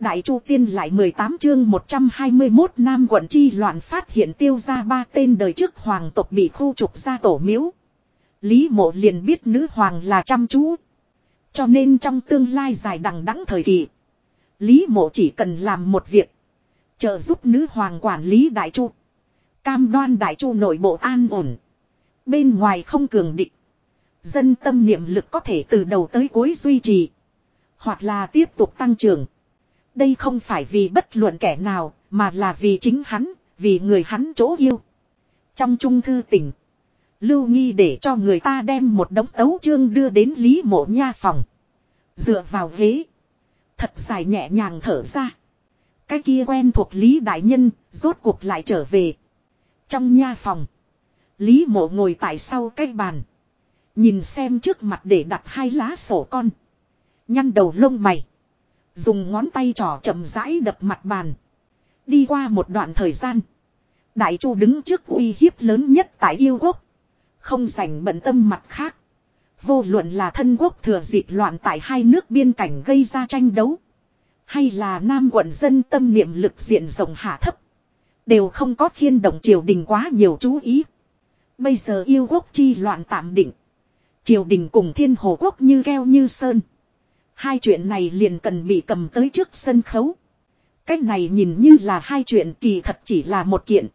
Đại Chu Tiên lại 18 chương 121 Nam quận chi loạn phát hiện tiêu ra ba tên đời trước hoàng tộc bị khu trục ra tổ miếu. Lý mộ liền biết nữ hoàng là chăm chú. Cho nên trong tương lai dài đằng đẵng thời kỳ. Lý mộ chỉ cần làm một việc. Trợ giúp nữ hoàng quản lý Đại Chu. Cam đoan Đại Chu nội bộ an ổn. Bên ngoài không cường định. Dân tâm niệm lực có thể từ đầu tới cuối duy trì. Hoặc là tiếp tục tăng trưởng. Đây không phải vì bất luận kẻ nào, mà là vì chính hắn, vì người hắn chỗ yêu. Trong trung thư tỉnh, Lưu Nghi để cho người ta đem một đống tấu chương đưa đến Lý Mộ Nha phòng. Dựa vào ghế. Thật dài nhẹ nhàng thở ra. Cái kia quen thuộc Lý Đại Nhân, rốt cuộc lại trở về. Trong nha phòng, Lý Mộ ngồi tại sau cái bàn. Nhìn xem trước mặt để đặt hai lá sổ con. Nhăn đầu lông mày. Dùng ngón tay trỏ chậm rãi đập mặt bàn. Đi qua một đoạn thời gian. Đại chu đứng trước uy hiếp lớn nhất tại yêu quốc. Không dành bận tâm mặt khác. Vô luận là thân quốc thừa dịp loạn tại hai nước biên cảnh gây ra tranh đấu. Hay là nam quận dân tâm niệm lực diện rộng hạ thấp. Đều không có khiên động triều đình quá nhiều chú ý. Bây giờ yêu quốc chi loạn tạm định. Triều đình cùng thiên hồ quốc như keo như sơn. Hai chuyện này liền cần bị cầm tới trước sân khấu. Cách này nhìn như là hai chuyện kỳ thật chỉ là một kiện.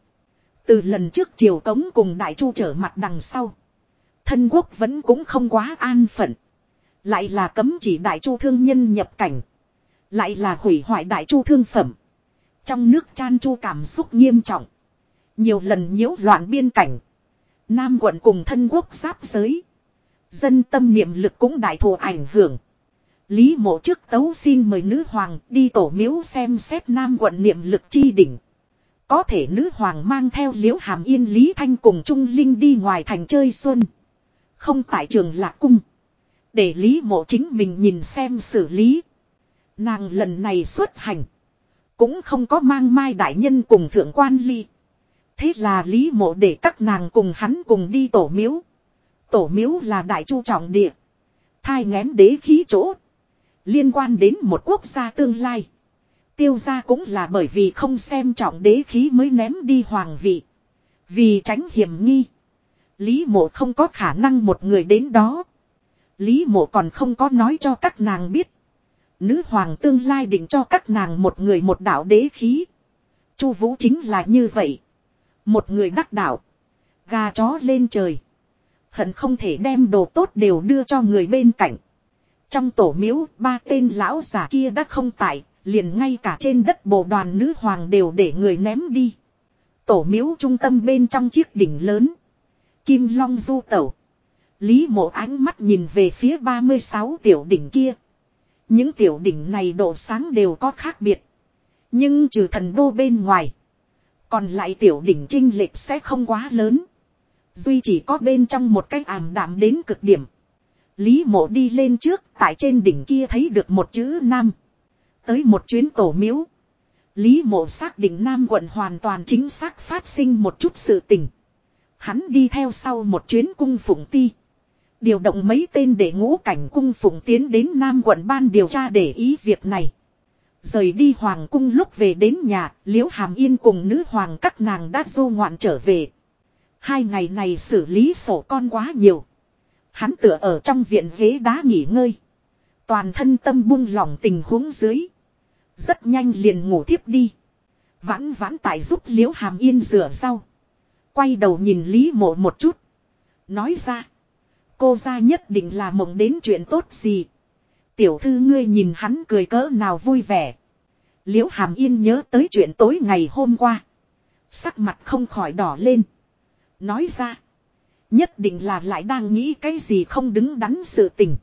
Từ lần trước triều cống cùng đại chu trở mặt đằng sau. Thân quốc vẫn cũng không quá an phận. Lại là cấm chỉ đại chu thương nhân nhập cảnh. Lại là hủy hoại đại chu thương phẩm. Trong nước chan chu cảm xúc nghiêm trọng. Nhiều lần nhiễu loạn biên cảnh. Nam quận cùng thân quốc giáp giới. Dân tâm niệm lực cũng đại thù ảnh hưởng. Lý mộ trước tấu xin mời nữ hoàng đi tổ miếu xem xét nam quận niệm lực chi đỉnh. Có thể nữ hoàng mang theo liễu hàm yên Lý Thanh cùng Trung Linh đi ngoài thành chơi xuân. Không tại trường lạc cung. Để Lý mộ chính mình nhìn xem xử lý. Nàng lần này xuất hành. Cũng không có mang mai đại nhân cùng thượng quan ly. Thế là Lý mộ để các nàng cùng hắn cùng đi tổ miếu. Tổ miếu là đại chu trọng địa. Thai ngén đế khí chỗ. Liên quan đến một quốc gia tương lai. Tiêu gia cũng là bởi vì không xem trọng đế khí mới ném đi hoàng vị. Vì tránh hiểm nghi. Lý mộ không có khả năng một người đến đó. Lý mộ còn không có nói cho các nàng biết. Nữ hoàng tương lai định cho các nàng một người một đạo đế khí. Chu vũ chính là như vậy. Một người đắc đạo. Gà chó lên trời. Hận không thể đem đồ tốt đều đưa cho người bên cạnh. Trong tổ miếu, ba tên lão giả kia đã không tại, liền ngay cả trên đất bộ đoàn nữ hoàng đều để người ném đi. Tổ miếu trung tâm bên trong chiếc đỉnh lớn. Kim Long du tẩu. Lý mộ ánh mắt nhìn về phía 36 tiểu đỉnh kia. Những tiểu đỉnh này độ sáng đều có khác biệt. Nhưng trừ thần đô bên ngoài. Còn lại tiểu đỉnh trinh lệch sẽ không quá lớn. Duy chỉ có bên trong một cái ảm đạm đến cực điểm. Lý mộ đi lên trước, tại trên đỉnh kia thấy được một chữ Nam. Tới một chuyến tổ miếu. Lý mộ xác định Nam quận hoàn toàn chính xác phát sinh một chút sự tình. Hắn đi theo sau một chuyến cung phụng ti. Điều động mấy tên để ngũ cảnh cung phụng tiến đến Nam quận ban điều tra để ý việc này. Rời đi hoàng cung lúc về đến nhà, liễu hàm yên cùng nữ hoàng các nàng đã du ngoạn trở về. Hai ngày này xử lý sổ con quá nhiều. Hắn tựa ở trong viện ghế đá nghỉ ngơi. Toàn thân tâm buông lỏng tình huống dưới. Rất nhanh liền ngủ thiếp đi. Vãn vãn tại giúp liễu hàm yên rửa sau, Quay đầu nhìn Lý mộ một chút. Nói ra. Cô ra nhất định là mộng đến chuyện tốt gì. Tiểu thư ngươi nhìn hắn cười cỡ nào vui vẻ. Liễu hàm yên nhớ tới chuyện tối ngày hôm qua. Sắc mặt không khỏi đỏ lên. Nói ra. Nhất định là lại đang nghĩ cái gì không đứng đắn sự tình.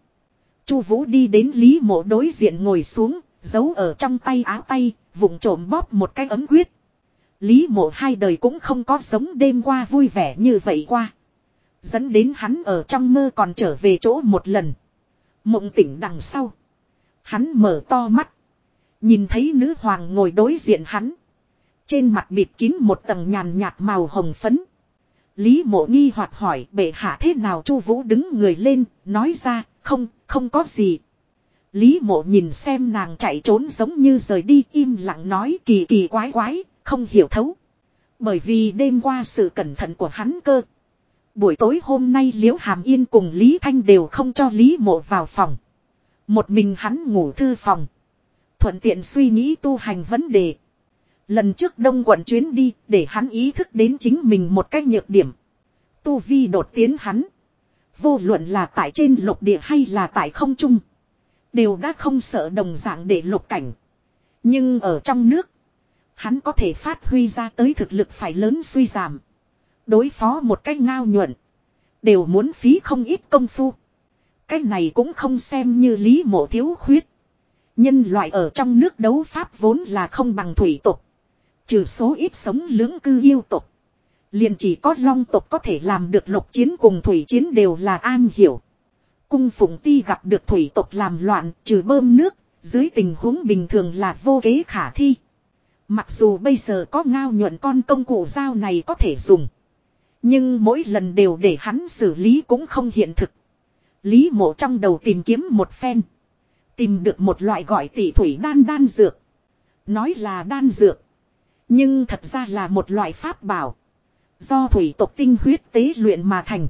Chu Vũ đi đến Lý Mộ đối diện ngồi xuống, giấu ở trong tay áo tay, vụng trộm bóp một cái ấm quyết. Lý Mộ hai đời cũng không có sống đêm qua vui vẻ như vậy qua. Dẫn đến hắn ở trong mơ còn trở về chỗ một lần. Mộng tỉnh đằng sau. Hắn mở to mắt. Nhìn thấy nữ hoàng ngồi đối diện hắn. Trên mặt bịt kín một tầng nhàn nhạt màu hồng phấn. Lý mộ nghi hoặc hỏi bệ hạ thế nào chu vũ đứng người lên, nói ra, không, không có gì. Lý mộ nhìn xem nàng chạy trốn giống như rời đi im lặng nói kỳ kỳ quái quái, không hiểu thấu. Bởi vì đêm qua sự cẩn thận của hắn cơ. Buổi tối hôm nay Liễu Hàm Yên cùng Lý Thanh đều không cho Lý mộ vào phòng. Một mình hắn ngủ thư phòng. Thuận tiện suy nghĩ tu hành vấn đề. Lần trước đông quận chuyến đi, để hắn ý thức đến chính mình một cách nhược điểm. Tu vi đột tiến hắn. Vô luận là tại trên lục địa hay là tại không trung. Đều đã không sợ đồng dạng để lục cảnh. Nhưng ở trong nước. Hắn có thể phát huy ra tới thực lực phải lớn suy giảm. Đối phó một cách ngao nhuận. Đều muốn phí không ít công phu. Cái này cũng không xem như lý mộ thiếu khuyết. Nhân loại ở trong nước đấu pháp vốn là không bằng thủy tục. Trừ số ít sống lưỡng cư yêu tục. Liền chỉ có long tục có thể làm được lục chiến cùng thủy chiến đều là an hiểu. Cung phụng ti gặp được thủy tục làm loạn trừ bơm nước, dưới tình huống bình thường là vô kế khả thi. Mặc dù bây giờ có ngao nhuận con công cụ dao này có thể dùng. Nhưng mỗi lần đều để hắn xử lý cũng không hiện thực. Lý mộ trong đầu tìm kiếm một phen. Tìm được một loại gọi tỷ thủy đan đan dược. Nói là đan dược. Nhưng thật ra là một loại pháp bảo. Do thủy tộc tinh huyết tế luyện mà thành.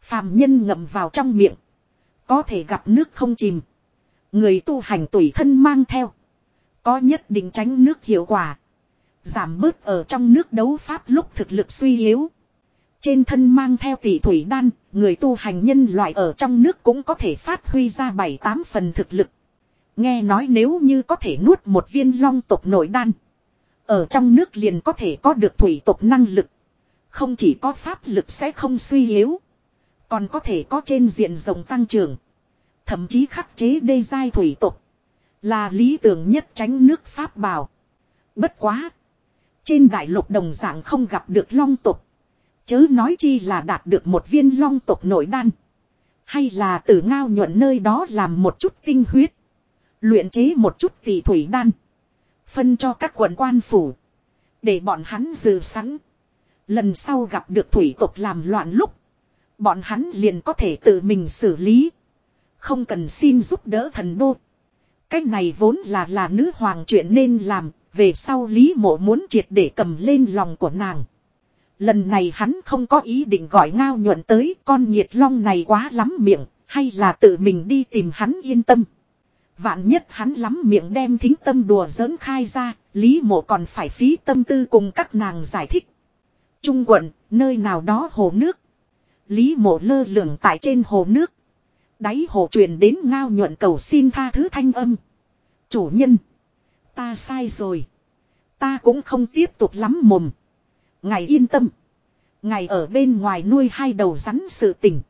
Phàm nhân ngậm vào trong miệng. Có thể gặp nước không chìm. Người tu hành tùy thân mang theo. Có nhất định tránh nước hiệu quả. Giảm bớt ở trong nước đấu pháp lúc thực lực suy yếu. Trên thân mang theo tỷ thủy đan, người tu hành nhân loại ở trong nước cũng có thể phát huy ra 7-8 phần thực lực. Nghe nói nếu như có thể nuốt một viên long tộc nội đan. Ở trong nước liền có thể có được thủy tộc năng lực. Không chỉ có pháp lực sẽ không suy yếu. Còn có thể có trên diện rộng tăng trưởng. Thậm chí khắc chế đê giai thủy tộc. Là lý tưởng nhất tránh nước pháp bảo. Bất quá. Trên đại lục đồng dạng không gặp được long tộc. Chớ nói chi là đạt được một viên long tộc nội đan. Hay là từ ngao nhuận nơi đó làm một chút tinh huyết. Luyện chế một chút tỷ thủy đan. Phân cho các quận quan phủ. Để bọn hắn dự sẵn. Lần sau gặp được thủy tộc làm loạn lúc. Bọn hắn liền có thể tự mình xử lý. Không cần xin giúp đỡ thần đô. Cách này vốn là là nữ hoàng chuyện nên làm. Về sau Lý Mộ muốn triệt để cầm lên lòng của nàng. Lần này hắn không có ý định gọi ngao nhuận tới con nhiệt long này quá lắm miệng, hay là tự mình đi tìm hắn yên tâm. Vạn nhất hắn lắm miệng đem thính tâm đùa giỡn khai ra, Lý mộ còn phải phí tâm tư cùng các nàng giải thích. Trung quận, nơi nào đó hồ nước. Lý mộ lơ lửng tại trên hồ nước. Đáy hồ truyền đến ngao nhuận cầu xin tha thứ thanh âm. Chủ nhân. Ta sai rồi. Ta cũng không tiếp tục lắm mồm. Ngài yên tâm. Ngài ở bên ngoài nuôi hai đầu rắn sự tình.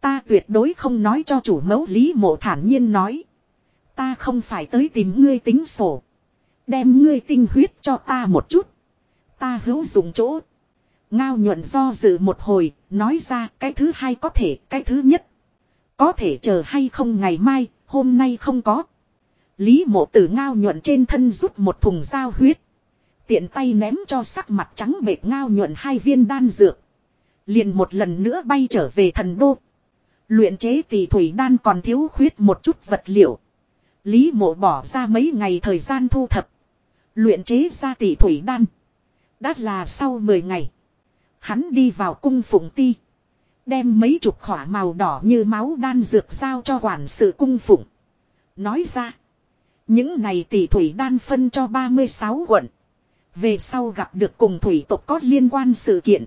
Ta tuyệt đối không nói cho chủ mẫu Lý mộ thản nhiên nói. Ta không phải tới tìm ngươi tính sổ. Đem ngươi tinh huyết cho ta một chút. Ta hữu dụng chỗ. Ngao nhuận do dự một hồi, nói ra cái thứ hai có thể, cái thứ nhất. Có thể chờ hay không ngày mai, hôm nay không có. Lý mộ tử ngao nhuận trên thân rút một thùng dao huyết. Tiện tay ném cho sắc mặt trắng bệt ngao nhuận hai viên đan dược. Liền một lần nữa bay trở về thần đô. Luyện chế tỷ thủy đan còn thiếu khuyết một chút vật liệu. Lý mộ bỏ ra mấy ngày thời gian thu thập. Luyện chế ra tỷ thủy đan. Đã là sau 10 ngày. Hắn đi vào cung phụng ti. Đem mấy chục khỏa màu đỏ như máu đan dược giao cho quản sự cung phụng. Nói ra. Những này tỷ thủy đan phân cho 36 quận. Về sau gặp được cùng thủy tộc có liên quan sự kiện.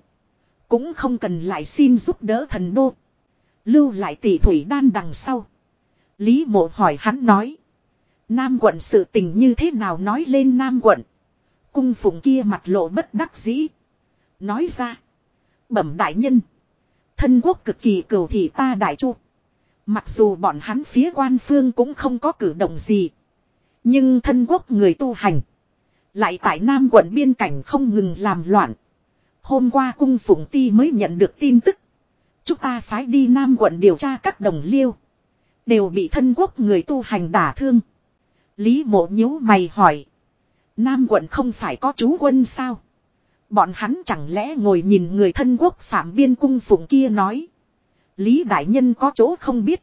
Cũng không cần lại xin giúp đỡ thần đô. Lưu lại tỷ thủy đan đằng sau. Lý mộ hỏi hắn nói. Nam quận sự tình như thế nào nói lên Nam quận. Cung phụng kia mặt lộ bất đắc dĩ. Nói ra. Bẩm đại nhân. Thân quốc cực kỳ cầu thị ta đại chu. Mặc dù bọn hắn phía quan phương cũng không có cử động gì. Nhưng thân quốc người tu hành. Lại tại Nam quận biên cảnh không ngừng làm loạn. Hôm qua cung phụng ti mới nhận được tin tức. Chúng ta phải đi Nam quận điều tra các đồng liêu. Đều bị thân quốc người tu hành đả thương. Lý mộ nhíu mày hỏi. Nam quận không phải có chú quân sao? Bọn hắn chẳng lẽ ngồi nhìn người thân quốc phạm biên cung phụng kia nói. Lý đại nhân có chỗ không biết.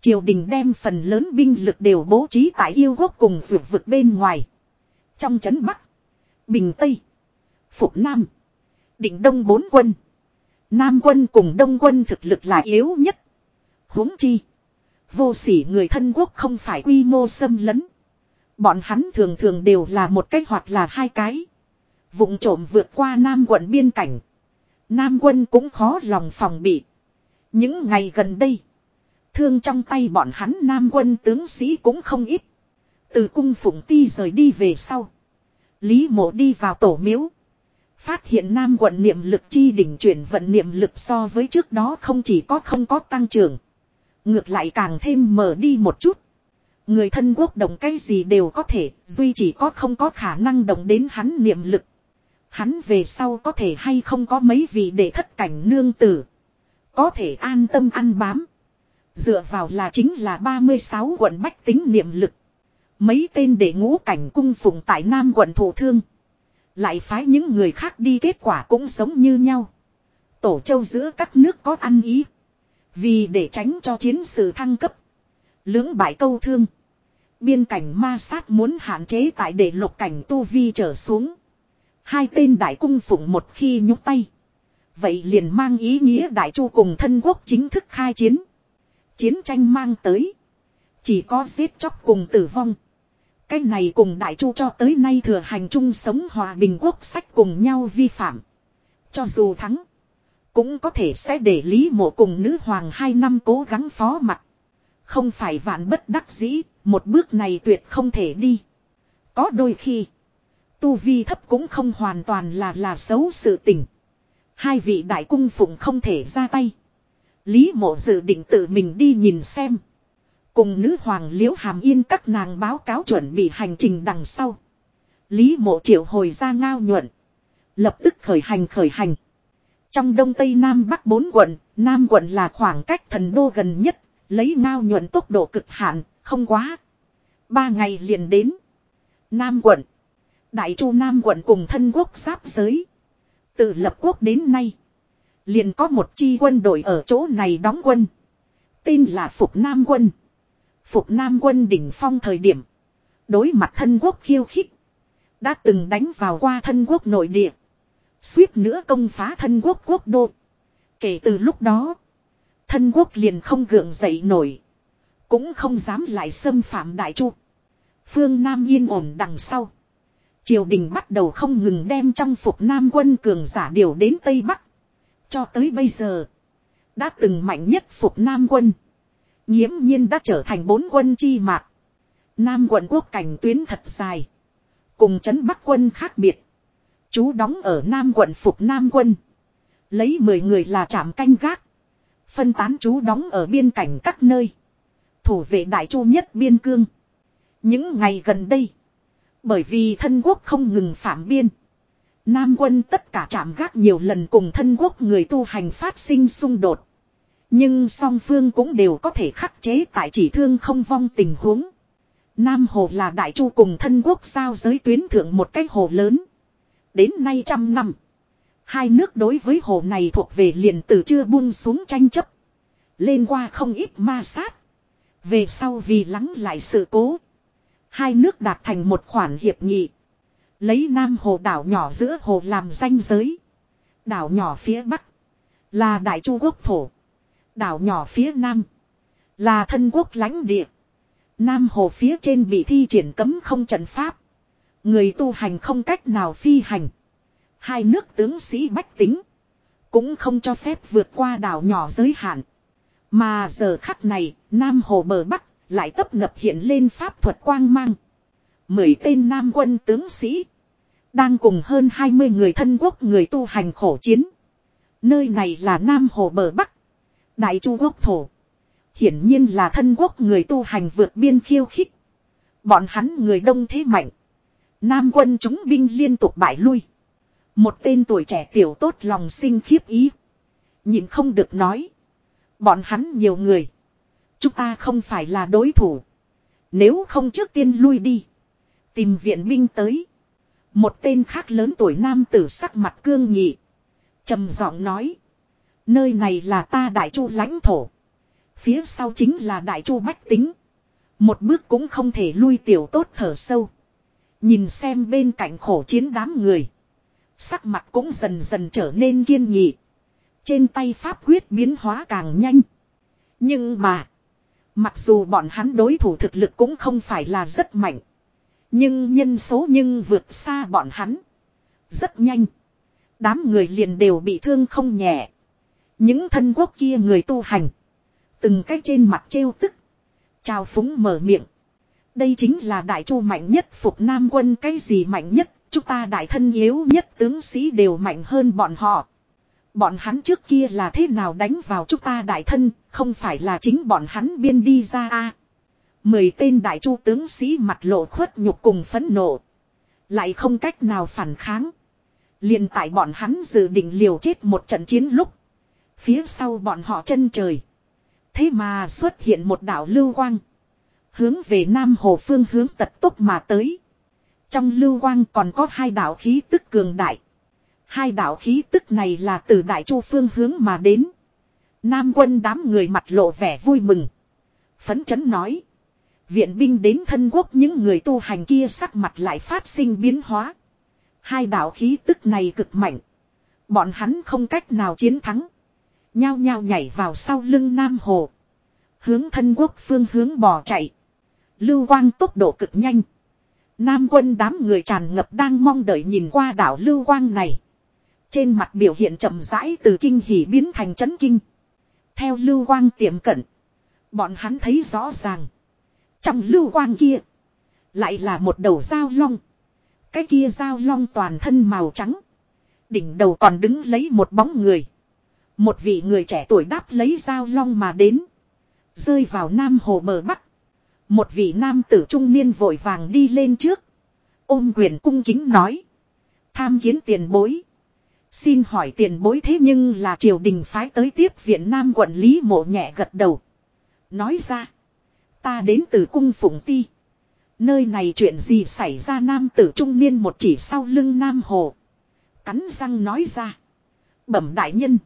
Triều đình đem phần lớn binh lực đều bố trí tại yêu quốc cùng vượt vực bên ngoài. Trong trấn Bắc, Bình Tây, Phục Nam, Định Đông bốn quân. Nam quân cùng Đông quân thực lực là yếu nhất. huống chi. Vô sỉ người thân quốc không phải quy mô xâm lấn. Bọn hắn thường thường đều là một cái hoặc là hai cái. Vụng trộm vượt qua Nam quận biên cảnh. Nam quân cũng khó lòng phòng bị. Những ngày gần đây. Thương trong tay bọn hắn Nam quân tướng sĩ cũng không ít. Từ cung phụng ti rời đi về sau. Lý mộ đi vào tổ miếu. Phát hiện Nam quận niệm lực chi đỉnh chuyển vận niệm lực so với trước đó không chỉ có không có tăng trưởng. Ngược lại càng thêm mở đi một chút. Người thân quốc động cái gì đều có thể, duy chỉ có không có khả năng động đến hắn niệm lực. Hắn về sau có thể hay không có mấy vị để thất cảnh nương tử. Có thể an tâm ăn bám. Dựa vào là chính là 36 quận bách tính niệm lực. Mấy tên để ngũ cảnh cung phụng tại Nam quận thủ thương. Lại phái những người khác đi kết quả cũng giống như nhau. Tổ châu giữa các nước có ăn ý. Vì để tránh cho chiến sự thăng cấp. Lưỡng bại câu thương. Biên cảnh ma sát muốn hạn chế tại để lục cảnh tu vi trở xuống. Hai tên đại cung phụng một khi nhúc tay. Vậy liền mang ý nghĩa đại chu cùng thân quốc chính thức khai chiến. Chiến tranh mang tới. Chỉ có giết chóc cùng tử vong. Cái này cùng đại chu cho tới nay thừa hành chung sống hòa bình quốc sách cùng nhau vi phạm. Cho dù thắng. Cũng có thể sẽ để Lý Mộ cùng nữ hoàng hai năm cố gắng phó mặt. Không phải vạn bất đắc dĩ, một bước này tuyệt không thể đi. Có đôi khi, tu vi thấp cũng không hoàn toàn là là xấu sự tình. Hai vị đại cung phụng không thể ra tay. Lý mộ dự định tự mình đi nhìn xem. Cùng nữ hoàng liễu hàm yên các nàng báo cáo chuẩn bị hành trình đằng sau. Lý mộ triệu hồi ra ngao nhuận. Lập tức khởi hành khởi hành. Trong đông tây nam bắc bốn quận, nam quận là khoảng cách thần đô gần nhất, lấy ngao nhuận tốc độ cực hạn, không quá. Ba ngày liền đến. Nam quận. Đại chu Nam quận cùng thân quốc giáp giới. Từ lập quốc đến nay. Liền có một chi quân đội ở chỗ này đóng quân. Tên là Phục Nam quân. Phục Nam quân đỉnh phong thời điểm. Đối mặt thân quốc khiêu khích. Đã từng đánh vào qua thân quốc nội địa. Suýt nữa công phá thân quốc quốc đô. Kể từ lúc đó. Thân quốc liền không gượng dậy nổi. Cũng không dám lại xâm phạm đại chu. Phương Nam yên ổn đằng sau. Triều đình bắt đầu không ngừng đem trong phục Nam quân cường giả điều đến Tây Bắc. Cho tới bây giờ. Đã từng mạnh nhất phục Nam quân. nghiễm nhiên đã trở thành bốn quân chi mạc. Nam quận quốc cảnh tuyến thật dài. Cùng chấn Bắc quân khác biệt. Chú đóng ở Nam quận phục Nam quân. Lấy 10 người là trạm canh gác. Phân tán chú đóng ở biên cảnh các nơi. Thủ vệ đại chu nhất biên cương. Những ngày gần đây. Bởi vì thân quốc không ngừng phạm biên. Nam quân tất cả trạm gác nhiều lần cùng thân quốc người tu hành phát sinh xung đột. Nhưng song phương cũng đều có thể khắc chế tại chỉ thương không vong tình huống. Nam Hồ là đại chu cùng thân quốc giao giới tuyến thượng một cái hồ lớn. Đến nay trăm năm. Hai nước đối với hồ này thuộc về liền từ chưa buông xuống tranh chấp. Lên qua không ít ma sát. Về sau vì lắng lại sự cố. Hai nước đạt thành một khoản hiệp nghị. Lấy Nam Hồ đảo nhỏ giữa hồ làm danh giới. Đảo nhỏ phía Bắc. Là Đại Chu Quốc thổ. Đảo nhỏ phía Nam. Là thân quốc lãnh địa. Nam Hồ phía trên bị thi triển cấm không trận pháp. Người tu hành không cách nào phi hành. Hai nước tướng sĩ bách tính. Cũng không cho phép vượt qua đảo nhỏ giới hạn. Mà giờ khắc này, Nam Hồ bờ Bắc, lại tấp nập hiện lên pháp thuật quang mang. Mười tên Nam quân tướng sĩ. Đang cùng hơn 20 người thân quốc người tu hành khổ chiến. Nơi này là Nam Hồ bờ Bắc. Đại Chu quốc thổ. Hiển nhiên là thân quốc người tu hành vượt biên khiêu khích. Bọn hắn người đông thế mạnh. Nam quân chúng binh liên tục bại lui. Một tên tuổi trẻ tiểu tốt lòng sinh khiếp ý. Nhìn không được nói. Bọn hắn nhiều người. Chúng ta không phải là đối thủ. Nếu không trước tiên lui đi. Tìm viện binh tới. Một tên khác lớn tuổi nam tử sắc mặt cương nghị. trầm giọng nói. Nơi này là ta đại chu lãnh thổ. Phía sau chính là đại chu bách tính. Một bước cũng không thể lui tiểu tốt thở sâu. Nhìn xem bên cạnh khổ chiến đám người. Sắc mặt cũng dần dần trở nên kiên nghị. Trên tay pháp quyết biến hóa càng nhanh. Nhưng mà. Mặc dù bọn hắn đối thủ thực lực cũng không phải là rất mạnh. Nhưng nhân số nhưng vượt xa bọn hắn. Rất nhanh. Đám người liền đều bị thương không nhẹ. Những thân quốc kia người tu hành. Từng cái trên mặt trêu tức. Chào phúng mở miệng. Đây chính là đại chu mạnh nhất phục nam quân cái gì mạnh nhất. Chúng ta đại thân yếu nhất tướng sĩ đều mạnh hơn bọn họ. Bọn hắn trước kia là thế nào đánh vào chúng ta đại thân, không phải là chính bọn hắn biên đi ra a Mười tên đại chu tướng sĩ mặt lộ khuất nhục cùng phẫn nộ. Lại không cách nào phản kháng. liền tại bọn hắn dự định liều chết một trận chiến lúc. Phía sau bọn họ chân trời. Thế mà xuất hiện một đảo lưu quang. Hướng về Nam Hồ phương hướng tật tốc mà tới. Trong lưu quang còn có hai đạo khí tức cường đại. Hai đạo khí tức này là từ đại chu phương hướng mà đến. Nam quân đám người mặt lộ vẻ vui mừng. Phấn chấn nói. Viện binh đến thân quốc những người tu hành kia sắc mặt lại phát sinh biến hóa. Hai đạo khí tức này cực mạnh. Bọn hắn không cách nào chiến thắng. Nhao nhao nhảy vào sau lưng Nam Hồ. Hướng thân quốc phương hướng bỏ chạy. Lưu quang tốc độ cực nhanh. Nam quân đám người tràn ngập đang mong đợi nhìn qua đảo Lưu quang này. Trên mặt biểu hiện chậm rãi từ kinh hỉ biến thành chấn kinh. Theo lưu quang tiệm cận. Bọn hắn thấy rõ ràng. Trong lưu quang kia. Lại là một đầu dao long. Cái kia dao long toàn thân màu trắng. Đỉnh đầu còn đứng lấy một bóng người. Một vị người trẻ tuổi đáp lấy dao long mà đến. Rơi vào nam hồ bờ bắc. Một vị nam tử trung niên vội vàng đi lên trước. Ôm quyền cung kính nói. Tham kiến tiền bối. Xin hỏi tiền bối thế nhưng là triều đình phái tới tiếp viện Nam quận Lý mộ nhẹ gật đầu. Nói ra. Ta đến từ cung phụng ti. Nơi này chuyện gì xảy ra nam tử trung niên một chỉ sau lưng Nam Hồ. Cắn răng nói ra. Bẩm đại nhân.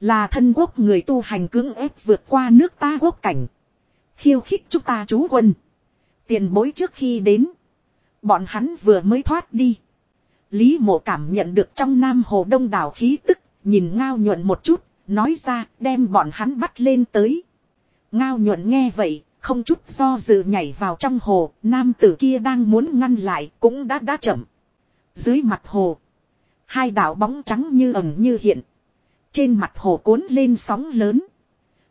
Là thân quốc người tu hành cưỡng ép vượt qua nước ta quốc cảnh. Khiêu khích chúng ta chú quân. Tiền bối trước khi đến. Bọn hắn vừa mới thoát đi. Lý mộ cảm nhận được trong nam hồ đông đảo khí tức, nhìn ngao nhuận một chút, nói ra đem bọn hắn bắt lên tới. Ngao nhuận nghe vậy, không chút do dự nhảy vào trong hồ, nam tử kia đang muốn ngăn lại cũng đã đã chậm. Dưới mặt hồ, hai đảo bóng trắng như ẩn như hiện. Trên mặt hồ cuốn lên sóng lớn.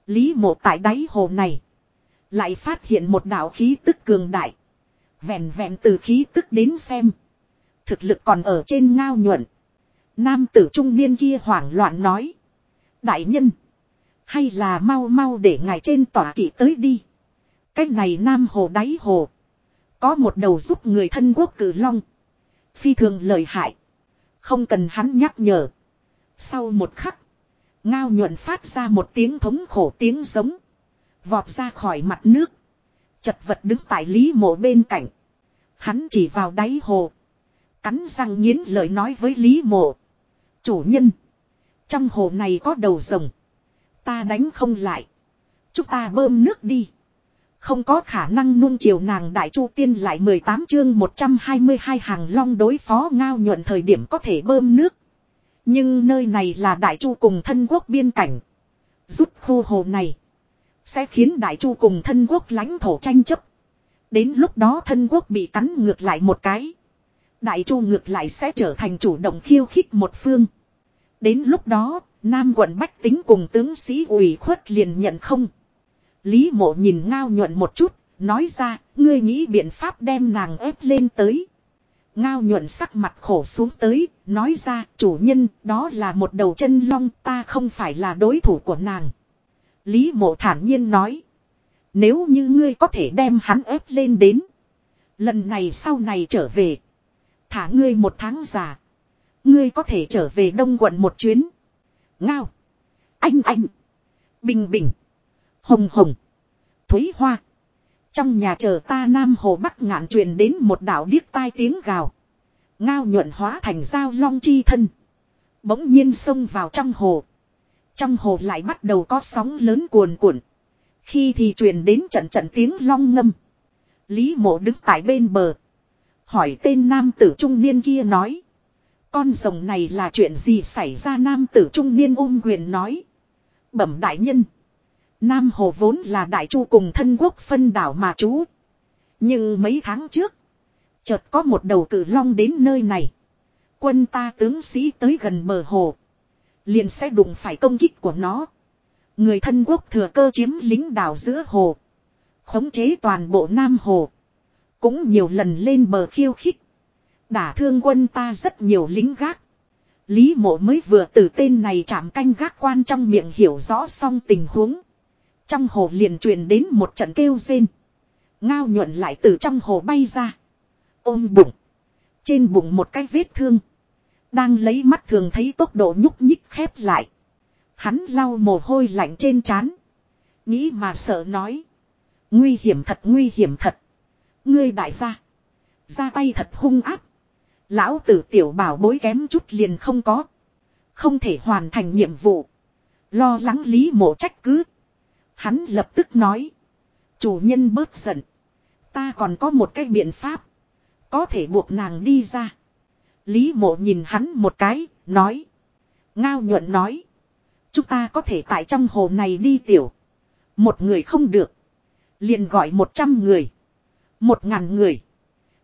Lý mộ tại đáy hồ này, lại phát hiện một đạo khí tức cường đại. Vẹn vẹn từ khí tức đến xem. Thực lực còn ở trên ngao nhuận. Nam tử trung niên kia hoảng loạn nói. Đại nhân. Hay là mau mau để ngài trên tỏa kỵ tới đi. Cách này nam hồ đáy hồ. Có một đầu giúp người thân quốc cử long. Phi thường lợi hại. Không cần hắn nhắc nhở. Sau một khắc. Ngao nhuận phát ra một tiếng thống khổ tiếng giống. Vọt ra khỏi mặt nước. Chật vật đứng tại lý mộ bên cạnh. Hắn chỉ vào đáy hồ. Cắn răng nghiến lời nói với Lý Mộ. Chủ nhân. Trong hồ này có đầu rồng. Ta đánh không lại. Chúng ta bơm nước đi. Không có khả năng nuông chiều nàng đại chu tiên lại 18 chương 122 hàng long đối phó ngao nhuận thời điểm có thể bơm nước. Nhưng nơi này là đại chu cùng thân quốc biên cảnh. Rút khu hồ này. Sẽ khiến đại chu cùng thân quốc lãnh thổ tranh chấp. Đến lúc đó thân quốc bị cắn ngược lại một cái. Đại Chu ngược lại sẽ trở thành chủ động khiêu khích một phương. Đến lúc đó, Nam quận Bách tính cùng tướng sĩ ủy khuất liền nhận không. Lý mộ nhìn ngao nhuận một chút, nói ra, ngươi nghĩ biện pháp đem nàng ép lên tới. Ngao nhuận sắc mặt khổ xuống tới, nói ra, chủ nhân, đó là một đầu chân long, ta không phải là đối thủ của nàng. Lý mộ thản nhiên nói, nếu như ngươi có thể đem hắn ép lên đến. Lần này sau này trở về. Thả ngươi một tháng giả. Ngươi có thể trở về Đông quận một chuyến. Ngao. Anh anh. Bình bình. Hồng hồng. Thúy hoa. Trong nhà chờ ta Nam Hồ Bắc ngạn truyền đến một đảo điếc tai tiếng gào. Ngao nhuận hóa thành dao long chi thân. Bỗng nhiên xông vào trong hồ. Trong hồ lại bắt đầu có sóng lớn cuồn cuộn. Khi thì truyền đến trận trận tiếng long ngâm. Lý mộ đứng tại bên bờ. Hỏi tên nam tử trung niên kia nói. Con rồng này là chuyện gì xảy ra nam tử trung niên ôm quyền nói. Bẩm đại nhân. Nam Hồ vốn là đại chu cùng thân quốc phân đảo mà chú. Nhưng mấy tháng trước. Chợt có một đầu cử long đến nơi này. Quân ta tướng sĩ tới gần bờ hồ. Liền sẽ đụng phải công kích của nó. Người thân quốc thừa cơ chiếm lính đảo giữa hồ. Khống chế toàn bộ Nam Hồ. Cũng nhiều lần lên bờ khiêu khích. Đả thương quân ta rất nhiều lính gác. Lý mộ mới vừa từ tên này chạm canh gác quan trong miệng hiểu rõ xong tình huống. Trong hồ liền truyền đến một trận kêu rên. Ngao nhuận lại từ trong hồ bay ra. Ôm bụng. Trên bụng một cái vết thương. Đang lấy mắt thường thấy tốc độ nhúc nhích khép lại. Hắn lau mồ hôi lạnh trên trán. Nghĩ mà sợ nói. Nguy hiểm thật, nguy hiểm thật. Ngươi đại gia. Ra tay thật hung áp. Lão tử tiểu bảo bối kém chút liền không có. Không thể hoàn thành nhiệm vụ. Lo lắng lý mộ trách cứ. Hắn lập tức nói. Chủ nhân bớt giận. Ta còn có một cái biện pháp. Có thể buộc nàng đi ra. Lý mộ nhìn hắn một cái, nói. Ngao nhuận nói. Chúng ta có thể tại trong hồ này đi tiểu. Một người không được. Liền gọi một trăm người. Một ngàn người.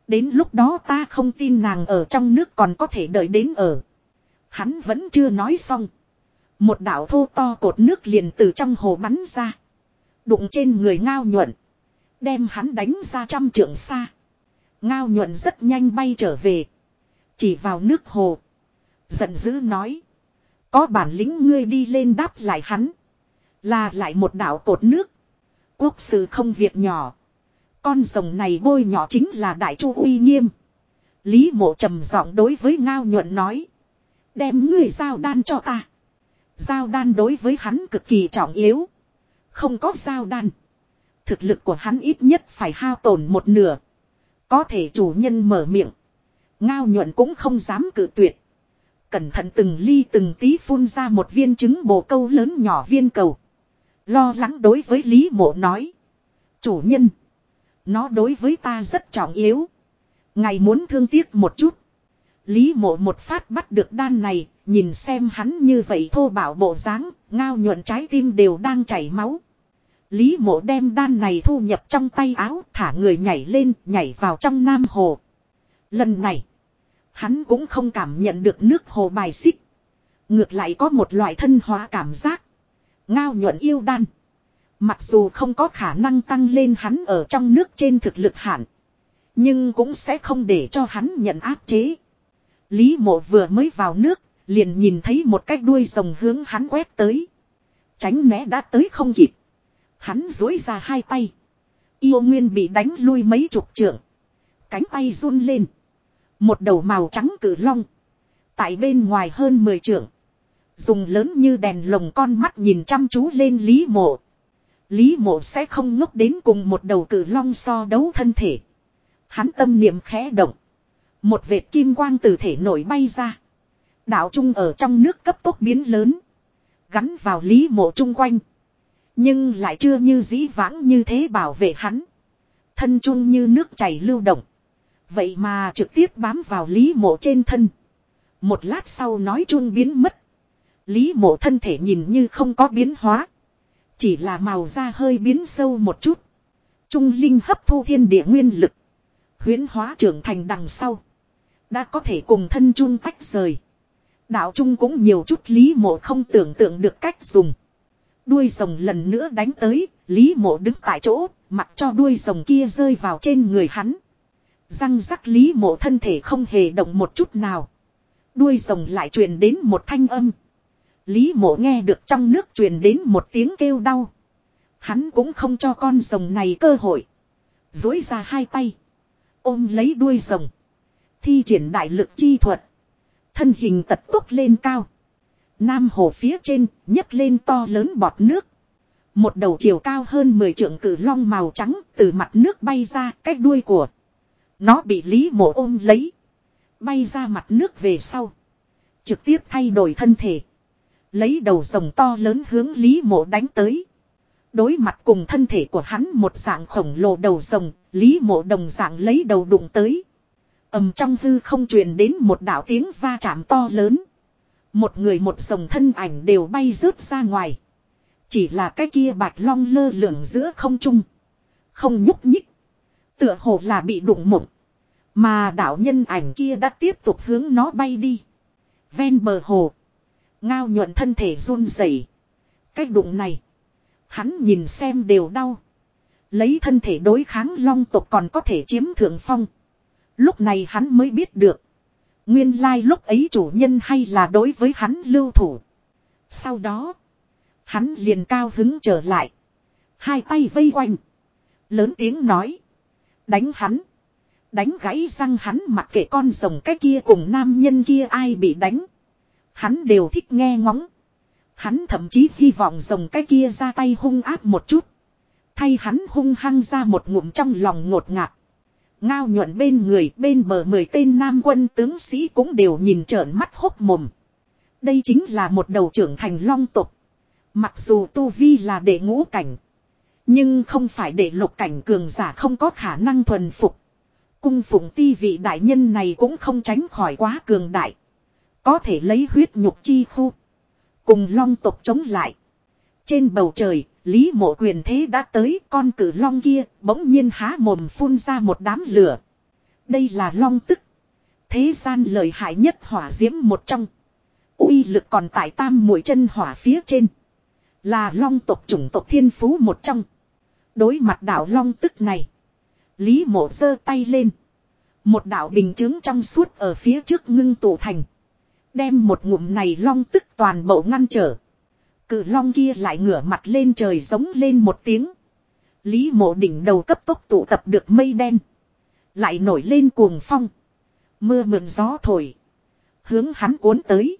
Đến lúc đó ta không tin nàng ở trong nước còn có thể đợi đến ở. Hắn vẫn chưa nói xong. Một đảo thô to cột nước liền từ trong hồ bắn ra. Đụng trên người ngao nhuận. Đem hắn đánh ra trăm trượng xa. Ngao nhuận rất nhanh bay trở về. Chỉ vào nước hồ. Giận dữ nói. Có bản lĩnh ngươi đi lên đáp lại hắn. Là lại một đảo cột nước. Quốc sự không việc nhỏ. Con rồng này bôi nhỏ chính là đại chu uy nghiêm. Lý mộ trầm giọng đối với ngao nhuận nói. Đem ngươi giao đan cho ta. Giao đan đối với hắn cực kỳ trọng yếu. Không có giao đan. Thực lực của hắn ít nhất phải hao tổn một nửa. Có thể chủ nhân mở miệng. Ngao nhuận cũng không dám cự tuyệt. Cẩn thận từng ly từng tí phun ra một viên trứng bồ câu lớn nhỏ viên cầu. Lo lắng đối với Lý mộ nói. Chủ nhân. Nó đối với ta rất trọng yếu. ngày muốn thương tiếc một chút. Lý mộ một phát bắt được đan này, nhìn xem hắn như vậy thô bảo bộ dáng, ngao nhuận trái tim đều đang chảy máu. Lý mộ đem đan này thu nhập trong tay áo, thả người nhảy lên, nhảy vào trong nam hồ. Lần này, hắn cũng không cảm nhận được nước hồ bài xích. Ngược lại có một loại thân hóa cảm giác. Ngao nhuận yêu đan. Mặc dù không có khả năng tăng lên hắn ở trong nước trên thực lực hạn. Nhưng cũng sẽ không để cho hắn nhận áp chế. Lý mộ vừa mới vào nước, liền nhìn thấy một cái đuôi rồng hướng hắn quét tới. Tránh né đã tới không kịp. Hắn dối ra hai tay. Yêu nguyên bị đánh lui mấy chục trượng. Cánh tay run lên. Một đầu màu trắng cử long. Tại bên ngoài hơn 10 trượng. Dùng lớn như đèn lồng con mắt nhìn chăm chú lên Lý mộ. Lý mộ sẽ không ngốc đến cùng một đầu cử long so đấu thân thể. Hắn tâm niệm khẽ động. Một vệt kim quang từ thể nổi bay ra. Đạo trung ở trong nước cấp tốc biến lớn. Gắn vào lý mộ chung quanh. Nhưng lại chưa như dĩ vãng như thế bảo vệ hắn. Thân trung như nước chảy lưu động. Vậy mà trực tiếp bám vào lý mộ trên thân. Một lát sau nói chung biến mất. Lý mộ thân thể nhìn như không có biến hóa. Chỉ là màu da hơi biến sâu một chút. Trung linh hấp thu thiên địa nguyên lực. Huyến hóa trưởng thành đằng sau. Đã có thể cùng thân chun tách rời. Đạo trung cũng nhiều chút lý mộ không tưởng tượng được cách dùng. Đuôi rồng lần nữa đánh tới, lý mộ đứng tại chỗ, mặc cho đuôi rồng kia rơi vào trên người hắn. Răng rắc lý mộ thân thể không hề động một chút nào. Đuôi rồng lại truyền đến một thanh âm. Lý mộ nghe được trong nước truyền đến một tiếng kêu đau. Hắn cũng không cho con rồng này cơ hội. Dối ra hai tay. Ôm lấy đuôi rồng. Thi triển đại lực chi thuật. Thân hình tật tốc lên cao. Nam hồ phía trên, nhấc lên to lớn bọt nước. Một đầu chiều cao hơn 10 trượng cử long màu trắng từ mặt nước bay ra, cách đuôi của. Nó bị Lý mộ ôm lấy. Bay ra mặt nước về sau. Trực tiếp thay đổi thân thể. Lấy đầu rồng to lớn hướng Lý mộ đánh tới. Đối mặt cùng thân thể của hắn một dạng khổng lồ đầu rồng, Lý mộ đồng dạng lấy đầu đụng tới. ầm trong hư không truyền đến một đạo tiếng va chạm to lớn. Một người một rồng thân ảnh đều bay rớt ra ngoài. Chỉ là cái kia bạch long lơ lửng giữa không trung. Không nhúc nhích. Tựa hồ là bị đụng mộng. Mà đạo nhân ảnh kia đã tiếp tục hướng nó bay đi. Ven bờ hồ. Ngao nhuận thân thể run rẩy. Cái đụng này. Hắn nhìn xem đều đau. Lấy thân thể đối kháng long tộc còn có thể chiếm thượng phong. Lúc này hắn mới biết được. Nguyên lai lúc ấy chủ nhân hay là đối với hắn lưu thủ. Sau đó. Hắn liền cao hứng trở lại. Hai tay vây quanh. Lớn tiếng nói. Đánh hắn. Đánh gãy răng hắn mặc kệ con rồng cái kia cùng nam nhân kia ai bị đánh. Hắn đều thích nghe ngóng. Hắn thậm chí hy vọng rồng cái kia ra tay hung áp một chút. Thay hắn hung hăng ra một ngụm trong lòng ngột ngạt. Ngao nhuận bên người, bên bờ mười tên nam quân tướng sĩ cũng đều nhìn trợn mắt hốc mồm. Đây chính là một đầu trưởng thành long tục. Mặc dù tu vi là đệ ngũ cảnh. Nhưng không phải để lục cảnh cường giả không có khả năng thuần phục. Cung phụng ti vị đại nhân này cũng không tránh khỏi quá cường đại. Có thể lấy huyết nhục chi khu. Cùng long tộc chống lại. Trên bầu trời, Lý mộ quyền thế đã tới con cử long kia, bỗng nhiên há mồm phun ra một đám lửa. Đây là long tức. Thế gian lợi hại nhất hỏa diễm một trong. uy lực còn tại tam mũi chân hỏa phía trên. Là long tộc chủng tộc thiên phú một trong. Đối mặt đạo long tức này. Lý mộ giơ tay lên. Một đạo bình chứng trong suốt ở phía trước ngưng tụ thành. Đem một ngụm này long tức toàn bộ ngăn trở. Cự long kia lại ngửa mặt lên trời giống lên một tiếng. Lý mộ đỉnh đầu cấp tốc tụ tập được mây đen. Lại nổi lên cuồng phong. Mưa mượn gió thổi. Hướng hắn cuốn tới.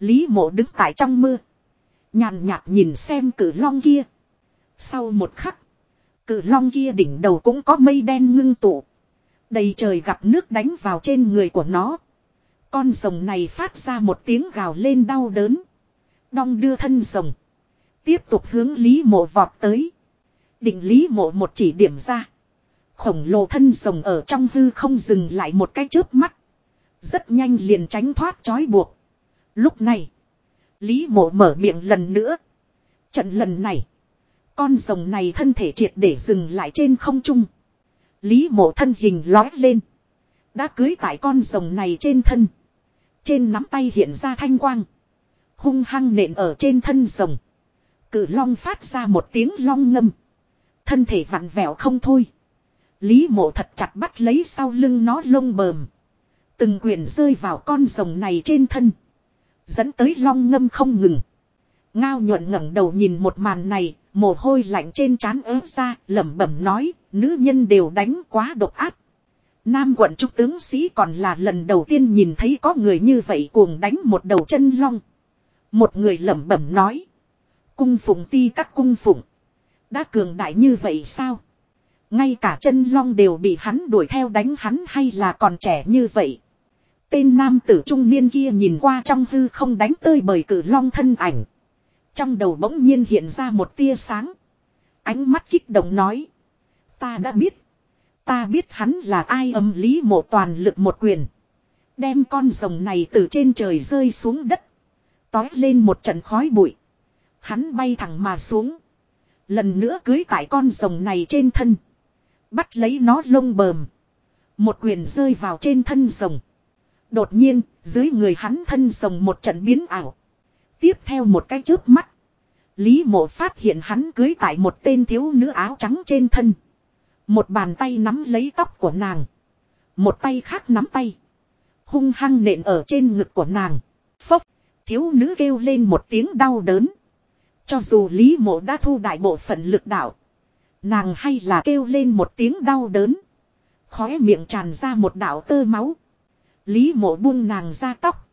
Lý mộ đứng tại trong mưa. Nhàn nhạt nhìn xem cử long kia. Sau một khắc cự long kia đỉnh đầu cũng có mây đen ngưng tụ. Đầy trời gặp nước đánh vào trên người của nó. Con rồng này phát ra một tiếng gào lên đau đớn. Đong đưa thân rồng. Tiếp tục hướng Lý mộ vọt tới. Định Lý mộ một chỉ điểm ra. Khổng lồ thân rồng ở trong hư không dừng lại một cái chớp mắt. Rất nhanh liền tránh thoát trói buộc. Lúc này. Lý mộ mở miệng lần nữa. Trận lần này. Con rồng này thân thể triệt để dừng lại trên không trung. Lý mộ thân hình lói lên. Đã cưới tại con rồng này trên thân. Trên nắm tay hiện ra thanh quang. Hung hăng nện ở trên thân rồng. cự long phát ra một tiếng long ngâm. Thân thể vặn vẹo không thôi. Lý mộ thật chặt bắt lấy sau lưng nó lông bờm. Từng quyền rơi vào con rồng này trên thân. Dẫn tới long ngâm không ngừng. Ngao nhuận ngẩng đầu nhìn một màn này, mồ hôi lạnh trên trán ớ ra, lẩm bẩm nói, nữ nhân đều đánh quá độc ác. Nam quận trúc tướng sĩ còn là lần đầu tiên nhìn thấy có người như vậy cuồng đánh một đầu chân long. Một người lẩm bẩm nói. Cung phụng ti các cung phụng. Đã cường đại như vậy sao? Ngay cả chân long đều bị hắn đuổi theo đánh hắn hay là còn trẻ như vậy. Tên nam tử trung niên kia nhìn qua trong hư không đánh tơi bởi cử long thân ảnh. Trong đầu bỗng nhiên hiện ra một tia sáng. Ánh mắt kích động nói. Ta đã biết. Ta biết hắn là ai âm lý mộ toàn lực một quyền. Đem con rồng này từ trên trời rơi xuống đất. Tói lên một trận khói bụi. Hắn bay thẳng mà xuống. Lần nữa cưới tại con rồng này trên thân. Bắt lấy nó lông bờm. Một quyền rơi vào trên thân rồng. Đột nhiên, dưới người hắn thân rồng một trận biến ảo. Tiếp theo một cái chớp mắt. Lý mộ phát hiện hắn cưới tại một tên thiếu nữ áo trắng trên thân. Một bàn tay nắm lấy tóc của nàng. Một tay khác nắm tay. Hung hăng nện ở trên ngực của nàng. Phốc. Thiếu nữ kêu lên một tiếng đau đớn. Cho dù Lý mộ đã thu đại bộ phận lực đạo. Nàng hay là kêu lên một tiếng đau đớn. Khóe miệng tràn ra một đạo tơ máu. Lý mộ buông nàng ra tóc.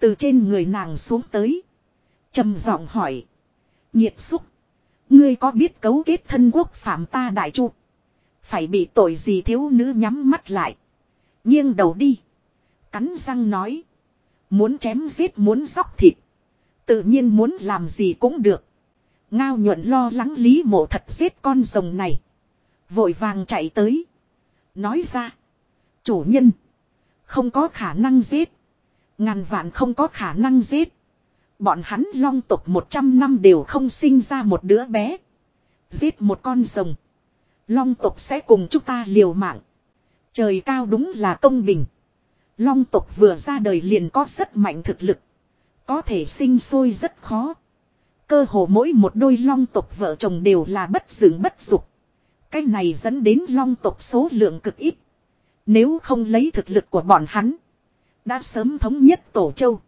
Từ trên người nàng xuống tới trầm giọng hỏi. Nhiệt xúc. Ngươi có biết cấu kết thân quốc phạm ta đại chu. Phải bị tội gì thiếu nữ nhắm mắt lại. Nghiêng đầu đi. Cắn răng nói. Muốn chém giết muốn dóc thịt. Tự nhiên muốn làm gì cũng được. Ngao nhuận lo lắng Lý mộ thật giết con rồng này. Vội vàng chạy tới. Nói ra. Chủ nhân. Không có khả năng giết. Ngàn vạn không có khả năng giết. Bọn hắn long tục 100 năm đều không sinh ra một đứa bé. Giết một con rồng. Long tục sẽ cùng chúng ta liều mạng. Trời cao đúng là công bình. Long tục vừa ra đời liền có rất mạnh thực lực. Có thể sinh sôi rất khó. Cơ hồ mỗi một đôi long tục vợ chồng đều là bất dưỡng bất dục. Cái này dẫn đến long tục số lượng cực ít. Nếu không lấy thực lực của bọn hắn. Đã sớm thống nhất tổ châu.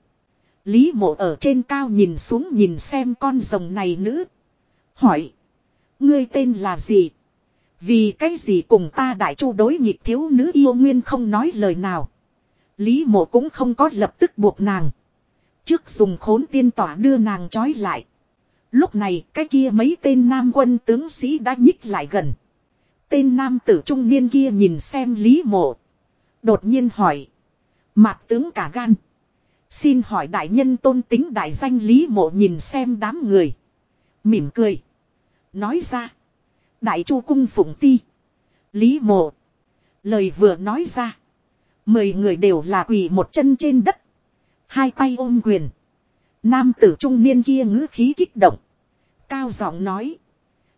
Lý mộ ở trên cao nhìn xuống nhìn xem con rồng này nữ. Hỏi. Ngươi tên là gì? Vì cái gì cùng ta đại chu đối nhịp thiếu nữ yêu nguyên không nói lời nào. Lý mộ cũng không có lập tức buộc nàng. Trước dùng khốn tiên tỏa đưa nàng trói lại. Lúc này, cái kia mấy tên nam quân tướng sĩ đã nhích lại gần. Tên nam tử trung niên kia nhìn xem Lý mộ. Đột nhiên hỏi. Mạc tướng cả gan. Xin hỏi đại nhân tôn tính đại danh Lý mộ nhìn xem đám người. Mỉm cười. Nói ra. Đại chu cung phụng ti. Lý mộ. Lời vừa nói ra. Mười người đều là quỳ một chân trên đất. Hai tay ôm quyền. Nam tử trung niên kia ngữ khí kích động. Cao giọng nói.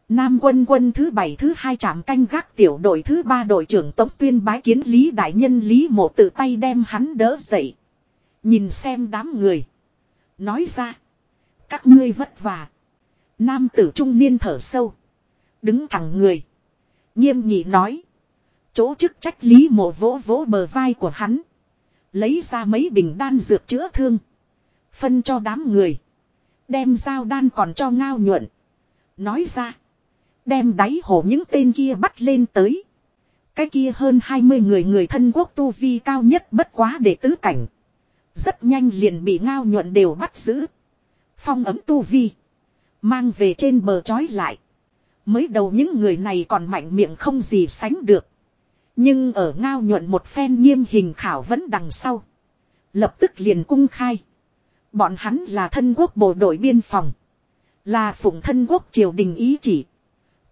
Nam quân quân thứ bảy thứ hai trạm canh gác tiểu đội thứ ba đội trưởng tống tuyên bái kiến Lý Đại Nhân Lý Mộ tự tay đem hắn đỡ dậy. Nhìn xem đám người. Nói ra. Các ngươi vất vả. Nam tử trung niên thở sâu. Đứng thẳng người. Nghiêm nhị nói. Chỗ chức trách Lý Mộ vỗ vỗ bờ vai của hắn. Lấy ra mấy bình đan dược chữa thương. Phân cho đám người. Đem dao đan còn cho ngao nhuận. Nói ra. Đem đáy hổ những tên kia bắt lên tới. Cái kia hơn 20 người người thân quốc tu vi cao nhất bất quá để tứ cảnh. Rất nhanh liền bị ngao nhuận đều bắt giữ. Phong ấm tu vi. Mang về trên bờ trói lại. Mới đầu những người này còn mạnh miệng không gì sánh được. Nhưng ở ngao nhuận một phen nghiêm hình khảo vẫn đằng sau. Lập tức liền cung khai. Bọn hắn là thân quốc bộ đội biên phòng. Là phụng thân quốc triều đình ý chỉ.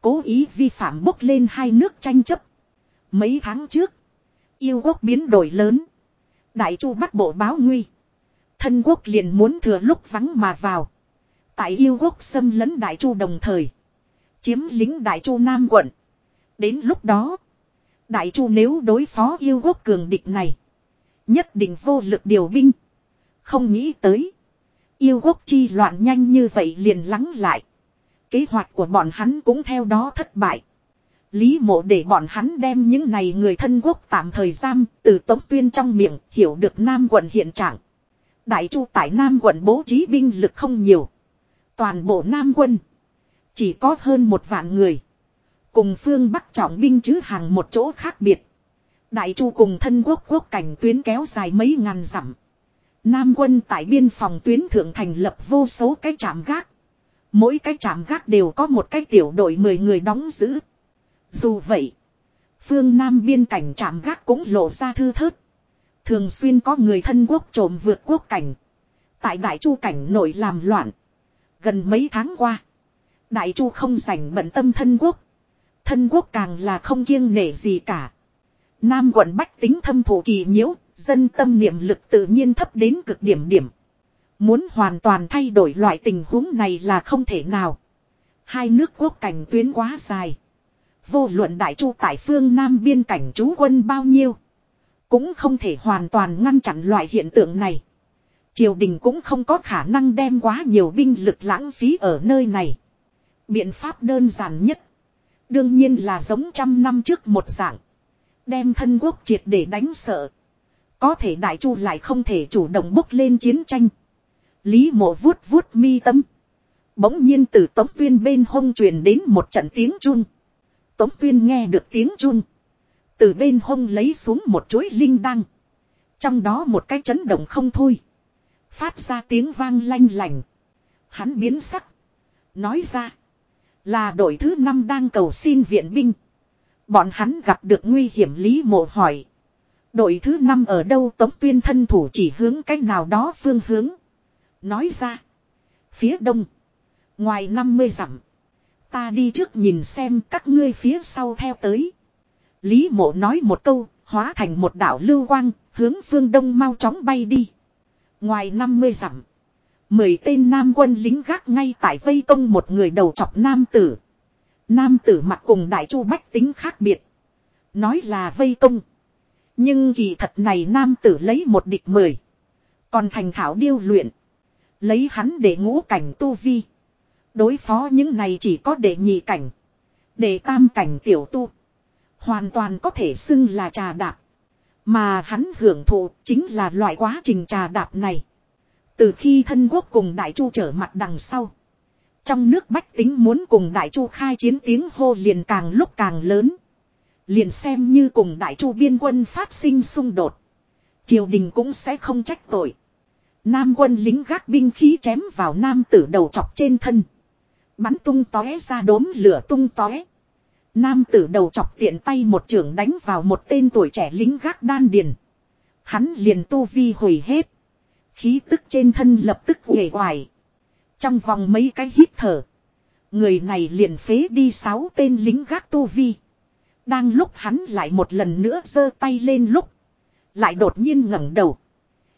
Cố ý vi phạm bốc lên hai nước tranh chấp. Mấy tháng trước. Yêu quốc biến đổi lớn. Đại chu bắc bộ báo nguy. Thân quốc liền muốn thừa lúc vắng mà vào. Tại yêu quốc xâm lấn đại chu đồng thời. Chiếm lính đại chu nam quận. Đến lúc đó. Đại chu nếu đối phó yêu quốc cường địch này. Nhất định vô lực điều binh. Không nghĩ tới. Yêu quốc chi loạn nhanh như vậy liền lắng lại. Kế hoạch của bọn hắn cũng theo đó thất bại. Lý mộ để bọn hắn đem những này người thân quốc tạm thời giam từ tống tuyên trong miệng, hiểu được Nam quận hiện trạng. Đại chu tại Nam quận bố trí binh lực không nhiều. Toàn bộ Nam quân. Chỉ có hơn một vạn người. Cùng phương Bắc trọng binh chứ hàng một chỗ khác biệt. Đại chu cùng thân quốc quốc cảnh tuyến kéo dài mấy ngàn dặm. Nam quân tại biên phòng tuyến thượng thành lập vô số cái trạm gác. Mỗi cái trạm gác đều có một cái tiểu đội 10 người đóng giữ. Dù vậy, phương Nam biên cảnh trạm gác cũng lộ ra thư thớt. Thường xuyên có người thân quốc trộm vượt quốc cảnh. Tại Đại Chu cảnh nổi làm loạn. Gần mấy tháng qua, Đại Chu không rảnh bận tâm thân quốc. Thân quốc càng là không kiêng nể gì cả. Nam quận Bách tính thâm thụ kỳ nhiễu, dân tâm niệm lực tự nhiên thấp đến cực điểm điểm. Muốn hoàn toàn thay đổi loại tình huống này là không thể nào. Hai nước quốc cảnh tuyến quá dài. Vô luận đại chu tại phương Nam biên cảnh trú quân bao nhiêu. Cũng không thể hoàn toàn ngăn chặn loại hiện tượng này. Triều đình cũng không có khả năng đem quá nhiều binh lực lãng phí ở nơi này. Biện pháp đơn giản nhất. Đương nhiên là giống trăm năm trước một dạng. Đem thân quốc triệt để đánh sợ. Có thể đại chu lại không thể chủ động bốc lên chiến tranh. Lý mộ vuốt vuốt mi tâm. Bỗng nhiên từ tống tuyên bên hông truyền đến một trận tiếng chun. Tống tuyên nghe được tiếng chun. Từ bên hông lấy xuống một chuỗi linh đăng. Trong đó một cái chấn động không thôi. Phát ra tiếng vang lanh lành. Hắn biến sắc. Nói ra. Là đội thứ năm đang cầu xin viện binh. Bọn hắn gặp được nguy hiểm Lý Mộ hỏi. Đội thứ năm ở đâu Tống Tuyên thân thủ chỉ hướng cách nào đó phương hướng. Nói ra. Phía đông. Ngoài 50 dặm. Ta đi trước nhìn xem các ngươi phía sau theo tới. Lý mộ nói một câu, hóa thành một đảo lưu quang, hướng phương đông mau chóng bay đi. Ngoài 50 dặm. Mười tên nam quân lính gác ngay tại vây công một người đầu chọc nam tử. Nam tử mặc cùng đại chu bách tính khác biệt. Nói là vây công. Nhưng kỳ thật này nam tử lấy một địch mười. Còn thành thảo điêu luyện. Lấy hắn để ngũ cảnh tu vi. Đối phó những này chỉ có để nhị cảnh. Để tam cảnh tiểu tu. Hoàn toàn có thể xưng là trà đạp. Mà hắn hưởng thụ chính là loại quá trình trà đạp này. Từ khi thân quốc cùng đại chu trở mặt đằng sau. Trong nước bách tính muốn cùng đại chu khai chiến tiếng hô liền càng lúc càng lớn. Liền xem như cùng đại chu biên quân phát sinh xung đột. Triều đình cũng sẽ không trách tội. Nam quân lính gác binh khí chém vào nam tử đầu chọc trên thân. Bắn tung tóe ra đốm lửa tung tóe. Nam tử đầu chọc tiện tay một trưởng đánh vào một tên tuổi trẻ lính gác đan điền. Hắn liền tu vi hủy hết. Khí tức trên thân lập tức uể oải. Trong vòng mấy cái hít thở. Người này liền phế đi sáu tên lính gác tu vi. Đang lúc hắn lại một lần nữa giơ tay lên lúc. Lại đột nhiên ngẩng đầu.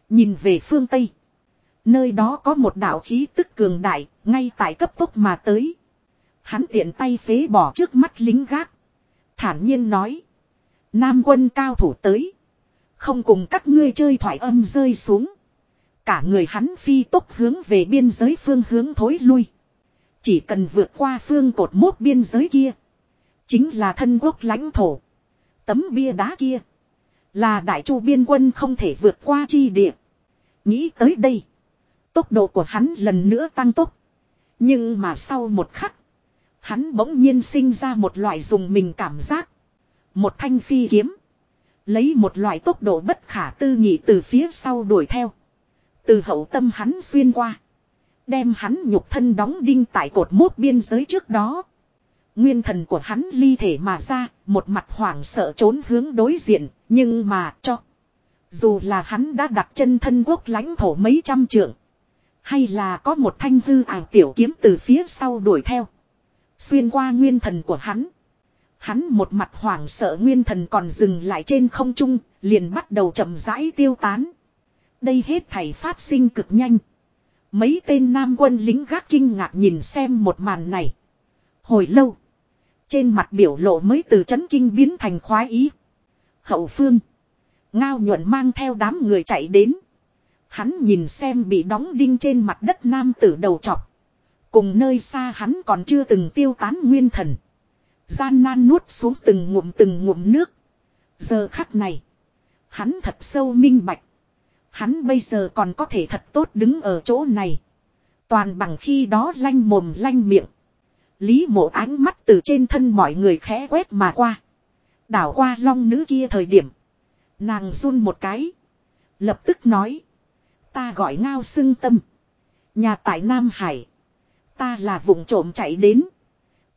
Nhìn về phương Tây. Nơi đó có một đạo khí tức cường đại, ngay tại cấp tốc mà tới. Hắn tiện tay phế bỏ trước mắt lính gác. Thản nhiên nói. Nam quân cao thủ tới. Không cùng các ngươi chơi thoải âm rơi xuống. Cả người hắn phi tốc hướng về biên giới phương hướng thối lui. Chỉ cần vượt qua phương cột mốt biên giới kia. Chính là thân quốc lãnh thổ. Tấm bia đá kia. Là đại chu biên quân không thể vượt qua chi địa. Nghĩ tới đây. Tốc độ của hắn lần nữa tăng tốc. Nhưng mà sau một khắc. Hắn bỗng nhiên sinh ra một loại dùng mình cảm giác. Một thanh phi kiếm. Lấy một loại tốc độ bất khả tư nghị từ phía sau đuổi theo. Từ hậu tâm hắn xuyên qua. Đem hắn nhục thân đóng đinh tại cột mốt biên giới trước đó. Nguyên thần của hắn ly thể mà ra, một mặt hoảng sợ trốn hướng đối diện, nhưng mà cho. Dù là hắn đã đặt chân thân quốc lãnh thổ mấy trăm trượng. Hay là có một thanh hư ảo tiểu kiếm từ phía sau đuổi theo. Xuyên qua nguyên thần của hắn. Hắn một mặt hoảng sợ nguyên thần còn dừng lại trên không trung, liền bắt đầu chậm rãi tiêu tán. Đây hết thảy phát sinh cực nhanh. Mấy tên nam quân lính gác kinh ngạc nhìn xem một màn này. Hồi lâu. Trên mặt biểu lộ mới từ chấn kinh biến thành khoái ý. Hậu phương. Ngao nhuận mang theo đám người chạy đến. Hắn nhìn xem bị đóng đinh trên mặt đất nam tử đầu chọc. Cùng nơi xa hắn còn chưa từng tiêu tán nguyên thần. Gian nan nuốt xuống từng ngụm từng ngụm nước. Giờ khắc này. Hắn thật sâu minh bạch. Hắn bây giờ còn có thể thật tốt đứng ở chỗ này. Toàn bằng khi đó lanh mồm lanh miệng. Lý mộ ánh mắt từ trên thân mọi người khẽ quét mà qua. Đảo qua long nữ kia thời điểm. Nàng run một cái. Lập tức nói. Ta gọi ngao xưng tâm. Nhà tại Nam Hải. Ta là vùng trộm chạy đến.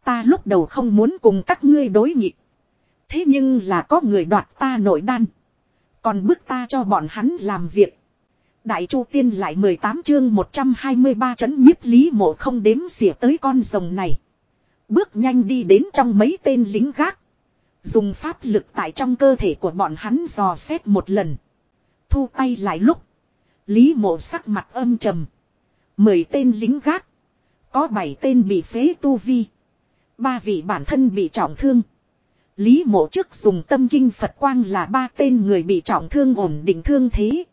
Ta lúc đầu không muốn cùng các ngươi đối nghịch. Thế nhưng là có người đoạt ta nội đan. Còn bức ta cho bọn hắn làm việc. Đại Chu Tiên lại 18 chương 123 chấn nhiếp Lý Mộ không đếm xỉa tới con rồng này. Bước nhanh đi đến trong mấy tên lính gác. Dùng pháp lực tại trong cơ thể của bọn hắn dò xét một lần. Thu tay lại lúc. Lý mộ sắc mặt âm trầm. Mười tên lính gác. Có bảy tên bị phế tu vi. Ba vị bản thân bị trọng thương. Lý mộ trước dùng tâm kinh Phật quang là ba tên người bị trọng thương ổn định thương thế.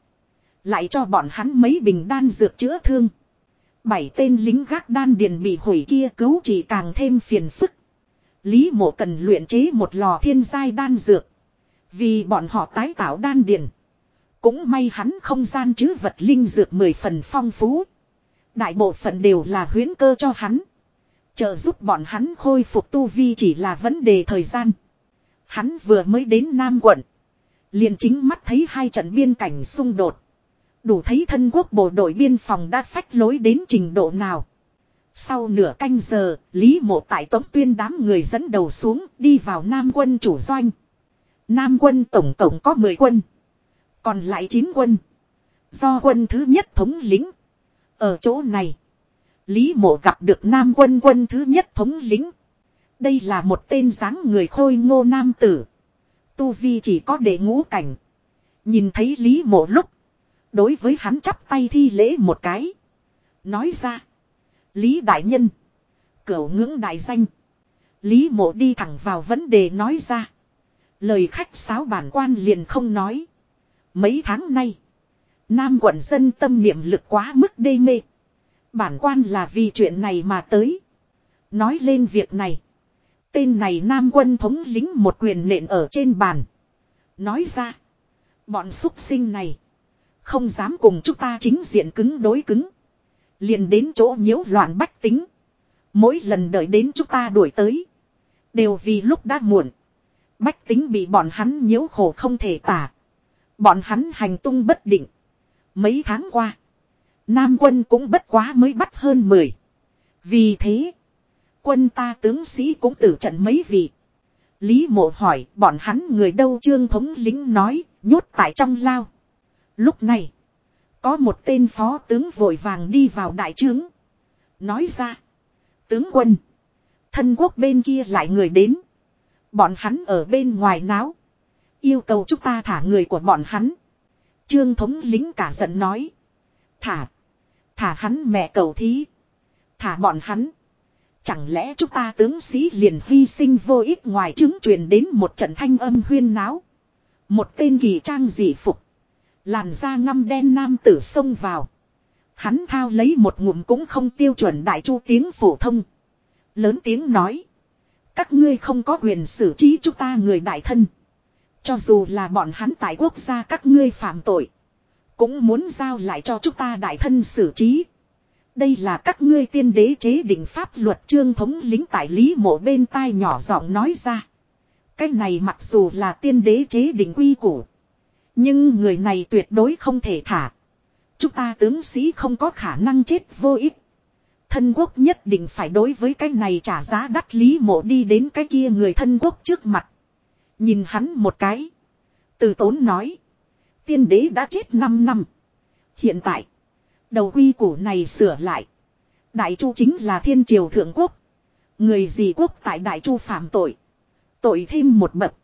Lại cho bọn hắn mấy bình đan dược chữa thương. Bảy tên lính gác đan điền bị hủy kia cứu chỉ càng thêm phiền phức. Lý mộ cần luyện chế một lò thiên giai đan dược. Vì bọn họ tái tạo đan điền. Cũng may hắn không gian chứ vật linh dược mười phần phong phú. Đại bộ phận đều là huyến cơ cho hắn. Trợ giúp bọn hắn khôi phục tu vi chỉ là vấn đề thời gian. Hắn vừa mới đến Nam quận. liền chính mắt thấy hai trận biên cảnh xung đột. Đủ thấy thân quốc bộ đội biên phòng đã phách lối đến trình độ nào. Sau nửa canh giờ, Lý Mộ tại Tống Tuyên đám người dẫn đầu xuống đi vào Nam quân chủ doanh. Nam quân tổng tổng có 10 quân. Còn lại 9 quân. Do quân thứ nhất thống lĩnh. Ở chỗ này. Lý mộ gặp được nam quân quân thứ nhất thống lĩnh. Đây là một tên dáng người khôi ngô nam tử. Tu Vi chỉ có để ngũ cảnh. Nhìn thấy Lý mộ lúc. Đối với hắn chắp tay thi lễ một cái. Nói ra. Lý đại nhân. Cửu ngưỡng đại danh. Lý mộ đi thẳng vào vấn đề nói ra. Lời khách sáo bản quan liền không nói. Mấy tháng nay. Nam quận dân tâm niệm lực quá mức đê mê. Bản quan là vì chuyện này mà tới. Nói lên việc này. Tên này nam quân thống lính một quyền nện ở trên bàn. Nói ra. Bọn xuất sinh này. Không dám cùng chúng ta chính diện cứng đối cứng. Liền đến chỗ nhiễu loạn bách tính. Mỗi lần đợi đến chúng ta đuổi tới. Đều vì lúc đã muộn. Bách tính bị bọn hắn nhiễu khổ không thể tả. Bọn hắn hành tung bất định. Mấy tháng qua. Nam quân cũng bất quá mới bắt hơn 10. Vì thế. Quân ta tướng sĩ cũng tử trận mấy vị. Lý mộ hỏi, bọn hắn người đâu trương thống lính nói, nhốt tại trong lao. Lúc này. Có một tên phó tướng vội vàng đi vào đại trướng. Nói ra. Tướng quân. Thân quốc bên kia lại người đến. Bọn hắn ở bên ngoài náo. Yêu cầu chúng ta thả người của bọn hắn. Trương thống lính cả giận nói. Thả. Thả hắn mẹ cầu thí. Thả bọn hắn. Chẳng lẽ chúng ta tướng sĩ liền hy sinh vô ích ngoài chứng truyền đến một trận thanh âm huyên náo. Một tên kỳ trang dị phục. Làn da ngăm đen nam tử xông vào. Hắn thao lấy một ngụm cũng không tiêu chuẩn đại chu tiếng phổ thông. Lớn tiếng nói. Các ngươi không có quyền xử trí chúng ta người đại thân. Cho dù là bọn hắn tại quốc gia các ngươi phạm tội. Cũng muốn giao lại cho chúng ta đại thân xử trí. Đây là các ngươi tiên đế chế định pháp luật trương thống lính tại lý mộ bên tai nhỏ giọng nói ra. Cái này mặc dù là tiên đế chế định quy củ. Nhưng người này tuyệt đối không thể thả. Chúng ta tướng sĩ không có khả năng chết vô ích. Thân quốc nhất định phải đối với cái này trả giá đắt lý mộ đi đến cái kia người thân quốc trước mặt. Nhìn hắn một cái. Từ tốn nói. Tiên đế đã chết 5 năm. Hiện tại. Đầu quy củ này sửa lại. Đại chu chính là thiên triều thượng quốc. Người gì quốc tại đại chu phạm tội. Tội thêm một bậc.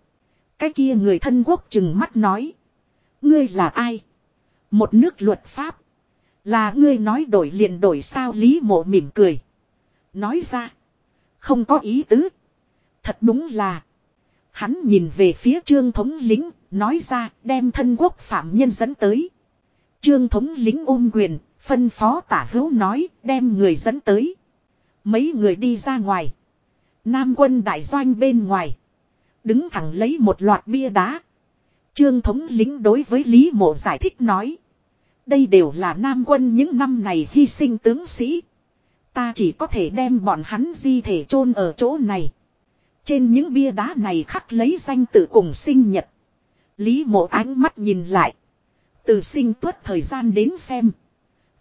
Cái kia người thân quốc chừng mắt nói. Ngươi là ai? Một nước luật pháp. Là ngươi nói đổi liền đổi sao Lý mộ mỉm cười. Nói ra. Không có ý tứ. Thật đúng là. Hắn nhìn về phía trương thống lính. Nói ra, đem thân quốc phạm nhân dẫn tới. Trương thống lính ôm quyền. Phân phó tả hữu nói, đem người dẫn tới. Mấy người đi ra ngoài. Nam quân đại doanh bên ngoài. Đứng thẳng lấy một loạt bia đá. Trương thống lính đối với Lý Mộ giải thích nói. Đây đều là nam quân những năm này hy sinh tướng sĩ. Ta chỉ có thể đem bọn hắn di thể chôn ở chỗ này. Trên những bia đá này khắc lấy danh tự cùng sinh nhật. Lý mộ ánh mắt nhìn lại. Từ sinh tuất thời gian đến xem.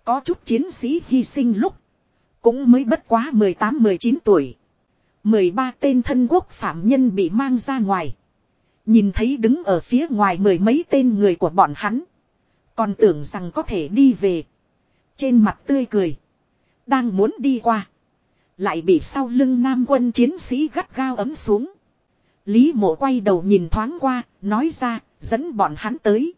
Có chút chiến sĩ hy sinh lúc. Cũng mới bất quá 18-19 tuổi. 13 tên thân quốc phạm nhân bị mang ra ngoài. Nhìn thấy đứng ở phía ngoài mười mấy tên người của bọn hắn. Còn tưởng rằng có thể đi về. Trên mặt tươi cười. Đang muốn đi qua. Lại bị sau lưng nam quân chiến sĩ gắt gao ấm xuống. Lý mộ quay đầu nhìn thoáng qua, nói ra, dẫn bọn hắn tới.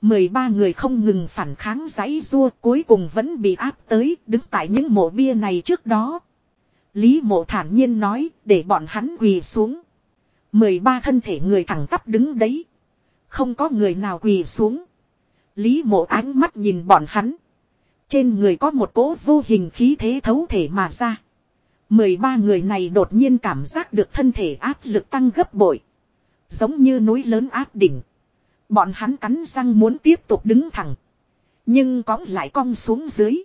13 người không ngừng phản kháng giấy rua cuối cùng vẫn bị áp tới đứng tại những mộ bia này trước đó. Lý mộ thản nhiên nói để bọn hắn quỳ xuống. 13 thân thể người thẳng tắp đứng đấy. Không có người nào quỳ xuống. Lý mộ ánh mắt nhìn bọn hắn. Trên người có một cỗ vô hình khí thế thấu thể mà ra. 13 người này đột nhiên cảm giác được thân thể áp lực tăng gấp bội. Giống như núi lớn áp đỉnh. Bọn hắn cắn răng muốn tiếp tục đứng thẳng. Nhưng cõng lại cong xuống dưới.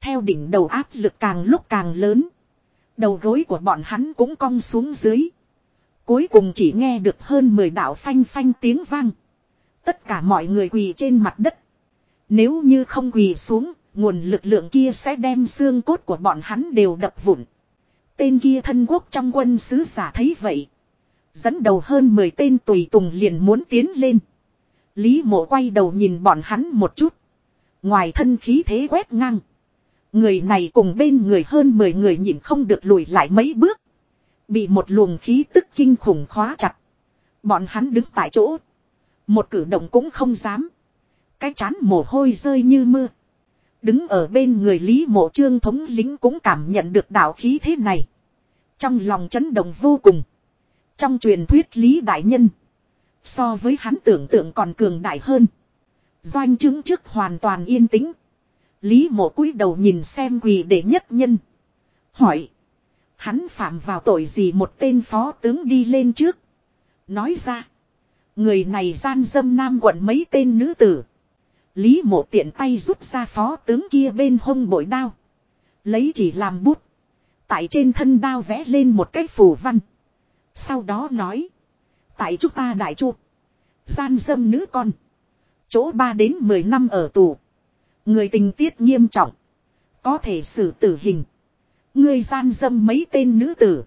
Theo đỉnh đầu áp lực càng lúc càng lớn. Đầu gối của bọn hắn cũng cong xuống dưới. Cuối cùng chỉ nghe được hơn 10 đạo phanh phanh tiếng vang. Tất cả mọi người quỳ trên mặt đất. Nếu như không quỳ xuống, nguồn lực lượng kia sẽ đem xương cốt của bọn hắn đều đập vụn. Tên kia thân quốc trong quân sứ giả thấy vậy. Dẫn đầu hơn 10 tên tùy tùng liền muốn tiến lên. Lý mộ quay đầu nhìn bọn hắn một chút. Ngoài thân khí thế quét ngang. Người này cùng bên người hơn 10 người nhìn không được lùi lại mấy bước. Bị một luồng khí tức kinh khủng khóa chặt. Bọn hắn đứng tại chỗ. Một cử động cũng không dám. Cái chán mồ hôi rơi như mưa. Đứng ở bên người Lý Mộ Trương thống lính cũng cảm nhận được đạo khí thế này. Trong lòng chấn động vô cùng. Trong truyền thuyết Lý Đại Nhân. So với hắn tưởng tượng còn cường đại hơn. Doanh chứng trước hoàn toàn yên tĩnh. Lý mộ cúi đầu nhìn xem quỳ để nhất nhân. Hỏi. Hắn phạm vào tội gì một tên phó tướng đi lên trước. Nói ra. Người này gian dâm nam quận mấy tên nữ tử. Lý mộ tiện tay rút ra phó tướng kia bên hông bội đao. Lấy chỉ làm bút. Tại trên thân đao vẽ lên một cái phù văn. Sau đó nói. Tại chúng ta đại chu. Gian dâm nữ con. Chỗ 3 đến 10 năm ở tù. Người tình tiết nghiêm trọng. Có thể xử tử hình. Ngươi gian dâm mấy tên nữ tử.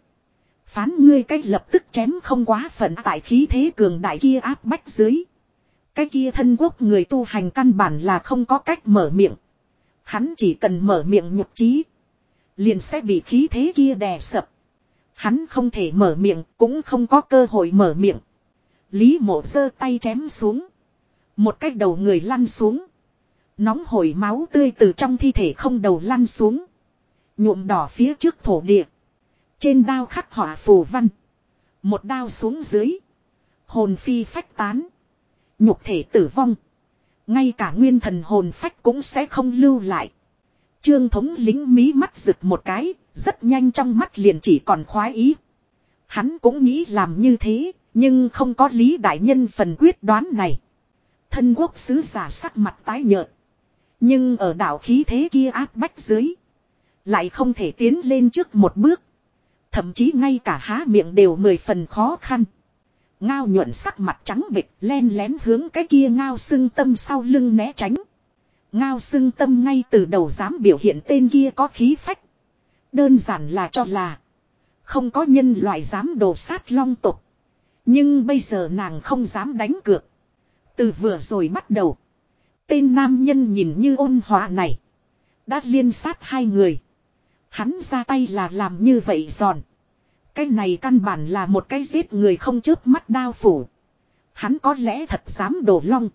Phán ngươi cách lập tức chém không quá phận tại khí thế cường đại kia áp bách dưới. Cái kia thân quốc người tu hành căn bản là không có cách mở miệng. Hắn chỉ cần mở miệng nhục trí. Liền sẽ bị khí thế kia đè sập. Hắn không thể mở miệng, cũng không có cơ hội mở miệng. Lý mộ giơ tay chém xuống. Một cách đầu người lăn xuống. Nóng hổi máu tươi từ trong thi thể không đầu lăn xuống. Nhuộm đỏ phía trước thổ địa. Trên đao khắc họa phù văn. Một đao xuống dưới. Hồn phi phách tán. Nhục thể tử vong. Ngay cả nguyên thần hồn phách cũng sẽ không lưu lại. Trương thống lính mí mắt rực một cái. Rất nhanh trong mắt liền chỉ còn khoái ý. Hắn cũng nghĩ làm như thế. Nhưng không có lý đại nhân phần quyết đoán này. Thân quốc sứ giả sắc mặt tái nhợt. Nhưng ở đảo khí thế kia áp bách dưới. Lại không thể tiến lên trước một bước. Thậm chí ngay cả há miệng đều mười phần khó khăn. Ngao nhuận sắc mặt trắng bịch len lén hướng cái kia ngao xưng tâm sau lưng né tránh. Ngao xưng tâm ngay từ đầu dám biểu hiện tên kia có khí phách. Đơn giản là cho là. Không có nhân loại dám đổ sát long tục. Nhưng bây giờ nàng không dám đánh cược. Từ vừa rồi bắt đầu. Tên nam nhân nhìn như ôn hòa này. Đã liên sát hai người. Hắn ra tay là làm như vậy giòn. Cái này căn bản là một cái giết người không chớp mắt đao phủ. Hắn có lẽ thật dám đổ long.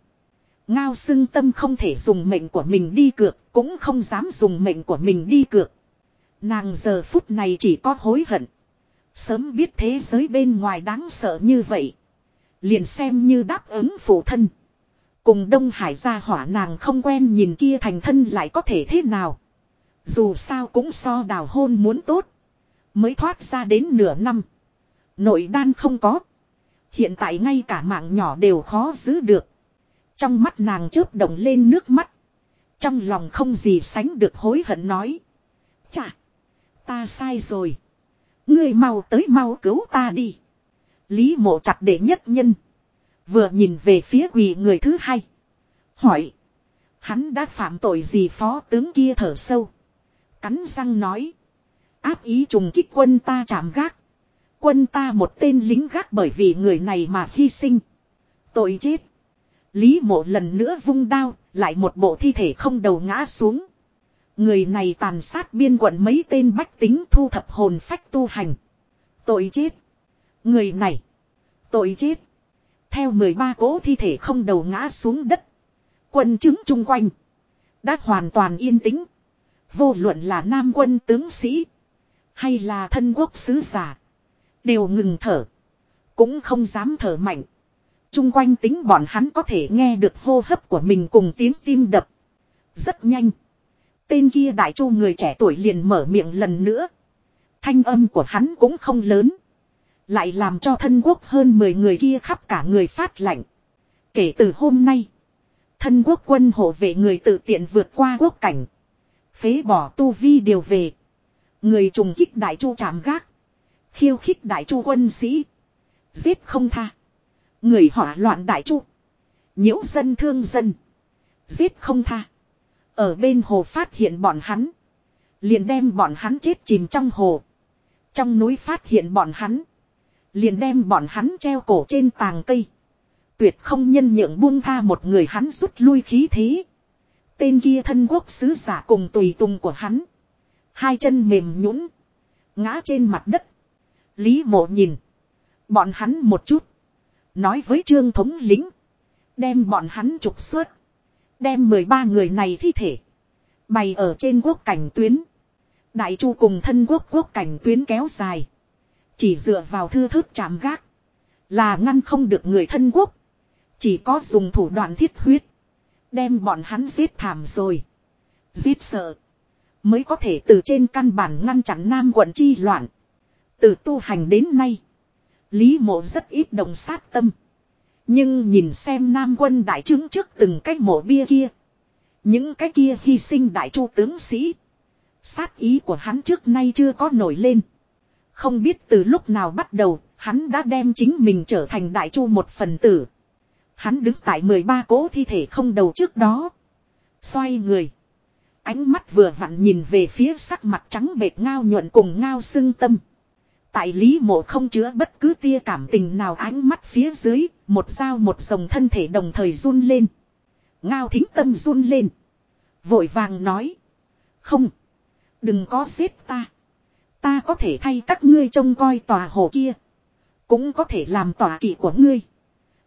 Ngao xưng tâm không thể dùng mệnh của mình đi cược, cũng không dám dùng mệnh của mình đi cược. Nàng giờ phút này chỉ có hối hận. Sớm biết thế giới bên ngoài đáng sợ như vậy. Liền xem như đáp ứng phụ thân. Cùng Đông Hải gia hỏa nàng không quen nhìn kia thành thân lại có thể thế nào. Dù sao cũng so đào hôn muốn tốt. Mới thoát ra đến nửa năm. Nội đan không có. Hiện tại ngay cả mạng nhỏ đều khó giữ được. Trong mắt nàng chớp động lên nước mắt. Trong lòng không gì sánh được hối hận nói. Chà. Ta sai rồi. Ngươi mau tới mau cứu ta đi. Lý mộ chặt để nhất nhân. Vừa nhìn về phía quỳ người thứ hai. Hỏi. Hắn đã phạm tội gì phó tướng kia thở sâu. Cắn răng nói. Áp ý trùng kích quân ta chạm gác. Quân ta một tên lính gác bởi vì người này mà hy sinh. Tội chết. Lý mộ lần nữa vung đao, lại một bộ thi thể không đầu ngã xuống. Người này tàn sát biên quận mấy tên bách tính thu thập hồn phách tu hành. Tội chết. Người này. Tội chết. Theo 13 cố thi thể không đầu ngã xuống đất. Quân chứng chung quanh. Đã hoàn toàn yên tĩnh. Vô luận là nam quân tướng sĩ. Hay là thân quốc sứ giả. Đều ngừng thở. Cũng không dám thở mạnh. Chung quanh tính bọn hắn có thể nghe được hô hấp của mình cùng tiếng tim đập. Rất nhanh. Tên kia đại chu người trẻ tuổi liền mở miệng lần nữa. Thanh âm của hắn cũng không lớn. Lại làm cho thân quốc hơn 10 người kia khắp cả người phát lạnh. Kể từ hôm nay. Thân quốc quân hộ vệ người tự tiện vượt qua quốc cảnh. Phế bỏ tu vi điều về. Người trùng kích đại chu chạm gác. Khiêu khích đại chu quân sĩ. Giết không tha. Người hỏa loạn đại chu. nhiễu dân thương dân. Giết không tha. Ở bên hồ phát hiện bọn hắn. Liền đem bọn hắn chết chìm trong hồ. Trong núi phát hiện bọn hắn. Liền đem bọn hắn treo cổ trên tàng cây. Tuyệt không nhân nhượng buông tha một người hắn rút lui khí thế. tên kia thân quốc sứ giả cùng tùy tùng của hắn. Hai chân mềm nhũn, Ngã trên mặt đất. Lý mộ nhìn. Bọn hắn một chút. Nói với trương thống lính. Đem bọn hắn trục xuất. Đem 13 người này thi thể. Bày ở trên quốc cảnh tuyến. Đại chu cùng thân quốc quốc cảnh tuyến kéo dài. Chỉ dựa vào thư thức chạm gác. Là ngăn không được người thân quốc. Chỉ có dùng thủ đoạn thiết huyết. Đem bọn hắn giết thảm rồi. Giết sợ. Mới có thể từ trên căn bản ngăn chặn Nam quận chi loạn. Từ tu hành đến nay. Lý mộ rất ít đồng sát tâm. Nhưng nhìn xem Nam quân đại chứng trước từng cái mộ bia kia. Những cái kia hy sinh đại chu tướng sĩ. Sát ý của hắn trước nay chưa có nổi lên. Không biết từ lúc nào bắt đầu, hắn đã đem chính mình trở thành đại chu một phần tử. Hắn đứng tại 13 cố thi thể không đầu trước đó. Xoay người. Ánh mắt vừa vặn nhìn về phía sắc mặt trắng bệt ngao nhuận cùng ngao xưng tâm. Tại lý mộ không chứa bất cứ tia cảm tình nào ánh mắt phía dưới, một dao một dòng thân thể đồng thời run lên. Ngao thính tâm run lên. Vội vàng nói. Không. Đừng có giết ta. Ta có thể thay các ngươi trông coi tòa hồ kia. Cũng có thể làm tòa kỵ của ngươi.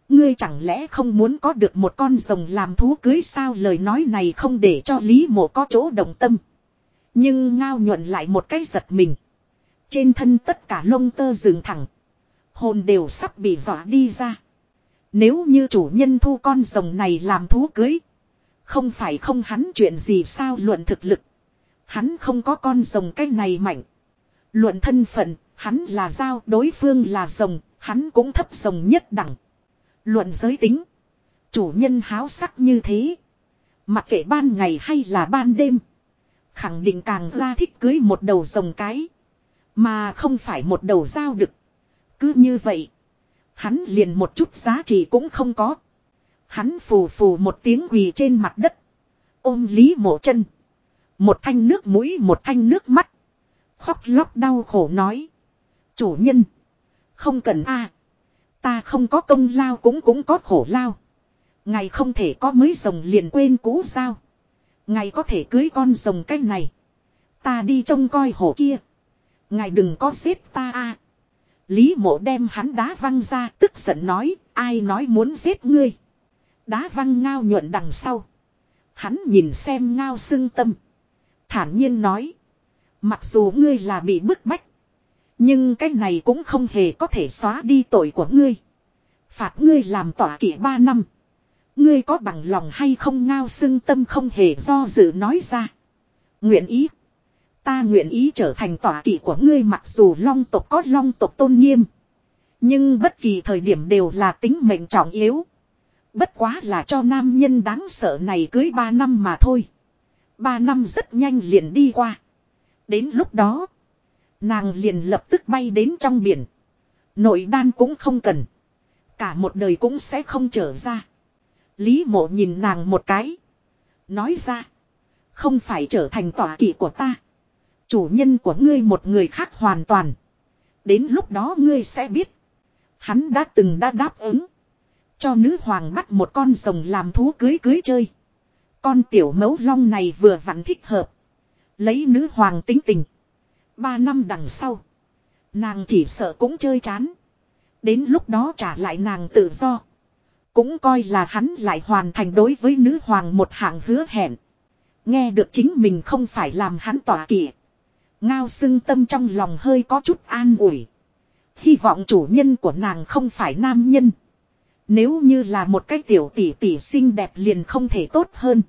Ngươi chẳng lẽ không muốn có được một con rồng làm thú cưới sao lời nói này không để cho Lý mộ có chỗ đồng tâm. Nhưng ngao nhuận lại một cái giật mình. Trên thân tất cả lông tơ dừng thẳng. Hồn đều sắp bị dọa đi ra. Nếu như chủ nhân thu con rồng này làm thú cưới. Không phải không hắn chuyện gì sao luận thực lực. Hắn không có con rồng cái này mạnh. Luận thân phận, hắn là dao, đối phương là rồng, hắn cũng thấp rồng nhất đẳng. Luận giới tính. Chủ nhân háo sắc như thế. Mặc kệ ban ngày hay là ban đêm. Khẳng định càng ra thích cưới một đầu rồng cái. Mà không phải một đầu dao đực. Cứ như vậy. Hắn liền một chút giá trị cũng không có. Hắn phù phù một tiếng quỳ trên mặt đất. Ôm Lý mộ chân. Một thanh nước mũi, một thanh nước mắt. Khóc lóc đau khổ nói. Chủ nhân. Không cần a Ta không có công lao cũng cũng có khổ lao. Ngày không thể có mới rồng liền quên cũ sao. Ngày có thể cưới con rồng cái này. Ta đi trông coi hổ kia. Ngài đừng có giết ta a. Lý mộ đem hắn đá văng ra, tức giận nói, ai nói muốn giết ngươi. Đá văng ngao nhuận đằng sau. Hắn nhìn xem ngao xưng tâm. Thản nhiên nói. Mặc dù ngươi là bị bức bách. Nhưng cái này cũng không hề có thể xóa đi tội của ngươi. Phạt ngươi làm tỏa kỷ ba năm. Ngươi có bằng lòng hay không ngao xưng tâm không hề do dự nói ra. Nguyện ý. Ta nguyện ý trở thành tỏa kỷ của ngươi mặc dù long tộc có long tộc tôn nghiêm. Nhưng bất kỳ thời điểm đều là tính mệnh trọng yếu. Bất quá là cho nam nhân đáng sợ này cưới ba năm mà thôi. Ba năm rất nhanh liền đi qua. Đến lúc đó. Nàng liền lập tức bay đến trong biển. Nội đan cũng không cần. Cả một đời cũng sẽ không trở ra. Lý mộ nhìn nàng một cái. Nói ra. Không phải trở thành tỏa kỵ của ta. Chủ nhân của ngươi một người khác hoàn toàn. Đến lúc đó ngươi sẽ biết. Hắn đã từng đã đáp ứng. Cho nữ hoàng bắt một con rồng làm thú cưới cưới chơi. Con tiểu mấu long này vừa vặn thích hợp. Lấy nữ hoàng tính tình. Ba năm đằng sau. Nàng chỉ sợ cũng chơi chán. Đến lúc đó trả lại nàng tự do. Cũng coi là hắn lại hoàn thành đối với nữ hoàng một hạng hứa hẹn. Nghe được chính mình không phải làm hắn tỏa kỵ. Ngao xưng tâm trong lòng hơi có chút an ủi. Hy vọng chủ nhân của nàng không phải nam nhân. Nếu như là một cái tiểu tỷ tỷ xinh đẹp liền không thể tốt hơn.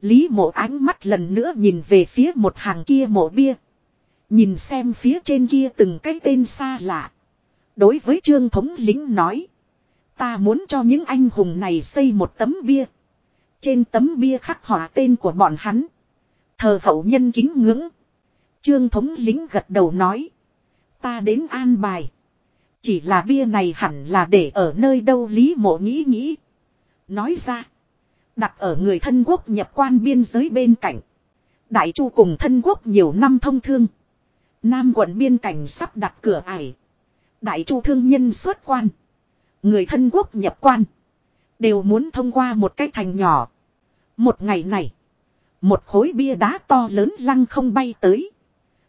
Lý mộ ánh mắt lần nữa nhìn về phía một hàng kia mộ bia. Nhìn xem phía trên kia từng cái tên xa lạ. Đối với trương thống lính nói. Ta muốn cho những anh hùng này xây một tấm bia. Trên tấm bia khắc họa tên của bọn hắn. Thờ hậu nhân kính ngưỡng. Trương thống lính gật đầu nói. Ta đến an bài. Chỉ là bia này hẳn là để ở nơi đâu Lý mộ nghĩ nghĩ. Nói ra. Đặt ở người thân quốc nhập quan biên giới bên cạnh. Đại chu cùng thân quốc nhiều năm thông thương. Nam quận biên cảnh sắp đặt cửa ải. Đại chu thương nhân xuất quan. Người thân quốc nhập quan. Đều muốn thông qua một cái thành nhỏ. Một ngày này. Một khối bia đá to lớn lăng không bay tới.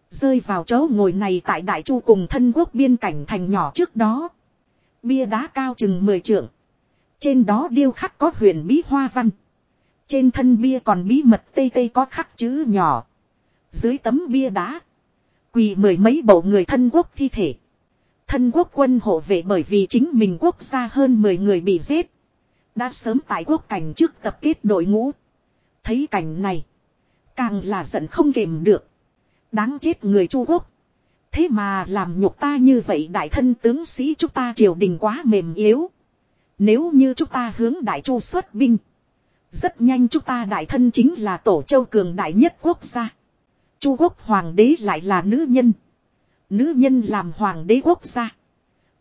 Rơi vào chỗ ngồi này tại Đại Chu cùng thân quốc biên cảnh thành nhỏ trước đó. Bia đá cao chừng 10 trượng. Trên đó điêu khắc có huyền bí hoa văn. Trên thân bia còn bí mật tây tây có khắc chữ nhỏ. Dưới tấm bia đá. Quỳ mười mấy bộ người thân quốc thi thể. Thân quốc quân hộ vệ bởi vì chính mình quốc gia hơn 10 người bị giết. Đã sớm tại quốc cảnh trước tập kết đội ngũ. Thấy cảnh này. Càng là giận không kềm được. Đáng chết người Chu Quốc. Thế mà làm nhục ta như vậy đại thân tướng sĩ chúng ta triều đình quá mềm yếu. Nếu như chúng ta hướng đại chu xuất binh. Rất nhanh chúng ta đại thân chính là tổ châu cường đại nhất quốc gia. Chu quốc hoàng đế lại là nữ nhân. Nữ nhân làm hoàng đế quốc gia.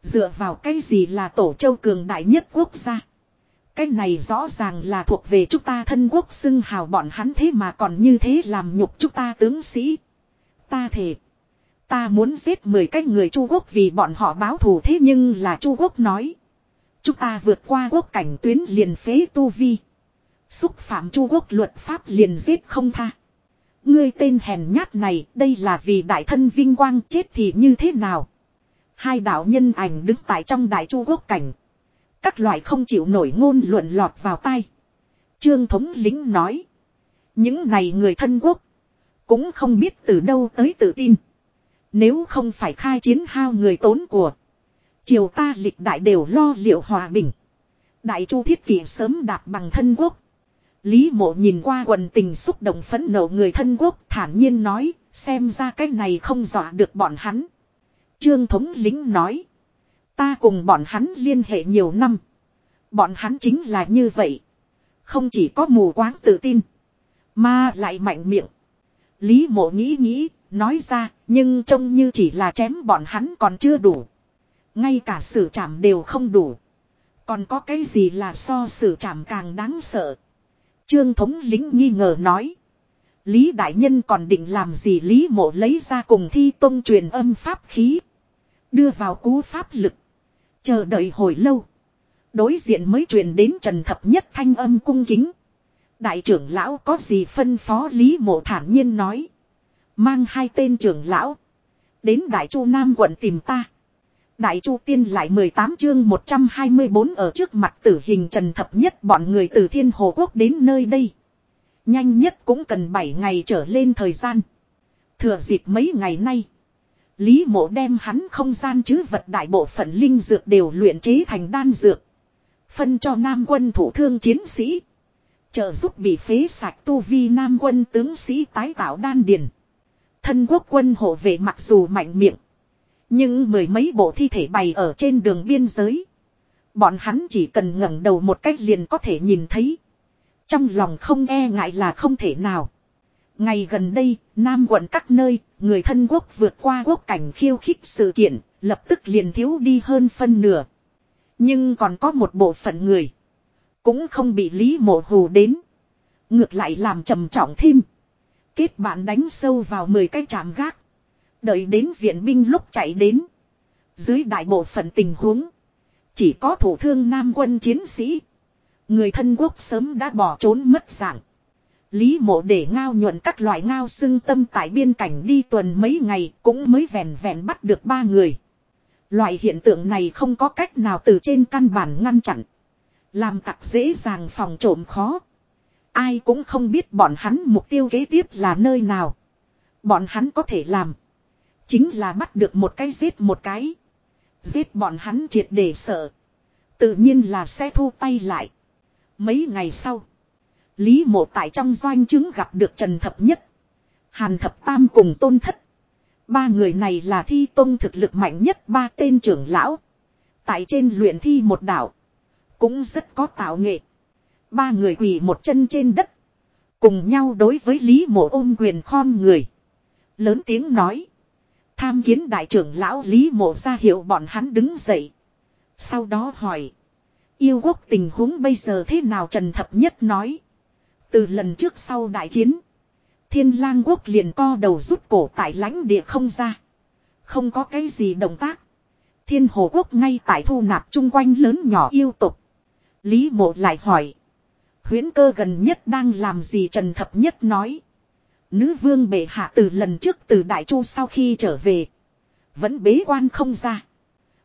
Dựa vào cái gì là tổ châu cường đại nhất quốc gia. Cái này rõ ràng là thuộc về chúng ta thân quốc xưng hào bọn hắn thế mà còn như thế làm nhục chúng ta tướng sĩ. Ta thề. Ta muốn giết 10 cái người Chu Quốc vì bọn họ báo thù thế nhưng là Chu Quốc nói. Chúng ta vượt qua quốc cảnh tuyến liền phế tu vi. Xúc phạm Chu Quốc luật pháp liền giết không tha. Ngươi tên hèn nhát này, đây là vì đại thân vinh quang chết thì như thế nào. Hai đạo nhân ảnh đứng tại trong đại Chu Quốc cảnh. Các loại không chịu nổi ngôn luận lọt vào tai. Trương thống lính nói. Những này người thân quốc. Cũng không biết từ đâu tới tự tin. Nếu không phải khai chiến hao người tốn của. Triều ta lịch đại đều lo liệu hòa bình. Đại chu thiết kỷ sớm đạp bằng thân quốc. Lý mộ nhìn qua quần tình xúc động phẫn nộ người thân quốc thản nhiên nói. Xem ra cái này không dọa được bọn hắn. Trương thống lính nói. Ta cùng bọn hắn liên hệ nhiều năm. Bọn hắn chính là như vậy. Không chỉ có mù quáng tự tin. Mà lại mạnh miệng. Lý mộ nghĩ nghĩ, nói ra, nhưng trông như chỉ là chém bọn hắn còn chưa đủ. Ngay cả sự trảm đều không đủ. Còn có cái gì là so sự trảm càng đáng sợ. Trương thống lính nghi ngờ nói. Lý đại nhân còn định làm gì Lý mộ lấy ra cùng thi tông truyền âm pháp khí. Đưa vào cú pháp lực. Chờ đợi hồi lâu. Đối diện mới truyền đến trần thập nhất thanh âm cung kính. Đại trưởng lão có gì phân phó Lý mộ thản nhiên nói. Mang hai tên trưởng lão. Đến Đại Chu Nam quận tìm ta. Đại Chu Tiên lại 18 chương 124 ở trước mặt tử hình trần thập nhất bọn người từ Thiên Hồ Quốc đến nơi đây. Nhanh nhất cũng cần 7 ngày trở lên thời gian. Thừa dịp mấy ngày nay. Lý mộ đem hắn không gian chứ vật đại bộ phận linh dược đều luyện chế thành đan dược. Phân cho nam quân thủ thương chiến sĩ. Trợ giúp bị phế sạch tu vi nam quân tướng sĩ tái tạo đan điền. Thân quốc quân hộ vệ mặc dù mạnh miệng. Nhưng mười mấy bộ thi thể bày ở trên đường biên giới. Bọn hắn chỉ cần ngẩng đầu một cách liền có thể nhìn thấy. Trong lòng không e ngại là không thể nào. Ngày gần đây, Nam quận các nơi, người thân quốc vượt qua quốc cảnh khiêu khích sự kiện, lập tức liền thiếu đi hơn phân nửa. Nhưng còn có một bộ phận người. Cũng không bị Lý Mộ Hù đến. Ngược lại làm trầm trọng thêm. Kết bạn đánh sâu vào 10 cái trạm gác. Đợi đến viện binh lúc chạy đến. Dưới đại bộ phận tình huống. Chỉ có thủ thương nam quân chiến sĩ. Người thân quốc sớm đã bỏ trốn mất dạng. Lý mộ để ngao nhuận các loại ngao xưng tâm tại biên cảnh đi tuần mấy ngày cũng mới vẹn vẹn bắt được ba người. Loại hiện tượng này không có cách nào từ trên căn bản ngăn chặn. Làm tặc dễ dàng phòng trộm khó. Ai cũng không biết bọn hắn mục tiêu kế tiếp là nơi nào. Bọn hắn có thể làm. Chính là bắt được một cái giết một cái. Giết bọn hắn triệt để sợ. Tự nhiên là sẽ thu tay lại. Mấy ngày sau. Lý mộ tại trong doanh chứng gặp được Trần Thập Nhất. Hàn Thập Tam cùng tôn thất. Ba người này là thi tôn thực lực mạnh nhất ba tên trưởng lão. Tại trên luyện thi một đảo. Cũng rất có tạo nghệ. Ba người quỳ một chân trên đất. Cùng nhau đối với Lý mộ ôm quyền khom người. Lớn tiếng nói. Tham kiến đại trưởng lão Lý mộ ra hiệu bọn hắn đứng dậy. Sau đó hỏi. Yêu quốc tình huống bây giờ thế nào Trần Thập Nhất nói. Từ lần trước sau đại chiến. Thiên lang quốc liền co đầu rút cổ tại lãnh địa không ra. Không có cái gì động tác. Thiên hồ quốc ngay tại thu nạp chung quanh lớn nhỏ yêu tục. Lý mộ lại hỏi. Huyến cơ gần nhất đang làm gì Trần Thập Nhất nói. Nữ vương bệ hạ từ lần trước từ Đại Chu sau khi trở về. Vẫn bế quan không ra.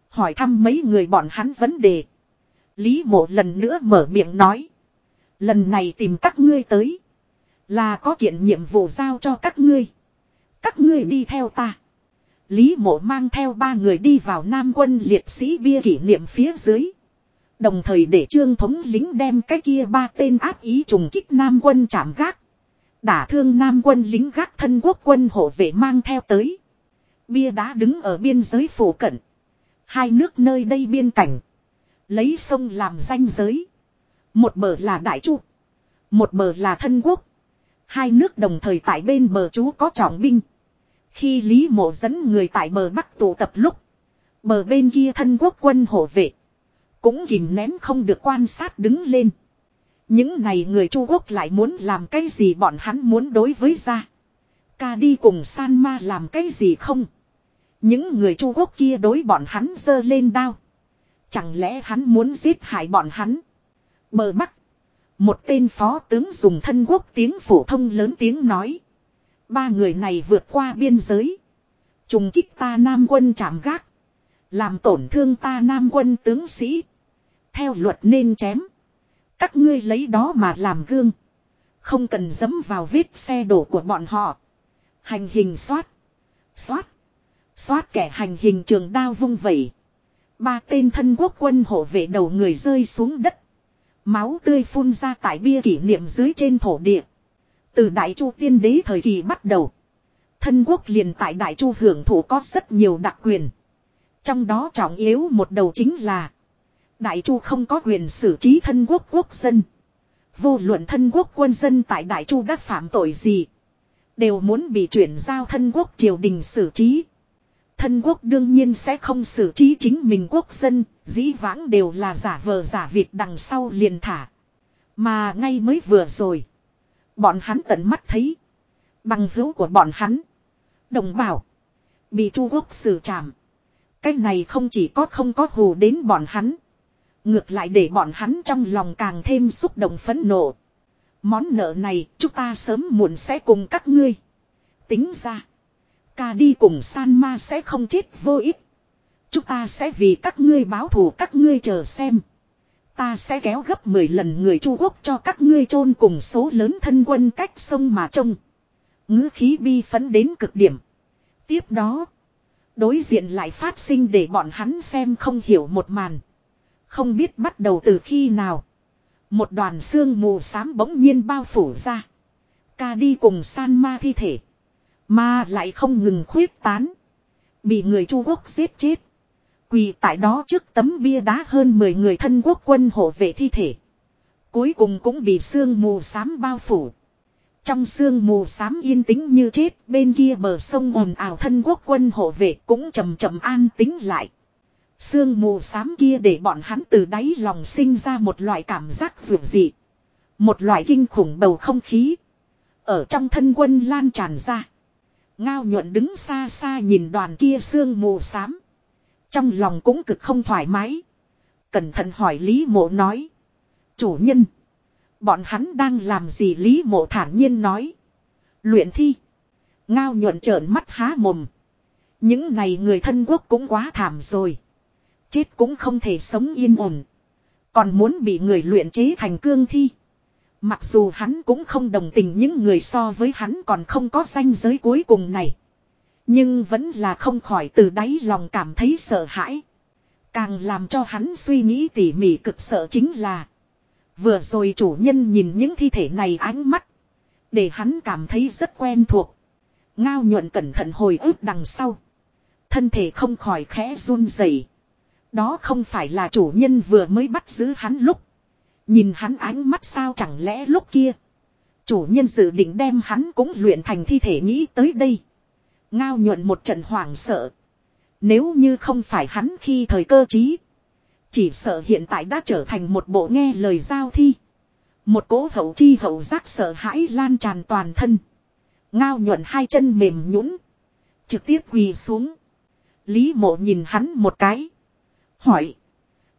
Hỏi thăm mấy người bọn hắn vấn đề. Lý mộ lần nữa mở miệng nói. Lần này tìm các ngươi tới. Là có kiện nhiệm vụ giao cho các ngươi. Các ngươi đi theo ta. Lý mộ mang theo ba người đi vào Nam quân liệt sĩ bia kỷ niệm phía dưới. Đồng thời để trương thống lính đem cái kia ba tên áp ý trùng kích Nam quân chạm gác. Đả thương Nam quân lính gác thân quốc quân hộ vệ mang theo tới. Bia đá đứng ở biên giới phủ cận. Hai nước nơi đây biên cảnh. Lấy sông làm danh giới. Một bờ là Đại Chu. Một bờ là thân quốc. Hai nước đồng thời tại bên bờ chú có trọng binh. Khi Lý Mộ dẫn người tại bờ Bắc tụ tập lúc. Bờ bên kia thân quốc quân hộ vệ. Cũng kìm nén không được quan sát đứng lên. Những này người Chu Quốc lại muốn làm cái gì bọn hắn muốn đối với ra. Ca đi cùng san ma làm cái gì không. Những người Chu Quốc kia đối bọn hắn dơ lên đao. Chẳng lẽ hắn muốn giết hại bọn hắn. Bờ Bắc. Một tên phó tướng dùng thân quốc tiếng phổ thông lớn tiếng nói. Ba người này vượt qua biên giới. Trùng kích ta nam quân chạm gác. Làm tổn thương ta nam quân tướng sĩ. Theo luật nên chém. Các ngươi lấy đó mà làm gương. Không cần dẫm vào vết xe đổ của bọn họ. Hành hình xoát. Xoát. Xoát kẻ hành hình trường đao vung vẩy. Ba tên thân quốc quân hộ vệ đầu người rơi xuống đất. Máu tươi phun ra tại bia kỷ niệm dưới trên thổ địa. Từ Đại Chu tiên đế thời kỳ bắt đầu. Thân quốc liền tại Đại Chu hưởng thụ có rất nhiều đặc quyền. Trong đó trọng yếu một đầu chính là. Đại Chu không có quyền xử trí thân quốc quốc dân. Vô luận thân quốc quân dân tại Đại Chu đã phạm tội gì. Đều muốn bị chuyển giao thân quốc triều đình xử trí. Thân quốc đương nhiên sẽ không xử trí chính mình quốc dân, dĩ vãng đều là giả vờ giả việc đằng sau liền thả. Mà ngay mới vừa rồi. Bọn hắn tận mắt thấy. Bằng hữu của bọn hắn. Đồng bảo. Bị Chu Quốc xử trảm. Cái này không chỉ có không có hù đến bọn hắn. Ngược lại để bọn hắn trong lòng càng thêm xúc động phấn nộ. Món nợ này, chúng ta sớm muộn sẽ cùng các ngươi. Tính ra. Ca đi cùng san ma sẽ không chết vô ích. Chúng ta sẽ vì các ngươi báo thù, các ngươi chờ xem. Ta sẽ kéo gấp 10 lần người Chu Quốc cho các ngươi chôn cùng số lớn thân quân cách sông mà trông. ngữ khí bi phấn đến cực điểm. Tiếp đó. Đối diện lại phát sinh để bọn hắn xem không hiểu một màn. Không biết bắt đầu từ khi nào. Một đoàn xương mù xám bỗng nhiên bao phủ ra. Ca đi cùng san ma thi thể. Mà lại không ngừng khuyết tán. Bị người Chu Quốc giết chết. Quỳ tại đó trước tấm bia đá hơn 10 người thân quốc quân hộ vệ thi thể. Cuối cùng cũng bị sương mù xám bao phủ. Trong sương mù xám yên tĩnh như chết, bên kia bờ sông ồn ào thân quốc quân hộ vệ cũng chậm chậm an tĩnh lại. Sương mù xám kia để bọn hắn từ đáy lòng sinh ra một loại cảm giác vượt dị. Một loại kinh khủng bầu không khí. Ở trong thân quân lan tràn ra. Ngao nhuận đứng xa xa nhìn đoàn kia sương mù xám. Trong lòng cũng cực không thoải mái. Cẩn thận hỏi Lý mộ nói. Chủ nhân. Bọn hắn đang làm gì Lý mộ thản nhiên nói. Luyện thi. Ngao nhuận trợn mắt há mồm. Những này người thân quốc cũng quá thảm rồi. Chết cũng không thể sống yên ổn. Còn muốn bị người luyện chế thành cương thi. Mặc dù hắn cũng không đồng tình những người so với hắn còn không có danh giới cuối cùng này. Nhưng vẫn là không khỏi từ đáy lòng cảm thấy sợ hãi. Càng làm cho hắn suy nghĩ tỉ mỉ cực sợ chính là. Vừa rồi chủ nhân nhìn những thi thể này ánh mắt. Để hắn cảm thấy rất quen thuộc. Ngao nhuận cẩn thận hồi ức đằng sau. Thân thể không khỏi khẽ run rẩy. Đó không phải là chủ nhân vừa mới bắt giữ hắn lúc. Nhìn hắn ánh mắt sao chẳng lẽ lúc kia. Chủ nhân dự định đem hắn cũng luyện thành thi thể nghĩ tới đây. Ngao nhuận một trận hoảng sợ. Nếu như không phải hắn khi thời cơ trí. Chỉ sợ hiện tại đã trở thành một bộ nghe lời giao thi. Một cố hậu chi hậu giác sợ hãi lan tràn toàn thân. Ngao nhuận hai chân mềm nhũn Trực tiếp quỳ xuống. Lý mộ nhìn hắn một cái. Hỏi.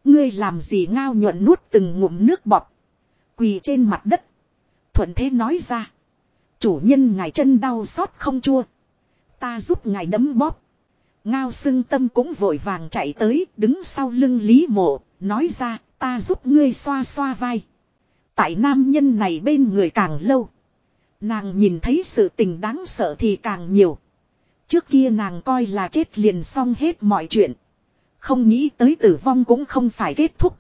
Ngươi làm gì ngao nhuận nuốt từng ngụm nước bọt. Quỳ trên mặt đất. Thuận thế nói ra. Chủ nhân ngài chân đau xót không chua. Ta giúp ngài đấm bóp. Ngao xưng tâm cũng vội vàng chạy tới, đứng sau lưng Lý Mộ, nói ra, ta giúp ngươi xoa xoa vai. Tại nam nhân này bên người càng lâu. Nàng nhìn thấy sự tình đáng sợ thì càng nhiều. Trước kia nàng coi là chết liền xong hết mọi chuyện. Không nghĩ tới tử vong cũng không phải kết thúc.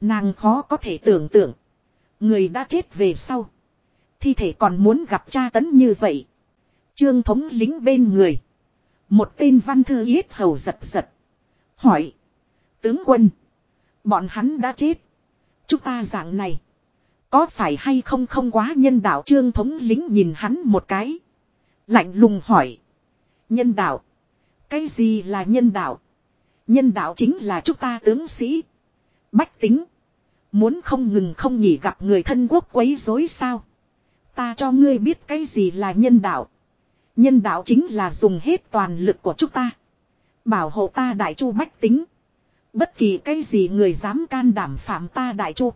Nàng khó có thể tưởng tượng. Người đã chết về sau. Thi thể còn muốn gặp cha tấn như vậy. Trương thống lính bên người. Một tên văn thư yết hầu giật giật. Hỏi. Tướng quân. Bọn hắn đã chết. Chúng ta dạng này. Có phải hay không không quá nhân đạo trương thống lính nhìn hắn một cái. Lạnh lùng hỏi. Nhân đạo. Cái gì là nhân đạo? Nhân đạo chính là chúng ta tướng sĩ. Bách tính. Muốn không ngừng không nghỉ gặp người thân quốc quấy rối sao? Ta cho ngươi biết cái gì là nhân đạo. Nhân đạo chính là dùng hết toàn lực của chúng ta. Bảo hộ ta đại chu bách tính. Bất kỳ cái gì người dám can đảm phạm ta đại chu.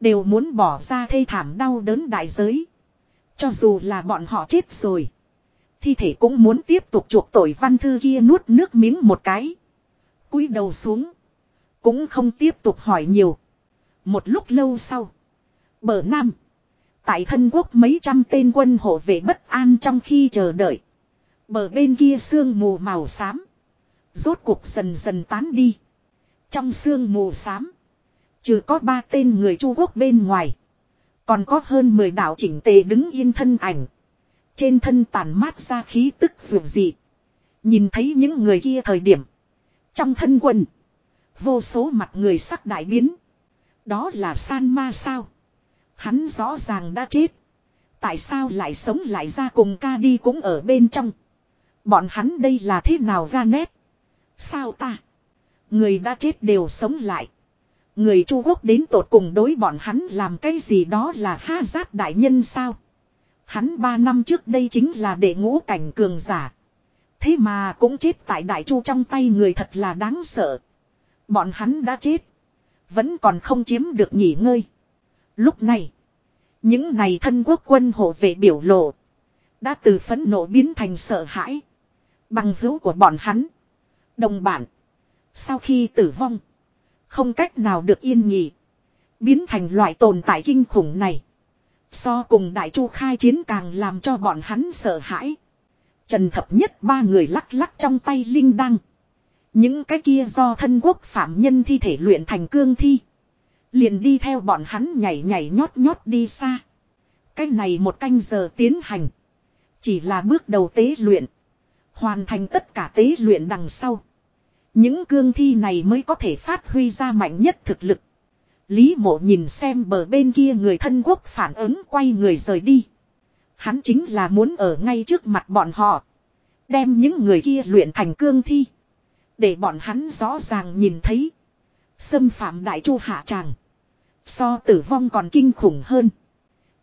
Đều muốn bỏ ra thê thảm đau đớn đại giới. Cho dù là bọn họ chết rồi. Thi thể cũng muốn tiếp tục chuộc tội văn thư kia nuốt nước miếng một cái cúi đầu xuống. Cũng không tiếp tục hỏi nhiều. Một lúc lâu sau. Bờ Nam. Tại thân quốc mấy trăm tên quân hộ vệ bất an trong khi chờ đợi. Bờ bên kia sương mù màu xám. Rốt cuộc dần dần tán đi. Trong sương mù xám. Trừ có ba tên người Trung Quốc bên ngoài. Còn có hơn 10 đạo chỉnh tề đứng yên thân ảnh. Trên thân tàn mát ra khí tức dường dị. Nhìn thấy những người kia thời điểm. Trong thân quân. Vô số mặt người sắc đại biến. Đó là san ma sao. Hắn rõ ràng đã chết. Tại sao lại sống lại ra cùng ca đi cũng ở bên trong. Bọn hắn đây là thế nào ra nét. Sao ta. Người đã chết đều sống lại. Người Trung Quốc đến tột cùng đối bọn hắn làm cái gì đó là ha giác đại nhân sao. Hắn ba năm trước đây chính là đệ ngũ cảnh cường giả. Thế mà cũng chết tại đại chu trong tay người thật là đáng sợ. Bọn hắn đã chết. Vẫn còn không chiếm được nghỉ ngơi. Lúc này. Những này thân quốc quân hộ vệ biểu lộ. Đã từ phấn nộ biến thành sợ hãi. Bằng hữu của bọn hắn. Đồng bản. Sau khi tử vong. Không cách nào được yên nghỉ. Biến thành loại tồn tại kinh khủng này. So cùng đại chu khai chiến càng làm cho bọn hắn sợ hãi. Trần thập nhất ba người lắc lắc trong tay linh đăng. Những cái kia do thân quốc phạm nhân thi thể luyện thành cương thi. Liền đi theo bọn hắn nhảy nhảy nhót nhót đi xa. Cái này một canh giờ tiến hành. Chỉ là bước đầu tế luyện. Hoàn thành tất cả tế luyện đằng sau. Những cương thi này mới có thể phát huy ra mạnh nhất thực lực. Lý mộ nhìn xem bờ bên kia người thân quốc phản ứng quay người rời đi. Hắn chính là muốn ở ngay trước mặt bọn họ. Đem những người kia luyện thành cương thi. Để bọn hắn rõ ràng nhìn thấy. Xâm phạm đại chu hạ tràng. So tử vong còn kinh khủng hơn.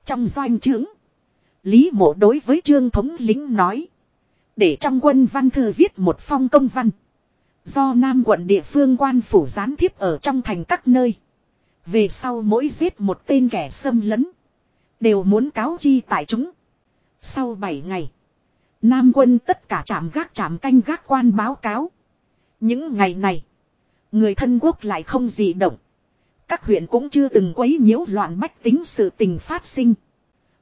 Trong doanh trướng. Lý mộ đối với trương thống lính nói. Để trong quân văn thư viết một phong công văn. Do Nam quận địa phương quan phủ gián thiếp ở trong thành các nơi. Về sau mỗi giết một tên kẻ xâm lấn. Đều muốn cáo chi tại chúng. Sau 7 ngày. Nam quân tất cả trạm gác trạm canh gác quan báo cáo. Những ngày này. Người thân quốc lại không gì động. Các huyện cũng chưa từng quấy nhiễu loạn bách tính sự tình phát sinh.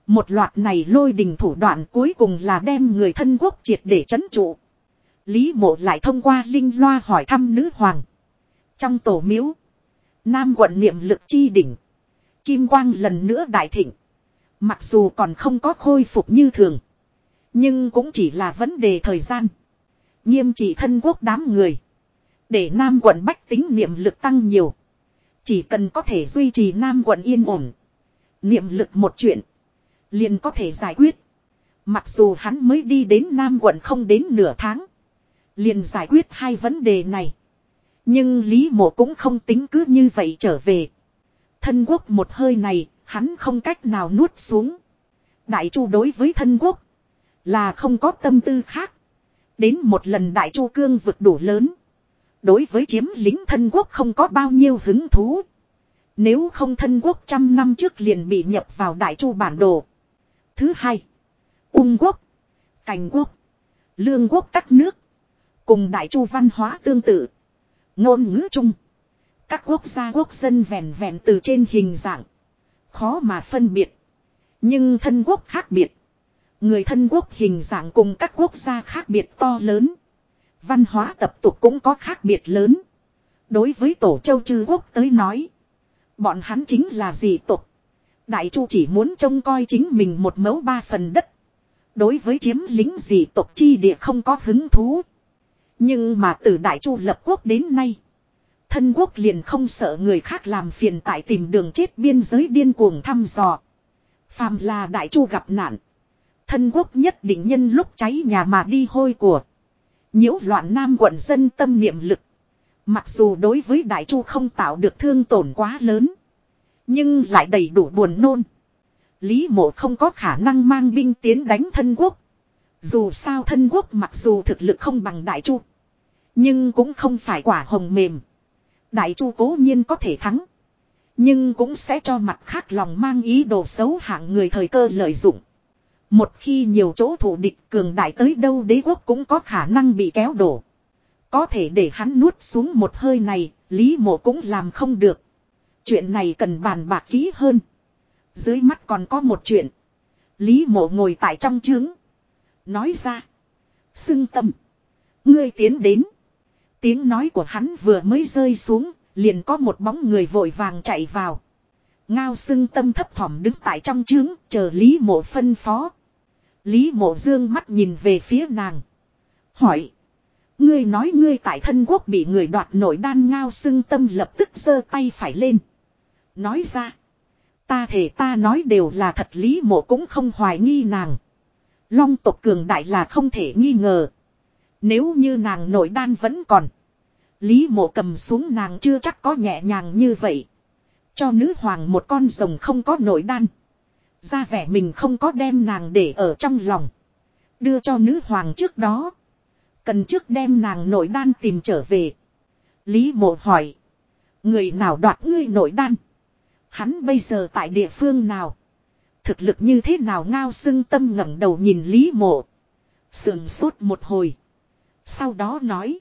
Một loạt này lôi đình thủ đoạn cuối cùng là đem người thân quốc triệt để chấn trụ. Lý mộ lại thông qua linh loa hỏi thăm nữ hoàng. Trong tổ miếu. Nam quận niệm lực chi đỉnh. Kim quang lần nữa đại thịnh. Mặc dù còn không có khôi phục như thường. Nhưng cũng chỉ là vấn đề thời gian. Nghiêm trị thân quốc đám người. Để Nam quận bách tính niệm lực tăng nhiều. Chỉ cần có thể duy trì Nam quận yên ổn. Niệm lực một chuyện. Liền có thể giải quyết. Mặc dù hắn mới đi đến Nam quận không đến nửa tháng. Liền giải quyết hai vấn đề này. Nhưng Lý Mộ cũng không tính cứ như vậy trở về. Thân quốc một hơi này, hắn không cách nào nuốt xuống. Đại chu đối với thân quốc, là không có tâm tư khác. Đến một lần đại chu cương vực đủ lớn. Đối với chiếm lính thân quốc không có bao nhiêu hứng thú. Nếu không thân quốc trăm năm trước liền bị nhập vào đại chu bản đồ. Thứ hai. Ung quốc. Cảnh quốc. Lương quốc các nước. Cùng đại chu văn hóa tương tự. Ngôn ngữ chung. Các quốc gia quốc dân vẹn vẹn từ trên hình dạng. Khó mà phân biệt. Nhưng thân quốc khác biệt. Người thân quốc hình dạng cùng các quốc gia khác biệt to lớn. Văn hóa tập tục cũng có khác biệt lớn. Đối với tổ châu chư quốc tới nói. Bọn hắn chính là dị tục. Đại chu chỉ muốn trông coi chính mình một mẫu ba phần đất. Đối với chiếm lính dị tộc chi địa không có hứng thú. Nhưng mà từ Đại Chu lập quốc đến nay. Thân quốc liền không sợ người khác làm phiền tại tìm đường chết biên giới điên cuồng thăm dò. Phàm là Đại Chu gặp nạn. Thân quốc nhất định nhân lúc cháy nhà mà đi hôi của. nhiễu loạn nam quận dân tâm niệm lực. Mặc dù đối với Đại Chu không tạo được thương tổn quá lớn. Nhưng lại đầy đủ buồn nôn. Lý mộ không có khả năng mang binh tiến đánh thân quốc. Dù sao thân quốc mặc dù thực lực không bằng đại chu. Nhưng cũng không phải quả hồng mềm. Đại chu cố nhiên có thể thắng. Nhưng cũng sẽ cho mặt khác lòng mang ý đồ xấu hạng người thời cơ lợi dụng. Một khi nhiều chỗ thủ địch cường đại tới đâu đế quốc cũng có khả năng bị kéo đổ. Có thể để hắn nuốt xuống một hơi này, Lý mộ cũng làm không được. Chuyện này cần bàn bạc kỹ hơn. Dưới mắt còn có một chuyện. Lý mộ ngồi tại trong trướng. Nói ra. Xưng tâm. Ngươi tiến đến. Tiếng nói của hắn vừa mới rơi xuống. Liền có một bóng người vội vàng chạy vào. Ngao sưng tâm thấp thỏm đứng tại trong trướng. Chờ Lý mộ phân phó. Lý mộ dương mắt nhìn về phía nàng. Hỏi. Ngươi nói ngươi tại thân quốc bị người đoạt nổi đan ngao sưng tâm lập tức giơ tay phải lên. Nói ra. Ta thể ta nói đều là thật, lý mộ cũng không hoài nghi nàng. Long tộc cường đại là không thể nghi ngờ. Nếu như nàng nội đan vẫn còn. Lý mộ cầm xuống nàng chưa chắc có nhẹ nhàng như vậy. Cho nữ hoàng một con rồng không có nội đan. Ra vẻ mình không có đem nàng để ở trong lòng. Đưa cho nữ hoàng trước đó. Cần trước đem nàng nội đan tìm trở về. Lý mộ hỏi. Người nào đoạt ngươi nội đan? Hắn bây giờ tại địa phương nào? Thực lực như thế nào ngao xưng tâm ngẩng đầu nhìn Lý Mộ. Sườn sốt một hồi. Sau đó nói.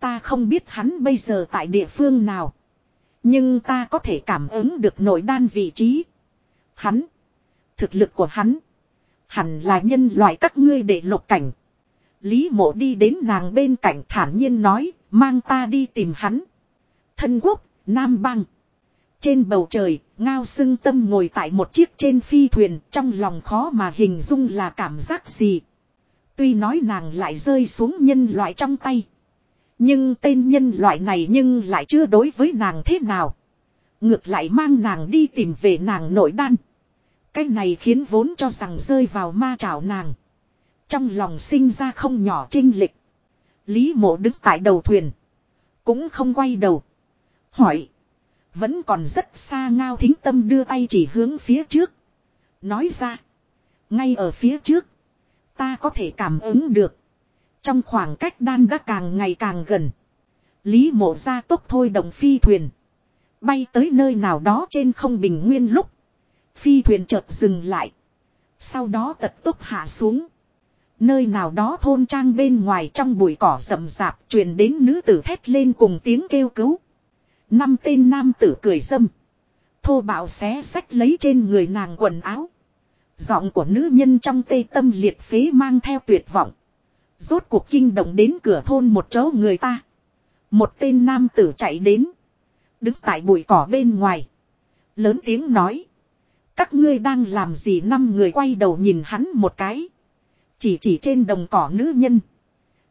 Ta không biết hắn bây giờ tại địa phương nào. Nhưng ta có thể cảm ứng được nội đan vị trí. Hắn. Thực lực của hắn. Hẳn là nhân loại các ngươi để lục cảnh. Lý mộ đi đến nàng bên cạnh thản nhiên nói. Mang ta đi tìm hắn. Thân quốc, Nam Bang. Trên bầu trời, ngao sưng tâm ngồi tại một chiếc trên phi thuyền, trong lòng khó mà hình dung là cảm giác gì. Tuy nói nàng lại rơi xuống nhân loại trong tay. Nhưng tên nhân loại này nhưng lại chưa đối với nàng thế nào. Ngược lại mang nàng đi tìm về nàng nội đan. Cái này khiến vốn cho rằng rơi vào ma trảo nàng. Trong lòng sinh ra không nhỏ trinh lịch. Lý mộ đứng tại đầu thuyền. Cũng không quay đầu. Hỏi. Vẫn còn rất xa ngao thính tâm đưa tay chỉ hướng phía trước. Nói ra. Ngay ở phía trước. Ta có thể cảm ứng được. Trong khoảng cách đan đã càng ngày càng gần. Lý mộ ra tốc thôi đồng phi thuyền. Bay tới nơi nào đó trên không bình nguyên lúc. Phi thuyền chợt dừng lại. Sau đó tật tốc hạ xuống. Nơi nào đó thôn trang bên ngoài trong bụi cỏ rậm rạp truyền đến nữ tử thét lên cùng tiếng kêu cứu. Năm tên nam tử cười dâm. Thô bạo xé sách lấy trên người nàng quần áo. Giọng của nữ nhân trong tê tâm liệt phế mang theo tuyệt vọng. Rốt cuộc kinh động đến cửa thôn một chỗ người ta. Một tên nam tử chạy đến. Đứng tại bụi cỏ bên ngoài. Lớn tiếng nói. Các ngươi đang làm gì năm người quay đầu nhìn hắn một cái. Chỉ chỉ trên đồng cỏ nữ nhân.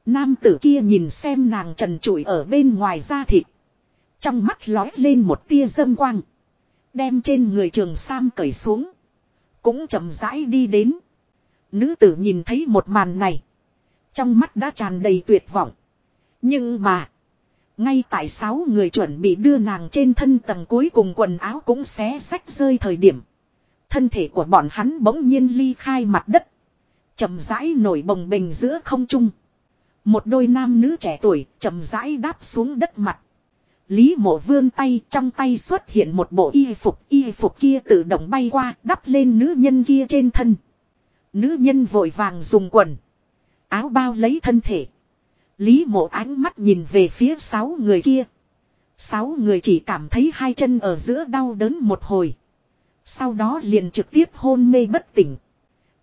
Nam tử kia nhìn xem nàng trần trụi ở bên ngoài da thịt. Trong mắt lói lên một tia dâm quang. Đem trên người trường Sam cởi xuống. Cũng chậm rãi đi đến. Nữ tử nhìn thấy một màn này. Trong mắt đã tràn đầy tuyệt vọng. Nhưng mà. Ngay tại sáu người chuẩn bị đưa nàng trên thân tầng cuối cùng quần áo cũng xé sách rơi thời điểm. Thân thể của bọn hắn bỗng nhiên ly khai mặt đất. chậm rãi nổi bồng bềnh giữa không trung. Một đôi nam nữ trẻ tuổi chậm rãi đáp xuống đất mặt. Lý mộ vươn tay trong tay xuất hiện một bộ y phục y phục kia tự động bay qua đắp lên nữ nhân kia trên thân. Nữ nhân vội vàng dùng quần. Áo bao lấy thân thể. Lý mộ ánh mắt nhìn về phía sáu người kia. Sáu người chỉ cảm thấy hai chân ở giữa đau đớn một hồi. Sau đó liền trực tiếp hôn mê bất tỉnh.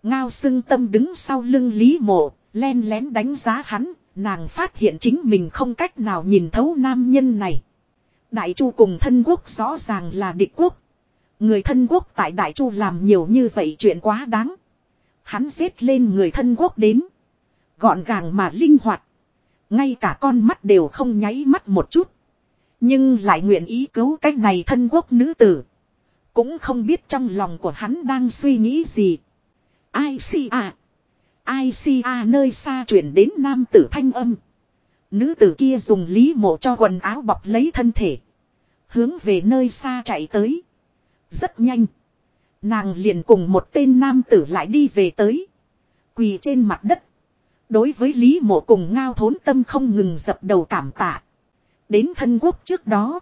Ngao sưng tâm đứng sau lưng Lý mộ, len lén đánh giá hắn, nàng phát hiện chính mình không cách nào nhìn thấu nam nhân này. Đại Chu cùng thân quốc rõ ràng là địch quốc. Người thân quốc tại Đại Chu làm nhiều như vậy chuyện quá đáng. Hắn xếp lên người thân quốc đến. Gọn gàng mà linh hoạt. Ngay cả con mắt đều không nháy mắt một chút. Nhưng lại nguyện ý cứu cách này thân quốc nữ tử. Cũng không biết trong lòng của hắn đang suy nghĩ gì. Ai si à. Ai si à nơi xa chuyển đến nam tử thanh âm. Nữ tử kia dùng lý mộ cho quần áo bọc lấy thân thể. Hướng về nơi xa chạy tới. Rất nhanh. Nàng liền cùng một tên nam tử lại đi về tới. Quỳ trên mặt đất. Đối với Lý mộ cùng ngao thốn tâm không ngừng dập đầu cảm tạ. Đến thân quốc trước đó.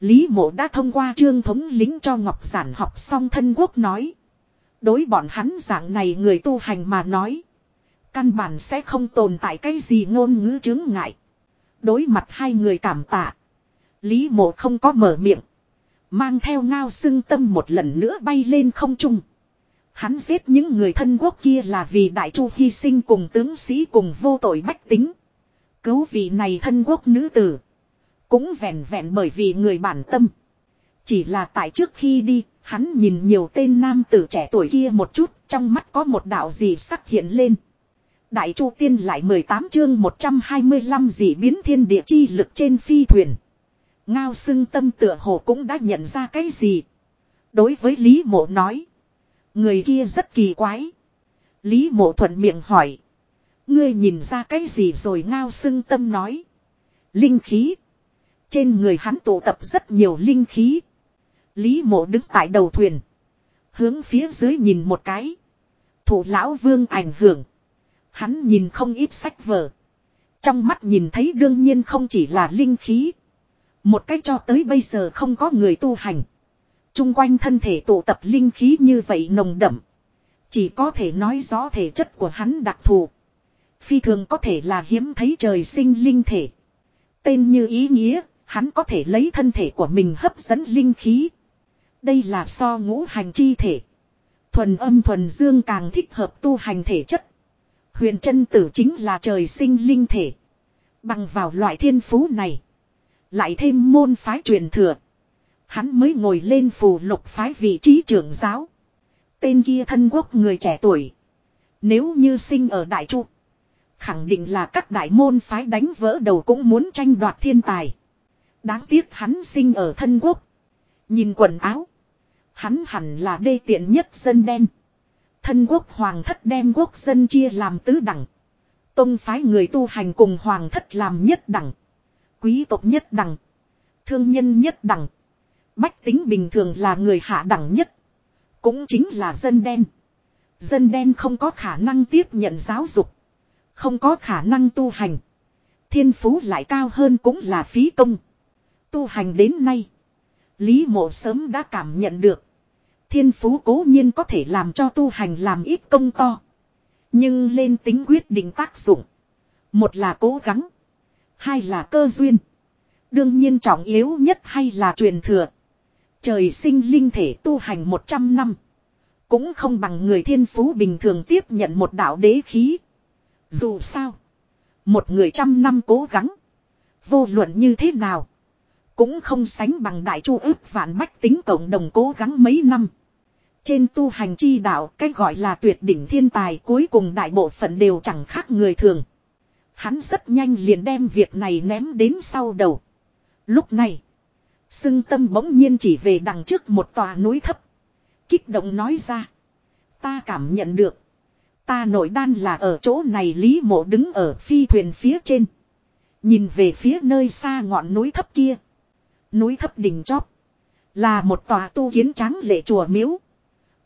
Lý mộ đã thông qua trương thống lính cho Ngọc Giản học xong thân quốc nói. Đối bọn hắn dạng này người tu hành mà nói. Căn bản sẽ không tồn tại cái gì ngôn ngữ chứng ngại. Đối mặt hai người cảm tạ. Lý mộ không có mở miệng. Mang theo ngao xưng tâm một lần nữa bay lên không trung. Hắn giết những người thân quốc kia là vì đại chu hy sinh cùng tướng sĩ cùng vô tội bách tính. Cứu vị này thân quốc nữ tử. Cũng vẹn vẹn bởi vì người bản tâm. Chỉ là tại trước khi đi, hắn nhìn nhiều tên nam tử trẻ tuổi kia một chút, trong mắt có một đạo gì sắc hiện lên. Đại Chu Tiên lại 18 chương 125 dị biến thiên địa chi lực trên phi thuyền. Ngao xưng tâm tựa hồ cũng đã nhận ra cái gì. Đối với Lý Mộ nói. Người kia rất kỳ quái. Lý Mộ thuận miệng hỏi. Ngươi nhìn ra cái gì rồi ngao xưng tâm nói. Linh khí. Trên người hắn tụ tập rất nhiều linh khí. Lý mộ đứng tại đầu thuyền. Hướng phía dưới nhìn một cái. Thủ lão vương ảnh hưởng. Hắn nhìn không ít sách vở. Trong mắt nhìn thấy đương nhiên không chỉ là linh khí. Một cách cho tới bây giờ không có người tu hành. Trung quanh thân thể tụ tập linh khí như vậy nồng đậm. Chỉ có thể nói rõ thể chất của hắn đặc thù. Phi thường có thể là hiếm thấy trời sinh linh thể. Tên như ý nghĩa, hắn có thể lấy thân thể của mình hấp dẫn linh khí. Đây là so ngũ hành chi thể. Thuần âm thuần dương càng thích hợp tu hành thể chất. Huyền chân tử chính là trời sinh linh thể. Bằng vào loại thiên phú này. Lại thêm môn phái truyền thừa. Hắn mới ngồi lên phù lục phái vị trí trưởng giáo. Tên kia thân quốc người trẻ tuổi. Nếu như sinh ở Đại Chu. Khẳng định là các đại môn phái đánh vỡ đầu cũng muốn tranh đoạt thiên tài. Đáng tiếc hắn sinh ở thân quốc. Nhìn quần áo. Hắn hẳn là đê tiện nhất dân đen. Thân quốc hoàng thất đem quốc dân chia làm tứ đẳng. Tông phái người tu hành cùng hoàng thất làm nhất đẳng. Quý tộc nhất đẳng. Thương nhân nhất đẳng. Bách tính bình thường là người hạ đẳng nhất. Cũng chính là dân đen. Dân đen không có khả năng tiếp nhận giáo dục. Không có khả năng tu hành. Thiên phú lại cao hơn cũng là phí công. Tu hành đến nay. Lý mộ sớm đã cảm nhận được. Thiên phú cố nhiên có thể làm cho tu hành làm ít công to. Nhưng lên tính quyết định tác dụng. Một là cố gắng. Hai là cơ duyên. Đương nhiên trọng yếu nhất hay là truyền thừa. Trời sinh linh thể tu hành 100 năm. Cũng không bằng người thiên phú bình thường tiếp nhận một đạo đế khí. Dù sao. Một người trăm năm cố gắng. Vô luận như thế nào. Cũng không sánh bằng đại chu ước vạn bách tính cộng đồng cố gắng mấy năm. Trên tu hành chi đạo, cách gọi là tuyệt đỉnh thiên tài cuối cùng đại bộ phận đều chẳng khác người thường. Hắn rất nhanh liền đem việc này ném đến sau đầu. Lúc này, Sưng tâm bỗng nhiên chỉ về đằng trước một tòa núi thấp. Kích động nói ra. Ta cảm nhận được. Ta nội đan là ở chỗ này Lý mộ đứng ở phi thuyền phía trên. Nhìn về phía nơi xa ngọn núi thấp kia. Núi thấp đỉnh chóp. Là một tòa tu kiến trắng lệ chùa miếu.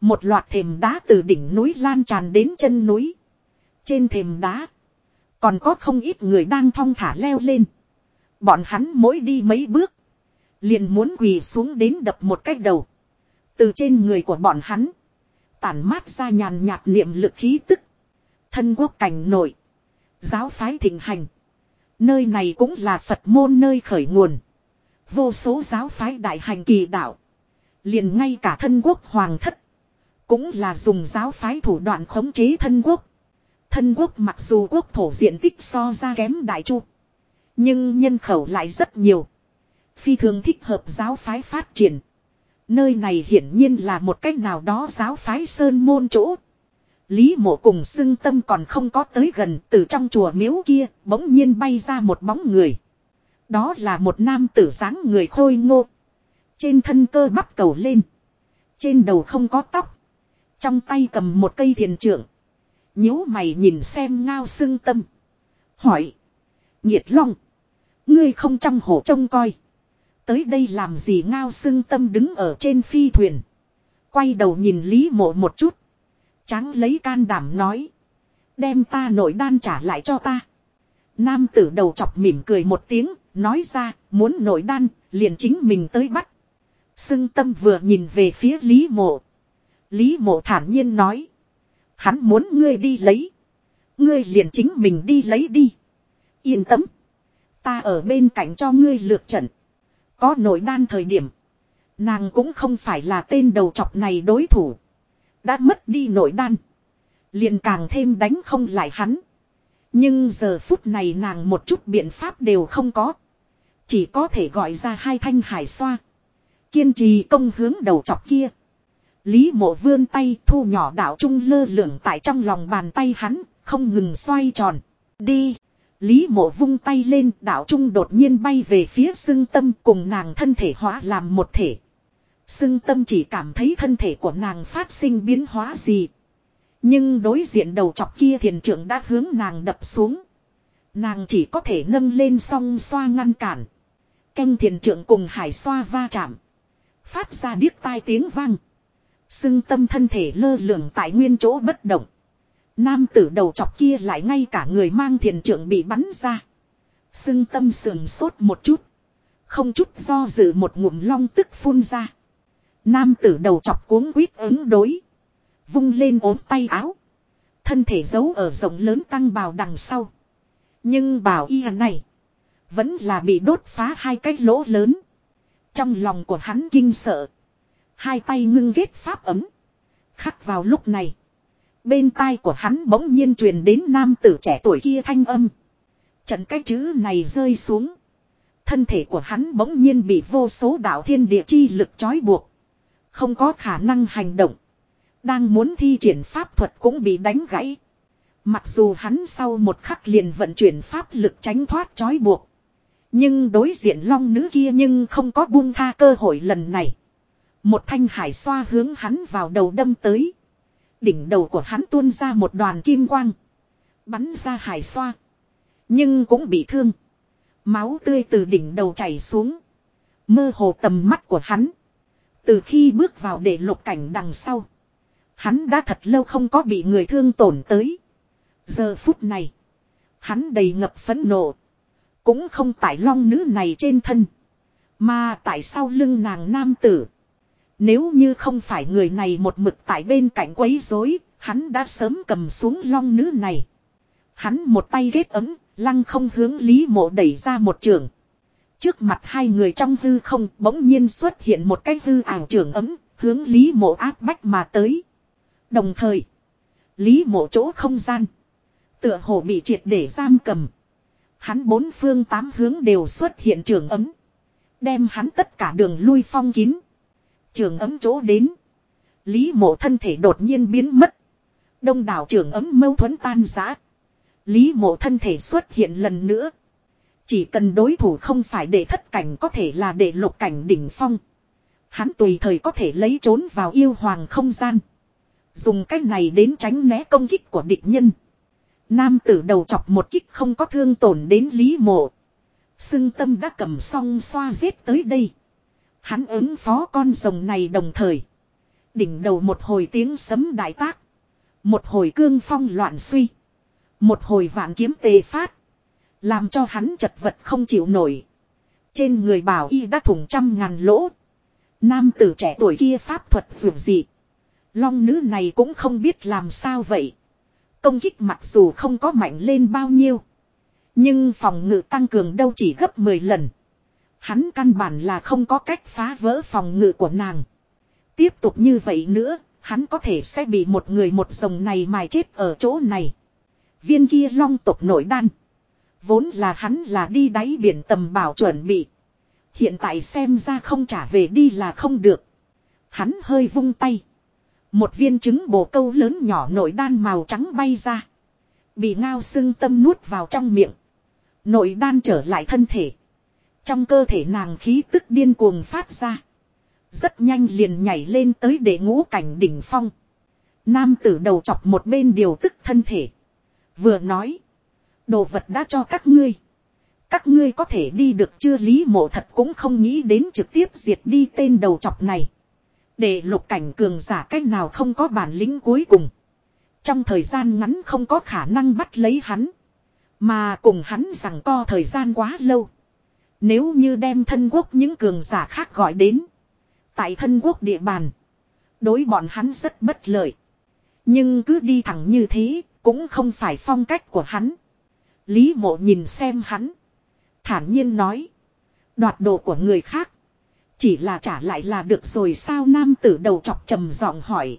Một loạt thềm đá từ đỉnh núi lan tràn đến chân núi. Trên thềm đá. Còn có không ít người đang thong thả leo lên. Bọn hắn mỗi đi mấy bước. Liền muốn quỳ xuống đến đập một cách đầu. Từ trên người của bọn hắn. Tản mát ra nhàn nhạt niệm lực khí tức. Thân quốc cảnh nội. Giáo phái thịnh hành. Nơi này cũng là Phật môn nơi khởi nguồn. Vô số giáo phái đại hành kỳ đạo. Liền ngay cả thân quốc hoàng thất. Cũng là dùng giáo phái thủ đoạn khống chế thân quốc. Thân quốc mặc dù quốc thổ diện tích so ra kém đại chu. Nhưng nhân khẩu lại rất nhiều. Phi thường thích hợp giáo phái phát triển. Nơi này hiển nhiên là một cách nào đó giáo phái sơn môn chỗ. Lý mộ cùng xưng tâm còn không có tới gần từ trong chùa miếu kia, bỗng nhiên bay ra một bóng người. Đó là một nam tử dáng người khôi ngô. Trên thân cơ bắp cầu lên. Trên đầu không có tóc. Trong tay cầm một cây thiền trưởng. nhíu mày nhìn xem ngao xương tâm. Hỏi. Nhiệt long. Ngươi không trong hổ trông coi. Tới đây làm gì ngao xương tâm đứng ở trên phi thuyền. Quay đầu nhìn Lý mộ một chút. Tráng lấy can đảm nói. Đem ta nội đan trả lại cho ta. Nam tử đầu chọc mỉm cười một tiếng. Nói ra, muốn nội đan, liền chính mình tới bắt. sưng tâm vừa nhìn về phía Lý mộ. Lý mộ thản nhiên nói. Hắn muốn ngươi đi lấy. Ngươi liền chính mình đi lấy đi. Yên tâm. Ta ở bên cạnh cho ngươi lược trận. Có nội đan thời điểm. Nàng cũng không phải là tên đầu chọc này đối thủ. Đã mất đi nội đan. Liền càng thêm đánh không lại hắn. Nhưng giờ phút này nàng một chút biện pháp đều không có. Chỉ có thể gọi ra hai thanh hải xoa. Kiên trì công hướng đầu chọc kia. Lý mộ vươn tay thu nhỏ đạo trung lơ lửng tại trong lòng bàn tay hắn, không ngừng xoay tròn. Đi! Lý mộ vung tay lên đạo trung đột nhiên bay về phía xưng tâm cùng nàng thân thể hóa làm một thể. Xưng tâm chỉ cảm thấy thân thể của nàng phát sinh biến hóa gì. Nhưng đối diện đầu chọc kia thiền trưởng đã hướng nàng đập xuống. Nàng chỉ có thể nâng lên song xoa ngăn cản. Canh thiền trưởng cùng hải xoa va chạm. Phát ra điếc tai tiếng vang. Xưng tâm thân thể lơ lửng tại nguyên chỗ bất động. Nam tử đầu chọc kia lại ngay cả người mang thiền trưởng bị bắn ra. Xưng tâm sườn sốt một chút. Không chút do dự một ngụm long tức phun ra. Nam tử đầu chọc cuống quýt ứng đối. Vung lên ốm tay áo. Thân thể giấu ở rộng lớn tăng bào đằng sau. Nhưng bào y này. Vẫn là bị đốt phá hai cái lỗ lớn. Trong lòng của hắn kinh sợ. Hai tay ngưng ghét pháp ấm. Khắc vào lúc này. Bên tai của hắn bỗng nhiên truyền đến nam tử trẻ tuổi kia thanh âm. Trận cái chữ này rơi xuống. Thân thể của hắn bỗng nhiên bị vô số đạo thiên địa chi lực trói buộc. Không có khả năng hành động. Đang muốn thi triển pháp thuật cũng bị đánh gãy. Mặc dù hắn sau một khắc liền vận chuyển pháp lực tránh thoát trói buộc. Nhưng đối diện long nữ kia nhưng không có buông tha cơ hội lần này. Một thanh hải xoa hướng hắn vào đầu đâm tới. Đỉnh đầu của hắn tuôn ra một đoàn kim quang. Bắn ra hải xoa. Nhưng cũng bị thương. Máu tươi từ đỉnh đầu chảy xuống. Mơ hồ tầm mắt của hắn. Từ khi bước vào để lục cảnh đằng sau. Hắn đã thật lâu không có bị người thương tổn tới. Giờ phút này. Hắn đầy ngập phấn nộ. Cũng không tại long nữ này trên thân. Mà tại sao lưng nàng nam tử. Nếu như không phải người này một mực tại bên cạnh quấy rối, hắn đã sớm cầm xuống long nữ này. Hắn một tay ghét ấm, lăng không hướng Lý Mộ đẩy ra một trường. Trước mặt hai người trong hư không bỗng nhiên xuất hiện một cái hư ảo trường ấm, hướng Lý Mộ áp bách mà tới. Đồng thời, Lý Mộ chỗ không gian, tựa hồ bị triệt để giam cầm. Hắn bốn phương tám hướng đều xuất hiện trường ấm. Đem hắn tất cả đường lui phong kín. Trường ấm chỗ đến. Lý mộ thân thể đột nhiên biến mất. Đông đảo trường ấm mâu thuẫn tan giã. Lý mộ thân thể xuất hiện lần nữa. Chỉ cần đối thủ không phải để thất cảnh có thể là để lục cảnh đỉnh phong. Hắn tùy thời có thể lấy trốn vào yêu hoàng không gian. Dùng cách này đến tránh né công kích của địch nhân. Nam tử đầu chọc một kích không có thương tổn đến Lý mộ. Sưng tâm đã cầm song xoa giết tới đây. Hắn ứng phó con rồng này đồng thời. Đỉnh đầu một hồi tiếng sấm đại tác. Một hồi cương phong loạn suy. Một hồi vạn kiếm tề phát. Làm cho hắn chật vật không chịu nổi. Trên người bảo y đã thủng trăm ngàn lỗ. Nam tử trẻ tuổi kia pháp thuật vượt gì. Long nữ này cũng không biết làm sao vậy. Công kích mặc dù không có mạnh lên bao nhiêu. Nhưng phòng ngự tăng cường đâu chỉ gấp 10 lần. Hắn căn bản là không có cách phá vỡ phòng ngự của nàng. Tiếp tục như vậy nữa, hắn có thể sẽ bị một người một rồng này mài chết ở chỗ này. Viên kia long tộc nội đan. Vốn là hắn là đi đáy biển tầm bảo chuẩn bị. Hiện tại xem ra không trả về đi là không được. Hắn hơi vung tay. Một viên trứng bồ câu lớn nhỏ nội đan màu trắng bay ra. Bị ngao sưng tâm nuốt vào trong miệng. Nội đan trở lại thân thể. Trong cơ thể nàng khí tức điên cuồng phát ra. Rất nhanh liền nhảy lên tới để ngũ cảnh đỉnh phong. Nam tử đầu chọc một bên điều tức thân thể. Vừa nói. Đồ vật đã cho các ngươi. Các ngươi có thể đi được chưa lý mộ thật cũng không nghĩ đến trực tiếp diệt đi tên đầu chọc này. Để lục cảnh cường giả cách nào không có bản lĩnh cuối cùng. Trong thời gian ngắn không có khả năng bắt lấy hắn. Mà cùng hắn rằng co thời gian quá lâu. Nếu như đem thân quốc những cường giả khác gọi đến. Tại thân quốc địa bàn. Đối bọn hắn rất bất lợi. Nhưng cứ đi thẳng như thế, cũng không phải phong cách của hắn. Lý mộ nhìn xem hắn. Thản nhiên nói. Đoạt đồ của người khác. Chỉ là trả lại là được rồi sao nam tử đầu chọc trầm giọng hỏi.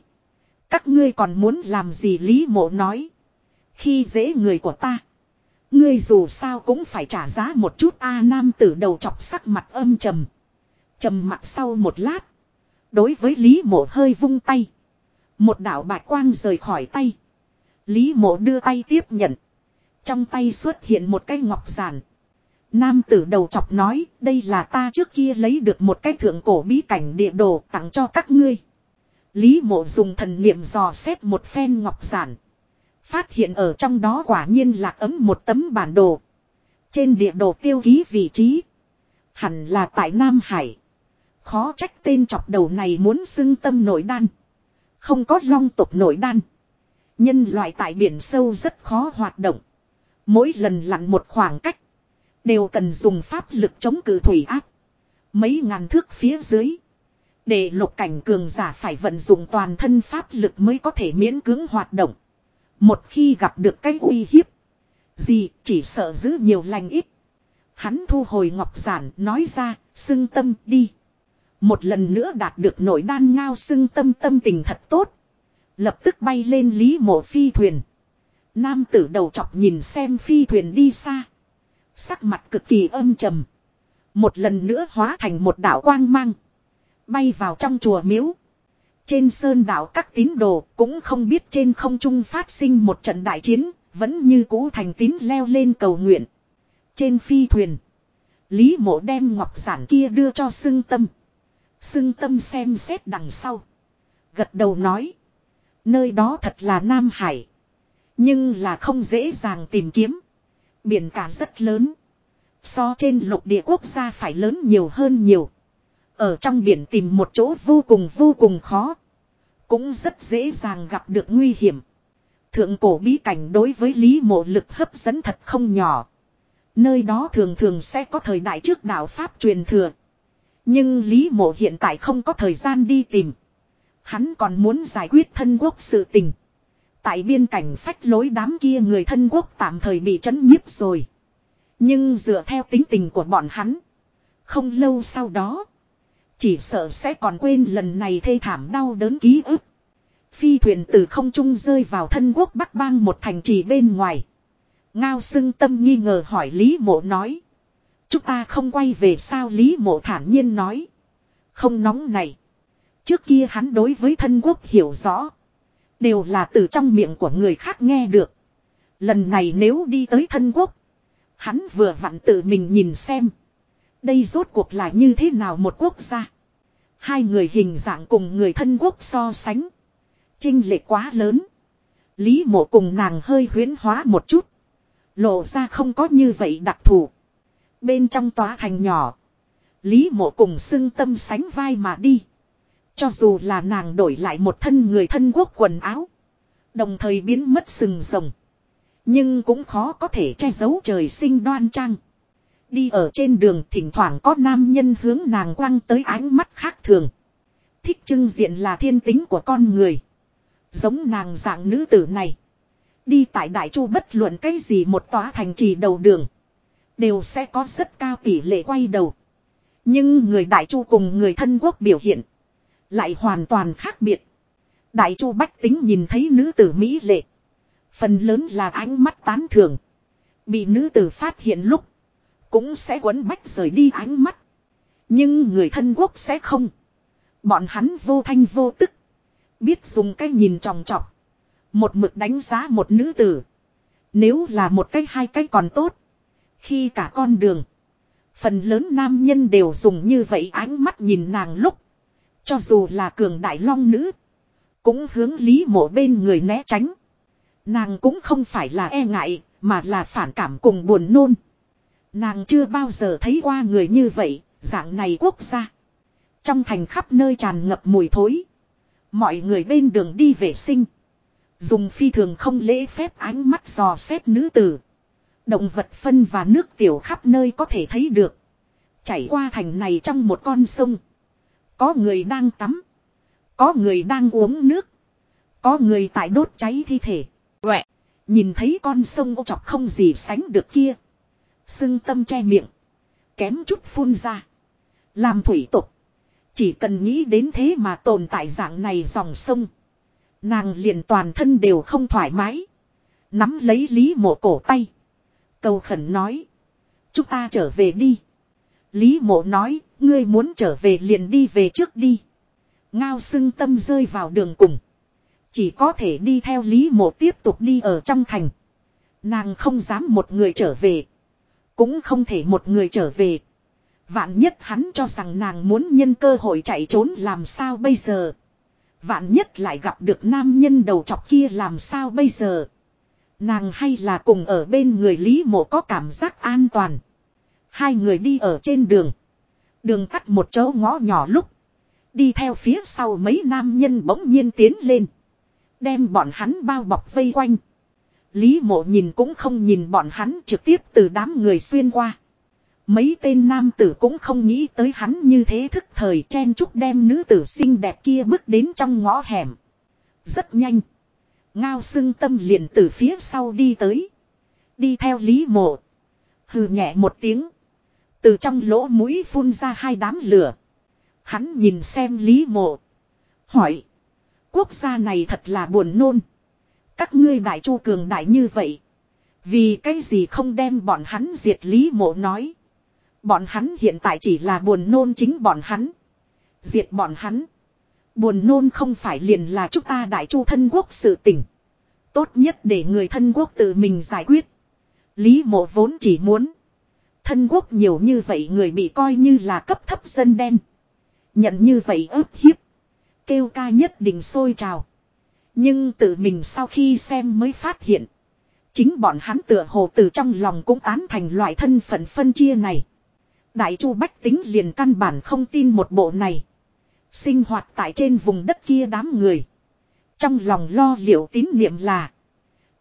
Các ngươi còn muốn làm gì Lý mộ nói. Khi dễ người của ta. Ngươi dù sao cũng phải trả giá một chút a nam tử đầu chọc sắc mặt âm trầm. Trầm mặt sau một lát. Đối với Lý mộ hơi vung tay. Một đạo bạch quang rời khỏi tay. Lý mộ đưa tay tiếp nhận. Trong tay xuất hiện một cái ngọc giản. Nam tử đầu chọc nói, đây là ta trước kia lấy được một cái thượng cổ bí cảnh địa đồ tặng cho các ngươi. Lý mộ dùng thần niệm dò xét một phen ngọc giản. Phát hiện ở trong đó quả nhiên là ấm một tấm bản đồ. Trên địa đồ tiêu ký vị trí. Hẳn là tại Nam Hải. Khó trách tên chọc đầu này muốn xưng tâm nội đan. Không có long tục nội đan. Nhân loại tại biển sâu rất khó hoạt động. Mỗi lần lặn một khoảng cách. Đều cần dùng pháp lực chống cự thủy áp. Mấy ngàn thước phía dưới. Để lục cảnh cường giả phải vận dụng toàn thân pháp lực mới có thể miễn cưỡng hoạt động. Một khi gặp được cái uy hiếp. Gì chỉ sợ giữ nhiều lành ít. Hắn thu hồi ngọc giản nói ra, xưng tâm đi. Một lần nữa đạt được nội đan ngao xưng tâm tâm tình thật tốt. Lập tức bay lên lý mộ phi thuyền. Nam tử đầu chọc nhìn xem phi thuyền đi xa. Sắc mặt cực kỳ âm trầm. Một lần nữa hóa thành một đảo quang mang. Bay vào trong chùa miếu. Trên sơn đảo các tín đồ cũng không biết trên không trung phát sinh một trận đại chiến. Vẫn như cũ thành tín leo lên cầu nguyện. Trên phi thuyền. Lý mộ đem ngọc giản kia đưa cho xưng tâm. Xưng tâm xem xét đằng sau. Gật đầu nói. Nơi đó thật là Nam Hải. Nhưng là không dễ dàng tìm kiếm. Biển cả rất lớn. So trên lục địa quốc gia phải lớn nhiều hơn nhiều. Ở trong biển tìm một chỗ vô cùng vô cùng khó. Cũng rất dễ dàng gặp được nguy hiểm. Thượng cổ bí cảnh đối với lý mộ lực hấp dẫn thật không nhỏ. Nơi đó thường thường sẽ có thời đại trước đạo Pháp truyền thừa. Nhưng Lý Mộ hiện tại không có thời gian đi tìm. Hắn còn muốn giải quyết thân quốc sự tình. Tại biên cảnh phách lối đám kia người thân quốc tạm thời bị chấn nhiếp rồi. Nhưng dựa theo tính tình của bọn hắn. Không lâu sau đó. Chỉ sợ sẽ còn quên lần này thê thảm đau đớn ký ức. Phi thuyền từ không trung rơi vào thân quốc Bắc Bang một thành trì bên ngoài. Ngao xưng tâm nghi ngờ hỏi Lý Mộ nói. Chúng ta không quay về sao Lý Mộ thản nhiên nói. Không nóng này. Trước kia hắn đối với thân quốc hiểu rõ. Đều là từ trong miệng của người khác nghe được. Lần này nếu đi tới thân quốc. Hắn vừa vặn tự mình nhìn xem. Đây rốt cuộc là như thế nào một quốc gia. Hai người hình dạng cùng người thân quốc so sánh. Trinh lệ quá lớn. Lý mộ cùng nàng hơi huyến hóa một chút. Lộ ra không có như vậy đặc thù. Bên trong tòa thành nhỏ. Lý mộ cùng xưng tâm sánh vai mà đi. Cho dù là nàng đổi lại một thân người thân quốc quần áo. Đồng thời biến mất sừng rồng. Nhưng cũng khó có thể che giấu trời sinh đoan trang. Đi ở trên đường thỉnh thoảng có nam nhân hướng nàng quăng tới ánh mắt khác thường. Thích trưng diện là thiên tính của con người. Giống nàng dạng nữ tử này. Đi tại Đại Chu bất luận cái gì một tòa thành trì đầu đường. Đều sẽ có rất cao tỷ lệ quay đầu. Nhưng người Đại Chu cùng người thân quốc biểu hiện. Lại hoàn toàn khác biệt. Đại Chu Bách tính nhìn thấy nữ tử Mỹ lệ. Phần lớn là ánh mắt tán thưởng. Bị nữ tử phát hiện lúc. Cũng sẽ quấn bách rời đi ánh mắt. Nhưng người thân quốc sẽ không. Bọn hắn vô thanh vô tức. Biết dùng cái nhìn tròng trọc. Một mực đánh giá một nữ tử. Nếu là một cái hai cái còn tốt. Khi cả con đường. Phần lớn nam nhân đều dùng như vậy ánh mắt nhìn nàng lúc. Cho dù là cường đại long nữ. Cũng hướng lý mộ bên người né tránh. Nàng cũng không phải là e ngại. Mà là phản cảm cùng buồn nôn. Nàng chưa bao giờ thấy qua người như vậy. Dạng này quốc gia. Trong thành khắp nơi tràn ngập mùi thối. Mọi người bên đường đi vệ sinh. Dùng phi thường không lễ phép ánh mắt dò xét nữ tử. Động vật phân và nước tiểu khắp nơi có thể thấy được. Chảy qua thành này trong một con sông. Có người đang tắm. Có người đang uống nước. Có người tại đốt cháy thi thể. Quẹ. Nhìn thấy con sông ô chọc không gì sánh được kia. Sưng tâm che miệng. Kém chút phun ra. Làm thủy tục. Chỉ cần nghĩ đến thế mà tồn tại dạng này dòng sông. Nàng liền toàn thân đều không thoải mái. Nắm lấy Lý mộ cổ tay. Cầu khẩn nói. Chúng ta trở về đi. Lý mộ nói, ngươi muốn trở về liền đi về trước đi. Ngao xưng tâm rơi vào đường cùng. Chỉ có thể đi theo Lý mộ tiếp tục đi ở trong thành. Nàng không dám một người trở về. Cũng không thể một người trở về. Vạn nhất hắn cho rằng nàng muốn nhân cơ hội chạy trốn làm sao bây giờ. Vạn nhất lại gặp được nam nhân đầu chọc kia làm sao bây giờ. Nàng hay là cùng ở bên người Lý Mộ có cảm giác an toàn. Hai người đi ở trên đường. Đường cắt một chỗ ngõ nhỏ lúc. Đi theo phía sau mấy nam nhân bỗng nhiên tiến lên. Đem bọn hắn bao bọc vây quanh. Lý mộ nhìn cũng không nhìn bọn hắn trực tiếp từ đám người xuyên qua. Mấy tên nam tử cũng không nghĩ tới hắn như thế thức thời chen chúc đem nữ tử xinh đẹp kia bước đến trong ngõ hẻm. Rất nhanh. Ngao xưng tâm liền từ phía sau đi tới. Đi theo lý mộ. Hừ nhẹ một tiếng. Từ trong lỗ mũi phun ra hai đám lửa. Hắn nhìn xem lý mộ. Hỏi. Quốc gia này thật là buồn nôn. Các ngươi đại chu cường đại như vậy. Vì cái gì không đem bọn hắn diệt lý mộ nói. Bọn hắn hiện tại chỉ là buồn nôn chính bọn hắn. Diệt bọn hắn. Buồn nôn không phải liền là chúng ta đại chu thân quốc sự tỉnh. Tốt nhất để người thân quốc tự mình giải quyết. Lý mộ vốn chỉ muốn. Thân quốc nhiều như vậy người bị coi như là cấp thấp dân đen. Nhận như vậy ức hiếp. Kêu ca nhất định sôi trào. Nhưng tự mình sau khi xem mới phát hiện. Chính bọn hắn tựa hồ từ trong lòng cũng tán thành loại thân phận phân chia này. Đại chu bách tính liền căn bản không tin một bộ này. Sinh hoạt tại trên vùng đất kia đám người. Trong lòng lo liệu tín niệm là.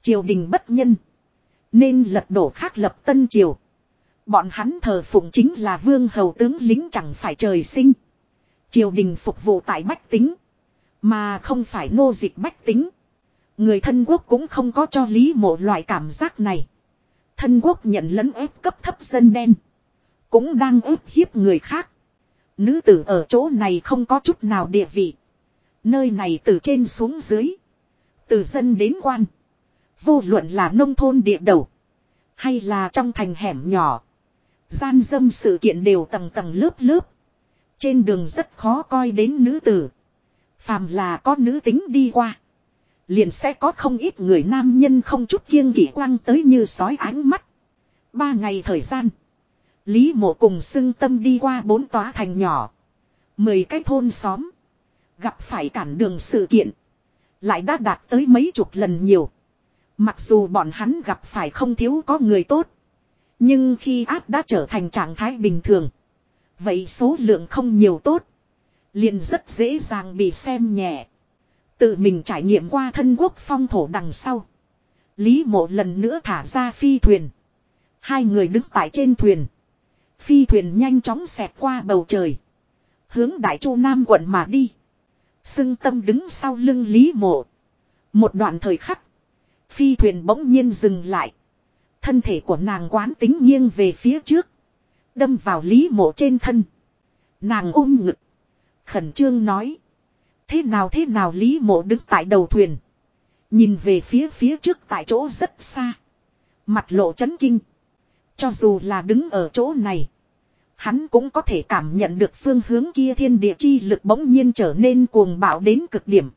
Triều đình bất nhân. Nên lật đổ khác lập tân triều. Bọn hắn thờ phụng chính là vương hầu tướng lính chẳng phải trời sinh. Triều đình phục vụ tại bách tính. Mà không phải nô dịch bách tính. Người thân quốc cũng không có cho lý mộ loại cảm giác này. Thân quốc nhận lẫn ép cấp thấp dân đen. Cũng đang ép hiếp người khác. Nữ tử ở chỗ này không có chút nào địa vị. Nơi này từ trên xuống dưới. Từ dân đến quan. Vô luận là nông thôn địa đầu. Hay là trong thành hẻm nhỏ. Gian dâm sự kiện đều tầng tầng lớp lớp. Trên đường rất khó coi đến nữ tử. Phàm là có nữ tính đi qua. Liền sẽ có không ít người nam nhân không chút kiêng kỷ quăng tới như sói ánh mắt. Ba ngày thời gian. Lý mộ cùng xưng tâm đi qua bốn tòa thành nhỏ. Mười cái thôn xóm. Gặp phải cản đường sự kiện. Lại đã đạt tới mấy chục lần nhiều. Mặc dù bọn hắn gặp phải không thiếu có người tốt. Nhưng khi áp đã trở thành trạng thái bình thường. Vậy số lượng không nhiều tốt liền rất dễ dàng bị xem nhẹ. Tự mình trải nghiệm qua thân quốc phong thổ đằng sau. Lý mộ lần nữa thả ra phi thuyền. Hai người đứng tại trên thuyền. Phi thuyền nhanh chóng xẹt qua bầu trời. Hướng đại chu Nam quận mà đi. Sưng tâm đứng sau lưng Lý Mộ. Một đoạn thời khắc. Phi thuyền bỗng nhiên dừng lại. Thân thể của nàng quán tính nghiêng về phía trước. Đâm vào Lý Mộ trên thân. Nàng ôm ngực. Khẩn trương nói. Thế nào thế nào Lý Mộ đứng tại đầu thuyền. Nhìn về phía phía trước tại chỗ rất xa. Mặt lộ chấn kinh. Cho dù là đứng ở chỗ này. Hắn cũng có thể cảm nhận được phương hướng kia thiên địa chi lực bỗng nhiên trở nên cuồng bạo đến cực điểm.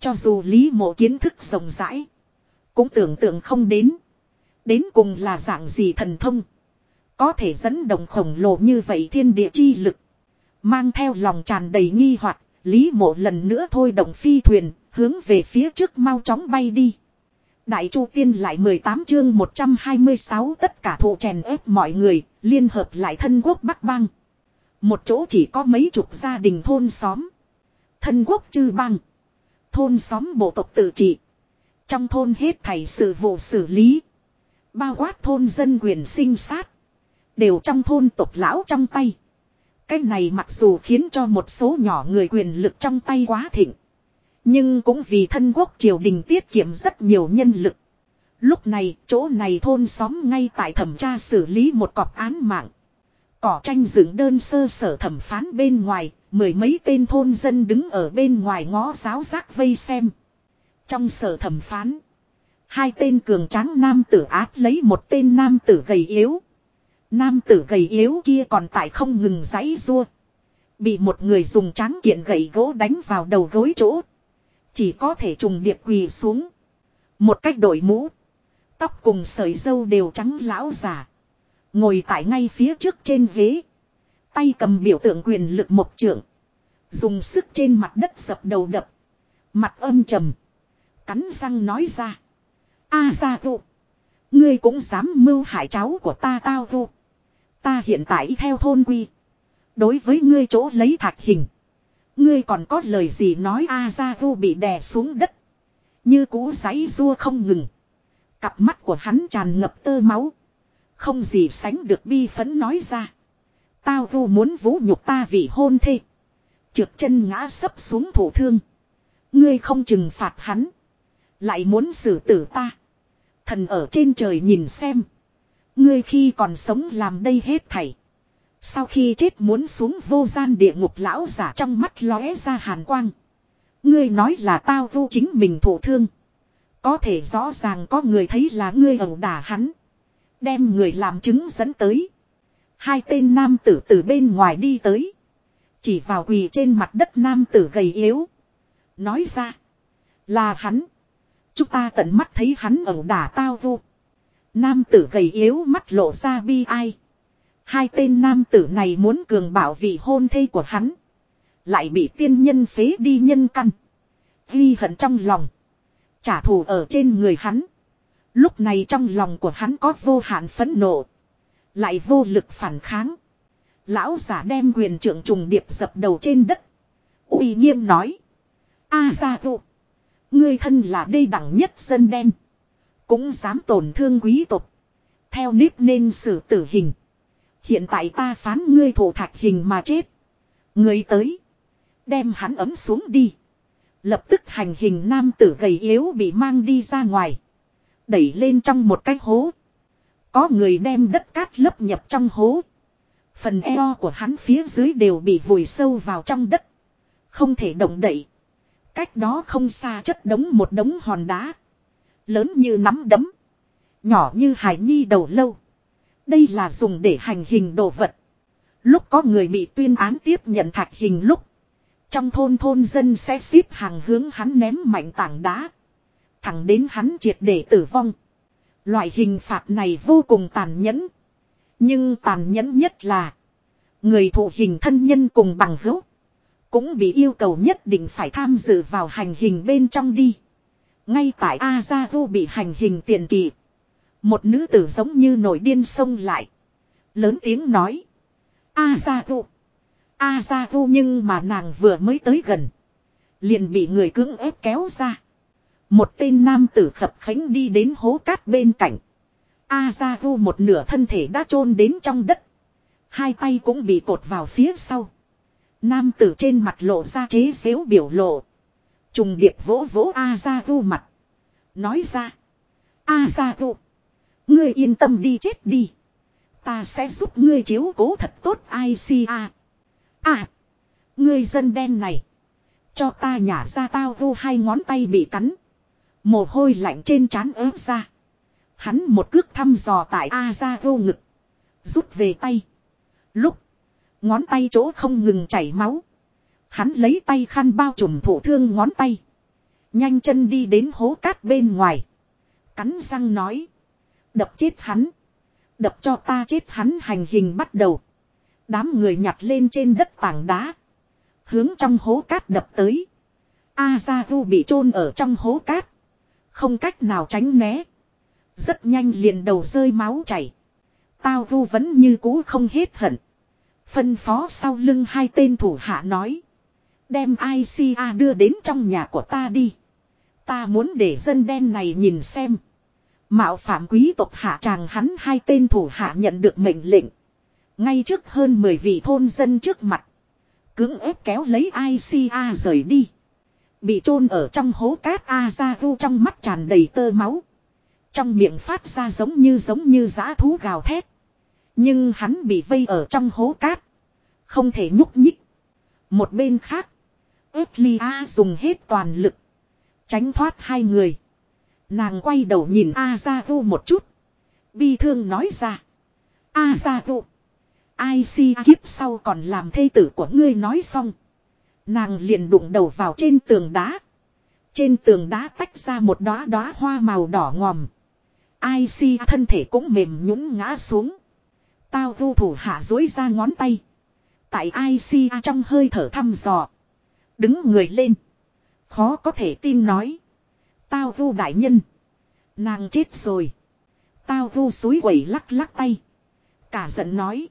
Cho dù Lý Mộ kiến thức rộng rãi. Cũng tưởng tượng không đến. Đến cùng là dạng gì thần thông. Có thể dẫn động khổng lồ như vậy thiên địa chi lực. Mang theo lòng tràn đầy nghi hoặc Lý mộ lần nữa thôi động phi thuyền, hướng về phía trước mau chóng bay đi. Đại Chu Tiên lại 18 chương 126 tất cả thụ chèn ép mọi người, liên hợp lại thân quốc Bắc Bang. Một chỗ chỉ có mấy chục gia đình thôn xóm. Thân quốc chư bang. Thôn xóm bộ tộc tự trị. Trong thôn hết thảy sự vụ xử lý. Bao quát thôn dân quyền sinh sát. Đều trong thôn tộc lão trong tay. Cái này mặc dù khiến cho một số nhỏ người quyền lực trong tay quá thịnh. Nhưng cũng vì thân quốc triều đình tiết kiệm rất nhiều nhân lực. Lúc này, chỗ này thôn xóm ngay tại thẩm tra xử lý một cọc án mạng. Cỏ tranh dựng đơn sơ sở thẩm phán bên ngoài, mười mấy tên thôn dân đứng ở bên ngoài ngó giáo giác vây xem. Trong sở thẩm phán, hai tên cường tráng nam tử áp lấy một tên nam tử gầy yếu. Nam tử gầy yếu kia còn tại không ngừng giãy rua. Bị một người dùng tráng kiện gậy gỗ đánh vào đầu gối chỗ. Chỉ có thể trùng điệp quỳ xuống. Một cách đổi mũ. Tóc cùng sợi dâu đều trắng lão giả. Ngồi tại ngay phía trước trên ghế. Tay cầm biểu tượng quyền lực một trưởng. Dùng sức trên mặt đất dập đầu đập. Mặt âm trầm. Cắn răng nói ra. A ra tu. Ngươi cũng dám mưu hại cháu của ta tao tu. Ta hiện tại theo thôn quy. Đối với ngươi chỗ lấy thạch hình. Ngươi còn có lời gì nói A ra tu bị đè xuống đất. Như cú giấy rua không ngừng. Cặp mắt của hắn tràn ngập tơ máu. Không gì sánh được bi phấn nói ra. Tao vu muốn vũ nhục ta vì hôn thê. Trượt chân ngã sấp xuống thổ thương. Ngươi không trừng phạt hắn. Lại muốn xử tử ta. Thần ở trên trời nhìn xem. Ngươi khi còn sống làm đây hết thảy. Sau khi chết muốn xuống vô gian địa ngục lão giả trong mắt lóe ra hàn quang. Ngươi nói là tao vu chính mình thổ thương. Có thể rõ ràng có người thấy là ngươi ẩu đả hắn. Đem người làm chứng dẫn tới. Hai tên nam tử từ bên ngoài đi tới. Chỉ vào quỳ trên mặt đất nam tử gầy yếu. Nói ra. Là hắn. Chúng ta tận mắt thấy hắn ẩu đả tao vu. Nam tử gầy yếu mắt lộ ra bi ai. Hai tên nam tử này muốn cường bảo vị hôn thê của hắn. Lại bị tiên nhân phế đi nhân căn. Ghi hận trong lòng. Trả thù ở trên người hắn. Lúc này trong lòng của hắn có vô hạn phẫn nộ. Lại vô lực phản kháng. Lão giả đem quyền trưởng trùng điệp dập đầu trên đất. uy nghiêm nói. A gia tụ. Ngươi thân là đây đẳng nhất dân đen. Cũng dám tổn thương quý tộc. Theo nếp nên xử tử hình. Hiện tại ta phán ngươi thủ thạch hình mà chết. Ngươi tới. Đem hắn ấm xuống đi. Lập tức hành hình nam tử gầy yếu bị mang đi ra ngoài. Đẩy lên trong một cái hố. Có người đem đất cát lấp nhập trong hố. Phần eo của hắn phía dưới đều bị vùi sâu vào trong đất. Không thể động đậy. Cách đó không xa chất đống một đống hòn đá. Lớn như nắm đấm. Nhỏ như hải nhi đầu lâu. Đây là dùng để hành hình đồ vật. Lúc có người bị tuyên án tiếp nhận thạch hình lúc. Trong thôn thôn dân sẽ xếp hàng hướng hắn ném mạnh tảng đá. Thẳng đến hắn triệt để tử vong. Loại hình phạt này vô cùng tàn nhẫn. Nhưng tàn nhẫn nhất là. Người thụ hình thân nhân cùng bằng hữu. Cũng bị yêu cầu nhất định phải tham dự vào hành hình bên trong đi. Ngay tại Azaru bị hành hình tiền kỳ. Một nữ tử giống như nổi điên xông lại. Lớn tiếng nói. Azaru. Azaru nhưng mà nàng vừa mới tới gần. Liền bị người cưỡng ép kéo ra. Một tên nam tử khập khánh đi đến hố cát bên cạnh. Azaru một nửa thân thể đã chôn đến trong đất. Hai tay cũng bị cột vào phía sau. Nam tử trên mặt lộ ra chế xếu biểu lộ. Trùng điệp vỗ vỗ A ra mặt. Nói ra. A ra. Ngươi yên tâm đi chết đi. Ta sẽ giúp ngươi chiếu cố thật tốt ICA. À. Ngươi dân đen này. Cho ta nhả ra tao vu hai ngón tay bị cắn. Mồ hôi lạnh trên trán ớt ra. Hắn một cước thăm dò tại A ra vô ngực. Rút về tay. Lúc. Ngón tay chỗ không ngừng chảy máu. Hắn lấy tay khăn bao trùm thủ thương ngón tay. Nhanh chân đi đến hố cát bên ngoài. Cắn răng nói. Đập chết hắn. Đập cho ta chết hắn hành hình bắt đầu. Đám người nhặt lên trên đất tảng đá. Hướng trong hố cát đập tới. A Gia Vu bị chôn ở trong hố cát. Không cách nào tránh né. Rất nhanh liền đầu rơi máu chảy. Tao Vu vẫn như cũ không hết hận. Phân phó sau lưng hai tên thủ hạ nói. Đem ICA đưa đến trong nhà của ta đi. Ta muốn để dân đen này nhìn xem. Mạo phạm quý tộc hạ tràng hắn hai tên thủ hạ nhận được mệnh lệnh. Ngay trước hơn 10 vị thôn dân trước mặt. Cưỡng ép kéo lấy ICA rời đi. Bị chôn ở trong hố cát A ra vu trong mắt tràn đầy tơ máu. Trong miệng phát ra giống như giống như giã thú gào thét. Nhưng hắn bị vây ở trong hố cát. Không thể nhúc nhích. Một bên khác. Eplia dùng hết toàn lực. Tránh thoát hai người. Nàng quay đầu nhìn A ra Vu một chút. Bi thương nói ra. A ra Vu. Ai si kiếp sau còn làm thê tử của ngươi nói xong. Nàng liền đụng đầu vào trên tường đá. Trên tường đá tách ra một đóa đóa hoa màu đỏ ngòm. Ai si thân thể cũng mềm nhũn ngã xuống. Tao vu thủ hạ dối ra ngón tay. Tại ai si trong hơi thở thăm dò. Đứng người lên. Khó có thể tin nói. Tao vu đại nhân. Nàng chết rồi. Tao vu suối quẩy lắc lắc tay. Cả giận nói.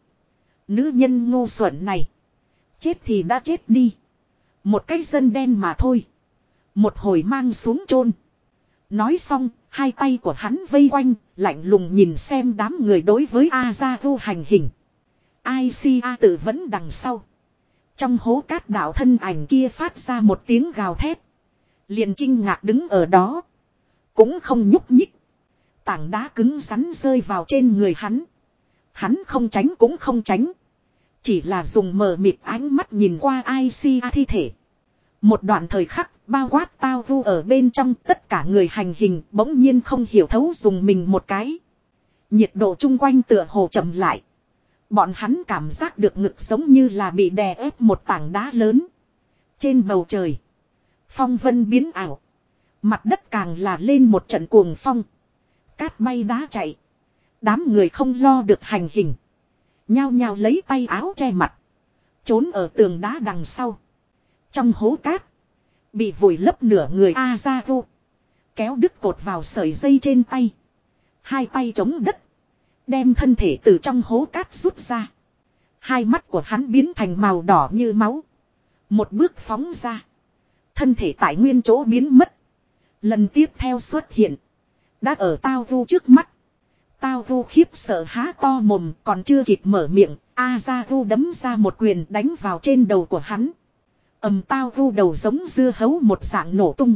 Nữ nhân ngu xuẩn này. Chết thì đã chết đi. Một cái dân đen mà thôi. Một hồi mang xuống chôn Nói xong, hai tay của hắn vây quanh, lạnh lùng nhìn xem đám người đối với A gia vu hành hình. Ai si A tự vẫn đằng sau. Trong hố cát đạo thân ảnh kia phát ra một tiếng gào thét. Liền kinh ngạc đứng ở đó. Cũng không nhúc nhích. Tảng đá cứng rắn rơi vào trên người hắn. Hắn không tránh cũng không tránh. Chỉ là dùng mờ mịt ánh mắt nhìn qua IC thi thể. Một đoạn thời khắc, bao quát tao vu ở bên trong tất cả người hành hình bỗng nhiên không hiểu thấu dùng mình một cái. Nhiệt độ chung quanh tựa hồ chậm lại. Bọn hắn cảm giác được ngực giống như là bị đè ép một tảng đá lớn. Trên bầu trời. Phong vân biến ảo. Mặt đất càng là lên một trận cuồng phong. Cát bay đá chạy. Đám người không lo được hành hình. Nhao nhao lấy tay áo che mặt. Trốn ở tường đá đằng sau. Trong hố cát. Bị vùi lấp nửa người A ra vô. Kéo đứt cột vào sợi dây trên tay. Hai tay chống đất. Đem thân thể từ trong hố cát rút ra. Hai mắt của hắn biến thành màu đỏ như máu. Một bước phóng ra. Thân thể tại nguyên chỗ biến mất. Lần tiếp theo xuất hiện. Đã ở tao vu trước mắt. Tao vu khiếp sợ há to mồm, còn chưa kịp mở miệng. A ra vu đấm ra một quyền đánh vào trên đầu của hắn. ầm, tao vu đầu giống dưa hấu một dạng nổ tung.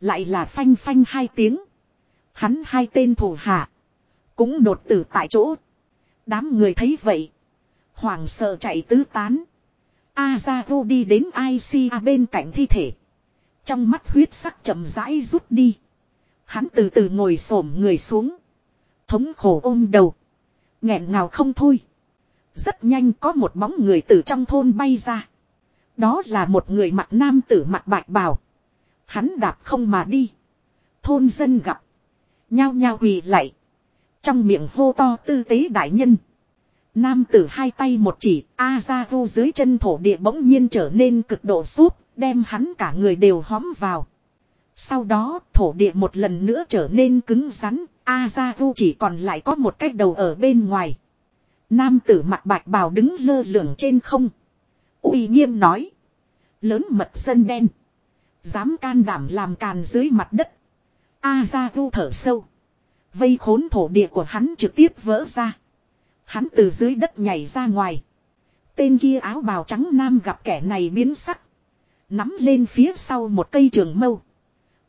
Lại là phanh phanh hai tiếng. Hắn hai tên thủ hạ. Cũng đột tử tại chỗ. Đám người thấy vậy. Hoàng sợ chạy tứ tán. A ra vô đi đến ICA bên cạnh thi thể. Trong mắt huyết sắc chậm rãi rút đi. Hắn từ từ ngồi xổm người xuống. Thống khổ ôm đầu. nghẹn ngào không thôi. Rất nhanh có một bóng người từ trong thôn bay ra. Đó là một người mặt nam tử mặt bạch bào. Hắn đạp không mà đi. Thôn dân gặp. Nhao nhao quỳ lại. Trong miệng hô to tư tế đại nhân. Nam tử hai tay một chỉ, A ra vô dưới chân thổ địa bỗng nhiên trở nên cực độ súp, đem hắn cả người đều hóm vào. Sau đó, thổ địa một lần nữa trở nên cứng rắn, A ra vô chỉ còn lại có một cái đầu ở bên ngoài. Nam tử mặt bạch bào đứng lơ lửng trên không. uy nghiêm nói. Lớn mật dân đen. Dám can đảm làm càn dưới mặt đất. A ra vô thở sâu. Vây khốn thổ địa của hắn trực tiếp vỡ ra. Hắn từ dưới đất nhảy ra ngoài. Tên kia áo bào trắng nam gặp kẻ này biến sắc. Nắm lên phía sau một cây trường mâu.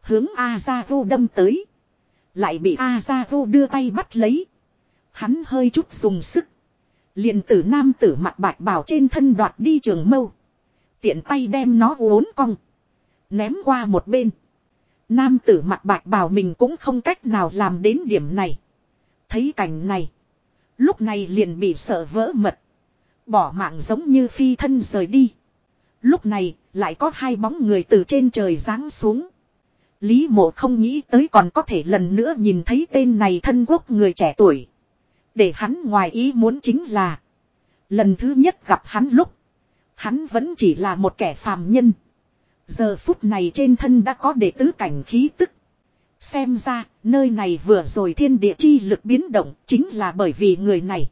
Hướng Azaru đâm tới. Lại bị Azaru đưa tay bắt lấy. Hắn hơi chút dùng sức. liền tử nam tử mặt bạch bào trên thân đoạt đi trường mâu. Tiện tay đem nó uốn cong. Ném qua một bên. Nam tử mặt bạch bào mình cũng không cách nào làm đến điểm này. Thấy cảnh này. Lúc này liền bị sợ vỡ mật. Bỏ mạng giống như phi thân rời đi. Lúc này lại có hai bóng người từ trên trời giáng xuống. Lý mộ không nghĩ tới còn có thể lần nữa nhìn thấy tên này thân quốc người trẻ tuổi. Để hắn ngoài ý muốn chính là. Lần thứ nhất gặp hắn lúc. Hắn vẫn chỉ là một kẻ phàm nhân. Giờ phút này trên thân đã có đệ tứ cảnh khí tức. Xem ra, nơi này vừa rồi thiên địa chi lực biến động chính là bởi vì người này.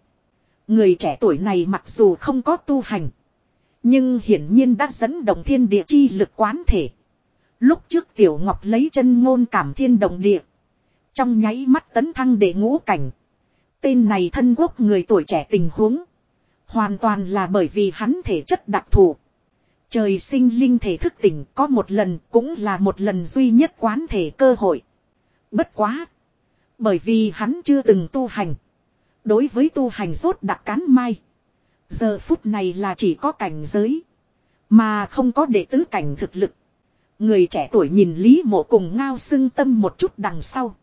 Người trẻ tuổi này mặc dù không có tu hành. Nhưng hiển nhiên đã dẫn động thiên địa chi lực quán thể. Lúc trước Tiểu Ngọc lấy chân ngôn cảm thiên động địa. Trong nháy mắt tấn thăng để ngũ cảnh. Tên này thân quốc người tuổi trẻ tình huống. Hoàn toàn là bởi vì hắn thể chất đặc thù. Trời sinh linh thể thức tỉnh có một lần cũng là một lần duy nhất quán thể cơ hội. Bất quá. Bởi vì hắn chưa từng tu hành. Đối với tu hành rốt đặc cán mai. Giờ phút này là chỉ có cảnh giới. Mà không có đệ tứ cảnh thực lực. Người trẻ tuổi nhìn Lý mộ cùng ngao sưng tâm một chút đằng sau.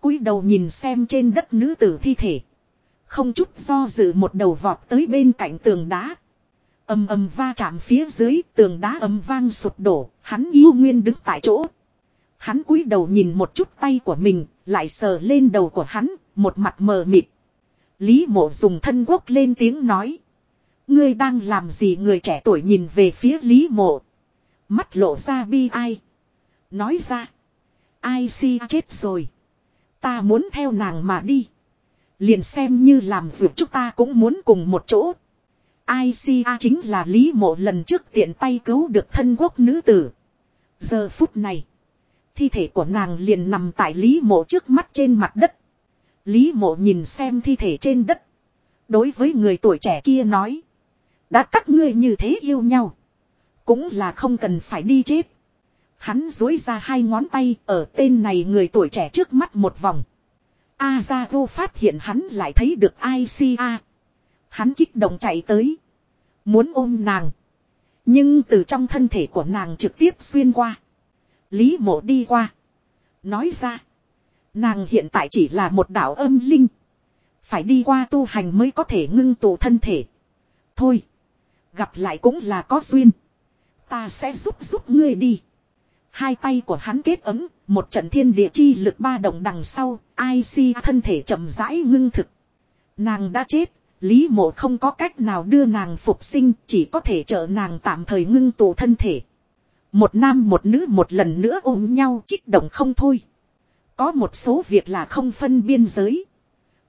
cúi đầu nhìn xem trên đất nữ tử thi thể. Không chút do dự một đầu vọt tới bên cạnh tường đá ầm ầm va chạm phía dưới, tường đá ầm vang sụp đổ. Hắn yêu nguyên đứng tại chỗ. Hắn cúi đầu nhìn một chút tay của mình. Lại sờ lên đầu của hắn. Một mặt mờ mịt. Lý mộ dùng thân quốc lên tiếng nói. Ngươi đang làm gì người trẻ tuổi nhìn về phía Lý mộ. Mắt lộ ra bi ai. Nói ra. Ai si chết rồi. Ta muốn theo nàng mà đi. Liền xem như làm ruột chúng ta cũng muốn cùng một chỗ. Ica chính là Lý mộ lần trước tiện tay cứu được thân quốc nữ tử. Giờ phút này. Thi thể của nàng liền nằm tại Lý mộ trước mắt trên mặt đất. Lý mộ nhìn xem thi thể trên đất. Đối với người tuổi trẻ kia nói. Đã các ngươi như thế yêu nhau. Cũng là không cần phải đi chết. Hắn dối ra hai ngón tay ở tên này người tuổi trẻ trước mắt một vòng. Azago phát hiện hắn lại thấy được ICA. Hắn kích động chạy tới. Muốn ôm nàng. Nhưng từ trong thân thể của nàng trực tiếp xuyên qua. Lý mộ đi qua. Nói ra. Nàng hiện tại chỉ là một đạo âm linh. Phải đi qua tu hành mới có thể ngưng tụ thân thể. Thôi. Gặp lại cũng là có duyên. Ta sẽ giúp giúp ngươi đi. Hai tay của hắn kết ấm, một trận thiên địa chi lực ba động đằng sau, ai si thân thể chậm rãi ngưng thực. Nàng đã chết, Lý mộ không có cách nào đưa nàng phục sinh, chỉ có thể trợ nàng tạm thời ngưng tụ thân thể. Một nam một nữ một lần nữa ôm nhau kích động không thôi. Có một số việc là không phân biên giới.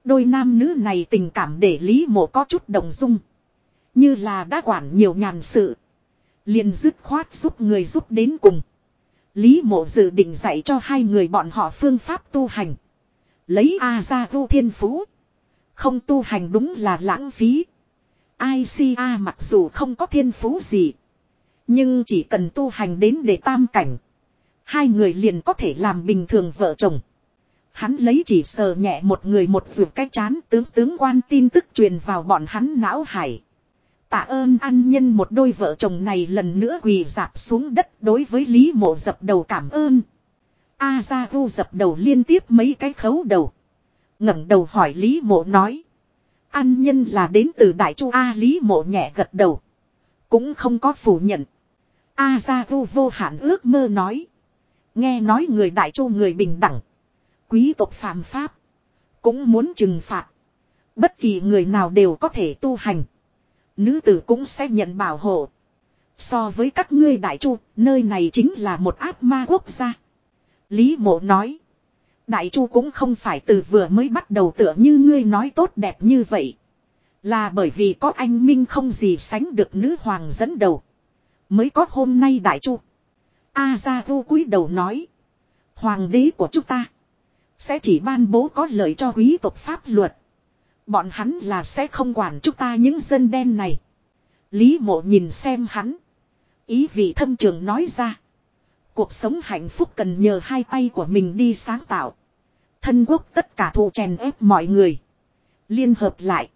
Đôi nam nữ này tình cảm để Lý mộ có chút đồng dung. Như là đã quản nhiều nhàn sự. liền dứt khoát giúp người giúp đến cùng. Lý mộ dự định dạy cho hai người bọn họ phương pháp tu hành. Lấy A ra vô thiên phú. Không tu hành đúng là lãng phí. ICA mặc dù không có thiên phú gì. Nhưng chỉ cần tu hành đến để tam cảnh. Hai người liền có thể làm bình thường vợ chồng. Hắn lấy chỉ sờ nhẹ một người một vượt cái chán tướng tướng quan tin tức truyền vào bọn hắn não hải. Tạ ơn ăn nhân một đôi vợ chồng này lần nữa quỳ dạp xuống đất đối với Lý Mộ dập đầu cảm ơn. A ra Vu dập đầu liên tiếp mấy cái khấu đầu ngẩng đầu hỏi Lý Mộ nói. An nhân là đến từ Đại Chu A Lý Mộ nhẹ gật đầu. Cũng không có phủ nhận. A Gia Vu vô hạn ước mơ nói. Nghe nói người Đại Chu người bình đẳng. Quý tộc phạm pháp. Cũng muốn trừng phạt. Bất kỳ người nào đều có thể tu hành. Nữ tử cũng sẽ nhận bảo hộ. So với các ngươi đại chu, nơi này chính là một ác ma quốc gia. Lý mộ nói. Đại chu cũng không phải từ vừa mới bắt đầu tựa như ngươi nói tốt đẹp như vậy. Là bởi vì có anh Minh không gì sánh được nữ hoàng dẫn đầu. Mới có hôm nay đại chu. A gia vu cúi đầu nói. Hoàng đế của chúng ta. Sẽ chỉ ban bố có lợi cho quý tộc pháp luật. Bọn hắn là sẽ không quản chúng ta những dân đen này. Lý mộ nhìn xem hắn. Ý vị thâm trường nói ra. Cuộc sống hạnh phúc cần nhờ hai tay của mình đi sáng tạo. Thân quốc tất cả thụ chèn ép mọi người. Liên hợp lại.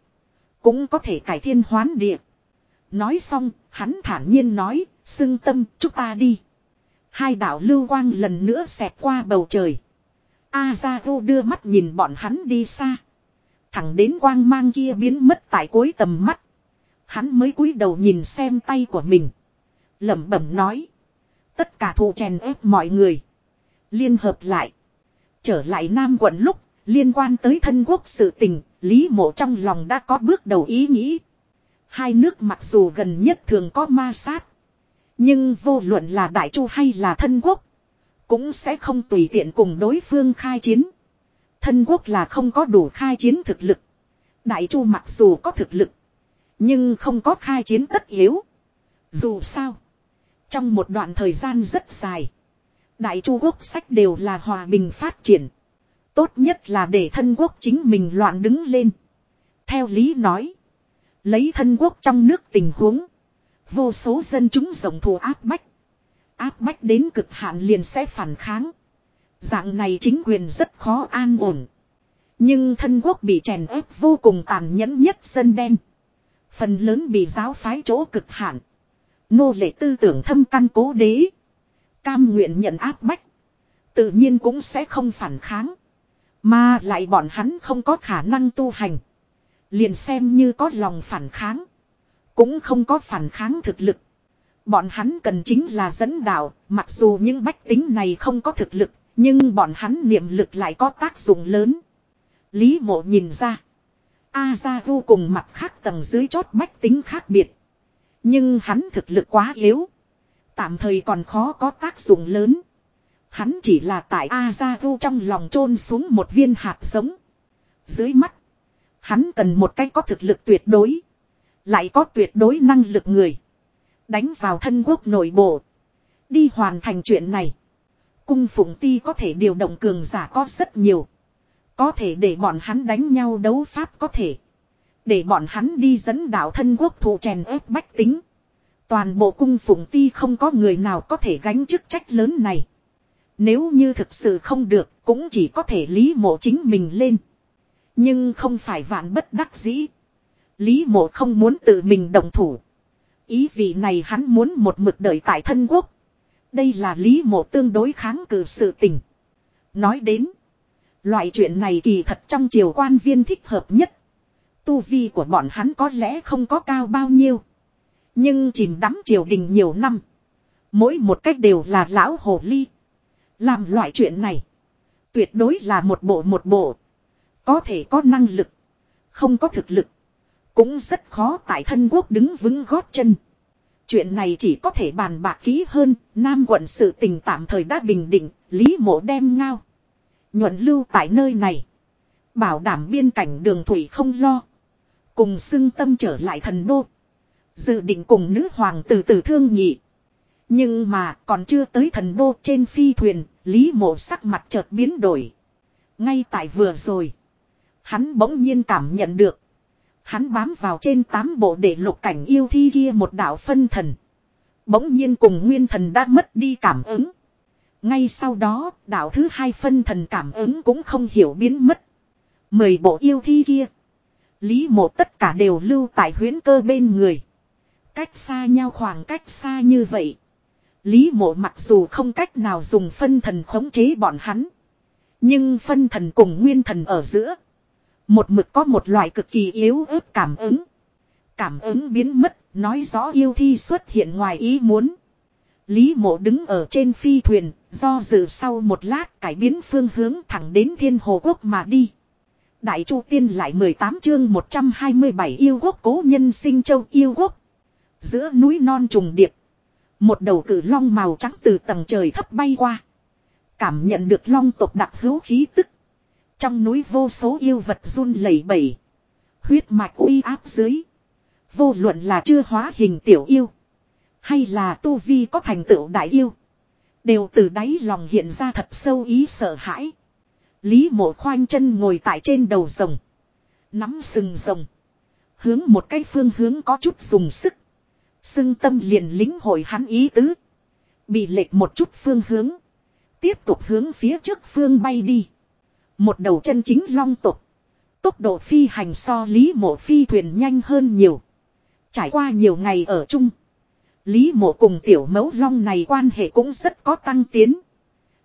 Cũng có thể cải thiên hoán địa. Nói xong, hắn thản nhiên nói, xưng tâm, chúng ta đi. Hai đạo lưu quang lần nữa xẹt qua bầu trời. A Gia Vô đưa mắt nhìn bọn hắn đi xa. Thẳng đến quang mang kia biến mất tại cuối tầm mắt. Hắn mới cúi đầu nhìn xem tay của mình. lẩm bẩm nói. Tất cả thụ chèn ép mọi người. Liên hợp lại. Trở lại Nam quận lúc, liên quan tới thân quốc sự tình, Lý mộ trong lòng đã có bước đầu ý nghĩ. Hai nước mặc dù gần nhất thường có ma sát. Nhưng vô luận là đại chu hay là thân quốc. Cũng sẽ không tùy tiện cùng đối phương khai chiến. Thân quốc là không có đủ khai chiến thực lực. Đại chu mặc dù có thực lực. Nhưng không có khai chiến tất yếu. Dù sao. Trong một đoạn thời gian rất dài. Đại chu quốc sách đều là hòa bình phát triển. Tốt nhất là để thân quốc chính mình loạn đứng lên. Theo lý nói. Lấy thân quốc trong nước tình huống. Vô số dân chúng rộng thù áp bách. Áp bách đến cực hạn liền sẽ phản kháng. Dạng này chính quyền rất khó an ổn. Nhưng thân quốc bị chèn ép vô cùng tàn nhẫn nhất dân đen. Phần lớn bị giáo phái chỗ cực hạn. Nô lệ tư tưởng thâm căn cố đế. Cam nguyện nhận áp bách. Tự nhiên cũng sẽ không phản kháng. Mà lại bọn hắn không có khả năng tu hành. Liền xem như có lòng phản kháng. Cũng không có phản kháng thực lực. Bọn hắn cần chính là dẫn đạo, mặc dù những bách tính này không có thực lực, nhưng bọn hắn niệm lực lại có tác dụng lớn. Lý mộ nhìn ra. A ra vô cùng mặt khác tầng dưới chót bách tính khác biệt. Nhưng hắn thực lực quá yếu. Tạm thời còn khó có tác dụng lớn. Hắn chỉ là tại A trong lòng chôn xuống một viên hạt giống. Dưới mắt. Hắn cần một cái có thực lực tuyệt đối. Lại có tuyệt đối năng lực người. Đánh vào thân quốc nội bộ. Đi hoàn thành chuyện này. Cung phụng ti có thể điều động cường giả có rất nhiều. Có thể để bọn hắn đánh nhau đấu pháp có thể. Để bọn hắn đi dẫn đạo thân quốc thủ chèn ép bách tính. Toàn bộ cung phụng ti không có người nào có thể gánh chức trách lớn này. Nếu như thực sự không được, cũng chỉ có thể lý mộ chính mình lên. Nhưng không phải vạn bất đắc dĩ. Lý mộ không muốn tự mình đồng thủ. Ý vị này hắn muốn một mực đợi tại thân quốc. Đây là lý mộ tương đối kháng cự sự tình. Nói đến. Loại chuyện này kỳ thật trong triều quan viên thích hợp nhất. Tu vi của bọn hắn có lẽ không có cao bao nhiêu. Nhưng chìm đắm triều đình nhiều năm. Mỗi một cách đều là lão hồ ly. Làm loại chuyện này. Tuyệt đối là một bộ một bộ. Có thể có năng lực. Không có thực lực. Cũng rất khó tại thân quốc đứng vững gót chân. Chuyện này chỉ có thể bàn bạc kỹ hơn, Nam quận sự tình tạm thời đã bình định, Lý mộ đem ngao. Nhuận lưu tại nơi này. Bảo đảm biên cảnh đường thủy không lo. Cùng xưng tâm trở lại thần đô. Dự định cùng nữ hoàng từ từ thương nhị. Nhưng mà còn chưa tới thần đô trên phi thuyền, Lý mộ sắc mặt chợt biến đổi. Ngay tại vừa rồi. Hắn bỗng nhiên cảm nhận được. Hắn bám vào trên tám bộ để lục cảnh yêu thi kia một đạo phân thần. Bỗng nhiên cùng nguyên thần đã mất đi cảm ứng. Ngay sau đó, đạo thứ hai phân thần cảm ứng cũng không hiểu biến mất. Mười bộ yêu thi kia. Lý mộ tất cả đều lưu tại huyến cơ bên người. Cách xa nhau khoảng cách xa như vậy. Lý mộ mặc dù không cách nào dùng phân thần khống chế bọn hắn. Nhưng phân thần cùng nguyên thần ở giữa. Một mực có một loại cực kỳ yếu ớt cảm ứng. Cảm ứng biến mất, nói rõ yêu thi xuất hiện ngoài ý muốn. Lý mộ đứng ở trên phi thuyền, do dự sau một lát cải biến phương hướng thẳng đến thiên hồ quốc mà đi. Đại chu tiên lại 18 chương 127 yêu quốc cố nhân sinh châu yêu quốc. Giữa núi non trùng điệp. Một đầu cử long màu trắng từ tầng trời thấp bay qua. Cảm nhận được long tộc đặc hữu khí tức. Trong núi vô số yêu vật run lẩy bẩy. Huyết mạch uy áp dưới. Vô luận là chưa hóa hình tiểu yêu. Hay là tu vi có thành tựu đại yêu. Đều từ đáy lòng hiện ra thật sâu ý sợ hãi. Lý mộ khoanh chân ngồi tại trên đầu rồng. Nắm sừng rồng. Hướng một cái phương hướng có chút dùng sức. Sưng tâm liền lính hội hắn ý tứ. Bị lệch một chút phương hướng. Tiếp tục hướng phía trước phương bay đi. Một đầu chân chính long tục. Tốc độ phi hành so lý mộ phi thuyền nhanh hơn nhiều. Trải qua nhiều ngày ở chung. Lý mộ cùng tiểu mẫu long này quan hệ cũng rất có tăng tiến.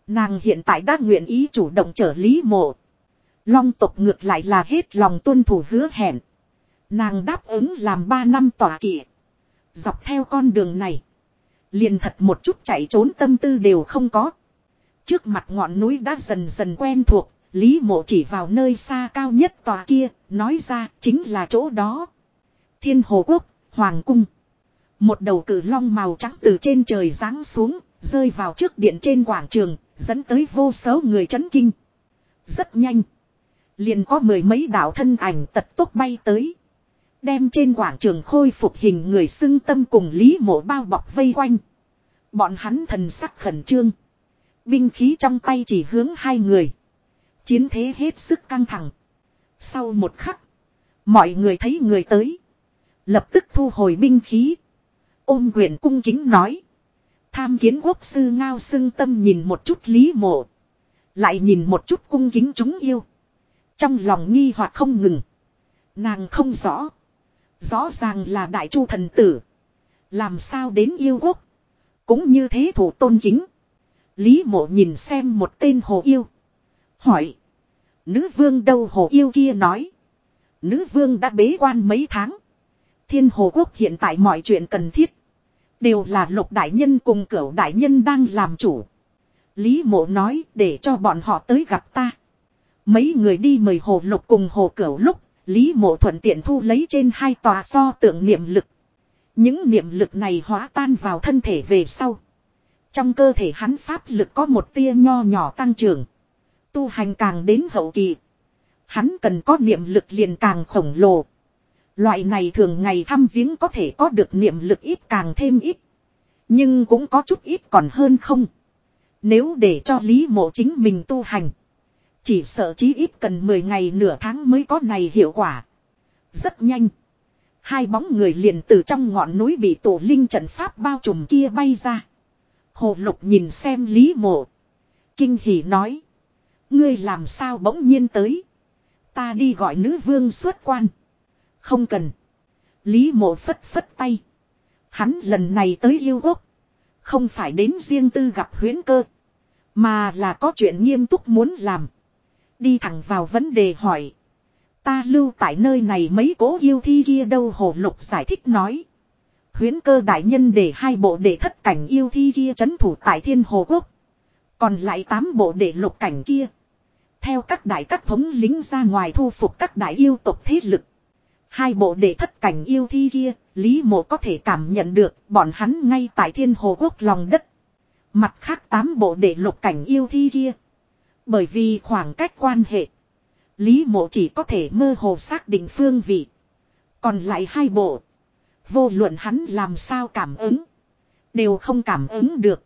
Nàng hiện tại đã nguyện ý chủ động trở lý mộ. Long tộc ngược lại là hết lòng tuân thủ hứa hẹn. Nàng đáp ứng làm 3 năm tỏa kỵ. Dọc theo con đường này. Liền thật một chút chạy trốn tâm tư đều không có. Trước mặt ngọn núi đã dần dần quen thuộc. Lý mộ chỉ vào nơi xa cao nhất tòa kia. Nói ra chính là chỗ đó. Thiên Hồ Quốc, Hoàng Cung. Một đầu cử long màu trắng từ trên trời giáng xuống. Rơi vào trước điện trên quảng trường. Dẫn tới vô số người chấn kinh. Rất nhanh. Liền có mười mấy đạo thân ảnh tật tốc bay tới. Đem trên quảng trường khôi phục hình người xưng tâm cùng Lý mộ bao bọc vây quanh. Bọn hắn thần sắc khẩn trương. Binh khí trong tay chỉ hướng hai người. Chiến thế hết sức căng thẳng. Sau một khắc. Mọi người thấy người tới. Lập tức thu hồi binh khí. Ôm quyền cung kính nói. Tham kiến quốc sư ngao xưng tâm nhìn một chút lý mộ. Lại nhìn một chút cung kính chúng yêu. Trong lòng nghi hoặc không ngừng. Nàng không rõ. Rõ ràng là đại chu thần tử. Làm sao đến yêu quốc. Cũng như thế thủ tôn kính. Lý mộ nhìn xem một tên hồ yêu. Hỏi. Nữ vương đâu hồ yêu kia nói. Nữ vương đã bế quan mấy tháng. Thiên hồ quốc hiện tại mọi chuyện cần thiết. Đều là lục đại nhân cùng cửu đại nhân đang làm chủ. Lý mộ nói để cho bọn họ tới gặp ta. Mấy người đi mời hồ lục cùng hồ cửu lúc Lý mộ thuận tiện thu lấy trên hai tòa pho tượng niệm lực. Những niệm lực này hóa tan vào thân thể về sau. Trong cơ thể hắn pháp lực có một tia nho nhỏ tăng trưởng. Tu hành càng đến hậu kỳ. Hắn cần có niệm lực liền càng khổng lồ. Loại này thường ngày thăm viếng có thể có được niệm lực ít càng thêm ít. Nhưng cũng có chút ít còn hơn không. Nếu để cho Lý mộ chính mình tu hành. Chỉ sợ chí ít cần 10 ngày nửa tháng mới có này hiệu quả. Rất nhanh. Hai bóng người liền từ trong ngọn núi bị tổ linh trận pháp bao trùm kia bay ra. Hồ lục nhìn xem Lý mộ. Kinh hỉ nói. Ngươi làm sao bỗng nhiên tới. Ta đi gọi nữ vương xuất quan. Không cần. Lý mộ phất phất tay. Hắn lần này tới yêu quốc. Không phải đến riêng tư gặp huyến cơ. Mà là có chuyện nghiêm túc muốn làm. Đi thẳng vào vấn đề hỏi. Ta lưu tại nơi này mấy cố yêu thi kia đâu hồ lục giải thích nói. Huyến cơ đại nhân để hai bộ đệ thất cảnh yêu thi kia chấn thủ tại thiên hồ quốc. Còn lại tám bộ đệ lục cảnh kia. Theo các đại các thống lính ra ngoài thu phục các đại yêu tộc thế lực. Hai bộ đệ thất cảnh yêu thi kia, Lý mộ có thể cảm nhận được bọn hắn ngay tại thiên hồ quốc lòng đất. Mặt khác tám bộ đệ lục cảnh yêu thi kia, bởi vì khoảng cách quan hệ. Lý mộ chỉ có thể mơ hồ xác định phương vị. Còn lại hai bộ. Vô luận hắn làm sao cảm ứng. Đều không cảm ứng được.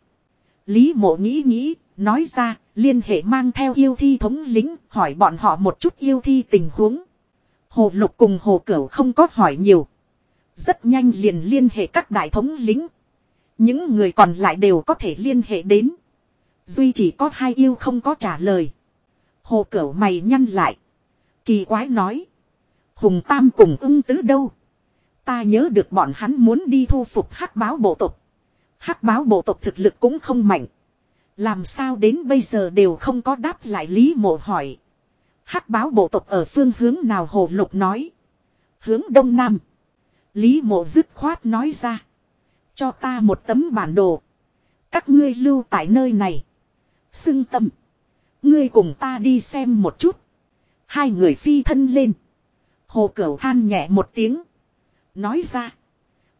Lý mộ nghĩ nghĩ, nói ra, liên hệ mang theo yêu thi thống lính, hỏi bọn họ một chút yêu thi tình huống. Hồ lục cùng hồ cửu không có hỏi nhiều. Rất nhanh liền liên hệ các đại thống lính. Những người còn lại đều có thể liên hệ đến. Duy chỉ có hai yêu không có trả lời. Hồ cửu mày nhăn lại. Kỳ quái nói. Hùng Tam cùng ưng tứ đâu? Ta nhớ được bọn hắn muốn đi thu phục hắc báo bộ tộc. hắc báo bộ tộc thực lực cũng không mạnh. Làm sao đến bây giờ đều không có đáp lại Lý Mộ hỏi. hắc báo bộ tộc ở phương hướng nào hồ lục nói. Hướng đông nam. Lý Mộ dứt khoát nói ra. Cho ta một tấm bản đồ. Các ngươi lưu tại nơi này. Xưng tâm. Ngươi cùng ta đi xem một chút. Hai người phi thân lên. Hồ Cửu than nhẹ một tiếng. Nói ra.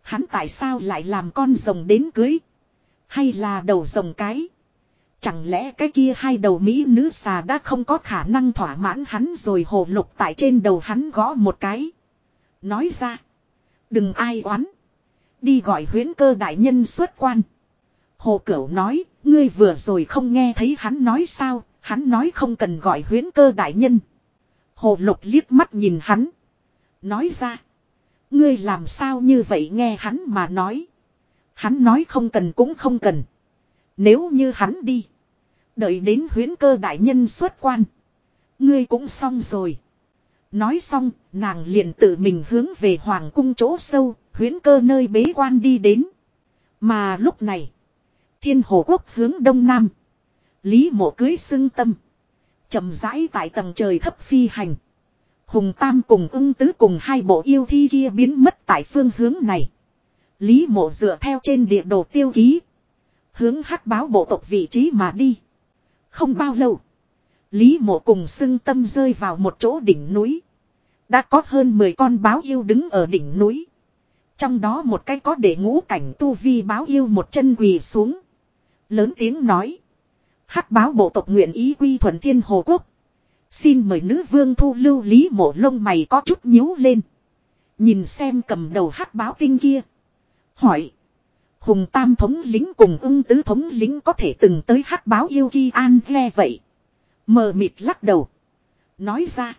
Hắn tại sao lại làm con rồng đến cưới. Hay là đầu rồng cái. Chẳng lẽ cái kia hai đầu Mỹ nữ xà đã không có khả năng thỏa mãn hắn rồi hồ lục tại trên đầu hắn gõ một cái. Nói ra. Đừng ai oán. Đi gọi huyến cơ đại nhân xuất quan. Hồ Cửu nói, ngươi vừa rồi không nghe thấy hắn nói sao, hắn nói không cần gọi huyến cơ đại nhân. Hồ lục liếc mắt nhìn hắn. Nói ra. Ngươi làm sao như vậy nghe hắn mà nói. Hắn nói không cần cũng không cần. Nếu như hắn đi. Đợi đến huyến cơ đại nhân xuất quan. Ngươi cũng xong rồi. Nói xong, nàng liền tự mình hướng về hoàng cung chỗ sâu, huyến cơ nơi bế quan đi đến. Mà lúc này, thiên hồ quốc hướng đông nam. Lý mộ cưới xưng tâm. chậm rãi tại tầng trời thấp phi hành. Hùng Tam cùng ưng tứ cùng hai bộ yêu thi kia biến mất tại phương hướng này. Lý mộ dựa theo trên địa đồ tiêu ký. Hướng hắc báo bộ tộc vị trí mà đi. Không bao lâu. Lý mộ cùng xưng tâm rơi vào một chỗ đỉnh núi. Đã có hơn 10 con báo yêu đứng ở đỉnh núi. Trong đó một cái có để ngũ cảnh tu vi báo yêu một chân quỳ xuống. Lớn tiếng nói. hắc báo bộ tộc nguyện ý quy thuận thiên hồ quốc. Xin mời nữ vương thu lưu lý mộ lông mày có chút nhíu lên. Nhìn xem cầm đầu hắc báo tinh kia. Hỏi. Hùng tam thống lính cùng ưng tứ thống lính có thể từng tới hắc báo yêu ki an nghe vậy. Mờ mịt lắc đầu. Nói ra.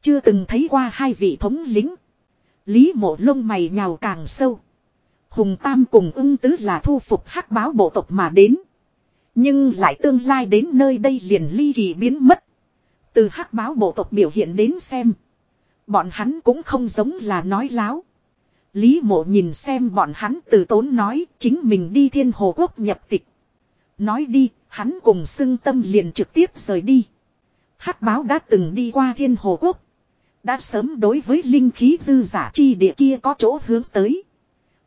Chưa từng thấy qua hai vị thống lính. Lý mộ lông mày nhào càng sâu. Hùng tam cùng ưng tứ là thu phục hắc báo bộ tộc mà đến. Nhưng lại tương lai đến nơi đây liền ly kỳ biến mất. Từ hắc báo bộ tộc biểu hiện đến xem. Bọn hắn cũng không giống là nói láo. Lý mộ nhìn xem bọn hắn từ tốn nói chính mình đi thiên hồ quốc nhập tịch. Nói đi, hắn cùng xưng tâm liền trực tiếp rời đi. hắc báo đã từng đi qua thiên hồ quốc. Đã sớm đối với linh khí dư giả chi địa kia có chỗ hướng tới.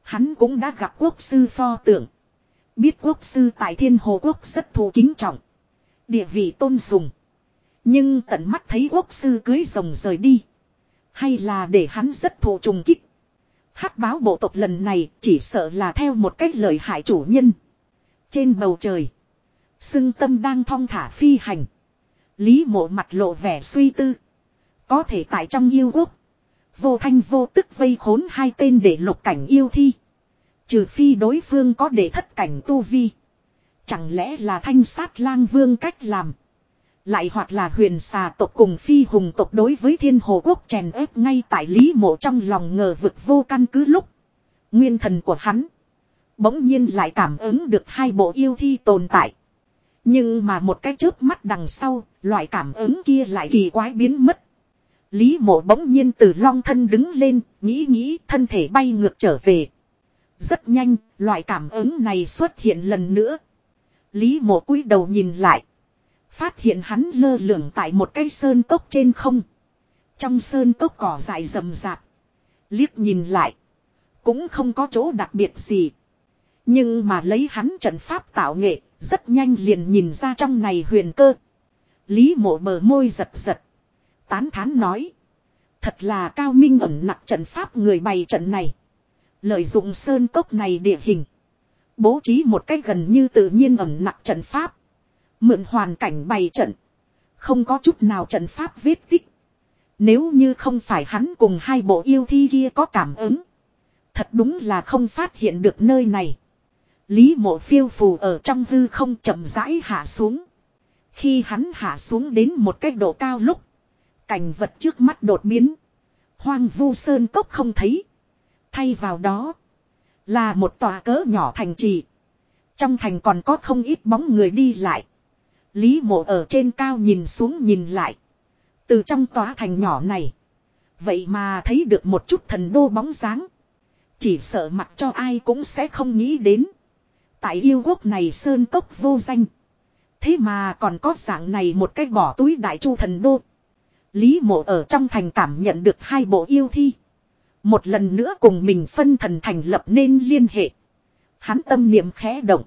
Hắn cũng đã gặp quốc sư pho tượng. Biết quốc sư tại thiên hồ quốc rất thù kính trọng. Địa vị tôn sùng. Nhưng tận mắt thấy quốc sư cưới rồng rời đi. Hay là để hắn rất thù trùng kích. hắc báo bộ tộc lần này chỉ sợ là theo một cách lời hại chủ nhân. Trên bầu trời. Sưng tâm đang thong thả phi hành. Lý mộ mặt lộ vẻ suy tư. Có thể tại trong yêu quốc. Vô thanh vô tức vây khốn hai tên để lục cảnh yêu thi. Trừ phi đối phương có để thất cảnh tu vi. Chẳng lẽ là thanh sát lang vương cách làm. Lại hoặc là huyền xà tộc cùng phi hùng tộc đối với thiên hồ quốc chèn ép ngay tại lý mộ trong lòng ngờ vực vô căn cứ lúc. Nguyên thần của hắn. Bỗng nhiên lại cảm ứng được hai bộ yêu thi tồn tại. Nhưng mà một cái chớp mắt đằng sau, loại cảm ứng kia lại kỳ quái biến mất. Lý mộ bỗng nhiên từ long thân đứng lên, nghĩ nghĩ thân thể bay ngược trở về. Rất nhanh, loại cảm ứng này xuất hiện lần nữa. Lý mộ cúi đầu nhìn lại. Phát hiện hắn lơ lửng tại một cái sơn cốc trên không. Trong sơn cốc cỏ dại rầm rạp. Liếc nhìn lại. Cũng không có chỗ đặc biệt gì. Nhưng mà lấy hắn trận pháp tạo nghệ, rất nhanh liền nhìn ra trong này huyền cơ. Lý mộ bờ môi giật giật. Tán thán nói. Thật là cao minh ẩn nặc trận pháp người bày trận này. Lợi dụng sơn cốc này địa hình. Bố trí một cách gần như tự nhiên ẩn nặc trận pháp. Mượn hoàn cảnh bày trận. Không có chút nào trận pháp vết tích. Nếu như không phải hắn cùng hai bộ yêu thi kia có cảm ứng. Thật đúng là không phát hiện được nơi này. Lý mộ phiêu phù ở trong hư không chậm rãi hạ xuống. Khi hắn hạ xuống đến một cách độ cao lúc. Cảnh vật trước mắt đột biến. Hoang vu sơn cốc không thấy. Thay vào đó. Là một tòa cỡ nhỏ thành trì. Trong thành còn có không ít bóng người đi lại. Lý mộ ở trên cao nhìn xuống nhìn lại. Từ trong tòa thành nhỏ này. Vậy mà thấy được một chút thần đô bóng dáng. Chỉ sợ mặt cho ai cũng sẽ không nghĩ đến. Tại yêu quốc này sơn cốc vô danh. Thế mà còn có dạng này một cái bỏ túi đại chu thần đô. Lý mộ ở trong thành cảm nhận được hai bộ yêu thi. Một lần nữa cùng mình phân thần thành lập nên liên hệ. Hắn tâm niệm khẽ động.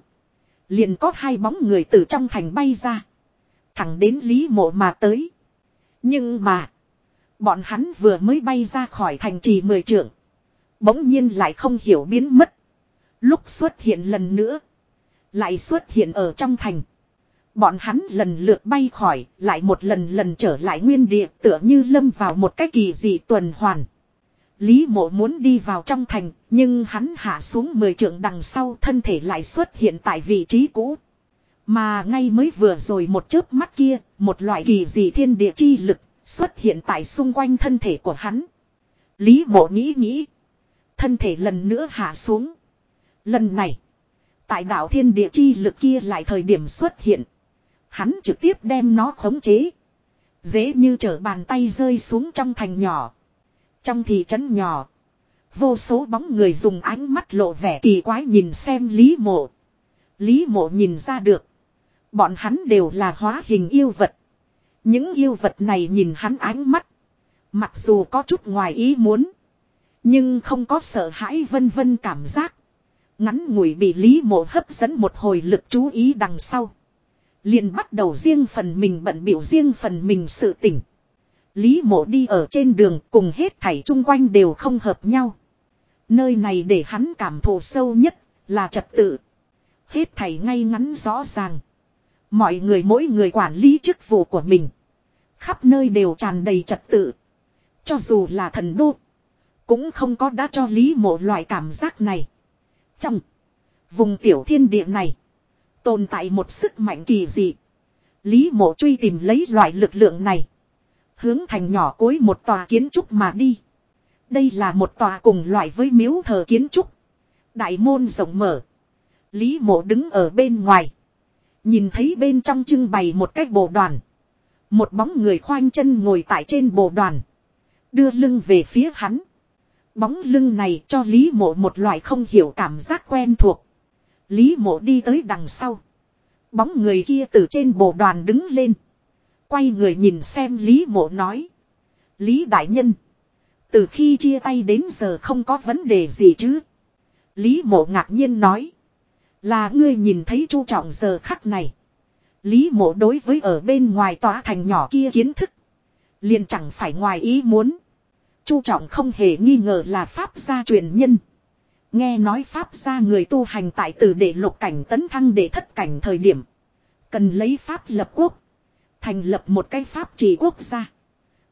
Liền có hai bóng người từ trong thành bay ra. Thẳng đến Lý mộ mà tới. Nhưng mà. Bọn hắn vừa mới bay ra khỏi thành trì mười trưởng. Bỗng nhiên lại không hiểu biến mất. Lúc xuất hiện lần nữa. Lại xuất hiện ở trong thành. Bọn hắn lần lượt bay khỏi, lại một lần lần trở lại nguyên địa tựa như lâm vào một cái kỳ dị tuần hoàn. Lý mộ muốn đi vào trong thành, nhưng hắn hạ xuống mười trượng đằng sau thân thể lại xuất hiện tại vị trí cũ. Mà ngay mới vừa rồi một chớp mắt kia, một loại kỳ dị thiên địa chi lực, Xuất hiện tại xung quanh thân thể của hắn. Lý mộ nghĩ nghĩ. Thân thể lần nữa hạ xuống. Lần này. Tại đảo thiên địa chi lực kia lại thời điểm xuất hiện. Hắn trực tiếp đem nó khống chế. Dễ như trở bàn tay rơi xuống trong thành nhỏ. Trong thị trấn nhỏ. Vô số bóng người dùng ánh mắt lộ vẻ kỳ quái nhìn xem Lý mộ. Lý mộ nhìn ra được. Bọn hắn đều là hóa hình yêu vật. Những yêu vật này nhìn hắn ánh mắt. Mặc dù có chút ngoài ý muốn. Nhưng không có sợ hãi vân vân cảm giác. Ngắn ngủi bị Lý mộ hấp dẫn một hồi lực chú ý đằng sau liền bắt đầu riêng phần mình bận biểu riêng phần mình sự tỉnh. Lý mộ đi ở trên đường cùng hết thảy chung quanh đều không hợp nhau. Nơi này để hắn cảm thụ sâu nhất là trật tự. Hết thảy ngay ngắn rõ ràng. Mọi người mỗi người quản lý chức vụ của mình. Khắp nơi đều tràn đầy trật tự. Cho dù là thần đô. Cũng không có đã cho Lý mộ loại cảm giác này. Trong vùng tiểu thiên địa này. Tồn tại một sức mạnh kỳ dị. Lý mộ truy tìm lấy loại lực lượng này. Hướng thành nhỏ cuối một tòa kiến trúc mà đi. Đây là một tòa cùng loại với miếu thờ kiến trúc. Đại môn rộng mở. Lý mộ đứng ở bên ngoài. Nhìn thấy bên trong trưng bày một cái bộ đoàn. Một bóng người khoanh chân ngồi tại trên bộ đoàn. Đưa lưng về phía hắn. Bóng lưng này cho Lý mộ một loại không hiểu cảm giác quen thuộc. Lý mộ đi tới đằng sau. Bóng người kia từ trên bộ đoàn đứng lên. Quay người nhìn xem Lý mộ nói. Lý đại nhân. Từ khi chia tay đến giờ không có vấn đề gì chứ. Lý mộ ngạc nhiên nói. Là ngươi nhìn thấy chu trọng giờ khắc này. Lý mộ đối với ở bên ngoài tòa thành nhỏ kia kiến thức. Liền chẳng phải ngoài ý muốn. Chu trọng không hề nghi ngờ là pháp gia truyền nhân. Nghe nói pháp gia người tu hành tại từ để lục cảnh tấn thăng để thất cảnh thời điểm. Cần lấy pháp lập quốc. Thành lập một cái pháp trị quốc gia.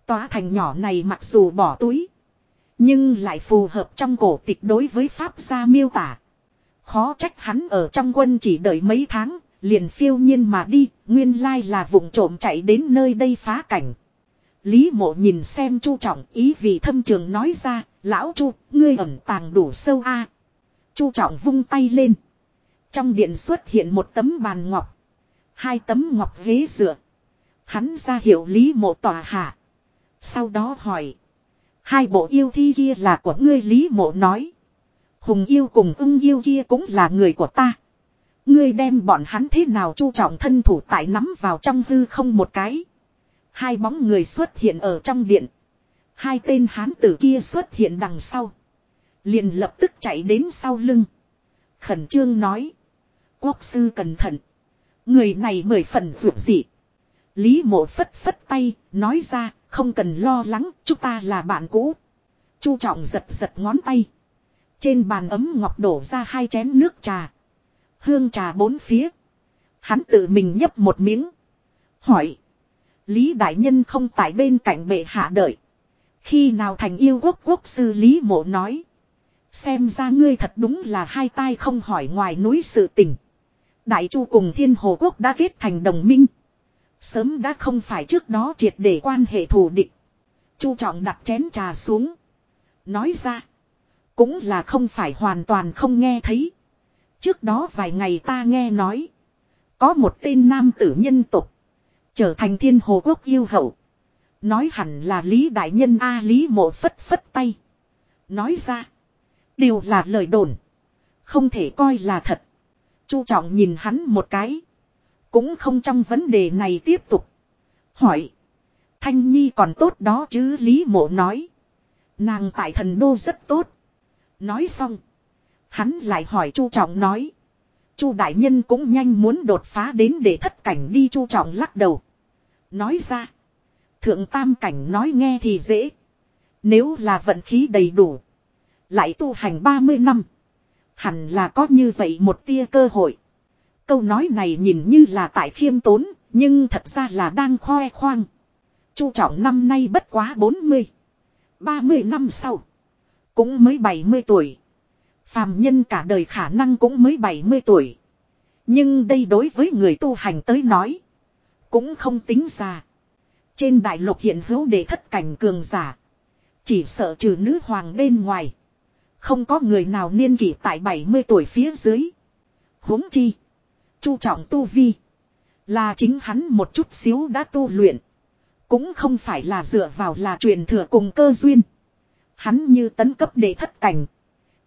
Tòa thành nhỏ này mặc dù bỏ túi. Nhưng lại phù hợp trong cổ tịch đối với pháp gia miêu tả. Khó trách hắn ở trong quân chỉ đợi mấy tháng, liền phiêu nhiên mà đi, nguyên lai là vùng trộm chạy đến nơi đây phá cảnh. Lý mộ nhìn xem chu trọng ý vì thâm trường nói ra, lão chu, ngươi ẩn tàng đủ sâu a. Chu trọng vung tay lên. Trong điện xuất hiện một tấm bàn ngọc. Hai tấm ngọc ghế dựa. Hắn ra hiệu lý mộ tòa hạ. Sau đó hỏi. Hai bộ yêu thi kia là của ngươi lý mộ nói. Hùng yêu cùng ưng yêu kia cũng là người của ta. Ngươi đem bọn hắn thế nào chu trọng thân thủ tại nắm vào trong hư không một cái. Hai bóng người xuất hiện ở trong điện. Hai tên hán tử kia xuất hiện đằng sau. Liền lập tức chạy đến sau lưng. Khẩn trương nói. Quốc sư cẩn thận. Người này mười phần ruột dị. Lý mộ phất phất tay, nói ra, không cần lo lắng, chúng ta là bạn cũ. Chu trọng giật giật ngón tay. Trên bàn ấm ngọc đổ ra hai chén nước trà. Hương trà bốn phía. Hắn tự mình nhấp một miếng. Hỏi. Lý Đại Nhân không tại bên cạnh bệ hạ đợi. Khi nào thành yêu quốc quốc sư Lý Mộ nói. Xem ra ngươi thật đúng là hai tai không hỏi ngoài núi sự tình. Đại Chu cùng Thiên Hồ Quốc đã kết thành đồng minh. Sớm đã không phải trước đó triệt để quan hệ thù địch. Chu Trọng đặt chén trà xuống. Nói ra. Cũng là không phải hoàn toàn không nghe thấy. Trước đó vài ngày ta nghe nói. Có một tên nam tử nhân tục. Trở thành thiên hồ quốc yêu hậu. Nói hẳn là Lý Đại Nhân A Lý mộ phất phất tay. Nói ra. Đều là lời đồn. Không thể coi là thật. Chu trọng nhìn hắn một cái. Cũng không trong vấn đề này tiếp tục. Hỏi. Thanh Nhi còn tốt đó chứ Lý mộ nói. Nàng tại thần đô rất tốt. Nói xong. Hắn lại hỏi Chu Trọng nói. Chu đại nhân cũng nhanh muốn đột phá đến để thất cảnh đi Chu Trọng lắc đầu. Nói ra. Thượng tam cảnh nói nghe thì dễ. Nếu là vận khí đầy đủ. Lại tu hành 30 năm. Hẳn là có như vậy một tia cơ hội. Câu nói này nhìn như là tại khiêm tốn. Nhưng thật ra là đang khoe khoang. Chu trọng năm nay bất quá 40. 30 năm sau. Cũng mới 70 tuổi. Phàm nhân cả đời khả năng cũng mới 70 tuổi. Nhưng đây đối với người tu hành tới nói. Cũng không tính già. Trên đại lục hiện hữu để thất cảnh cường giả. Chỉ sợ trừ nữ hoàng bên ngoài. Không có người nào niên kỷ tại 70 tuổi phía dưới. huống chi. Chu trọng tu vi. Là chính hắn một chút xíu đã tu luyện. Cũng không phải là dựa vào là truyền thừa cùng cơ duyên. Hắn như tấn cấp để thất cảnh.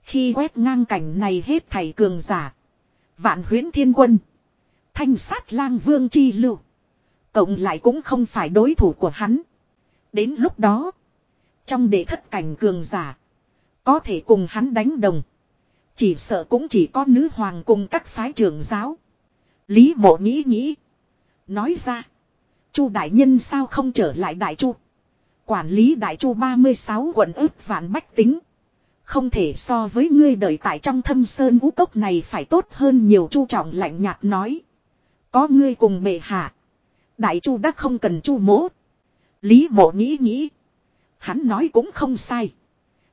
Khi quét ngang cảnh này hết thầy cường giả. Vạn huyến thiên quân. Thanh sát lang vương chi lưu. Cộng lại cũng không phải đối thủ của hắn. Đến lúc đó. Trong đệ thất cảnh cường giả. Có thể cùng hắn đánh đồng. Chỉ sợ cũng chỉ có nữ hoàng cùng các phái trưởng giáo. Lý mộ nghĩ nghĩ. Nói ra. Chu đại nhân sao không trở lại đại chu. Quản lý đại chu 36 quận ức vạn bách tính. Không thể so với ngươi đợi tại trong thâm sơn ngũ cốc này phải tốt hơn nhiều chu trọng lạnh nhạt nói. Có ngươi cùng bệ hạ. Đại chu đã không cần chu mố. Lý mộ nghĩ nghĩ. Hắn nói cũng không sai.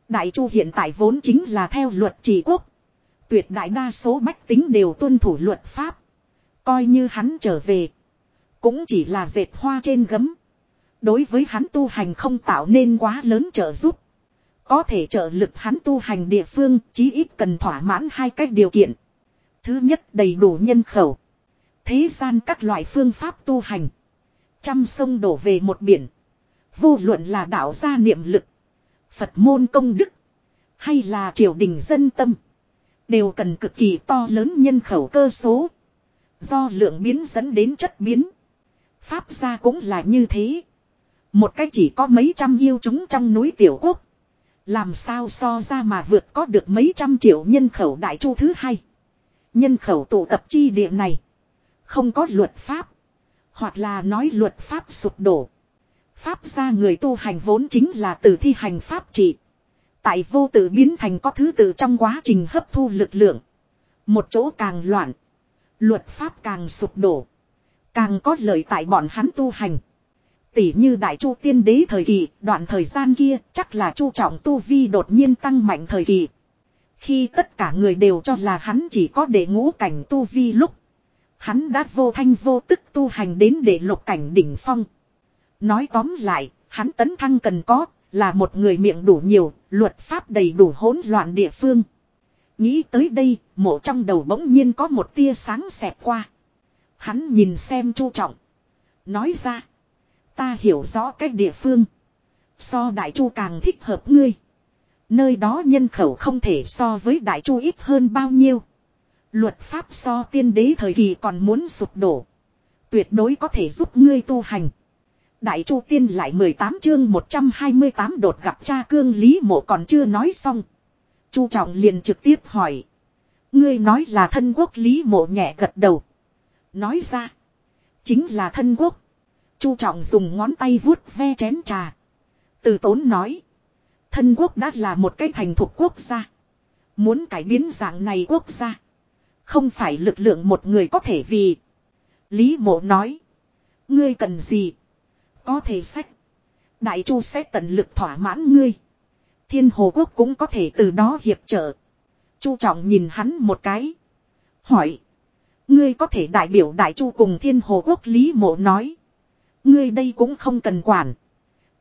Đại chu hiện tại vốn chính là theo luật trị quốc. Tuyệt đại đa số bách tính đều tuân thủ luật pháp. Coi như hắn trở về. Cũng chỉ là dệt hoa trên gấm. Đối với hắn tu hành không tạo nên quá lớn trợ giúp. Có thể trợ lực hắn tu hành địa phương, chí ít cần thỏa mãn hai cách điều kiện. Thứ nhất, đầy đủ nhân khẩu. Thế gian các loại phương pháp tu hành. Trăm sông đổ về một biển. Vô luận là đạo gia niệm lực. Phật môn công đức. Hay là triều đình dân tâm. Đều cần cực kỳ to lớn nhân khẩu cơ số. Do lượng biến dẫn đến chất biến. Pháp gia cũng là như thế. Một cách chỉ có mấy trăm yêu chúng trong núi tiểu quốc. Làm sao so ra mà vượt có được mấy trăm triệu nhân khẩu đại chu thứ hai. Nhân khẩu tụ tập chi địa này. Không có luật pháp. Hoặc là nói luật pháp sụp đổ. Pháp gia người tu hành vốn chính là từ thi hành pháp trị. Tại vô tự biến thành có thứ tự trong quá trình hấp thu lực lượng. Một chỗ càng loạn. Luật pháp càng sụp đổ. Càng có lợi tại bọn hắn tu hành. Tỷ như đại chu tiên đế thời kỳ, đoạn thời gian kia chắc là chu trọng tu vi đột nhiên tăng mạnh thời kỳ. Khi tất cả người đều cho là hắn chỉ có để ngũ cảnh tu vi lúc. Hắn đã vô thanh vô tức tu hành đến để lục cảnh đỉnh phong. Nói tóm lại, hắn tấn thăng cần có, là một người miệng đủ nhiều, luật pháp đầy đủ hỗn loạn địa phương. Nghĩ tới đây, mộ trong đầu bỗng nhiên có một tia sáng xẹt qua. Hắn nhìn xem chu trọng. Nói ra. Ta hiểu rõ cách địa phương. So đại chu càng thích hợp ngươi. Nơi đó nhân khẩu không thể so với đại chu ít hơn bao nhiêu. Luật pháp so tiên đế thời kỳ còn muốn sụp đổ. Tuyệt đối có thể giúp ngươi tu hành. Đại chu tiên lại 18 chương 128 đột gặp cha cương lý mộ còn chưa nói xong. Chu trọng liền trực tiếp hỏi. Ngươi nói là thân quốc lý mộ nhẹ gật đầu. Nói ra. Chính là thân quốc. Chu trọng dùng ngón tay vuốt ve chén trà. Từ tốn nói. Thân quốc đã là một cái thành thuộc quốc gia. Muốn cải biến dạng này quốc gia. Không phải lực lượng một người có thể vì. Lý mộ nói. Ngươi cần gì? Có thể sách. Đại chu sẽ tận lực thỏa mãn ngươi. Thiên hồ quốc cũng có thể từ đó hiệp trợ. Chu trọng nhìn hắn một cái. Hỏi. Ngươi có thể đại biểu đại chu cùng thiên hồ quốc Lý mộ nói. Ngươi đây cũng không cần quản.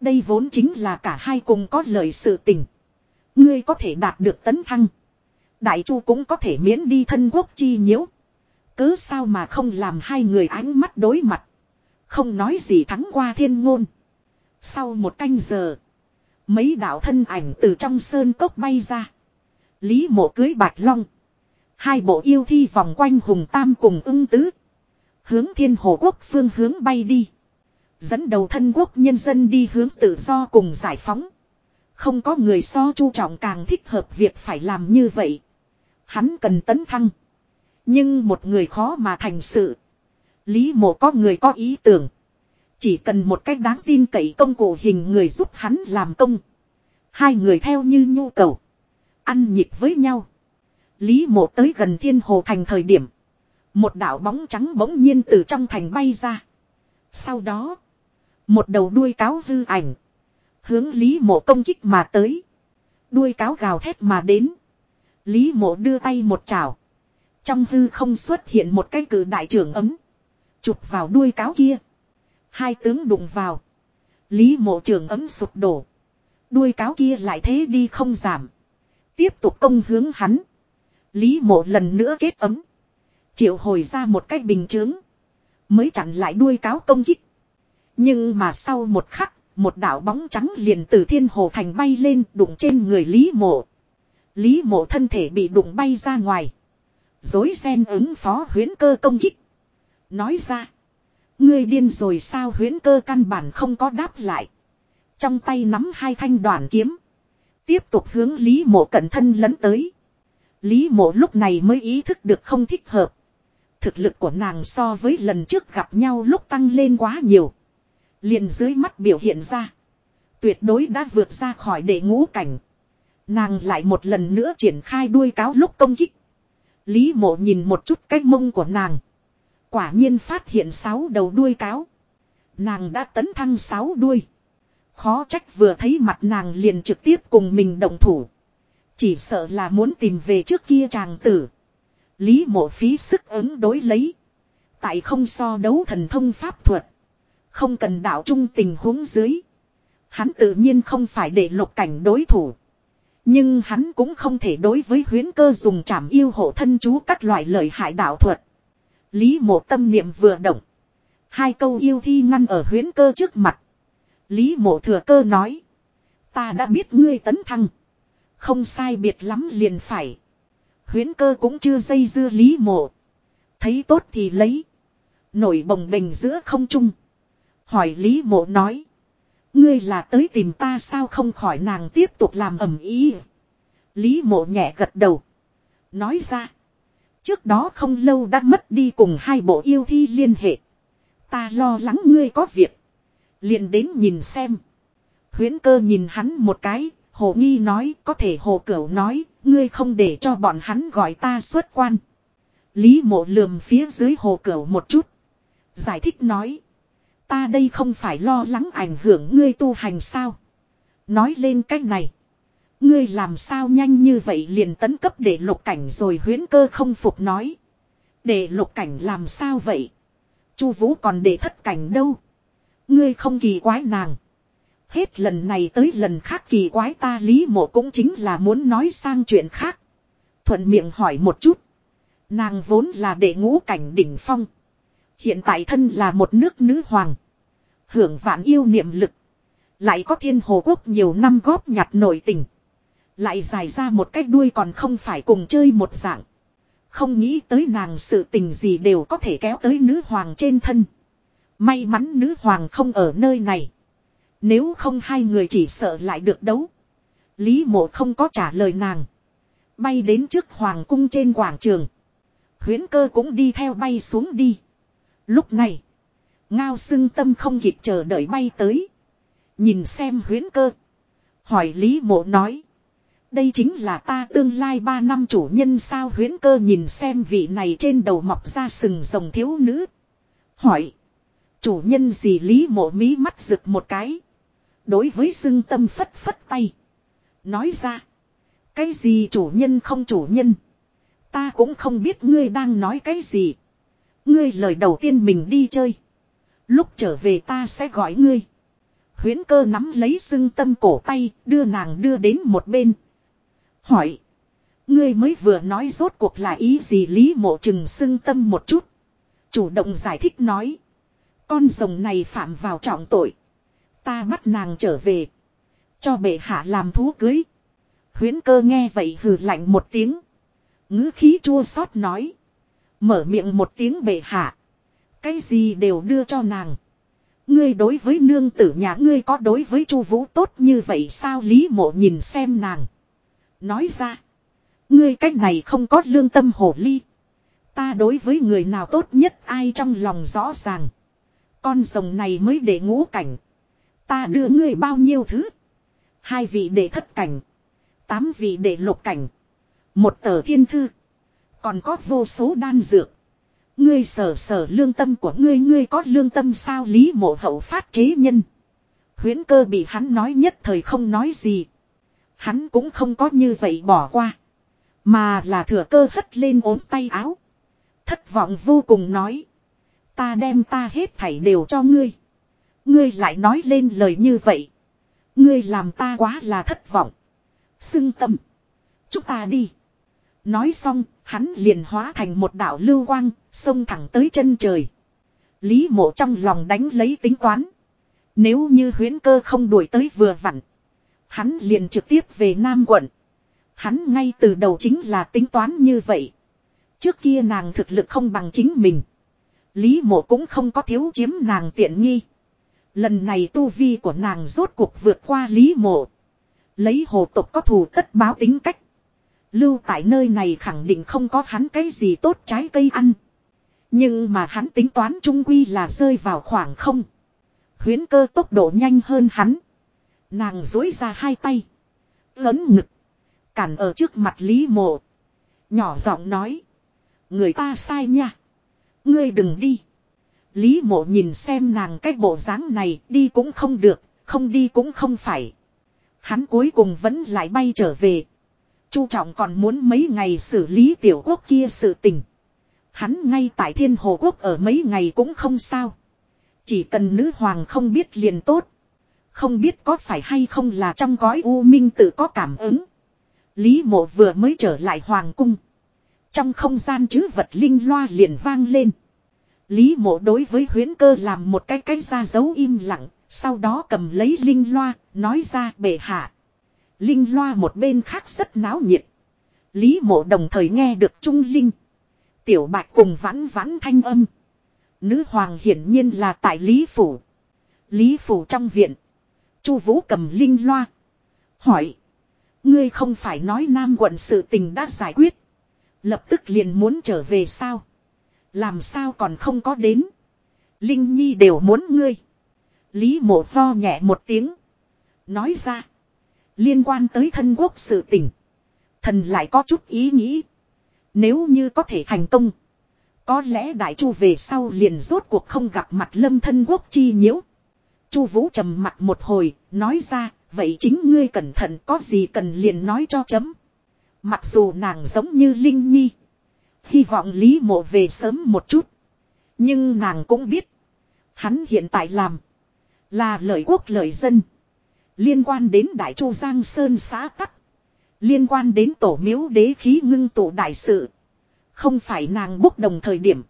Đây vốn chính là cả hai cùng có lời sự tình. Ngươi có thể đạt được tấn thăng. Đại chu cũng có thể miễn đi thân quốc chi nhiễu. cứ sao mà không làm hai người ánh mắt đối mặt. Không nói gì thắng qua thiên ngôn. Sau một canh giờ. Mấy đạo thân ảnh từ trong sơn cốc bay ra. Lý mộ cưới bạch long. Hai bộ yêu thi vòng quanh hùng tam cùng ưng tứ. Hướng thiên hồ quốc phương hướng bay đi. Dẫn đầu thân quốc nhân dân đi hướng tự do cùng giải phóng. Không có người so chu trọng càng thích hợp việc phải làm như vậy. Hắn cần tấn thăng. Nhưng một người khó mà thành sự. Lý mộ có người có ý tưởng. Chỉ cần một cách đáng tin cậy công cụ hình người giúp hắn làm công. Hai người theo như nhu cầu. Ăn nhịp với nhau. Lý mộ tới gần thiên hồ thành thời điểm. Một đạo bóng trắng bỗng nhiên từ trong thành bay ra. Sau đó. Một đầu đuôi cáo hư ảnh. Hướng Lý mộ công kích mà tới. Đuôi cáo gào thét mà đến. Lý mộ đưa tay một chảo. Trong hư không xuất hiện một cái cử đại trưởng ấm. Chụp vào đuôi cáo kia. Hai tướng đụng vào. Lý mộ trưởng ấm sụp đổ. Đuôi cáo kia lại thế đi không giảm. Tiếp tục công hướng hắn. Lý mộ lần nữa kết ấm. Triệu hồi ra một cách bình chướng. Mới chặn lại đuôi cáo công kích. Nhưng mà sau một khắc, một đạo bóng trắng liền từ thiên hồ thành bay lên đụng trên người Lý mộ. Lý mộ thân thể bị đụng bay ra ngoài. Dối xen ứng phó huyến cơ công kích. Nói ra. Ngươi điên rồi sao huyến cơ căn bản không có đáp lại. Trong tay nắm hai thanh đoàn kiếm. Tiếp tục hướng Lý mộ cận thân lấn tới. Lý mộ lúc này mới ý thức được không thích hợp. Thực lực của nàng so với lần trước gặp nhau lúc tăng lên quá nhiều. liền dưới mắt biểu hiện ra. Tuyệt đối đã vượt ra khỏi đệ ngũ cảnh. Nàng lại một lần nữa triển khai đuôi cáo lúc công kích. Lý mộ nhìn một chút cái mông của nàng. Quả nhiên phát hiện sáu đầu đuôi cáo. Nàng đã tấn thăng sáu đuôi. Khó trách vừa thấy mặt nàng liền trực tiếp cùng mình động thủ. Chỉ sợ là muốn tìm về trước kia chàng tử. Lý mộ phí sức ứng đối lấy. Tại không so đấu thần thông pháp thuật. Không cần đạo trung tình huống dưới. Hắn tự nhiên không phải để lục cảnh đối thủ. Nhưng hắn cũng không thể đối với huyến cơ dùng trảm yêu hộ thân chú các loại lợi hại đạo thuật. Lý mộ tâm niệm vừa động. Hai câu yêu thi ngăn ở huyến cơ trước mặt. Lý mộ thừa cơ nói. Ta đã biết ngươi tấn thăng. Không sai biệt lắm liền phải. Huyến cơ cũng chưa dây dưa lý mộ. Thấy tốt thì lấy. Nổi bồng bềnh giữa không trung. Hỏi lý mộ nói. Ngươi là tới tìm ta sao không khỏi nàng tiếp tục làm ẩm ý. Lý mộ nhẹ gật đầu. Nói ra. Trước đó không lâu đã mất đi cùng hai bộ yêu thi liên hệ. Ta lo lắng ngươi có việc. liền đến nhìn xem. Huyến cơ nhìn hắn một cái. Hồ nghi nói, có thể hồ cửu nói. Ngươi không để cho bọn hắn gọi ta xuất quan. Lý mộ lườm phía dưới hồ cửu một chút. Giải thích nói. Ta đây không phải lo lắng ảnh hưởng ngươi tu hành sao. Nói lên cách này. Ngươi làm sao nhanh như vậy liền tấn cấp để lục cảnh rồi huyến cơ không phục nói. Để lục cảnh làm sao vậy? Chu vũ còn để thất cảnh đâu? Ngươi không kỳ quái nàng. Hết lần này tới lần khác kỳ quái ta lý mộ cũng chính là muốn nói sang chuyện khác. Thuận miệng hỏi một chút. Nàng vốn là đệ ngũ cảnh đỉnh phong. Hiện tại thân là một nước nữ hoàng. Hưởng vạn yêu niệm lực. Lại có thiên hồ quốc nhiều năm góp nhặt nội tình. Lại dài ra một cách đuôi còn không phải cùng chơi một dạng. Không nghĩ tới nàng sự tình gì đều có thể kéo tới nữ hoàng trên thân. May mắn nữ hoàng không ở nơi này. Nếu không hai người chỉ sợ lại được đấu. Lý mộ không có trả lời nàng. Bay đến trước hoàng cung trên quảng trường. Huyến cơ cũng đi theo bay xuống đi. Lúc này. Ngao xưng tâm không kịp chờ đợi bay tới. Nhìn xem huyến cơ. Hỏi Lý mộ nói. Đây chính là ta tương lai ba năm chủ nhân sao huyến cơ nhìn xem vị này trên đầu mọc ra sừng rồng thiếu nữ. Hỏi. Chủ nhân gì Lý mộ mí mắt rực một cái. Đối với xưng tâm phất phất tay. Nói ra. Cái gì chủ nhân không chủ nhân. Ta cũng không biết ngươi đang nói cái gì. Ngươi lời đầu tiên mình đi chơi. Lúc trở về ta sẽ gọi ngươi. Huyến cơ nắm lấy xưng tâm cổ tay, đưa nàng đưa đến một bên. Hỏi. Ngươi mới vừa nói rốt cuộc là ý gì lý mộ chừng xưng tâm một chút. Chủ động giải thích nói. Con rồng này phạm vào trọng tội. Ta bắt nàng trở về. Cho bệ hạ làm thú cưới. Huyến cơ nghe vậy hừ lạnh một tiếng. ngữ khí chua xót nói. Mở miệng một tiếng bệ hạ. Cái gì đều đưa cho nàng. Ngươi đối với nương tử nhà ngươi có đối với chu vũ tốt như vậy sao lý mộ nhìn xem nàng. Nói ra. Ngươi cách này không có lương tâm hổ ly. Ta đối với người nào tốt nhất ai trong lòng rõ ràng. Con rồng này mới để ngũ cảnh. Ta đưa ngươi bao nhiêu thứ. Hai vị để thất cảnh. Tám vị để lục cảnh. Một tờ thiên thư. Còn có vô số đan dược. Ngươi sở sở lương tâm của ngươi ngươi có lương tâm sao lý mộ hậu phát chế nhân. Huyễn cơ bị hắn nói nhất thời không nói gì. Hắn cũng không có như vậy bỏ qua. Mà là thừa cơ hất lên ốm tay áo. Thất vọng vô cùng nói. Ta đem ta hết thảy đều cho ngươi. Ngươi lại nói lên lời như vậy. Ngươi làm ta quá là thất vọng. Sưng tâm. Chúng ta đi. Nói xong, hắn liền hóa thành một đạo lưu quang, xông thẳng tới chân trời. Lý mộ trong lòng đánh lấy tính toán. Nếu như huyến cơ không đuổi tới vừa vặn. Hắn liền trực tiếp về Nam quận. Hắn ngay từ đầu chính là tính toán như vậy. Trước kia nàng thực lực không bằng chính mình. Lý mộ cũng không có thiếu chiếm nàng tiện nghi. Lần này tu vi của nàng rốt cuộc vượt qua lý mộ. Lấy hồ tục có thù tất báo tính cách. Lưu tại nơi này khẳng định không có hắn cái gì tốt trái cây ăn. Nhưng mà hắn tính toán trung quy là rơi vào khoảng không. Huyến cơ tốc độ nhanh hơn hắn. Nàng dối ra hai tay. Lớn ngực. Cản ở trước mặt Lý Mộ. Nhỏ giọng nói. Người ta sai nha. Ngươi đừng đi. Lý mộ nhìn xem nàng cái bộ dáng này đi cũng không được, không đi cũng không phải. Hắn cuối cùng vẫn lại bay trở về. Chu trọng còn muốn mấy ngày xử lý tiểu quốc kia sự tình. Hắn ngay tại thiên hồ quốc ở mấy ngày cũng không sao. Chỉ cần nữ hoàng không biết liền tốt. Không biết có phải hay không là trong gói u minh tự có cảm ứng. Lý mộ vừa mới trở lại hoàng cung. Trong không gian chứ vật linh loa liền vang lên. Lý mộ đối với huyến cơ làm một cái cái ra dấu im lặng, sau đó cầm lấy linh loa, nói ra bệ hạ. Linh loa một bên khác rất náo nhiệt. Lý mộ đồng thời nghe được trung linh. Tiểu bạch cùng vãn vãn thanh âm. Nữ hoàng hiển nhiên là tại Lý Phủ. Lý Phủ trong viện. Chu Vũ cầm linh loa. Hỏi. Ngươi không phải nói Nam quận sự tình đã giải quyết. Lập tức liền muốn trở về sao. Làm sao còn không có đến. Linh Nhi đều muốn ngươi. Lý mộ lo nhẹ một tiếng. Nói ra. Liên quan tới thân quốc sự tình. Thần lại có chút ý nghĩ. Nếu như có thể thành công. Có lẽ đại chu về sau liền rốt cuộc không gặp mặt lâm thân quốc chi nhiễu. Chu vũ trầm mặt một hồi, nói ra, vậy chính ngươi cẩn thận có gì cần liền nói cho chấm. Mặc dù nàng giống như Linh Nhi. Hy vọng Lý mộ về sớm một chút. Nhưng nàng cũng biết. Hắn hiện tại làm. Là lợi quốc lợi dân. Liên quan đến Đại Chu Giang Sơn xã tắc. Liên quan đến tổ miếu đế khí ngưng tụ đại sự. Không phải nàng bốc đồng thời điểm.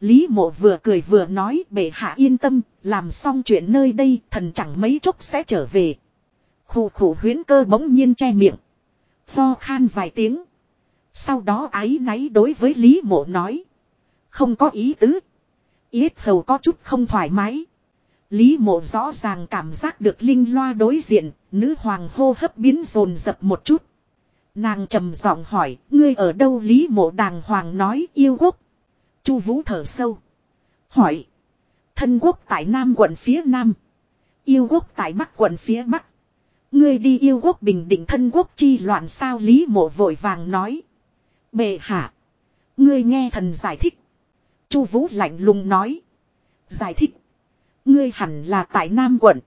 Lý mộ vừa cười vừa nói bệ hạ yên tâm, làm xong chuyện nơi đây thần chẳng mấy chốc sẽ trở về. Khủ khủ huyến cơ bỗng nhiên che miệng. Lo khan vài tiếng. Sau đó ái náy đối với Lý mộ nói. Không có ý tứ. Yết hầu có chút không thoải mái. Lý mộ rõ ràng cảm giác được linh loa đối diện, nữ hoàng hô hấp biến rồn rập một chút. Nàng trầm giọng hỏi, ngươi ở đâu Lý mộ đàng hoàng nói yêu quốc. Chu vũ thở sâu. Hỏi. Thân quốc tại Nam quận phía Nam. Yêu quốc tại Bắc quận phía Bắc. Ngươi đi yêu quốc bình định thân quốc chi loạn sao Lý mộ vội vàng nói. Bệ hạ. Ngươi nghe thần giải thích. Chu vũ lạnh lùng nói. Giải thích. Ngươi hẳn là tại Nam quận.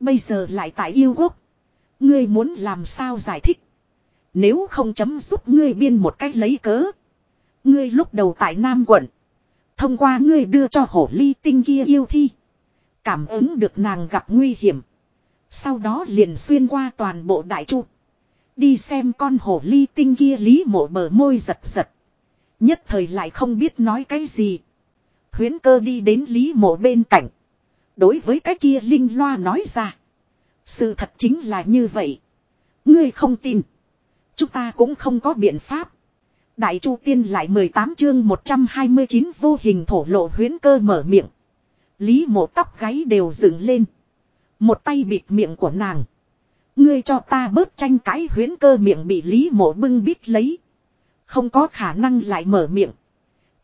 Bây giờ lại tại yêu quốc. Ngươi muốn làm sao giải thích. Nếu không chấm giúp ngươi biên một cách lấy cớ. Ngươi lúc đầu tại Nam quận. Thông qua ngươi đưa cho hổ ly tinh kia yêu thi. Cảm ứng được nàng gặp nguy hiểm. Sau đó liền xuyên qua toàn bộ đại chu. Đi xem con hổ ly tinh kia lý mộ bờ môi giật giật. Nhất thời lại không biết nói cái gì. Huyến cơ đi đến lý mộ bên cạnh. Đối với cái kia linh loa nói ra. Sự thật chính là như vậy. Ngươi không tin. Chúng ta cũng không có biện pháp. Đại Chu Tiên lại 18 chương 129 vô hình thổ lộ huyến cơ mở miệng. Lý mộ tóc gáy đều dựng lên. Một tay bịt miệng của nàng. Ngươi cho ta bớt tranh cãi huyến cơ miệng bị Lý mộ bưng bít lấy. Không có khả năng lại mở miệng.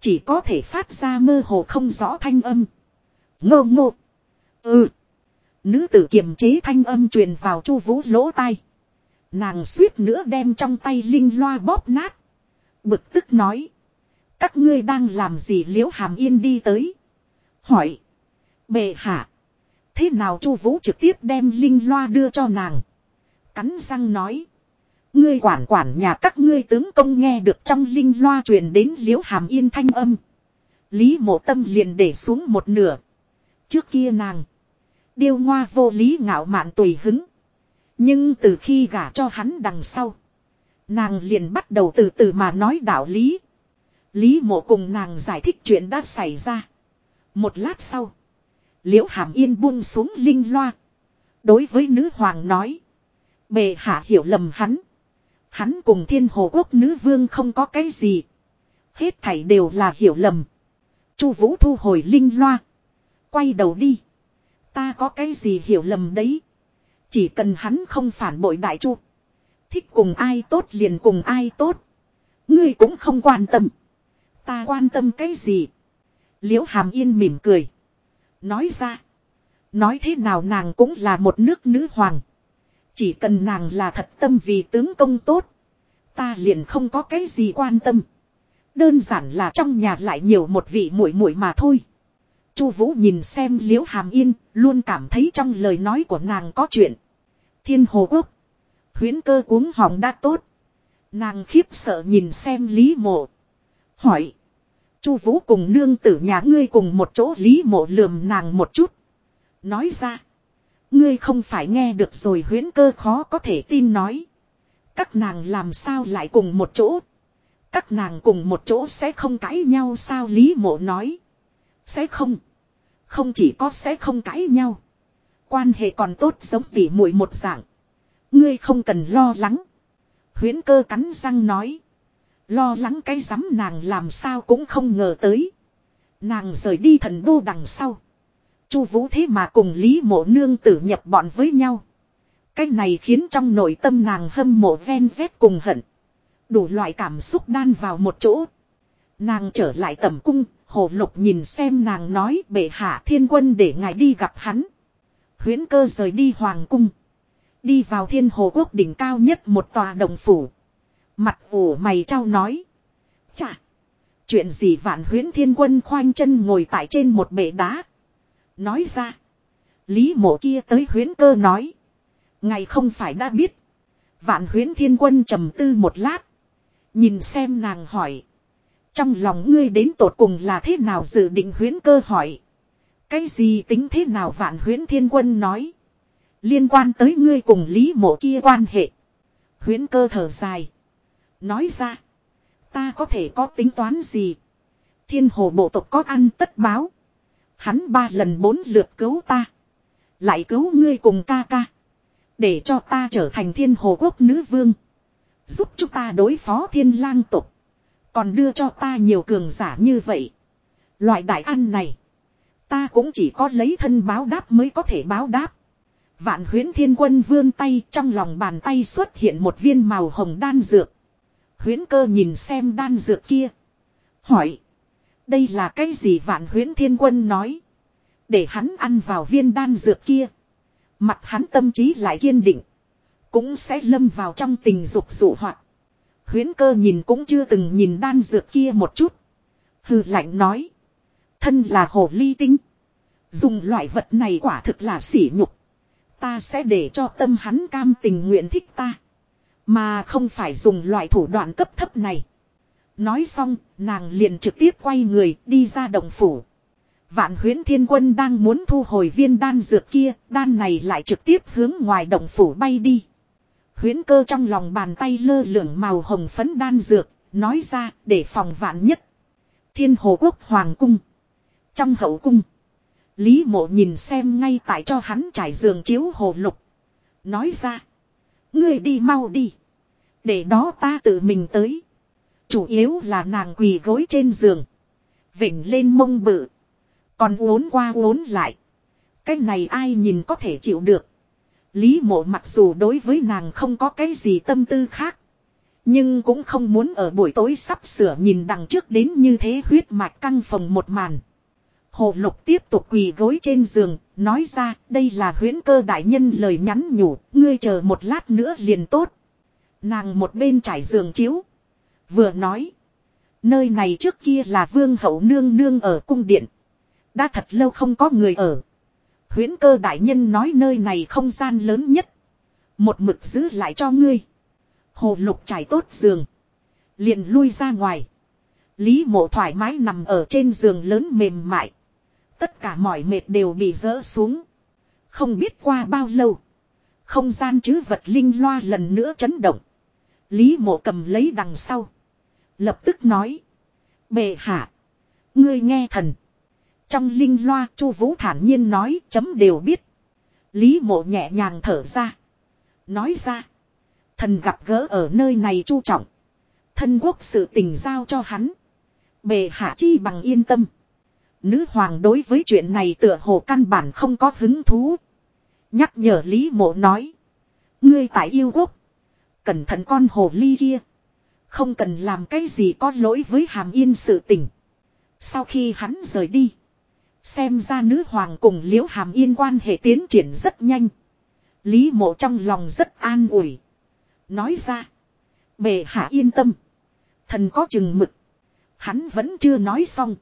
Chỉ có thể phát ra mơ hồ không rõ thanh âm. Ngô ngô. Ừ. Nữ tử kiềm chế thanh âm truyền vào chu vũ lỗ tai. Nàng suýt nữa đem trong tay linh loa bóp nát. Bực tức nói. Các ngươi đang làm gì liễu hàm yên đi tới. Hỏi. Bệ hạ. Thế nào chu vũ trực tiếp đem linh loa đưa cho nàng. Cắn răng nói. Ngươi quản quản nhà các ngươi tướng công nghe được trong linh loa truyền đến liễu hàm yên thanh âm. Lý mộ tâm liền để xuống một nửa. Trước kia nàng. Điêu ngoa vô lý ngạo mạn tùy hứng. Nhưng từ khi gả cho hắn đằng sau. Nàng liền bắt đầu từ từ mà nói đạo lý. Lý mộ cùng nàng giải thích chuyện đã xảy ra. Một lát sau. Liễu hàm yên buông xuống linh loa. Đối với nữ hoàng nói. Bề hạ hiểu lầm hắn. Hắn cùng thiên hồ quốc nữ vương không có cái gì. Hết thảy đều là hiểu lầm. Chu vũ thu hồi linh loa. Quay đầu đi. Ta có cái gì hiểu lầm đấy. Chỉ cần hắn không phản bội đại chu. Thích cùng ai tốt liền cùng ai tốt. Ngươi cũng không quan tâm. Ta quan tâm cái gì. Liễu hàm yên mỉm cười. Nói ra. Nói thế nào nàng cũng là một nước nữ hoàng. Chỉ cần nàng là thật tâm vì tướng công tốt. Ta liền không có cái gì quan tâm. Đơn giản là trong nhà lại nhiều một vị muội muội mà thôi. Chu Vũ nhìn xem Liễu Hàm Yên, luôn cảm thấy trong lời nói của nàng có chuyện. Thiên Hồ Quốc, huyễn cơ cuống họng đã tốt. Nàng khiếp sợ nhìn xem Lý Mộ. Hỏi. Chu Vũ cùng nương tử nhà ngươi cùng một chỗ Lý Mộ lườm nàng một chút. Nói ra. Ngươi không phải nghe được rồi huyễn cơ khó có thể tin nói. Các nàng làm sao lại cùng một chỗ. Các nàng cùng một chỗ sẽ không cãi nhau sao Lý Mộ nói. Sẽ không. Không chỉ có sẽ không cãi nhau. Quan hệ còn tốt giống tỉ muội một dạng. Ngươi không cần lo lắng. Huyễn cơ cắn răng nói. Lo lắng cái rắm nàng làm sao cũng không ngờ tới. Nàng rời đi thần đô đằng sau. Chu vũ thế mà cùng Lý mộ nương tử nhập bọn với nhau. Cái này khiến trong nội tâm nàng hâm mộ ven rét cùng hận. Đủ loại cảm xúc đan vào một chỗ. Nàng trở lại tầm cung, hồ lục nhìn xem nàng nói, bệ hạ, thiên quân để ngài đi gặp hắn. Huyễn cơ rời đi hoàng cung. Đi vào thiên hồ quốc đỉnh cao nhất một tòa đồng phủ. Mặt ủ mày trao nói. Chà. Chuyện gì vạn huyễn thiên quân khoanh chân ngồi tại trên một bệ đá. Nói ra. Lý mộ kia tới huyễn cơ nói. Ngày không phải đã biết. Vạn huyễn thiên quân trầm tư một lát. Nhìn xem nàng hỏi. Trong lòng ngươi đến tột cùng là thế nào dự định huyễn cơ hỏi. Cái gì tính thế nào vạn huyễn thiên quân nói. Liên quan tới ngươi cùng lý mộ kia quan hệ. Huyễn cơ thở dài. Nói ra. Ta có thể có tính toán gì. Thiên hồ bộ tộc có ăn tất báo. Hắn ba lần bốn lượt cứu ta. Lại cứu ngươi cùng ca ca. Để cho ta trở thành thiên hồ quốc nữ vương. Giúp chúng ta đối phó thiên lang tộc còn đưa cho ta nhiều cường giả như vậy. Loại đại ăn này. Ta cũng chỉ có lấy thân báo đáp mới có thể báo đáp. Vạn huyến thiên quân vươn tay, trong lòng bàn tay xuất hiện một viên màu hồng đan dược. Huyến cơ nhìn xem đan dược kia. Hỏi. Đây là cái gì vạn huyến thiên quân nói. Để hắn ăn vào viên đan dược kia. Mặt hắn tâm trí lại kiên định. Cũng sẽ lâm vào trong tình dục dụ hoạt. Huyến cơ nhìn cũng chưa từng nhìn đan dược kia một chút. Hừ lạnh nói. Thân là hồ ly tinh. Dùng loại vật này quả thực là sỉ nhục. Ta sẽ để cho tâm hắn cam tình nguyện thích ta. Mà không phải dùng loại thủ đoạn cấp thấp này. Nói xong, nàng liền trực tiếp quay người đi ra đồng phủ. Vạn huyến thiên quân đang muốn thu hồi viên đan dược kia, đan này lại trực tiếp hướng ngoài đồng phủ bay đi. Huyến cơ trong lòng bàn tay lơ lửng màu hồng phấn đan dược, nói ra để phòng vạn nhất. Thiên hồ quốc hoàng cung. Trong hậu cung. Lý mộ nhìn xem ngay tại cho hắn trải giường chiếu hồ lục. Nói ra. Ngươi đi mau đi. Để đó ta tự mình tới. Chủ yếu là nàng quỳ gối trên giường. Vịnh lên mông bự. Còn uốn qua uốn lại. Cái này ai nhìn có thể chịu được. Lý mộ mặc dù đối với nàng không có cái gì tâm tư khác. Nhưng cũng không muốn ở buổi tối sắp sửa nhìn đằng trước đến như thế huyết mạch căng phòng một màn. Hồ lục tiếp tục quỳ gối trên giường, nói ra đây là huyễn cơ đại nhân lời nhắn nhủ, ngươi chờ một lát nữa liền tốt. Nàng một bên trải giường chiếu. Vừa nói. Nơi này trước kia là vương hậu nương nương ở cung điện. Đã thật lâu không có người ở. Huyễn cơ đại nhân nói nơi này không gian lớn nhất. Một mực giữ lại cho ngươi. Hồ lục trải tốt giường. Liền lui ra ngoài. Lý mộ thoải mái nằm ở trên giường lớn mềm mại. Tất cả mọi mệt đều bị rỡ xuống. Không biết qua bao lâu. Không gian chứ vật linh loa lần nữa chấn động. Lý mộ cầm lấy đằng sau. Lập tức nói. Bệ hạ. Ngươi nghe thần. Trong linh loa, chu vũ thản nhiên nói, chấm đều biết. Lý mộ nhẹ nhàng thở ra. Nói ra. Thần gặp gỡ ở nơi này chu trọng. Thân quốc sự tình giao cho hắn. Bề hạ chi bằng yên tâm. Nữ hoàng đối với chuyện này tựa hồ căn bản không có hứng thú. Nhắc nhở Lý mộ nói. Ngươi tại yêu quốc. Cẩn thận con hồ ly kia. Không cần làm cái gì có lỗi với hàm yên sự tình. Sau khi hắn rời đi. Xem ra nữ hoàng cùng liễu hàm yên quan hệ tiến triển rất nhanh. Lý mộ trong lòng rất an ủi. Nói ra. Bệ hạ yên tâm. Thần có chừng mực. Hắn vẫn chưa nói xong.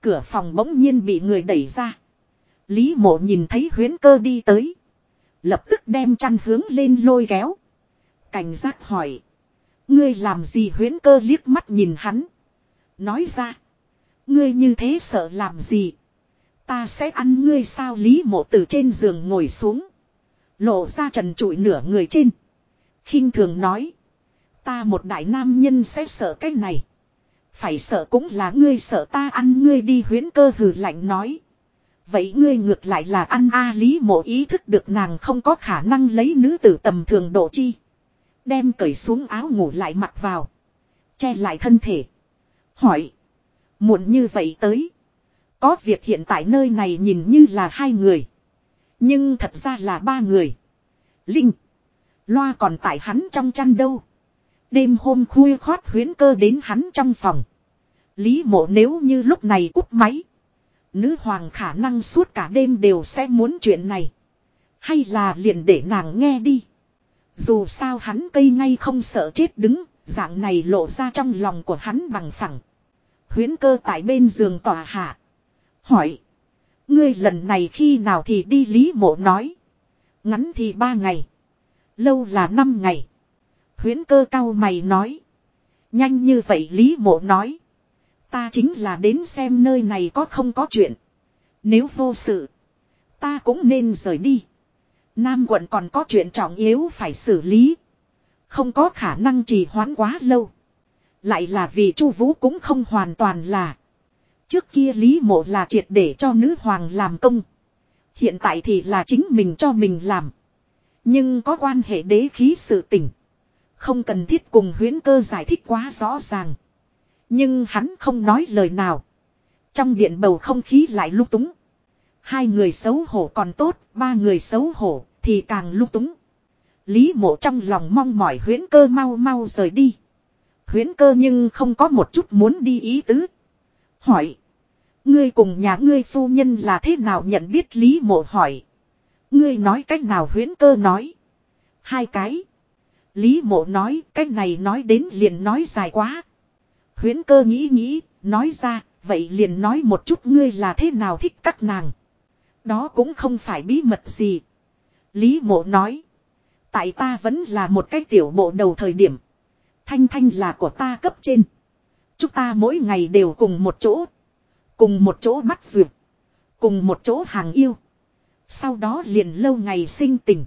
Cửa phòng bỗng nhiên bị người đẩy ra. Lý mộ nhìn thấy huyến cơ đi tới. Lập tức đem chăn hướng lên lôi kéo. Cảnh giác hỏi. Ngươi làm gì huyến cơ liếc mắt nhìn hắn. Nói ra. Ngươi như thế sợ làm gì. Ta sẽ ăn ngươi sao lý mộ từ trên giường ngồi xuống. Lộ ra trần trụi nửa người trên. khinh thường nói. Ta một đại nam nhân sẽ sợ cái này. Phải sợ cũng là ngươi sợ ta ăn ngươi đi huyến cơ hừ lạnh nói. Vậy ngươi ngược lại là ăn a lý mộ ý thức được nàng không có khả năng lấy nữ tử tầm thường độ chi. Đem cởi xuống áo ngủ lại mặc vào. Che lại thân thể. Hỏi. Muộn như vậy tới. Có việc hiện tại nơi này nhìn như là hai người. Nhưng thật ra là ba người. Linh. Loa còn tại hắn trong chăn đâu. Đêm hôm khuya khoát huyến cơ đến hắn trong phòng. Lý mộ nếu như lúc này cúp máy. Nữ hoàng khả năng suốt cả đêm đều sẽ muốn chuyện này. Hay là liền để nàng nghe đi. Dù sao hắn cây ngay không sợ chết đứng, dạng này lộ ra trong lòng của hắn bằng phẳng. Huyến cơ tại bên giường tòa hạ. Hỏi. Ngươi lần này khi nào thì đi Lý mộ nói. Ngắn thì ba ngày. Lâu là năm ngày. Huyến cơ cao mày nói. Nhanh như vậy Lý mộ nói. Ta chính là đến xem nơi này có không có chuyện. Nếu vô sự. Ta cũng nên rời đi. Nam quận còn có chuyện trọng yếu phải xử lý. Không có khả năng trì hoãn quá lâu. Lại là vì Chu Vũ cũng không hoàn toàn là. Trước kia Lý Mộ là triệt để cho nữ hoàng làm công. Hiện tại thì là chính mình cho mình làm. Nhưng có quan hệ đế khí sự tình. Không cần thiết cùng huyến cơ giải thích quá rõ ràng. Nhưng hắn không nói lời nào. Trong điện bầu không khí lại lúc túng. Hai người xấu hổ còn tốt, ba người xấu hổ thì càng lúc túng. Lý mộ trong lòng mong mỏi huyến cơ mau mau rời đi. Huyến cơ nhưng không có một chút muốn đi ý tứ. Hỏi. Ngươi cùng nhà ngươi phu nhân là thế nào nhận biết Lý mộ hỏi. Ngươi nói cách nào huyến cơ nói. Hai cái. Lý mộ nói cách này nói đến liền nói dài quá. Huyến cơ nghĩ nghĩ, nói ra, vậy liền nói một chút ngươi là thế nào thích các nàng. Đó cũng không phải bí mật gì. Lý mộ nói. Tại ta vẫn là một cái tiểu bộ đầu thời điểm. Thanh thanh là của ta cấp trên. Chúng ta mỗi ngày đều cùng một chỗ. Cùng một chỗ bắt duyệt. Cùng một chỗ hàng yêu. Sau đó liền lâu ngày sinh tình.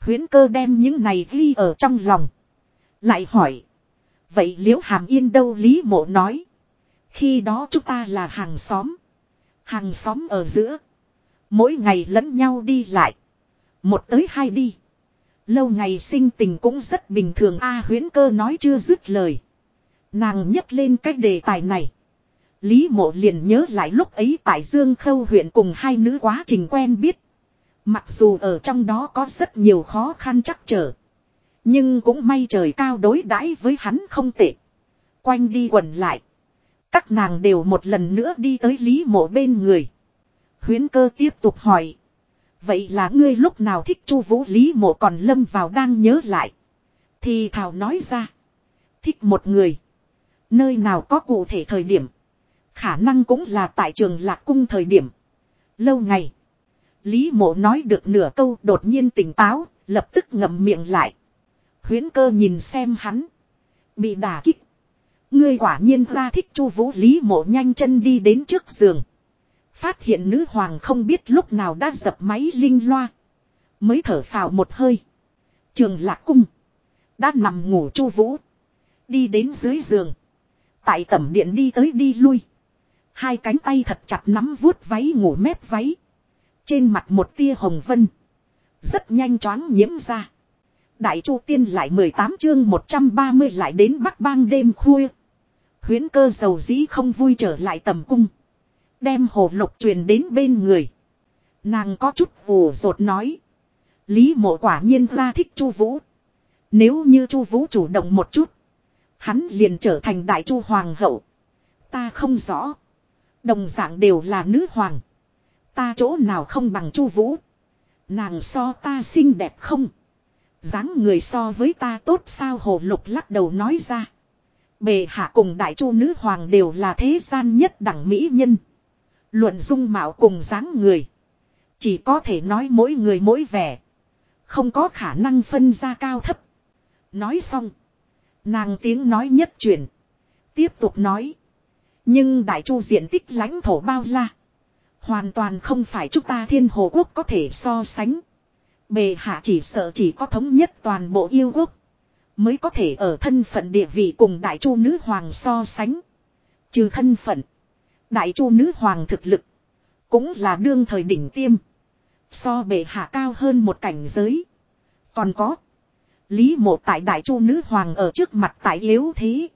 Huyến cơ đem những này ghi ở trong lòng. Lại hỏi. Vậy liễu hàm yên đâu Lý mộ nói. Khi đó chúng ta là hàng xóm. Hàng xóm ở giữa. Mỗi ngày lẫn nhau đi lại. Một tới hai đi. Lâu ngày sinh tình cũng rất bình thường a huyến cơ nói chưa dứt lời. Nàng nhấc lên cái đề tài này. Lý mộ liền nhớ lại lúc ấy tại Dương Khâu huyện cùng hai nữ quá trình quen biết. Mặc dù ở trong đó có rất nhiều khó khăn chắc trở. Nhưng cũng may trời cao đối đãi với hắn không tệ. Quanh đi quẩn lại. Các nàng đều một lần nữa đi tới Lý mộ bên người. Huyến cơ tiếp tục hỏi. Vậy là ngươi lúc nào thích chu vũ Lý mộ còn lâm vào đang nhớ lại. Thì Thảo nói ra. Thích một người. Nơi nào có cụ thể thời điểm. Khả năng cũng là tại trường lạc cung thời điểm. Lâu ngày. Lý mộ nói được nửa câu đột nhiên tỉnh táo, lập tức ngậm miệng lại. Huyến cơ nhìn xem hắn. Bị đả kích. Ngươi quả nhiên ra thích chu vũ lý mộ nhanh chân đi đến trước giường. Phát hiện nữ hoàng không biết lúc nào đã dập máy linh loa. Mới thở phào một hơi. Trường lạc cung. Đã nằm ngủ chu vũ. Đi đến dưới giường. Tại tẩm điện đi tới đi lui. Hai cánh tay thật chặt nắm vuốt váy ngủ mép váy. Trên mặt một tia hồng vân. Rất nhanh choáng nhiễm ra. Đại chu tiên lại 18 chương 130 lại đến bắc bang đêm khuya. Huyến cơ dầu dĩ không vui trở lại tầm cung. Đem hồ lục truyền đến bên người. Nàng có chút ủ rột nói. Lý mộ quả nhiên ra thích chu vũ. Nếu như chu vũ chủ động một chút. Hắn liền trở thành đại chu hoàng hậu. Ta không rõ. Đồng dạng đều là nữ hoàng. Ta chỗ nào không bằng chu vũ. Nàng so ta xinh đẹp không? dáng người so với ta tốt sao hồ lục lắc đầu nói ra. Bề hạ cùng đại chu nữ hoàng đều là thế gian nhất đẳng mỹ nhân. Luận dung mạo cùng dáng người. Chỉ có thể nói mỗi người mỗi vẻ. Không có khả năng phân ra cao thấp. Nói xong. Nàng tiếng nói nhất chuyển. Tiếp tục nói. Nhưng đại chu diện tích lãnh thổ bao la. Hoàn toàn không phải chúng ta thiên hồ quốc có thể so sánh. Bề hạ chỉ sợ chỉ có thống nhất toàn bộ yêu quốc. Mới có thể ở thân phận địa vị cùng đại chu nữ hoàng so sánh. Trừ thân phận. Đại chu nữ hoàng thực lực. Cũng là đương thời đỉnh tiêm. So bề hạ cao hơn một cảnh giới. Còn có. Lý mộ tại đại chu nữ hoàng ở trước mặt tại yếu thế.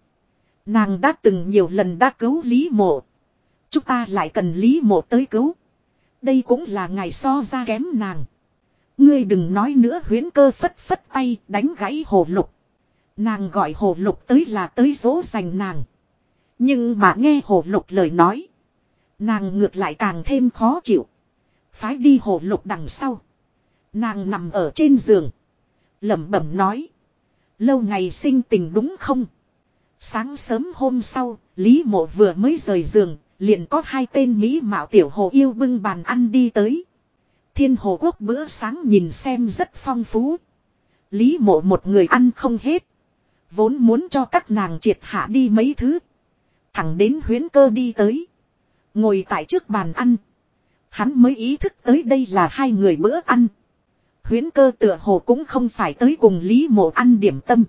Nàng đã từng nhiều lần đã cứu Lý mộ. Chúng ta lại cần Lý mộ tới cứu. Đây cũng là ngày so ra kém nàng. Ngươi đừng nói nữa huyến cơ phất phất tay đánh gãy hồ lục. Nàng gọi hồ lục tới là tới dỗ dành nàng. Nhưng mà nghe hồ lục lời nói. Nàng ngược lại càng thêm khó chịu. Phái đi hồ lục đằng sau. Nàng nằm ở trên giường. lẩm bẩm nói. Lâu ngày sinh tình đúng không? Sáng sớm hôm sau, Lý mộ vừa mới rời giường, liền có hai tên Mỹ mạo tiểu hồ yêu bưng bàn ăn đi tới. Thiên hồ quốc bữa sáng nhìn xem rất phong phú. Lý mộ một người ăn không hết. Vốn muốn cho các nàng triệt hạ đi mấy thứ. Thẳng đến huyến cơ đi tới. Ngồi tại trước bàn ăn. Hắn mới ý thức tới đây là hai người bữa ăn. Huyến cơ tựa hồ cũng không phải tới cùng Lý mộ ăn điểm tâm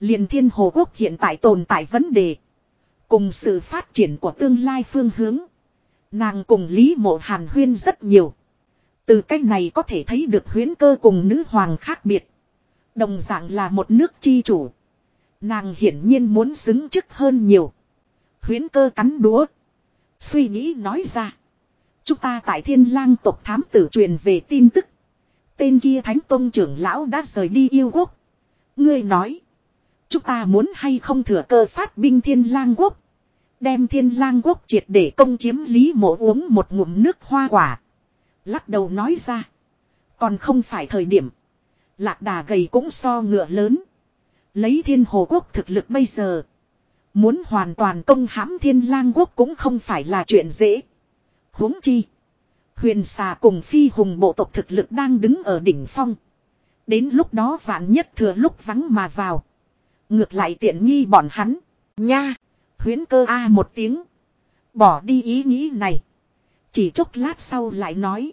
liền thiên hồ quốc hiện tại tồn tại vấn đề. Cùng sự phát triển của tương lai phương hướng. Nàng cùng Lý mộ hàn huyên rất nhiều. Từ cách này có thể thấy được huyến cơ cùng nữ hoàng khác biệt. Đồng dạng là một nước chi chủ. Nàng hiển nhiên muốn xứng chức hơn nhiều. Huyến cơ cắn đúa. Suy nghĩ nói ra. Chúng ta tại thiên lang tộc thám tử truyền về tin tức. Tên kia thánh tôn trưởng lão đã rời đi yêu quốc. Ngươi nói. Chúng ta muốn hay không thừa cơ phát binh thiên lang quốc. Đem thiên lang quốc triệt để công chiếm lý mộ uống một ngụm nước hoa quả. Lắc đầu nói ra. Còn không phải thời điểm. Lạc đà gầy cũng so ngựa lớn. Lấy thiên hồ quốc thực lực bây giờ. Muốn hoàn toàn công hãm thiên lang quốc cũng không phải là chuyện dễ. huống chi. Huyền xà cùng phi hùng bộ tộc thực lực đang đứng ở đỉnh phong. Đến lúc đó vạn nhất thừa lúc vắng mà vào. Ngược lại tiện nghi bọn hắn. Nha. Huyến cơ A một tiếng. Bỏ đi ý nghĩ này. Chỉ chốc lát sau lại nói.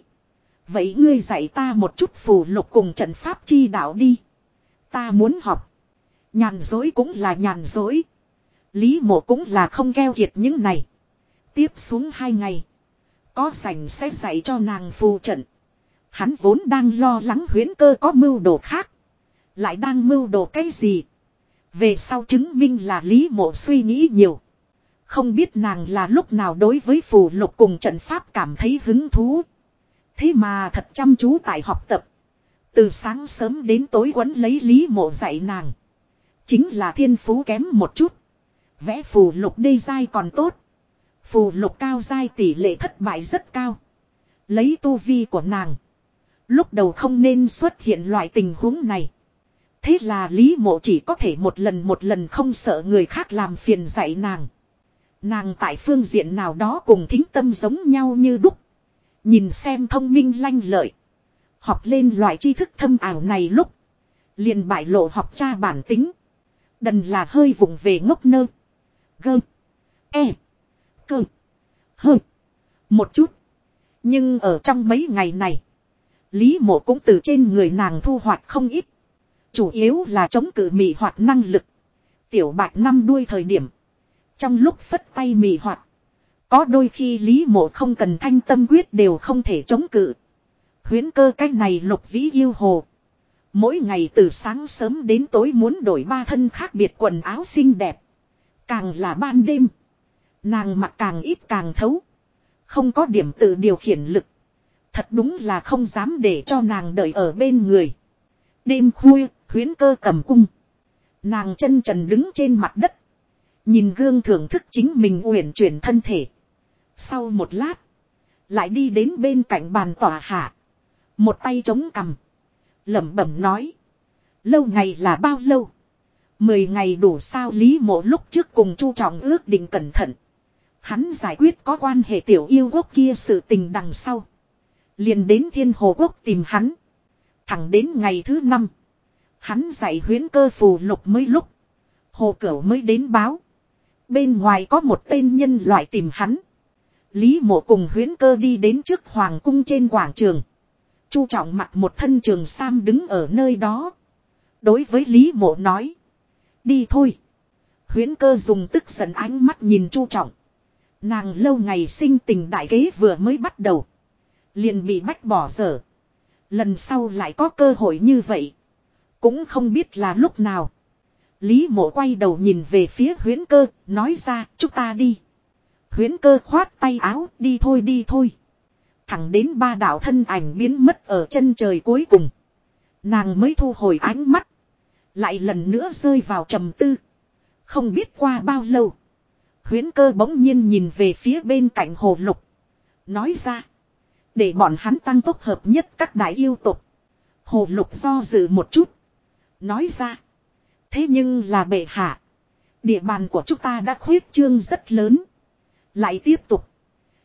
Vậy ngươi dạy ta một chút phù lục cùng trận pháp chi đạo đi. Ta muốn học. Nhàn dối cũng là nhàn dối. Lý mộ cũng là không keo kiệt những này. Tiếp xuống hai ngày. Có sành sẽ dạy cho nàng phù trận. Hắn vốn đang lo lắng huyến cơ có mưu đồ khác. Lại đang mưu đồ cái gì. Về sau chứng minh là lý mộ suy nghĩ nhiều. Không biết nàng là lúc nào đối với phù lục cùng trận pháp cảm thấy hứng thú. Thế mà thật chăm chú tại học tập. Từ sáng sớm đến tối quấn lấy lý mộ dạy nàng. Chính là thiên phú kém một chút. Vẽ phù lục đê dai còn tốt. Phù lục cao dai tỷ lệ thất bại rất cao. Lấy tu vi của nàng. Lúc đầu không nên xuất hiện loại tình huống này. Thế là Lý Mộ chỉ có thể một lần một lần không sợ người khác làm phiền dạy nàng. Nàng tại phương diện nào đó cùng thính tâm giống nhau như đúc. Nhìn xem thông minh lanh lợi. Học lên loại tri thức thâm ảo này lúc. Liền bại lộ học cha bản tính. Đần là hơi vùng về ngốc nơ. Gơ. E. Cơ. Hơ. Một chút. Nhưng ở trong mấy ngày này. Lý mộ cũng từ trên người nàng thu hoạch không ít. Chủ yếu là chống cự mị hoạt năng lực. Tiểu bạch năm đuôi thời điểm. Trong lúc phất tay mị hoạt. Có đôi khi lý mộ không cần thanh tâm quyết đều không thể chống cự. Huyến cơ cách này lục vĩ yêu hồ. Mỗi ngày từ sáng sớm đến tối muốn đổi ba thân khác biệt quần áo xinh đẹp. Càng là ban đêm. Nàng mặc càng ít càng thấu. Không có điểm tự điều khiển lực. Thật đúng là không dám để cho nàng đợi ở bên người. Đêm khuya, huyến cơ cầm cung. Nàng chân trần đứng trên mặt đất. Nhìn gương thưởng thức chính mình uyển chuyển thân thể. Sau một lát. Lại đi đến bên cạnh bàn tòa hạ. Một tay chống cằm. lẩm bẩm nói. Lâu ngày là bao lâu? Mười ngày đủ sao Lý mộ lúc trước cùng Chu Trọng ước định cẩn thận. Hắn giải quyết có quan hệ tiểu yêu quốc kia sự tình đằng sau. Liền đến thiên hồ quốc tìm hắn. Thẳng đến ngày thứ năm. Hắn dạy huyến cơ phù lục mới lúc. Hồ cửu mới đến báo. Bên ngoài có một tên nhân loại tìm hắn. Lý mộ cùng huyến cơ đi đến trước hoàng cung trên quảng trường. Chu trọng mặc một thân trường sam đứng ở nơi đó. Đối với Lý mộ nói. Đi thôi. Huyến cơ dùng tức giận ánh mắt nhìn chu trọng. Nàng lâu ngày sinh tình đại kế vừa mới bắt đầu. Liền bị bách bỏ dở. Lần sau lại có cơ hội như vậy. Cũng không biết là lúc nào. Lý mộ quay đầu nhìn về phía huyến cơ, nói ra, chúng ta đi. Huyến cơ khoát tay áo, đi thôi đi thôi. Thẳng đến ba đạo thân ảnh biến mất ở chân trời cuối cùng. Nàng mới thu hồi ánh mắt. Lại lần nữa rơi vào trầm tư. Không biết qua bao lâu. Huyến cơ bỗng nhiên nhìn về phía bên cạnh hồ lục. Nói ra. Để bọn hắn tăng tốc hợp nhất các đại yêu tục. Hồ lục do dự một chút. Nói ra. Thế nhưng là bệ hạ. Địa bàn của chúng ta đã khuyết trương rất lớn. Lại tiếp tục.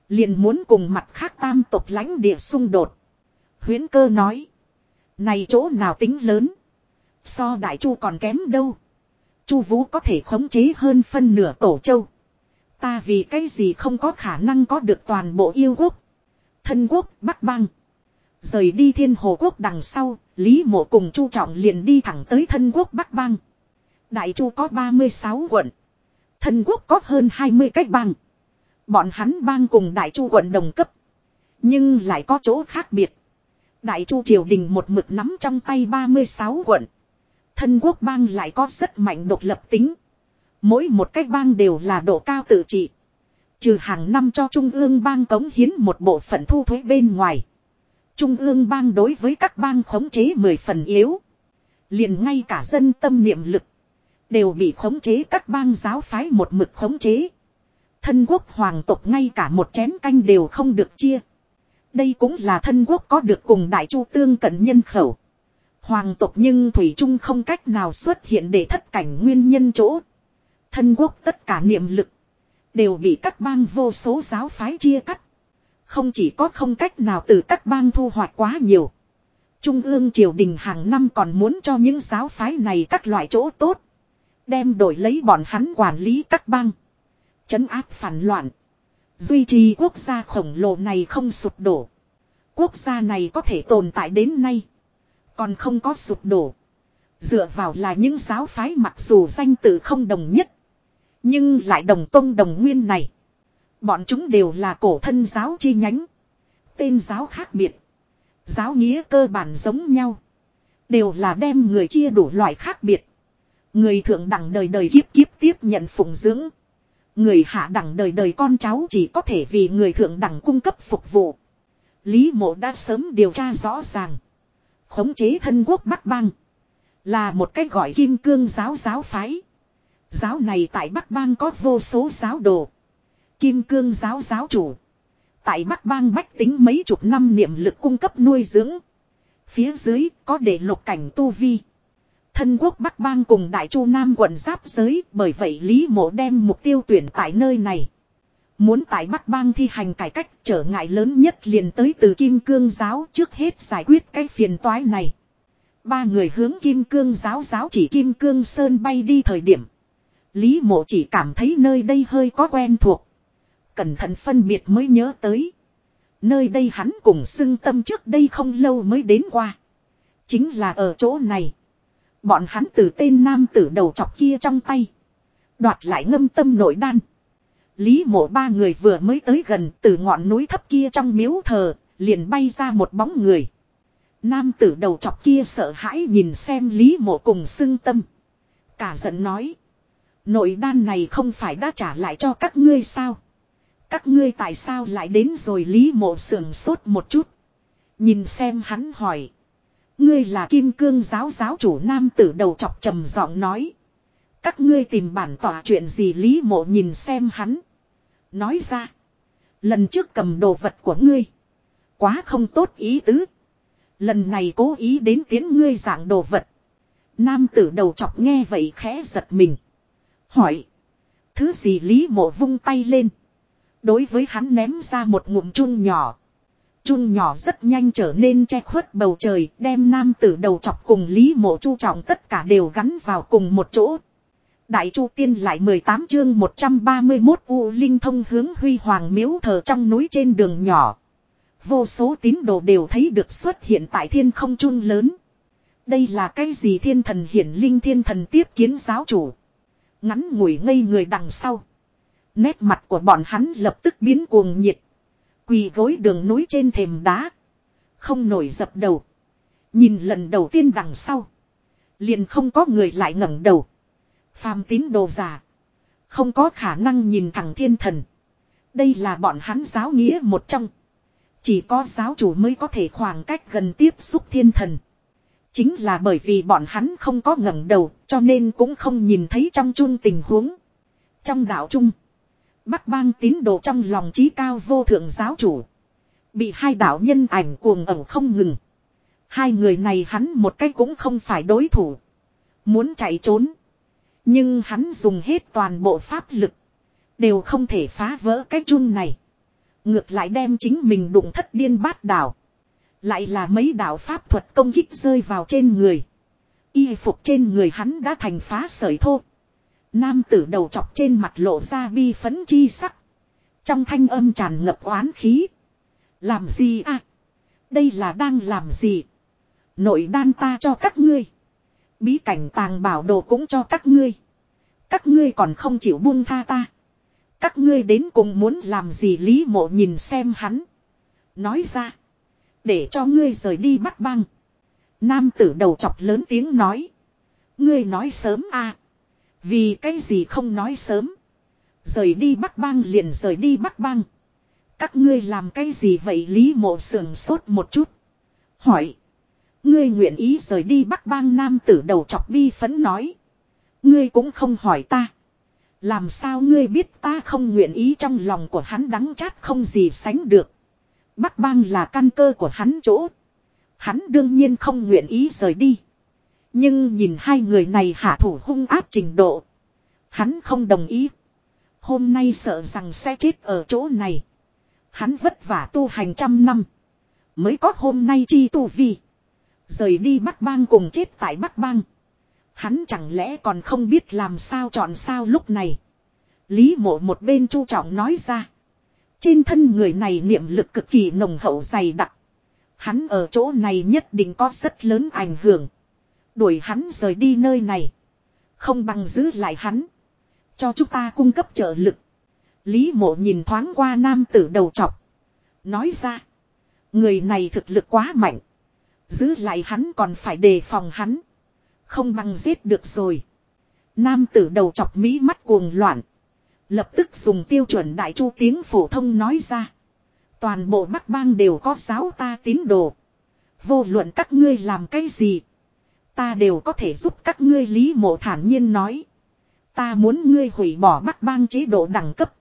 Liền muốn cùng mặt khác tam tộc lãnh địa xung đột. Huyến cơ nói. Này chỗ nào tính lớn. So đại chu còn kém đâu. Chu vũ có thể khống chế hơn phân nửa tổ châu. Ta vì cái gì không có khả năng có được toàn bộ yêu quốc. Thân quốc Bắc Bang. Rời đi thiên hồ quốc đằng sau, Lý mộ cùng Chu Trọng liền đi thẳng tới thân quốc Bắc Bang. Đại Chu có 36 quận. Thân quốc có hơn 20 cách bang. Bọn hắn bang cùng Đại Chu quận đồng cấp. Nhưng lại có chỗ khác biệt. Đại Chu triều đình một mực nắm trong tay 36 quận. Thân quốc bang lại có rất mạnh độc lập tính. Mỗi một cách bang đều là độ cao tự trị. Trừ hàng năm cho Trung ương bang cống hiến một bộ phận thu thuế bên ngoài. Trung ương bang đối với các bang khống chế mười phần yếu. Liền ngay cả dân tâm niệm lực. Đều bị khống chế các bang giáo phái một mực khống chế. Thân quốc hoàng tộc ngay cả một chén canh đều không được chia. Đây cũng là thân quốc có được cùng đại chu tương cận nhân khẩu. Hoàng tộc nhưng Thủy Trung không cách nào xuất hiện để thất cảnh nguyên nhân chỗ. Thân quốc tất cả niệm lực. Đều bị các bang vô số giáo phái chia cắt. Không chỉ có không cách nào từ các bang thu hoạch quá nhiều. Trung ương triều đình hàng năm còn muốn cho những giáo phái này các loại chỗ tốt. Đem đổi lấy bọn hắn quản lý các bang. Chấn áp phản loạn. Duy trì quốc gia khổng lồ này không sụp đổ. Quốc gia này có thể tồn tại đến nay. Còn không có sụp đổ. Dựa vào là những giáo phái mặc dù danh tự không đồng nhất. Nhưng lại đồng tông đồng nguyên này. Bọn chúng đều là cổ thân giáo chi nhánh. Tên giáo khác biệt. Giáo nghĩa cơ bản giống nhau. Đều là đem người chia đủ loại khác biệt. Người thượng đẳng đời đời kiếp kiếp tiếp nhận phụng dưỡng. Người hạ đẳng đời đời con cháu chỉ có thể vì người thượng đẳng cung cấp phục vụ. Lý mộ đã sớm điều tra rõ ràng. Khống chế thân quốc Bắc Bang. Là một cách gọi kim cương giáo giáo phái. Giáo này tại Bắc Bang có vô số giáo đồ. Kim cương giáo giáo chủ. Tại Bắc Bang bách tính mấy chục năm niệm lực cung cấp nuôi dưỡng. Phía dưới có để lục cảnh tu vi. Thân quốc Bắc Bang cùng Đại Chu Nam quận giáp giới, bởi vậy Lý Mộ đem mục tiêu tuyển tại nơi này. Muốn tại Bắc Bang thi hành cải cách, trở ngại lớn nhất liền tới từ Kim Cương giáo trước hết giải quyết cái phiền toái này. Ba người hướng Kim Cương giáo giáo chỉ Kim Cương Sơn bay đi thời điểm. Lý mộ chỉ cảm thấy nơi đây hơi có quen thuộc. Cẩn thận phân biệt mới nhớ tới. Nơi đây hắn cùng xưng tâm trước đây không lâu mới đến qua. Chính là ở chỗ này. Bọn hắn từ tên nam tử đầu chọc kia trong tay. Đoạt lại ngâm tâm nội đan. Lý mộ ba người vừa mới tới gần từ ngọn núi thấp kia trong miếu thờ, liền bay ra một bóng người. Nam tử đầu chọc kia sợ hãi nhìn xem Lý mộ cùng xưng tâm. Cả giận nói. Nội đan này không phải đã trả lại cho các ngươi sao? Các ngươi tại sao lại đến rồi Lý mộ sườn sốt một chút. Nhìn xem hắn hỏi. Ngươi là kim cương giáo giáo chủ nam tử đầu chọc trầm giọng nói. Các ngươi tìm bản tỏa chuyện gì Lý mộ nhìn xem hắn. Nói ra. Lần trước cầm đồ vật của ngươi. Quá không tốt ý tứ. Lần này cố ý đến tiến ngươi dạng đồ vật. Nam tử đầu chọc nghe vậy khẽ giật mình. Hỏi. Thứ gì Lý mộ vung tay lên. Đối với hắn ném ra một ngụm chun nhỏ. Chun nhỏ rất nhanh trở nên che khuất bầu trời, đem nam tử đầu chọc cùng Lý Mộ Chu trọng tất cả đều gắn vào cùng một chỗ. Đại Chu Tiên lại 18 chương 131 U Linh thông hướng huy hoàng miếu thờ trong núi trên đường nhỏ. Vô số tín đồ đều thấy được xuất hiện tại thiên không chun lớn. Đây là cái gì thiên thần hiển linh thiên thần tiếp kiến giáo chủ. Ngắn ngủi ngây người đằng sau. Nét mặt của bọn hắn lập tức biến cuồng nhiệt. Quỳ gối đường núi trên thềm đá. Không nổi dập đầu. Nhìn lần đầu tiên đằng sau. Liền không có người lại ngẩng đầu. Phàm tín đồ giả. Không có khả năng nhìn thẳng thiên thần. Đây là bọn hắn giáo nghĩa một trong. Chỉ có giáo chủ mới có thể khoảng cách gần tiếp xúc thiên thần. Chính là bởi vì bọn hắn không có ngẩng đầu, cho nên cũng không nhìn thấy trong chung tình huống. Trong đạo trung. Bắc bang tín đồ trong lòng trí cao vô thượng giáo chủ. Bị hai đạo nhân ảnh cuồng ẩu không ngừng. Hai người này hắn một cách cũng không phải đối thủ. Muốn chạy trốn. Nhưng hắn dùng hết toàn bộ pháp lực. Đều không thể phá vỡ cái chun này. Ngược lại đem chính mình đụng thất điên bát đảo. Lại là mấy đạo pháp thuật công kích rơi vào trên người. Y phục trên người hắn đã thành phá sởi thô. Nam tử đầu chọc trên mặt lộ ra bi phấn chi sắc. Trong thanh âm tràn ngập oán khí. Làm gì à? Đây là đang làm gì? Nội đan ta cho các ngươi. Bí cảnh tàng bảo đồ cũng cho các ngươi. Các ngươi còn không chịu buông tha ta. Các ngươi đến cùng muốn làm gì Lý mộ nhìn xem hắn. Nói ra. Để cho ngươi rời đi bắt băng. Nam tử đầu chọc lớn tiếng nói. Ngươi nói sớm à. Vì cái gì không nói sớm. Rời đi Bắc Bang liền rời đi Bắc Bang. Các ngươi làm cái gì vậy Lý mộ sườn sốt một chút. Hỏi. Ngươi nguyện ý rời đi Bắc Bang Nam tử đầu chọc bi phấn nói. Ngươi cũng không hỏi ta. Làm sao ngươi biết ta không nguyện ý trong lòng của hắn đắng chát không gì sánh được. Bắc bang là căn cơ của hắn chỗ. Hắn đương nhiên không nguyện ý rời đi. Nhưng nhìn hai người này hạ thủ hung áp trình độ. Hắn không đồng ý. Hôm nay sợ rằng sẽ chết ở chỗ này. Hắn vất vả tu hành trăm năm. Mới có hôm nay chi tu vi. Rời đi Bắc Bang cùng chết tại Bắc Bang. Hắn chẳng lẽ còn không biết làm sao chọn sao lúc này. Lý mộ một bên chu trọng nói ra. Trên thân người này niệm lực cực kỳ nồng hậu dày đặc. Hắn ở chỗ này nhất định có rất lớn ảnh hưởng. Đuổi hắn rời đi nơi này. Không bằng giữ lại hắn. Cho chúng ta cung cấp trợ lực. Lý mộ nhìn thoáng qua nam tử đầu chọc. Nói ra. Người này thực lực quá mạnh. Giữ lại hắn còn phải đề phòng hắn. Không bằng giết được rồi. Nam tử đầu chọc mỹ mắt cuồng loạn. Lập tức dùng tiêu chuẩn đại chu tiếng phổ thông nói ra. Toàn bộ Bắc Bang đều có giáo ta tín đồ. Vô luận các ngươi làm cái gì. Ta đều có thể giúp các ngươi lý mộ thản nhiên nói. Ta muốn ngươi hủy bỏ Bắc Bang chế độ đẳng cấp.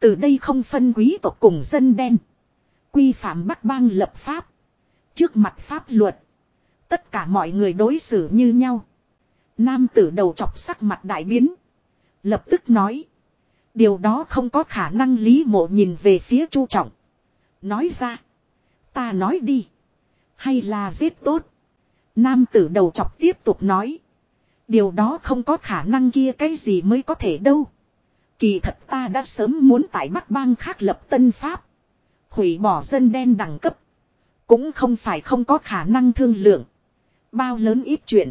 Từ đây không phân quý tộc cùng dân đen. Quy phạm Bắc Bang lập pháp. Trước mặt pháp luật. Tất cả mọi người đối xử như nhau. Nam tử đầu chọc sắc mặt đại biến. Lập tức nói. Điều đó không có khả năng lý mộ nhìn về phía chu trọng. Nói ra. Ta nói đi. Hay là giết tốt. Nam tử đầu chọc tiếp tục nói. Điều đó không có khả năng kia cái gì mới có thể đâu. Kỳ thật ta đã sớm muốn tại Bắc Bang khác lập tân pháp. Hủy bỏ dân đen đẳng cấp. Cũng không phải không có khả năng thương lượng. Bao lớn ít chuyện.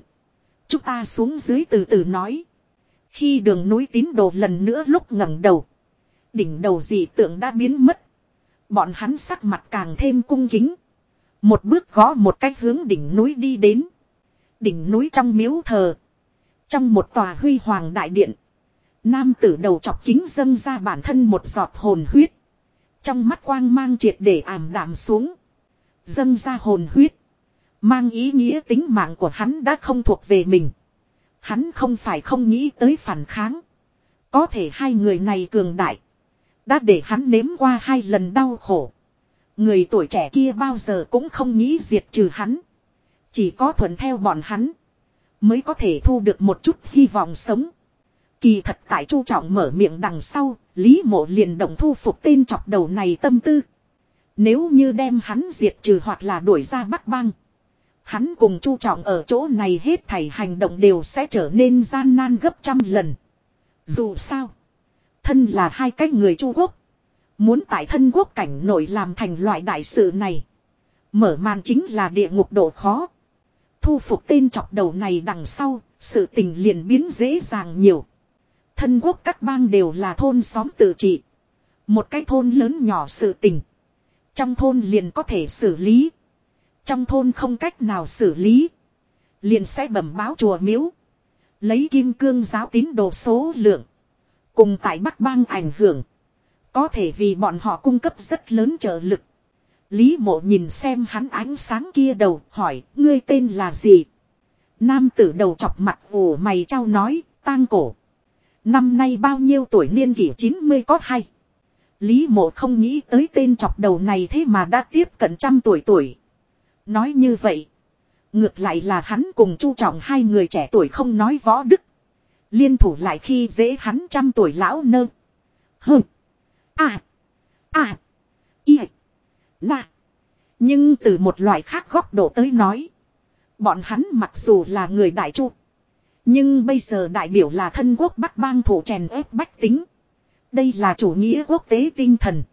Chúng ta xuống dưới từ từ nói. Khi đường núi tín đồ lần nữa lúc ngẩng đầu. Đỉnh đầu dị tượng đã biến mất. Bọn hắn sắc mặt càng thêm cung kính. Một bước gõ một cách hướng đỉnh núi đi đến. Đỉnh núi trong miếu thờ. Trong một tòa huy hoàng đại điện. Nam tử đầu chọc kính dâng ra bản thân một giọt hồn huyết. Trong mắt quang mang triệt để ảm đạm xuống. Dâng ra hồn huyết. Mang ý nghĩa tính mạng của hắn đã không thuộc về mình. Hắn không phải không nghĩ tới phản kháng. Có thể hai người này cường đại. Đã để hắn nếm qua hai lần đau khổ. Người tuổi trẻ kia bao giờ cũng không nghĩ diệt trừ hắn. Chỉ có thuận theo bọn hắn. Mới có thể thu được một chút hy vọng sống. Kỳ thật tại chu trọng mở miệng đằng sau. Lý mộ liền động thu phục tên chọc đầu này tâm tư. Nếu như đem hắn diệt trừ hoặc là đuổi ra bắc Bang, Hắn cùng chu trọng ở chỗ này hết thảy hành động đều sẽ trở nên gian nan gấp trăm lần. Dù sao. Thân là hai cái người Chu Quốc. Muốn tại thân quốc cảnh nổi làm thành loại đại sự này. Mở màn chính là địa ngục độ khó. Thu phục tên chọc đầu này đằng sau, sự tình liền biến dễ dàng nhiều. Thân quốc các bang đều là thôn xóm tự trị. Một cái thôn lớn nhỏ sự tình. Trong thôn liền có thể xử lý. Trong thôn không cách nào xử lý. Liền sẽ bẩm báo chùa miếu. Lấy kim cương giáo tín đồ số lượng. Cùng tại Bắc Bang ảnh hưởng. Có thể vì bọn họ cung cấp rất lớn trợ lực. Lý mộ nhìn xem hắn ánh sáng kia đầu, hỏi, ngươi tên là gì. Nam tử đầu chọc mặt ủ mày trao nói, tang cổ. Năm nay bao nhiêu tuổi niên kỷ 90 có hay. Lý mộ không nghĩ tới tên chọc đầu này thế mà đã tiếp cận trăm tuổi tuổi. Nói như vậy. Ngược lại là hắn cùng chu trọng hai người trẻ tuổi không nói võ đức. Liên thủ lại khi dễ hắn trăm tuổi lão nơ. Hừ. À. À. Y. là Nhưng từ một loại khác góc độ tới nói. Bọn hắn mặc dù là người đại chu. Nhưng bây giờ đại biểu là thân quốc bắc bang thủ chèn ép bách tính. Đây là chủ nghĩa quốc tế tinh thần.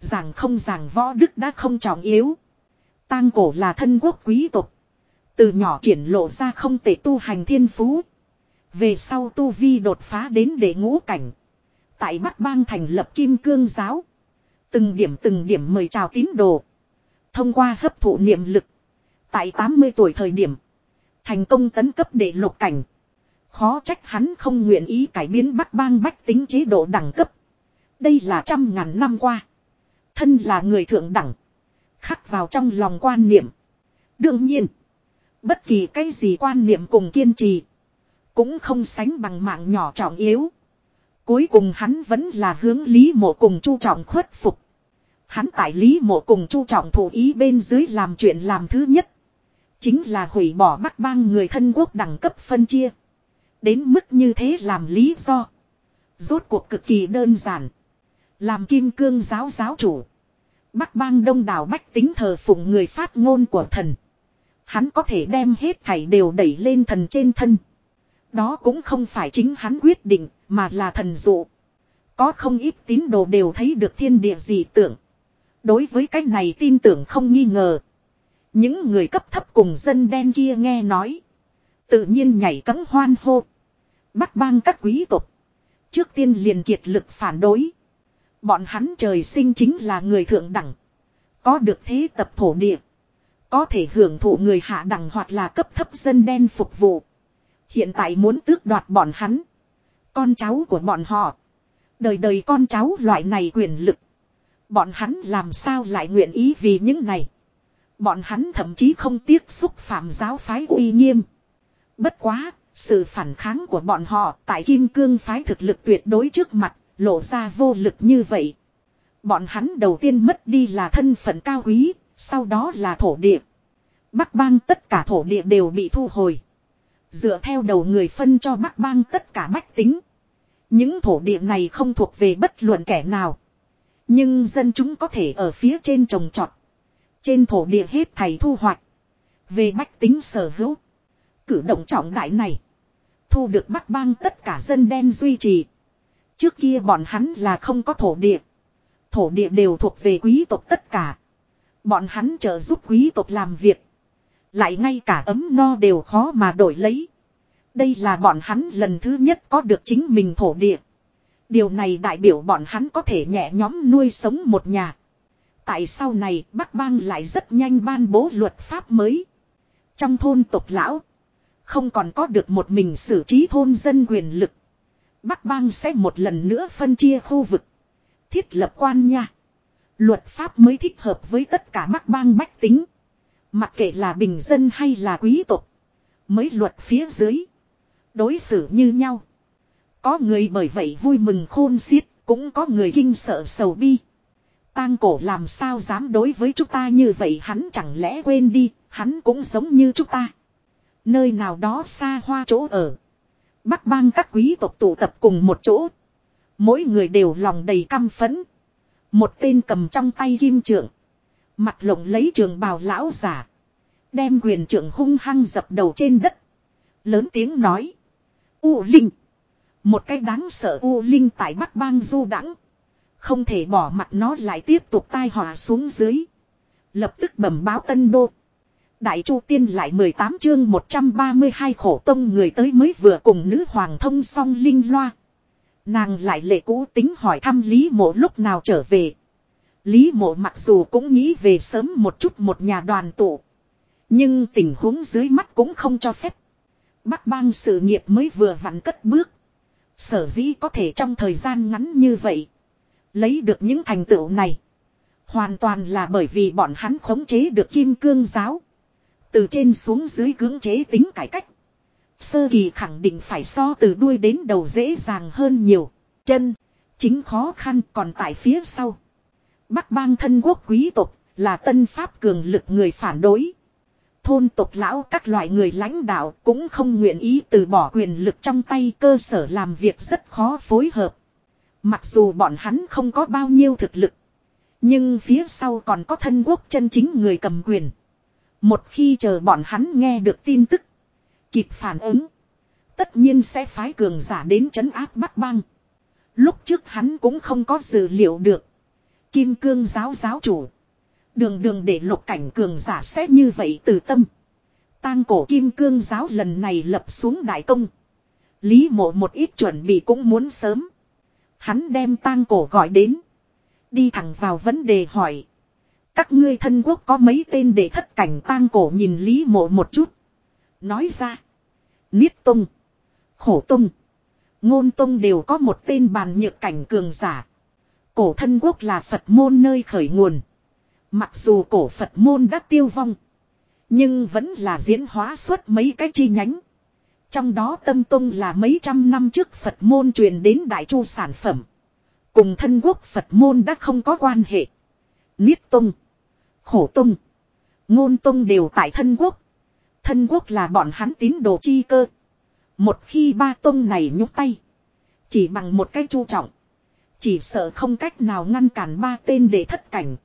Giảng không giảng võ đức đã không trọng yếu. Tang cổ là thân quốc quý tộc. Từ nhỏ triển lộ ra không tệ tu hành thiên phú. Về sau tu vi đột phá đến để ngũ cảnh. Tại Bắc Bang thành lập kim cương giáo. Từng điểm từng điểm mời chào tín đồ. Thông qua hấp thụ niệm lực. Tại 80 tuổi thời điểm. Thành công tấn cấp để lục cảnh. Khó trách hắn không nguyện ý cải biến Bắc Bang bách tính chế độ đẳng cấp. Đây là trăm ngàn năm qua. Thân là người thượng đẳng. Khắc vào trong lòng quan niệm. Đương nhiên. Bất kỳ cái gì quan niệm cùng kiên trì. Cũng không sánh bằng mạng nhỏ trọng yếu. Cuối cùng hắn vẫn là hướng Lý Mộ cùng Chu Trọng khuất phục. Hắn tại Lý Mộ cùng Chu Trọng thủ ý bên dưới làm chuyện làm thứ nhất. Chính là hủy bỏ bắc bang người thân quốc đẳng cấp phân chia. Đến mức như thế làm lý do. Rốt cuộc cực kỳ đơn giản. Làm kim cương giáo giáo chủ. Bắc bang đông đảo bách tính thờ phụng người phát ngôn của thần. Hắn có thể đem hết thảy đều đẩy lên thần trên thân. Đó cũng không phải chính hắn quyết định, mà là thần dụ. Có không ít tín đồ đều thấy được thiên địa dị tưởng. Đối với cái này tin tưởng không nghi ngờ. Những người cấp thấp cùng dân đen kia nghe nói. Tự nhiên nhảy cấm hoan hô. Bắc bang các quý tộc. Trước tiên liền kiệt lực phản đối. Bọn hắn trời sinh chính là người thượng đẳng. Có được thế tập thổ địa. Có thể hưởng thụ người hạ đẳng hoặc là cấp thấp dân đen phục vụ. Hiện tại muốn tước đoạt bọn hắn. Con cháu của bọn họ. Đời đời con cháu loại này quyền lực. Bọn hắn làm sao lại nguyện ý vì những này. Bọn hắn thậm chí không tiếc xúc phạm giáo phái uy nghiêm. Bất quá, sự phản kháng của bọn họ tại kim cương phái thực lực tuyệt đối trước mặt, lộ ra vô lực như vậy. Bọn hắn đầu tiên mất đi là thân phận cao quý, sau đó là thổ địa. Bắc bang tất cả thổ địa đều bị thu hồi. Dựa theo đầu người phân cho Bắc bang tất cả bách tính. Những thổ địa này không thuộc về bất luận kẻ nào. Nhưng dân chúng có thể ở phía trên trồng trọt. Trên thổ địa hết thầy thu hoạch. Về bách tính sở hữu. Cử động trọng đại này. Thu được Bắc bang tất cả dân đen duy trì. Trước kia bọn hắn là không có thổ địa. Thổ địa đều thuộc về quý tộc tất cả. Bọn hắn trợ giúp quý tộc làm việc. Lại ngay cả ấm no đều khó mà đổi lấy. Đây là bọn hắn lần thứ nhất có được chính mình thổ địa. Điều này đại biểu bọn hắn có thể nhẹ nhóm nuôi sống một nhà. Tại sau này, Bắc Bang lại rất nhanh ban bố luật pháp mới. Trong thôn tộc lão. Không còn có được một mình xử trí thôn dân quyền lực. Bắc Bang sẽ một lần nữa phân chia khu vực. Thiết lập quan nha. Luật pháp mới thích hợp với tất cả Bắc Bang bách tính. Mặc kệ là bình dân hay là quý tộc. Mới luật phía dưới. Đối xử như nhau. Có người bởi vậy vui mừng khôn xiết. Cũng có người kinh sợ sầu bi. Tang cổ làm sao dám đối với chúng ta như vậy hắn chẳng lẽ quên đi. Hắn cũng giống như chúng ta. Nơi nào đó xa hoa chỗ ở. Bắc bang các quý tộc tụ tập cùng một chỗ. Mỗi người đều lòng đầy căm phẫn. Một tên cầm trong tay kim trượng. Mặt lộng lấy trường bào lão giả. Đem quyền trưởng hung hăng dập đầu trên đất. Lớn tiếng nói. U Linh. Một cái đáng sợ U Linh tại Bắc bang du đãng Không thể bỏ mặt nó lại tiếp tục tai họa xuống dưới. Lập tức bẩm báo tân đô. Đại Chu Tiên lại 18 chương 132 khổ tông người tới mới vừa cùng nữ hoàng thông song linh loa. Nàng lại lệ cũ tính hỏi thăm Lý mộ lúc nào trở về. Lý mộ mặc dù cũng nghĩ về sớm một chút một nhà đoàn tụ. Nhưng tình huống dưới mắt cũng không cho phép. Bắc bang sự nghiệp mới vừa vặn cất bước. Sở dĩ có thể trong thời gian ngắn như vậy. Lấy được những thành tựu này. Hoàn toàn là bởi vì bọn hắn khống chế được kim cương giáo. Từ trên xuống dưới cưỡng chế tính cải cách. Sơ kỳ khẳng định phải so từ đuôi đến đầu dễ dàng hơn nhiều. Chân, chính khó khăn còn tại phía sau. Bắc bang thân quốc quý tộc là tân pháp cường lực người phản đối. Thôn tộc lão các loại người lãnh đạo cũng không nguyện ý từ bỏ quyền lực trong tay cơ sở làm việc rất khó phối hợp. Mặc dù bọn hắn không có bao nhiêu thực lực. Nhưng phía sau còn có thân quốc chân chính người cầm quyền. Một khi chờ bọn hắn nghe được tin tức. Kịp phản ứng. Tất nhiên sẽ phái cường giả đến trấn áp Bắc bang. Lúc trước hắn cũng không có dự liệu được. Kim cương giáo giáo chủ. Đường đường để lục cảnh cường giả xét như vậy từ tâm. Tang cổ kim cương giáo lần này lập xuống đại công. Lý mộ một ít chuẩn bị cũng muốn sớm. Hắn đem tang cổ gọi đến. Đi thẳng vào vấn đề hỏi. Các ngươi thân quốc có mấy tên để thất cảnh tang cổ nhìn Lý mộ một chút. Nói ra. Niết Tông. Khổ Tông. Ngôn Tông đều có một tên bàn nhược cảnh cường giả. Cổ thân quốc là Phật môn nơi khởi nguồn. Mặc dù cổ Phật môn đã tiêu vong. Nhưng vẫn là diễn hóa suốt mấy cái chi nhánh. Trong đó tâm tông là mấy trăm năm trước Phật môn truyền đến Đại Chu sản phẩm. Cùng thân quốc Phật môn đã không có quan hệ. Niết tông. Khổ tông. Ngôn tông đều tại thân quốc. Thân quốc là bọn hắn tín đồ chi cơ. Một khi ba tông này nhúc tay. Chỉ bằng một cái chu trọng. Chỉ sợ không cách nào ngăn cản ba tên để thất cảnh.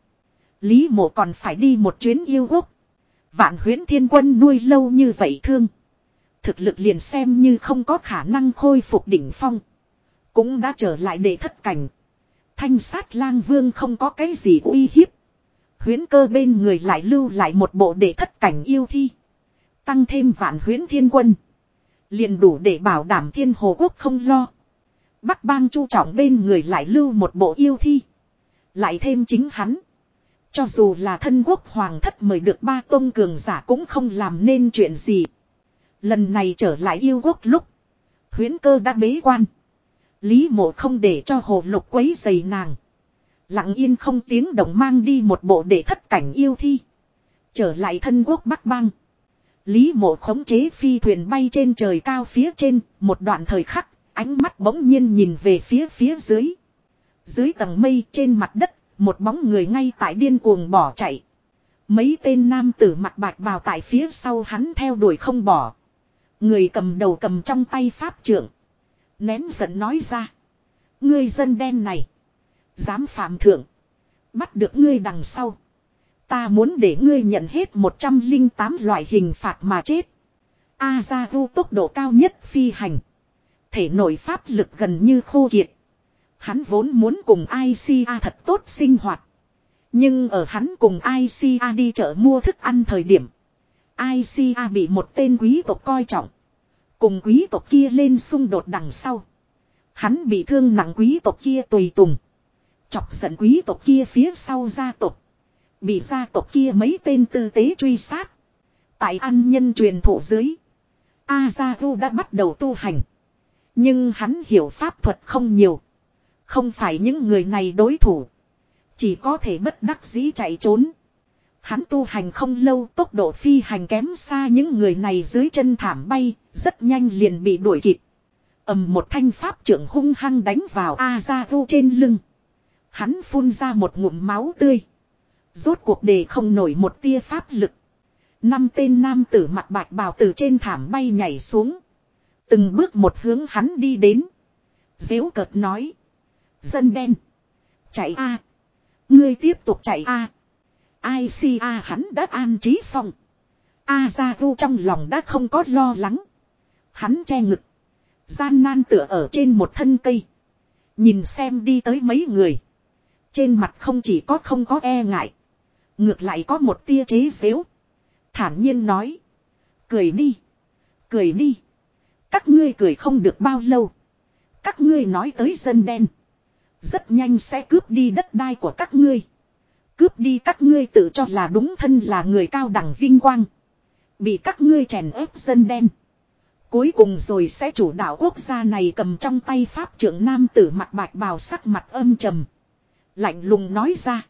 Lý mộ còn phải đi một chuyến yêu quốc. Vạn huyến thiên quân nuôi lâu như vậy thương. Thực lực liền xem như không có khả năng khôi phục đỉnh phong. Cũng đã trở lại để thất cảnh. Thanh sát lang vương không có cái gì uy hiếp. Huyến cơ bên người lại lưu lại một bộ để thất cảnh yêu thi. Tăng thêm vạn huyến thiên quân. Liền đủ để bảo đảm thiên hồ quốc không lo. Bắc bang chu trọng bên người lại lưu một bộ yêu thi. Lại thêm chính hắn. Cho dù là thân quốc hoàng thất mời được ba tôn cường giả cũng không làm nên chuyện gì. Lần này trở lại yêu quốc lúc. Huyến cơ đã bế quan. Lý mộ không để cho hồ lục quấy dày nàng. Lặng yên không tiếng động mang đi một bộ để thất cảnh yêu thi. Trở lại thân quốc Bắc Bang. Lý mộ khống chế phi thuyền bay trên trời cao phía trên, một đoạn thời khắc, ánh mắt bỗng nhiên nhìn về phía phía dưới. Dưới tầng mây trên mặt đất, một bóng người ngay tại điên cuồng bỏ chạy. Mấy tên nam tử mặt bạch bào tại phía sau hắn theo đuổi không bỏ. Người cầm đầu cầm trong tay pháp trưởng. Nén giận nói ra. Ngươi dân đen này. Dám phạm thượng. Bắt được ngươi đằng sau. Ta muốn để ngươi nhận hết 108 loại hình phạt mà chết. A ra vu tốc độ cao nhất phi hành. Thể nội pháp lực gần như khô kiệt. Hắn vốn muốn cùng ICA thật tốt sinh hoạt. Nhưng ở hắn cùng ICA đi chợ mua thức ăn thời điểm. ICA bị một tên quý tộc coi trọng. Cùng quý tộc kia lên xung đột đằng sau. Hắn bị thương nặng quý tộc kia tùy tùng. Chọc giận quý tộc kia phía sau gia tộc. Bị gia tộc kia mấy tên tư tế truy sát. Tại ăn nhân truyền thụ dưới. Azaru đã bắt đầu tu hành. Nhưng hắn hiểu pháp thuật không nhiều. Không phải những người này đối thủ. Chỉ có thể bất đắc dĩ chạy trốn. Hắn tu hành không lâu tốc độ phi hành kém xa những người này dưới chân thảm bay, rất nhanh liền bị đuổi kịp. ầm một thanh pháp trưởng hung hăng đánh vào a Azaru trên lưng. Hắn phun ra một ngụm máu tươi. Rốt cuộc đề không nổi một tia pháp lực. Năm tên nam tử mặt bạch bào từ trên thảm bay nhảy xuống. Từng bước một hướng hắn đi đến. Dễu cợt nói. Dân đen. Chạy a Ngươi tiếp tục chạy a Ai si a hắn đã an trí xong. A ra vu trong lòng đã không có lo lắng. Hắn che ngực. Gian nan tựa ở trên một thân cây. Nhìn xem đi tới mấy người. Trên mặt không chỉ có không có e ngại. Ngược lại có một tia chế xếu. Thản nhiên nói. Cười đi. Cười đi. Các ngươi cười không được bao lâu. Các ngươi nói tới dân đen. Rất nhanh sẽ cướp đi đất đai của các ngươi. Cướp đi các ngươi tự cho là đúng thân là người cao đẳng vinh quang. Bị các ngươi chèn ép dân đen. Cuối cùng rồi sẽ chủ đạo quốc gia này cầm trong tay pháp trưởng nam tử mặt bạch bào sắc mặt âm trầm. Lạnh lùng nói ra.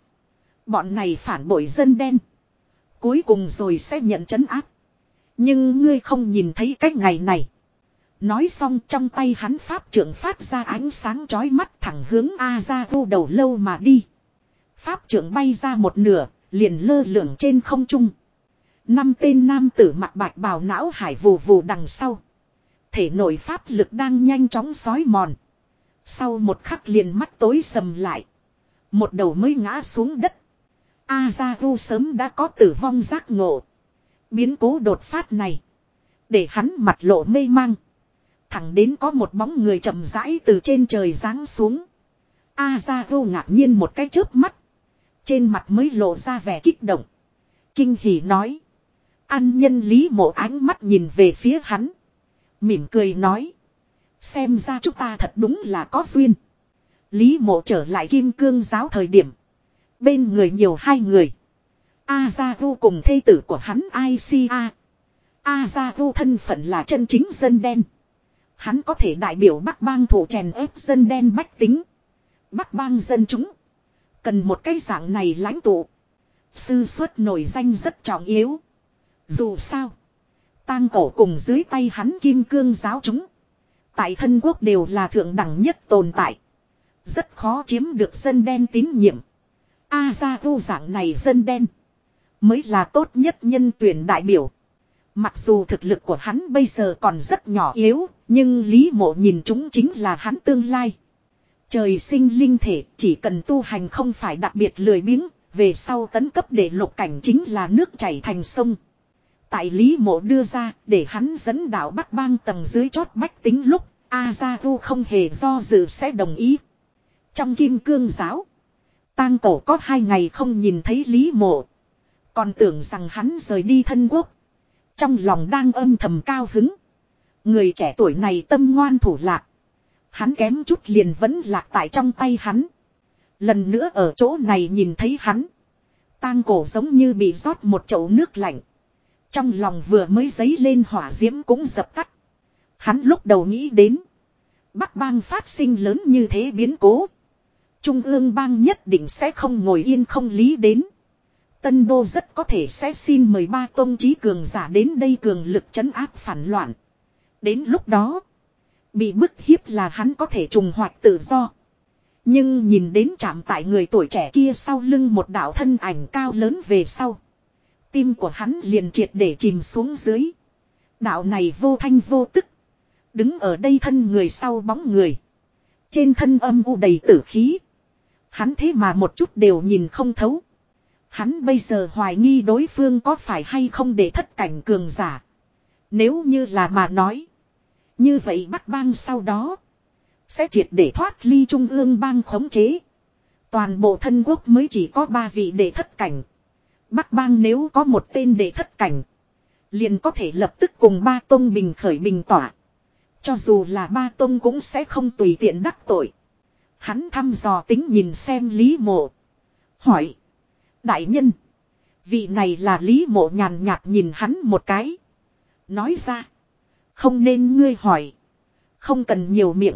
Bọn này phản bội dân đen. Cuối cùng rồi sẽ nhận chấn áp. Nhưng ngươi không nhìn thấy cái ngày này. Nói xong trong tay hắn pháp trưởng phát ra ánh sáng chói mắt thẳng hướng A ra vô đầu lâu mà đi. Pháp trưởng bay ra một nửa, liền lơ lửng trên không trung. Năm tên nam tử mặt bạch bào não hải vù vù đằng sau. Thể nội pháp lực đang nhanh chóng sói mòn. Sau một khắc liền mắt tối sầm lại. Một đầu mới ngã xuống đất. A ra vô sớm đã có tử vong giác ngộ. Biến cố đột phát này. Để hắn mặt lộ mê mang. Thẳng đến có một bóng người chậm rãi từ trên trời giáng xuống. Azaru ngạc nhiên một cái chớp mắt. Trên mặt mới lộ ra vẻ kích động. Kinh hỉ nói. An nhân lý mộ ánh mắt nhìn về phía hắn. Mỉm cười nói. Xem ra chúng ta thật đúng là có duyên. Lý mộ trở lại kim cương giáo thời điểm. Bên người nhiều hai người. Azaru cùng thê tử của hắn Aisia. Azaru thân phận là chân chính dân đen. Hắn có thể đại biểu Bắc bang thủ chèn ép dân đen bách tính. Bắc bang dân chúng. Cần một cái dạng này lãnh tụ. Sư xuất nổi danh rất trọng yếu. Dù sao. tang cổ cùng dưới tay hắn kim cương giáo chúng. Tại thân quốc đều là thượng đẳng nhất tồn tại. Rất khó chiếm được dân đen tín nhiệm. A ra vô dạng này dân đen. Mới là tốt nhất nhân tuyển đại biểu. Mặc dù thực lực của hắn bây giờ còn rất nhỏ yếu, nhưng Lý Mộ nhìn chúng chính là hắn tương lai. Trời sinh linh thể chỉ cần tu hành không phải đặc biệt lười biếng, về sau tấn cấp để lục cảnh chính là nước chảy thành sông. Tại Lý Mộ đưa ra để hắn dẫn đạo Bắc Bang tầng dưới chót bách tính lúc A Gia Tu không hề do dự sẽ đồng ý. Trong kim cương giáo, tang cổ có hai ngày không nhìn thấy Lý Mộ. Còn tưởng rằng hắn rời đi thân quốc. Trong lòng đang âm thầm cao hứng. Người trẻ tuổi này tâm ngoan thủ lạc. Hắn kém chút liền vẫn lạc tại trong tay hắn. Lần nữa ở chỗ này nhìn thấy hắn. Tang cổ giống như bị rót một chậu nước lạnh. Trong lòng vừa mới dấy lên hỏa diễm cũng dập tắt. Hắn lúc đầu nghĩ đến. Bắc bang phát sinh lớn như thế biến cố. Trung ương bang nhất định sẽ không ngồi yên không lý đến. Tân đô rất có thể sẽ xin mời ba tôn trí cường giả đến đây cường lực chấn áp phản loạn. Đến lúc đó. Bị bức hiếp là hắn có thể trùng hoạt tự do. Nhưng nhìn đến chạm tại người tuổi trẻ kia sau lưng một đạo thân ảnh cao lớn về sau. Tim của hắn liền triệt để chìm xuống dưới. Đạo này vô thanh vô tức. Đứng ở đây thân người sau bóng người. Trên thân âm u đầy tử khí. Hắn thế mà một chút đều nhìn không thấu. Hắn bây giờ hoài nghi đối phương có phải hay không để thất cảnh cường giả. Nếu như là mà nói. Như vậy bắt bang sau đó. Sẽ triệt để thoát ly trung ương bang khống chế. Toàn bộ thân quốc mới chỉ có ba vị đệ thất cảnh. Bắc bang nếu có một tên đệ thất cảnh. Liền có thể lập tức cùng ba tông bình khởi bình tỏa. Cho dù là ba tông cũng sẽ không tùy tiện đắc tội. Hắn thăm dò tính nhìn xem Lý Mộ. Hỏi. Đại nhân. Vị này là Lý Mộ nhàn nhạt nhìn hắn một cái. Nói ra. Không nên ngươi hỏi. Không cần nhiều miệng.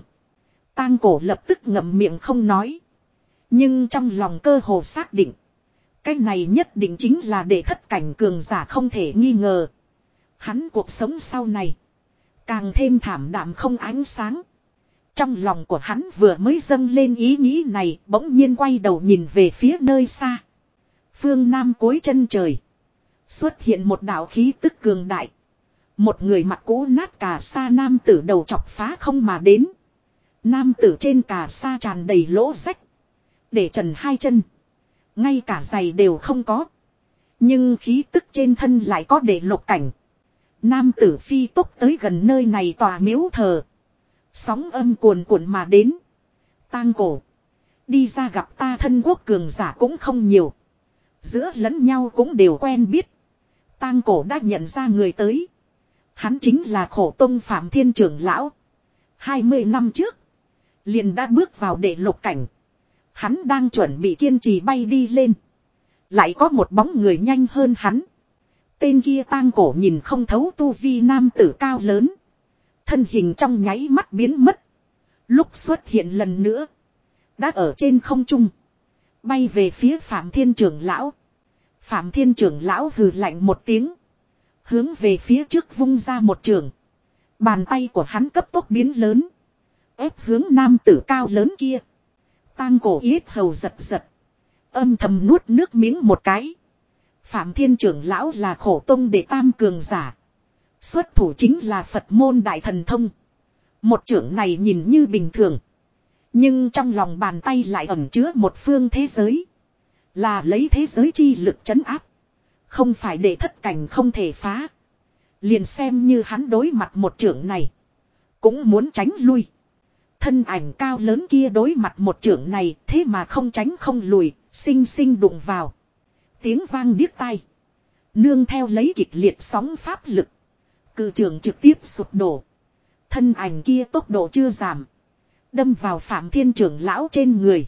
Tang cổ lập tức ngậm miệng không nói. Nhưng trong lòng cơ hồ xác định. Cái này nhất định chính là để thất cảnh cường giả không thể nghi ngờ. Hắn cuộc sống sau này. Càng thêm thảm đạm không ánh sáng. Trong lòng của hắn vừa mới dâng lên ý nghĩ này bỗng nhiên quay đầu nhìn về phía nơi xa. Phương Nam cuối chân trời. Xuất hiện một đạo khí tức cường đại. Một người mặc cũ nát cà sa nam tử đầu chọc phá không mà đến. Nam tử trên cà sa tràn đầy lỗ rách. Để trần hai chân. Ngay cả giày đều không có. Nhưng khí tức trên thân lại có để lục cảnh. Nam tử phi tốc tới gần nơi này tòa miếu thờ. Sóng âm cuồn cuộn mà đến. Tang cổ. Đi ra gặp ta thân quốc cường giả cũng không nhiều. Giữa lẫn nhau cũng đều quen biết. Tang cổ đã nhận ra người tới. Hắn chính là khổ tông phạm thiên trưởng lão. 20 năm trước. Liền đã bước vào đệ lục cảnh. Hắn đang chuẩn bị kiên trì bay đi lên. Lại có một bóng người nhanh hơn hắn. Tên kia tang cổ nhìn không thấu tu vi nam tử cao lớn. Thân hình trong nháy mắt biến mất. Lúc xuất hiện lần nữa. Đã ở trên không trung. Bay về phía Phạm Thiên trưởng lão. Phạm Thiên trưởng lão hừ lạnh một tiếng. Hướng về phía trước vung ra một trường. Bàn tay của hắn cấp tốc biến lớn. ép hướng nam tử cao lớn kia. Tang cổ yết hầu giật giật. Âm thầm nuốt nước miếng một cái. Phạm Thiên trưởng lão là khổ tông để tam cường giả. Xuất thủ chính là Phật môn đại thần thông. Một trưởng này nhìn như bình thường. Nhưng trong lòng bàn tay lại ẩn chứa một phương thế giới. Là lấy thế giới chi lực chấn áp. Không phải để thất cảnh không thể phá. Liền xem như hắn đối mặt một trưởng này. Cũng muốn tránh lui. Thân ảnh cao lớn kia đối mặt một trưởng này thế mà không tránh không lùi, xinh xinh đụng vào. Tiếng vang điếc tai. Nương theo lấy kịch liệt sóng pháp lực. Cự trưởng trực tiếp sụp đổ. Thân ảnh kia tốc độ chưa giảm. Đâm vào Phạm Thiên trưởng lão trên người.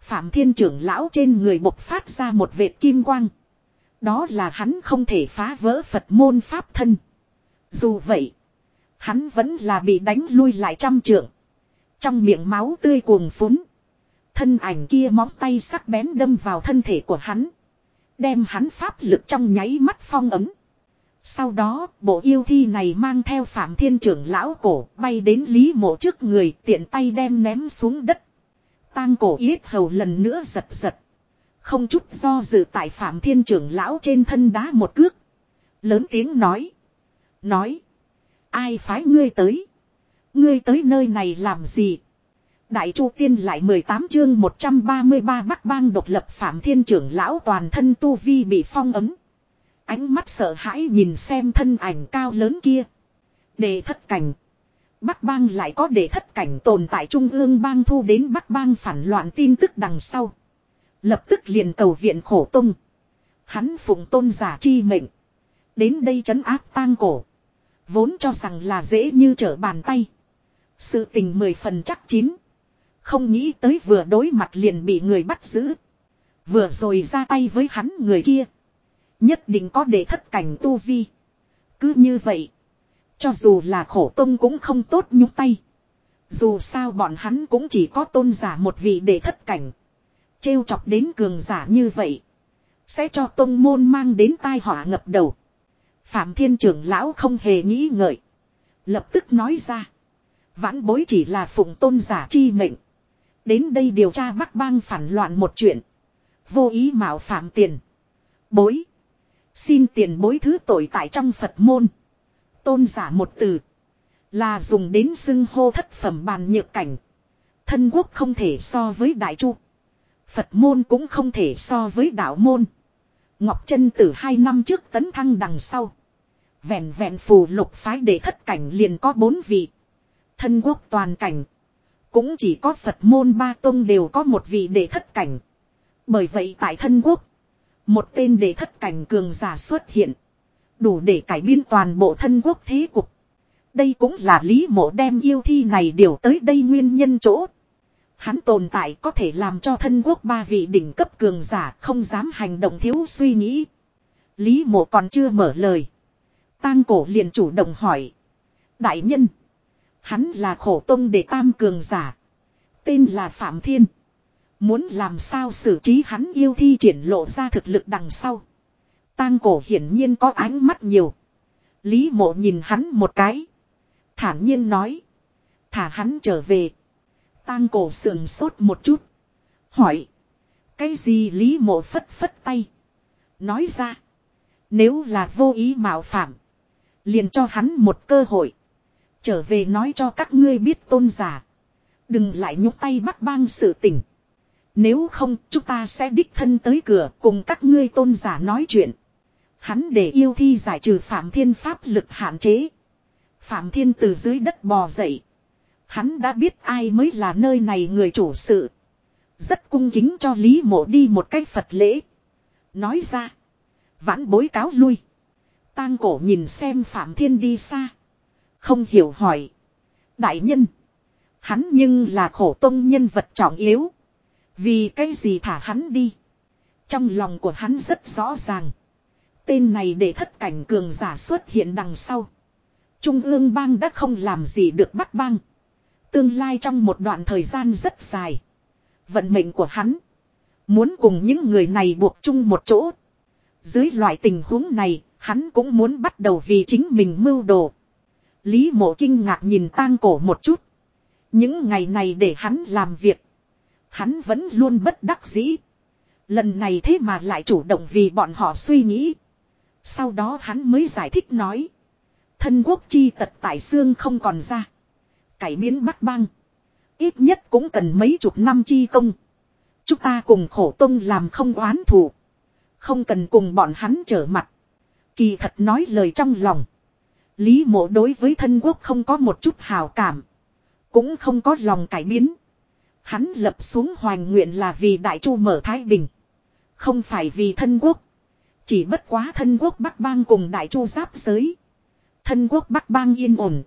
Phạm Thiên trưởng lão trên người bộc phát ra một vệt kim quang. Đó là hắn không thể phá vỡ Phật môn pháp thân. Dù vậy, hắn vẫn là bị đánh lui lại trăm trượng. Trong miệng máu tươi cuồng phún. Thân ảnh kia móng tay sắc bén đâm vào thân thể của hắn. Đem hắn pháp lực trong nháy mắt phong ấm. Sau đó, bộ yêu thi này mang theo Phạm Thiên trưởng lão cổ bay đến Lý Mộ trước người tiện tay đem ném xuống đất. Tang cổ yết hầu lần nữa giật giật. Không chút do dự tại Phạm Thiên trưởng lão trên thân đá một cước. Lớn tiếng nói. Nói. Ai phái ngươi tới? Ngươi tới nơi này làm gì? Đại Chu Tiên lại 18 chương 133 Bắc Bang độc lập Phạm Thiên trưởng lão toàn thân tu vi bị phong ấm. Ánh mắt sợ hãi nhìn xem thân ảnh cao lớn kia. Đề thất cảnh. Bắc bang lại có đề thất cảnh tồn tại trung ương bang thu đến Bắc bang phản loạn tin tức đằng sau. Lập tức liền cầu viện khổ tung. Hắn phụng tôn giả chi mệnh. Đến đây trấn áp tang cổ. Vốn cho rằng là dễ như trở bàn tay. Sự tình mười phần chắc chín. Không nghĩ tới vừa đối mặt liền bị người bắt giữ. Vừa rồi ra tay với hắn người kia. Nhất định có để thất cảnh tu vi. Cứ như vậy. Cho dù là khổ tông cũng không tốt nhúc tay. Dù sao bọn hắn cũng chỉ có tôn giả một vị để thất cảnh. trêu chọc đến cường giả như vậy. Sẽ cho tông môn mang đến tai họa ngập đầu. Phạm thiên trưởng lão không hề nghĩ ngợi. Lập tức nói ra. Vãn bối chỉ là phụng tôn giả chi mệnh. Đến đây điều tra bắc bang phản loạn một chuyện. Vô ý mạo phạm tiền. Bối. Xin tiền bối thứ tội tại trong Phật môn. Tôn giả một từ. Là dùng đến xưng hô thất phẩm bàn nhược cảnh. Thân quốc không thể so với đại chu. Phật môn cũng không thể so với đạo môn. Ngọc chân từ hai năm trước tấn thăng đằng sau. Vẹn vẹn phù lục phái để thất cảnh liền có bốn vị. Thân quốc toàn cảnh. Cũng chỉ có Phật môn ba tông đều có một vị để thất cảnh. Bởi vậy tại thân quốc. Một tên đệ thất cảnh cường giả xuất hiện. Đủ để cải biên toàn bộ thân quốc thế cục. Đây cũng là lý mộ đem yêu thi này điều tới đây nguyên nhân chỗ. Hắn tồn tại có thể làm cho thân quốc ba vị đỉnh cấp cường giả không dám hành động thiếu suy nghĩ. Lý mộ còn chưa mở lời. Tang cổ liền chủ động hỏi. Đại nhân. Hắn là khổ tông để tam cường giả. Tên là Phạm Thiên. Muốn làm sao xử trí hắn yêu thi triển lộ ra thực lực đằng sau. Tang cổ hiển nhiên có ánh mắt nhiều. Lý mộ nhìn hắn một cái. Thản nhiên nói. Thả hắn trở về. Tang cổ sườn sốt một chút. Hỏi. Cái gì Lý mộ phất phất tay. Nói ra. Nếu là vô ý mạo phạm. Liền cho hắn một cơ hội. Trở về nói cho các ngươi biết tôn giả. Đừng lại nhúc tay bắt bang sự tình. Nếu không, chúng ta sẽ đích thân tới cửa cùng các ngươi tôn giả nói chuyện. Hắn để yêu thi giải trừ Phạm Thiên Pháp lực hạn chế. Phạm Thiên từ dưới đất bò dậy. Hắn đã biết ai mới là nơi này người chủ sự. Rất cung kính cho Lý Mộ đi một cái Phật lễ. Nói ra. Vãn bối cáo lui. Tang cổ nhìn xem Phạm Thiên đi xa. Không hiểu hỏi. Đại nhân. Hắn nhưng là khổ tông nhân vật trọng yếu. Vì cái gì thả hắn đi. Trong lòng của hắn rất rõ ràng. Tên này để thất cảnh cường giả xuất hiện đằng sau. Trung ương bang đã không làm gì được bắt bang. Tương lai trong một đoạn thời gian rất dài. Vận mệnh của hắn. Muốn cùng những người này buộc chung một chỗ. Dưới loại tình huống này, hắn cũng muốn bắt đầu vì chính mình mưu đồ. Lý mộ kinh ngạc nhìn tang cổ một chút. Những ngày này để hắn làm việc. Hắn vẫn luôn bất đắc dĩ. Lần này thế mà lại chủ động vì bọn họ suy nghĩ. Sau đó hắn mới giải thích nói. Thân quốc chi tật tại xương không còn ra. Cải biến bắt băng. Ít nhất cũng cần mấy chục năm chi công. Chúng ta cùng khổ tông làm không oán thù. Không cần cùng bọn hắn trở mặt. Kỳ thật nói lời trong lòng. Lý mộ đối với thân quốc không có một chút hào cảm. Cũng không có lòng cải biến. Hắn lập xuống hoành nguyện là vì đại chu mở Thái Bình. Không phải vì thân quốc. Chỉ bất quá thân quốc Bắc Bang cùng đại chu giáp giới. Thân quốc Bắc Bang yên ổn.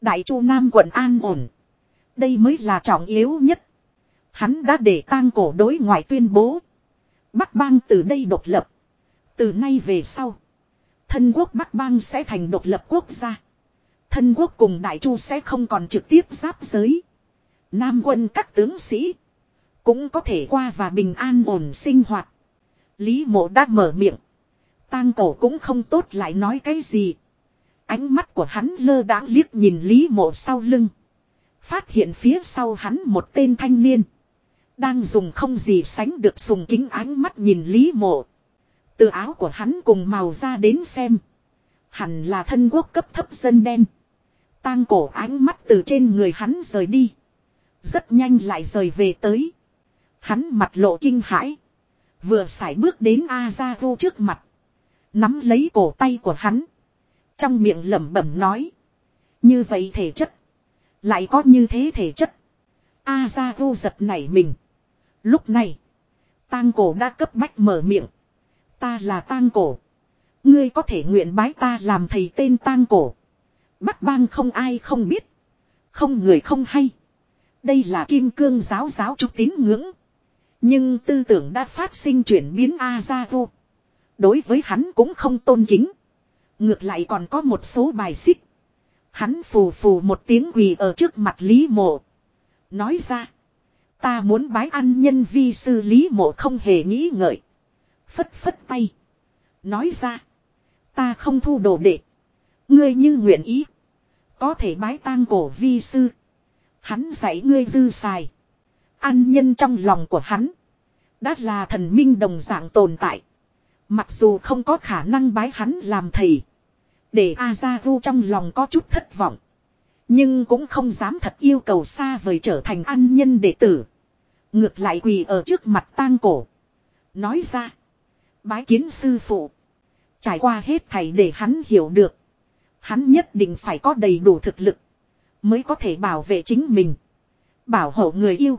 Đại chu Nam quận an ổn. Đây mới là trọng yếu nhất. Hắn đã để tang cổ đối ngoại tuyên bố. Bắc Bang từ đây độc lập. Từ nay về sau. Thân quốc Bắc Bang sẽ thành độc lập quốc gia. Thân quốc cùng Đại Chu sẽ không còn trực tiếp giáp giới. Nam quân các tướng sĩ. Cũng có thể qua và bình an ổn sinh hoạt. Lý mộ đã mở miệng. Tang cổ cũng không tốt lại nói cái gì. Ánh mắt của hắn lơ đãng liếc nhìn Lý mộ sau lưng. Phát hiện phía sau hắn một tên thanh niên. Đang dùng không gì sánh được sùng kính ánh mắt nhìn Lý mộ. Từ áo của hắn cùng màu ra đến xem. Hẳn là thân quốc cấp thấp dân đen. Tang cổ ánh mắt từ trên người hắn rời đi. Rất nhanh lại rời về tới. Hắn mặt lộ kinh hãi. Vừa xài bước đến Azaru trước mặt. Nắm lấy cổ tay của hắn. Trong miệng lẩm bẩm nói. Như vậy thể chất. Lại có như thế thể chất. Azaru giật nảy mình. Lúc này. Tang cổ đã cấp bách mở miệng. Ta là tang cổ. Ngươi có thể nguyện bái ta làm thầy tên tang cổ. Bắc bang không ai không biết. Không người không hay. Đây là kim cương giáo giáo trúc tín ngưỡng. Nhưng tư tưởng đã phát sinh chuyển biến a ra vô. Đối với hắn cũng không tôn kính. Ngược lại còn có một số bài xích. Hắn phù phù một tiếng quỳ ở trước mặt Lý Mộ. Nói ra. Ta muốn bái ăn nhân vi sư Lý Mộ không hề nghĩ ngợi. Phất phất tay. Nói ra. Ta không thu đồ đệ. Ngươi như nguyện ý. Có thể bái tang cổ vi sư. Hắn dạy ngươi dư xài. An nhân trong lòng của hắn. Đã là thần minh đồng dạng tồn tại. Mặc dù không có khả năng bái hắn làm thầy. Để a ra vu trong lòng có chút thất vọng. Nhưng cũng không dám thật yêu cầu xa vời trở thành an nhân đệ tử. Ngược lại quỳ ở trước mặt tang cổ. Nói ra. Bái kiến sư phụ. Trải qua hết thầy để hắn hiểu được. Hắn nhất định phải có đầy đủ thực lực. Mới có thể bảo vệ chính mình. Bảo hộ người yêu.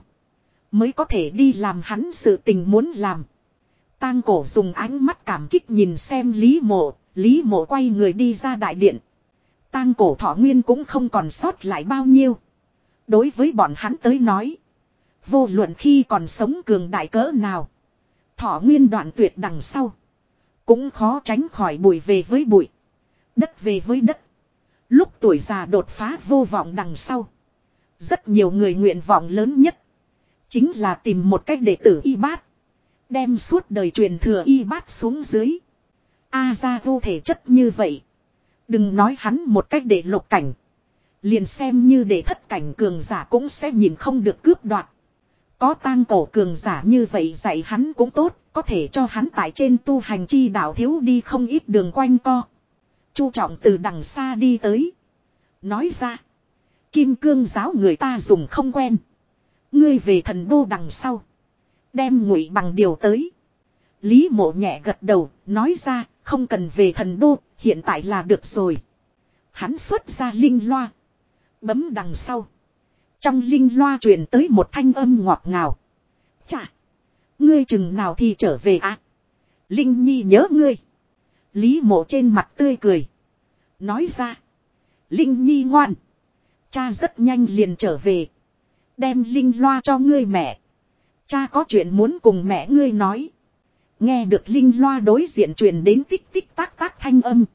Mới có thể đi làm hắn sự tình muốn làm. Tang cổ dùng ánh mắt cảm kích nhìn xem Lý mộ. Lý mộ quay người đi ra đại điện. Tang cổ thọ nguyên cũng không còn sót lại bao nhiêu. Đối với bọn hắn tới nói. Vô luận khi còn sống cường đại cỡ nào. Thọ nguyên đoạn tuyệt đằng sau. Cũng khó tránh khỏi bụi về với bụi. Đất về với đất. Lúc tuổi già đột phá vô vọng đằng sau. Rất nhiều người nguyện vọng lớn nhất. Chính là tìm một cách đệ tử y bát. Đem suốt đời truyền thừa y bát xuống dưới. A ra vô thể chất như vậy. Đừng nói hắn một cách để lục cảnh. Liền xem như để thất cảnh cường giả cũng sẽ nhìn không được cướp đoạt. Có tang cổ cường giả như vậy dạy hắn cũng tốt, có thể cho hắn tại trên tu hành chi đạo thiếu đi không ít đường quanh co. Chu trọng từ đằng xa đi tới. Nói ra. Kim cương giáo người ta dùng không quen. Ngươi về thần đô đằng sau. Đem ngụy bằng điều tới. Lý mộ nhẹ gật đầu, nói ra, không cần về thần đô, hiện tại là được rồi. Hắn xuất ra linh loa. Bấm đằng sau. Trong linh loa truyền tới một thanh âm ngọt ngào. Chà! Ngươi chừng nào thì trở về à? Linh Nhi nhớ ngươi. Lý mộ trên mặt tươi cười. Nói ra. Linh Nhi ngoan. Cha rất nhanh liền trở về. Đem Linh loa cho ngươi mẹ. Cha có chuyện muốn cùng mẹ ngươi nói. Nghe được Linh loa đối diện truyền đến tích tích tác tác thanh âm.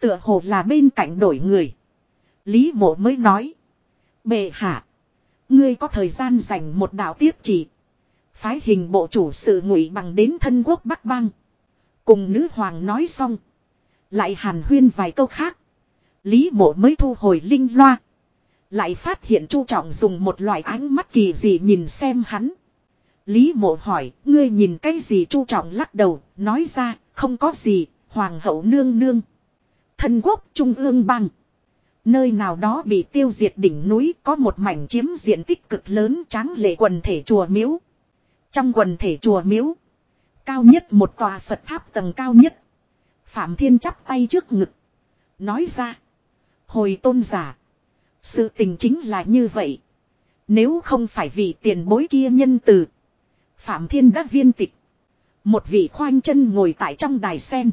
Tựa hồ là bên cạnh đổi người. Lý mộ mới nói. Bệ hạ. Ngươi có thời gian dành một đạo tiếp chỉ. Phái hình bộ chủ sự ngụy bằng đến thân quốc Bắc Bang. Cùng nữ hoàng nói xong. Lại hàn huyên vài câu khác. Lý mộ mới thu hồi linh loa. Lại phát hiện chu trọng dùng một loại ánh mắt kỳ dị nhìn xem hắn. Lý mộ hỏi, ngươi nhìn cái gì chu trọng lắc đầu, nói ra, không có gì, hoàng hậu nương nương. Thân quốc trung ương bang. Nơi nào đó bị tiêu diệt đỉnh núi có một mảnh chiếm diện tích cực lớn tráng lệ quần thể chùa miếu. Trong quần thể chùa miếu, cao nhất một tòa Phật tháp tầng cao nhất. Phạm Thiên chắp tay trước ngực. Nói ra, hồi tôn giả. Sự tình chính là như vậy. Nếu không phải vì tiền bối kia nhân từ. Phạm Thiên đã viên tịch. Một vị khoanh chân ngồi tại trong đài sen.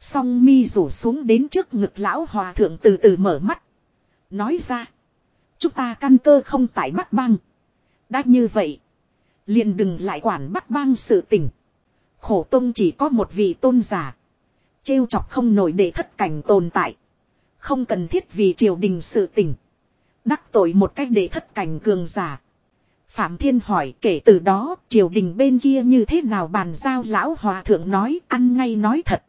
Song mi rủ xuống đến trước ngực lão hòa thượng từ từ mở mắt. Nói ra. Chúng ta căn cơ không tại Bắc Bang. Đã như vậy. liền đừng lại quản Bắc Bang sự tình. Khổ tông chỉ có một vị tôn giả. trêu chọc không nổi để thất cảnh tồn tại. Không cần thiết vì triều đình sự tình. Đắc tội một cách để thất cảnh cường giả. Phạm Thiên hỏi kể từ đó, triều đình bên kia như thế nào bàn giao lão hòa thượng nói, ăn ngay nói thật.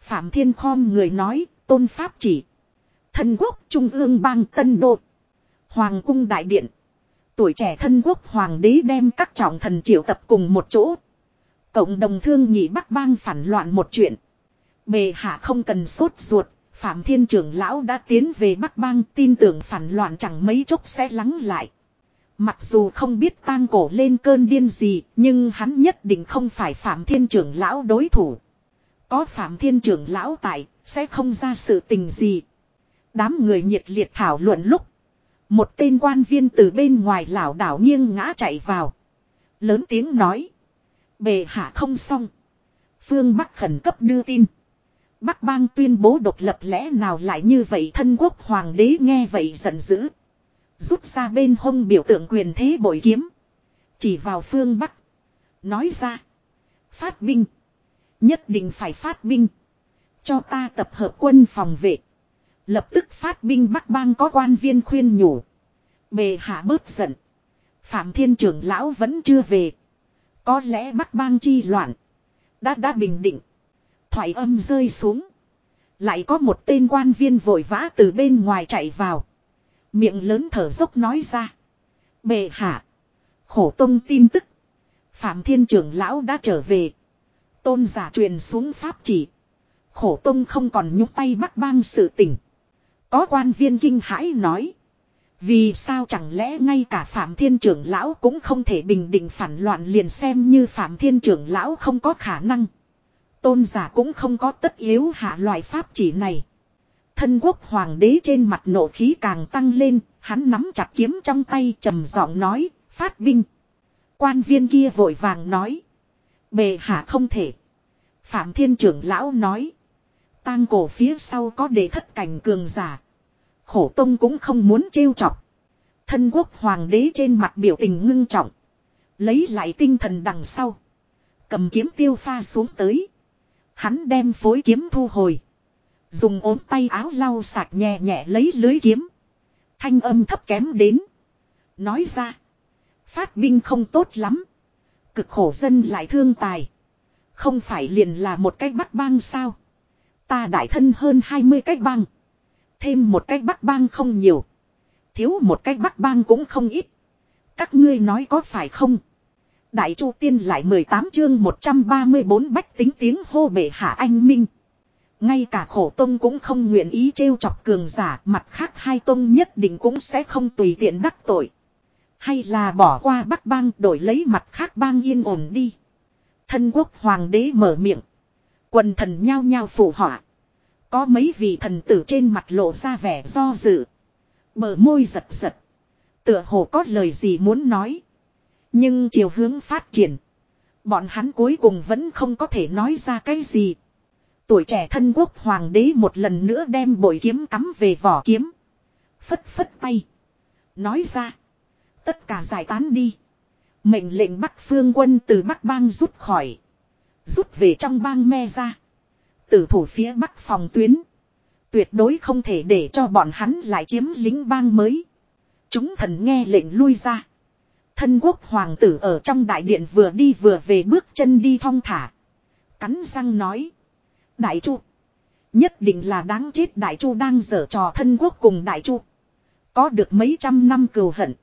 Phạm Thiên khom người nói, tôn pháp chỉ. Thân quốc trung ương bang tân đột. Hoàng cung đại điện. Tuổi trẻ thân quốc hoàng đế đem các trọng thần triệu tập cùng một chỗ. Cộng đồng thương nhị bắc bang phản loạn một chuyện. Bề hạ không cần sốt ruột. Phạm Thiên trưởng lão đã tiến về Bắc Bang tin tưởng phản loạn chẳng mấy chốc sẽ lắng lại. Mặc dù không biết tang cổ lên cơn điên gì, nhưng hắn nhất định không phải Phạm Thiên trưởng lão đối thủ. Có Phạm Thiên trưởng lão tại, sẽ không ra sự tình gì. Đám người nhiệt liệt thảo luận lúc. Một tên quan viên từ bên ngoài lảo đảo nghiêng ngã chạy vào. Lớn tiếng nói. Bề hạ không xong. Phương Bắc khẩn cấp đưa tin. Bắc bang tuyên bố độc lập lẽ nào lại như vậy thân quốc hoàng đế nghe vậy giận dữ. Rút ra bên hông biểu tượng quyền thế bội kiếm. Chỉ vào phương Bắc. Nói ra. Phát binh. Nhất định phải phát binh. Cho ta tập hợp quân phòng vệ. Lập tức phát binh Bắc bang có quan viên khuyên nhủ. Bề hạ bớt giận. Phạm thiên trưởng lão vẫn chưa về. Có lẽ Bắc bang chi loạn. Đã đã bình định. Thoại âm rơi xuống. Lại có một tên quan viên vội vã từ bên ngoài chạy vào. Miệng lớn thở dốc nói ra. Bệ hạ. Khổ tông tin tức. Phạm thiên trưởng lão đã trở về. Tôn giả truyền xuống pháp chỉ. Khổ tông không còn nhúc tay bắt bang sự tình. Có quan viên kinh hãi nói. Vì sao chẳng lẽ ngay cả Phạm Thiên trưởng lão cũng không thể bình định phản loạn liền xem như Phạm Thiên trưởng lão không có khả năng. Tôn giả cũng không có tất yếu hạ loại pháp chỉ này. Thân quốc hoàng đế trên mặt nộ khí càng tăng lên, hắn nắm chặt kiếm trong tay trầm giọng nói, phát binh. Quan viên kia vội vàng nói. Bề hạ không thể. Phạm thiên trưởng lão nói. tang cổ phía sau có đề thất cảnh cường giả. Khổ tông cũng không muốn trêu chọc. Thân quốc hoàng đế trên mặt biểu tình ngưng trọng. Lấy lại tinh thần đằng sau. Cầm kiếm tiêu pha xuống tới. Hắn đem phối kiếm thu hồi. Dùng ốm tay áo lau sạch nhẹ nhẹ lấy lưới kiếm. Thanh âm thấp kém đến. Nói ra. Phát binh không tốt lắm. Cực khổ dân lại thương tài. Không phải liền là một cách bắt bang sao. Ta đại thân hơn 20 cách bang. Thêm một cách bắt bang không nhiều. Thiếu một cách bắt bang cũng không ít. Các ngươi nói có phải không? Đại Chu Tiên lại 18 chương 134 bách tính tiếng hô bệ hạ anh minh. Ngay cả khổ tông cũng không nguyện ý trêu chọc cường giả, mặt khác hai tông nhất định cũng sẽ không tùy tiện đắc tội. Hay là bỏ qua bắc bang đổi lấy mặt khác bang yên ổn đi. Thân quốc hoàng đế mở miệng. Quần thần nhao nhao phủ họa. Có mấy vị thần tử trên mặt lộ ra vẻ do dự. Bờ môi giật giật. Tựa hồ có lời gì muốn nói. Nhưng chiều hướng phát triển. Bọn hắn cuối cùng vẫn không có thể nói ra cái gì. Tuổi trẻ thân quốc hoàng đế một lần nữa đem bội kiếm cắm về vỏ kiếm. Phất phất tay. Nói ra. Tất cả giải tán đi. Mệnh lệnh Bắc phương quân từ Bắc bang rút khỏi. Rút về trong bang me ra. Tử thủ phía Bắc phòng tuyến. Tuyệt đối không thể để cho bọn hắn lại chiếm lính bang mới. Chúng thần nghe lệnh lui ra. Thân quốc hoàng tử ở trong đại điện vừa đi vừa về bước chân đi thong thả. Cắn răng nói. Đại chu. Nhất định là đáng chết đại chu đang dở trò thân quốc cùng đại chu. Có được mấy trăm năm cừu hận.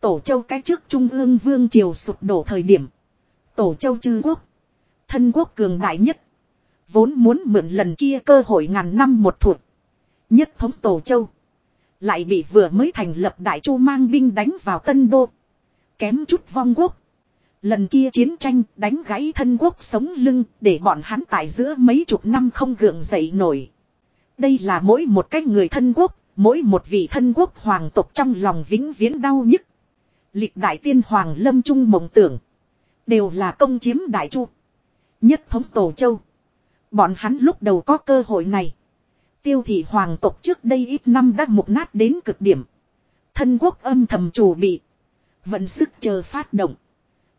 Tổ châu cái trước trung ương vương triều sụp đổ thời điểm. Tổ châu chư quốc. Thân quốc cường đại nhất. Vốn muốn mượn lần kia cơ hội ngàn năm một thuộc. Nhất thống tổ châu. Lại bị vừa mới thành lập đại chu mang binh đánh vào tân đô. Kém chút vong quốc. Lần kia chiến tranh đánh gãy thân quốc sống lưng để bọn hắn tại giữa mấy chục năm không gượng dậy nổi. Đây là mỗi một cái người thân quốc, mỗi một vị thân quốc hoàng tộc trong lòng vĩnh viễn đau nhức. Lịch đại tiên hoàng lâm trung mộng tưởng. Đều là công chiếm đại chu. Nhất thống tổ châu. Bọn hắn lúc đầu có cơ hội này. Tiêu thị hoàng tộc trước đây ít năm đã mục nát đến cực điểm. Thân quốc âm thầm chủ bị. Vận sức chờ phát động.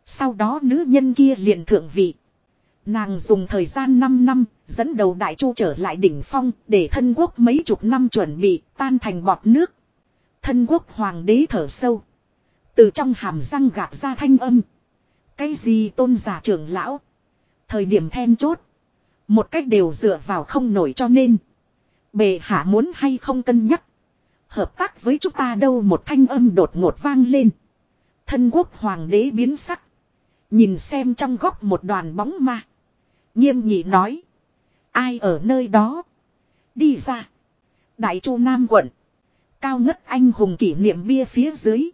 Sau đó nữ nhân kia liền thượng vị. Nàng dùng thời gian 5 năm, dẫn đầu đại chu trở lại đỉnh phong, để thân quốc mấy chục năm chuẩn bị, tan thành bọt nước. Thân quốc hoàng đế thở sâu. Từ trong hàm răng gạt ra thanh âm. Cái gì tôn giả trưởng lão? Thời điểm then chốt. Một cách đều dựa vào không nổi cho nên. Bề hạ muốn hay không cân nhắc. Hợp tác với chúng ta đâu một thanh âm đột ngột vang lên. Thân quốc hoàng đế biến sắc. Nhìn xem trong góc một đoàn bóng ma. Nghiêm nhị nói. Ai ở nơi đó? Đi ra. Đại chu Nam quận. Cao ngất anh hùng kỷ niệm bia phía dưới.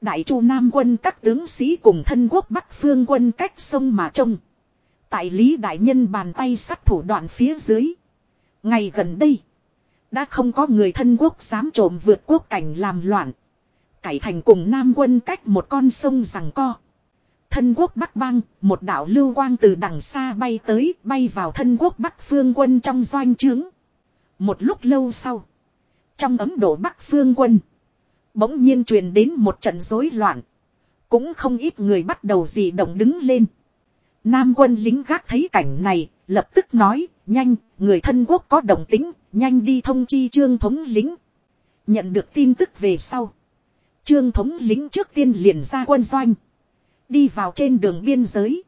Đại chu Nam quân các tướng sĩ cùng thân quốc Bắc phương quân cách sông mà trông. Tại Lý Đại Nhân bàn tay sắt thủ đoạn phía dưới. Ngày gần đây. Đã không có người thân quốc dám trộm vượt quốc cảnh làm loạn. Cải thành cùng Nam quân cách một con sông rằng co. Thân quốc Bắc bang, một đạo lưu quang từ đằng xa bay tới, bay vào thân quốc Bắc phương quân trong doanh trướng. Một lúc lâu sau. Trong ấm độ Bắc phương quân. Bỗng nhiên truyền đến một trận rối loạn. Cũng không ít người bắt đầu dị động đứng lên. Nam quân lính gác thấy cảnh này, lập tức nói, nhanh, người thân quốc có đồng tính, nhanh đi thông chi trương thống lính. Nhận được tin tức về sau. Trương thống lính trước tiên liền ra quân doanh. Đi vào trên đường biên giới.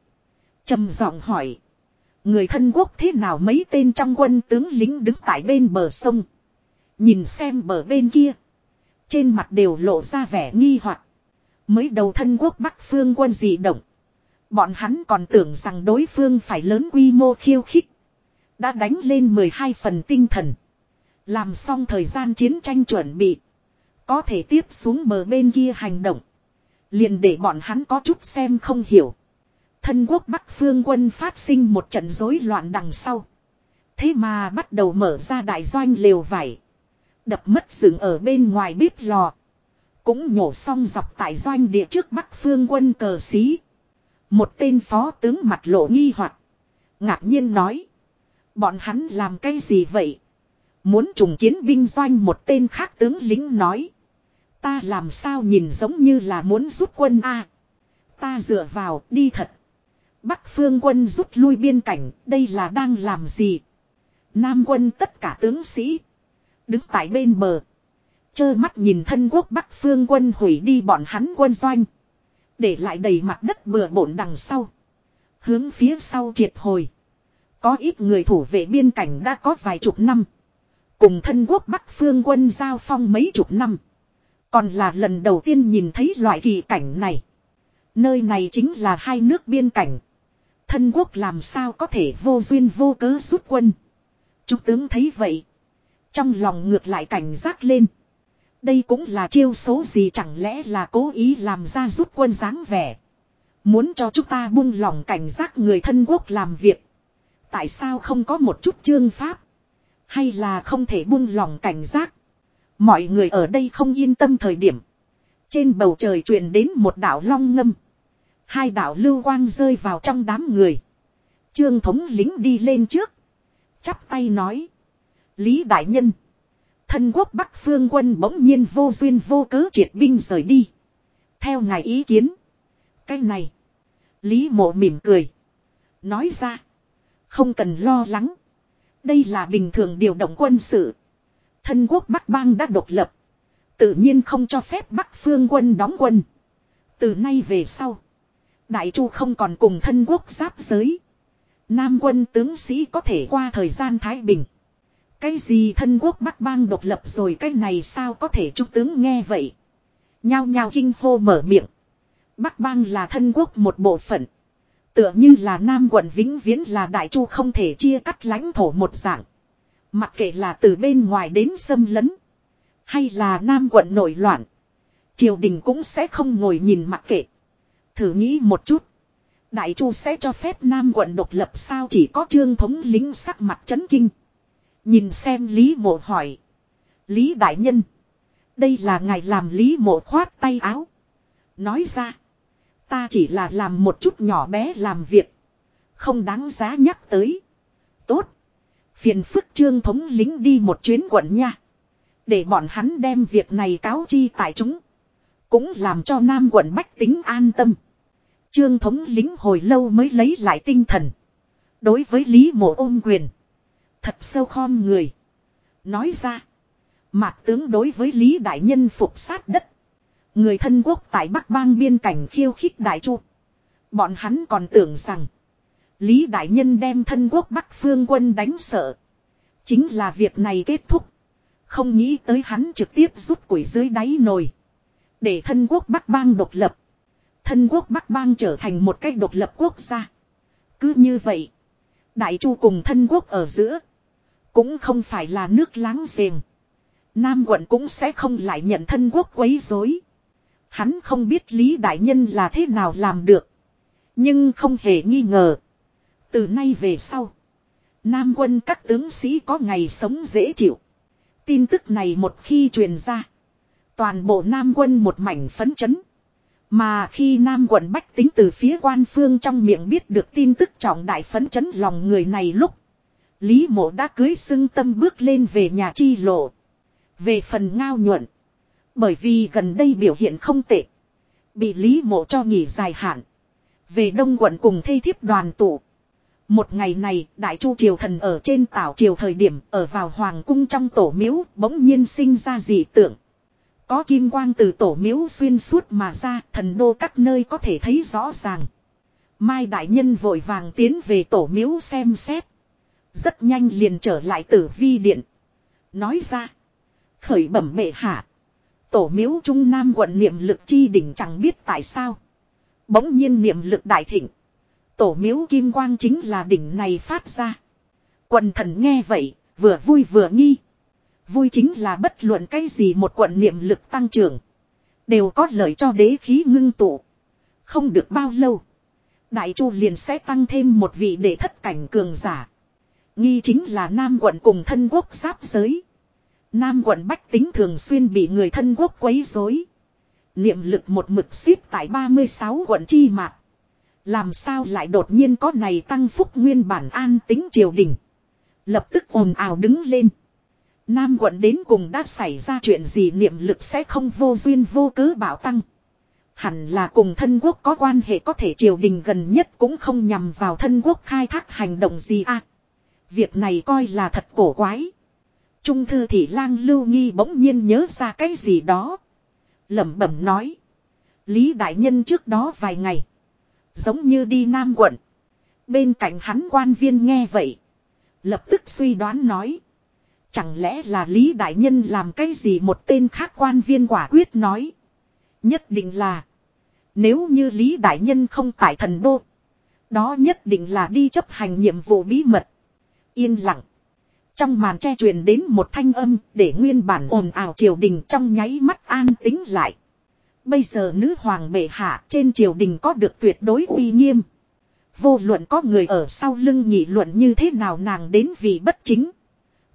trầm giọng hỏi. Người thân quốc thế nào mấy tên trong quân tướng lính đứng tại bên bờ sông. Nhìn xem bờ bên kia. Trên mặt đều lộ ra vẻ nghi hoặc Mới đầu thân quốc Bắc phương quân dị động. Bọn hắn còn tưởng rằng đối phương phải lớn quy mô khiêu khích. Đã đánh lên 12 phần tinh thần. Làm xong thời gian chiến tranh chuẩn bị. Có thể tiếp xuống bờ bên kia hành động. Liền để bọn hắn có chút xem không hiểu. Thân quốc Bắc phương quân phát sinh một trận rối loạn đằng sau. Thế mà bắt đầu mở ra đại doanh lều vải. Đập mất rừng ở bên ngoài bếp lò. Cũng nhổ xong dọc tại doanh địa trước bắc phương quân cờ xí. Một tên phó tướng mặt lộ nghi hoặc Ngạc nhiên nói. Bọn hắn làm cái gì vậy? Muốn trùng kiến binh doanh một tên khác tướng lính nói. Ta làm sao nhìn giống như là muốn rút quân A. Ta dựa vào đi thật. Bắc phương quân rút lui biên cảnh, đây là đang làm gì? Nam quân tất cả tướng sĩ. Đứng tại bên bờ. Chơ mắt nhìn thân quốc Bắc phương quân hủy đi bọn hắn quân doanh. Để lại đầy mặt đất bừa bộn đằng sau. Hướng phía sau triệt hồi. Có ít người thủ vệ biên cảnh đã có vài chục năm. Cùng thân quốc Bắc phương quân giao phong mấy chục năm. Còn là lần đầu tiên nhìn thấy loại kỳ cảnh này. Nơi này chính là hai nước biên cảnh. Thân quốc làm sao có thể vô duyên vô cớ rút quân. Chú tướng thấy vậy. Trong lòng ngược lại cảnh giác lên. Đây cũng là chiêu số gì chẳng lẽ là cố ý làm ra rút quân dáng vẻ. Muốn cho chúng ta buông lòng cảnh giác người thân quốc làm việc. Tại sao không có một chút chương pháp. Hay là không thể buông lòng cảnh giác. Mọi người ở đây không yên tâm thời điểm. Trên bầu trời truyền đến một đảo long ngâm. Hai đảo lưu quang rơi vào trong đám người. Trương thống lính đi lên trước. Chắp tay nói. Lý đại nhân. Thân quốc Bắc phương quân bỗng nhiên vô duyên vô cớ triệt binh rời đi. Theo ngài ý kiến. Cái này. Lý mộ mỉm cười. Nói ra. Không cần lo lắng. Đây là bình thường điều động quân sự. Thân quốc Bắc bang đã độc lập. Tự nhiên không cho phép Bắc phương quân đóng quân. Từ nay về sau. Đại Chu không còn cùng thân quốc giáp giới. Nam quân tướng sĩ có thể qua thời gian Thái Bình. Cái gì thân quốc Bắc bang độc lập rồi cái này sao có thể trung tướng nghe vậy. Nhao nhao kinh hô mở miệng. Bắc bang là thân quốc một bộ phận. Tựa như là Nam quận vĩnh viễn là Đại Chu không thể chia cắt lãnh thổ một dạng. Mặc kệ là từ bên ngoài đến xâm lấn. Hay là Nam quận nổi loạn. Triều đình cũng sẽ không ngồi nhìn mặc kệ. Thử nghĩ một chút. Đại Chu sẽ cho phép Nam quận độc lập sao chỉ có trương thống lính sắc mặt chấn kinh. Nhìn xem Lý mộ hỏi. Lý đại nhân. Đây là ngài làm Lý mộ khoát tay áo. Nói ra. Ta chỉ là làm một chút nhỏ bé làm việc. Không đáng giá nhắc tới. Tốt. Phiền phức trương thống lính đi một chuyến quận nha. Để bọn hắn đem việc này cáo chi tại chúng. Cũng làm cho Nam quận Bách tính an tâm. Trương thống lính hồi lâu mới lấy lại tinh thần. Đối với Lý mộ ôm quyền. Thật sâu khom người. Nói ra. Mạc tướng đối với Lý Đại Nhân phục sát đất. Người thân quốc tại Bắc bang biên cảnh khiêu khích Đại Chu. Bọn hắn còn tưởng rằng. Lý Đại Nhân đem thân quốc Bắc phương quân đánh sợ. Chính là việc này kết thúc. Không nghĩ tới hắn trực tiếp rút củi dưới đáy nồi. Để thân quốc Bắc bang độc lập. Thân quốc Bắc bang trở thành một cách độc lập quốc gia. Cứ như vậy. Đại chu cùng thân quốc ở giữa. Cũng không phải là nước láng giềng. Nam quận cũng sẽ không lại nhận thân quốc quấy rối. Hắn không biết Lý Đại Nhân là thế nào làm được. Nhưng không hề nghi ngờ. Từ nay về sau. Nam quân các tướng sĩ có ngày sống dễ chịu. Tin tức này một khi truyền ra. Toàn bộ Nam quân một mảnh phấn chấn. Mà khi Nam quận Bách tính từ phía quan phương trong miệng biết được tin tức trọng đại phấn chấn lòng người này lúc. Lý mộ đã cưới xưng tâm bước lên về nhà chi lộ. Về phần ngao nhuận. Bởi vì gần đây biểu hiện không tệ. Bị Lý mộ cho nghỉ dài hạn. Về đông quận cùng thây thiếp đoàn tụ. Một ngày này, Đại Chu Triều Thần ở trên tảo triều thời điểm ở vào Hoàng cung trong tổ miếu bỗng nhiên sinh ra dị tượng. Có kim quang từ tổ miếu xuyên suốt mà ra, thần đô các nơi có thể thấy rõ ràng. Mai Đại Nhân vội vàng tiến về tổ miếu xem xét. Rất nhanh liền trở lại tử vi điện. Nói ra. Khởi bẩm bệ hạ. Tổ miếu trung nam quận niệm lực chi đỉnh chẳng biết tại sao. Bỗng nhiên niệm lực đại thịnh. Tổ miếu kim quang chính là đỉnh này phát ra. Quần thần nghe vậy, vừa vui vừa nghi. Vui chính là bất luận cái gì một quận niệm lực tăng trưởng. Đều có lợi cho đế khí ngưng tụ. Không được bao lâu. Đại chu liền sẽ tăng thêm một vị để thất cảnh cường giả. Nghi chính là Nam quận cùng thân quốc giáp giới. Nam quận bách tính thường xuyên bị người thân quốc quấy rối. Niệm lực một mực xếp tại 36 quận chi mạc. Làm sao lại đột nhiên có này tăng phúc nguyên bản an tính triều đình. Lập tức ồn ào đứng lên. Nam quận đến cùng đã xảy ra chuyện gì niệm lực sẽ không vô duyên vô cớ bảo tăng. Hẳn là cùng thân quốc có quan hệ có thể triều đình gần nhất cũng không nhằm vào thân quốc khai thác hành động gì à. Việc này coi là thật cổ quái. Trung thư thị lang lưu nghi bỗng nhiên nhớ ra cái gì đó. lẩm bẩm nói. Lý đại nhân trước đó vài ngày. Giống như đi Nam quận. Bên cạnh hắn quan viên nghe vậy. Lập tức suy đoán nói. Chẳng lẽ là Lý Đại Nhân làm cái gì một tên khác quan viên quả quyết nói. Nhất định là. Nếu như Lý Đại Nhân không tại thần đô. Đó nhất định là đi chấp hành nhiệm vụ bí mật. Yên lặng. Trong màn che truyền đến một thanh âm để nguyên bản ồn ào triều đình trong nháy mắt an tính lại. Bây giờ nữ hoàng bệ hạ trên triều đình có được tuyệt đối uy nghiêm. Vô luận có người ở sau lưng nhị luận như thế nào nàng đến vì bất chính.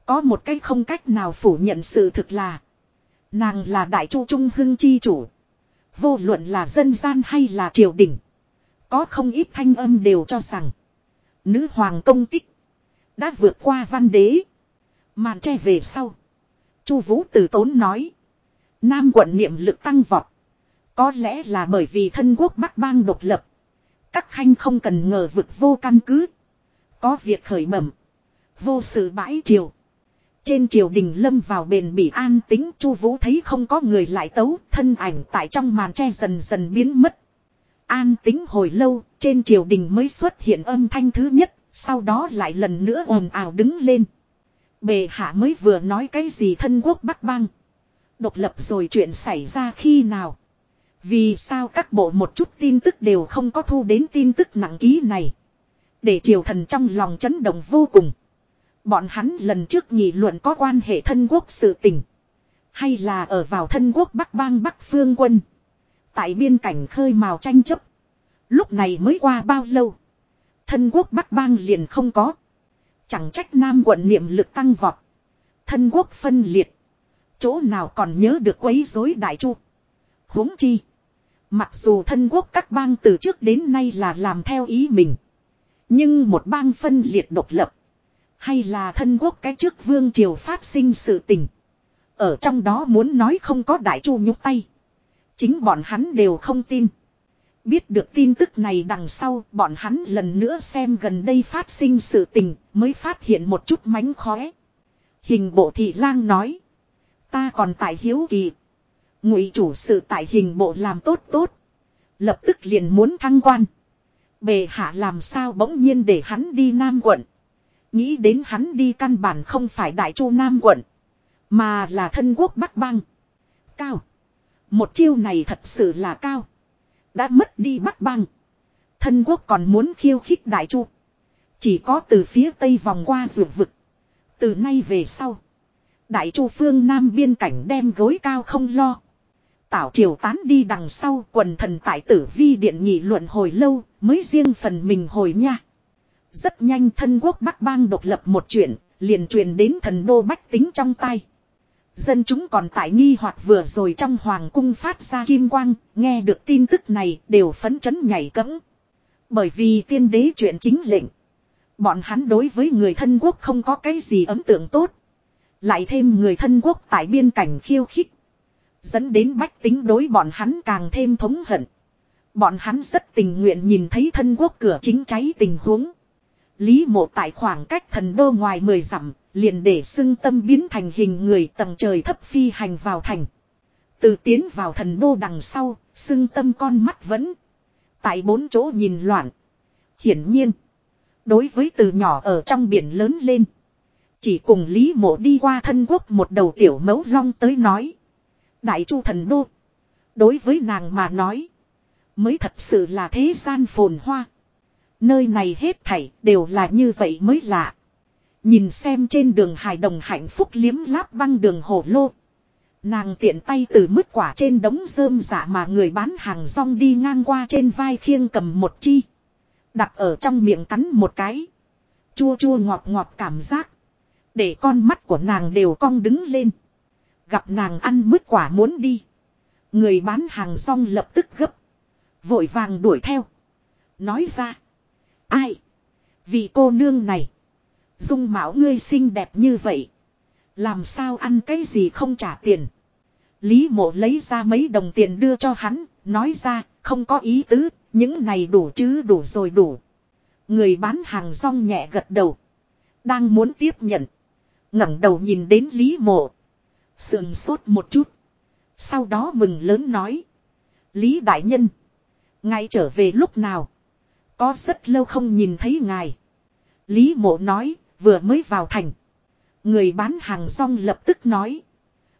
Có một cái không cách nào phủ nhận sự thực là. Nàng là đại chu trung hưng chi chủ. Vô luận là dân gian hay là triều đình. Có không ít thanh âm đều cho rằng. Nữ hoàng công tích. Đã vượt qua văn đế. Màn tre về sau. Chu Vũ từ tốn nói. Nam quận niệm lực tăng vọt. Có lẽ là bởi vì thân quốc Bắc bang độc lập. Các khanh không cần ngờ vực vô căn cứ. Có việc khởi mầm, Vô sự bãi triều. Trên triều đình lâm vào bền bỉ an tính chu vũ thấy không có người lại tấu thân ảnh tại trong màn tre dần dần biến mất. An tính hồi lâu trên triều đình mới xuất hiện âm thanh thứ nhất sau đó lại lần nữa ồn ào đứng lên. Bề hạ mới vừa nói cái gì thân quốc bắc bang. Độc lập rồi chuyện xảy ra khi nào. Vì sao các bộ một chút tin tức đều không có thu đến tin tức nặng ký này. Để triều thần trong lòng chấn động vô cùng. Bọn hắn lần trước nhị luận có quan hệ thân quốc sự tình. Hay là ở vào thân quốc Bắc bang Bắc phương quân. Tại biên cảnh khơi màu tranh chấp. Lúc này mới qua bao lâu. Thân quốc Bắc bang liền không có. Chẳng trách Nam quận niệm lực tăng vọt. Thân quốc phân liệt. Chỗ nào còn nhớ được quấy rối đại chu. huống chi. Mặc dù thân quốc các bang từ trước đến nay là làm theo ý mình. Nhưng một bang phân liệt độc lập. Hay là thân quốc cái trước vương triều phát sinh sự tình. Ở trong đó muốn nói không có đại chu nhúc tay. Chính bọn hắn đều không tin. Biết được tin tức này đằng sau, bọn hắn lần nữa xem gần đây phát sinh sự tình, mới phát hiện một chút mánh khóe. Hình bộ thị lang nói. Ta còn tại hiếu kỳ. Ngụy chủ sự tại hình bộ làm tốt tốt. Lập tức liền muốn thăng quan. Bề hạ làm sao bỗng nhiên để hắn đi Nam quận. Nghĩ đến hắn đi căn bản không phải đại chu Nam quận. Mà là thân quốc Bắc bang. Cao. Một chiêu này thật sự là cao. Đã mất đi Bắc bang. Thân quốc còn muốn khiêu khích đại chu. Chỉ có từ phía tây vòng qua ruột vực. Từ nay về sau. Đại chu phương Nam biên cảnh đem gối cao không lo. Tảo triều tán đi đằng sau quần thần tại tử vi điện nghị luận hồi lâu mới riêng phần mình hồi nha. Rất nhanh thân quốc Bắc bang độc lập một chuyện, liền truyền đến thần đô bách tính trong tay. Dân chúng còn tại nghi hoặc vừa rồi trong hoàng cung phát ra kim quang, nghe được tin tức này đều phấn chấn nhảy cẫng. Bởi vì tiên đế chuyện chính lệnh. Bọn hắn đối với người thân quốc không có cái gì ấn tượng tốt. Lại thêm người thân quốc tại biên cảnh khiêu khích. Dẫn đến bách tính đối bọn hắn càng thêm thống hận. Bọn hắn rất tình nguyện nhìn thấy thân quốc cửa chính cháy tình huống. Lý mộ tại khoảng cách thần đô ngoài mười dặm, liền để xưng tâm biến thành hình người tầng trời thấp phi hành vào thành. Từ tiến vào thần đô đằng sau, xưng tâm con mắt vẫn. Tại bốn chỗ nhìn loạn. Hiển nhiên. Đối với từ nhỏ ở trong biển lớn lên. Chỉ cùng Lý mộ đi qua thân quốc một đầu tiểu mẫu long tới nói. Đại chu thần đô. Đối với nàng mà nói. Mới thật sự là thế gian phồn hoa. Nơi này hết thảy đều là như vậy mới lạ. Nhìn xem trên đường hài đồng hạnh phúc liếm láp băng đường hồ lô. Nàng tiện tay từ mứt quả trên đống rơm dạ mà người bán hàng rong đi ngang qua trên vai khiêng cầm một chi. Đặt ở trong miệng cắn một cái. Chua chua ngọt ngọt cảm giác. Để con mắt của nàng đều cong đứng lên. Gặp nàng ăn mứt quả muốn đi. Người bán hàng rong lập tức gấp. Vội vàng đuổi theo. Nói ra. Ai? vì cô nương này. Dung mạo ngươi xinh đẹp như vậy. Làm sao ăn cái gì không trả tiền. Lý mộ lấy ra mấy đồng tiền đưa cho hắn. Nói ra không có ý tứ. Những này đủ chứ đủ rồi đủ. Người bán hàng rong nhẹ gật đầu. Đang muốn tiếp nhận. ngẩng đầu nhìn đến Lý mộ. Sườn sốt một chút. Sau đó mừng lớn nói. Lý đại nhân. Ngài trở về lúc nào. Có rất lâu không nhìn thấy ngài. Lý mộ nói, vừa mới vào thành. Người bán hàng rong lập tức nói.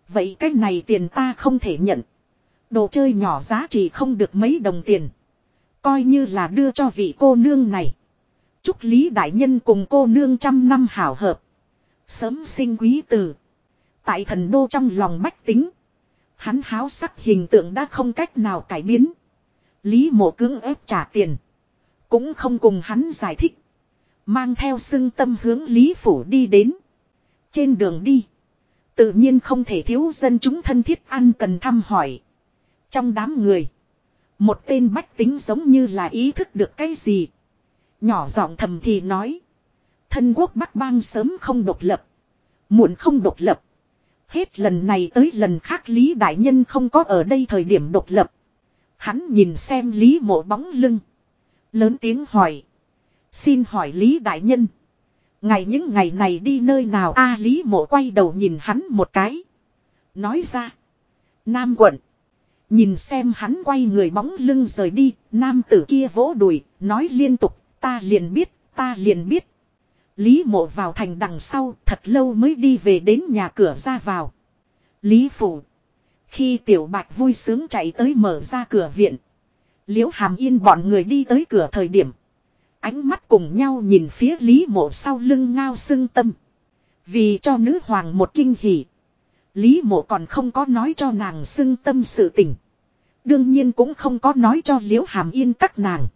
Vậy cái này tiền ta không thể nhận. Đồ chơi nhỏ giá trị không được mấy đồng tiền. Coi như là đưa cho vị cô nương này. Chúc Lý Đại Nhân cùng cô nương trăm năm hảo hợp. Sớm sinh quý tử. Tại thần đô trong lòng bách tính. Hắn háo sắc hình tượng đã không cách nào cải biến. Lý mộ cưỡng ép trả tiền. Cũng không cùng hắn giải thích. Mang theo xưng tâm hướng Lý Phủ đi đến. Trên đường đi. Tự nhiên không thể thiếu dân chúng thân thiết ăn cần thăm hỏi. Trong đám người. Một tên bách tính giống như là ý thức được cái gì. Nhỏ giọng thầm thì nói. Thân quốc Bắc bang sớm không độc lập. Muộn không độc lập. Hết lần này tới lần khác Lý Đại Nhân không có ở đây thời điểm độc lập. Hắn nhìn xem Lý mộ bóng lưng. Lớn tiếng hỏi. Xin hỏi Lý Đại Nhân. Ngày những ngày này đi nơi nào a Lý mộ quay đầu nhìn hắn một cái. Nói ra. Nam quận. Nhìn xem hắn quay người bóng lưng rời đi. Nam tử kia vỗ đùi. Nói liên tục. Ta liền biết. Ta liền biết. Lý mộ vào thành đằng sau, thật lâu mới đi về đến nhà cửa ra vào. Lý phủ. Khi tiểu bạch vui sướng chạy tới mở ra cửa viện. Liễu hàm yên bọn người đi tới cửa thời điểm. Ánh mắt cùng nhau nhìn phía Lý mộ sau lưng ngao sưng tâm. Vì cho nữ hoàng một kinh hỉ. Lý mộ còn không có nói cho nàng sưng tâm sự tình. Đương nhiên cũng không có nói cho liễu hàm yên các nàng.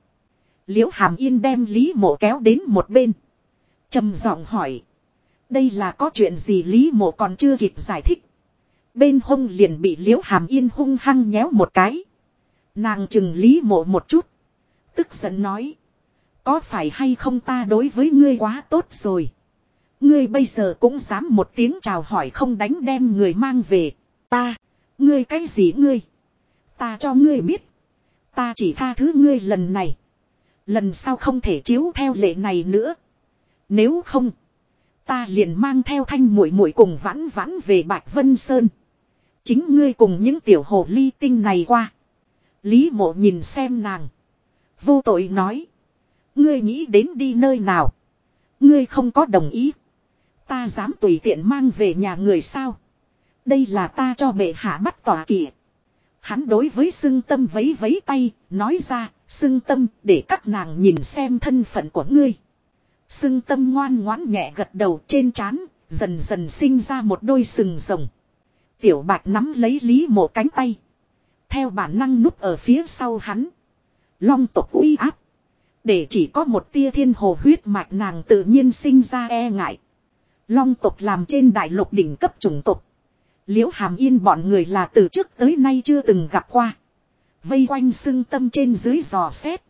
Liễu hàm yên đem Lý mộ kéo đến một bên trầm giọng hỏi. Đây là có chuyện gì Lý mộ còn chưa kịp giải thích. Bên hông liền bị liễu hàm yên hung hăng nhéo một cái. Nàng chừng Lý mộ một chút. Tức giận nói. Có phải hay không ta đối với ngươi quá tốt rồi. Ngươi bây giờ cũng dám một tiếng chào hỏi không đánh đem người mang về. Ta. Ngươi cái gì ngươi. Ta cho ngươi biết. Ta chỉ tha thứ ngươi lần này. Lần sau không thể chiếu theo lệ này nữa. Nếu không, ta liền mang theo thanh muội muội cùng vãn vãn về Bạch Vân Sơn. Chính ngươi cùng những tiểu hồ ly tinh này qua. Lý mộ nhìn xem nàng. Vô tội nói. Ngươi nghĩ đến đi nơi nào. Ngươi không có đồng ý. Ta dám tùy tiện mang về nhà người sao. Đây là ta cho bệ hạ bắt tòa kỵ. Hắn đối với xưng tâm vấy vấy tay, nói ra, xưng tâm để các nàng nhìn xem thân phận của ngươi. Sưng tâm ngoan ngoãn nhẹ gật đầu trên trán, dần dần sinh ra một đôi sừng rồng. Tiểu bạch nắm lấy lý mộ cánh tay. Theo bản năng núp ở phía sau hắn. Long tộc uy áp. Để chỉ có một tia thiên hồ huyết mạch nàng tự nhiên sinh ra e ngại. Long tộc làm trên đại lục đỉnh cấp chủng tộc. Liễu hàm yên bọn người là từ trước tới nay chưa từng gặp qua. Vây quanh sưng tâm trên dưới giò xét.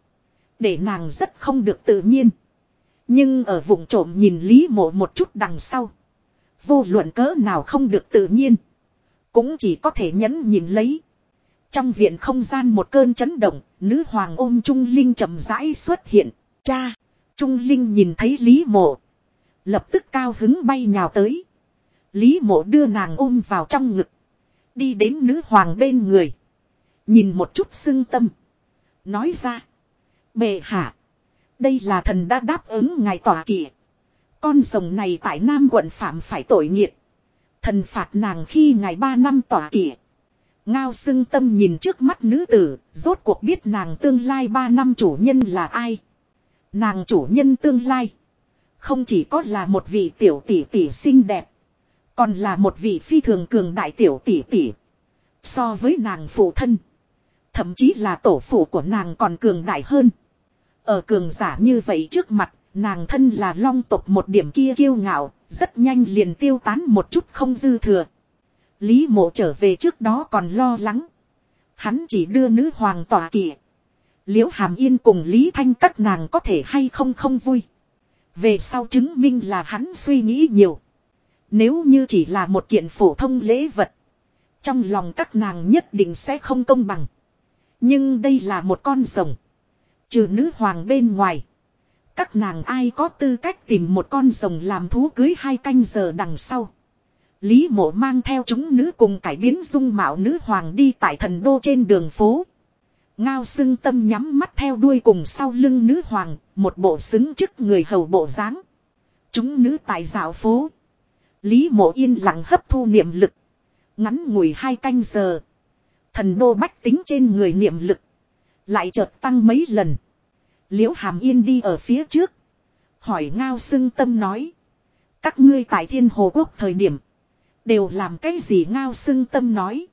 Để nàng rất không được tự nhiên. Nhưng ở vùng trộm nhìn Lý Mộ một chút đằng sau. Vô luận cỡ nào không được tự nhiên. Cũng chỉ có thể nhẫn nhìn lấy. Trong viện không gian một cơn chấn động, nữ hoàng ôm Trung Linh chậm rãi xuất hiện. Cha! Trung Linh nhìn thấy Lý Mộ. Lập tức cao hứng bay nhào tới. Lý Mộ đưa nàng ôm vào trong ngực. Đi đến nữ hoàng bên người. Nhìn một chút xưng tâm. Nói ra. Bệ hạ. Đây là thần đã đáp ứng ngài tỏa kỵ. Con rồng này tại Nam quận phạm phải tội nghiệt. Thần phạt nàng khi ngài ba năm tỏa kỵ. Ngao xưng tâm nhìn trước mắt nữ tử, rốt cuộc biết nàng tương lai ba năm chủ nhân là ai. Nàng chủ nhân tương lai. Không chỉ có là một vị tiểu tỷ tỷ xinh đẹp. Còn là một vị phi thường cường đại tiểu tỷ tỷ. So với nàng phụ thân. Thậm chí là tổ phụ của nàng còn cường đại hơn. Ở cường giả như vậy trước mặt, nàng thân là long tộc một điểm kia kiêu ngạo, rất nhanh liền tiêu tán một chút không dư thừa. Lý mộ trở về trước đó còn lo lắng. Hắn chỉ đưa nữ hoàng tỏa kỵ. Liễu Hàm Yên cùng Lý Thanh các nàng có thể hay không không vui. Về sau chứng minh là hắn suy nghĩ nhiều. Nếu như chỉ là một kiện phổ thông lễ vật. Trong lòng các nàng nhất định sẽ không công bằng. Nhưng đây là một con rồng. Trừ nữ hoàng bên ngoài. Các nàng ai có tư cách tìm một con rồng làm thú cưới hai canh giờ đằng sau. Lý mộ mang theo chúng nữ cùng cải biến dung mạo nữ hoàng đi tại thần đô trên đường phố. Ngao xưng tâm nhắm mắt theo đuôi cùng sau lưng nữ hoàng, một bộ xứng chức người hầu bộ dáng. Chúng nữ tại dạo phố. Lý mộ yên lặng hấp thu niệm lực. Ngắn ngủi hai canh giờ. Thần đô bách tính trên người niệm lực. Lại chợt tăng mấy lần. Liễu hàm yên đi ở phía trước. Hỏi ngao xưng tâm nói. Các ngươi tại thiên hồ quốc thời điểm. Đều làm cái gì ngao xưng tâm nói.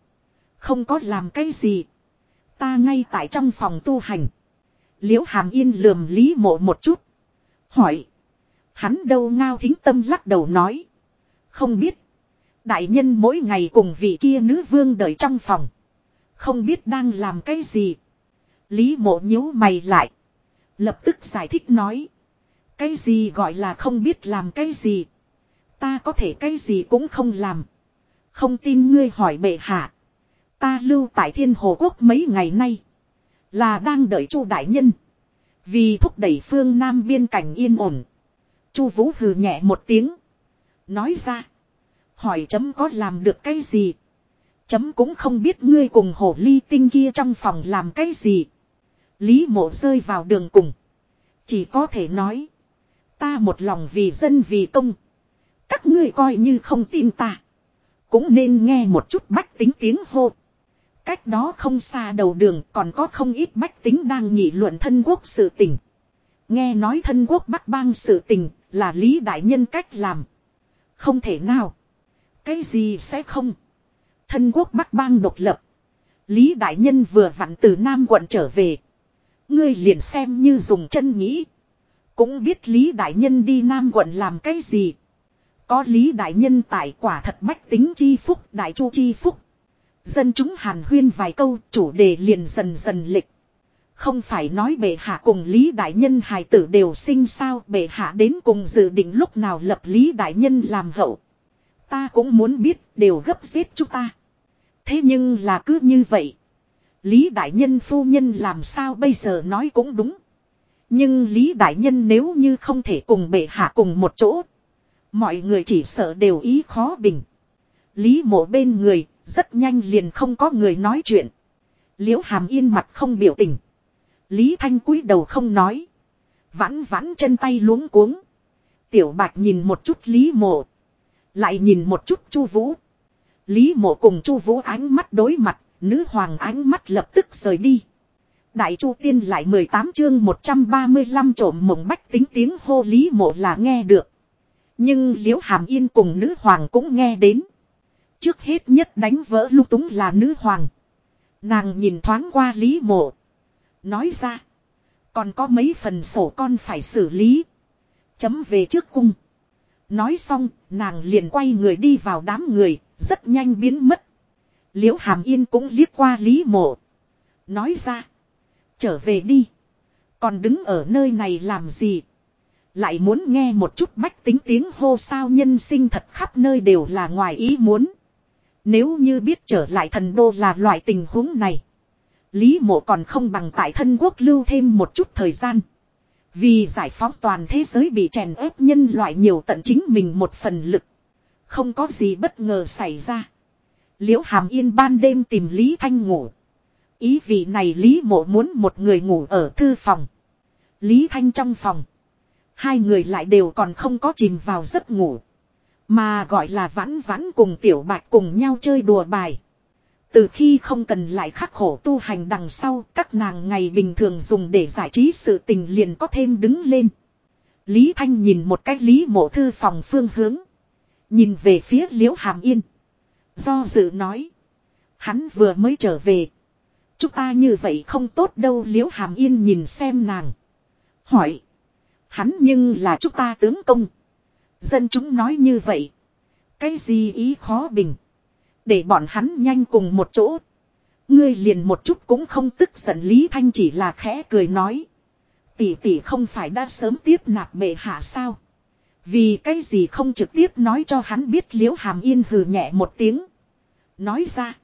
Không có làm cái gì. Ta ngay tại trong phòng tu hành. Liễu hàm yên lườm lý mộ một chút. Hỏi. Hắn đâu ngao thính tâm lắc đầu nói. Không biết. Đại nhân mỗi ngày cùng vị kia nữ vương đợi trong phòng. Không biết đang làm cái gì. Lý mộ nhíu mày lại. Lập tức giải thích nói. Cái gì gọi là không biết làm cái gì. Ta có thể cái gì cũng không làm. Không tin ngươi hỏi bệ hạ. Ta lưu tại thiên hồ quốc mấy ngày nay. Là đang đợi chu đại nhân. Vì thúc đẩy phương Nam biên cảnh yên ổn. chu Vũ hừ nhẹ một tiếng. Nói ra. Hỏi chấm có làm được cái gì. Chấm cũng không biết ngươi cùng hồ ly tinh kia trong phòng làm cái gì. Lý mộ rơi vào đường cùng. Chỉ có thể nói. Ta một lòng vì dân vì công. Các ngươi coi như không tin ta. Cũng nên nghe một chút bách tính tiếng hô. Cách đó không xa đầu đường còn có không ít bách tính đang nghị luận thân quốc sự tình. Nghe nói thân quốc bắc bang sự tình là lý đại nhân cách làm. Không thể nào. Cái gì sẽ không. Thân quốc bắc bang độc lập. Lý đại nhân vừa vặn từ Nam quận trở về. Ngươi liền xem như dùng chân nghĩ. Cũng biết Lý đại nhân đi Nam quận làm cái gì. Có Lý đại nhân tại quả thật bách tính chi phúc, đại chu chi phúc. Dân chúng hàn huyên vài câu, chủ đề liền dần dần lịch. Không phải nói bệ hạ cùng Lý Đại Nhân hài tử đều sinh sao, bệ hạ đến cùng dự định lúc nào lập Lý Đại Nhân làm hậu. Ta cũng muốn biết, đều gấp giết chúng ta. Thế nhưng là cứ như vậy. Lý Đại Nhân phu nhân làm sao bây giờ nói cũng đúng. Nhưng Lý Đại Nhân nếu như không thể cùng bệ hạ cùng một chỗ. Mọi người chỉ sợ đều ý khó bình. Lý mộ bên người, rất nhanh liền không có người nói chuyện. Liễu hàm yên mặt không biểu tình. Lý Thanh cúi đầu không nói. Vãn vãn chân tay luống cuống. Tiểu bạch nhìn một chút Lý mộ. Lại nhìn một chút chu vũ. Lý mộ cùng chu vũ ánh mắt đối mặt, nữ hoàng ánh mắt lập tức rời đi. Đại chu tiên lại 18 chương 135 trộm mộng bách tính tiếng hô Lý mộ là nghe được. Nhưng liễu hàm yên cùng nữ hoàng cũng nghe đến. Trước hết nhất đánh vỡ lung túng là nữ hoàng. Nàng nhìn thoáng qua Lý mộ. Nói ra. Còn có mấy phần sổ con phải xử lý. Chấm về trước cung. Nói xong, nàng liền quay người đi vào đám người, rất nhanh biến mất. Liễu Hàm Yên cũng liếc qua Lý Mộ. Nói ra. Trở về đi. Còn đứng ở nơi này làm gì? Lại muốn nghe một chút bách tính tiếng hô sao nhân sinh thật khắp nơi đều là ngoài ý muốn. Nếu như biết trở lại thần đô là loại tình huống này. Lý mộ còn không bằng tại thân quốc lưu thêm một chút thời gian. Vì giải phóng toàn thế giới bị chèn ép nhân loại nhiều tận chính mình một phần lực. Không có gì bất ngờ xảy ra. Liễu hàm yên ban đêm tìm Lý Thanh ngủ. Ý vị này Lý mộ muốn một người ngủ ở thư phòng. Lý Thanh trong phòng. Hai người lại đều còn không có chìm vào giấc ngủ. Mà gọi là vãn vãn cùng tiểu bạch cùng nhau chơi đùa bài. Từ khi không cần lại khắc khổ tu hành đằng sau, các nàng ngày bình thường dùng để giải trí sự tình liền có thêm đứng lên. Lý Thanh nhìn một cách Lý mộ thư phòng phương hướng. Nhìn về phía Liễu Hàm Yên. Do dự nói. Hắn vừa mới trở về. Chúng ta như vậy không tốt đâu Liễu Hàm Yên nhìn xem nàng. Hỏi. Hắn nhưng là chúng ta tướng công. Dân chúng nói như vậy. Cái gì ý khó bình. Để bọn hắn nhanh cùng một chỗ. Ngươi liền một chút cũng không tức giận Lý Thanh chỉ là khẽ cười nói. Tỷ tỷ không phải đã sớm tiếp nạp bệ hạ sao? Vì cái gì không trực tiếp nói cho hắn biết liễu hàm yên hừ nhẹ một tiếng. Nói ra.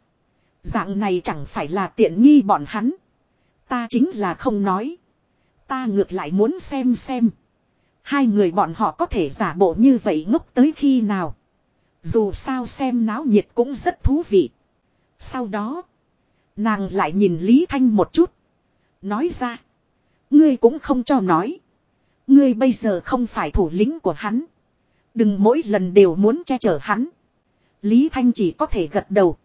Dạng này chẳng phải là tiện nghi bọn hắn. Ta chính là không nói. Ta ngược lại muốn xem xem. Hai người bọn họ có thể giả bộ như vậy ngốc tới khi nào. Dù sao xem náo nhiệt cũng rất thú vị. Sau đó. Nàng lại nhìn Lý Thanh một chút. Nói ra. Ngươi cũng không cho nói. Ngươi bây giờ không phải thủ lĩnh của hắn. Đừng mỗi lần đều muốn che chở hắn. Lý Thanh chỉ có thể gật đầu.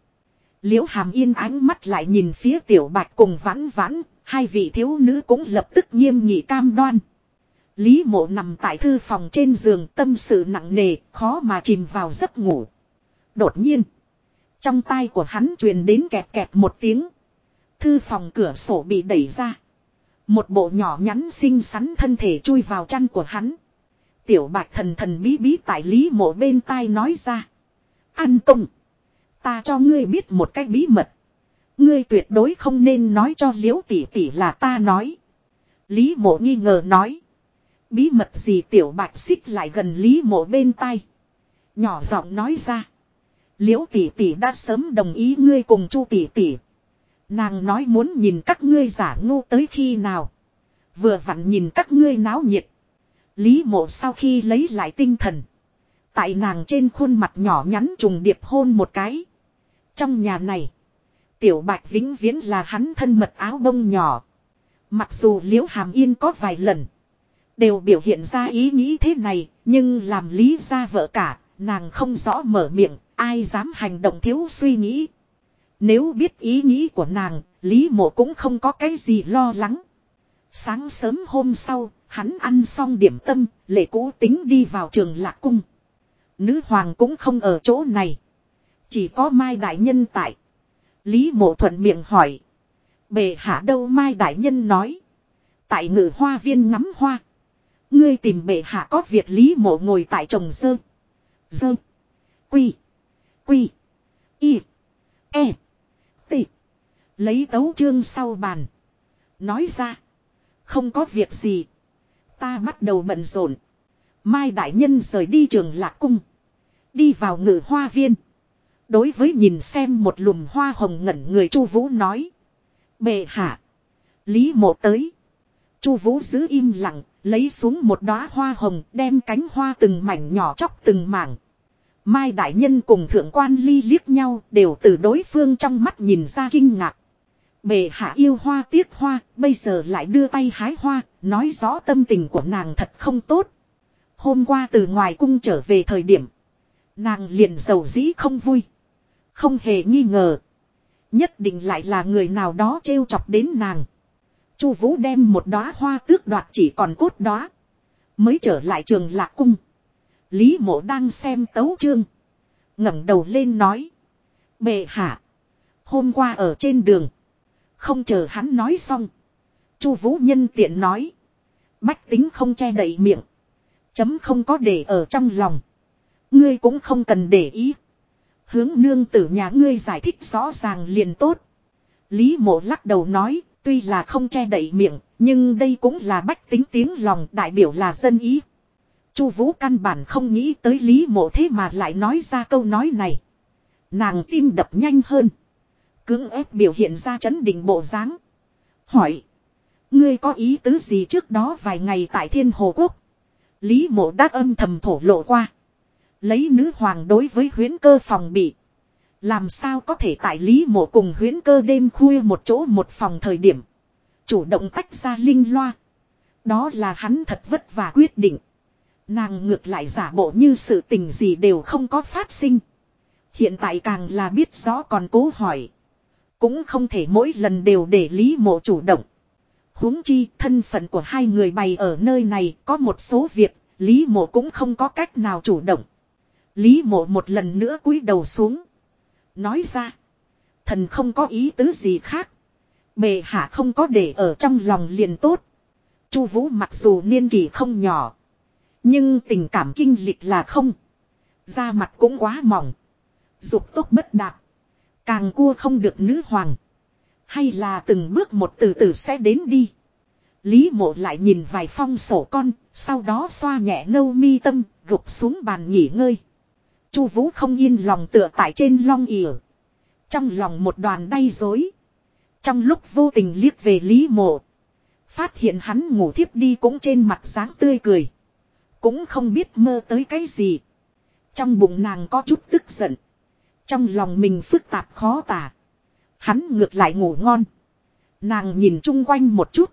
Liễu hàm yên ánh mắt lại nhìn phía tiểu bạch cùng vãn vãn. Hai vị thiếu nữ cũng lập tức nghiêm nghị cam đoan. Lý mộ nằm tại thư phòng trên giường tâm sự nặng nề, khó mà chìm vào giấc ngủ. Đột nhiên, trong tai của hắn truyền đến kẹt kẹt một tiếng. Thư phòng cửa sổ bị đẩy ra. Một bộ nhỏ nhắn xinh xắn thân thể chui vào chăn của hắn. Tiểu bạch thần thần bí bí tại lý mộ bên tai nói ra. An công. Ta cho ngươi biết một cách bí mật. Ngươi tuyệt đối không nên nói cho liễu tỷ tỷ là ta nói. Lý mộ nghi ngờ nói. Bí mật gì tiểu bạch xích lại gần lý mộ bên tai. Nhỏ giọng nói ra. Liễu tỷ tỷ đã sớm đồng ý ngươi cùng chu tỷ tỷ. Nàng nói muốn nhìn các ngươi giả ngu tới khi nào. Vừa vặn nhìn các ngươi náo nhiệt. Lý mộ sau khi lấy lại tinh thần. Tại nàng trên khuôn mặt nhỏ nhắn trùng điệp hôn một cái. Trong nhà này. Tiểu bạch vĩnh viễn là hắn thân mật áo bông nhỏ. Mặc dù liễu hàm yên có vài lần. Đều biểu hiện ra ý nghĩ thế này. Nhưng làm lý ra vợ cả. Nàng không rõ mở miệng. Ai dám hành động thiếu suy nghĩ. Nếu biết ý nghĩ của nàng. Lý mộ cũng không có cái gì lo lắng. Sáng sớm hôm sau. Hắn ăn xong điểm tâm. Lệ cũ tính đi vào trường lạc cung. Nữ hoàng cũng không ở chỗ này. Chỉ có Mai Đại Nhân tại. Lý mộ thuận miệng hỏi. Bề hạ đâu Mai Đại Nhân nói. Tại ngự hoa viên ngắm hoa. Ngươi tìm bệ hạ có việc Lý mộ ngồi tại trồng sơ. Sơ. Quy. Quy. Y. E. T. Lấy tấu chương sau bàn. Nói ra. Không có việc gì. Ta bắt đầu bận rộn. Mai Đại Nhân rời đi trường lạc cung. Đi vào ngự hoa viên. Đối với nhìn xem một lùm hoa hồng ngẩn người Chu Vũ nói. Bệ hạ. Lý mộ tới. Chu Vũ giữ im lặng, lấy xuống một đóa hoa hồng, đem cánh hoa từng mảnh nhỏ chóc từng mảng. Mai đại nhân cùng thượng quan ly liếc nhau, đều từ đối phương trong mắt nhìn ra kinh ngạc. Bệ hạ yêu hoa tiếc hoa, bây giờ lại đưa tay hái hoa, nói rõ tâm tình của nàng thật không tốt. Hôm qua từ ngoài cung trở về thời điểm, nàng liền giàu dĩ không vui. Không hề nghi ngờ. Nhất định lại là người nào đó trêu chọc đến nàng. Chu Vũ đem một đóa hoa tước đoạt chỉ còn cốt đóa, mới trở lại trường Lạc cung. Lý Mộ đang xem tấu chương, ngẩng đầu lên nói: "Bệ hạ, hôm qua ở trên đường, không chờ hắn nói xong, Chu Vũ nhân tiện nói: Bách tính không che đậy miệng, chấm không có để ở trong lòng, ngươi cũng không cần để ý." Hướng nương tử nhà ngươi giải thích rõ ràng liền tốt. Lý mộ lắc đầu nói, tuy là không che đậy miệng, nhưng đây cũng là bách tính tiếng lòng đại biểu là dân ý. Chu Vũ căn bản không nghĩ tới Lý mộ thế mà lại nói ra câu nói này. Nàng tim đập nhanh hơn. Cưỡng ép biểu hiện ra chấn định bộ dáng. Hỏi. Ngươi có ý tứ gì trước đó vài ngày tại Thiên Hồ Quốc? Lý mộ đã âm thầm thổ lộ qua. Lấy nữ hoàng đối với huyến cơ phòng bị. Làm sao có thể tại lý mộ cùng huyến cơ đêm khuya một chỗ một phòng thời điểm. Chủ động tách ra linh loa. Đó là hắn thật vất vả quyết định. Nàng ngược lại giả bộ như sự tình gì đều không có phát sinh. Hiện tại càng là biết rõ còn cố hỏi. Cũng không thể mỗi lần đều để lý mộ chủ động. huống chi thân phận của hai người bày ở nơi này có một số việc, lý mộ cũng không có cách nào chủ động. Lý mộ một lần nữa cúi đầu xuống. Nói ra. Thần không có ý tứ gì khác. Bề hạ không có để ở trong lòng liền tốt. Chu Vũ mặc dù niên kỷ không nhỏ. Nhưng tình cảm kinh lịch là không. Da mặt cũng quá mỏng. Dục tốt bất đạt. Càng cua không được nữ hoàng. Hay là từng bước một từ từ sẽ đến đi. Lý mộ lại nhìn vài phong sổ con, sau đó xoa nhẹ nâu mi tâm, gục xuống bàn nghỉ ngơi. Chu Vũ không yên lòng tựa tại trên long ỉa. Trong lòng một đoàn đay dối. Trong lúc vô tình liếc về Lý mộ. Phát hiện hắn ngủ thiếp đi cũng trên mặt dáng tươi cười. Cũng không biết mơ tới cái gì. Trong bụng nàng có chút tức giận. Trong lòng mình phức tạp khó tả. Hắn ngược lại ngủ ngon. Nàng nhìn chung quanh một chút.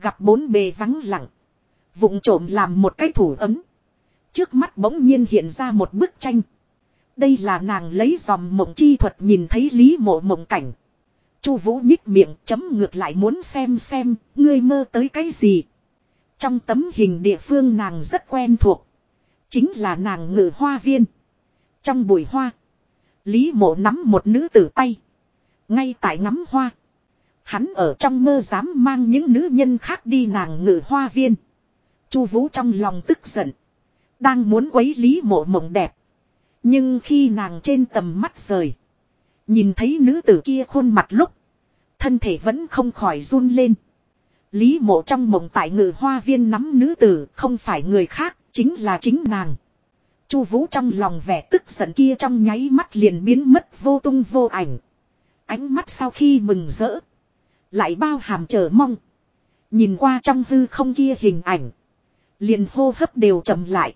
Gặp bốn bề vắng lặng. Vụng trộm làm một cái thủ ấm. Trước mắt bỗng nhiên hiện ra một bức tranh. Đây là nàng lấy dòm mộng chi thuật nhìn thấy lý mộ mộng cảnh. Chu Vũ nhích miệng chấm ngược lại muốn xem xem, ngươi mơ tới cái gì. Trong tấm hình địa phương nàng rất quen thuộc. Chính là nàng ngự hoa viên. Trong bụi hoa. Lý mộ nắm một nữ tử tay. Ngay tại ngắm hoa. Hắn ở trong mơ dám mang những nữ nhân khác đi nàng ngự hoa viên. Chu Vũ trong lòng tức giận. Đang muốn quấy Lý mộ mộng đẹp. Nhưng khi nàng trên tầm mắt rời. Nhìn thấy nữ tử kia khuôn mặt lúc. Thân thể vẫn không khỏi run lên. Lý mộ trong mộng tại ngự hoa viên nắm nữ tử không phải người khác, chính là chính nàng. Chu Vũ trong lòng vẻ tức giận kia trong nháy mắt liền biến mất vô tung vô ảnh. Ánh mắt sau khi mừng rỡ, lại bao hàm chờ mong. Nhìn qua trong hư không kia hình ảnh, liền hô hấp đều chậm lại.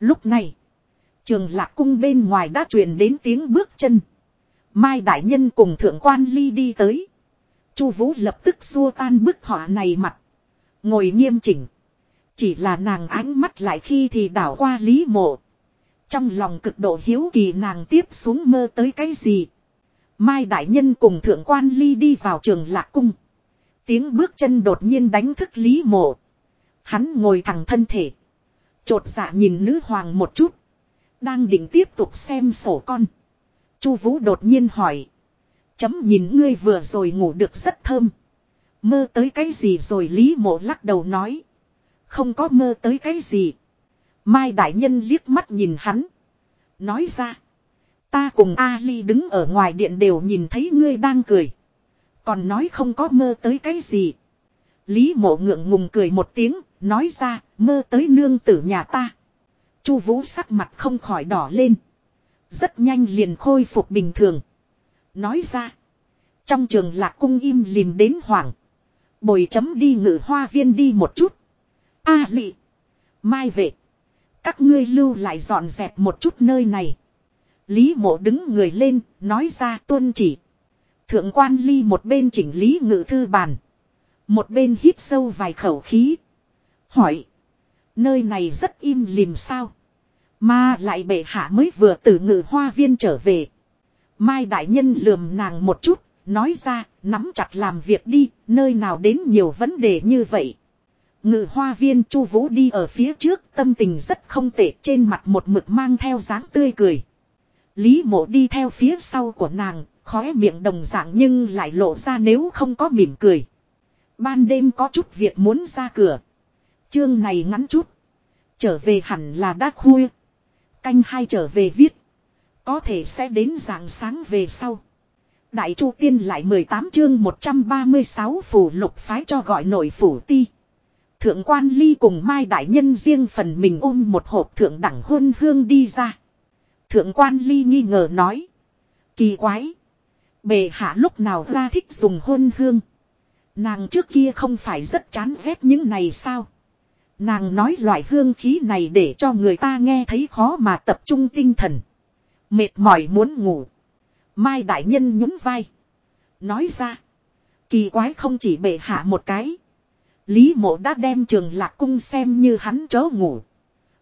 Lúc này, trường lạc cung bên ngoài đã truyền đến tiếng bước chân. Mai đại nhân cùng thượng quan ly đi tới. Chu Vũ lập tức xua tan bức họa này mặt, ngồi nghiêm chỉnh. Chỉ là nàng ánh mắt lại khi thì đảo qua Lý Mộ. Trong lòng cực độ hiếu kỳ nàng tiếp xuống mơ tới cái gì. Mai Đại Nhân cùng Thượng Quan Ly đi vào trường Lạc Cung. Tiếng bước chân đột nhiên đánh thức Lý Mộ. Hắn ngồi thẳng thân thể. Chột dạ nhìn nữ hoàng một chút. Đang định tiếp tục xem sổ con. Chu Vũ đột nhiên hỏi. Chấm nhìn ngươi vừa rồi ngủ được rất thơm. Mơ tới cái gì rồi Lý Mộ lắc đầu nói. Không có mơ tới cái gì. Mai Đại Nhân liếc mắt nhìn hắn. Nói ra. Ta cùng Ali đứng ở ngoài điện đều nhìn thấy ngươi đang cười. Còn nói không có mơ tới cái gì. Lý mộ ngượng ngùng cười một tiếng, nói ra, mơ tới nương tử nhà ta. Chu vũ sắc mặt không khỏi đỏ lên. Rất nhanh liền khôi phục bình thường. Nói ra. Trong trường lạc cung im lìm đến hoảng. Bồi chấm đi ngự hoa viên đi một chút. A à, lị. Mai vệ. Các ngươi lưu lại dọn dẹp một chút nơi này. Lý mộ đứng người lên, nói ra tuân chỉ. Thượng quan ly một bên chỉnh lý ngự thư bàn. Một bên hít sâu vài khẩu khí. Hỏi. Nơi này rất im lìm sao. Mà lại bệ hạ mới vừa từ ngự hoa viên trở về. Mai đại nhân lườm nàng một chút, nói ra, nắm chặt làm việc đi, nơi nào đến nhiều vấn đề như vậy. Ngự hoa viên Chu Vũ đi ở phía trước, tâm tình rất không tệ, trên mặt một mực mang theo dáng tươi cười. Lý Mộ đi theo phía sau của nàng, khóe miệng đồng dạng nhưng lại lộ ra nếu không có mỉm cười. Ban đêm có chút việc muốn ra cửa. Chương này ngắn chút. Trở về hẳn là đã khuya. Canh hai trở về viết. Có thể sẽ đến dạng sáng về sau. Đại Chu Tiên lại 18 chương 136 phủ lục phái cho gọi nội phủ ti. Thượng quan ly cùng Mai Đại Nhân riêng phần mình ôm một hộp thượng đẳng hôn hương đi ra. Thượng quan ly nghi ngờ nói. Kỳ quái. Bề hạ lúc nào ra thích dùng hôn hương. Nàng trước kia không phải rất chán ghét những này sao. Nàng nói loại hương khí này để cho người ta nghe thấy khó mà tập trung tinh thần. Mệt mỏi muốn ngủ. Mai đại nhân nhún vai. Nói ra. Kỳ quái không chỉ bệ hạ một cái. Lý mộ đã đem trường lạc cung xem như hắn chớ ngủ.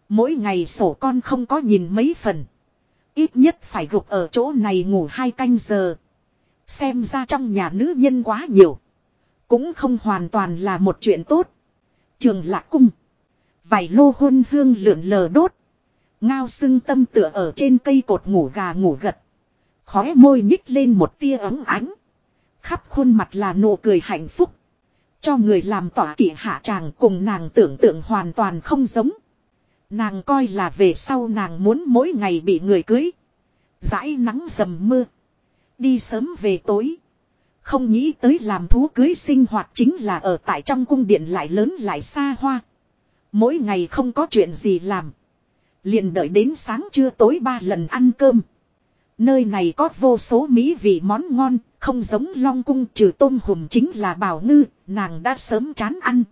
Mỗi ngày sổ con không có nhìn mấy phần. Ít nhất phải gục ở chỗ này ngủ hai canh giờ. Xem ra trong nhà nữ nhân quá nhiều. Cũng không hoàn toàn là một chuyện tốt. Trường lạc cung. Vài lô hôn hương lượn lờ đốt. Ngao sưng tâm tựa ở trên cây cột ngủ gà ngủ gật. Khóe môi nhích lên một tia ấm ánh. Khắp khuôn mặt là nụ cười hạnh phúc. Cho người làm tỏa kỷ hạ chàng cùng nàng tưởng tượng hoàn toàn không giống. Nàng coi là về sau nàng muốn mỗi ngày bị người cưới. Dãi nắng dầm mưa. Đi sớm về tối. Không nghĩ tới làm thú cưới sinh hoạt chính là ở tại trong cung điện lại lớn lại xa hoa. Mỗi ngày không có chuyện gì làm. Liền đợi đến sáng trưa tối ba lần ăn cơm. Nơi này có vô số mỹ vị món ngon, không giống long cung trừ tôm hùm chính là bảo ngư, nàng đã sớm chán ăn.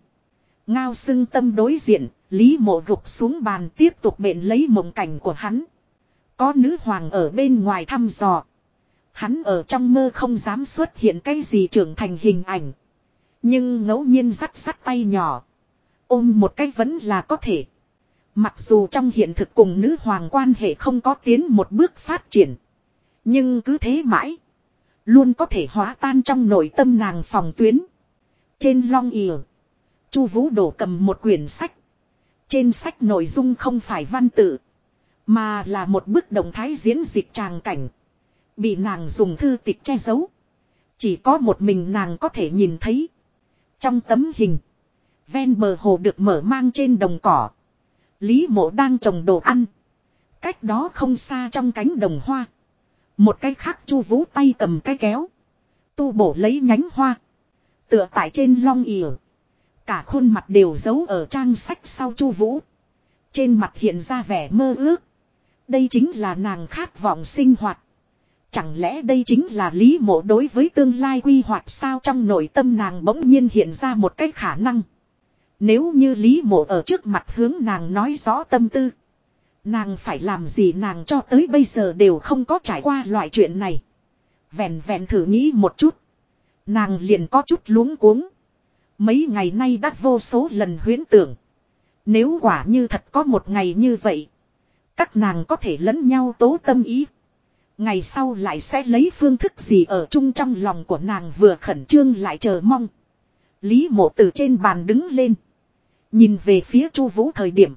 Ngao xưng tâm đối diện, Lý mộ gục xuống bàn tiếp tục bện lấy mộng cảnh của hắn. Có nữ hoàng ở bên ngoài thăm dò. Hắn ở trong mơ không dám xuất hiện cái gì trưởng thành hình ảnh. Nhưng ngẫu nhiên rắt rắt tay nhỏ. Ôm một cách vẫn là có thể. Mặc dù trong hiện thực cùng nữ hoàng quan hệ không có tiến một bước phát triển. Nhưng cứ thế mãi. Luôn có thể hóa tan trong nội tâm nàng phòng tuyến. Trên long ỉa. Chu Vũ đổ cầm một quyển sách. Trên sách nội dung không phải văn tự. Mà là một bức động thái diễn dịch tràng cảnh. Bị nàng dùng thư tịch che giấu. Chỉ có một mình nàng có thể nhìn thấy. Trong tấm hình. Ven bờ hồ được mở mang trên đồng cỏ. Lý mộ đang trồng đồ ăn. Cách đó không xa trong cánh đồng hoa. Một cái khác chu vũ tay cầm cái kéo. Tu bổ lấy nhánh hoa. Tựa tại trên long ỉa. Cả khuôn mặt đều giấu ở trang sách sau chu vũ. Trên mặt hiện ra vẻ mơ ước. Đây chính là nàng khát vọng sinh hoạt. Chẳng lẽ đây chính là lý mộ đối với tương lai quy hoạch sao trong nội tâm nàng bỗng nhiên hiện ra một cái khả năng. Nếu như lý mộ ở trước mặt hướng nàng nói rõ tâm tư. Nàng phải làm gì nàng cho tới bây giờ đều không có trải qua loại chuyện này. Vẹn vẹn thử nghĩ một chút. Nàng liền có chút luống cuống. Mấy ngày nay đã vô số lần huyến tưởng. Nếu quả như thật có một ngày như vậy. Các nàng có thể lẫn nhau tố tâm ý. Ngày sau lại sẽ lấy phương thức gì ở chung trong lòng của nàng vừa khẩn trương lại chờ mong. Lý mộ từ trên bàn đứng lên. Nhìn về phía chu vũ thời điểm.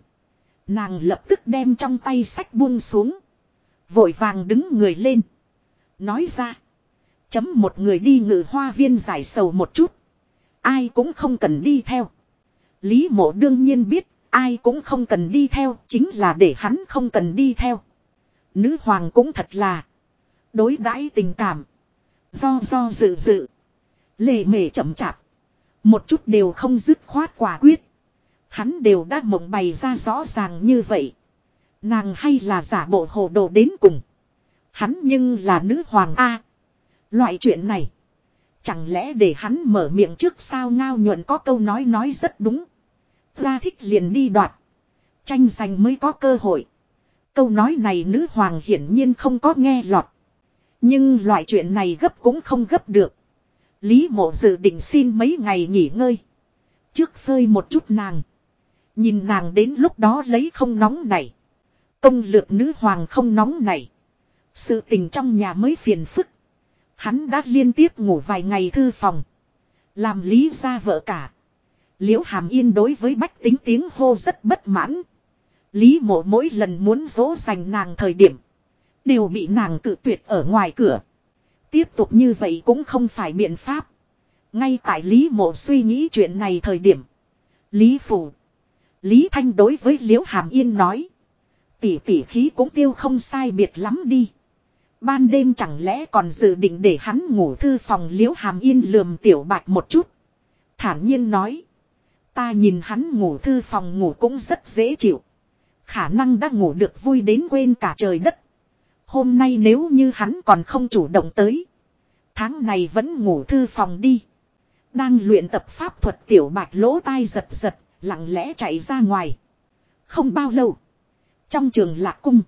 Nàng lập tức đem trong tay sách buông xuống. Vội vàng đứng người lên. Nói ra. Chấm một người đi ngự hoa viên giải sầu một chút. Ai cũng không cần đi theo. Lý mộ đương nhiên biết. Ai cũng không cần đi theo. Chính là để hắn không cần đi theo. Nữ hoàng cũng thật là. Đối đãi tình cảm. Do do dự dự. Lề mề chậm chạp. Một chút đều không dứt khoát quả quyết. Hắn đều đã mộng bày ra rõ ràng như vậy. Nàng hay là giả bộ hồ đồ đến cùng. Hắn nhưng là nữ hoàng A. Loại chuyện này. Chẳng lẽ để hắn mở miệng trước sao ngao nhuận có câu nói nói rất đúng. Ra thích liền đi đoạt. Tranh giành mới có cơ hội. Câu nói này nữ hoàng hiển nhiên không có nghe lọt. Nhưng loại chuyện này gấp cũng không gấp được. Lý mộ dự định xin mấy ngày nghỉ ngơi. Trước phơi một chút nàng. Nhìn nàng đến lúc đó lấy không nóng này. Công lược nữ hoàng không nóng này. Sự tình trong nhà mới phiền phức. Hắn đã liên tiếp ngủ vài ngày thư phòng. Làm lý ra vợ cả. Liễu hàm yên đối với bách tính tiếng hô rất bất mãn. Lý mộ mỗi lần muốn dỗ dành nàng thời điểm. Đều bị nàng cự tuyệt ở ngoài cửa. Tiếp tục như vậy cũng không phải biện pháp. Ngay tại Lý mộ suy nghĩ chuyện này thời điểm. Lý phủ. Lý Thanh đối với Liễu Hàm Yên nói. Tỷ tỷ khí cũng tiêu không sai biệt lắm đi. Ban đêm chẳng lẽ còn dự định để hắn ngủ thư phòng Liễu Hàm Yên lườm tiểu bạch một chút. Thản nhiên nói. Ta nhìn hắn ngủ thư phòng ngủ cũng rất dễ chịu. Khả năng đã ngủ được vui đến quên cả trời đất. Hôm nay nếu như hắn còn không chủ động tới. Tháng này vẫn ngủ thư phòng đi. Đang luyện tập pháp thuật tiểu bạch lỗ tai giật giật, lặng lẽ chạy ra ngoài. Không bao lâu. Trong trường lạc cung.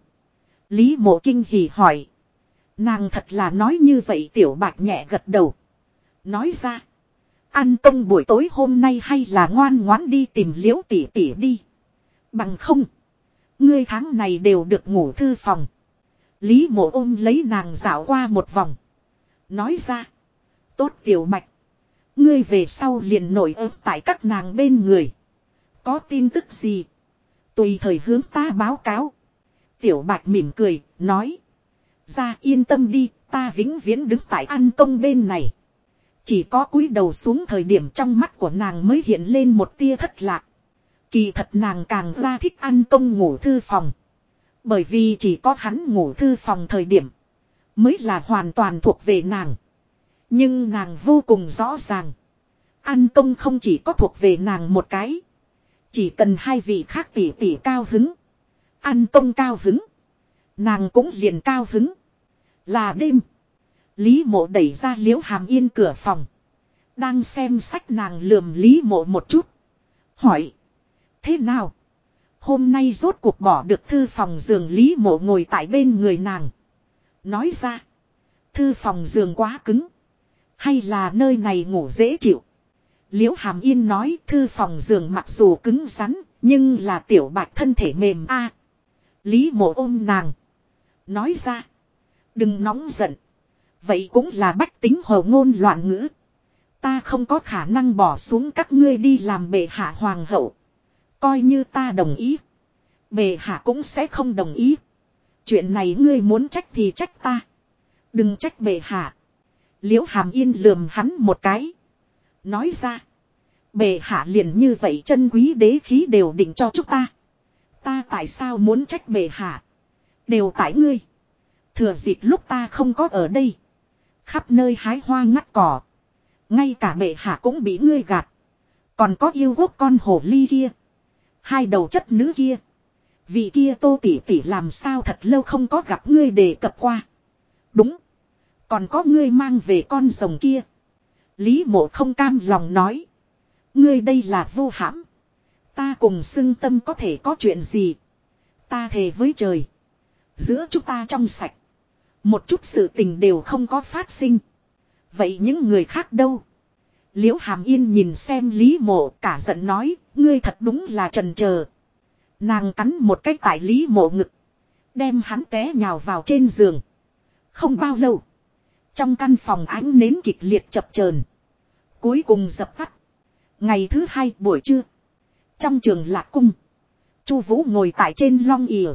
Lý mộ kinh hỉ hỏi. Nàng thật là nói như vậy tiểu bạch nhẹ gật đầu. Nói ra. an công buổi tối hôm nay hay là ngoan ngoãn đi tìm liễu tỷ tỷ đi. Bằng không. Ngươi tháng này đều được ngủ thư phòng. Lý mộ ôm lấy nàng dạo qua một vòng. Nói ra. Tốt tiểu bạch. Ngươi về sau liền nổi ớt tại các nàng bên người. Có tin tức gì? Tùy thời hướng ta báo cáo. Tiểu bạch mỉm cười, nói. Ra yên tâm đi, ta vĩnh viễn đứng tại An công bên này. Chỉ có cúi đầu xuống thời điểm trong mắt của nàng mới hiện lên một tia thất lạc. Kỳ thật nàng càng ra thích ăn công ngủ thư phòng. Bởi vì chỉ có hắn ngủ thư phòng thời điểm. Mới là hoàn toàn thuộc về nàng. Nhưng nàng vô cùng rõ ràng. An công không chỉ có thuộc về nàng một cái. Chỉ cần hai vị khác tỷ tỷ cao hứng. An công cao hứng. Nàng cũng liền cao hứng. Là đêm. Lý mộ đẩy ra liễu hàm yên cửa phòng. Đang xem sách nàng lườm lý mộ một chút. Hỏi. Thế nào? Hôm nay rốt cuộc bỏ được thư phòng giường lý mộ ngồi tại bên người nàng. Nói ra. Thư phòng giường quá cứng. Hay là nơi này ngủ dễ chịu. Liễu Hàm Yên nói, thư phòng giường mặc dù cứng rắn. Nhưng là tiểu bạch thân thể mềm a. Lý mộ ôm nàng. Nói ra. Đừng nóng giận. Vậy cũng là bách tính hồ ngôn loạn ngữ. Ta không có khả năng bỏ xuống các ngươi đi làm bệ hạ hoàng hậu. Coi như ta đồng ý. Bệ hạ cũng sẽ không đồng ý. Chuyện này ngươi muốn trách thì trách ta. Đừng trách bệ hạ. Liễu hàm yên lườm hắn một cái. Nói ra. Bệ hạ liền như vậy chân quý đế khí đều định cho chúng ta. Ta tại sao muốn trách bệ hạ. Đều tại ngươi. Thừa dịp lúc ta không có ở đây. Khắp nơi hái hoa ngắt cỏ. Ngay cả bệ hạ cũng bị ngươi gạt. Còn có yêu quốc con hổ ly kia. Hai đầu chất nữ kia. Vị kia tô tỷ tỷ làm sao thật lâu không có gặp ngươi đề cập qua. Đúng. Còn có ngươi mang về con rồng kia. Lý mộ không cam lòng nói. Ngươi đây là vô hãm. Ta cùng xưng tâm có thể có chuyện gì. Ta thề với trời. Giữa chúng ta trong sạch. Một chút sự tình đều không có phát sinh. Vậy những người khác đâu? Liễu Hàm Yên nhìn xem Lý Mộ cả giận nói, ngươi thật đúng là trần chờ. Nàng cắn một cái tại Lý Mộ ngực. Đem hắn té nhào vào trên giường. Không bao lâu. Trong căn phòng ánh nến kịch liệt chập chờn Cuối cùng dập tắt. Ngày thứ hai buổi trưa. Trong trường lạc cung. Chu Vũ ngồi tại trên long ỉa.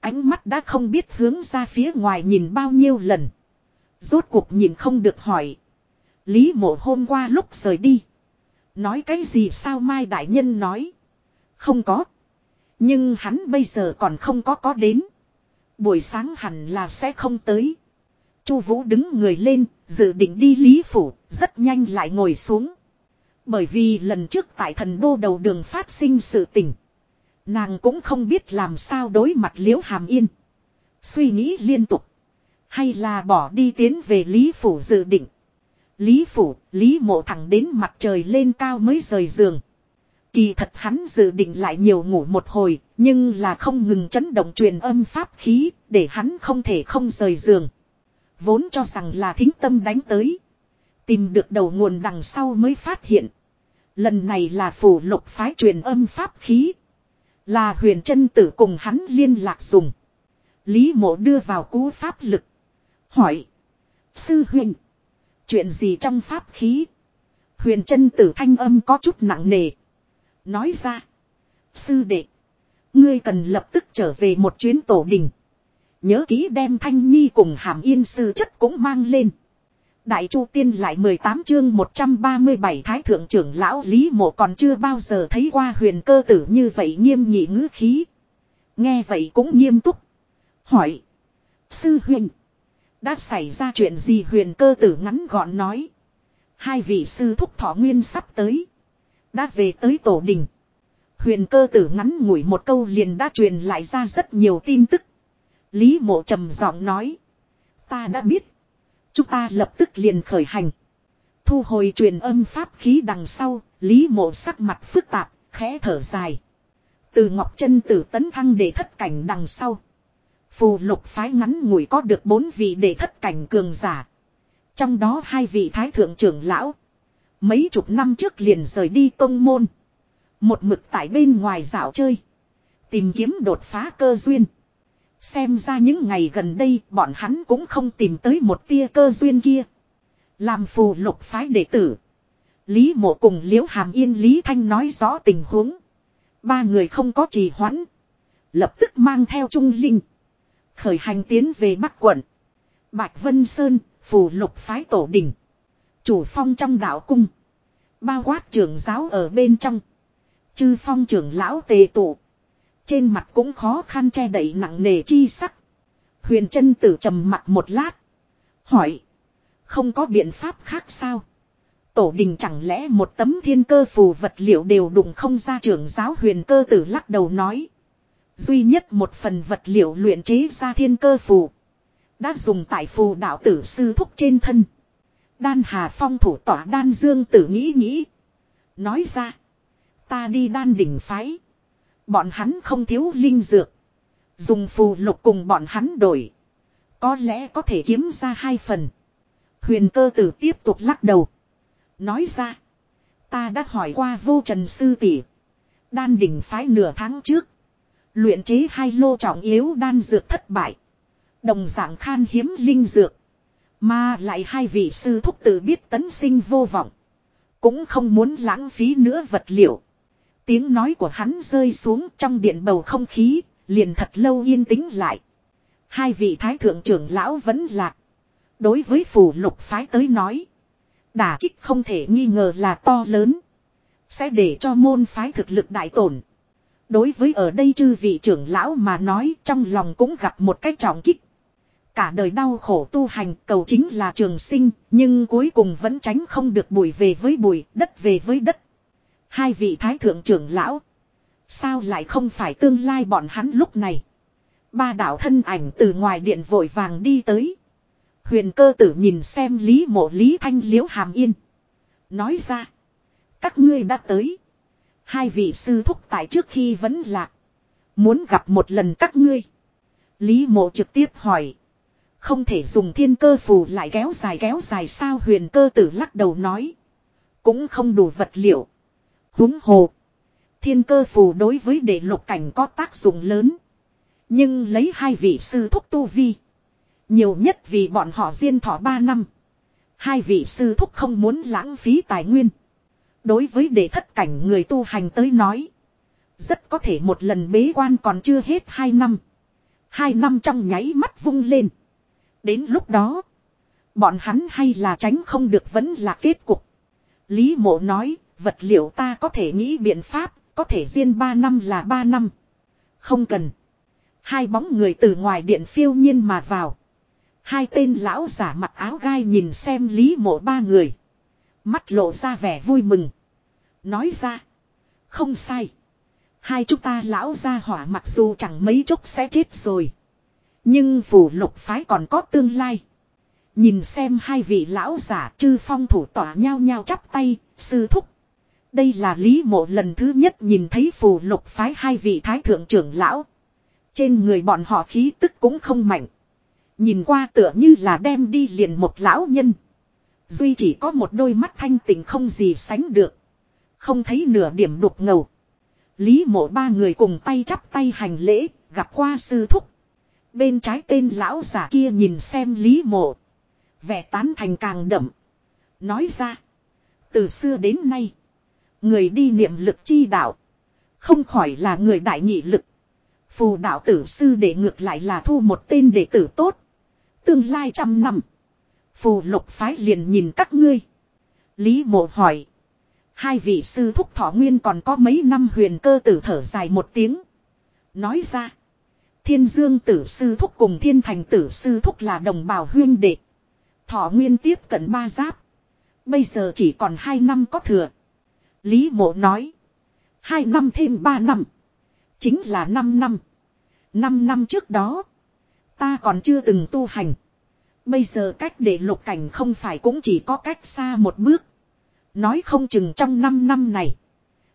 Ánh mắt đã không biết hướng ra phía ngoài nhìn bao nhiêu lần. Rốt cuộc nhìn không được hỏi. Lý mộ hôm qua lúc rời đi. Nói cái gì sao Mai Đại Nhân nói. Không có. Nhưng hắn bây giờ còn không có có đến. Buổi sáng hẳn là sẽ không tới. Chu Vũ đứng người lên, dự định đi Lý Phủ, rất nhanh lại ngồi xuống. Bởi vì lần trước tại thần đô đầu đường phát sinh sự tình. Nàng cũng không biết làm sao đối mặt liễu hàm yên. Suy nghĩ liên tục. Hay là bỏ đi tiến về Lý Phủ dự định. Lý Phủ, Lý mộ thẳng đến mặt trời lên cao mới rời giường. Kỳ thật hắn dự định lại nhiều ngủ một hồi, nhưng là không ngừng chấn động truyền âm pháp khí, để hắn không thể không rời giường. Vốn cho rằng là thính tâm đánh tới. Tìm được đầu nguồn đằng sau mới phát hiện. Lần này là phủ lục phái truyền âm pháp khí. Là huyền chân tử cùng hắn liên lạc dùng. Lý mộ đưa vào cú pháp lực. Hỏi. Sư huyền. Chuyện gì trong pháp khí? Huyền chân tử thanh âm có chút nặng nề. Nói ra. Sư đệ. Ngươi cần lập tức trở về một chuyến tổ đình. Nhớ kỹ đem thanh nhi cùng hàm yên sư chất cũng mang lên. Đại Chu Tiên lại 18 chương 137 Thái Thượng trưởng lão Lý Mộ còn chưa bao giờ thấy qua huyền cơ tử như vậy nghiêm nghị ngữ khí. Nghe vậy cũng nghiêm túc. Hỏi. Sư huyền. Đã xảy ra chuyện gì huyền cơ tử ngắn gọn nói. Hai vị sư thúc thọ nguyên sắp tới. Đã về tới tổ đình. Huyền cơ tử ngắn ngủi một câu liền đã truyền lại ra rất nhiều tin tức. Lý mộ trầm giọng nói. Ta đã biết. Chúng ta lập tức liền khởi hành. Thu hồi truyền âm pháp khí đằng sau, Lý mộ sắc mặt phức tạp, khẽ thở dài. Từ Ngọc chân tử tấn thăng để thất cảnh đằng sau. Phù lục phái ngắn ngủi có được bốn vị để thất cảnh cường giả. Trong đó hai vị thái thượng trưởng lão. Mấy chục năm trước liền rời đi tông môn. Một mực tại bên ngoài dạo chơi. Tìm kiếm đột phá cơ duyên. Xem ra những ngày gần đây, bọn hắn cũng không tìm tới một tia cơ duyên kia. Làm phù lục phái đệ tử. Lý mộ cùng liễu hàm yên, Lý Thanh nói rõ tình huống. Ba người không có trì hoãn. Lập tức mang theo Trung Linh. Khởi hành tiến về Bắc quận. Bạch Vân Sơn, phù lục phái tổ đình. Chủ phong trong đạo cung. Bao quát trưởng giáo ở bên trong. Chư phong trưởng lão tề tụ. Trên mặt cũng khó khăn che đậy nặng nề chi sắc. Huyền chân tử trầm mặt một lát. Hỏi. Không có biện pháp khác sao? Tổ đình chẳng lẽ một tấm thiên cơ phù vật liệu đều đụng không ra trưởng giáo huyền cơ tử lắc đầu nói. Duy nhất một phần vật liệu luyện chế ra thiên cơ phù. Đã dùng tại phù đạo tử sư thúc trên thân. Đan Hà Phong thủ tỏa đan dương tử nghĩ nghĩ. Nói ra. Ta đi đan đỉnh phái. Bọn hắn không thiếu linh dược. Dùng phù lục cùng bọn hắn đổi. Có lẽ có thể kiếm ra hai phần. Huyền cơ tử tiếp tục lắc đầu. Nói ra. Ta đã hỏi qua vô trần sư tỷ. Đan đỉnh phái nửa tháng trước. Luyện chế hai lô trọng yếu đan dược thất bại. Đồng dạng khan hiếm linh dược. Mà lại hai vị sư thúc tự biết tấn sinh vô vọng. Cũng không muốn lãng phí nữa vật liệu. Tiếng nói của hắn rơi xuống trong điện bầu không khí, liền thật lâu yên tĩnh lại. Hai vị thái thượng trưởng lão vẫn lạc. Đối với phù lục phái tới nói. Đả kích không thể nghi ngờ là to lớn. Sẽ để cho môn phái thực lực đại tổn. Đối với ở đây chư vị trưởng lão mà nói trong lòng cũng gặp một cái trọng kích. Cả đời đau khổ tu hành cầu chính là trường sinh, nhưng cuối cùng vẫn tránh không được bụi về với bụi, đất về với đất. Hai vị thái thượng trưởng lão. Sao lại không phải tương lai bọn hắn lúc này? Ba đạo thân ảnh từ ngoài điện vội vàng đi tới. Huyền cơ tử nhìn xem Lý mộ Lý Thanh Liễu Hàm Yên. Nói ra. Các ngươi đã tới. Hai vị sư thúc tại trước khi vẫn lạc. Muốn gặp một lần các ngươi. Lý mộ trực tiếp hỏi. Không thể dùng thiên cơ phù lại kéo dài kéo dài sao huyền cơ tử lắc đầu nói. Cũng không đủ vật liệu. Húng hồ. Thiên cơ phù đối với đệ lục cảnh có tác dụng lớn. Nhưng lấy hai vị sư thúc tu vi. Nhiều nhất vì bọn họ riêng thọ ba năm. Hai vị sư thúc không muốn lãng phí tài nguyên. Đối với đệ thất cảnh người tu hành tới nói. Rất có thể một lần bế quan còn chưa hết hai năm. Hai năm trong nháy mắt vung lên. Đến lúc đó. Bọn hắn hay là tránh không được vẫn là kết cục. Lý mộ nói, vật liệu ta có thể nghĩ biện pháp, có thể riêng ba năm là ba năm. Không cần. Hai bóng người từ ngoài điện phiêu nhiên mà vào. Hai tên lão giả mặc áo gai nhìn xem lý mộ ba người. Mắt lộ ra vẻ vui mừng. Nói ra. Không sai. Hai chúng ta lão gia hỏa mặc dù chẳng mấy chốc sẽ chết rồi. Nhưng phủ lục phái còn có tương lai. Nhìn xem hai vị lão giả chư phong thủ tỏa nhau nhau chắp tay, sư thúc. Đây là lý mộ lần thứ nhất nhìn thấy phù lục phái hai vị thái thượng trưởng lão. Trên người bọn họ khí tức cũng không mạnh. Nhìn qua tựa như là đem đi liền một lão nhân. Duy chỉ có một đôi mắt thanh tịnh không gì sánh được. Không thấy nửa điểm đục ngầu. Lý mộ ba người cùng tay chắp tay hành lễ, gặp qua sư thúc. Bên trái tên lão giả kia nhìn xem Lý mộ. Vẻ tán thành càng đậm. Nói ra. Từ xưa đến nay. Người đi niệm lực chi đạo. Không khỏi là người đại nhị lực. Phù đạo tử sư để ngược lại là thu một tên đệ tử tốt. Tương lai trăm năm. Phù lục phái liền nhìn các ngươi. Lý mộ hỏi. Hai vị sư thúc thọ nguyên còn có mấy năm huyền cơ tử thở dài một tiếng. Nói ra. Thiên dương tử sư thúc cùng thiên thành tử sư thúc là đồng bào huyên đệ. Thọ nguyên tiếp cận ba giáp. Bây giờ chỉ còn hai năm có thừa. Lý mộ nói. Hai năm thêm ba năm. Chính là năm năm. Năm năm trước đó. Ta còn chưa từng tu hành. Bây giờ cách để lục cảnh không phải cũng chỉ có cách xa một bước. Nói không chừng trong năm năm này.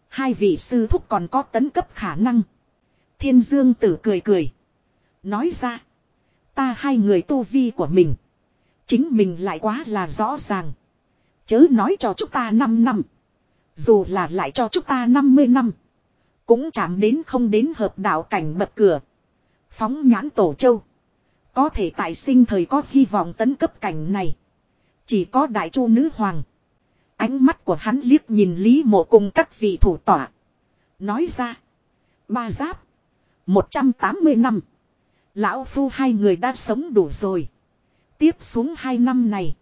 Hai vị sư thúc còn có tấn cấp khả năng. Thiên dương tử cười cười. Nói ra. Ta hai người tu vi của mình. Chính mình lại quá là rõ ràng. Chớ nói cho chúng ta 5 năm. Dù là lại cho chúng ta 50 năm. Cũng chạm đến không đến hợp đạo cảnh bật cửa. Phóng nhãn tổ châu. Có thể tại sinh thời có hy vọng tấn cấp cảnh này. Chỉ có đại chu nữ hoàng. Ánh mắt của hắn liếc nhìn Lý Mộ cùng các vị thủ tỏa. Nói ra. Ba giáp. 180 năm. Lão Phu hai người đã sống đủ rồi. Tiếp xuống hai năm này.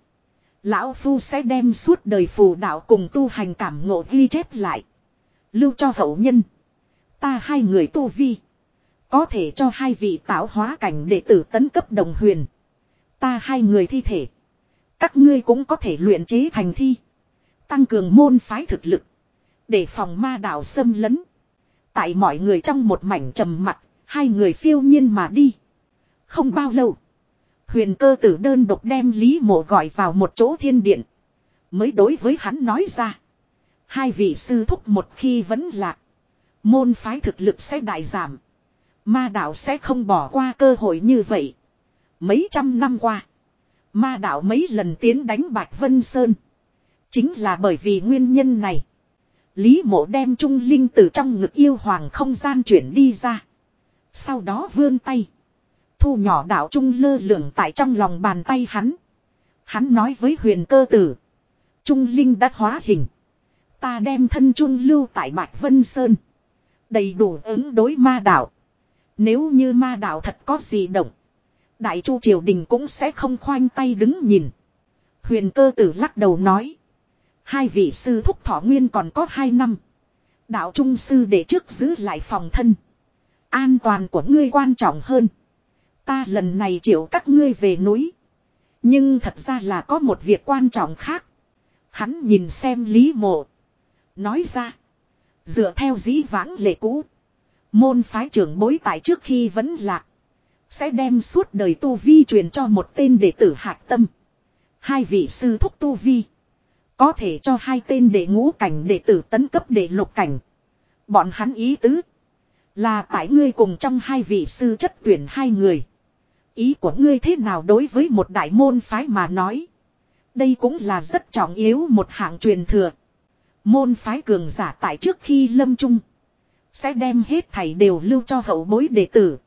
Lão Phu sẽ đem suốt đời phù đạo cùng tu hành cảm ngộ ghi chép lại. Lưu cho hậu nhân. Ta hai người tu vi. Có thể cho hai vị tạo hóa cảnh đệ tử tấn cấp đồng huyền. Ta hai người thi thể. Các ngươi cũng có thể luyện chế thành thi. Tăng cường môn phái thực lực. Để phòng ma đạo xâm lấn. Tại mọi người trong một mảnh trầm mặt, hai người phiêu nhiên mà đi. Không bao lâu. Huyền cơ tử đơn độc đem Lý Mộ gọi vào một chỗ thiên điện. Mới đối với hắn nói ra. Hai vị sư thúc một khi vẫn lạc. Môn phái thực lực sẽ đại giảm. Ma đạo sẽ không bỏ qua cơ hội như vậy. Mấy trăm năm qua. Ma đạo mấy lần tiến đánh Bạch Vân Sơn. Chính là bởi vì nguyên nhân này. Lý mộ đem trung linh từ trong ngực yêu hoàng không gian chuyển đi ra. Sau đó vươn tay. Thu nhỏ đạo trung lơ lửng tại trong lòng bàn tay hắn. Hắn nói với huyền cơ tử. Trung linh đã hóa hình. Ta đem thân trung lưu tại Bạch Vân Sơn. Đầy đủ ứng đối ma đạo. Nếu như ma đạo thật có gì động. Đại chu triều đình cũng sẽ không khoanh tay đứng nhìn. Huyền cơ tử lắc đầu nói. Hai vị sư thúc thọ nguyên còn có hai năm. Đạo trung sư để trước giữ lại phòng thân. An toàn của ngươi quan trọng hơn. Ta lần này triệu các ngươi về núi. Nhưng thật ra là có một việc quan trọng khác. Hắn nhìn xem Lý Mộ. Nói ra. Dựa theo dĩ vãng lệ cũ. Môn phái trưởng bối tại trước khi vẫn lạc. Sẽ đem suốt đời tu vi truyền cho một tên đệ tử hạc tâm. Hai vị sư thúc tu vi. Có thể cho hai tên đệ ngũ cảnh đệ tử tấn cấp đệ lục cảnh. Bọn hắn ý tứ. Là tại ngươi cùng trong hai vị sư chất tuyển hai người. Ý của ngươi thế nào đối với một đại môn phái mà nói. Đây cũng là rất trọng yếu một hạng truyền thừa. Môn phái cường giả tại trước khi lâm trung. Sẽ đem hết thảy đều lưu cho hậu bối đệ tử.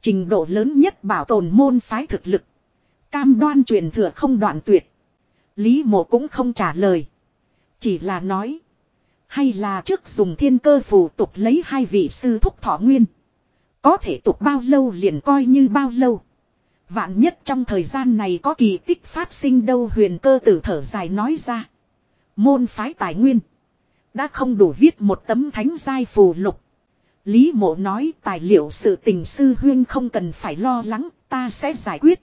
Trình độ lớn nhất bảo tồn môn phái thực lực. Cam đoan truyền thừa không đoạn tuyệt. Lý mộ cũng không trả lời. Chỉ là nói. Hay là trước dùng thiên cơ phù tục lấy hai vị sư thúc thọ nguyên. Có thể tục bao lâu liền coi như bao lâu. Vạn nhất trong thời gian này có kỳ tích phát sinh đâu huyền cơ tử thở dài nói ra. Môn phái tài nguyên. Đã không đủ viết một tấm thánh giai phù lục. Lý mộ nói tài liệu sự tình sư huyên không cần phải lo lắng, ta sẽ giải quyết.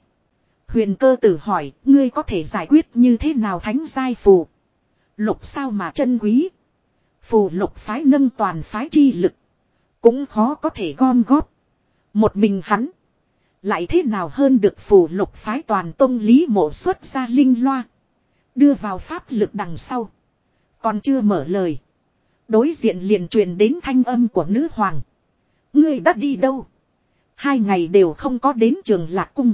Huyền cơ tử hỏi, ngươi có thể giải quyết như thế nào thánh giai phù? Lục sao mà chân quý? Phù lục phái nâng toàn phái chi lực. Cũng khó có thể gom góp. Một mình hắn. Lại thế nào hơn được phù lục phái toàn tông lý mộ xuất ra linh loa. Đưa vào pháp lực đằng sau. Còn chưa mở lời. Đối diện liền truyền đến thanh âm của nữ hoàng. Ngươi đã đi đâu? Hai ngày đều không có đến trường lạc cung.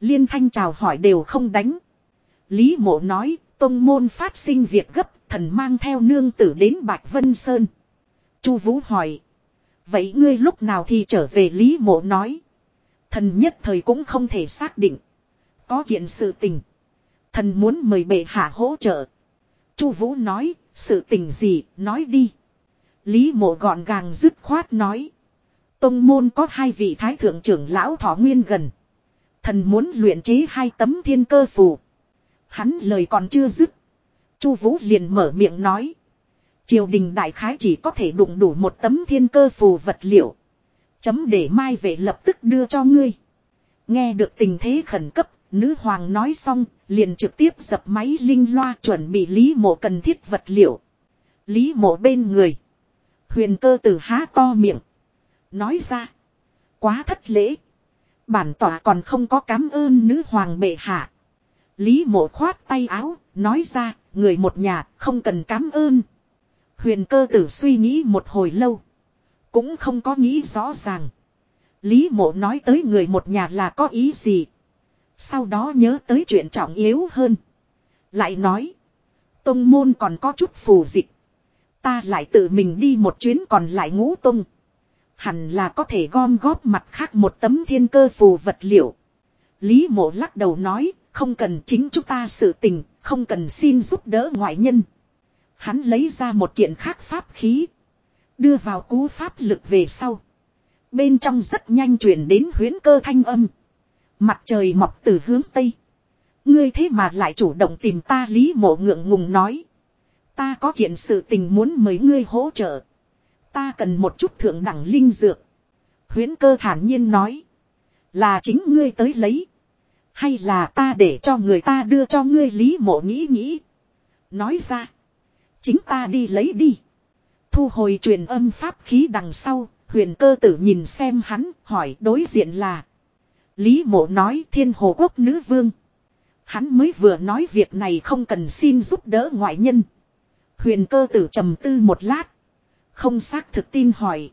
Liên thanh chào hỏi đều không đánh. Lý mộ nói, tông môn phát sinh việc gấp, thần mang theo nương tử đến Bạch Vân Sơn. Chu Vũ hỏi. Vậy ngươi lúc nào thì trở về Lý mộ nói. Thần nhất thời cũng không thể xác định. Có kiện sự tình. Thần muốn mời bệ hạ hỗ trợ. Chu Vũ nói, sự tình gì, nói đi. Lý mộ gọn gàng dứt khoát nói. Tông môn có hai vị thái thượng trưởng lão thọ nguyên gần. Thần muốn luyện chế hai tấm thiên cơ phù. Hắn lời còn chưa dứt. Chu Vũ liền mở miệng nói. Triều đình đại khái chỉ có thể đụng đủ một tấm thiên cơ phù vật liệu. Chấm để mai về lập tức đưa cho ngươi. Nghe được tình thế khẩn cấp, nữ hoàng nói xong, liền trực tiếp dập máy linh loa chuẩn bị lý mộ cần thiết vật liệu. Lý mộ bên người. Huyền cơ tử há to miệng. Nói ra. Quá thất lễ. Bản tỏa còn không có cảm ơn nữ hoàng bệ hạ. Lý mộ khoát tay áo, nói ra, người một nhà, không cần cảm ơn. Huyền cơ tử suy nghĩ một hồi lâu. Cũng không có nghĩ rõ ràng. Lý mộ nói tới người một nhà là có ý gì. Sau đó nhớ tới chuyện trọng yếu hơn. Lại nói. Tông môn còn có chút phù dịch. Ta lại tự mình đi một chuyến còn lại ngũ tông. Hẳn là có thể gom góp mặt khác một tấm thiên cơ phù vật liệu. Lý mộ lắc đầu nói, không cần chính chúng ta sự tình, không cần xin giúp đỡ ngoại nhân. Hắn lấy ra một kiện khác pháp khí. Đưa vào cú pháp lực về sau. Bên trong rất nhanh chuyển đến huyến cơ thanh âm. Mặt trời mọc từ hướng Tây. Ngươi thế mà lại chủ động tìm ta lý mộ ngượng ngùng nói. Ta có kiện sự tình muốn mời ngươi hỗ trợ. Ta cần một chút thượng đẳng linh dược. Huyến cơ thản nhiên nói. Là chính ngươi tới lấy. Hay là ta để cho người ta đưa cho ngươi lý mộ nghĩ nghĩ. Nói ra. Chính ta đi lấy đi. Thu hồi truyền âm pháp khí đằng sau. Huyền cơ tử nhìn xem hắn, hỏi đối diện là. Lý mộ nói thiên hồ quốc nữ vương. Hắn mới vừa nói việc này không cần xin giúp đỡ ngoại nhân. Huyền cơ tử trầm tư một lát. Không xác thực tin hỏi.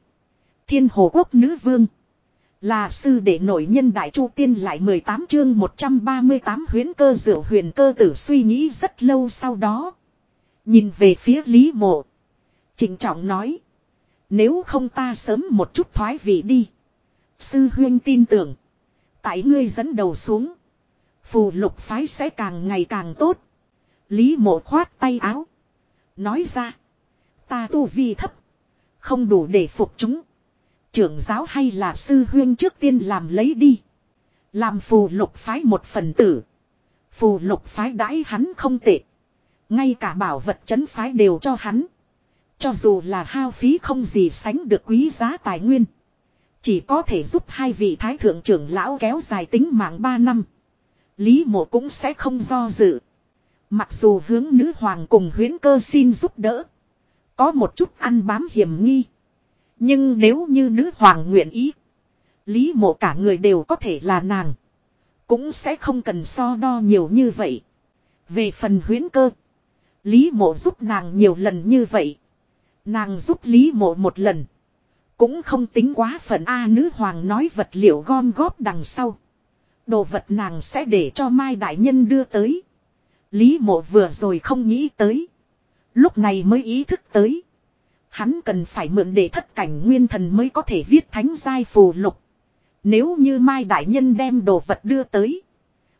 Thiên hồ quốc nữ vương. Là sư đệ nội nhân đại chu tiên lại 18 chương 138 huyến cơ diệu huyền cơ tử suy nghĩ rất lâu sau đó. Nhìn về phía Lý Mộ. Trịnh trọng nói. Nếu không ta sớm một chút thoái vị đi. Sư huyên tin tưởng. Tại ngươi dẫn đầu xuống. Phù lục phái sẽ càng ngày càng tốt. Lý mộ khoát tay áo. Nói ra. Ta tu vi thấp. Không đủ để phục chúng. Trưởng giáo hay là sư huyên trước tiên làm lấy đi. Làm phù lục phái một phần tử. Phù lục phái đãi hắn không tệ. Ngay cả bảo vật chấn phái đều cho hắn. Cho dù là hao phí không gì sánh được quý giá tài nguyên. Chỉ có thể giúp hai vị thái thượng trưởng lão kéo dài tính mạng ba năm. Lý mộ cũng sẽ không do dự. Mặc dù hướng nữ hoàng cùng huyến cơ xin giúp đỡ. Có một chút ăn bám hiểm nghi. Nhưng nếu như nữ hoàng nguyện ý. Lý mộ cả người đều có thể là nàng. Cũng sẽ không cần so đo nhiều như vậy. Về phần huyến cơ. Lý mộ giúp nàng nhiều lần như vậy. Nàng giúp Lý mộ một lần. Cũng không tính quá phần A nữ hoàng nói vật liệu gom góp đằng sau. Đồ vật nàng sẽ để cho Mai Đại Nhân đưa tới. Lý mộ vừa rồi không nghĩ tới. Lúc này mới ý thức tới. Hắn cần phải mượn để thất cảnh nguyên thần mới có thể viết thánh giai phù lục. Nếu như Mai Đại Nhân đem đồ vật đưa tới.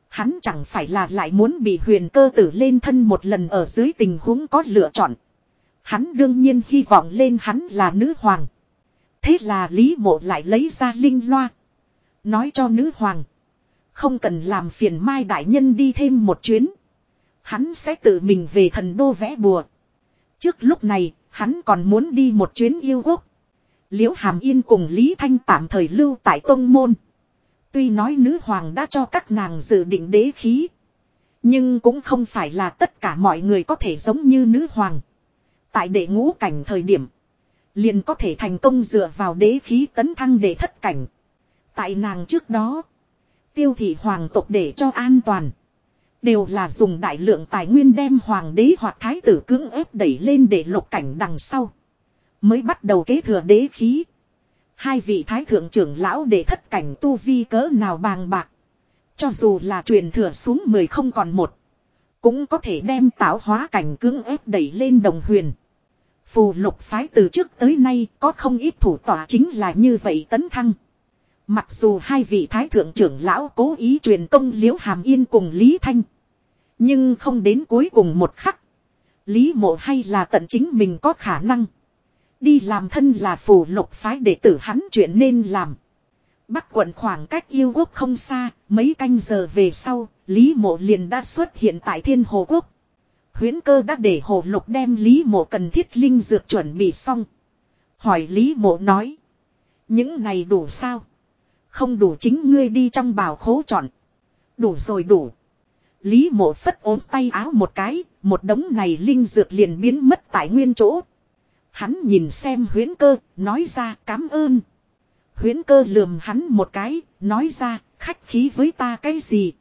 Hắn chẳng phải là lại muốn bị huyền cơ tử lên thân một lần ở dưới tình huống có lựa chọn. Hắn đương nhiên hy vọng lên hắn là nữ hoàng. Thế là Lý Mộ lại lấy ra linh loa. Nói cho nữ hoàng. Không cần làm phiền Mai Đại Nhân đi thêm một chuyến. Hắn sẽ tự mình về thần đô vẽ bùa. Trước lúc này, hắn còn muốn đi một chuyến yêu quốc. Liễu Hàm Yên cùng Lý Thanh tạm thời lưu tại Tông Môn. Tuy nói nữ hoàng đã cho các nàng dự định đế khí. Nhưng cũng không phải là tất cả mọi người có thể giống như nữ hoàng. Tại đệ ngũ cảnh thời điểm. Liền có thể thành công dựa vào đế khí tấn thăng để thất cảnh. Tại nàng trước đó. Tiêu thị hoàng tộc để cho an toàn. Đều là dùng đại lượng tài nguyên đem hoàng đế hoặc thái tử cưỡng ép đẩy lên để lục cảnh đằng sau. Mới bắt đầu kế thừa đế khí. Hai vị thái thượng trưởng lão để thất cảnh tu vi cỡ nào bàng bạc. Cho dù là truyền thừa xuống mười không còn một. Cũng có thể đem tạo hóa cảnh cưỡng ép đẩy lên đồng huyền. Phù lục phái từ trước tới nay có không ít thủ tỏa chính là như vậy tấn thăng. Mặc dù hai vị thái thượng trưởng lão cố ý truyền công liễu hàm yên cùng Lý Thanh. Nhưng không đến cuối cùng một khắc. Lý mộ hay là tận chính mình có khả năng. Đi làm thân là phù lục phái để tử hắn chuyện nên làm. Bắc quận khoảng cách yêu quốc không xa, mấy canh giờ về sau, Lý mộ liền đã xuất hiện tại thiên hồ quốc. Huyến cơ đã để hồ lục đem Lý mộ cần thiết linh dược chuẩn bị xong. Hỏi Lý mộ nói. Những này đủ sao? Không đủ chính ngươi đi trong bào khố chọn. Đủ rồi đủ. Lý mộ phất ốm tay áo một cái, một đống này linh dược liền biến mất tại nguyên chỗ. Hắn nhìn xem huyến cơ, nói ra cảm ơn. Huyến cơ lườm hắn một cái, nói ra, khách khí với ta cái gì?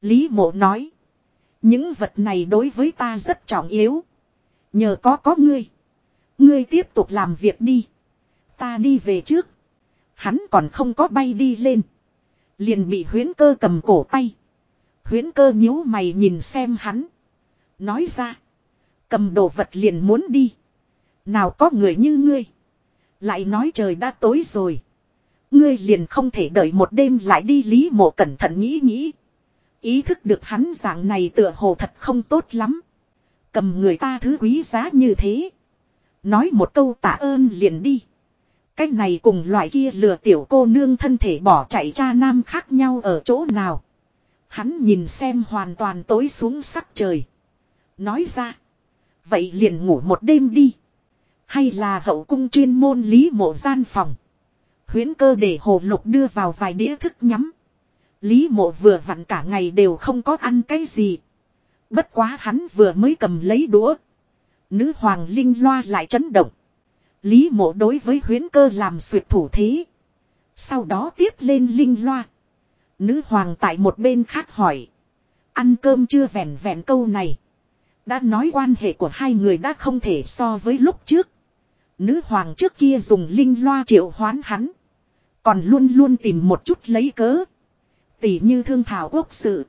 Lý mộ nói. Những vật này đối với ta rất trọng yếu. Nhờ có có ngươi. Ngươi tiếp tục làm việc đi. Ta đi về trước. Hắn còn không có bay đi lên. Liền bị huyến cơ cầm cổ tay. Huyến cơ nhíu mày nhìn xem hắn. Nói ra. Cầm đồ vật liền muốn đi. Nào có người như ngươi. Lại nói trời đã tối rồi. Ngươi liền không thể đợi một đêm lại đi lý mộ cẩn thận nghĩ nghĩ. Ý thức được hắn dạng này tựa hồ thật không tốt lắm. Cầm người ta thứ quý giá như thế. Nói một câu tạ ơn liền đi. Cái này cùng loại kia lừa tiểu cô nương thân thể bỏ chạy cha nam khác nhau ở chỗ nào. Hắn nhìn xem hoàn toàn tối xuống sắc trời. Nói ra. Vậy liền ngủ một đêm đi. Hay là hậu cung chuyên môn lý mộ gian phòng. Huyến cơ để hồ lục đưa vào vài đĩa thức nhắm. Lý mộ vừa vặn cả ngày đều không có ăn cái gì. Bất quá hắn vừa mới cầm lấy đũa. Nữ hoàng linh loa lại chấn động. Lý mộ đối với huyến cơ làm suyệt thủ thế. Sau đó tiếp lên linh loa. Nữ hoàng tại một bên khác hỏi. Ăn cơm chưa vẹn vẹn câu này. Đã nói quan hệ của hai người đã không thể so với lúc trước. Nữ hoàng trước kia dùng linh loa triệu hoán hắn. Còn luôn luôn tìm một chút lấy cớ tỷ như thương thảo quốc sự.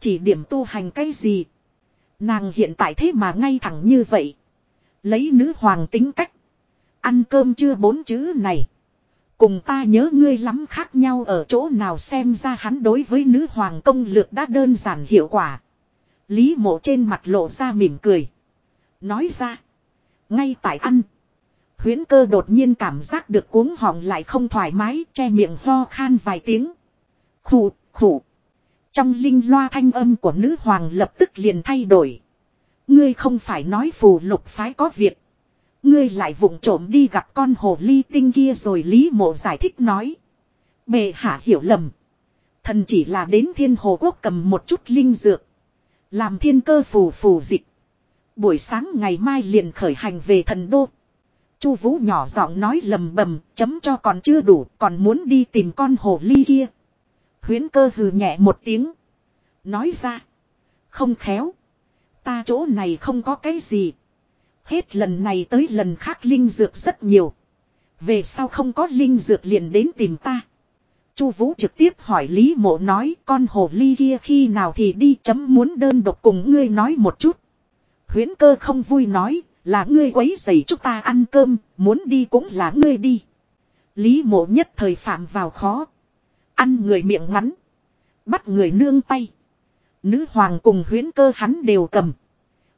Chỉ điểm tu hành cái gì. Nàng hiện tại thế mà ngay thẳng như vậy. Lấy nữ hoàng tính cách. Ăn cơm chưa bốn chữ này. Cùng ta nhớ ngươi lắm khác nhau ở chỗ nào xem ra hắn đối với nữ hoàng công lược đã đơn giản hiệu quả. Lý mộ trên mặt lộ ra mỉm cười. Nói ra. Ngay tại ăn. Huyến cơ đột nhiên cảm giác được cuống họng lại không thoải mái, che miệng ho khan vài tiếng. Khủ, khủ. Trong linh loa thanh âm của nữ hoàng lập tức liền thay đổi. Ngươi không phải nói phù lục phái có việc. Ngươi lại vụng trộm đi gặp con hồ ly tinh kia rồi Lý mộ giải thích nói. Bệ hạ hiểu lầm. Thần chỉ là đến thiên hồ quốc cầm một chút linh dược. Làm thiên cơ phù phù dịch. Buổi sáng ngày mai liền khởi hành về thần đô. Chu Vũ nhỏ giọng nói lầm bầm, chấm cho còn chưa đủ, còn muốn đi tìm con hồ ly kia. Huyễn cơ hừ nhẹ một tiếng. Nói ra. Không khéo. Ta chỗ này không có cái gì. Hết lần này tới lần khác linh dược rất nhiều. Về sau không có linh dược liền đến tìm ta. Chu Vũ trực tiếp hỏi Lý Mộ nói con hồ ly kia khi nào thì đi chấm muốn đơn độc cùng ngươi nói một chút. Huyễn cơ không vui nói là ngươi quấy rầy chúng ta ăn cơm, muốn đi cũng là ngươi đi. Lý Mộ nhất thời phạm vào khó. Ăn người miệng ngắn. Bắt người nương tay. Nữ hoàng cùng huyến cơ hắn đều cầm.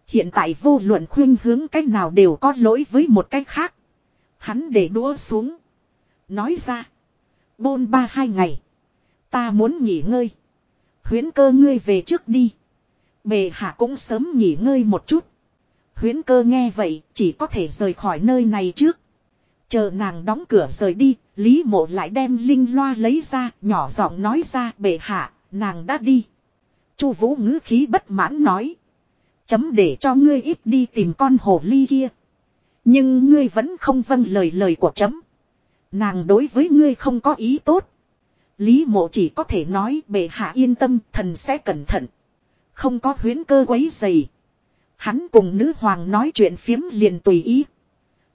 Hiện tại vô luận khuyên hướng cách nào đều có lỗi với một cách khác. Hắn để đũa xuống. Nói ra. Bôn ba hai ngày. Ta muốn nghỉ ngơi. Huyến cơ ngươi về trước đi. Bề hạ cũng sớm nghỉ ngơi một chút. Huyến cơ nghe vậy, chỉ có thể rời khỏi nơi này trước. Chờ nàng đóng cửa rời đi, Lý mộ lại đem linh loa lấy ra, nhỏ giọng nói ra bệ hạ, nàng đã đi. Chu vũ ngữ khí bất mãn nói. Chấm để cho ngươi ít đi tìm con hồ ly kia. Nhưng ngươi vẫn không vâng lời lời của chấm. Nàng đối với ngươi không có ý tốt. Lý mộ chỉ có thể nói bệ hạ yên tâm thần sẽ cẩn thận. Không có huyến cơ quấy dày. Hắn cùng nữ hoàng nói chuyện phiếm liền tùy ý.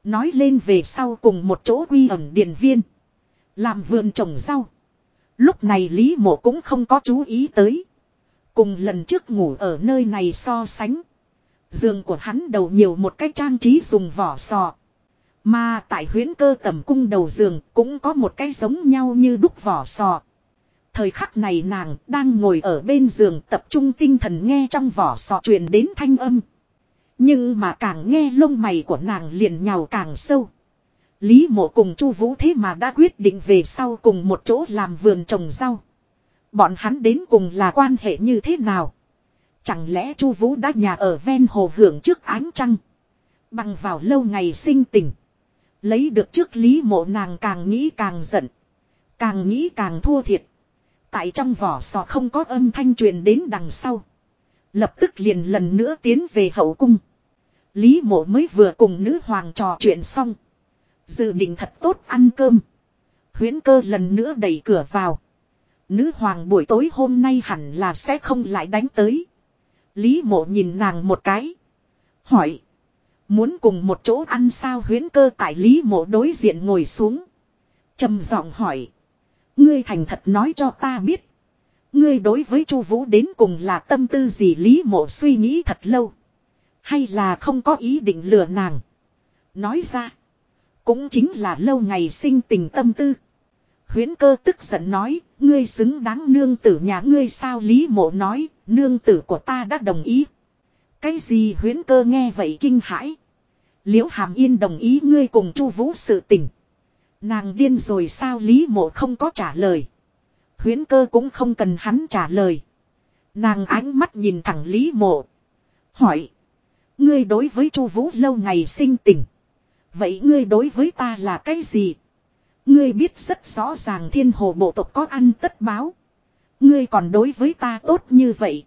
Nói lên về sau cùng một chỗ quy ẩn điện viên. Làm vườn trồng rau. Lúc này Lý mộ cũng không có chú ý tới. Cùng lần trước ngủ ở nơi này so sánh. Giường của hắn đầu nhiều một cái trang trí dùng vỏ sò. Mà tại huyến cơ tầm cung đầu giường cũng có một cái giống nhau như đúc vỏ sò. Thời khắc này nàng đang ngồi ở bên giường tập trung tinh thần nghe trong vỏ sò truyền đến thanh âm. Nhưng mà càng nghe lông mày của nàng liền nhào càng sâu. Lý mộ cùng chu vũ thế mà đã quyết định về sau cùng một chỗ làm vườn trồng rau. Bọn hắn đến cùng là quan hệ như thế nào? Chẳng lẽ Chu Vũ đã nhà ở ven hồ hưởng trước ánh trăng? Bằng vào lâu ngày sinh tình. Lấy được trước lý mộ nàng càng nghĩ càng giận. Càng nghĩ càng thua thiệt. Tại trong vỏ sò không có âm thanh truyền đến đằng sau. Lập tức liền lần nữa tiến về hậu cung. Lý mộ mới vừa cùng nữ hoàng trò chuyện xong. Dự định thật tốt ăn cơm. Huyễn cơ lần nữa đẩy cửa vào. Nữ hoàng buổi tối hôm nay hẳn là sẽ không lại đánh tới. Lý mộ nhìn nàng một cái. Hỏi. Muốn cùng một chỗ ăn sao huyến cơ tại Lý mộ đối diện ngồi xuống. trầm giọng hỏi. Ngươi thành thật nói cho ta biết. Ngươi đối với Chu Vũ đến cùng là tâm tư gì Lý mộ suy nghĩ thật lâu. Hay là không có ý định lừa nàng. Nói ra. Cũng chính là lâu ngày sinh tình tâm tư. Huyễn cơ tức giận nói, ngươi xứng đáng nương tử nhà ngươi sao Lý mộ nói, nương tử của ta đã đồng ý. Cái gì Huyễn cơ nghe vậy kinh hãi. Liễu hàm yên đồng ý ngươi cùng chu vũ sự tình. Nàng điên rồi sao Lý mộ không có trả lời. Huyến cơ cũng không cần hắn trả lời. Nàng ánh mắt nhìn thẳng Lý mộ. Hỏi. Ngươi đối với chu vũ lâu ngày sinh tình. Vậy ngươi đối với ta là cái gì? Ngươi biết rất rõ ràng thiên hồ bộ tộc có ăn tất báo. Ngươi còn đối với ta tốt như vậy.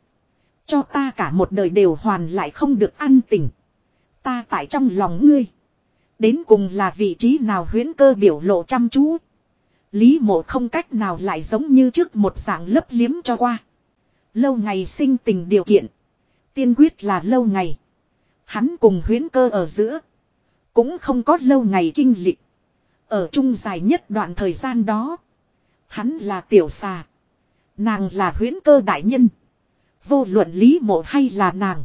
Cho ta cả một đời đều hoàn lại không được ăn tình. Ta tại trong lòng ngươi. Đến cùng là vị trí nào huyến cơ biểu lộ chăm chú. Lý mộ không cách nào lại giống như trước một dạng lấp liếm cho qua. Lâu ngày sinh tình điều kiện. Tiên quyết là lâu ngày. Hắn cùng huyến cơ ở giữa. Cũng không có lâu ngày kinh lịch. Ở chung dài nhất đoạn thời gian đó. Hắn là tiểu xà. Nàng là huyến cơ đại nhân. Vô luận lý mộ hay là nàng.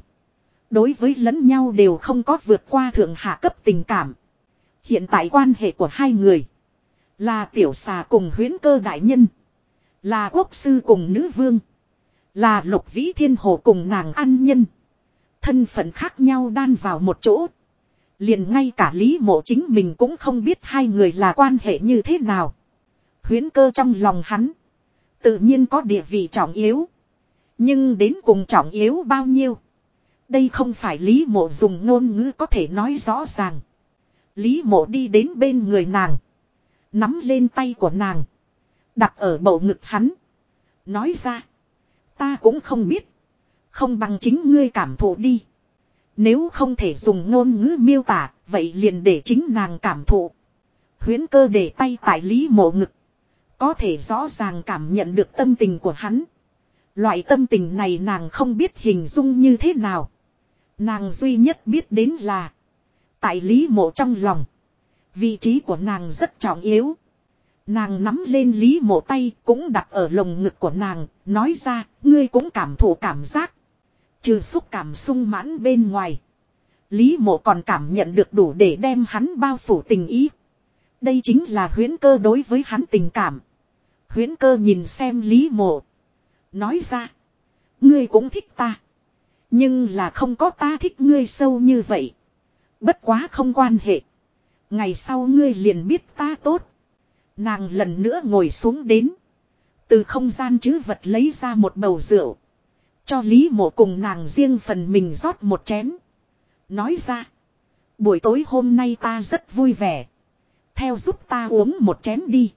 Đối với lẫn nhau đều không có vượt qua thượng hạ cấp tình cảm. Hiện tại quan hệ của hai người. Là tiểu xà cùng huyến cơ đại nhân. Là quốc sư cùng nữ vương. Là lục vĩ thiên hồ cùng nàng an nhân. Thân phận khác nhau đan vào một chỗ. Liền ngay cả lý mộ chính mình cũng không biết hai người là quan hệ như thế nào. Huyến cơ trong lòng hắn. Tự nhiên có địa vị trọng yếu. Nhưng đến cùng trọng yếu bao nhiêu. Đây không phải lý mộ dùng ngôn ngữ có thể nói rõ ràng. Lý mộ đi đến bên người nàng. Nắm lên tay của nàng. Đặt ở bầu ngực hắn. Nói ra. Ta cũng không biết. Không bằng chính ngươi cảm thụ đi. Nếu không thể dùng ngôn ngữ miêu tả, vậy liền để chính nàng cảm thụ. Huyến cơ để tay tại lý mộ ngực. Có thể rõ ràng cảm nhận được tâm tình của hắn. Loại tâm tình này nàng không biết hình dung như thế nào. Nàng duy nhất biết đến là. Tại lý mộ trong lòng. Vị trí của nàng rất trọng yếu. Nàng nắm lên lý mộ tay cũng đặt ở lồng ngực của nàng. Nói ra, ngươi cũng cảm thụ cảm giác. Trừ xúc cảm sung mãn bên ngoài. Lý mộ còn cảm nhận được đủ để đem hắn bao phủ tình ý. Đây chính là huyến cơ đối với hắn tình cảm. Huyến cơ nhìn xem Lý mộ. Nói ra. Ngươi cũng thích ta. Nhưng là không có ta thích ngươi sâu như vậy. Bất quá không quan hệ. Ngày sau ngươi liền biết ta tốt. Nàng lần nữa ngồi xuống đến. Từ không gian chứ vật lấy ra một bầu rượu. Cho Lý mộ cùng nàng riêng phần mình rót một chén. Nói ra. Buổi tối hôm nay ta rất vui vẻ. Theo giúp ta uống một chén đi.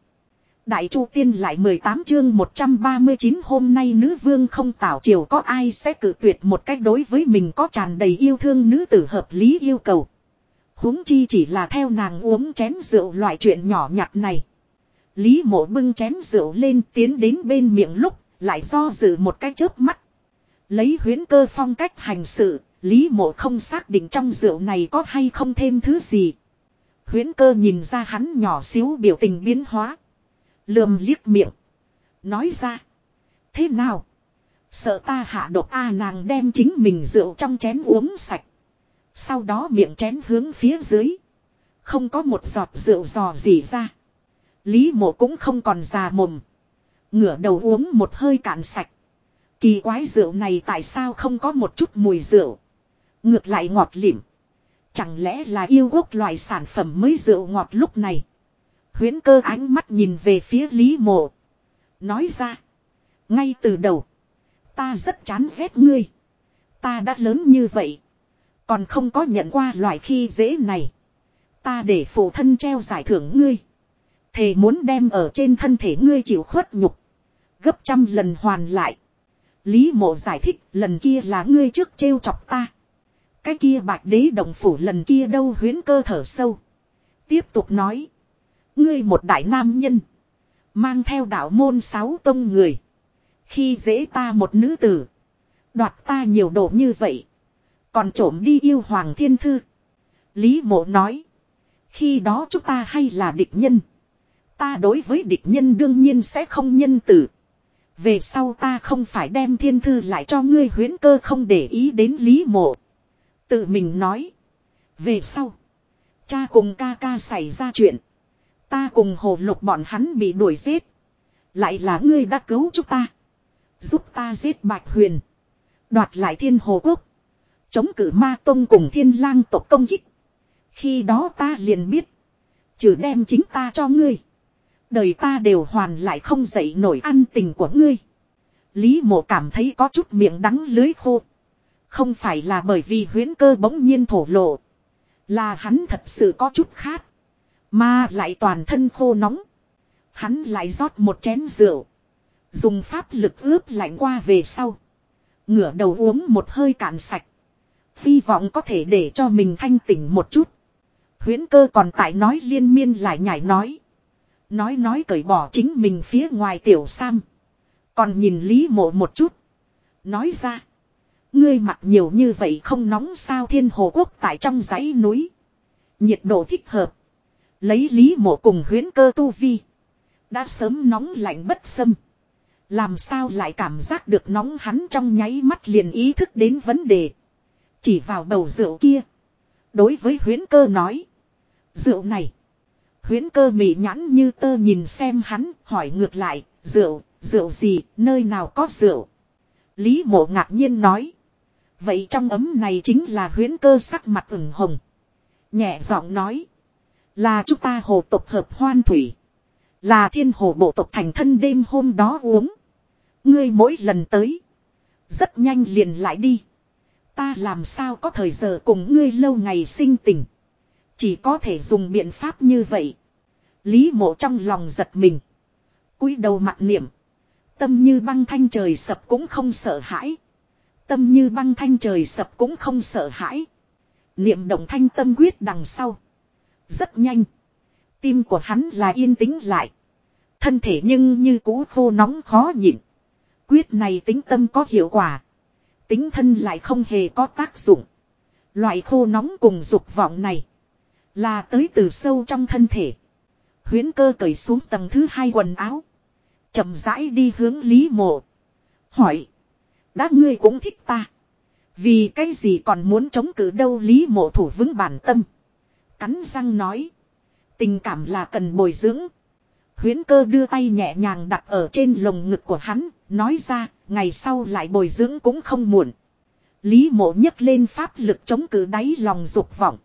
Đại Chu Tiên lại 18 chương 139 hôm nay nữ vương không tảo chiều có ai sẽ cử tuyệt một cách đối với mình có tràn đầy yêu thương nữ tử hợp lý yêu cầu huống chi chỉ là theo nàng uống chén rượu loại chuyện nhỏ nhặt này. Lý mộ bưng chén rượu lên tiến đến bên miệng lúc lại do dự một cái chớp mắt. Lấy huyến cơ phong cách hành sự, Lý mộ không xác định trong rượu này có hay không thêm thứ gì. Huyến cơ nhìn ra hắn nhỏ xíu biểu tình biến hóa. Lườm liếc miệng. Nói ra. Thế nào? Sợ ta hạ độc A nàng đem chính mình rượu trong chén uống sạch. Sau đó miệng chén hướng phía dưới. Không có một giọt rượu giò gì ra. Lý mộ cũng không còn già mồm. Ngửa đầu uống một hơi cạn sạch. Kỳ quái rượu này tại sao không có một chút mùi rượu. Ngược lại ngọt lịm. Chẳng lẽ là yêu quốc loại sản phẩm mới rượu ngọt lúc này. Huyễn cơ ánh mắt nhìn về phía Lý Mộ. Nói ra. Ngay từ đầu. Ta rất chán ghét ngươi. Ta đã lớn như vậy. Còn không có nhận qua loại khi dễ này. Ta để phụ thân treo giải thưởng ngươi. Thề muốn đem ở trên thân thể ngươi chịu khuất nhục. Gấp trăm lần hoàn lại. Lý mộ giải thích, lần kia là ngươi trước trêu chọc ta. Cái kia bạch đế đồng phủ lần kia đâu huyến cơ thở sâu. Tiếp tục nói. Ngươi một đại nam nhân. Mang theo đạo môn sáu tông người. Khi dễ ta một nữ tử. Đoạt ta nhiều độ như vậy. Còn trộm đi yêu hoàng thiên thư. Lý mộ nói. Khi đó chúng ta hay là địch nhân. Ta đối với địch nhân đương nhiên sẽ không nhân tử. Về sau ta không phải đem thiên thư lại cho ngươi huyến cơ không để ý đến lý mộ. Tự mình nói. Về sau. Cha cùng ca ca xảy ra chuyện. Ta cùng hồ lục bọn hắn bị đuổi giết. Lại là ngươi đã cứu chúng ta. Giúp ta giết Bạch Huyền. Đoạt lại thiên hồ quốc. Chống cử ma tông cùng thiên lang tộc công kích. Khi đó ta liền biết. Trừ đem chính ta cho ngươi. Đời ta đều hoàn lại không dậy nổi ăn tình của ngươi. Lý mộ cảm thấy có chút miệng đắng lưới khô. Không phải là bởi vì huyến cơ bỗng nhiên thổ lộ. Là hắn thật sự có chút khát. Mà lại toàn thân khô nóng. Hắn lại rót một chén rượu. Dùng pháp lực ướp lạnh qua về sau. Ngửa đầu uống một hơi cạn sạch. Hy vọng có thể để cho mình thanh tỉnh một chút. Huyễn cơ còn tại nói liên miên lại nhảy nói. Nói nói cởi bỏ chính mình phía ngoài tiểu sam. Còn nhìn Lý mộ một chút. Nói ra. Ngươi mặc nhiều như vậy không nóng sao thiên hồ quốc tại trong dãy núi. Nhiệt độ thích hợp. Lấy Lý mộ cùng huyễn cơ tu vi. Đã sớm nóng lạnh bất xâm. Làm sao lại cảm giác được nóng hắn trong nháy mắt liền ý thức đến vấn đề. Chỉ vào bầu rượu kia. Đối với huyến cơ nói. Rượu này. Huyến cơ mỉ nhãn như tơ nhìn xem hắn hỏi ngược lại. Rượu, rượu gì, nơi nào có rượu. Lý mộ ngạc nhiên nói. Vậy trong ấm này chính là huyến cơ sắc mặt ửng hồng. Nhẹ giọng nói. Là chúng ta hồ tộc hợp hoan thủy. Là thiên hồ bộ tộc thành thân đêm hôm đó uống. Ngươi mỗi lần tới. Rất nhanh liền lại đi. Ta làm sao có thời giờ cùng ngươi lâu ngày sinh tình. Chỉ có thể dùng biện pháp như vậy. Lý mộ trong lòng giật mình. cúi đầu mặt niệm. Tâm như băng thanh trời sập cũng không sợ hãi. Tâm như băng thanh trời sập cũng không sợ hãi. Niệm động thanh tâm quyết đằng sau. Rất nhanh. Tim của hắn là yên tĩnh lại. Thân thể nhưng như cũ khô nóng khó nhịn. Quyết này tính tâm có hiệu quả. Tính thân lại không hề có tác dụng. Loại khô nóng cùng dục vọng này. Là tới từ sâu trong thân thể. Huyến cơ cởi xuống tầng thứ hai quần áo. chậm rãi đi hướng Lý Mộ. Hỏi. Đã ngươi cũng thích ta. Vì cái gì còn muốn chống cự đâu Lý Mộ thủ vững bản tâm. Cắn răng nói. Tình cảm là cần bồi dưỡng. Huyến cơ đưa tay nhẹ nhàng đặt ở trên lồng ngực của hắn, nói ra, ngày sau lại bồi dưỡng cũng không muộn. Lý mộ nhấc lên pháp lực chống cự đáy lòng dục vọng.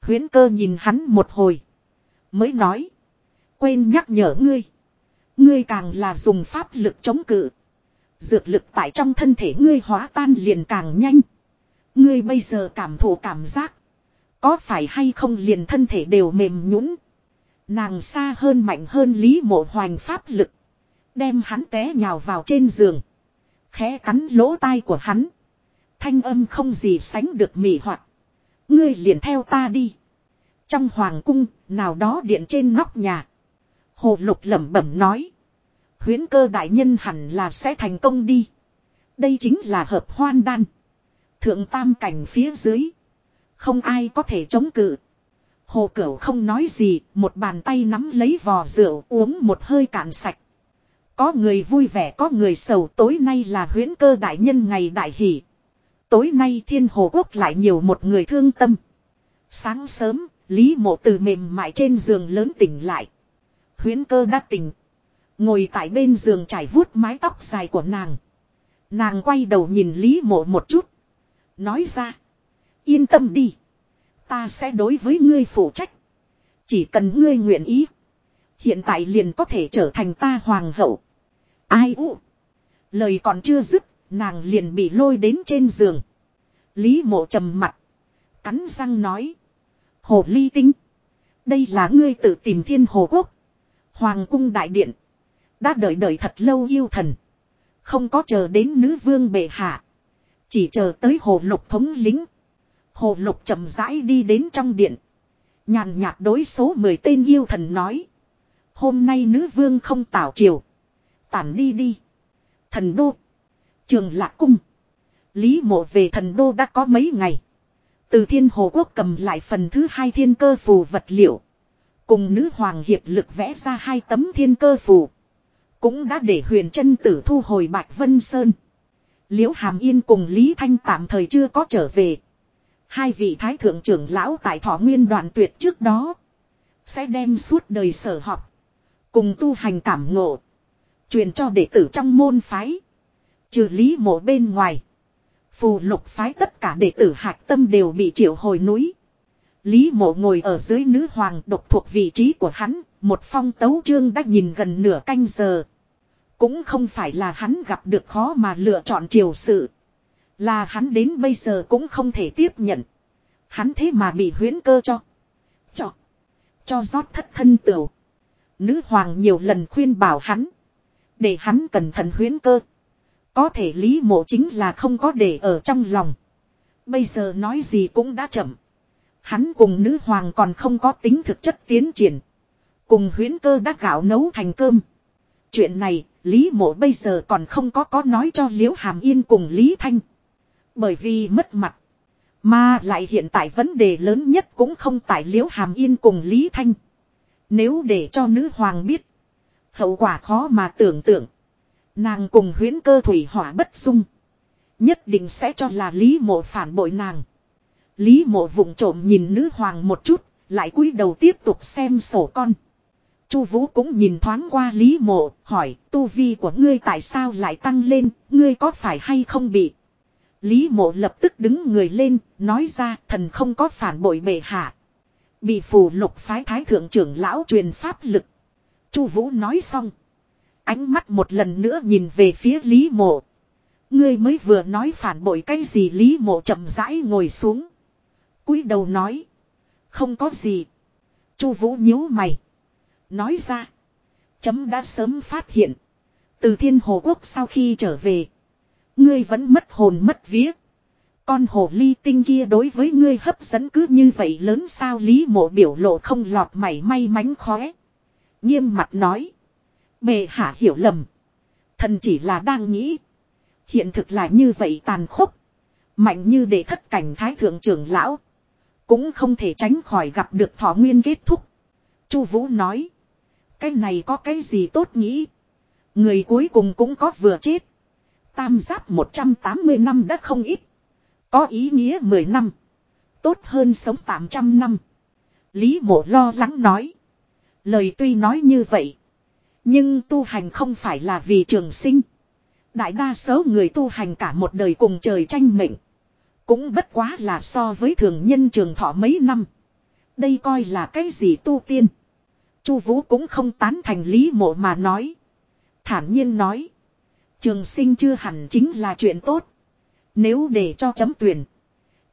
Huyến cơ nhìn hắn một hồi. Mới nói. Quên nhắc nhở ngươi. Ngươi càng là dùng pháp lực chống cự. Dược lực tại trong thân thể ngươi hóa tan liền càng nhanh. Ngươi bây giờ cảm thụ cảm giác. Có phải hay không liền thân thể đều mềm nhũn Nàng xa hơn mạnh hơn Lý Mộ Hoành pháp lực. Đem hắn té nhào vào trên giường. Khẽ cắn lỗ tai của hắn. Thanh âm không gì sánh được mị hoặc. Ngươi liền theo ta đi. Trong hoàng cung, nào đó điện trên nóc nhà. Hồ lục lẩm bẩm nói. Huyến cơ đại nhân hẳn là sẽ thành công đi. Đây chính là hợp hoan đan. Thượng tam cảnh phía dưới. Không ai có thể chống cự. Hồ Cửu không nói gì, một bàn tay nắm lấy vò rượu uống một hơi cạn sạch. Có người vui vẻ có người sầu tối nay là huyễn cơ đại nhân ngày đại hỷ. Tối nay thiên hồ quốc lại nhiều một người thương tâm. Sáng sớm, Lý mộ từ mềm mại trên giường lớn tỉnh lại. Huyễn cơ đã tỉnh. Ngồi tại bên giường trải vuốt mái tóc dài của nàng. Nàng quay đầu nhìn Lý mộ một chút. Nói ra. Yên tâm đi. Ta sẽ đối với ngươi phụ trách. Chỉ cần ngươi nguyện ý. Hiện tại liền có thể trở thành ta hoàng hậu. Ai u. Lời còn chưa dứt, nàng liền bị lôi đến trên giường. Lý mộ trầm mặt. Cắn răng nói. Hồ ly tinh. Đây là ngươi tự tìm thiên hồ quốc. Hoàng cung đại điện. Đã đợi đợi thật lâu yêu thần. Không có chờ đến nữ vương bệ hạ. Chỉ chờ tới hồ lục thống lính. Hồ lục chậm rãi đi đến trong điện. Nhàn nhạt đối số 10 tên yêu thần nói. Hôm nay nữ vương không tảo triều. Tản đi đi. Thần đô. Trường lạc cung. Lý mộ về thần đô đã có mấy ngày. Từ thiên hồ quốc cầm lại phần thứ hai thiên cơ phù vật liệu. Cùng nữ hoàng hiệp lực vẽ ra hai tấm thiên cơ phù. Cũng đã để huyền chân tử thu hồi Bạch Vân Sơn. Liễu Hàm Yên cùng Lý Thanh tạm thời chưa có trở về. Hai vị thái thượng trưởng lão tại thọ nguyên đoạn tuyệt trước đó. Sẽ đem suốt đời sở học. Cùng tu hành cảm ngộ. Truyền cho đệ tử trong môn phái. Trừ lý mộ bên ngoài. Phù lục phái tất cả đệ tử hạc tâm đều bị triệu hồi núi. Lý mộ ngồi ở dưới nữ hoàng độc thuộc vị trí của hắn. Một phong tấu chương đã nhìn gần nửa canh giờ. Cũng không phải là hắn gặp được khó mà lựa chọn triều sự. Là hắn đến bây giờ cũng không thể tiếp nhận. Hắn thế mà bị huyễn cơ cho. Cho. Cho rót thất thân tửu. Nữ hoàng nhiều lần khuyên bảo hắn. Để hắn cẩn thận huyến cơ. Có thể lý mộ chính là không có để ở trong lòng. Bây giờ nói gì cũng đã chậm. Hắn cùng nữ hoàng còn không có tính thực chất tiến triển. Cùng huyến cơ đã gạo nấu thành cơm. Chuyện này, Lý mộ bây giờ còn không có có nói cho Liễu Hàm Yên cùng Lý Thanh. Bởi vì mất mặt. Mà lại hiện tại vấn đề lớn nhất cũng không tại Liễu Hàm Yên cùng Lý Thanh. Nếu để cho nữ hoàng biết. Hậu quả khó mà tưởng tượng. Nàng cùng huyến cơ thủy hỏa bất dung. Nhất định sẽ cho là Lý mộ phản bội nàng. Lý mộ vụng trộm nhìn nữ hoàng một chút. Lại cúi đầu tiếp tục xem sổ con. Chu Vũ cũng nhìn thoáng qua Lý Mộ, hỏi, tu vi của ngươi tại sao lại tăng lên, ngươi có phải hay không bị? Lý Mộ lập tức đứng người lên, nói ra, thần không có phản bội bệ hạ. Bị phù lục phái thái thượng trưởng lão truyền pháp lực. Chu Vũ nói xong, ánh mắt một lần nữa nhìn về phía Lý Mộ. Ngươi mới vừa nói phản bội cái gì Lý Mộ chậm rãi ngồi xuống, cúi đầu nói, không có gì. Chu Vũ nhíu mày, Nói ra. Chấm đã sớm phát hiện. Từ thiên hồ quốc sau khi trở về. Ngươi vẫn mất hồn mất vía. Con hồ ly tinh kia đối với ngươi hấp dẫn cứ như vậy lớn sao lý mộ biểu lộ không lọt mảy may mánh khóe. Nghiêm mặt nói. Bề hạ hiểu lầm. Thần chỉ là đang nghĩ. Hiện thực là như vậy tàn khốc. Mạnh như để thất cảnh thái thượng trưởng lão. Cũng không thể tránh khỏi gặp được thọ nguyên kết thúc. Chu Vũ nói. Cái này có cái gì tốt nghĩ. Người cuối cùng cũng có vừa chết. Tam giáp 180 năm đã không ít. Có ý nghĩa 10 năm. Tốt hơn sống 800 năm. Lý mộ lo lắng nói. Lời tuy nói như vậy. Nhưng tu hành không phải là vì trường sinh. Đại đa số người tu hành cả một đời cùng trời tranh mệnh. Cũng bất quá là so với thường nhân trường thọ mấy năm. Đây coi là cái gì tu tiên. Chu Vũ cũng không tán thành Lý Mộ mà nói. Thản nhiên nói. Trường sinh chưa hẳn chính là chuyện tốt. Nếu để cho chấm tuyển.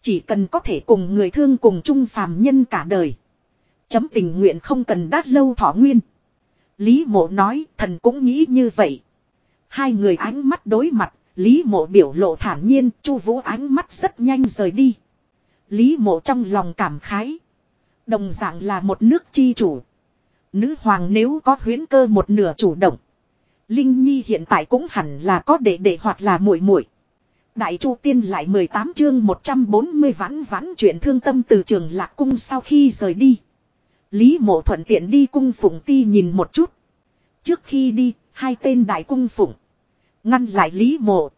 Chỉ cần có thể cùng người thương cùng chung phàm nhân cả đời. Chấm tình nguyện không cần đát lâu thọ nguyên. Lý mộ nói, thần cũng nghĩ như vậy. Hai người ánh mắt đối mặt. Lý mộ biểu lộ thản nhiên. Chu vũ ánh mắt rất nhanh rời đi. Lý mộ trong lòng cảm khái. Đồng dạng là một nước chi chủ. Nữ hoàng nếu có huyến cơ một nửa chủ động. Linh Nhi hiện tại cũng hẳn là có đệ đệ hoặc là muội muội. Đại Chu Tiên lại 18 chương 140 vãn vãn chuyện thương tâm từ trường Lạc Cung sau khi rời đi. Lý Mộ thuận tiện đi cung phụng ti nhìn một chút. Trước khi đi, hai tên đại cung phụng. Ngăn lại Lý Mộ.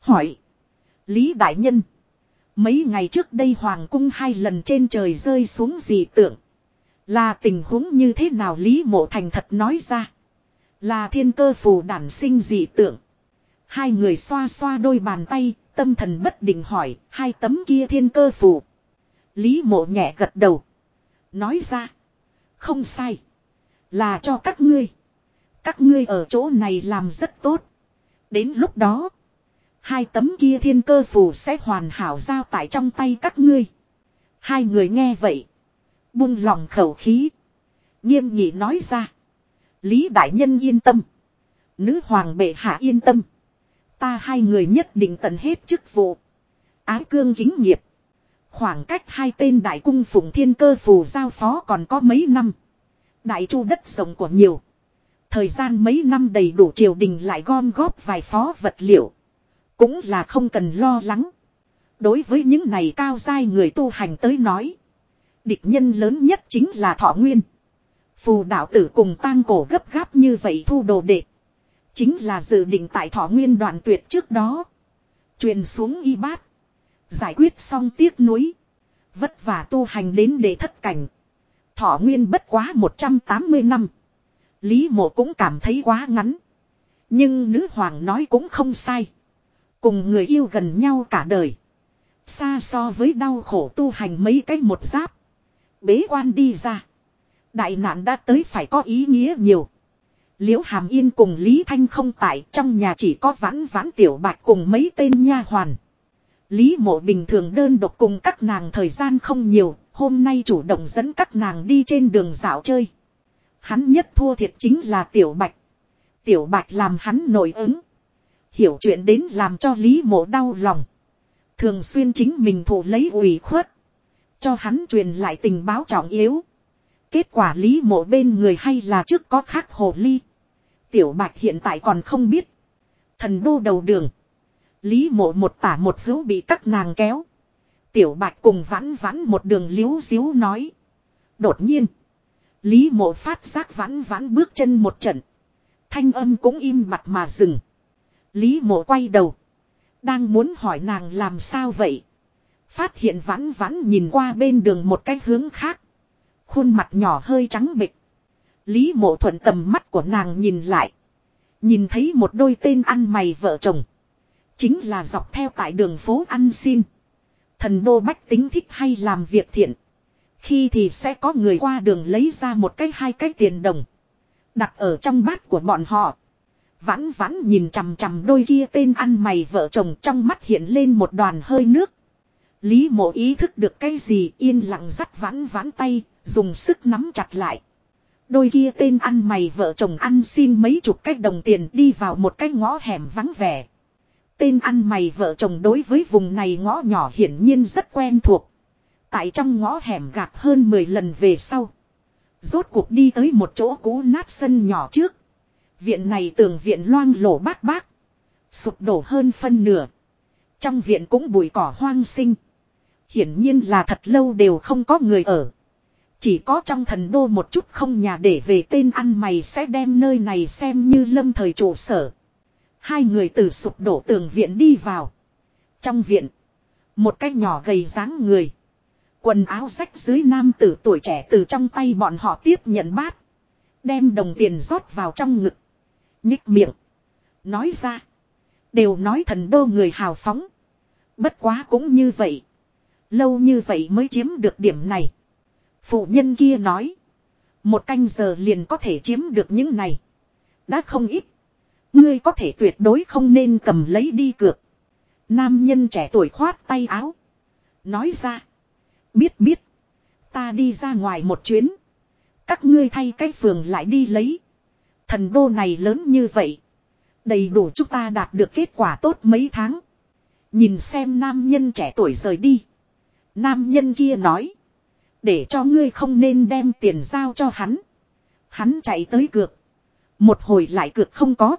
Hỏi. Lý Đại Nhân. Mấy ngày trước đây Hoàng cung hai lần trên trời rơi xuống gì tượng. Là tình huống như thế nào Lý Mộ Thành thật nói ra. Là thiên cơ phù đản sinh dị tượng. Hai người xoa xoa đôi bàn tay, tâm thần bất định hỏi, hai tấm kia thiên cơ phù. Lý mộ nhẹ gật đầu. Nói ra. Không sai. Là cho các ngươi. Các ngươi ở chỗ này làm rất tốt. Đến lúc đó. Hai tấm kia thiên cơ phù sẽ hoàn hảo giao tại trong tay các ngươi. Hai người nghe vậy. Buông lòng khẩu khí. Nghiêm nghị nói ra. Lý đại nhân yên tâm. Nữ hoàng bệ hạ yên tâm. Ta hai người nhất định tận hết chức vụ. Ái cương kính nghiệp. Khoảng cách hai tên đại cung phụng thiên cơ phù giao phó còn có mấy năm. Đại chu đất rộng của nhiều. Thời gian mấy năm đầy đủ triều đình lại gom góp vài phó vật liệu. Cũng là không cần lo lắng. Đối với những này cao dai người tu hành tới nói. Địch nhân lớn nhất chính là thọ nguyên. Phù đạo tử cùng tang cổ gấp gáp như vậy thu đồ đệ. Chính là dự định tại thọ nguyên đoạn tuyệt trước đó. Truyền xuống y bát. Giải quyết xong tiếc núi. Vất vả tu hành đến để thất cảnh. Thọ nguyên bất quá 180 năm. Lý mộ cũng cảm thấy quá ngắn. Nhưng nữ hoàng nói cũng không sai. Cùng người yêu gần nhau cả đời. Xa so với đau khổ tu hành mấy cái một giáp. Bế quan đi ra. Đại nạn đã tới phải có ý nghĩa nhiều. Liễu Hàm Yên cùng Lý Thanh không tại, trong nhà chỉ có vãn vãn tiểu bạch cùng mấy tên nha hoàn. Lý mộ bình thường đơn độc cùng các nàng thời gian không nhiều, hôm nay chủ động dẫn các nàng đi trên đường dạo chơi. Hắn nhất thua thiệt chính là tiểu bạch. Tiểu bạch làm hắn nổi ứng. Hiểu chuyện đến làm cho Lý mộ đau lòng. Thường xuyên chính mình thủ lấy ủy khuất. Cho hắn truyền lại tình báo trọng yếu. Kết quả Lý mộ bên người hay là trước có khác hồ ly. Tiểu bạch hiện tại còn không biết. Thần đô đầu đường. Lý mộ một tả một hữu bị các nàng kéo. Tiểu bạch cùng vãn vãn một đường liếu xíu nói. Đột nhiên. Lý mộ phát giác vãn vãn bước chân một trận. Thanh âm cũng im mặt mà dừng. Lý mộ quay đầu. Đang muốn hỏi nàng làm sao vậy. Phát hiện vãn vãn nhìn qua bên đường một cái hướng khác. Khuôn mặt nhỏ hơi trắng bịch. Lý mộ thuận tầm mắt của nàng nhìn lại. Nhìn thấy một đôi tên ăn mày vợ chồng. Chính là dọc theo tại đường phố ăn xin. Thần đô bách tính thích hay làm việc thiện. Khi thì sẽ có người qua đường lấy ra một cái hai cái tiền đồng. Đặt ở trong bát của bọn họ. Vãn vãn nhìn chằm chằm đôi kia tên ăn mày vợ chồng trong mắt hiện lên một đoàn hơi nước. Lý mộ ý thức được cái gì yên lặng dắt vãn vãn tay, dùng sức nắm chặt lại. Đôi kia tên ăn mày vợ chồng ăn xin mấy chục cái đồng tiền đi vào một cái ngõ hẻm vắng vẻ. Tên ăn mày vợ chồng đối với vùng này ngõ nhỏ hiển nhiên rất quen thuộc. Tại trong ngõ hẻm gạt hơn 10 lần về sau. Rốt cuộc đi tới một chỗ cũ nát sân nhỏ trước. Viện này tường viện loang lổ bát bát. Sụp đổ hơn phân nửa. Trong viện cũng bụi cỏ hoang sinh. Hiển nhiên là thật lâu đều không có người ở. Chỉ có trong thần đô một chút không nhà để về tên ăn mày sẽ đem nơi này xem như lâm thời trụ sở. Hai người từ sụp đổ tường viện đi vào. Trong viện. Một cái nhỏ gầy dáng người. Quần áo rách dưới nam tử tuổi trẻ từ trong tay bọn họ tiếp nhận bát. Đem đồng tiền rót vào trong ngực. Nhích miệng. Nói ra. Đều nói thần đô người hào phóng. Bất quá cũng như vậy. Lâu như vậy mới chiếm được điểm này. Phụ nhân kia nói. Một canh giờ liền có thể chiếm được những này. Đã không ít. Ngươi có thể tuyệt đối không nên cầm lấy đi cược. Nam nhân trẻ tuổi khoát tay áo. Nói ra. Biết biết. Ta đi ra ngoài một chuyến. Các ngươi thay cái phường lại đi lấy. Thần đô này lớn như vậy. Đầy đủ chúng ta đạt được kết quả tốt mấy tháng. Nhìn xem nam nhân trẻ tuổi rời đi. Nam nhân kia nói. Để cho ngươi không nên đem tiền giao cho hắn. Hắn chạy tới cược. Một hồi lại cược không có.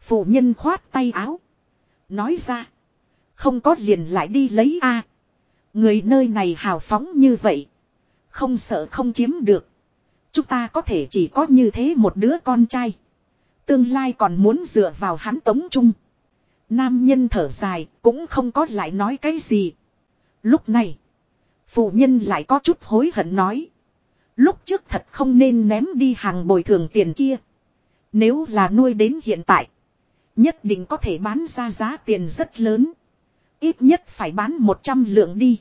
Phụ nhân khoát tay áo. Nói ra. Không có liền lại đi lấy a. Người nơi này hào phóng như vậy. Không sợ không chiếm được. Chúng ta có thể chỉ có như thế một đứa con trai. Tương lai còn muốn dựa vào hắn tống trung. Nam nhân thở dài, cũng không có lại nói cái gì. Lúc này. Phụ nhân lại có chút hối hận nói. Lúc trước thật không nên ném đi hàng bồi thường tiền kia. Nếu là nuôi đến hiện tại. Nhất định có thể bán ra giá tiền rất lớn. Ít nhất phải bán 100 lượng đi.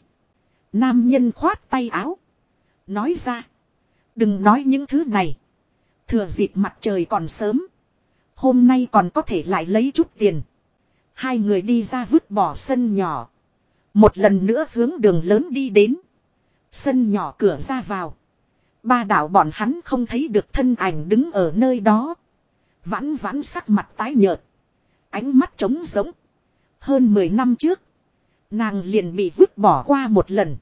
Nam nhân khoát tay áo. Nói ra. Đừng nói những thứ này. Thừa dịp mặt trời còn sớm. Hôm nay còn có thể lại lấy chút tiền. Hai người đi ra vứt bỏ sân nhỏ. Một lần nữa hướng đường lớn đi đến. Sân nhỏ cửa ra vào. Ba đạo bọn hắn không thấy được thân ảnh đứng ở nơi đó. Vãn vãn sắc mặt tái nhợt. Ánh mắt trống rỗng. Hơn 10 năm trước. Nàng liền bị vứt bỏ qua một lần.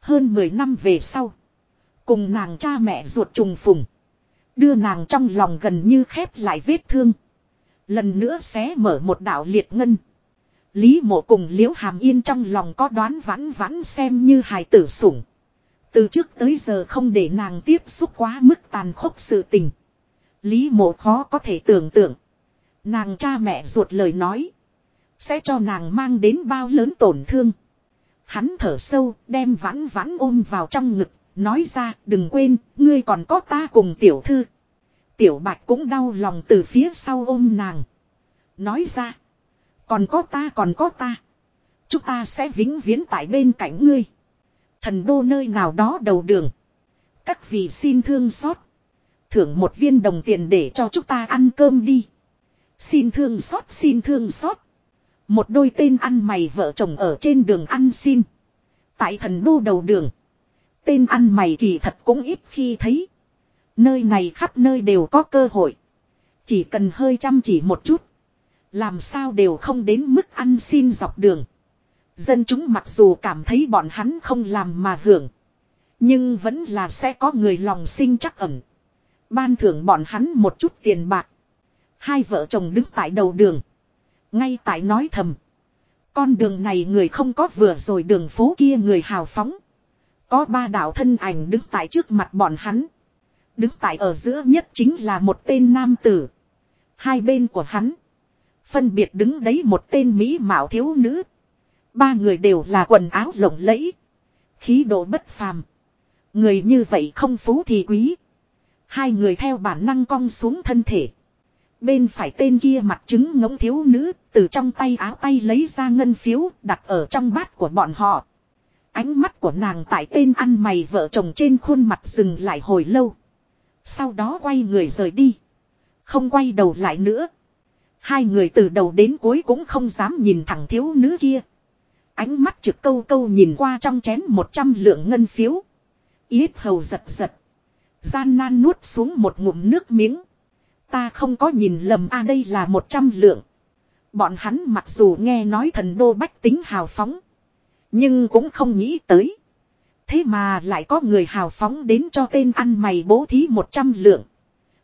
Hơn 10 năm về sau. Cùng nàng cha mẹ ruột trùng phùng. Đưa nàng trong lòng gần như khép lại vết thương. Lần nữa xé mở một đạo liệt ngân. Lý mộ cùng liễu hàm yên trong lòng có đoán vãn vãn xem như hài tử sủng. Từ trước tới giờ không để nàng tiếp xúc quá mức tàn khốc sự tình. Lý mộ khó có thể tưởng tượng. Nàng cha mẹ ruột lời nói. Sẽ cho nàng mang đến bao lớn tổn thương. Hắn thở sâu, đem vãn vãn ôm vào trong ngực. Nói ra, đừng quên, ngươi còn có ta cùng tiểu thư. Tiểu bạch cũng đau lòng từ phía sau ôm nàng. Nói ra. Còn có ta, còn có ta. Chúng ta sẽ vĩnh viễn tại bên cạnh ngươi. Thần đô nơi nào đó đầu đường. Các vị xin thương xót. Thưởng một viên đồng tiền để cho chúng ta ăn cơm đi. Xin thương xót, xin thương xót. Một đôi tên ăn mày vợ chồng ở trên đường ăn xin. Tại thần đô đầu đường. Tên ăn mày kỳ thật cũng ít khi thấy. Nơi này khắp nơi đều có cơ hội. Chỉ cần hơi chăm chỉ một chút. Làm sao đều không đến mức ăn xin dọc đường. Dân chúng mặc dù cảm thấy bọn hắn không làm mà hưởng. Nhưng vẫn là sẽ có người lòng sinh chắc ẩn. Ban thưởng bọn hắn một chút tiền bạc. Hai vợ chồng đứng tại đầu đường. Ngay tại nói thầm. Con đường này người không có vừa rồi đường phố kia người hào phóng. Có ba đạo thân ảnh đứng tại trước mặt bọn hắn. Đứng tại ở giữa nhất chính là một tên nam tử. Hai bên của hắn. Phân biệt đứng đấy một tên Mỹ mạo thiếu nữ. Ba người đều là quần áo lộng lẫy. Khí độ bất phàm. Người như vậy không phú thì quý. Hai người theo bản năng cong xuống thân thể. Bên phải tên kia mặt trứng ngỗng thiếu nữ, từ trong tay áo tay lấy ra ngân phiếu, đặt ở trong bát của bọn họ. Ánh mắt của nàng tại tên ăn mày vợ chồng trên khuôn mặt dừng lại hồi lâu. Sau đó quay người rời đi. Không quay đầu lại nữa. Hai người từ đầu đến cuối cũng không dám nhìn thẳng thiếu nữ kia. Ánh mắt trực câu câu nhìn qua trong chén một trăm lượng ngân phiếu. Yết hầu giật giật. Gian nan nuốt xuống một ngụm nước miếng. Ta không có nhìn lầm, a, đây là một trăm lượng. Bọn hắn mặc dù nghe nói thần đô bách tính hào phóng. Nhưng cũng không nghĩ tới. Thế mà lại có người hào phóng đến cho tên ăn mày bố thí một trăm lượng.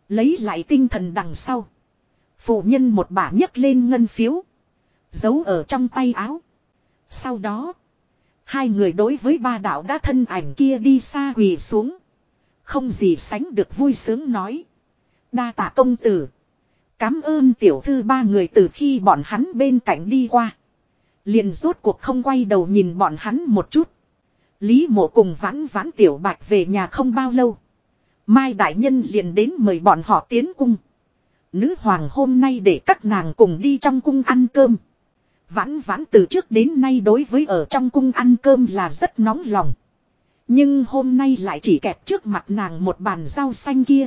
Lấy lại tinh thần đằng sau. Phụ nhân một bả nhấc lên ngân phiếu. Giấu ở trong tay áo. Sau đó. Hai người đối với ba đạo đã thân ảnh kia đi xa quỳ xuống. Không gì sánh được vui sướng nói. Đa tạ công tử. Cám ơn tiểu thư ba người từ khi bọn hắn bên cạnh đi qua. Liền rốt cuộc không quay đầu nhìn bọn hắn một chút. Lý mộ cùng vãn vãn tiểu bạch về nhà không bao lâu. Mai đại nhân liền đến mời bọn họ tiến cung. Nữ hoàng hôm nay để các nàng cùng đi trong cung ăn cơm. Vãn vãn từ trước đến nay đối với ở trong cung ăn cơm là rất nóng lòng. Nhưng hôm nay lại chỉ kẹp trước mặt nàng một bàn rau xanh kia.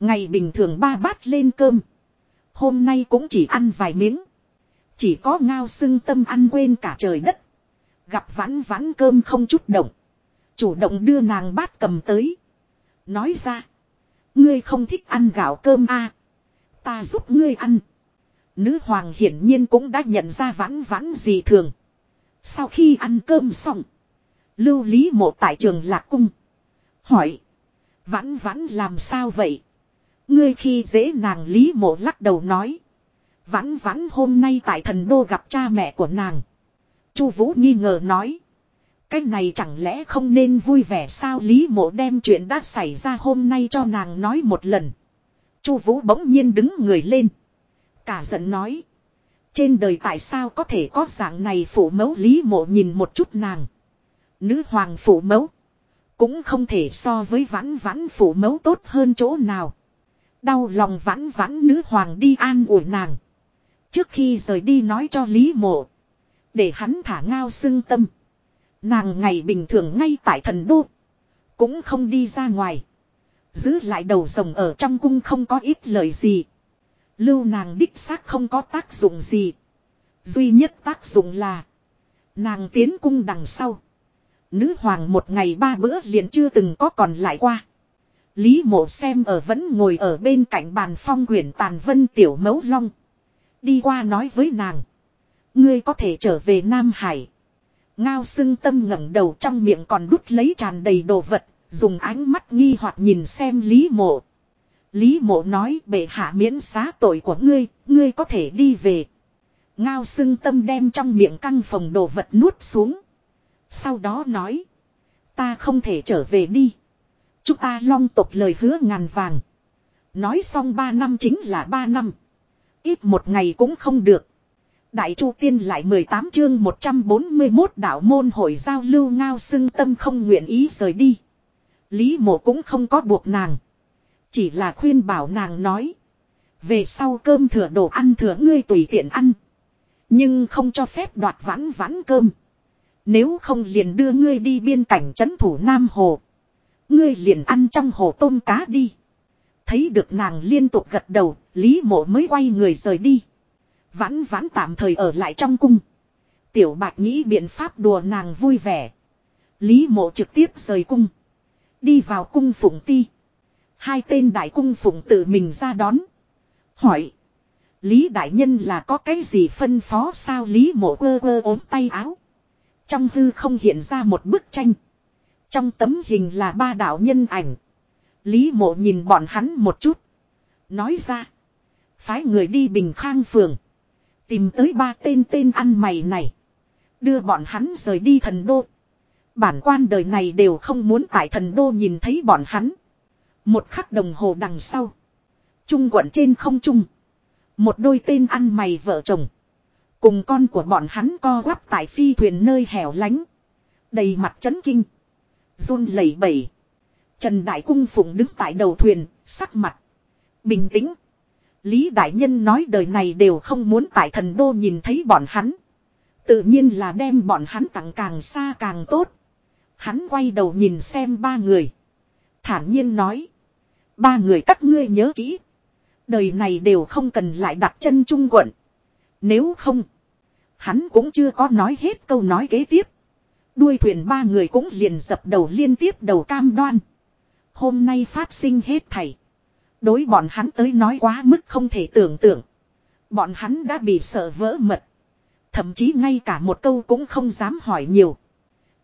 Ngày bình thường ba bát lên cơm. Hôm nay cũng chỉ ăn vài miếng. Chỉ có ngao sưng tâm ăn quên cả trời đất. Gặp vãn vãn cơm không chút động. Chủ động đưa nàng bát cầm tới. Nói ra. Ngươi không thích ăn gạo cơm a à. Ta giúp ngươi ăn. Nữ hoàng hiển nhiên cũng đã nhận ra vãn vãn gì thường. Sau khi ăn cơm xong. Lưu lý mộ tại trường lạc cung. Hỏi. Vãn vãn làm sao vậy? Ngươi khi dễ nàng lý mộ lắc đầu nói. Vãn vãn hôm nay tại thần đô gặp cha mẹ của nàng. Chu Vũ nghi ngờ nói. Cái này chẳng lẽ không nên vui vẻ sao Lý mộ đem chuyện đã xảy ra hôm nay cho nàng nói một lần. Chu Vũ bỗng nhiên đứng người lên. Cả giận nói. Trên đời tại sao có thể có dạng này phụ mẫu Lý mộ nhìn một chút nàng. Nữ hoàng phụ mẫu. Cũng không thể so với vãn vãn phụ mẫu tốt hơn chỗ nào. Đau lòng vãn vãn nữ hoàng đi an ủi nàng. Trước khi rời đi nói cho Lý mộ. Để hắn thả ngao xưng tâm. Nàng ngày bình thường ngay tại thần đô. Cũng không đi ra ngoài. Giữ lại đầu rồng ở trong cung không có ít lời gì. Lưu nàng đích xác không có tác dụng gì. Duy nhất tác dụng là. Nàng tiến cung đằng sau. Nữ hoàng một ngày ba bữa liền chưa từng có còn lại qua. Lý mộ xem ở vẫn ngồi ở bên cạnh bàn phong quyển tàn vân tiểu mấu long. Đi qua nói với nàng. Ngươi có thể trở về Nam Hải. Ngao sưng tâm ngẩng đầu trong miệng còn đút lấy tràn đầy đồ vật. Dùng ánh mắt nghi hoặc nhìn xem Lý mộ. Lý mộ nói bệ hạ miễn xá tội của ngươi, ngươi có thể đi về. Ngao sưng tâm đem trong miệng căng phòng đồ vật nuốt xuống. Sau đó nói. Ta không thể trở về đi. Chúng ta long tộc lời hứa ngàn vàng. Nói xong ba năm chính là ba năm. Ít một ngày cũng không được. Đại Chu Tiên lại 18 chương 141 đạo môn hội giao lưu ngao xưng tâm không nguyện ý rời đi. Lý mộ cũng không có buộc nàng. Chỉ là khuyên bảo nàng nói. Về sau cơm thừa đồ ăn thừa ngươi tùy tiện ăn. Nhưng không cho phép đoạt vãn vãn cơm. Nếu không liền đưa ngươi đi biên cảnh trấn thủ Nam Hồ. Ngươi liền ăn trong hồ tôm cá đi. Thấy được nàng liên tục gật đầu, Lý mộ mới quay người rời đi. Vãn vãn tạm thời ở lại trong cung. Tiểu bạch nghĩ biện pháp đùa nàng vui vẻ. Lý mộ trực tiếp rời cung. Đi vào cung phụng ti. Hai tên đại cung phụng tự mình ra đón. Hỏi. Lý Đại Nhân là có cái gì phân phó sao Lý mộ quơ quơ ốm tay áo. Trong hư không hiện ra một bức tranh. Trong tấm hình là ba đạo nhân ảnh. Lý mộ nhìn bọn hắn một chút. Nói ra. Phái người đi Bình Khang Phường. Tìm tới ba tên tên ăn mày này. Đưa bọn hắn rời đi thần đô. Bản quan đời này đều không muốn tại thần đô nhìn thấy bọn hắn. Một khắc đồng hồ đằng sau. Trung quận trên không trung. Một đôi tên ăn mày vợ chồng. Cùng con của bọn hắn co quắp tại phi thuyền nơi hẻo lánh. Đầy mặt chấn kinh run lẩy bẩy. Trần Đại Cung Phụng đứng tại đầu thuyền, sắc mặt. Bình tĩnh. Lý Đại Nhân nói đời này đều không muốn tại thần đô nhìn thấy bọn hắn. Tự nhiên là đem bọn hắn tặng càng xa càng tốt. Hắn quay đầu nhìn xem ba người. Thản nhiên nói. Ba người các ngươi nhớ kỹ. Đời này đều không cần lại đặt chân trung quận. Nếu không. Hắn cũng chưa có nói hết câu nói kế tiếp. Đuôi thuyền ba người cũng liền dập đầu liên tiếp đầu cam đoan. Hôm nay phát sinh hết thảy. Đối bọn hắn tới nói quá mức không thể tưởng tượng. Bọn hắn đã bị sợ vỡ mật. Thậm chí ngay cả một câu cũng không dám hỏi nhiều.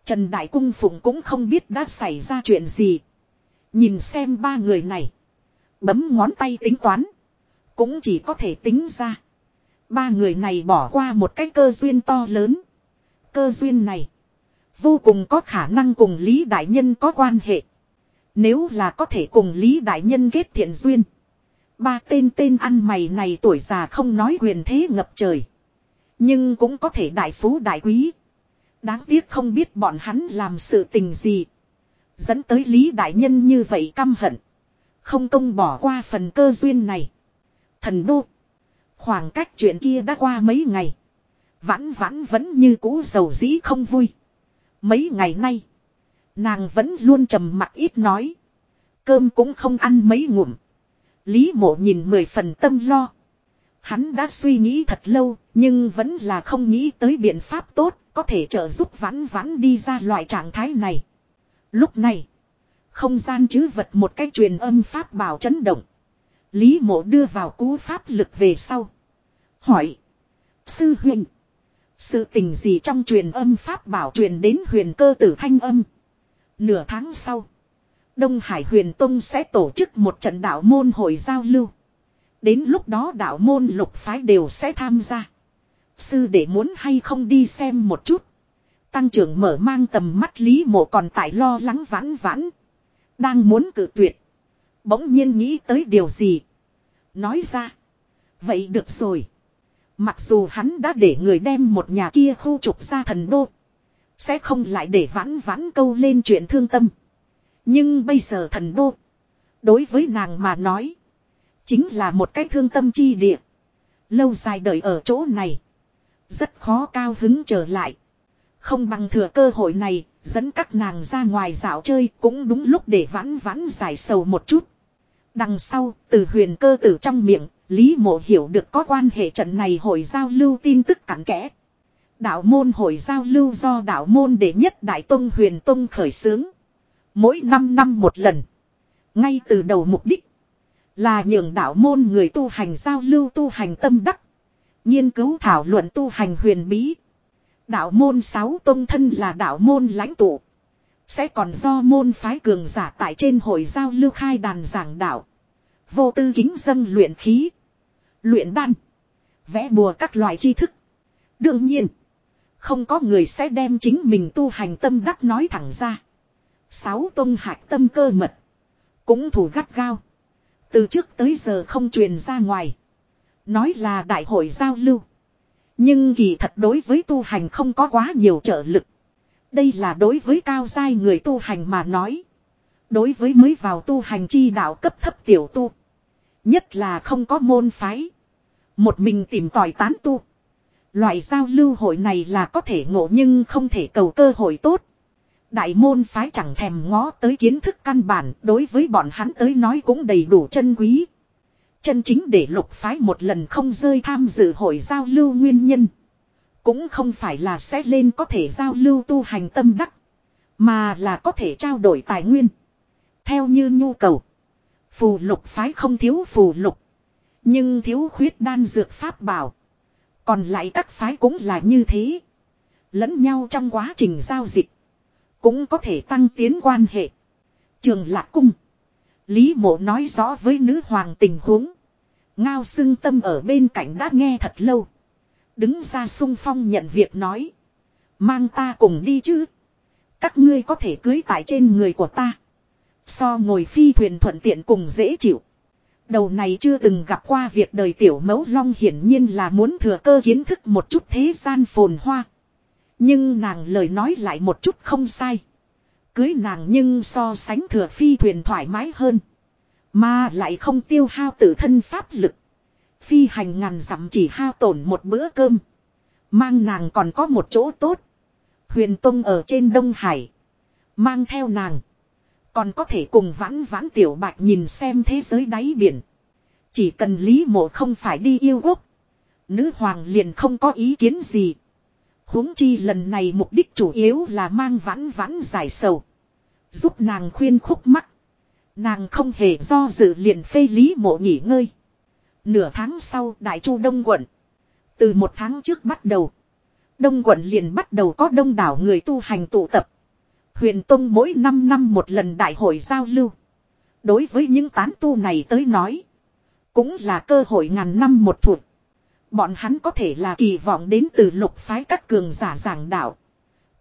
Trần Đại Cung Phụng cũng không biết đã xảy ra chuyện gì. Nhìn xem ba người này. Bấm ngón tay tính toán. Cũng chỉ có thể tính ra. Ba người này bỏ qua một cái cơ duyên to lớn. Cơ duyên này. Vô cùng có khả năng cùng Lý Đại Nhân có quan hệ. Nếu là có thể cùng Lý Đại Nhân kết thiện duyên. Ba tên tên ăn mày này tuổi già không nói quyền thế ngập trời. Nhưng cũng có thể đại phú đại quý. Đáng tiếc không biết bọn hắn làm sự tình gì. Dẫn tới Lý Đại Nhân như vậy căm hận. Không công bỏ qua phần cơ duyên này. Thần đô. Khoảng cách chuyện kia đã qua mấy ngày. Vãn vãn vẫn như cũ dầu dĩ không vui. Mấy ngày nay. Nàng vẫn luôn trầm mặc ít nói. Cơm cũng không ăn mấy ngụm. Lý mộ nhìn mười phần tâm lo. Hắn đã suy nghĩ thật lâu, nhưng vẫn là không nghĩ tới biện pháp tốt, có thể trợ giúp vãn vãn đi ra loại trạng thái này. Lúc này, không gian chứ vật một cái truyền âm pháp bảo chấn động. Lý mộ đưa vào cú pháp lực về sau. Hỏi. Sư huynh. Sự tình gì trong truyền âm pháp bảo truyền đến huyền cơ tử thanh âm. Nửa tháng sau. Đông Hải huyền Tông sẽ tổ chức một trận đạo môn hội giao lưu. Đến lúc đó đạo môn lục phái đều sẽ tham gia. Sư để muốn hay không đi xem một chút. Tăng trưởng mở mang tầm mắt Lý mộ còn tại lo lắng vãn vãn. Đang muốn cự tuyệt. Bỗng nhiên nghĩ tới điều gì. Nói ra. Vậy được rồi. Mặc dù hắn đã để người đem một nhà kia khu trục ra thần đô. Sẽ không lại để vãn vãn câu lên chuyện thương tâm. Nhưng bây giờ thần đô. Đối với nàng mà nói. Chính là một cái thương tâm chi địa. Lâu dài đợi ở chỗ này. Rất khó cao hứng trở lại. Không bằng thừa cơ hội này, dẫn các nàng ra ngoài dạo chơi cũng đúng lúc để vãn vãn giải sầu một chút. Đằng sau, từ huyền cơ tử trong miệng, Lý mộ hiểu được có quan hệ trận này hội giao lưu tin tức cặn kẽ. Đạo môn hội giao lưu do đạo môn đệ nhất Đại Tông huyền Tông khởi xướng. Mỗi 5 năm một lần. Ngay từ đầu mục đích. Là nhường đạo môn người tu hành giao lưu tu hành tâm đắc. Nghiên cứu thảo luận tu hành huyền bí. Đạo môn sáu tông thân là đạo môn lãnh tụ. Sẽ còn do môn phái cường giả tại trên hội giao lưu khai đàn giảng đạo. Vô tư kính dân luyện khí. Luyện đan. Vẽ bùa các loại tri thức. Đương nhiên. Không có người sẽ đem chính mình tu hành tâm đắc nói thẳng ra. Sáu tông hạch tâm cơ mật. Cũng thủ gắt gao. Từ trước tới giờ không truyền ra ngoài. Nói là đại hội giao lưu. Nhưng kỳ thật đối với tu hành không có quá nhiều trợ lực. Đây là đối với cao giai người tu hành mà nói. Đối với mới vào tu hành chi đạo cấp thấp tiểu tu. Nhất là không có môn phái. Một mình tìm tòi tán tu. Loại giao lưu hội này là có thể ngộ nhưng không thể cầu cơ hội tốt. Đại môn phái chẳng thèm ngó tới kiến thức căn bản, đối với bọn hắn tới nói cũng đầy đủ chân quý. Chân chính để lục phái một lần không rơi tham dự hội giao lưu nguyên nhân. Cũng không phải là sẽ lên có thể giao lưu tu hành tâm đắc. Mà là có thể trao đổi tài nguyên. Theo như nhu cầu. Phù lục phái không thiếu phù lục. Nhưng thiếu khuyết đan dược pháp bảo. Còn lại các phái cũng là như thế. Lẫn nhau trong quá trình giao dịch. Cũng có thể tăng tiến quan hệ. Trường Lạc Cung. Lý mộ nói rõ với nữ hoàng tình huống. Ngao xưng tâm ở bên cạnh đã nghe thật lâu. Đứng ra sung phong nhận việc nói. Mang ta cùng đi chứ. Các ngươi có thể cưới tại trên người của ta. So ngồi phi thuyền thuận tiện cùng dễ chịu. Đầu này chưa từng gặp qua việc đời tiểu mẫu long hiển nhiên là muốn thừa cơ kiến thức một chút thế gian phồn hoa. Nhưng nàng lời nói lại một chút không sai. Cưới nàng nhưng so sánh thừa phi thuyền thoải mái hơn. Mà lại không tiêu hao tự thân pháp lực. Phi hành ngàn dặm chỉ hao tổn một bữa cơm. Mang nàng còn có một chỗ tốt. Huyền Tông ở trên Đông Hải. Mang theo nàng. Còn có thể cùng vãn vãn tiểu bạch nhìn xem thế giới đáy biển. Chỉ cần Lý Mộ không phải đi yêu quốc. Nữ hoàng liền không có ý kiến gì. huống chi lần này mục đích chủ yếu là mang vãn vãn giải sầu. Giúp nàng khuyên khúc mắt. Nàng không hề do dự liền phê Lý Mộ nghỉ ngơi. Nửa tháng sau, Đại Chu Đông quận. Từ một tháng trước bắt đầu. Đông quận liền bắt đầu có đông đảo người tu hành tụ tập. Huyền Tông mỗi 5 năm một lần đại hội giao lưu. Đối với những tán tu này tới nói. Cũng là cơ hội ngàn năm một thuộc. Bọn hắn có thể là kỳ vọng đến từ lục phái các cường giả giảng đạo.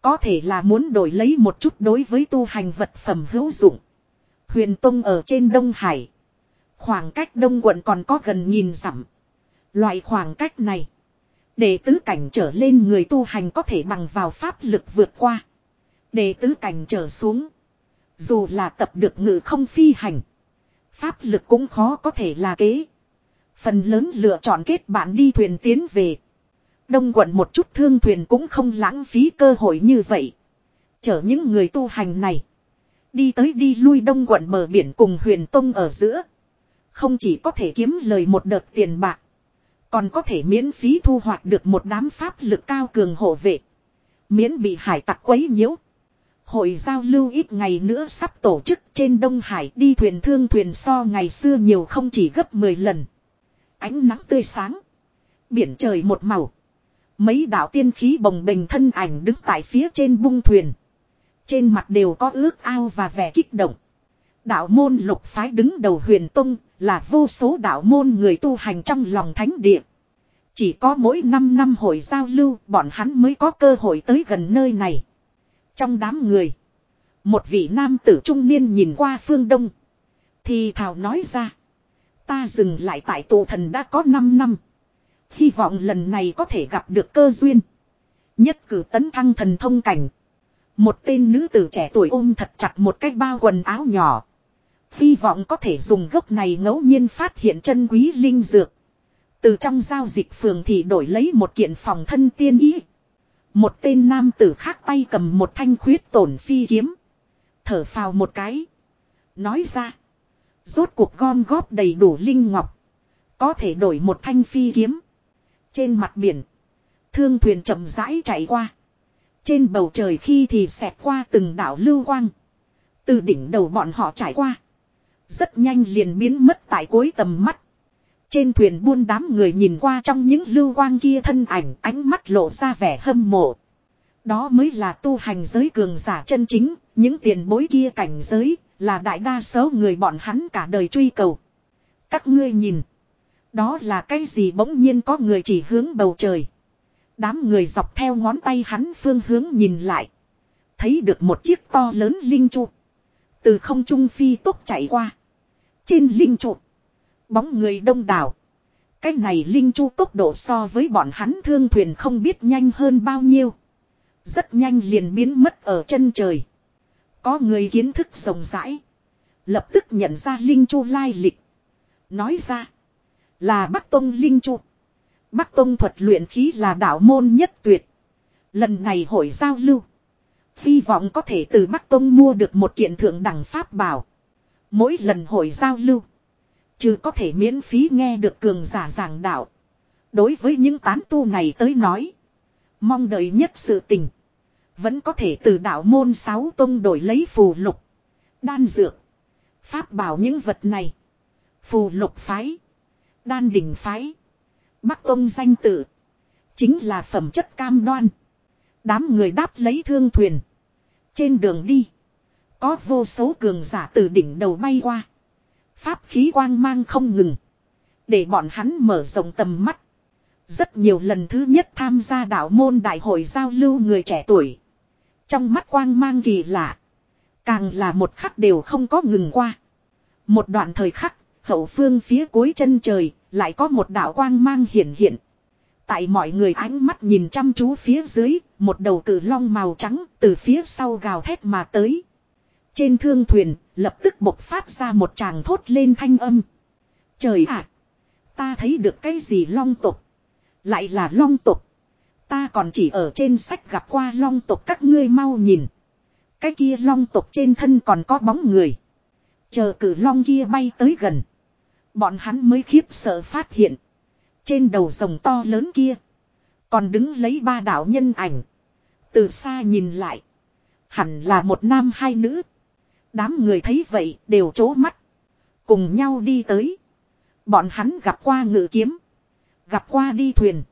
Có thể là muốn đổi lấy một chút đối với tu hành vật phẩm hữu dụng. Huyền Tông ở trên Đông Hải. Khoảng cách Đông quận còn có gần nghìn dặm. Loại khoảng cách này. Để tứ cảnh trở lên người tu hành có thể bằng vào pháp lực vượt qua. Đề tứ cảnh trở xuống. Dù là tập được ngự không phi hành. Pháp lực cũng khó có thể là kế. Phần lớn lựa chọn kết bạn đi thuyền tiến về. Đông quận một chút thương thuyền cũng không lãng phí cơ hội như vậy. Chở những người tu hành này. Đi tới đi lui đông quận bờ biển cùng huyền tông ở giữa. Không chỉ có thể kiếm lời một đợt tiền bạc. Còn có thể miễn phí thu hoạch được một đám pháp lực cao cường hộ vệ. Miễn bị hải tặc quấy nhiễu. Hội giao lưu ít ngày nữa sắp tổ chức trên Đông Hải, đi thuyền thương thuyền so ngày xưa nhiều không chỉ gấp 10 lần. Ánh nắng tươi sáng. Biển trời một màu. Mấy đạo tiên khí bồng bềnh thân ảnh đứng tại phía trên bung thuyền. Trên mặt đều có ước ao và vẻ kích động. Đạo môn lục phái đứng đầu huyền tông là vô số đạo môn người tu hành trong lòng thánh địa. Chỉ có mỗi 5 năm hội giao lưu, bọn hắn mới có cơ hội tới gần nơi này. Trong đám người. Một vị nam tử trung niên nhìn qua phương đông. Thì thảo nói ra. Ta dừng lại tại tổ thần đã có 5 năm. Hy vọng lần này có thể gặp được cơ duyên. Nhất cử tấn thăng thần thông cảnh. Một tên nữ tử trẻ tuổi ôm thật chặt một cái bao quần áo nhỏ. Hy vọng có thể dùng gốc này ngẫu nhiên phát hiện chân quý linh dược. Từ trong giao dịch phường thì đổi lấy một kiện phòng thân tiên ý. Một tên nam tử khác tay cầm một thanh khuyết tổn phi kiếm. Thở phào một cái. Nói ra. Rốt cuộc gom góp đầy đủ linh ngọc. Có thể đổi một thanh phi kiếm. Trên mặt biển. Thương thuyền chậm rãi chạy qua. Trên bầu trời khi thì xẹt qua từng đảo lưu quang. Từ đỉnh đầu bọn họ trải qua. Rất nhanh liền biến mất tại cuối tầm mắt. Trên thuyền buôn đám người nhìn qua trong những lưu quang kia thân ảnh ánh mắt lộ ra vẻ hâm mộ. Đó mới là tu hành giới cường giả chân chính, những tiền bối kia cảnh giới, là đại đa số người bọn hắn cả đời truy cầu. Các ngươi nhìn. Đó là cái gì bỗng nhiên có người chỉ hướng bầu trời. Đám người dọc theo ngón tay hắn phương hướng nhìn lại. Thấy được một chiếc to lớn linh trụ. Từ không trung phi tốc chạy qua. Trên linh trụ. Bóng người đông đảo. Cái này linh chu tốc độ so với bọn hắn thương thuyền không biết nhanh hơn bao nhiêu. Rất nhanh liền biến mất ở chân trời. Có người kiến thức rộng rãi. Lập tức nhận ra linh chu lai lịch. Nói ra. Là Bắc Tông linh chu. Bắc Tông thuật luyện khí là đạo môn nhất tuyệt. Lần này hội giao lưu. Hy vọng có thể từ Bắc Tông mua được một kiện thượng đẳng pháp bảo. Mỗi lần hội giao lưu. Chứ có thể miễn phí nghe được cường giả giảng đạo. Đối với những tán tu này tới nói. Mong đợi nhất sự tình. Vẫn có thể từ đạo môn sáu tông đổi lấy phù lục. Đan dược. Pháp bảo những vật này. Phù lục phái. Đan đỉnh phái. Bắc Tông danh tự. Chính là phẩm chất cam đoan. Đám người đáp lấy thương thuyền. Trên đường đi. Có vô số cường giả từ đỉnh đầu bay qua. Pháp khí quang mang không ngừng. Để bọn hắn mở rộng tầm mắt. Rất nhiều lần thứ nhất tham gia đạo môn đại hội giao lưu người trẻ tuổi. Trong mắt quang mang kỳ lạ. Càng là một khắc đều không có ngừng qua. Một đoạn thời khắc, hậu phương phía cuối chân trời, lại có một đạo quang mang hiện hiện. Tại mọi người ánh mắt nhìn chăm chú phía dưới, một đầu cử long màu trắng từ phía sau gào thét mà tới. Trên thương thuyền, lập tức bộc phát ra một tràng thốt lên thanh âm. Trời ạ! ta thấy được cái gì long tục? Lại là long tục. Ta còn chỉ ở trên sách gặp qua long tục các ngươi mau nhìn. Cái kia long tục trên thân còn có bóng người. Chờ cử long kia bay tới gần. Bọn hắn mới khiếp sợ phát hiện. Trên đầu rồng to lớn kia. Còn đứng lấy ba đạo nhân ảnh. Từ xa nhìn lại. Hẳn là một nam hai nữ. Đám người thấy vậy đều chố mắt. Cùng nhau đi tới. Bọn hắn gặp qua ngự kiếm. Gặp qua đi thuyền.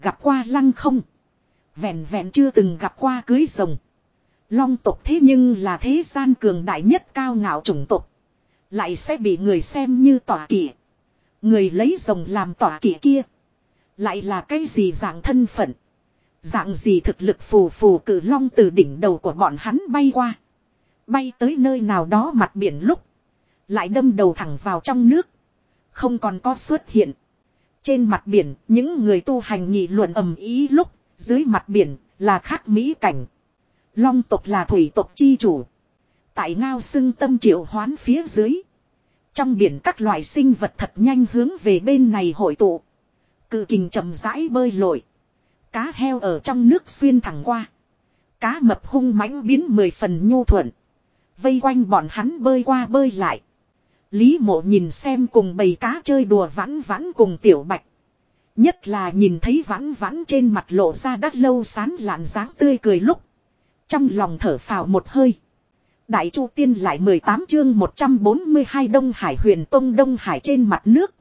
Gặp qua lăng không. Vẹn vẹn chưa từng gặp qua cưới rồng. Long tộc thế nhưng là thế gian cường đại nhất cao ngạo chủng tộc. Lại sẽ bị người xem như tỏa kỵ. Người lấy rồng làm tỏa kỵ kia. Lại là cái gì dạng thân phận. Dạng gì thực lực phù phù cử long từ đỉnh đầu của bọn hắn bay qua. Bay tới nơi nào đó mặt biển lúc. Lại đâm đầu thẳng vào trong nước. Không còn có xuất hiện. Trên mặt biển, những người tu hành nghị luận ầm ý lúc, dưới mặt biển, là khác mỹ cảnh. Long tộc là thủy tộc chi chủ. Tại ngao xưng tâm triệu hoán phía dưới. Trong biển các loại sinh vật thật nhanh hướng về bên này hội tụ. Cự kình chậm rãi bơi lội. Cá heo ở trong nước xuyên thẳng qua. Cá mập hung mãnh biến mười phần nhu thuận. Vây quanh bọn hắn bơi qua bơi lại. Lý mộ nhìn xem cùng bầy cá chơi đùa vãn vãn cùng tiểu bạch. Nhất là nhìn thấy vãn vãn trên mặt lộ ra đắt lâu sán lạn dáng tươi cười lúc. Trong lòng thở phào một hơi. Đại Chu Tiên lại 18 chương 142 Đông Hải huyền tông Đông Hải trên mặt nước.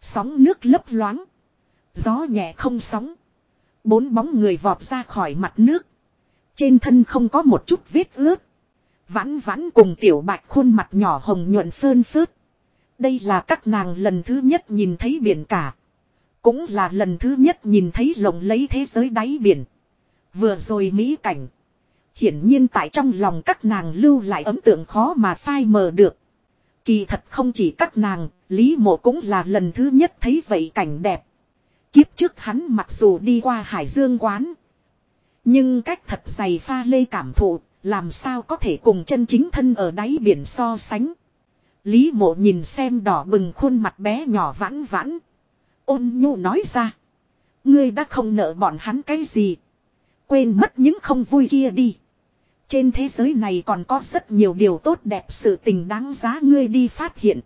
Sóng nước lấp loáng. Gió nhẹ không sóng. Bốn bóng người vọt ra khỏi mặt nước. Trên thân không có một chút vết ướt. Vãn vãn cùng tiểu bạch khuôn mặt nhỏ hồng nhuận phơn phớt. Đây là các nàng lần thứ nhất nhìn thấy biển cả. Cũng là lần thứ nhất nhìn thấy lồng lấy thế giới đáy biển. Vừa rồi mỹ cảnh. Hiển nhiên tại trong lòng các nàng lưu lại ấn tượng khó mà phai mờ được. Kỳ thật không chỉ các nàng, Lý Mộ cũng là lần thứ nhất thấy vậy cảnh đẹp. Kiếp trước hắn mặc dù đi qua Hải Dương quán. Nhưng cách thật dày pha lê cảm thụ, làm sao có thể cùng chân chính thân ở đáy biển so sánh. Lý mộ nhìn xem đỏ bừng khuôn mặt bé nhỏ vãn vãn. Ôn nhu nói ra. Ngươi đã không nợ bọn hắn cái gì. Quên mất những không vui kia đi. Trên thế giới này còn có rất nhiều điều tốt đẹp sự tình đáng giá ngươi đi phát hiện.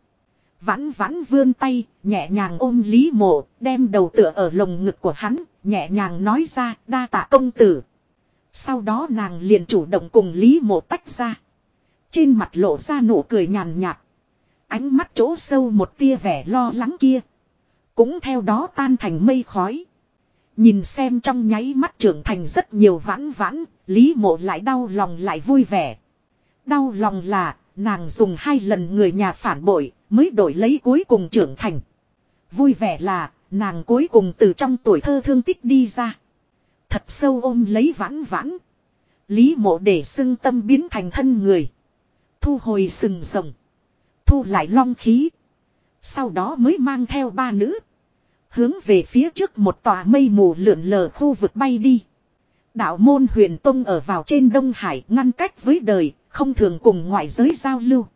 Vãn vãn vươn tay, nhẹ nhàng ôm Lý Mộ, đem đầu tựa ở lồng ngực của hắn, nhẹ nhàng nói ra, đa tạ công tử. Sau đó nàng liền chủ động cùng Lý Mộ tách ra. Trên mặt lộ ra nụ cười nhàn nhạt. Ánh mắt chỗ sâu một tia vẻ lo lắng kia. Cũng theo đó tan thành mây khói. Nhìn xem trong nháy mắt trưởng thành rất nhiều vãn vãn, Lý Mộ lại đau lòng lại vui vẻ. Đau lòng là, nàng dùng hai lần người nhà phản bội, mới đổi lấy cuối cùng trưởng thành. Vui vẻ là, nàng cuối cùng từ trong tuổi thơ thương tích đi ra. Thật sâu ôm lấy vãn vãn. Lý mộ để xưng tâm biến thành thân người. Thu hồi sừng rồng. Thu lại long khí. Sau đó mới mang theo ba nữ. Hướng về phía trước một tòa mây mù lượn lờ khu vực bay đi. Đạo môn huyền tông ở vào trên Đông Hải ngăn cách với đời, không thường cùng ngoại giới giao lưu.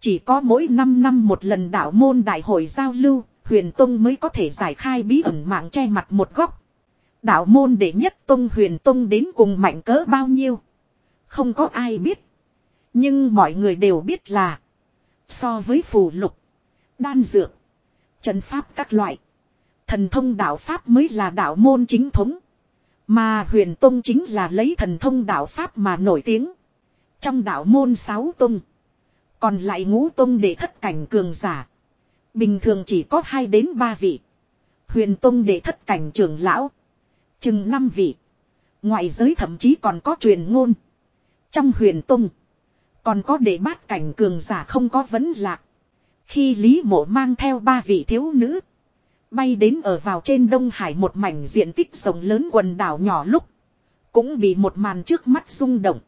Chỉ có mỗi 5 năm một lần đạo môn đại hội giao lưu, huyền tông mới có thể giải khai bí ẩn mạng che mặt một góc. Đạo môn đệ nhất tông huyền tông đến cùng mạnh cỡ bao nhiêu. Không có ai biết. Nhưng mọi người đều biết là. So với phù lục. Đan dược. Trần pháp các loại. Thần thông đạo pháp mới là đạo môn chính thống. Mà huyền tông chính là lấy thần thông đạo pháp mà nổi tiếng. Trong đạo môn sáu tông. Còn lại ngũ tông để thất cảnh cường giả. Bình thường chỉ có hai đến ba vị. Huyền Tông để thất cảnh trưởng lão. Chừng năm vị. Ngoại giới thậm chí còn có truyền ngôn. Trong huyền tung Còn có để bát cảnh cường giả không có vấn lạc. Khi Lý Mộ mang theo ba vị thiếu nữ. Bay đến ở vào trên Đông Hải một mảnh diện tích rộng lớn quần đảo nhỏ lúc. Cũng bị một màn trước mắt rung động.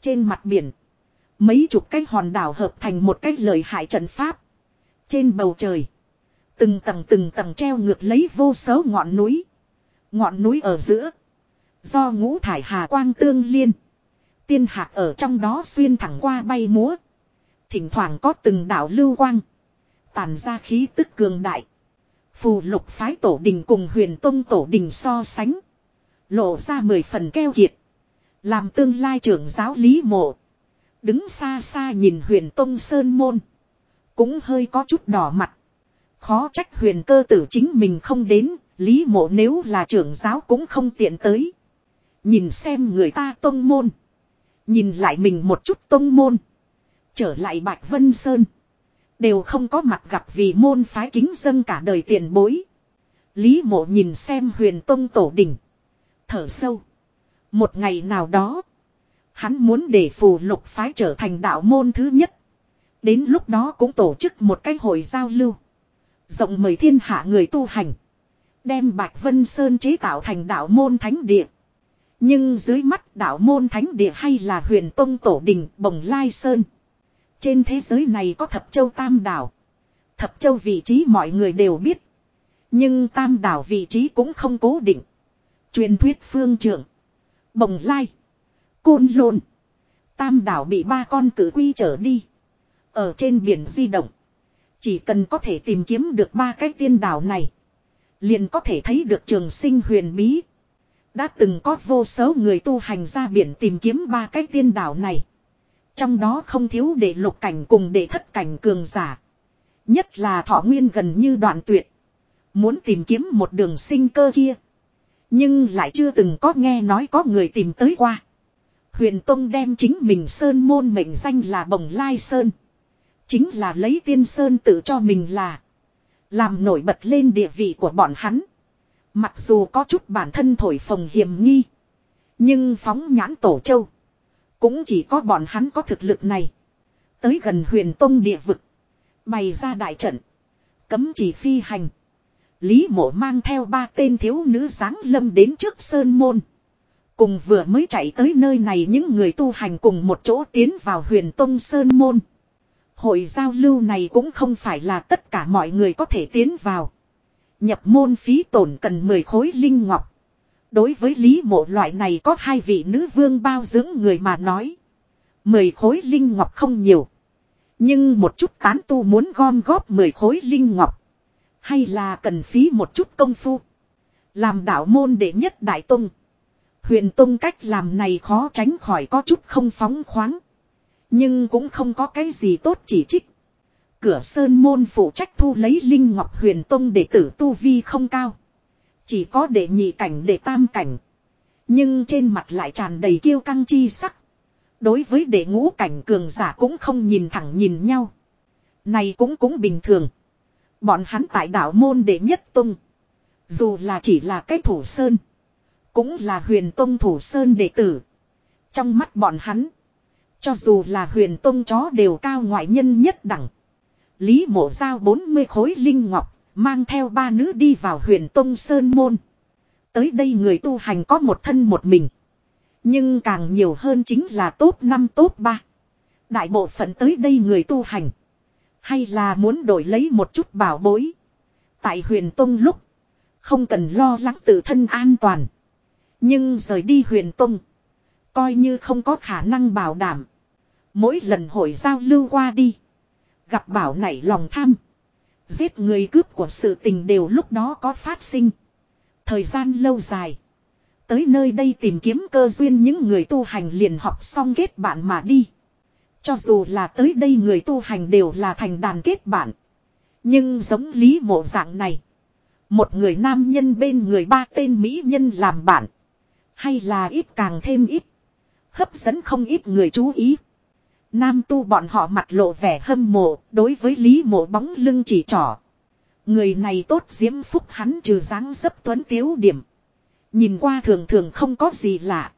Trên mặt biển. Mấy chục cái hòn đảo hợp thành một cái lời hại trận pháp. Trên bầu trời. Từng tầng từng tầng treo ngược lấy vô số ngọn núi. Ngọn núi ở giữa. Do ngũ thải hà quang tương liên. Tiên hạc ở trong đó xuyên thẳng qua bay múa. Thỉnh thoảng có từng đảo lưu quang. Tàn ra khí tức cường đại. Phù lục phái tổ đình cùng huyền tông tổ đình so sánh. Lộ ra mười phần keo kiệt. Làm tương lai trưởng giáo lý mộ. Đứng xa xa nhìn huyền tông sơn môn. Cũng hơi có chút đỏ mặt. Khó trách huyền cơ tử chính mình không đến. Lý mộ nếu là trưởng giáo cũng không tiện tới. Nhìn xem người ta tông môn. Nhìn lại mình một chút tông môn. Trở lại Bạch Vân Sơn. Đều không có mặt gặp vì môn phái kính dân cả đời tiền bối. Lý mộ nhìn xem huyền tông tổ đỉnh. Thở sâu. Một ngày nào đó. Hắn muốn để phù lục phái trở thành đạo môn thứ nhất. Đến lúc đó cũng tổ chức một cái hội giao lưu. Rộng mời thiên hạ người tu hành. Đem Bạch Vân Sơn chế tạo thành đạo môn thánh địa. Nhưng dưới mắt đạo môn thánh địa hay là huyền tông tổ đình bồng lai sơn. Trên thế giới này có thập châu tam đảo. Thập châu vị trí mọi người đều biết. Nhưng tam đảo vị trí cũng không cố định. Truyền thuyết phương trưởng. Bồng lai. Côn lôn. Tam đảo bị ba con cử quy trở đi. Ở trên biển di động. Chỉ cần có thể tìm kiếm được ba cái tiên đảo này. Liền có thể thấy được trường sinh huyền bí. Đã từng có vô số người tu hành ra biển tìm kiếm ba cái tiên đảo này. Trong đó không thiếu để lục cảnh cùng để thất cảnh cường giả. Nhất là thọ nguyên gần như đoạn tuyệt. Muốn tìm kiếm một đường sinh cơ kia. Nhưng lại chưa từng có nghe nói có người tìm tới qua. Huyền Tông đem chính mình Sơn môn mệnh danh là Bồng Lai Sơn. Chính là lấy tiên Sơn tự cho mình là. Làm nổi bật lên địa vị của bọn hắn. Mặc dù có chút bản thân thổi phồng hiểm nghi. Nhưng phóng nhãn tổ châu. Cũng chỉ có bọn hắn có thực lực này. Tới gần huyền tông địa vực. Bày ra đại trận. Cấm chỉ phi hành. Lý mộ mang theo ba tên thiếu nữ sáng lâm đến trước sơn môn. Cùng vừa mới chạy tới nơi này những người tu hành cùng một chỗ tiến vào huyền tông sơn môn. Hội giao lưu này cũng không phải là tất cả mọi người có thể tiến vào. Nhập môn phí tổn cần 10 khối linh ngọc. Đối với Lý Mộ loại này có hai vị nữ vương bao dưỡng người mà nói. Mười khối linh ngọc không nhiều. Nhưng một chút tán tu muốn gom góp mười khối linh ngọc. Hay là cần phí một chút công phu. Làm đạo môn đệ nhất đại tông. Huyền tông cách làm này khó tránh khỏi có chút không phóng khoáng. Nhưng cũng không có cái gì tốt chỉ trích. Cửa sơn môn phụ trách thu lấy linh ngọc huyền tông đệ tử tu vi không cao. Chỉ có đệ nhị cảnh đệ tam cảnh. Nhưng trên mặt lại tràn đầy kiêu căng chi sắc. Đối với đệ ngũ cảnh cường giả cũng không nhìn thẳng nhìn nhau. Này cũng cũng bình thường. Bọn hắn tại đảo môn đệ nhất tung. Dù là chỉ là cái thủ sơn. Cũng là huyền tông thủ sơn đệ tử. Trong mắt bọn hắn. Cho dù là huyền tông chó đều cao ngoại nhân nhất đẳng. Lý mộ giao 40 khối linh ngọc. Mang theo ba nữ đi vào huyền Tông Sơn Môn. Tới đây người tu hành có một thân một mình. Nhưng càng nhiều hơn chính là top 5 top 3. Đại bộ phận tới đây người tu hành. Hay là muốn đổi lấy một chút bảo bối. Tại huyền Tông lúc. Không cần lo lắng tự thân an toàn. Nhưng rời đi huyền Tông. Coi như không có khả năng bảo đảm. Mỗi lần hội giao lưu qua đi. Gặp bảo nảy lòng tham. Giết người cướp của sự tình đều lúc đó có phát sinh. Thời gian lâu dài. Tới nơi đây tìm kiếm cơ duyên những người tu hành liền học xong kết bạn mà đi. Cho dù là tới đây người tu hành đều là thành đàn kết bạn. Nhưng giống lý mộ dạng này. Một người nam nhân bên người ba tên mỹ nhân làm bạn. Hay là ít càng thêm ít. Hấp dẫn không ít người chú ý. Nam tu bọn họ mặt lộ vẻ hâm mộ, đối với Lý mộ bóng lưng chỉ trỏ. Người này tốt diễm phúc hắn trừ dáng dấp tuấn tiếu điểm. Nhìn qua thường thường không có gì lạ.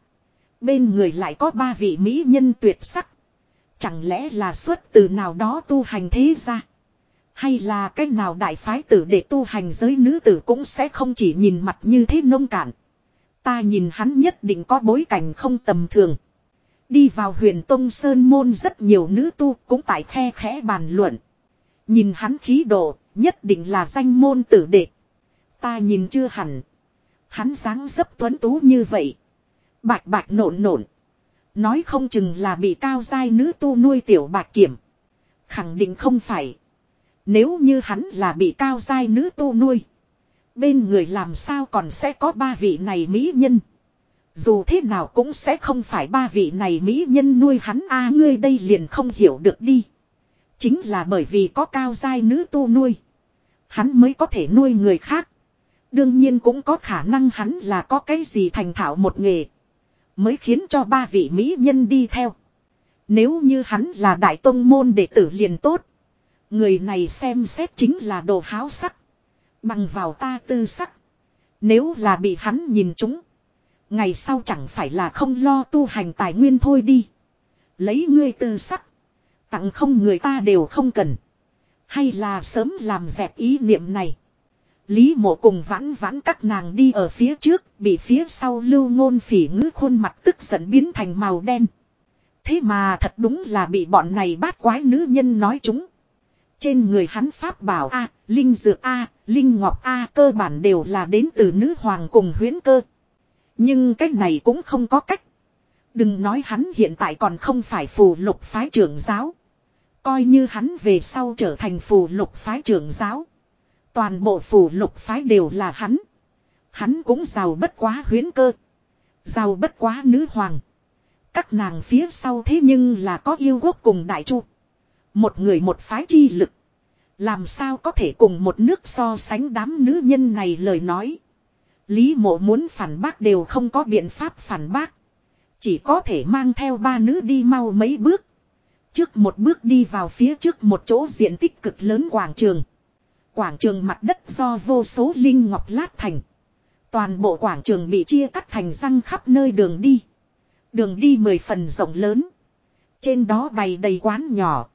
Bên người lại có ba vị mỹ nhân tuyệt sắc. Chẳng lẽ là xuất từ nào đó tu hành thế ra. Hay là cách nào đại phái tử để tu hành giới nữ tử cũng sẽ không chỉ nhìn mặt như thế nông cạn. Ta nhìn hắn nhất định có bối cảnh không tầm thường. Đi vào huyền Tông Sơn Môn rất nhiều nữ tu cũng tại khe khẽ bàn luận. Nhìn hắn khí độ, nhất định là danh môn tử đệ. Ta nhìn chưa hẳn. Hắn dáng dấp tuấn tú như vậy. Bạch bạch nộn nộn. Nói không chừng là bị cao giai nữ tu nuôi tiểu bạch kiểm. Khẳng định không phải. Nếu như hắn là bị cao giai nữ tu nuôi. Bên người làm sao còn sẽ có ba vị này mỹ nhân. Dù thế nào cũng sẽ không phải ba vị này mỹ nhân nuôi hắn a, ngươi đây liền không hiểu được đi. Chính là bởi vì có cao giai nữ tu nuôi. Hắn mới có thể nuôi người khác. Đương nhiên cũng có khả năng hắn là có cái gì thành thạo một nghề. Mới khiến cho ba vị mỹ nhân đi theo. Nếu như hắn là đại tông môn đệ tử liền tốt. Người này xem xét chính là đồ háo sắc. Bằng vào ta tư sắc. Nếu là bị hắn nhìn chúng. Ngày sau chẳng phải là không lo tu hành tài nguyên thôi đi. Lấy ngươi tư sắc. Tặng không người ta đều không cần. Hay là sớm làm dẹp ý niệm này. Lý mộ cùng vãn vãn các nàng đi ở phía trước, bị phía sau lưu ngôn phỉ ngữ khuôn mặt tức giận biến thành màu đen. Thế mà thật đúng là bị bọn này bát quái nữ nhân nói chúng. Trên người hắn pháp bảo A, Linh Dược A, Linh Ngọc A cơ bản đều là đến từ nữ hoàng cùng huyến cơ. Nhưng cách này cũng không có cách. Đừng nói hắn hiện tại còn không phải phù lục phái trưởng giáo. Coi như hắn về sau trở thành phù lục phái trưởng giáo. Toàn bộ phù lục phái đều là hắn. Hắn cũng giàu bất quá huyến cơ. Giàu bất quá nữ hoàng. Các nàng phía sau thế nhưng là có yêu quốc cùng đại chu. Một người một phái chi lực. Làm sao có thể cùng một nước so sánh đám nữ nhân này lời nói. Lý mộ muốn phản bác đều không có biện pháp phản bác. Chỉ có thể mang theo ba nữ đi mau mấy bước. Trước một bước đi vào phía trước một chỗ diện tích cực lớn quảng trường. Quảng trường mặt đất do vô số linh ngọc lát thành. Toàn bộ quảng trường bị chia cắt thành răng khắp nơi đường đi. Đường đi mười phần rộng lớn. Trên đó bày đầy quán nhỏ.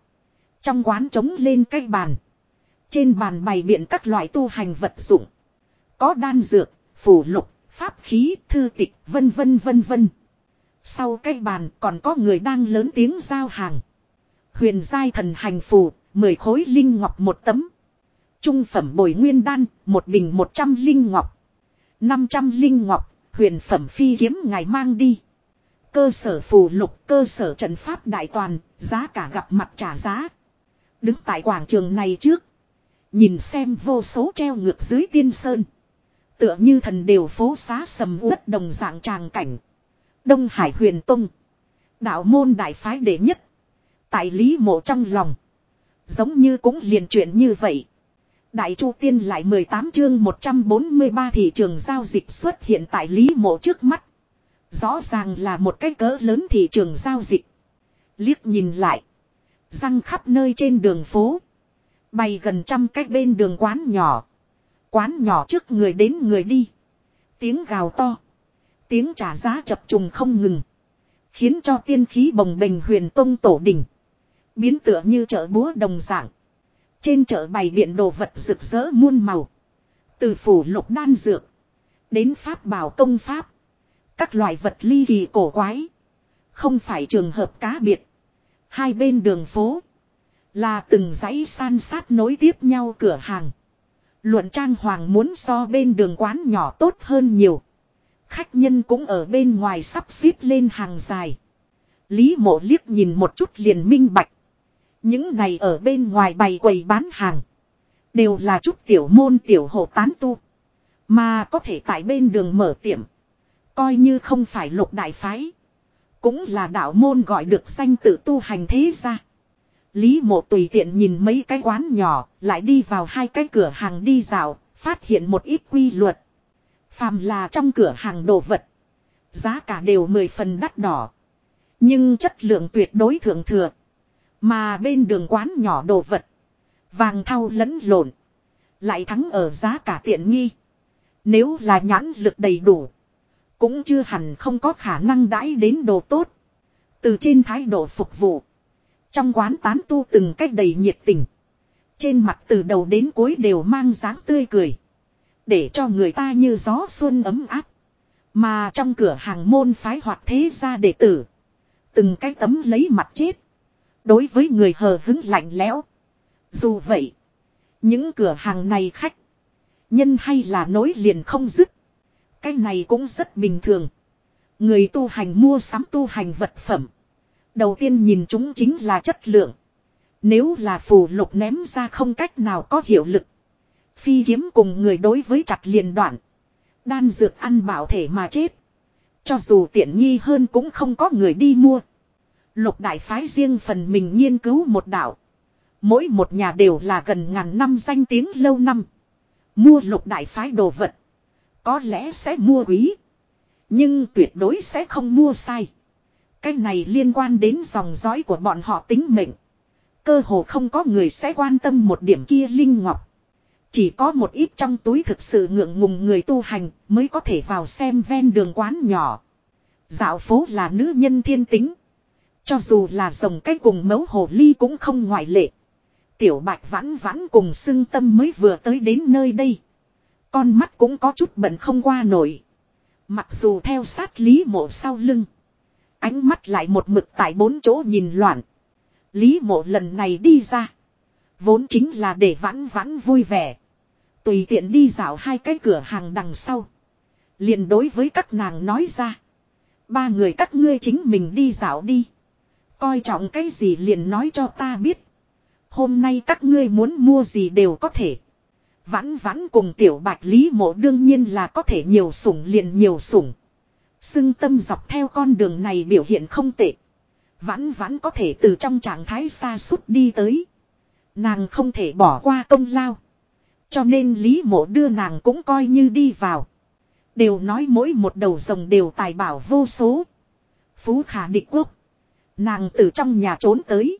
Trong quán trống lên cây bàn. Trên bàn bày biện các loại tu hành vật dụng. Có đan dược, phủ lục, pháp khí, thư tịch, vân vân vân vân. Sau cây bàn còn có người đang lớn tiếng giao hàng. Huyền giai thần hành phù, mười khối linh ngọc một tấm. Trung phẩm bồi nguyên đan, một bình một trăm linh ngọc. năm trăm linh ngọc, huyền phẩm phi kiếm ngài mang đi. Cơ sở phù lục, cơ sở trận pháp đại toàn, giá cả gặp mặt trả giá. Đứng tại quảng trường này trước. Nhìn xem vô số treo ngược dưới tiên sơn. Tựa như thần đều phố xá sầm uất đồng dạng tràng cảnh. Đông Hải huyền Tông. Đạo môn đại phái đệ nhất. Tại lý mộ trong lòng. Giống như cũng liền chuyện như vậy. Đại Chu Tiên lại 18 chương 143 thị trường giao dịch xuất hiện tại Lý Mộ trước mắt. Rõ ràng là một cái cỡ lớn thị trường giao dịch. Liếc nhìn lại. Răng khắp nơi trên đường phố. Bày gần trăm cách bên đường quán nhỏ. Quán nhỏ trước người đến người đi. Tiếng gào to. Tiếng trả giá chập trùng không ngừng. Khiến cho tiên khí bồng bềnh huyền tông tổ đỉnh. Biến tựa như chợ búa đồng dạng. Trên chợ bày biện đồ vật rực rỡ muôn màu. Từ phủ lục đan dược. Đến pháp bảo công pháp. Các loại vật ly kỳ cổ quái. Không phải trường hợp cá biệt. Hai bên đường phố. Là từng dãy san sát nối tiếp nhau cửa hàng. Luận trang hoàng muốn so bên đường quán nhỏ tốt hơn nhiều. Khách nhân cũng ở bên ngoài sắp xếp lên hàng dài. Lý mộ liếc nhìn một chút liền minh bạch. Những này ở bên ngoài bày quầy bán hàng. Đều là chút tiểu môn tiểu hộ tán tu. Mà có thể tại bên đường mở tiệm. Coi như không phải lục đại phái. Cũng là đạo môn gọi được danh tự tu hành thế ra. Lý mộ tùy tiện nhìn mấy cái quán nhỏ, lại đi vào hai cái cửa hàng đi dạo, phát hiện một ít quy luật. Phàm là trong cửa hàng đồ vật. Giá cả đều mười phần đắt đỏ. Nhưng chất lượng tuyệt đối thượng thừa. Mà bên đường quán nhỏ đồ vật. Vàng thau lẫn lộn. Lại thắng ở giá cả tiện nghi. Nếu là nhãn lực đầy đủ. Cũng chưa hẳn không có khả năng đãi đến đồ tốt. Từ trên thái độ phục vụ. Trong quán tán tu từng cách đầy nhiệt tình. Trên mặt từ đầu đến cuối đều mang dáng tươi cười. Để cho người ta như gió xuân ấm áp. Mà trong cửa hàng môn phái hoạt thế gia đệ tử. Từng cái tấm lấy mặt chết. Đối với người hờ hứng lạnh lẽo. Dù vậy. Những cửa hàng này khách. Nhân hay là nối liền không dứt. Cái này cũng rất bình thường. Người tu hành mua sắm tu hành vật phẩm. Đầu tiên nhìn chúng chính là chất lượng. Nếu là phù lục ném ra không cách nào có hiệu lực. Phi kiếm cùng người đối với chặt liền đoạn. Đan dược ăn bảo thể mà chết. Cho dù tiện nghi hơn cũng không có người đi mua. Lục đại phái riêng phần mình nghiên cứu một đạo. Mỗi một nhà đều là gần ngàn năm danh tiếng lâu năm. Mua lục đại phái đồ vật. Có lẽ sẽ mua quý. Nhưng tuyệt đối sẽ không mua sai. Cái này liên quan đến dòng dõi của bọn họ tính mệnh. Cơ hồ không có người sẽ quan tâm một điểm kia linh ngọc. Chỉ có một ít trong túi thực sự ngượng ngùng người tu hành mới có thể vào xem ven đường quán nhỏ. Dạo phố là nữ nhân thiên tính. Cho dù là dòng cách cùng mấu hồ ly cũng không ngoại lệ. Tiểu bạch vãn vãn cùng xưng tâm mới vừa tới đến nơi đây. Con mắt cũng có chút bận không qua nổi. Mặc dù theo sát lý mộ sau lưng. Ánh mắt lại một mực tại bốn chỗ nhìn loạn. Lý mộ lần này đi ra. Vốn chính là để vãn vãn vui vẻ. Tùy tiện đi dạo hai cái cửa hàng đằng sau. liền đối với các nàng nói ra. Ba người các ngươi chính mình đi dạo đi. Coi trọng cái gì liền nói cho ta biết. Hôm nay các ngươi muốn mua gì đều có thể. Vãn vãn cùng tiểu bạch lý mộ đương nhiên là có thể nhiều sủng liền nhiều sủng. Sưng tâm dọc theo con đường này biểu hiện không tệ. Vãn vãn có thể từ trong trạng thái xa suốt đi tới. Nàng không thể bỏ qua công lao. Cho nên Lý Mộ đưa nàng cũng coi như đi vào. Đều nói mỗi một đầu rồng đều tài bảo vô số. Phú khả địch quốc. Nàng từ trong nhà trốn tới.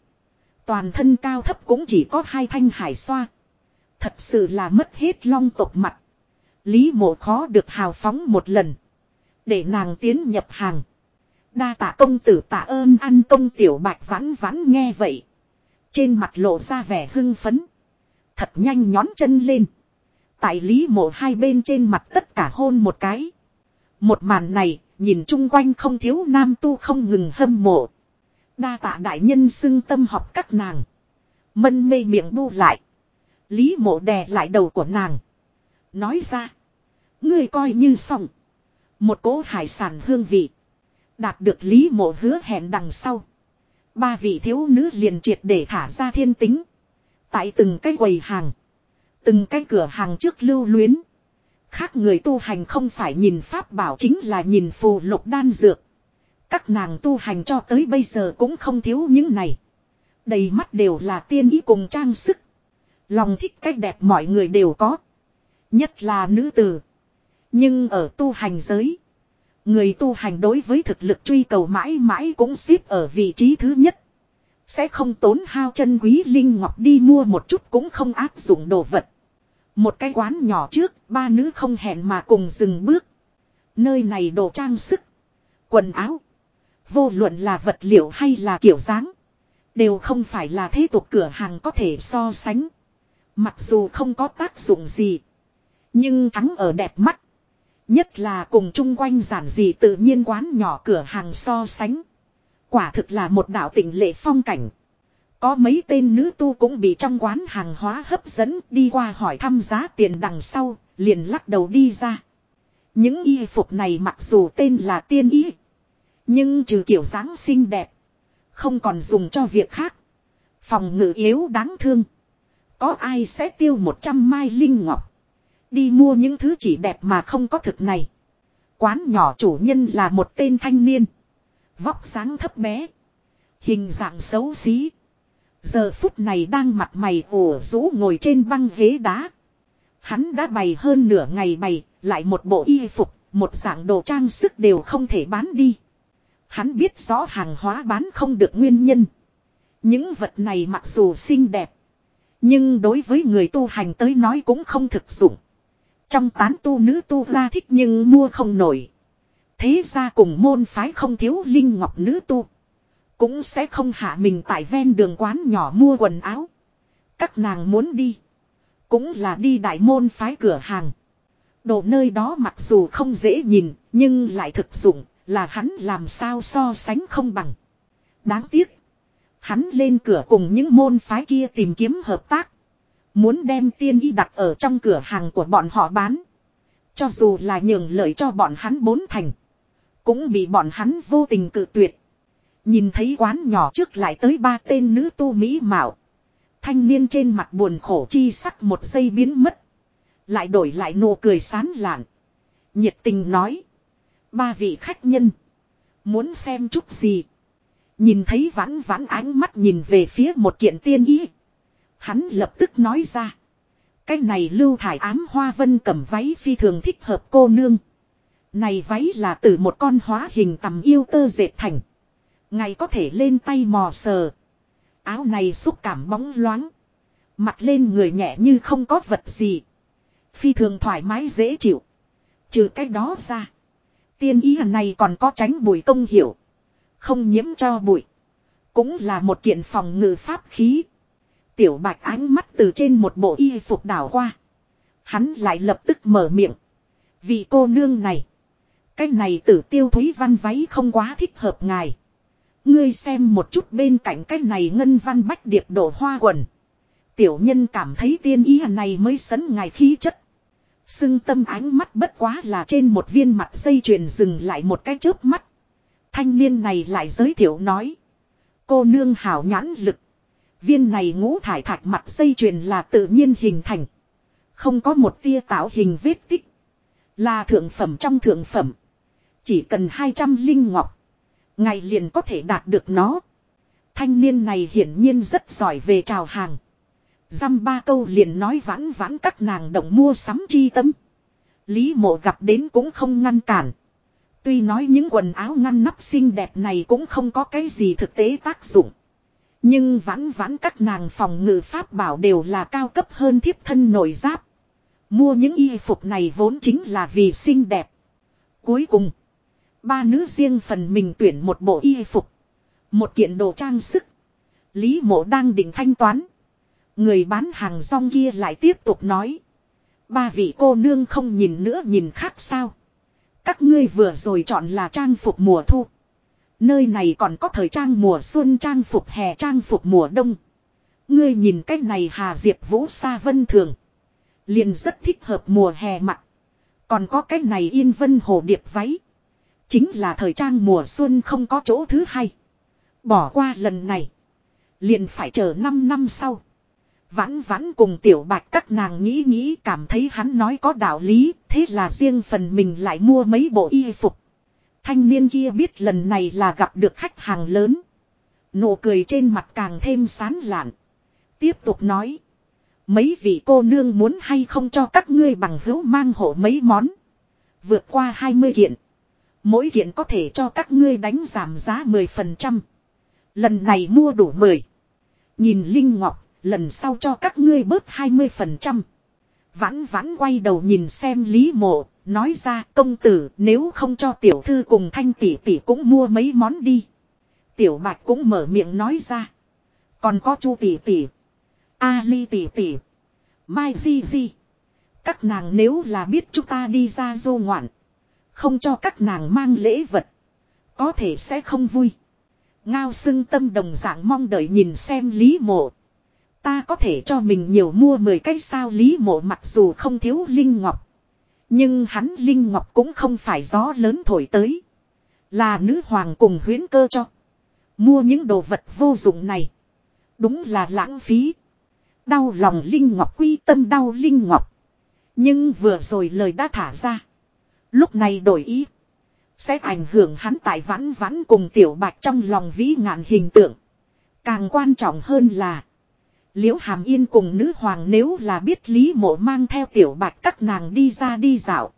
Toàn thân cao thấp cũng chỉ có hai thanh hải xoa. Thật sự là mất hết long tộc mặt. Lý mộ khó được hào phóng một lần. Để nàng tiến nhập hàng. Đa tạ công tử tạ ơn ăn công tiểu bạch vãn vãn nghe vậy. Trên mặt lộ ra vẻ hưng phấn. Thật nhanh nhón chân lên. Tại lý mộ hai bên trên mặt tất cả hôn một cái. Một màn này, nhìn chung quanh không thiếu nam tu không ngừng hâm mộ. Đa tạ đại nhân xưng tâm học các nàng. Mân mê miệng bu lại. Lý mộ đè lại đầu của nàng. Nói ra. Ngươi coi như xong. Một cỗ hải sản hương vị. Đạt được lý mộ hứa hẹn đằng sau. Ba vị thiếu nữ liền triệt để thả ra thiên tính. Tại từng cái quầy hàng. Từng cái cửa hàng trước lưu luyến. Khác người tu hành không phải nhìn pháp bảo chính là nhìn phù lục đan dược. Các nàng tu hành cho tới bây giờ cũng không thiếu những này. Đầy mắt đều là tiên ý cùng trang sức. Lòng thích cách đẹp mọi người đều có. Nhất là nữ tử. Nhưng ở tu hành giới. Người tu hành đối với thực lực truy cầu mãi mãi cũng xếp ở vị trí thứ nhất. Sẽ không tốn hao chân quý linh ngọc đi mua một chút cũng không áp dụng đồ vật. Một cái quán nhỏ trước, ba nữ không hẹn mà cùng dừng bước. Nơi này đồ trang sức, quần áo. Vô luận là vật liệu hay là kiểu dáng. Đều không phải là thế tục cửa hàng có thể so sánh. Mặc dù không có tác dụng gì. Nhưng thắng ở đẹp mắt. Nhất là cùng chung quanh giản dị tự nhiên quán nhỏ cửa hàng so sánh. Quả thực là một đạo tỉnh lệ phong cảnh. Có mấy tên nữ tu cũng bị trong quán hàng hóa hấp dẫn đi qua hỏi thăm giá tiền đằng sau, liền lắc đầu đi ra. Những y phục này mặc dù tên là tiên y. Nhưng trừ kiểu dáng xinh đẹp. Không còn dùng cho việc khác. Phòng ngự yếu đáng thương. Có ai sẽ tiêu 100 mai linh ngọc. Đi mua những thứ chỉ đẹp mà không có thực này. Quán nhỏ chủ nhân là một tên thanh niên. Vóc sáng thấp bé. Hình dạng xấu xí. Giờ phút này đang mặt mày ủ rũ ngồi trên băng ghế đá. Hắn đã bày hơn nửa ngày bày, lại một bộ y phục, một dạng đồ trang sức đều không thể bán đi. Hắn biết rõ hàng hóa bán không được nguyên nhân. Những vật này mặc dù xinh đẹp. Nhưng đối với người tu hành tới nói cũng không thực dụng. Trong tán tu nữ tu ra thích nhưng mua không nổi. Thế ra cùng môn phái không thiếu linh ngọc nữ tu. Cũng sẽ không hạ mình tại ven đường quán nhỏ mua quần áo. Các nàng muốn đi. Cũng là đi đại môn phái cửa hàng. Đồ nơi đó mặc dù không dễ nhìn, nhưng lại thực dụng, là hắn làm sao so sánh không bằng. Đáng tiếc. Hắn lên cửa cùng những môn phái kia tìm kiếm hợp tác. Muốn đem tiên y đặt ở trong cửa hàng của bọn họ bán. Cho dù là nhường lợi cho bọn hắn bốn thành. Cũng bị bọn hắn vô tình cự tuyệt. Nhìn thấy quán nhỏ trước lại tới ba tên nữ tu mỹ mạo. Thanh niên trên mặt buồn khổ chi sắc một giây biến mất. Lại đổi lại nụ cười sán lạn. Nhiệt tình nói. Ba vị khách nhân. Muốn xem chút gì. Nhìn thấy vãn vãn ánh mắt nhìn về phía một kiện tiên y. Hắn lập tức nói ra. Cái này lưu thải ám hoa vân cầm váy phi thường thích hợp cô nương. Này váy là từ một con hóa hình tầm yêu tơ dệt thành. Ngày có thể lên tay mò sờ. Áo này xúc cảm bóng loáng. Mặc lên người nhẹ như không có vật gì. Phi thường thoải mái dễ chịu. Trừ cái đó ra. Tiên ý này còn có tránh bụi công hiểu. Không nhiễm cho bụi. Cũng là một kiện phòng ngự pháp khí. Tiểu bạch ánh mắt từ trên một bộ y phục đảo qua. Hắn lại lập tức mở miệng. Vị cô nương này. Cái này tử tiêu thúy văn váy không quá thích hợp ngài. Ngươi xem một chút bên cạnh cái này ngân văn bách điệp đổ hoa quần. Tiểu nhân cảm thấy tiên ý này mới sấn ngài khí chất. Sưng tâm ánh mắt bất quá là trên một viên mặt dây chuyền dừng lại một cái chớp mắt. Thanh niên này lại giới thiệu nói. Cô nương hảo nhãn lực. Viên này ngũ thải thạch mặt dây chuyền là tự nhiên hình thành. Không có một tia tạo hình vết tích. Là thượng phẩm trong thượng phẩm. Chỉ cần 200 linh ngọc. Ngày liền có thể đạt được nó. Thanh niên này hiển nhiên rất giỏi về chào hàng. Dăm ba câu liền nói vãn vãn các nàng động mua sắm chi tâm. Lý mộ gặp đến cũng không ngăn cản. Tuy nói những quần áo ngăn nắp xinh đẹp này cũng không có cái gì thực tế tác dụng. Nhưng vãn vãn các nàng phòng ngự pháp bảo đều là cao cấp hơn thiếp thân nội giáp. Mua những y phục này vốn chính là vì xinh đẹp. Cuối cùng, ba nữ riêng phần mình tuyển một bộ y phục. Một kiện đồ trang sức. Lý mộ đang định thanh toán. Người bán hàng rong kia lại tiếp tục nói. Ba vị cô nương không nhìn nữa nhìn khác sao. Các ngươi vừa rồi chọn là trang phục mùa thu. Nơi này còn có thời trang mùa xuân trang phục hè trang phục mùa đông. Ngươi nhìn cái này Hà Diệp Vũ Sa Vân Thường. Liền rất thích hợp mùa hè mặc. Còn có cái này Yên Vân Hồ Điệp váy. Chính là thời trang mùa xuân không có chỗ thứ hai. Bỏ qua lần này. Liền phải chờ 5 năm sau. Vãn vãn cùng tiểu bạch các nàng nghĩ nghĩ cảm thấy hắn nói có đạo lý, thế là riêng phần mình lại mua mấy bộ y phục. Thanh niên kia biết lần này là gặp được khách hàng lớn. Nụ cười trên mặt càng thêm sán lạn. Tiếp tục nói. Mấy vị cô nương muốn hay không cho các ngươi bằng hữu mang hộ mấy món. Vượt qua 20 kiện. Mỗi kiện có thể cho các ngươi đánh giảm giá 10%. Lần này mua đủ 10. Nhìn Linh Ngọc lần sau cho các ngươi bớt 20%. Vãn vãn quay đầu nhìn xem Lý Mộ, nói ra công tử nếu không cho tiểu thư cùng thanh tỷ tỷ cũng mua mấy món đi. Tiểu bạch cũng mở miệng nói ra. Còn có chu tỷ tỷ, Ali tỷ tỷ, Mai Di Di. Các nàng nếu là biết chúng ta đi ra dô ngoạn. Không cho các nàng mang lễ vật. Có thể sẽ không vui. Ngao xưng tâm đồng dạng mong đợi nhìn xem Lý Mộ. Ta có thể cho mình nhiều mua 10 cái sao Lý Mộ mặc dù không thiếu Linh Ngọc. Nhưng hắn Linh Ngọc cũng không phải gió lớn thổi tới. Là nữ hoàng cùng huyến cơ cho. Mua những đồ vật vô dụng này. Đúng là lãng phí. Đau lòng Linh Ngọc, quy tâm đau Linh Ngọc. Nhưng vừa rồi lời đã thả ra. Lúc này đổi ý. Sẽ ảnh hưởng hắn tại vãn vãn cùng tiểu bạch trong lòng vĩ ngạn hình tượng. Càng quan trọng hơn là. Liễu Hàm Yên cùng nữ hoàng nếu là biết Lý Mộ mang theo tiểu bạch các nàng đi ra đi dạo.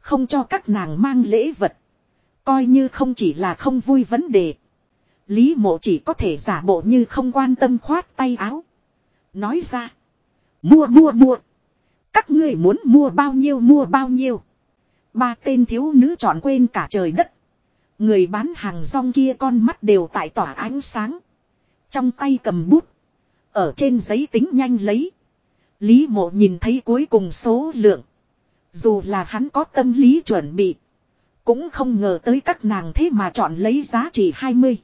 Không cho các nàng mang lễ vật. Coi như không chỉ là không vui vấn đề. Lý mộ chỉ có thể giả bộ như không quan tâm khoát tay áo. Nói ra. Mua mua mua. Các ngươi muốn mua bao nhiêu, mua bao nhiêu. Ba tên thiếu nữ chọn quên cả trời đất. Người bán hàng rong kia con mắt đều tại tỏa ánh sáng. Trong tay cầm bút. Ở trên giấy tính nhanh lấy. Lý mộ nhìn thấy cuối cùng số lượng. Dù là hắn có tâm lý chuẩn bị. Cũng không ngờ tới các nàng thế mà chọn lấy giá trị 20.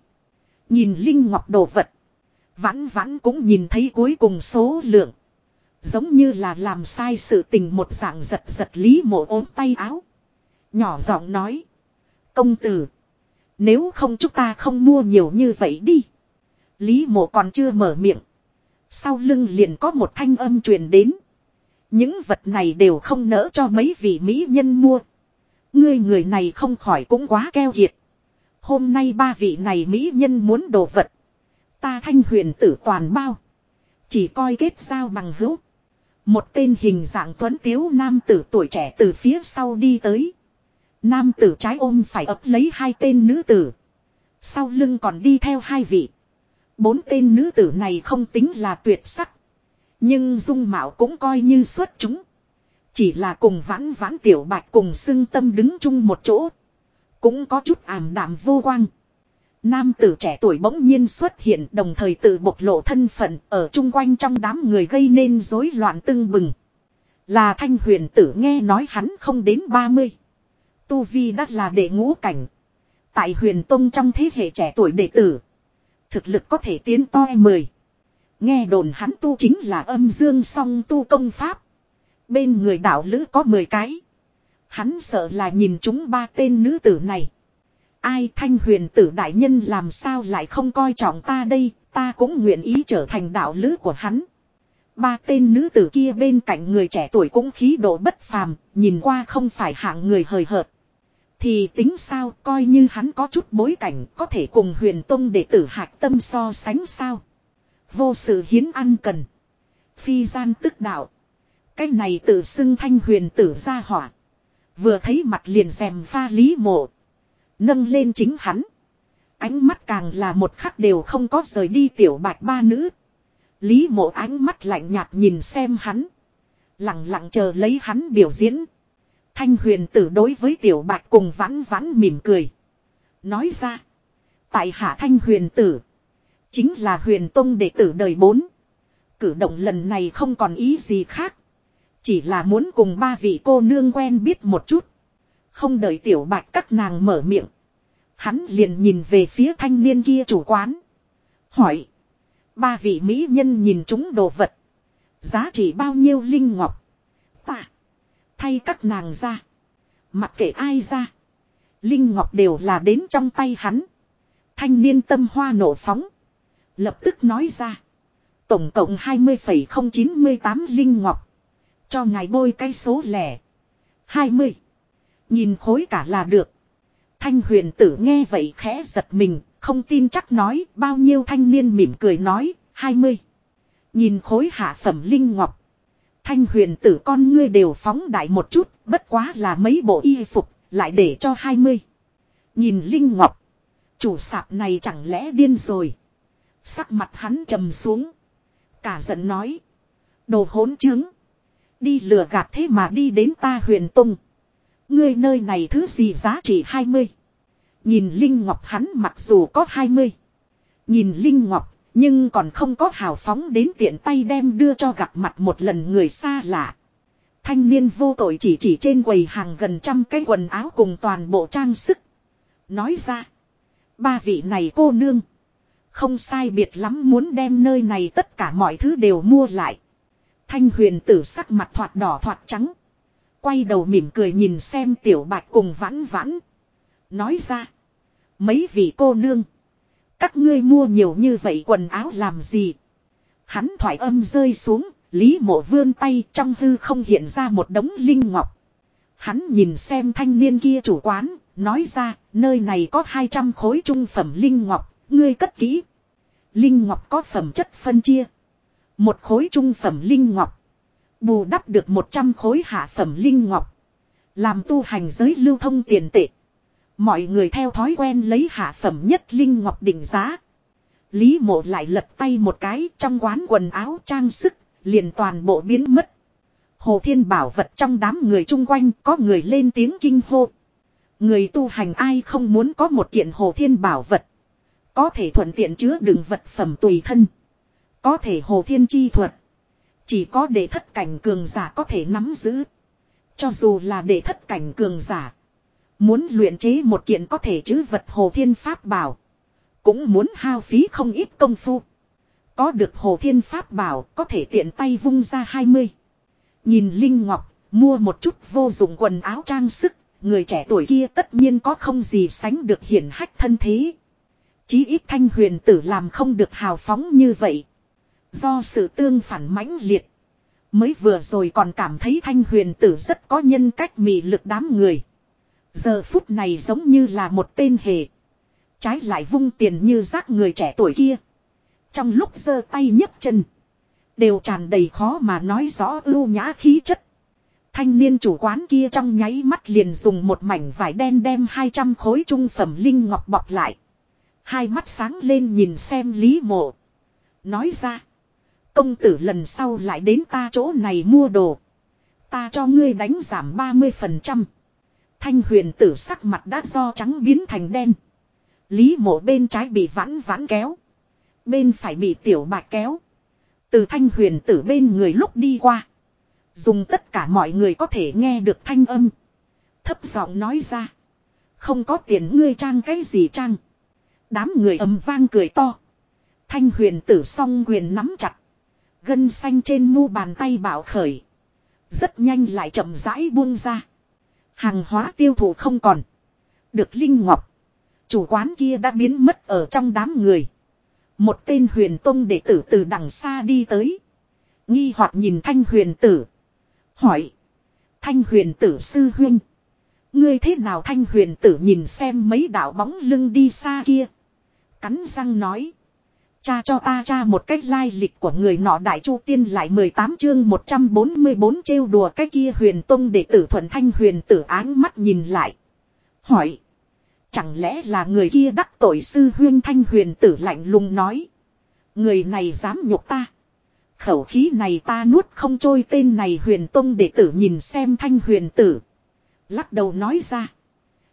Nhìn Linh Ngọc đồ vật. Vãn vãn cũng nhìn thấy cuối cùng số lượng. Giống như là làm sai sự tình một dạng giật giật Lý mộ ốm tay áo. Nhỏ giọng nói. Công tử. Nếu không chúng ta không mua nhiều như vậy đi. Lý mộ còn chưa mở miệng. Sau lưng liền có một thanh âm truyền đến. Những vật này đều không nỡ cho mấy vị mỹ nhân mua. Ngươi người này không khỏi cũng quá keo kiệt. Hôm nay ba vị này mỹ nhân muốn đồ vật. Ta thanh huyền tử toàn bao. Chỉ coi kết giao bằng hữu. Một tên hình dạng tuấn tiếu nam tử tuổi trẻ từ phía sau đi tới. Nam tử trái ôm phải ấp lấy hai tên nữ tử. Sau lưng còn đi theo hai vị. Bốn tên nữ tử này không tính là tuyệt sắc. Nhưng dung mạo cũng coi như xuất chúng. Chỉ là cùng vãn vãn tiểu bạch cùng xưng tâm đứng chung một chỗ. Cũng có chút ảm đạm vô quang. Nam tử trẻ tuổi bỗng nhiên xuất hiện đồng thời tự bộc lộ thân phận ở chung quanh trong đám người gây nên rối loạn tưng bừng. Là thanh huyền tử nghe nói hắn không đến 30. Tu Vi đã là đệ ngũ cảnh. Tại huyền tông trong thế hệ trẻ tuổi đệ tử. Thực lực có thể tiến to mười. Nghe đồn hắn tu chính là âm dương song tu công pháp. Bên người đạo lữ có 10 cái. Hắn sợ là nhìn chúng ba tên nữ tử này. Ai thanh huyền tử đại nhân làm sao lại không coi trọng ta đây, ta cũng nguyện ý trở thành đạo lữ của hắn. Ba tên nữ tử kia bên cạnh người trẻ tuổi cũng khí độ bất phàm, nhìn qua không phải hạng người hời hợt. Thì tính sao, coi như hắn có chút bối cảnh, có thể cùng huyền tông để tử hạc tâm so sánh sao. Vô sự hiến ăn cần. Phi gian tức đạo. Cái này tự xưng thanh huyền tử ra hỏa. Vừa thấy mặt liền rèm pha lý mộ. Nâng lên chính hắn. Ánh mắt càng là một khắc đều không có rời đi tiểu bạch ba nữ. Lý mộ ánh mắt lạnh nhạt nhìn xem hắn. Lặng lặng chờ lấy hắn biểu diễn. Thanh huyền tử đối với tiểu bạch cùng vãn vãn mỉm cười. Nói ra. Tại hạ thanh huyền tử. Chính là huyền tông đệ tử đời bốn. Cử động lần này không còn ý gì khác. Chỉ là muốn cùng ba vị cô nương quen biết một chút. Không đợi tiểu bạch các nàng mở miệng. Hắn liền nhìn về phía thanh niên kia chủ quán. Hỏi. Ba vị mỹ nhân nhìn chúng đồ vật. Giá trị bao nhiêu linh ngọc. Tạ. Thay các nàng ra. Mặc kệ ai ra. Linh ngọc đều là đến trong tay hắn. Thanh niên tâm hoa nổ phóng. Lập tức nói ra. Tổng cộng 20,098 linh ngọc. Cho ngài bôi cái số lẻ. 20. Nhìn khối cả là được. Thanh huyền tử nghe vậy khẽ giật mình, không tin chắc nói bao nhiêu thanh niên mỉm cười nói, 20. Nhìn khối hạ phẩm linh ngọc. Thanh huyền tử con ngươi đều phóng đại một chút, bất quá là mấy bộ y phục, lại để cho 20. Nhìn linh ngọc. Chủ sạp này chẳng lẽ điên rồi. Sắc mặt hắn trầm xuống. Cả giận nói. Đồ hỗn chứng. Đi lừa gạt thế mà đi đến ta huyền tung. Ngươi nơi này thứ gì giá trị 20. Nhìn Linh Ngọc hắn mặc dù có 20. Nhìn Linh Ngọc nhưng còn không có hào phóng đến tiện tay đem đưa cho gặp mặt một lần người xa lạ. Thanh niên vô tội chỉ chỉ trên quầy hàng gần trăm cái quần áo cùng toàn bộ trang sức. Nói ra. Ba vị này cô nương. Không sai biệt lắm muốn đem nơi này tất cả mọi thứ đều mua lại. Thanh huyền tử sắc mặt thoạt đỏ thoạt trắng. Quay đầu mỉm cười nhìn xem tiểu bạch cùng vãn vãn. Nói ra. Mấy vị cô nương. Các ngươi mua nhiều như vậy quần áo làm gì? Hắn thoải âm rơi xuống. Lý mộ vươn tay, trong hư không hiện ra một đống linh ngọc. Hắn nhìn xem thanh niên kia chủ quán. Nói ra, nơi này có 200 khối trung phẩm linh ngọc. Ngươi cất kỹ. Linh ngọc có phẩm chất phân chia. Một khối trung phẩm linh ngọc. Bù đắp được 100 khối hạ phẩm linh ngọc. Làm tu hành giới lưu thông tiền tệ. Mọi người theo thói quen lấy hạ phẩm nhất Linh Ngọc định giá. Lý mộ lại lật tay một cái trong quán quần áo trang sức, liền toàn bộ biến mất. Hồ Thiên bảo vật trong đám người chung quanh có người lên tiếng kinh hô. Người tu hành ai không muốn có một kiện Hồ Thiên bảo vật. Có thể thuận tiện chứa đựng vật phẩm tùy thân. Có thể Hồ Thiên chi thuật. Chỉ có để thất cảnh cường giả có thể nắm giữ. Cho dù là để thất cảnh cường giả. Muốn luyện chế một kiện có thể chứ vật Hồ Thiên Pháp bảo. Cũng muốn hao phí không ít công phu. Có được Hồ Thiên Pháp bảo có thể tiện tay vung ra 20. Nhìn Linh Ngọc, mua một chút vô dụng quần áo trang sức, người trẻ tuổi kia tất nhiên có không gì sánh được hiển hách thân thế. Chí ít thanh huyền tử làm không được hào phóng như vậy. Do sự tương phản mãnh liệt. Mới vừa rồi còn cảm thấy thanh huyền tử rất có nhân cách mị lực đám người. Giờ phút này giống như là một tên hề. Trái lại vung tiền như rác người trẻ tuổi kia. Trong lúc giơ tay nhấc chân. Đều tràn đầy khó mà nói rõ ưu nhã khí chất. Thanh niên chủ quán kia trong nháy mắt liền dùng một mảnh vải đen đem 200 khối trung phẩm linh ngọc bọc lại. Hai mắt sáng lên nhìn xem Lý Mộ. Nói ra. Công tử lần sau lại đến ta chỗ này mua đồ. Ta cho ngươi đánh giảm 30%. Thanh huyền tử sắc mặt đã do trắng biến thành đen. Lý mộ bên trái bị vãn vãn kéo. Bên phải bị tiểu bạc kéo. Từ thanh huyền tử bên người lúc đi qua. Dùng tất cả mọi người có thể nghe được thanh âm. Thấp giọng nói ra. Không có tiền ngươi trang cái gì trang. Đám người ầm vang cười to. Thanh huyền tử song quyền nắm chặt. Gân xanh trên mu bàn tay bảo khởi. Rất nhanh lại chậm rãi buông ra. Hàng hóa tiêu thụ không còn. Được Linh Ngọc. Chủ quán kia đã biến mất ở trong đám người. Một tên huyền tông đệ tử từ đằng xa đi tới. Nghi hoặc nhìn thanh huyền tử. Hỏi. Thanh huyền tử sư huynh. Ngươi thế nào thanh huyền tử nhìn xem mấy đạo bóng lưng đi xa kia. Cắn răng nói. Cha cho ta cha một cách lai lịch của người nọ đại chu tiên lại 18 chương 144 trêu đùa cái kia huyền tông đệ tử thuận thanh huyền tử áng mắt nhìn lại. Hỏi. Chẳng lẽ là người kia đắc tội sư huyên thanh huyền tử lạnh lùng nói. Người này dám nhục ta. Khẩu khí này ta nuốt không trôi tên này huyền tông đệ tử nhìn xem thanh huyền tử. Lắc đầu nói ra.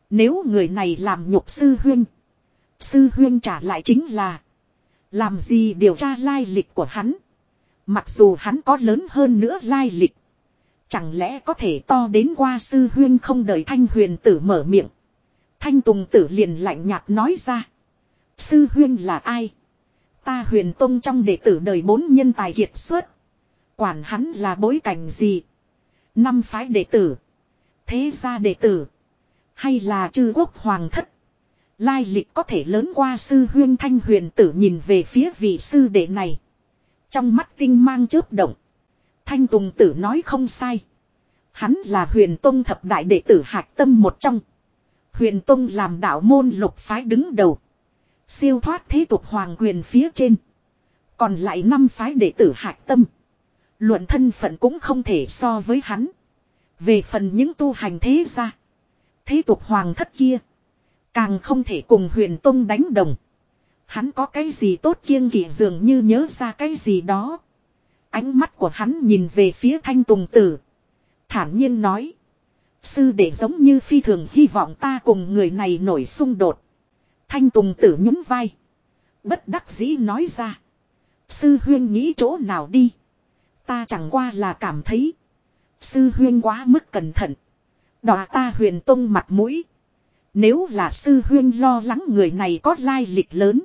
Nếu người này làm nhục sư huyên. Sư huyên trả lại chính là. Làm gì điều tra lai lịch của hắn. Mặc dù hắn có lớn hơn nữa lai lịch. Chẳng lẽ có thể to đến qua sư huyên không đợi thanh huyền tử mở miệng. Thanh tùng tử liền lạnh nhạt nói ra. Sư huyên là ai? Ta huyền tông trong đệ tử đời bốn nhân tài kiệt xuất. Quản hắn là bối cảnh gì? Năm phái đệ tử. Thế gia đệ tử. Hay là chư quốc hoàng thất. Lai lịch có thể lớn qua sư huyên thanh huyền tử nhìn về phía vị sư đệ này. Trong mắt tinh mang chớp động. Thanh Tùng tử nói không sai. Hắn là huyền tông thập đại đệ tử hạc tâm một trong. Huyền tông làm đạo môn lục phái đứng đầu. Siêu thoát thế tục hoàng quyền phía trên. Còn lại năm phái đệ tử hạc tâm. Luận thân phận cũng không thể so với hắn. Về phần những tu hành thế ra. Thế tục hoàng thất kia. Càng không thể cùng huyền tông đánh đồng. Hắn có cái gì tốt kiêng kỵ dường như nhớ ra cái gì đó. Ánh mắt của hắn nhìn về phía thanh tùng tử. Thản nhiên nói. Sư đệ giống như phi thường hy vọng ta cùng người này nổi xung đột. Thanh tùng tử nhún vai. Bất đắc dĩ nói ra. Sư huyên nghĩ chỗ nào đi. Ta chẳng qua là cảm thấy. Sư huyên quá mức cẩn thận. Đỏ ta huyền tông mặt mũi. Nếu là sư huyên lo lắng người này có lai lịch lớn.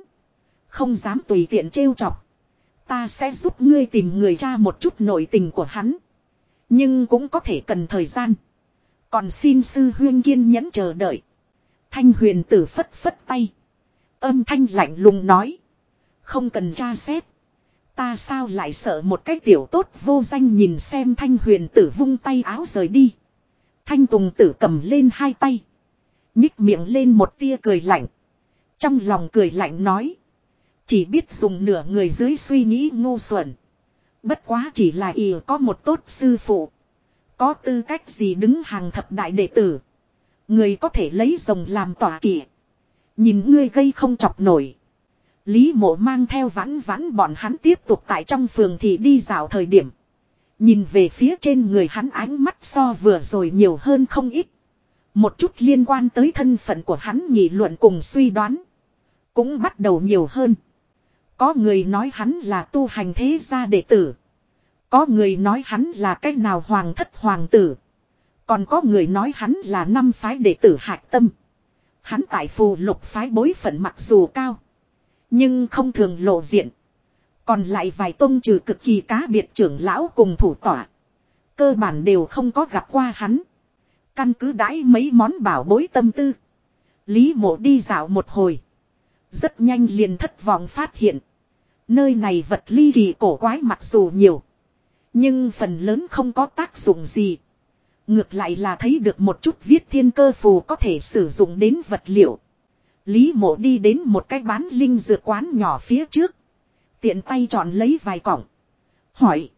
Không dám tùy tiện trêu chọc. Ta sẽ giúp ngươi tìm người cha một chút nội tình của hắn. Nhưng cũng có thể cần thời gian. Còn xin sư huyên kiên nhẫn chờ đợi. Thanh huyền tử phất phất tay. Âm thanh lạnh lùng nói. Không cần tra xét. Ta sao lại sợ một cái tiểu tốt vô danh nhìn xem thanh huyền tử vung tay áo rời đi. Thanh tùng tử cầm lên hai tay. Nhích miệng lên một tia cười lạnh. Trong lòng cười lạnh nói. Chỉ biết dùng nửa người dưới suy nghĩ ngu xuẩn. Bất quá chỉ là ì có một tốt sư phụ. Có tư cách gì đứng hàng thập đại đệ tử. Người có thể lấy rồng làm tỏa kỵ. Nhìn ngươi gây không chọc nổi. Lý mộ mang theo vãn vãn bọn hắn tiếp tục tại trong phường thì đi dạo thời điểm. Nhìn về phía trên người hắn ánh mắt so vừa rồi nhiều hơn không ít. Một chút liên quan tới thân phận của hắn nghị luận cùng suy đoán. Cũng bắt đầu nhiều hơn. Có người nói hắn là tu hành thế gia đệ tử. Có người nói hắn là cách nào hoàng thất hoàng tử. Còn có người nói hắn là năm phái đệ tử hạc tâm. Hắn tại phù lục phái bối phận mặc dù cao. Nhưng không thường lộ diện. Còn lại vài tôn trừ cực kỳ cá biệt trưởng lão cùng thủ tỏa. Cơ bản đều không có gặp qua hắn. Căn cứ đãi mấy món bảo bối tâm tư. Lý mộ đi dạo một hồi. Rất nhanh liền thất vọng phát hiện. Nơi này vật ly kỳ cổ quái mặc dù nhiều. Nhưng phần lớn không có tác dụng gì. Ngược lại là thấy được một chút viết thiên cơ phù có thể sử dụng đến vật liệu. Lý mộ đi đến một cái bán linh dược quán nhỏ phía trước. Tiện tay chọn lấy vài cọng. Hỏi.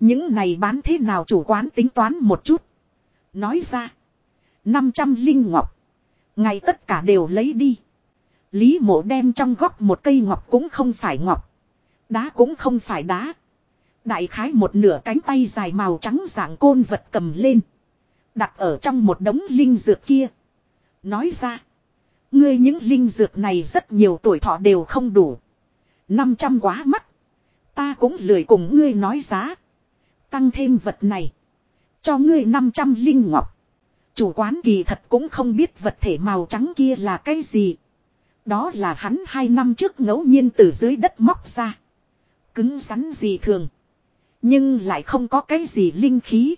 Những này bán thế nào chủ quán tính toán một chút. Nói ra. 500 linh ngọc. Ngày tất cả đều lấy đi. Lý mộ đem trong góc một cây ngọc cũng không phải ngọc. Đá cũng không phải đá. Đại khái một nửa cánh tay dài màu trắng dạng côn vật cầm lên. Đặt ở trong một đống linh dược kia. Nói ra. Ngươi những linh dược này rất nhiều tuổi thọ đều không đủ. 500 quá mắc. Ta cũng lười cùng ngươi nói giá. Tăng thêm vật này. Cho ngươi 500 linh ngọc. Chủ quán kỳ thật cũng không biết vật thể màu trắng kia là cái gì. Đó là hắn hai năm trước ngẫu nhiên từ dưới đất móc ra. Cứng rắn gì thường. Nhưng lại không có cái gì linh khí.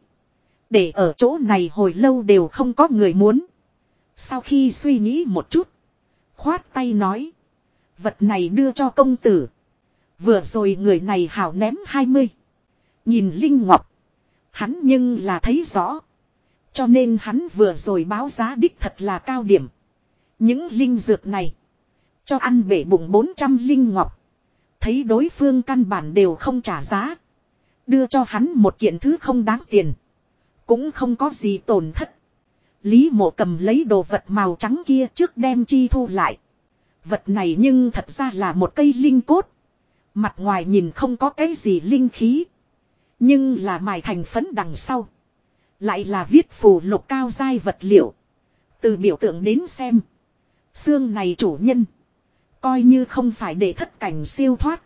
Để ở chỗ này hồi lâu đều không có người muốn. Sau khi suy nghĩ một chút. Khoát tay nói. Vật này đưa cho công tử. Vừa rồi người này hào ném 20. Nhìn Linh Ngọc. Hắn nhưng là thấy rõ. Cho nên hắn vừa rồi báo giá đích thật là cao điểm. Những linh dược này. Cho ăn bể bụng 400 linh ngọc. Thấy đối phương căn bản đều không trả giá. Đưa cho hắn một kiện thứ không đáng tiền. Cũng không có gì tổn thất. Lý mộ cầm lấy đồ vật màu trắng kia trước đem chi thu lại. Vật này nhưng thật ra là một cây linh cốt. Mặt ngoài nhìn không có cái gì linh khí. Nhưng là mài thành phấn đằng sau. Lại là viết phù lục cao dai vật liệu. Từ biểu tượng đến xem. Xương này chủ nhân. Coi như không phải để thất cảnh siêu thoát.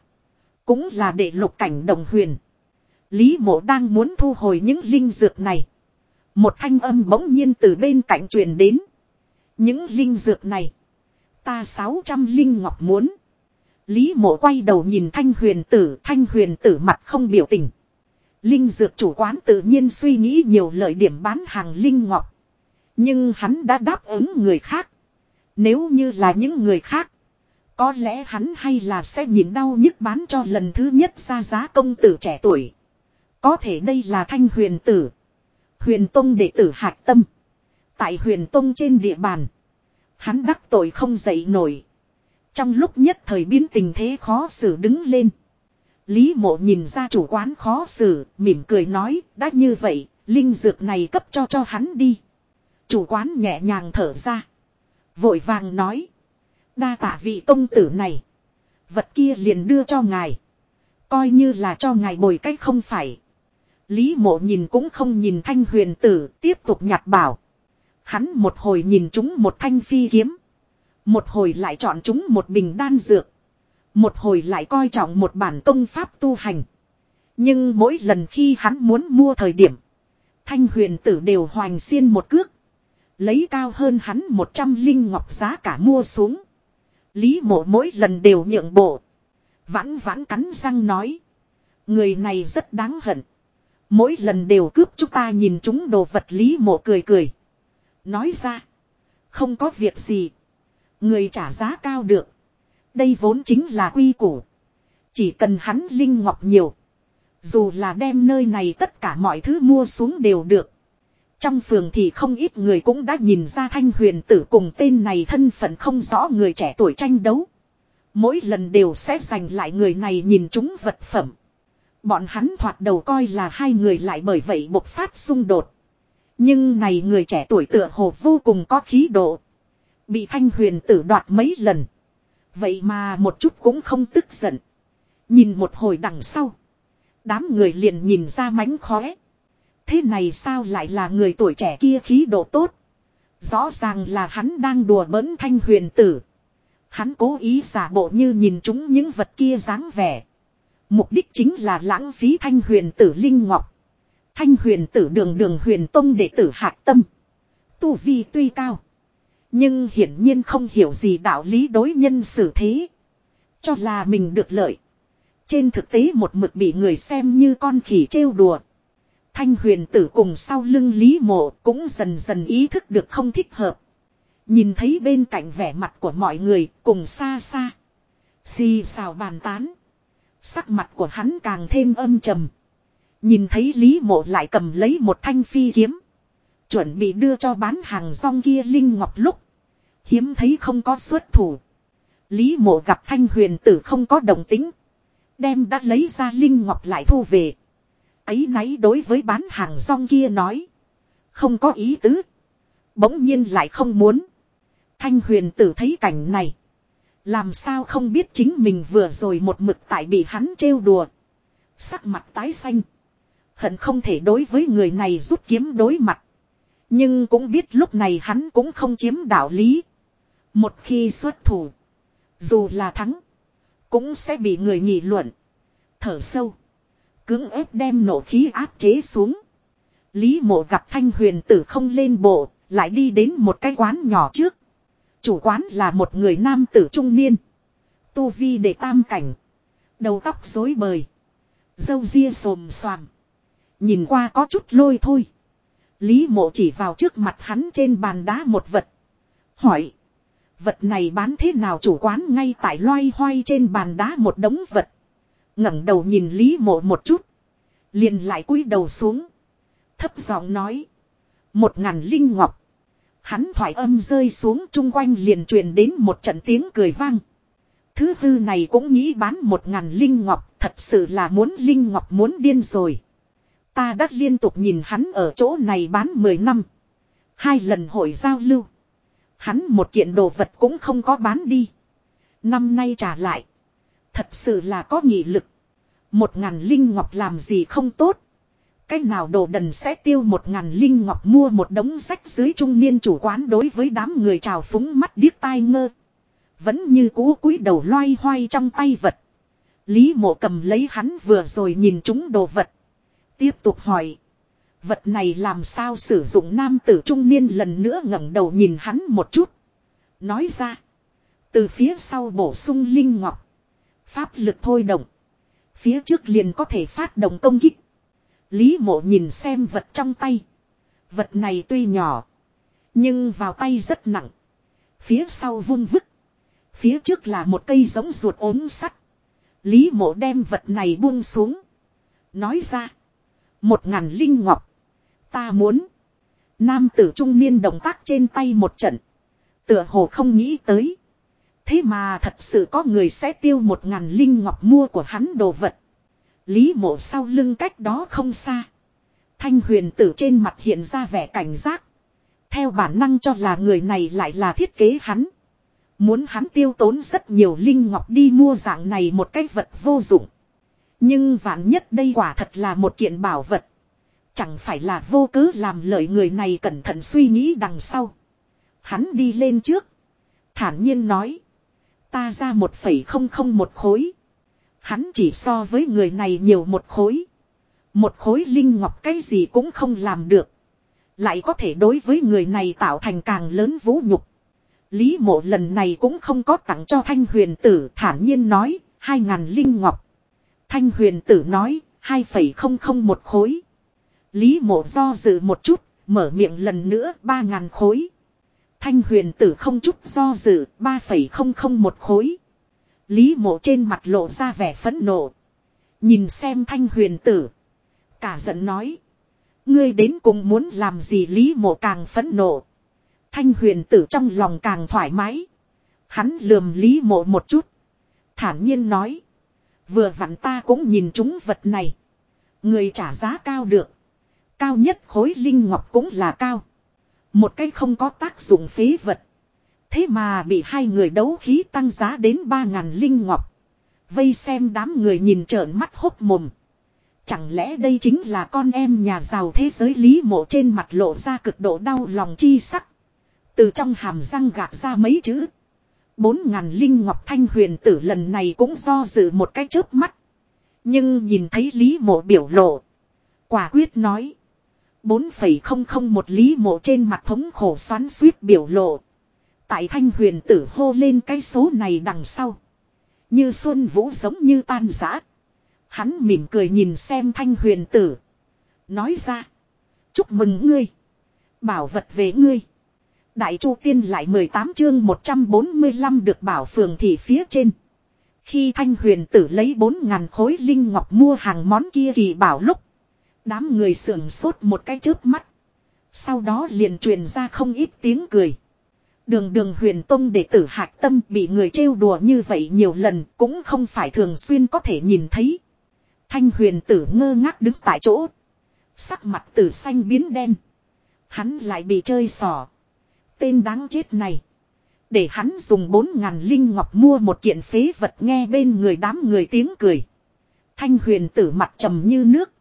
Cũng là để lục cảnh đồng huyền. Lý mộ đang muốn thu hồi những linh dược này. Một thanh âm bỗng nhiên từ bên cạnh truyền đến. Những linh dược này. Ta 600 linh ngọc muốn. Lý mộ quay đầu nhìn thanh huyền tử. Thanh huyền tử mặt không biểu tình. Linh dược chủ quán tự nhiên suy nghĩ nhiều lợi điểm bán hàng linh ngọc. Nhưng hắn đã đáp ứng người khác. Nếu như là những người khác. Có lẽ hắn hay là sẽ nhìn đau nhức bán cho lần thứ nhất ra giá công tử trẻ tuổi. Có thể đây là thanh huyền tử. Huyền Tông đệ tử hạc tâm. Tại huyền Tông trên địa bàn. Hắn đắc tội không dậy nổi. Trong lúc nhất thời biến tình thế khó xử đứng lên. Lý mộ nhìn ra chủ quán khó xử, mỉm cười nói, đã như vậy, linh dược này cấp cho cho hắn đi. Chủ quán nhẹ nhàng thở ra. Vội vàng nói. Đa tạ vị công tử này. Vật kia liền đưa cho ngài. Coi như là cho ngài bồi cách không phải. Lý mộ nhìn cũng không nhìn thanh huyền tử tiếp tục nhặt bảo. Hắn một hồi nhìn chúng một thanh phi kiếm. Một hồi lại chọn chúng một bình đan dược. Một hồi lại coi trọng một bản công pháp tu hành. Nhưng mỗi lần khi hắn muốn mua thời điểm. Thanh huyền tử đều hoành xiên một cước. Lấy cao hơn hắn một trăm linh ngọc giá cả mua xuống. Lý mộ mỗi lần đều nhượng bộ. Vãn vãn cắn răng nói. Người này rất đáng hận. Mỗi lần đều cướp chúng ta nhìn chúng đồ vật lý mộ cười cười. Nói ra. Không có việc gì. Người trả giá cao được. Đây vốn chính là quy củ. Chỉ cần hắn linh ngọc nhiều. Dù là đem nơi này tất cả mọi thứ mua xuống đều được. Trong phường thì không ít người cũng đã nhìn ra thanh huyền tử cùng tên này thân phận không rõ người trẻ tuổi tranh đấu. Mỗi lần đều sẽ giành lại người này nhìn chúng vật phẩm. Bọn hắn thoạt đầu coi là hai người lại bởi vậy bộc phát xung đột. Nhưng này người trẻ tuổi tựa hồ vô cùng có khí độ. Bị thanh huyền tử đoạt mấy lần. Vậy mà một chút cũng không tức giận. Nhìn một hồi đằng sau. Đám người liền nhìn ra mánh khóe. Thế này sao lại là người tuổi trẻ kia khí độ tốt. Rõ ràng là hắn đang đùa bỡn thanh huyền tử. Hắn cố ý giả bộ như nhìn chúng những vật kia dáng vẻ. Mục đích chính là lãng phí thanh huyền tử Linh Ngọc. Thanh huyền tử đường đường huyền tông đệ tử hạc tâm. Tu vi tuy cao. Nhưng hiển nhiên không hiểu gì đạo lý đối nhân xử thế. Cho là mình được lợi. Trên thực tế một mực bị người xem như con khỉ trêu đùa. Thanh huyền tử cùng sau lưng Lý Mộ cũng dần dần ý thức được không thích hợp. Nhìn thấy bên cạnh vẻ mặt của mọi người cùng xa xa. Xì xào bàn tán. Sắc mặt của hắn càng thêm âm trầm. Nhìn thấy Lý Mộ lại cầm lấy một thanh phi kiếm. Chuẩn bị đưa cho bán hàng rong kia Linh Ngọc lúc. Hiếm thấy không có xuất thủ. Lý Mộ gặp thanh huyền tử không có đồng tính. Đem đã lấy ra Linh Ngọc lại thu về. Ấy náy đối với bán hàng rong kia nói. Không có ý tứ. Bỗng nhiên lại không muốn. Thanh huyền tử thấy cảnh này. Làm sao không biết chính mình vừa rồi một mực tại bị hắn trêu đùa. Sắc mặt tái xanh. Hận không thể đối với người này rút kiếm đối mặt. Nhưng cũng biết lúc này hắn cũng không chiếm đạo lý. Một khi xuất thủ. Dù là thắng. Cũng sẽ bị người nghị luận. Thở sâu. Cưỡng ép đem nổ khí áp chế xuống. Lý mộ gặp thanh huyền tử không lên bộ. Lại đi đến một cái quán nhỏ trước. Chủ quán là một người nam tử trung niên. Tu vi để tam cảnh. Đầu tóc rối bời. Dâu ria xồm xoàm. Nhìn qua có chút lôi thôi. Lý mộ chỉ vào trước mặt hắn trên bàn đá một vật. Hỏi. Vật này bán thế nào chủ quán ngay tại loay hoay trên bàn đá một đống vật. ngẩng đầu nhìn Lý mộ một chút. Liền lại cúi đầu xuống. Thấp giọng nói. Một ngàn linh ngọc. Hắn thoại âm rơi xuống chung quanh liền truyền đến một trận tiếng cười vang. Thứ tư này cũng nghĩ bán một ngàn linh ngọc, thật sự là muốn linh ngọc muốn điên rồi. Ta đã liên tục nhìn hắn ở chỗ này bán 10 năm. Hai lần hội giao lưu. Hắn một kiện đồ vật cũng không có bán đi. Năm nay trả lại. Thật sự là có nghị lực. Một ngàn linh ngọc làm gì không tốt. Cái nào đồ đần sẽ tiêu một ngàn linh ngọc mua một đống sách dưới trung niên chủ quán đối với đám người trào phúng mắt điếc tai ngơ. Vẫn như cũ cúi đầu loay hoay trong tay vật. Lý mộ cầm lấy hắn vừa rồi nhìn chúng đồ vật. Tiếp tục hỏi. Vật này làm sao sử dụng nam tử trung niên lần nữa ngẩng đầu nhìn hắn một chút. Nói ra. Từ phía sau bổ sung linh ngọc. Pháp lực thôi động. Phía trước liền có thể phát động công kích. Lý mộ nhìn xem vật trong tay. Vật này tuy nhỏ. Nhưng vào tay rất nặng. Phía sau vung vứt. Phía trước là một cây giống ruột ốm sắt. Lý mộ đem vật này buông xuống. Nói ra. Một ngàn linh ngọc. Ta muốn. Nam tử trung niên động tác trên tay một trận. Tựa hồ không nghĩ tới. Thế mà thật sự có người sẽ tiêu một ngàn linh ngọc mua của hắn đồ vật. Lý mộ sau lưng cách đó không xa. Thanh huyền tử trên mặt hiện ra vẻ cảnh giác. Theo bản năng cho là người này lại là thiết kế hắn. Muốn hắn tiêu tốn rất nhiều linh ngọc đi mua dạng này một cái vật vô dụng. Nhưng vạn nhất đây quả thật là một kiện bảo vật. Chẳng phải là vô cứ làm lợi người này cẩn thận suy nghĩ đằng sau. Hắn đi lên trước. Thản nhiên nói. Ta ra một phẩy không không một khối. Hắn chỉ so với người này nhiều một khối. Một khối linh ngọc cái gì cũng không làm được. Lại có thể đối với người này tạo thành càng lớn vũ nhục. Lý mộ lần này cũng không có tặng cho thanh huyền tử thản nhiên nói, hai ngàn linh ngọc. Thanh huyền tử nói, hai phẩy không không một khối. Lý mộ do dự một chút, mở miệng lần nữa ba ngàn khối. Thanh huyền tử không chút do dự, ba phẩy không không một khối. Lý mộ trên mặt lộ ra vẻ phẫn nộ. Nhìn xem thanh huyền tử. Cả giận nói. Ngươi đến cùng muốn làm gì Lý mộ càng phẫn nộ. Thanh huyền tử trong lòng càng thoải mái. Hắn lườm Lý mộ một chút. Thản nhiên nói. Vừa vặn ta cũng nhìn chúng vật này. Người trả giá cao được. Cao nhất khối linh ngọc cũng là cao. Một cái không có tác dụng phế vật. Thế mà bị hai người đấu khí tăng giá đến ba ngàn linh ngọc. Vây xem đám người nhìn trợn mắt hốc mồm. Chẳng lẽ đây chính là con em nhà giàu thế giới lý mộ trên mặt lộ ra cực độ đau lòng chi sắc. Từ trong hàm răng gạt ra mấy chữ. Bốn ngàn linh ngọc thanh huyền tử lần này cũng do dự một cái chớp mắt. Nhưng nhìn thấy lý mộ biểu lộ. Quả quyết nói. Bốn phẩy không không một lý mộ trên mặt thống khổ xoắn suýt biểu lộ. Tại thanh huyền tử hô lên cái số này đằng sau. Như xuân vũ giống như tan giã. Hắn mỉm cười nhìn xem thanh huyền tử. Nói ra. Chúc mừng ngươi. Bảo vật về ngươi. Đại Chu Tiên lại 18 chương 145 được bảo phường thị phía trên. Khi Thanh Huyền Tử lấy 4.000 khối linh ngọc mua hàng món kia kỳ bảo lúc. Đám người sưởng sốt một cái chớp mắt. Sau đó liền truyền ra không ít tiếng cười. Đường đường huyền tông đệ tử hạc tâm bị người trêu đùa như vậy nhiều lần cũng không phải thường xuyên có thể nhìn thấy. Thanh huyền tử ngơ ngác đứng tại chỗ. Sắc mặt tử xanh biến đen. Hắn lại bị chơi xỏ. Tên đáng chết này. Để hắn dùng bốn ngàn linh ngọc mua một kiện phế vật nghe bên người đám người tiếng cười. Thanh huyền tử mặt trầm như nước.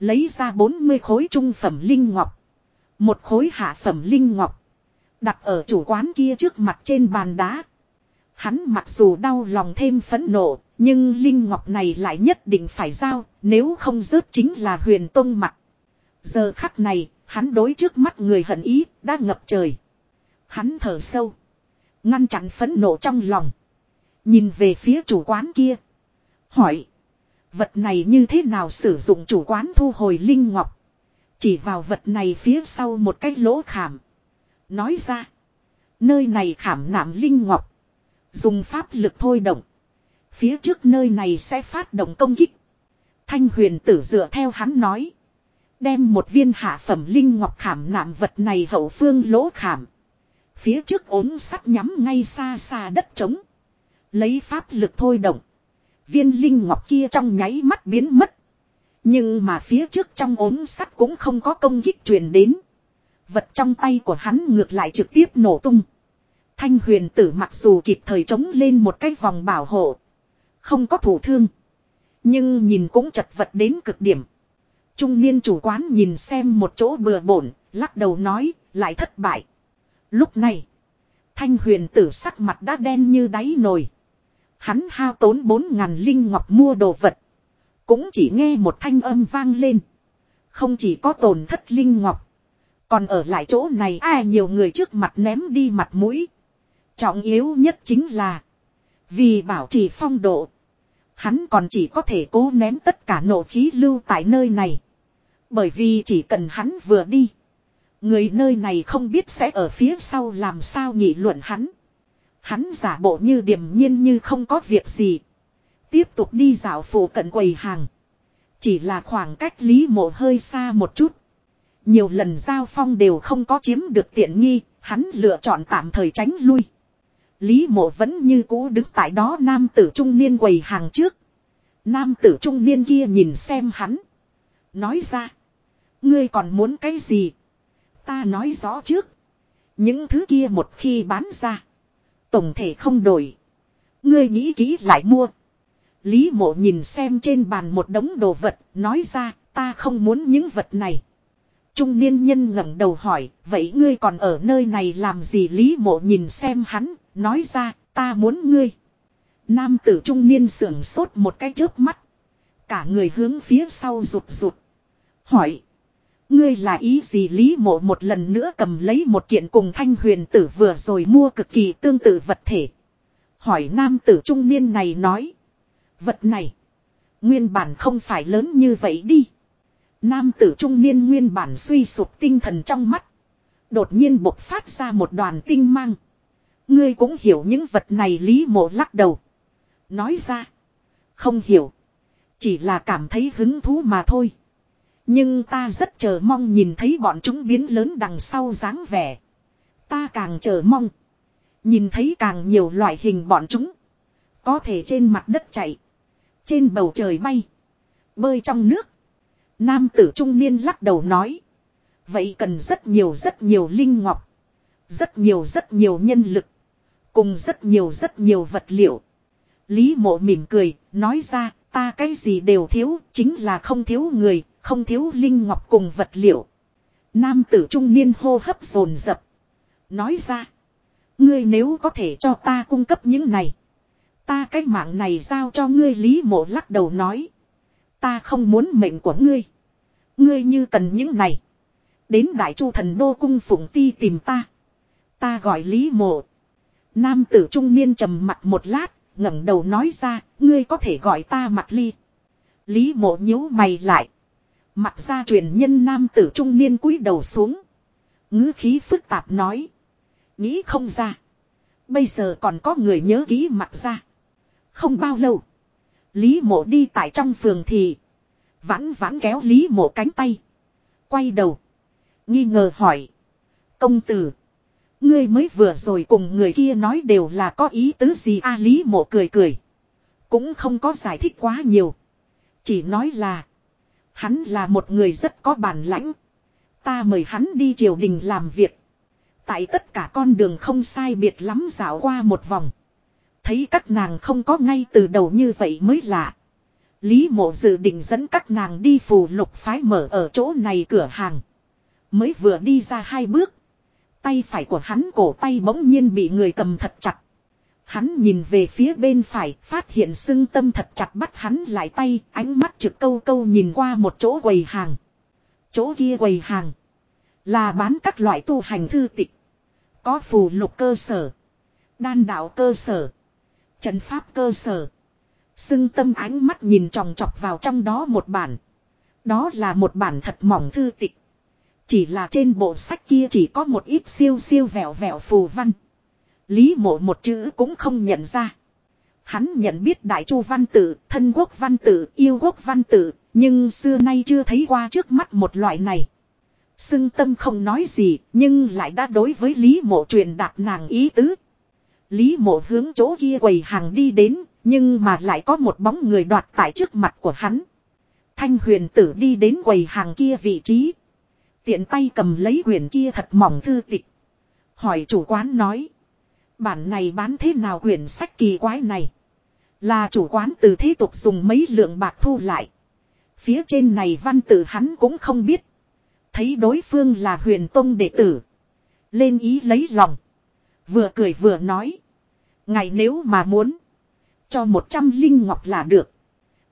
Lấy ra 40 khối trung phẩm linh ngọc. Một khối hạ phẩm linh ngọc. Đặt ở chủ quán kia trước mặt trên bàn đá. Hắn mặc dù đau lòng thêm phẫn nộ, nhưng linh ngọc này lại nhất định phải giao, nếu không rớt chính là huyền tông mặt. Giờ khắc này, hắn đối trước mắt người hận ý, đã ngập trời. Hắn thở sâu. Ngăn chặn phẫn nộ trong lòng. Nhìn về phía chủ quán kia. Hỏi. Vật này như thế nào sử dụng chủ quán thu hồi linh ngọc. Chỉ vào vật này phía sau một cái lỗ khảm. Nói ra. Nơi này khảm nạm linh ngọc. Dùng pháp lực thôi động. Phía trước nơi này sẽ phát động công kích. Thanh huyền tử dựa theo hắn nói. Đem một viên hạ phẩm linh ngọc khảm nạm vật này hậu phương lỗ khảm. Phía trước ốm sắt nhắm ngay xa xa đất trống. Lấy pháp lực thôi động. Viên linh ngọc kia trong nháy mắt biến mất. Nhưng mà phía trước trong ốm sắt cũng không có công kích truyền đến. Vật trong tay của hắn ngược lại trực tiếp nổ tung. Thanh huyền tử mặc dù kịp thời chống lên một cái vòng bảo hộ. Không có thủ thương. Nhưng nhìn cũng chật vật đến cực điểm. Trung niên chủ quán nhìn xem một chỗ bừa bổn, lắc đầu nói, lại thất bại. Lúc này, thanh huyền tử sắc mặt đã đen như đáy nồi. Hắn hao tốn bốn ngàn linh ngọc mua đồ vật. Cũng chỉ nghe một thanh âm vang lên. Không chỉ có tổn thất linh ngọc. Còn ở lại chỗ này, ai nhiều người trước mặt ném đi mặt mũi. Trọng yếu nhất chính là. Vì bảo trì phong độ. Hắn còn chỉ có thể cố ném tất cả nộ khí lưu tại nơi này. Bởi vì chỉ cần hắn vừa đi. Người nơi này không biết sẽ ở phía sau làm sao nghị luận hắn. Hắn giả bộ như điềm nhiên như không có việc gì. Tiếp tục đi dạo phủ cận quầy hàng. Chỉ là khoảng cách lý mộ hơi xa một chút. Nhiều lần giao phong đều không có chiếm được tiện nghi, hắn lựa chọn tạm thời tránh lui. Lý mộ vẫn như cũ đứng tại đó nam tử trung niên quầy hàng trước. Nam tử trung niên kia nhìn xem hắn. Nói ra. Ngươi còn muốn cái gì? Ta nói rõ trước. Những thứ kia một khi bán ra. Tổng thể không đổi. Ngươi nghĩ kỹ lại mua. Lý mộ nhìn xem trên bàn một đống đồ vật. Nói ra, ta không muốn những vật này. Trung niên nhân ngẩng đầu hỏi. Vậy ngươi còn ở nơi này làm gì Lý mộ nhìn xem hắn. Nói ra, ta muốn ngươi. Nam tử trung niên sưởng sốt một cái chớp mắt. Cả người hướng phía sau rụt rụt. Hỏi. Ngươi là ý gì Lý mộ một lần nữa cầm lấy một kiện cùng thanh huyền tử vừa rồi mua cực kỳ tương tự vật thể. Hỏi nam tử trung niên này nói. Vật này. Nguyên bản không phải lớn như vậy đi. Nam tử trung niên nguyên bản suy sụp tinh thần trong mắt. Đột nhiên bộc phát ra một đoàn tinh mang. Ngươi cũng hiểu những vật này Lý mộ lắc đầu. Nói ra. Không hiểu. Chỉ là cảm thấy hứng thú mà thôi. Nhưng ta rất chờ mong nhìn thấy bọn chúng biến lớn đằng sau dáng vẻ. Ta càng chờ mong. Nhìn thấy càng nhiều loại hình bọn chúng. Có thể trên mặt đất chạy. Trên bầu trời bay. Bơi trong nước. Nam tử trung niên lắc đầu nói. Vậy cần rất nhiều rất nhiều linh ngọc. Rất nhiều rất nhiều nhân lực. Cùng rất nhiều rất nhiều vật liệu. Lý mộ mỉm cười, nói ra, ta cái gì đều thiếu, chính là không thiếu người, không thiếu linh ngọc cùng vật liệu. Nam tử trung niên hô hấp dồn dập Nói ra, ngươi nếu có thể cho ta cung cấp những này. Ta cái mạng này giao cho ngươi Lý mộ lắc đầu nói. Ta không muốn mệnh của ngươi. Ngươi như cần những này. Đến đại chu thần đô cung phụng ti tìm ta. Ta gọi Lý mộ. Nam tử trung niên trầm mặt một lát, ngẩng đầu nói ra, ngươi có thể gọi ta mặt ly. Lý mộ nhíu mày lại. Mặt ra truyền nhân nam tử trung niên cúi đầu xuống. ngữ khí phức tạp nói. Nghĩ không ra. Bây giờ còn có người nhớ ký mặt ra. Không bao lâu. Lý mộ đi tại trong phường thì. Vãn vãn kéo Lý mộ cánh tay. Quay đầu. Nghi ngờ hỏi. Công tử. Ngươi mới vừa rồi cùng người kia nói đều là có ý tứ gì a Lý mộ cười cười. Cũng không có giải thích quá nhiều. Chỉ nói là. Hắn là một người rất có bản lãnh. Ta mời hắn đi triều đình làm việc. Tại tất cả con đường không sai biệt lắm dạo qua một vòng. Thấy các nàng không có ngay từ đầu như vậy mới lạ. Lý mộ dự định dẫn các nàng đi phù lục phái mở ở chỗ này cửa hàng. Mới vừa đi ra hai bước. Tay phải của hắn cổ tay bỗng nhiên bị người cầm thật chặt. Hắn nhìn về phía bên phải, phát hiện sưng tâm thật chặt bắt hắn lại tay, ánh mắt trực câu câu nhìn qua một chỗ quầy hàng. Chỗ kia quầy hàng. Là bán các loại tu hành thư tịch. Có phù lục cơ sở. Đan đạo cơ sở. Trận pháp cơ sở. Sưng tâm ánh mắt nhìn tròng trọc vào trong đó một bản. Đó là một bản thật mỏng thư tịch. Chỉ là trên bộ sách kia chỉ có một ít siêu siêu vẹo vẹo phù văn. Lý mộ một chữ cũng không nhận ra. Hắn nhận biết đại chu văn Tử, thân quốc văn Tử, yêu quốc văn Tử, nhưng xưa nay chưa thấy qua trước mắt một loại này. Sưng tâm không nói gì, nhưng lại đã đối với Lý mộ truyền đạt nàng ý tứ. Lý mộ hướng chỗ kia quầy hàng đi đến, nhưng mà lại có một bóng người đoạt tại trước mặt của hắn. Thanh huyền tử đi đến quầy hàng kia vị trí. Tiện tay cầm lấy huyền kia thật mỏng thư tịch. Hỏi chủ quán nói. Bản này bán thế nào quyển sách kỳ quái này. Là chủ quán từ thế tục dùng mấy lượng bạc thu lại. Phía trên này văn tự hắn cũng không biết. Thấy đối phương là huyền tông đệ tử. Lên ý lấy lòng. Vừa cười vừa nói. Ngày nếu mà muốn. Cho một trăm linh ngọc là được.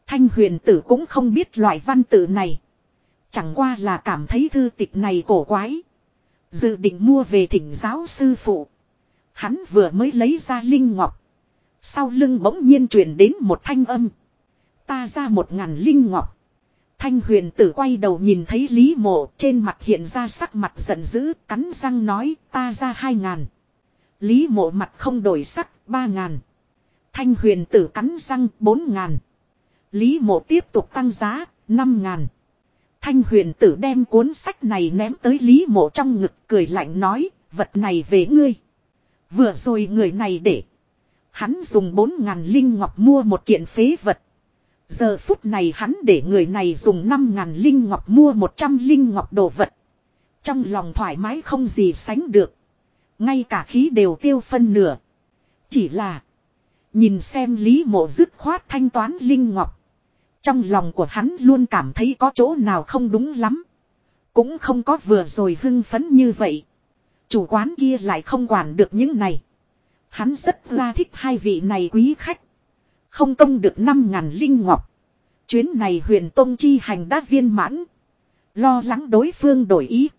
Thanh huyền tử cũng không biết loại văn tự này. Chẳng qua là cảm thấy thư tịch này cổ quái. Dự định mua về thỉnh giáo sư phụ. Hắn vừa mới lấy ra linh ngọc. Sau lưng bỗng nhiên truyền đến một thanh âm. Ta ra một ngàn linh ngọc. Thanh huyền tử quay đầu nhìn thấy Lý mộ, trên mặt hiện ra sắc mặt giận dữ, cắn răng nói, ta ra hai ngàn. Lý mộ mặt không đổi sắc, ba ngàn. Thanh huyền tử cắn răng, bốn ngàn. Lý mộ tiếp tục tăng giá, năm ngàn. Thanh huyền tử đem cuốn sách này ném tới Lý mộ trong ngực, cười lạnh nói, vật này về ngươi. Vừa rồi người này để. Hắn dùng bốn ngàn linh ngọc mua một kiện phế vật. Giờ phút này hắn để người này dùng năm ngàn linh ngọc mua 100 linh ngọc đồ vật. Trong lòng thoải mái không gì sánh được. Ngay cả khí đều tiêu phân nửa. Chỉ là. Nhìn xem Lý mộ dứt khoát thanh toán linh ngọc. Trong lòng của hắn luôn cảm thấy có chỗ nào không đúng lắm. Cũng không có vừa rồi hưng phấn như vậy. Chủ quán kia lại không quản được những này. Hắn rất là thích hai vị này quý khách. Không công được năm ngàn linh ngọc. Chuyến này huyền tông chi hành đã viên mãn. Lo lắng đối phương đổi ý.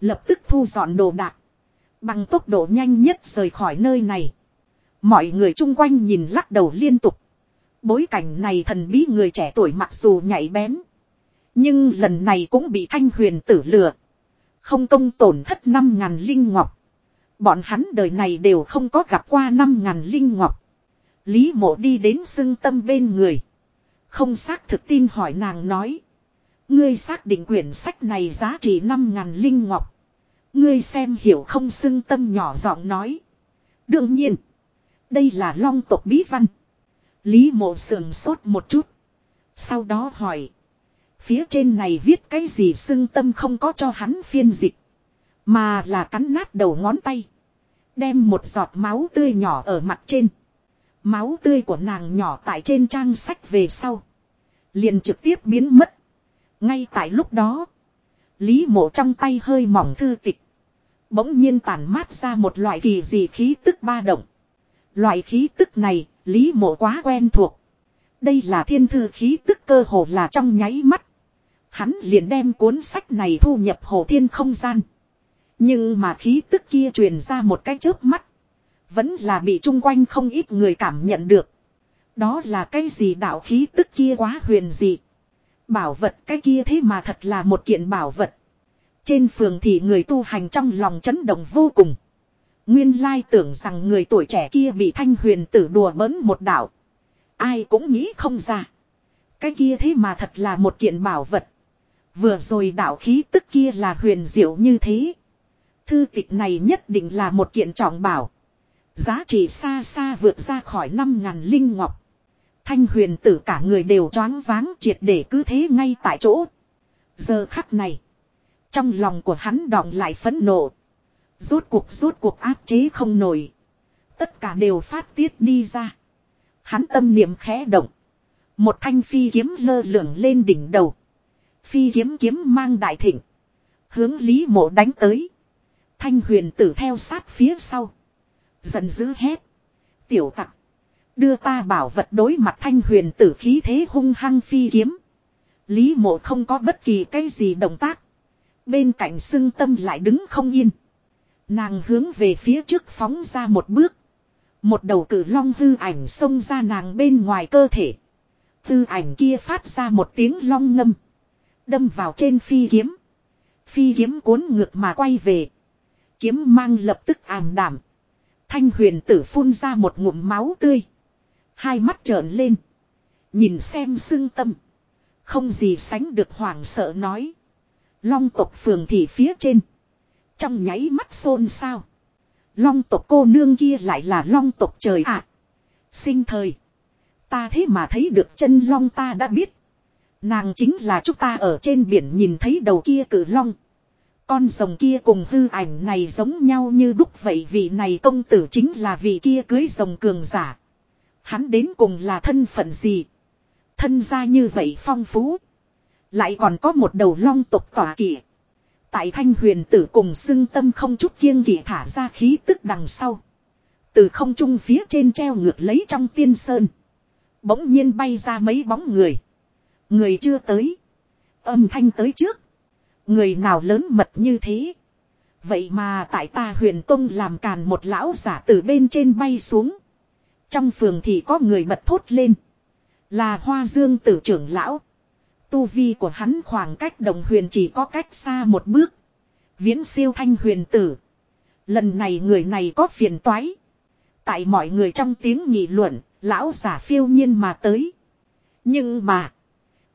Lập tức thu dọn đồ đạc. Bằng tốc độ nhanh nhất rời khỏi nơi này. Mọi người chung quanh nhìn lắc đầu liên tục. Bối cảnh này thần bí người trẻ tuổi mặc dù nhảy bén. Nhưng lần này cũng bị thanh huyền tử lừa. Không công tổn thất năm ngàn linh ngọc. Bọn hắn đời này đều không có gặp qua năm ngàn linh ngọc. Lý mộ đi đến xưng tâm bên người. Không xác thực tin hỏi nàng nói. Ngươi xác định quyển sách này giá trị 5.000 linh ngọc. Ngươi xem hiểu không xưng tâm nhỏ giọng nói. Đương nhiên. Đây là long tộc bí văn. Lý mộ sườn sốt một chút. Sau đó hỏi. Phía trên này viết cái gì xưng tâm không có cho hắn phiên dịch. Mà là cắn nát đầu ngón tay. Đem một giọt máu tươi nhỏ ở mặt trên. Máu tươi của nàng nhỏ tại trên trang sách về sau. Liền trực tiếp biến mất. Ngay tại lúc đó. Lý mộ trong tay hơi mỏng thư tịch. Bỗng nhiên tản mát ra một loại kỳ dị khí tức ba động. Loại khí tức này, Lý mộ quá quen thuộc. Đây là thiên thư khí tức cơ hồ là trong nháy mắt. Hắn liền đem cuốn sách này thu nhập hồ thiên không gian. Nhưng mà khí tức kia truyền ra một cái chớp mắt. Vẫn là bị chung quanh không ít người cảm nhận được. Đó là cái gì đạo khí tức kia quá huyền dị. Bảo vật cái kia thế mà thật là một kiện bảo vật. Trên phường thì người tu hành trong lòng chấn động vô cùng. Nguyên lai tưởng rằng người tuổi trẻ kia bị thanh huyền tử đùa bỡn một đạo. Ai cũng nghĩ không ra. Cái kia thế mà thật là một kiện bảo vật. Vừa rồi đạo khí tức kia là huyền diệu như thế. Thư tịch này nhất định là một kiện trọng bảo. Giá trị xa xa vượt ra khỏi năm ngàn linh ngọc. Thanh huyền tử cả người đều choáng váng triệt để cứ thế ngay tại chỗ. Giờ khắc này. Trong lòng của hắn đọng lại phẫn nộ. Rốt cuộc rốt cuộc áp chế không nổi. Tất cả đều phát tiết đi ra. Hắn tâm niệm khẽ động. Một thanh phi kiếm lơ lửng lên đỉnh đầu. Phi kiếm kiếm mang đại thịnh. Hướng Lý mộ đánh tới. Thanh huyền tử theo sát phía sau. Giận dữ hét. Tiểu tặc. Đưa ta bảo vật đối mặt thanh huyền tử khí thế hung hăng phi kiếm. Lý mộ không có bất kỳ cái gì động tác. Bên cạnh xưng tâm lại đứng không yên. Nàng hướng về phía trước phóng ra một bước. Một đầu cử long hư ảnh xông ra nàng bên ngoài cơ thể. Hư ảnh kia phát ra một tiếng long ngâm. Đâm vào trên phi kiếm. Phi kiếm cuốn ngược mà quay về. Kiếm mang lập tức ảm đảm. Thanh huyền tử phun ra một ngụm máu tươi. Hai mắt trợn lên. Nhìn xem xương tâm. Không gì sánh được hoảng sợ nói. Long tộc phường thì phía trên. Trong nháy mắt xôn xao. Long tộc cô nương kia lại là long tộc trời ạ. Sinh thời. Ta thế mà thấy được chân long ta đã biết. Nàng chính là chúng ta ở trên biển nhìn thấy đầu kia cử long. Con rồng kia cùng hư ảnh này giống nhau như đúc vậy vị này công tử chính là vị kia cưới rồng cường giả. Hắn đến cùng là thân phận gì? Thân gia như vậy phong phú. Lại còn có một đầu long tộc tỏa kỵ. Tại thanh huyền tử cùng xưng tâm không chút kiêng kỵ thả ra khí tức đằng sau. Từ không trung phía trên treo ngược lấy trong tiên sơn. Bỗng nhiên bay ra mấy bóng người. Người chưa tới. Âm thanh tới trước. Người nào lớn mật như thế. Vậy mà tại ta huyền tông làm càn một lão giả từ bên trên bay xuống. Trong phường thì có người bật thốt lên. Là hoa dương tử trưởng lão. Tu vi của hắn khoảng cách đồng huyền chỉ có cách xa một bước. Viễn siêu thanh huyền tử. Lần này người này có phiền toái. Tại mọi người trong tiếng nghị luận, lão giả phiêu nhiên mà tới. Nhưng mà,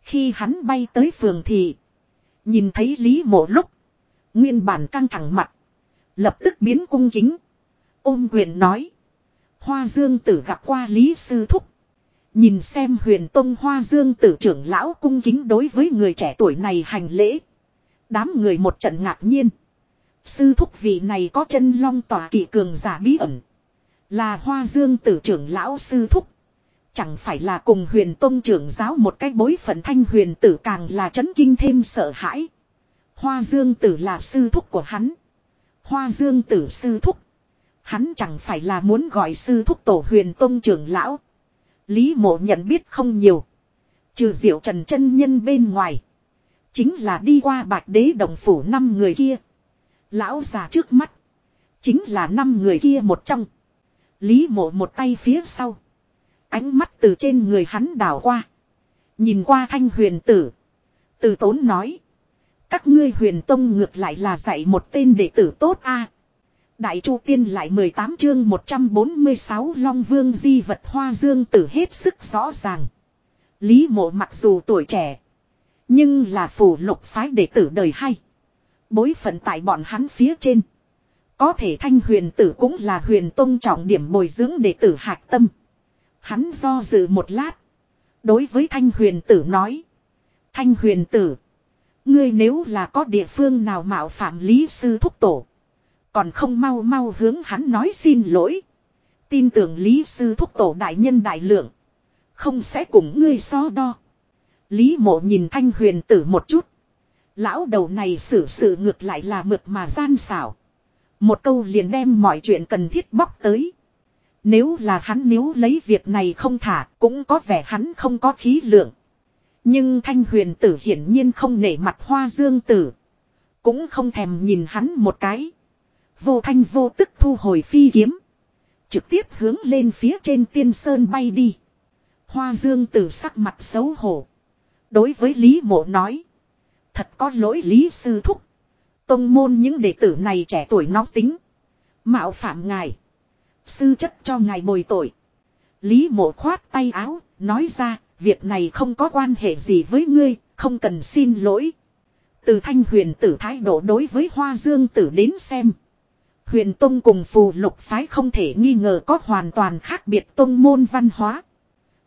khi hắn bay tới phường thì, nhìn thấy Lý mộ lúc, nguyên bản căng thẳng mặt, lập tức biến cung kính. Ôm quyền nói, Hoa Dương tử gặp qua Lý Sư Thúc. Nhìn xem huyền tông Hoa Dương tử trưởng lão cung kính đối với người trẻ tuổi này hành lễ. Đám người một trận ngạc nhiên. Sư thúc vị này có chân long tỏa kỵ cường giả bí ẩn. Là Hoa Dương tử trưởng lão sư thúc. Chẳng phải là cùng huyền tông trưởng giáo một cách bối phận thanh huyền tử càng là chấn kinh thêm sợ hãi. Hoa Dương tử là sư thúc của hắn. Hoa Dương tử sư thúc. Hắn chẳng phải là muốn gọi sư thúc tổ huyền tông trưởng lão. Lý mộ nhận biết không nhiều. Trừ diệu trần chân nhân bên ngoài. Chính là đi qua bạch đế đồng phủ năm người kia. Lão già trước mắt. Chính là năm người kia một trong. Lý mộ một tay phía sau. Ánh mắt từ trên người hắn đảo qua. Nhìn qua thanh huyền tử. Từ tốn nói. Các ngươi huyền tông ngược lại là dạy một tên đệ tử tốt a Đại Chu Tiên lại 18 chương 146 Long Vương di vật hoa dương tử hết sức rõ ràng. Lý mộ mặc dù tuổi trẻ. Nhưng là phủ lục phái đệ tử đời hay. Bối phận tại bọn hắn phía trên. Có thể thanh huyền tử cũng là huyền tông trọng điểm bồi dưỡng đệ tử hạc tâm. Hắn do dự một lát. Đối với thanh huyền tử nói. Thanh huyền tử. Ngươi nếu là có địa phương nào mạo phạm lý sư thúc tổ. Còn không mau mau hướng hắn nói xin lỗi. Tin tưởng lý sư thúc tổ đại nhân đại lượng. Không sẽ cùng ngươi so đo. Lý mộ nhìn thanh huyền tử một chút. Lão đầu này xử sự ngược lại là mượt mà gian xảo. Một câu liền đem mọi chuyện cần thiết bóc tới. Nếu là hắn nếu lấy việc này không thả, cũng có vẻ hắn không có khí lượng. Nhưng thanh huyền tử hiển nhiên không nể mặt hoa dương tử. Cũng không thèm nhìn hắn một cái. Vô thanh vô tức thu hồi phi kiếm. Trực tiếp hướng lên phía trên tiên sơn bay đi. Hoa dương tử sắc mặt xấu hổ. Đối với Lý mộ nói. Thật có lỗi Lý sư thúc. Tông môn những đệ tử này trẻ tuổi nóng tính. Mạo phạm ngài. Sư chất cho ngài bồi tội. Lý mộ khoát tay áo, nói ra, việc này không có quan hệ gì với ngươi, không cần xin lỗi. Từ thanh huyền tử thái độ đối với hoa dương tử đến xem. Huyền Tông cùng phù lục phái không thể nghi ngờ có hoàn toàn khác biệt tông môn văn hóa.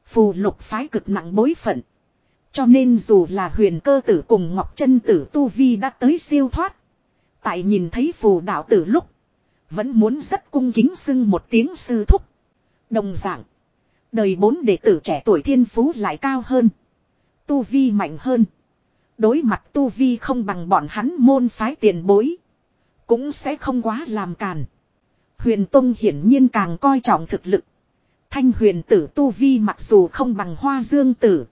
Phù lục phái cực nặng bối phận. Cho nên dù là huyền cơ tử cùng Ngọc chân tử Tu Vi đã tới siêu thoát. Tại nhìn thấy phù đạo tử lúc. Vẫn muốn rất cung kính xưng một tiếng sư thúc. Đồng dạng. Đời bốn đệ tử trẻ tuổi thiên phú lại cao hơn. Tu Vi mạnh hơn. Đối mặt Tu Vi không bằng bọn hắn môn phái tiền bối. Cũng sẽ không quá làm càn. Huyền Tông hiển nhiên càng coi trọng thực lực. Thanh huyền tử Tu Vi mặc dù không bằng hoa dương tử.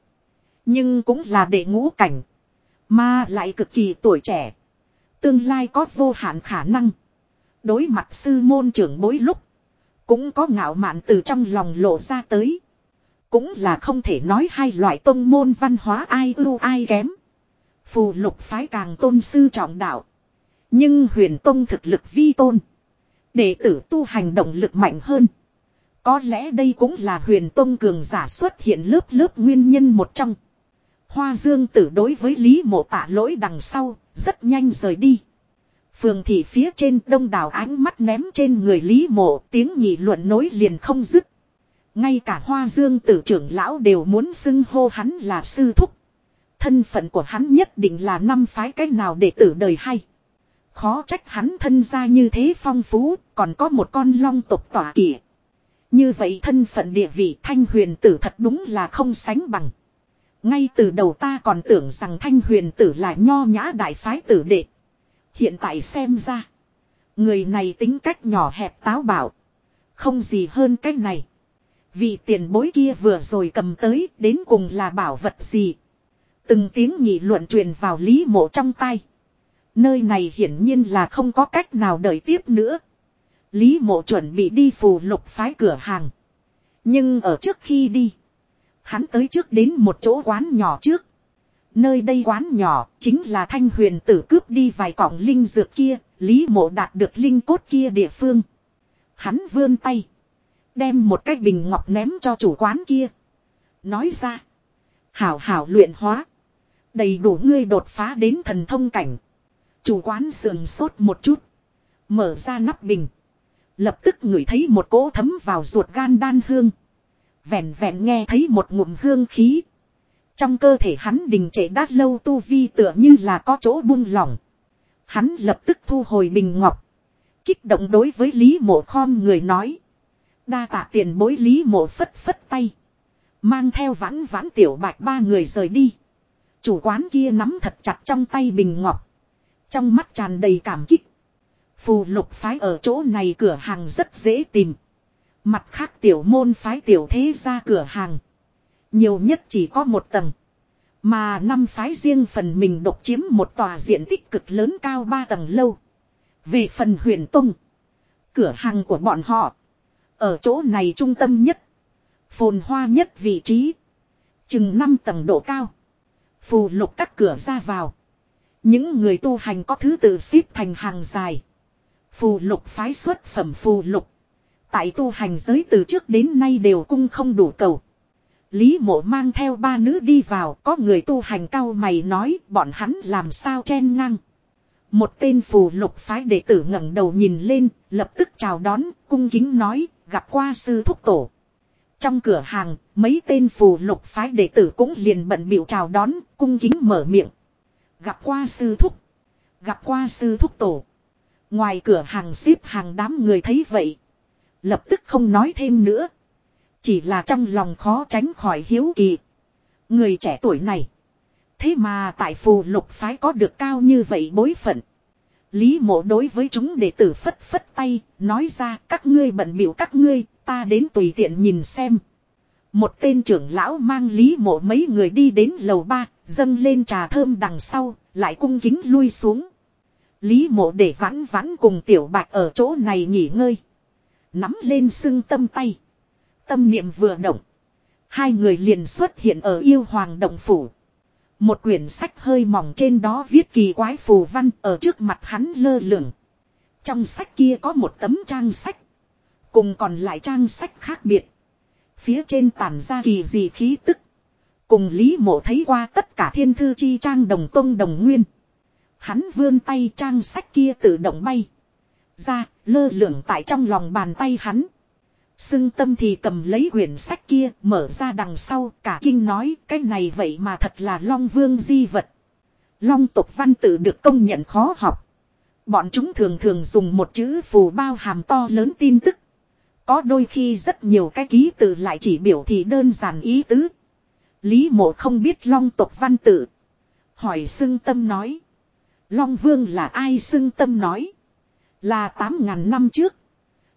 Nhưng cũng là đệ ngũ cảnh. Mà lại cực kỳ tuổi trẻ. Tương lai có vô hạn khả năng. Đối mặt sư môn trưởng bối lúc. Cũng có ngạo mạn từ trong lòng lộ ra tới. Cũng là không thể nói hai loại tông môn văn hóa ai ưu ai kém. Phù lục phái càng tôn sư trọng đạo. Nhưng huyền tông thực lực vi tôn. Đệ tử tu hành động lực mạnh hơn. Có lẽ đây cũng là huyền tông cường giả xuất hiện lớp lớp nguyên nhân một trong. Hoa dương tử đối với Lý mộ tạ lỗi đằng sau, rất nhanh rời đi. Phường thị phía trên đông đảo ánh mắt ném trên người Lý mộ tiếng nhị luận nối liền không dứt. Ngay cả hoa dương tử trưởng lão đều muốn xưng hô hắn là sư thúc. Thân phận của hắn nhất định là năm phái cách nào để tử đời hay. Khó trách hắn thân ra như thế phong phú, còn có một con long tộc tỏa kỷ. Như vậy thân phận địa vị thanh huyền tử thật đúng là không sánh bằng. Ngay từ đầu ta còn tưởng rằng thanh huyền tử là nho nhã đại phái tử đệ. Hiện tại xem ra. Người này tính cách nhỏ hẹp táo bạo. Không gì hơn cách này. Vì tiền bối kia vừa rồi cầm tới đến cùng là bảo vật gì. Từng tiếng nghị luận truyền vào lý mộ trong tay. Nơi này hiển nhiên là không có cách nào đợi tiếp nữa. Lý mộ chuẩn bị đi phù lục phái cửa hàng. Nhưng ở trước khi đi. Hắn tới trước đến một chỗ quán nhỏ trước. Nơi đây quán nhỏ, chính là thanh huyền tử cướp đi vài cọng linh dược kia. Lý mộ đạt được linh cốt kia địa phương. Hắn vươn tay. Đem một cái bình ngọc ném cho chủ quán kia. Nói ra. Hảo hảo luyện hóa. Đầy đủ ngươi đột phá đến thần thông cảnh. Chủ quán sườn sốt một chút. Mở ra nắp bình. Lập tức ngửi thấy một cỗ thấm vào ruột gan đan hương. Vẹn vẹn nghe thấy một ngụm hương khí. Trong cơ thể hắn đình trệ đát lâu tu vi tựa như là có chỗ buông lỏng. Hắn lập tức thu hồi bình ngọc. Kích động đối với Lý mộ khom người nói. Đa tạ tiền bối Lý mộ phất phất tay. Mang theo vãn vãn tiểu bạch ba người rời đi. Chủ quán kia nắm thật chặt trong tay bình ngọc. Trong mắt tràn đầy cảm kích. Phù lục phái ở chỗ này cửa hàng rất dễ tìm. Mặt khác tiểu môn phái tiểu thế ra cửa hàng. Nhiều nhất chỉ có một tầng. Mà năm phái riêng phần mình độc chiếm một tòa diện tích cực lớn cao ba tầng lâu. Về phần huyền tông. Cửa hàng của bọn họ. Ở chỗ này trung tâm nhất. Phồn hoa nhất vị trí. Chừng 5 tầng độ cao. Phù lục các cửa ra vào. Những người tu hành có thứ tự xếp thành hàng dài. Phù lục phái xuất phẩm phù lục. Tại tu hành giới từ trước đến nay đều cung không đủ cầu. Lý mộ mang theo ba nữ đi vào, có người tu hành cao mày nói bọn hắn làm sao chen ngang. Một tên phù lục phái đệ tử ngẩng đầu nhìn lên, lập tức chào đón, cung kính nói, gặp qua sư thúc tổ. Trong cửa hàng, mấy tên phù lục phái đệ tử cũng liền bận biểu chào đón, cung kính mở miệng. Gặp qua sư thúc. Gặp qua sư thúc tổ. Ngoài cửa hàng xếp hàng đám người thấy vậy. Lập tức không nói thêm nữa. Chỉ là trong lòng khó tránh khỏi hiếu kỳ. Người trẻ tuổi này. Thế mà tại phù lục phái có được cao như vậy bối phận. Lý mộ đối với chúng đệ tử phất phất tay, nói ra các ngươi bận biểu các ngươi, ta đến tùy tiện nhìn xem. Một tên trưởng lão mang lý mộ mấy người đi đến lầu ba, dâng lên trà thơm đằng sau, lại cung kính lui xuống. Lý mộ để vãn vãn cùng tiểu bạch ở chỗ này nghỉ ngơi. Nắm lên sưng tâm tay. Tâm niệm vừa động. Hai người liền xuất hiện ở yêu hoàng động phủ. Một quyển sách hơi mỏng trên đó viết kỳ quái phù văn ở trước mặt hắn lơ lửng. Trong sách kia có một tấm trang sách. Cùng còn lại trang sách khác biệt. Phía trên tản ra kỳ gì khí tức. Cùng Lý Mộ thấy qua tất cả thiên thư chi trang đồng tông đồng nguyên. Hắn vươn tay trang sách kia tự động bay. Ra, lơ lửng tại trong lòng bàn tay hắn. Sưng tâm thì cầm lấy quyển sách kia, mở ra đằng sau, cả kinh nói, cái này vậy mà thật là Long Vương di vật. Long tục văn tự được công nhận khó học. Bọn chúng thường thường dùng một chữ phù bao hàm to lớn tin tức. Có đôi khi rất nhiều cái ký tự lại chỉ biểu thị đơn giản ý tứ. Lý mộ không biết long tục văn tự. Hỏi Sưng tâm nói. Long vương là ai Sưng tâm nói. Là 8.000 năm trước.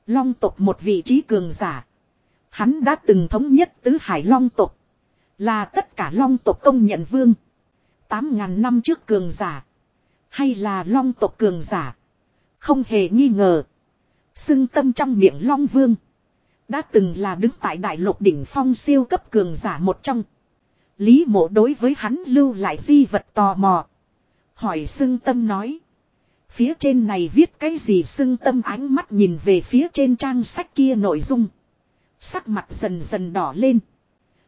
Long tộc một vị trí cường giả. Hắn đã từng thống nhất tứ hải long tộc. Là tất cả long tộc công nhận vương. Tám ngàn năm trước cường giả. Hay là long tộc cường giả. Không hề nghi ngờ. Xưng tâm trong miệng long vương. Đã từng là đứng tại đại lục đỉnh phong siêu cấp cường giả một trong. Lý mộ đối với hắn lưu lại di vật tò mò. Hỏi xưng tâm nói. Phía trên này viết cái gì xưng tâm ánh mắt nhìn về phía trên trang sách kia nội dung. Sắc mặt dần dần đỏ lên.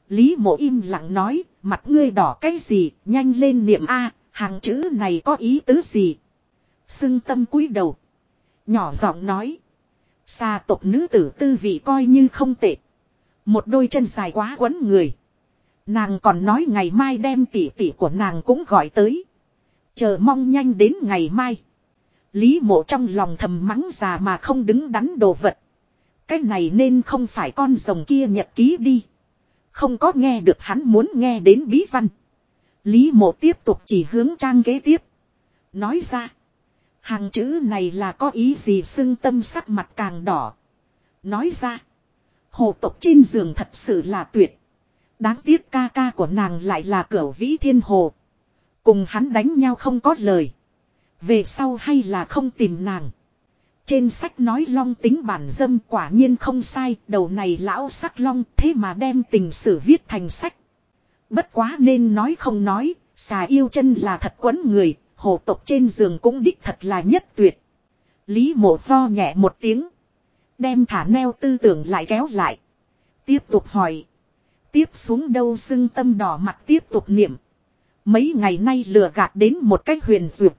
Lý mộ im lặng nói, mặt ngươi đỏ cái gì, nhanh lên niệm A, hàng chữ này có ý tứ gì. Xưng tâm cúi đầu. Nhỏ giọng nói. Xa tộc nữ tử tư vị coi như không tệ. Một đôi chân dài quá quấn người. Nàng còn nói ngày mai đem tỷ tỷ của nàng cũng gọi tới. Chờ mong nhanh đến ngày mai. Lý mộ trong lòng thầm mắng già mà không đứng đắn đồ vật. Cái này nên không phải con rồng kia nhật ký đi. Không có nghe được hắn muốn nghe đến bí văn. Lý mộ tiếp tục chỉ hướng trang kế tiếp. Nói ra. Hàng chữ này là có ý gì xưng tâm sắc mặt càng đỏ. Nói ra. Hồ tộc trên giường thật sự là tuyệt. Đáng tiếc ca ca của nàng lại là cửa vĩ thiên hồ. Cùng hắn đánh nhau không có lời. Về sau hay là không tìm nàng. Trên sách nói long tính bản dâm quả nhiên không sai, đầu này lão sắc long thế mà đem tình sử viết thành sách. Bất quá nên nói không nói, xà yêu chân là thật quấn người, hồ tộc trên giường cũng đích thật là nhất tuyệt. Lý mộ vo nhẹ một tiếng. Đem thả neo tư tưởng lại kéo lại. Tiếp tục hỏi. Tiếp xuống đâu xưng tâm đỏ mặt tiếp tục niệm. Mấy ngày nay lừa gạt đến một cách huyền dược.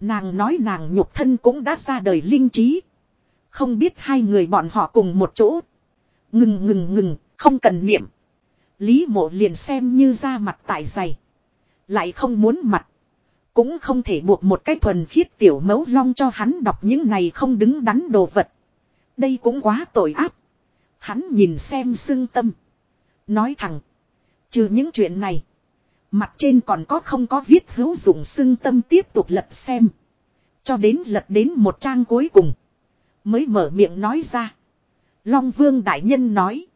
Nàng nói nàng nhục thân cũng đã ra đời linh trí. Không biết hai người bọn họ cùng một chỗ. Ngừng ngừng ngừng, không cần niệm. Lý mộ liền xem như ra mặt tại dày. Lại không muốn mặt. Cũng không thể buộc một cái thuần khiết tiểu mấu long cho hắn đọc những này không đứng đắn đồ vật. Đây cũng quá tội ác. Hắn nhìn xem xương tâm. Nói thẳng. Trừ những chuyện này. Mặt trên còn có không có viết hữu dụng xưng tâm tiếp tục lật xem. Cho đến lật đến một trang cuối cùng. Mới mở miệng nói ra. Long vương đại nhân nói.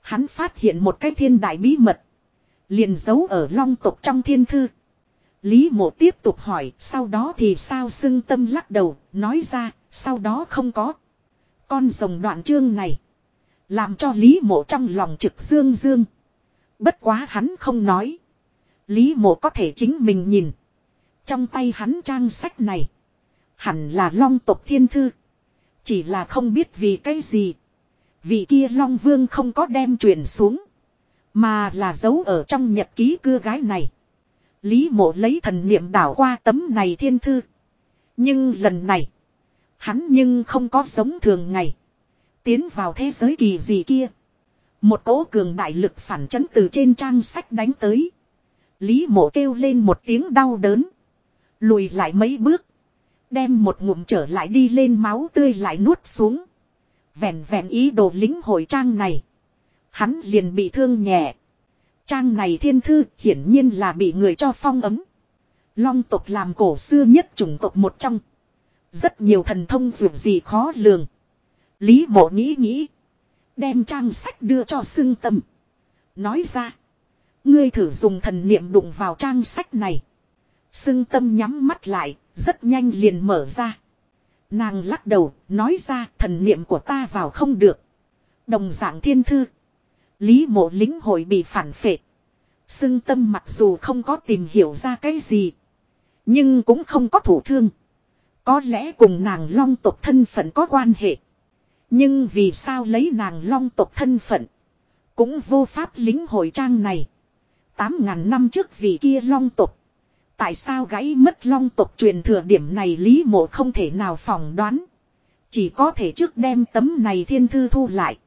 Hắn phát hiện một cái thiên đại bí mật. Liền giấu ở long tục trong thiên thư. Lý mộ tiếp tục hỏi. Sau đó thì sao xưng tâm lắc đầu. Nói ra. Sau đó không có. Con rồng đoạn chương này. Làm cho Lý mộ trong lòng trực dương dương. Bất quá hắn không nói. Lý mộ có thể chính mình nhìn. Trong tay hắn trang sách này. Hẳn là long tộc thiên thư. Chỉ là không biết vì cái gì. Vị kia long vương không có đem truyền xuống. Mà là giấu ở trong nhật ký cưa gái này. Lý mộ lấy thần niệm đảo qua tấm này thiên thư. Nhưng lần này. Hắn nhưng không có sống thường ngày. Tiến vào thế giới kỳ gì kia. Một cỗ cường đại lực phản chấn từ trên trang sách đánh tới. Lý mộ kêu lên một tiếng đau đớn. Lùi lại mấy bước. Đem một ngụm trở lại đi lên máu tươi lại nuốt xuống. Vẹn vẹn ý đồ lính hội trang này. Hắn liền bị thương nhẹ. Trang này thiên thư hiển nhiên là bị người cho phong ấm. Long tộc làm cổ xưa nhất chủng tộc một trong. Rất nhiều thần thông dù gì khó lường. Lý mộ nghĩ nghĩ. Đem trang sách đưa cho xương tâm. Nói ra. Ngươi thử dùng thần niệm đụng vào trang sách này. sưng tâm nhắm mắt lại, rất nhanh liền mở ra. Nàng lắc đầu, nói ra thần niệm của ta vào không được. Đồng dạng thiên thư. Lý mộ lính hội bị phản phệ. sưng tâm mặc dù không có tìm hiểu ra cái gì. Nhưng cũng không có thủ thương. Có lẽ cùng nàng long tộc thân phận có quan hệ. Nhưng vì sao lấy nàng long tộc thân phận. Cũng vô pháp lính hội trang này. Tám ngàn năm trước vì kia long tộc. Tại sao gãy mất long tộc truyền thừa điểm này lý mộ không thể nào phỏng đoán. Chỉ có thể trước đem tấm này thiên thư thu lại.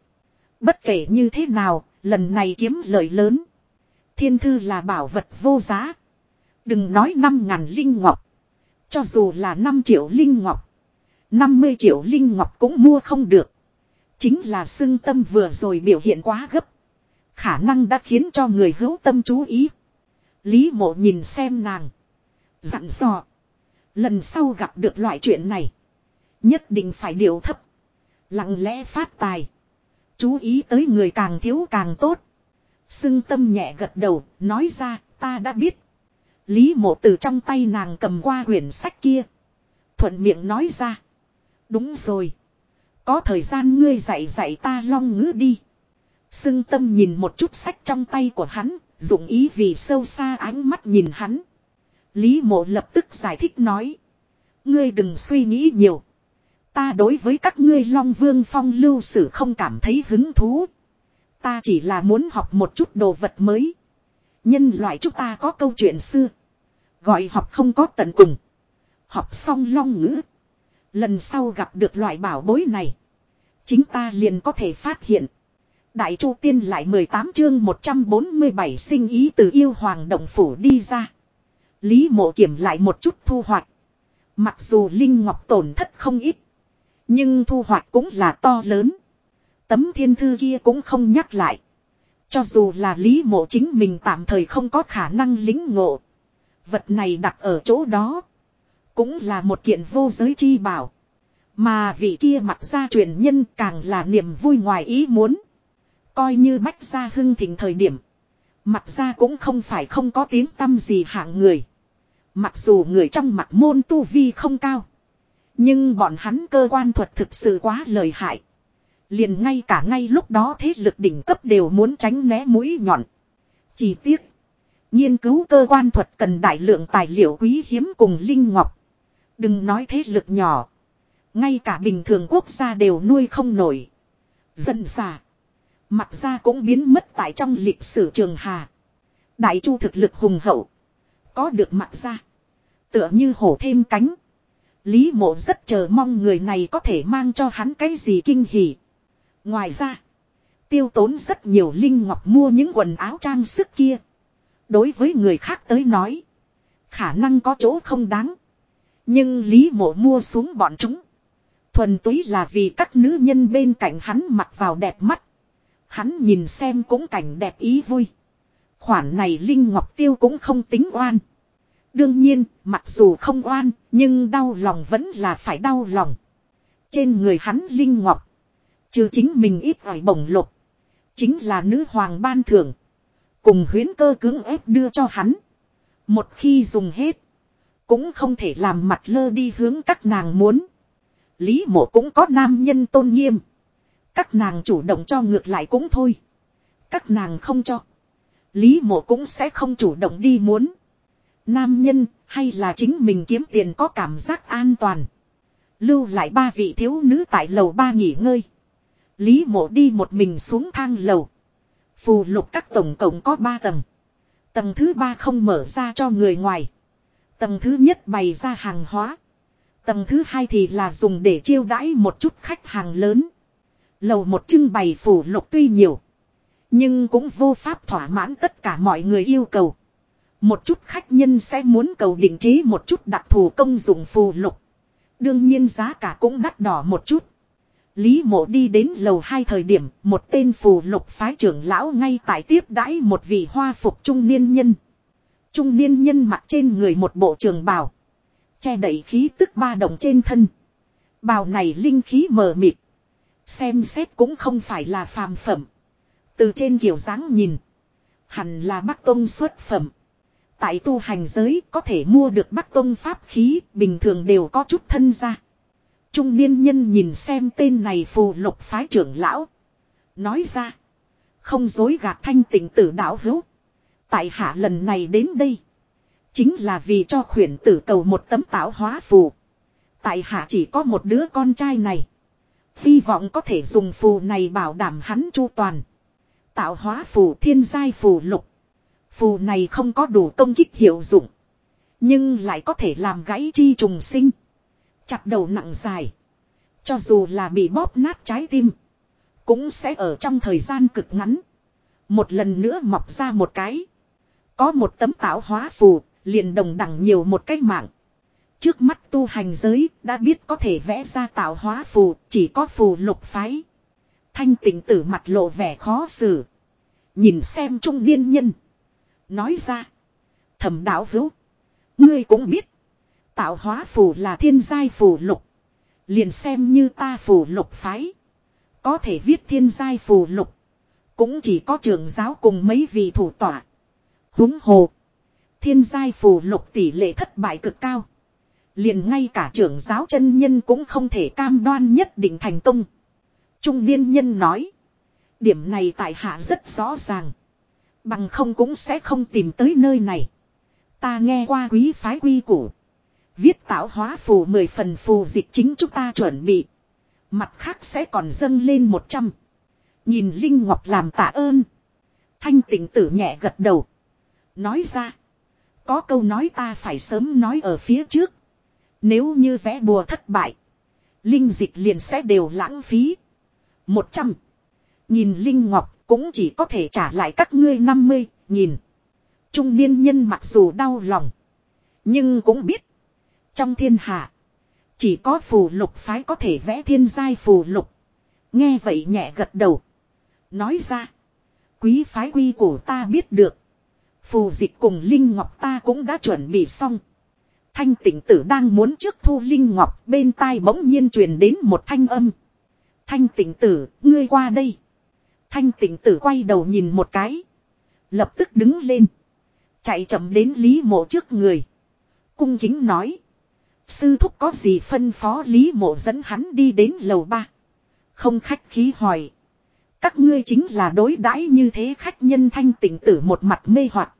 Bất kể như thế nào, lần này kiếm lợi lớn. Thiên thư là bảo vật vô giá. Đừng nói năm ngàn linh ngọc. Cho dù là 5 triệu linh ngọc. 50 triệu linh ngọc cũng mua không được. Chính là xưng tâm vừa rồi biểu hiện quá gấp. Khả năng đã khiến cho người hữu tâm chú ý. Lý mộ nhìn xem nàng. Dặn dò. Lần sau gặp được loại chuyện này. Nhất định phải điều thấp. Lặng lẽ phát tài. Chú ý tới người càng thiếu càng tốt. Sưng tâm nhẹ gật đầu, nói ra, ta đã biết. Lý mộ từ trong tay nàng cầm qua quyển sách kia. Thuận miệng nói ra. Đúng rồi. Có thời gian ngươi dạy dạy ta long ngữ đi. Sưng tâm nhìn một chút sách trong tay của hắn, dụng ý vì sâu xa ánh mắt nhìn hắn. Lý mộ lập tức giải thích nói. Ngươi đừng suy nghĩ nhiều. Ta đối với các ngươi long vương phong lưu sử không cảm thấy hứng thú. Ta chỉ là muốn học một chút đồ vật mới. Nhân loại chúng ta có câu chuyện xưa. Gọi học không có tận cùng. Học xong long ngữ. Lần sau gặp được loại bảo bối này. Chính ta liền có thể phát hiện. Đại Chu Tiên lại 18 chương 147 sinh ý từ yêu hoàng động phủ đi ra. Lý mộ kiểm lại một chút thu hoạch. Mặc dù Linh Ngọc tổn thất không ít. Nhưng thu hoạch cũng là to lớn. Tấm thiên thư kia cũng không nhắc lại. Cho dù là Lý mộ chính mình tạm thời không có khả năng lính ngộ. Vật này đặt ở chỗ đó. Cũng là một kiện vô giới chi bảo. Mà vị kia mặc ra truyền nhân càng là niềm vui ngoài ý muốn. Coi như bách gia hưng thịnh thời điểm. Mặc ra cũng không phải không có tiếng tâm gì hạng người. Mặc dù người trong mặt môn tu vi không cao. Nhưng bọn hắn cơ quan thuật thực sự quá lợi hại. Liền ngay cả ngay lúc đó thế lực đỉnh cấp đều muốn tránh né mũi nhọn. Chỉ tiếc. Nghiên cứu cơ quan thuật cần đại lượng tài liệu quý hiếm cùng linh ngọc. Đừng nói thế lực nhỏ. Ngay cả bình thường quốc gia đều nuôi không nổi. Dần xà. Mặt ra cũng biến mất tại trong lịch sử trường hà. Đại chu thực lực hùng hậu. Có được mặt ra. Tựa như hổ thêm cánh. Lý mộ rất chờ mong người này có thể mang cho hắn cái gì kinh hỉ. Ngoài ra. Tiêu tốn rất nhiều linh ngọc mua những quần áo trang sức kia. Đối với người khác tới nói. Khả năng có chỗ không đáng. Nhưng Lý mộ mua xuống bọn chúng. Thuần túy là vì các nữ nhân bên cạnh hắn mặc vào đẹp mắt. Hắn nhìn xem cũng cảnh đẹp ý vui. Khoản này Linh Ngọc Tiêu cũng không tính oan. Đương nhiên, mặc dù không oan, nhưng đau lòng vẫn là phải đau lòng. Trên người hắn Linh Ngọc. Trừ chính mình ít ỏi bổng lục. Chính là nữ hoàng ban thưởng. Cùng huyến cơ cứng ép đưa cho hắn. Một khi dùng hết. Cũng không thể làm mặt lơ đi hướng các nàng muốn. Lý mộ cũng có nam nhân tôn nghiêm. Các nàng chủ động cho ngược lại cũng thôi. Các nàng không cho. Lý mộ cũng sẽ không chủ động đi muốn. Nam nhân, hay là chính mình kiếm tiền có cảm giác an toàn. Lưu lại ba vị thiếu nữ tại lầu ba nghỉ ngơi. Lý mộ đi một mình xuống thang lầu. Phù lục các tổng cộng có ba tầng. Tầng thứ ba không mở ra cho người ngoài. Tầng thứ nhất bày ra hàng hóa. Tầng thứ hai thì là dùng để chiêu đãi một chút khách hàng lớn. Lầu một trưng bày phủ lục tuy nhiều. Nhưng cũng vô pháp thỏa mãn tất cả mọi người yêu cầu. Một chút khách nhân sẽ muốn cầu định chế một chút đặc thù công dụng phù lục. Đương nhiên giá cả cũng đắt đỏ một chút. Lý mộ đi đến lầu hai thời điểm, một tên phù lục phái trưởng lão ngay tại tiếp đãi một vị hoa phục trung niên nhân. Trung niên nhân mặc trên người một bộ trường bào. Che đẩy khí tức ba đồng trên thân. Bào này linh khí mờ mịt. Xem xét cũng không phải là phàm phẩm. Từ trên kiểu dáng nhìn. Hẳn là Bắc Tông xuất phẩm. Tại tu hành giới có thể mua được Bắc Tông pháp khí, bình thường đều có chút thân ra. Trung niên nhân nhìn xem tên này phù lục phái trưởng lão. Nói ra. Không dối gạt thanh tịnh tử đạo hữu. Tại hạ lần này đến đây. Chính là vì cho khuyển tử cầu một tấm tạo hóa phù. Tại hạ chỉ có một đứa con trai này. Hy vọng có thể dùng phù này bảo đảm hắn chu toàn. Tạo hóa phù thiên giai phù lục. Phù này không có đủ công kích hiệu dụng. Nhưng lại có thể làm gãy chi trùng sinh. Chặt đầu nặng dài. Cho dù là bị bóp nát trái tim. Cũng sẽ ở trong thời gian cực ngắn. Một lần nữa mọc ra một cái. Có một tấm tạo hóa phù, liền đồng đẳng nhiều một cái mạng. Trước mắt tu hành giới đã biết có thể vẽ ra tạo hóa phù, chỉ có phù lục phái. Thanh tịnh tử mặt lộ vẻ khó xử. Nhìn xem trung niên nhân. Nói ra. Thẩm đạo hữu. Ngươi cũng biết. Tạo hóa phù là thiên giai phù lục. Liền xem như ta phù lục phái. Có thể viết thiên giai phù lục. Cũng chỉ có trường giáo cùng mấy vị thủ tọa. Húng hồ. Thiên giai phù lục tỷ lệ thất bại cực cao. Liền ngay cả trưởng giáo chân nhân cũng không thể cam đoan nhất định thành công. Trung niên nhân nói. Điểm này tại hạ rất rõ ràng. Bằng không cũng sẽ không tìm tới nơi này. Ta nghe qua quý phái quy củ. Viết tạo hóa phù mười phần phù dịch chính chúng ta chuẩn bị. Mặt khác sẽ còn dâng lên một trăm. Nhìn Linh Ngọc làm tạ ơn. Thanh tịnh tử nhẹ gật đầu. Nói ra. Có câu nói ta phải sớm nói ở phía trước. Nếu như vẽ bùa thất bại. Linh dịch liền sẽ đều lãng phí. Một trăm. Nhìn Linh Ngọc cũng chỉ có thể trả lại các ngươi năm mươi. Nhìn. Trung niên nhân mặc dù đau lòng. Nhưng cũng biết. Trong thiên hạ. Chỉ có phù lục phái có thể vẽ thiên giai phù lục. Nghe vậy nhẹ gật đầu. Nói ra. Quý phái quy của ta biết được. Phù dịch cùng Linh Ngọc ta cũng đã chuẩn bị xong. Thanh tịnh tử đang muốn trước thu Linh Ngọc bên tai bỗng nhiên truyền đến một thanh âm. Thanh tịnh tử, ngươi qua đây. Thanh tịnh tử quay đầu nhìn một cái. Lập tức đứng lên. Chạy chậm đến Lý mộ trước người. Cung kính nói. Sư thúc có gì phân phó Lý mộ dẫn hắn đi đến lầu ba. Không khách khí hỏi. Các ngươi chính là đối đãi như thế khách nhân thanh tịnh tử một mặt mê hoặc.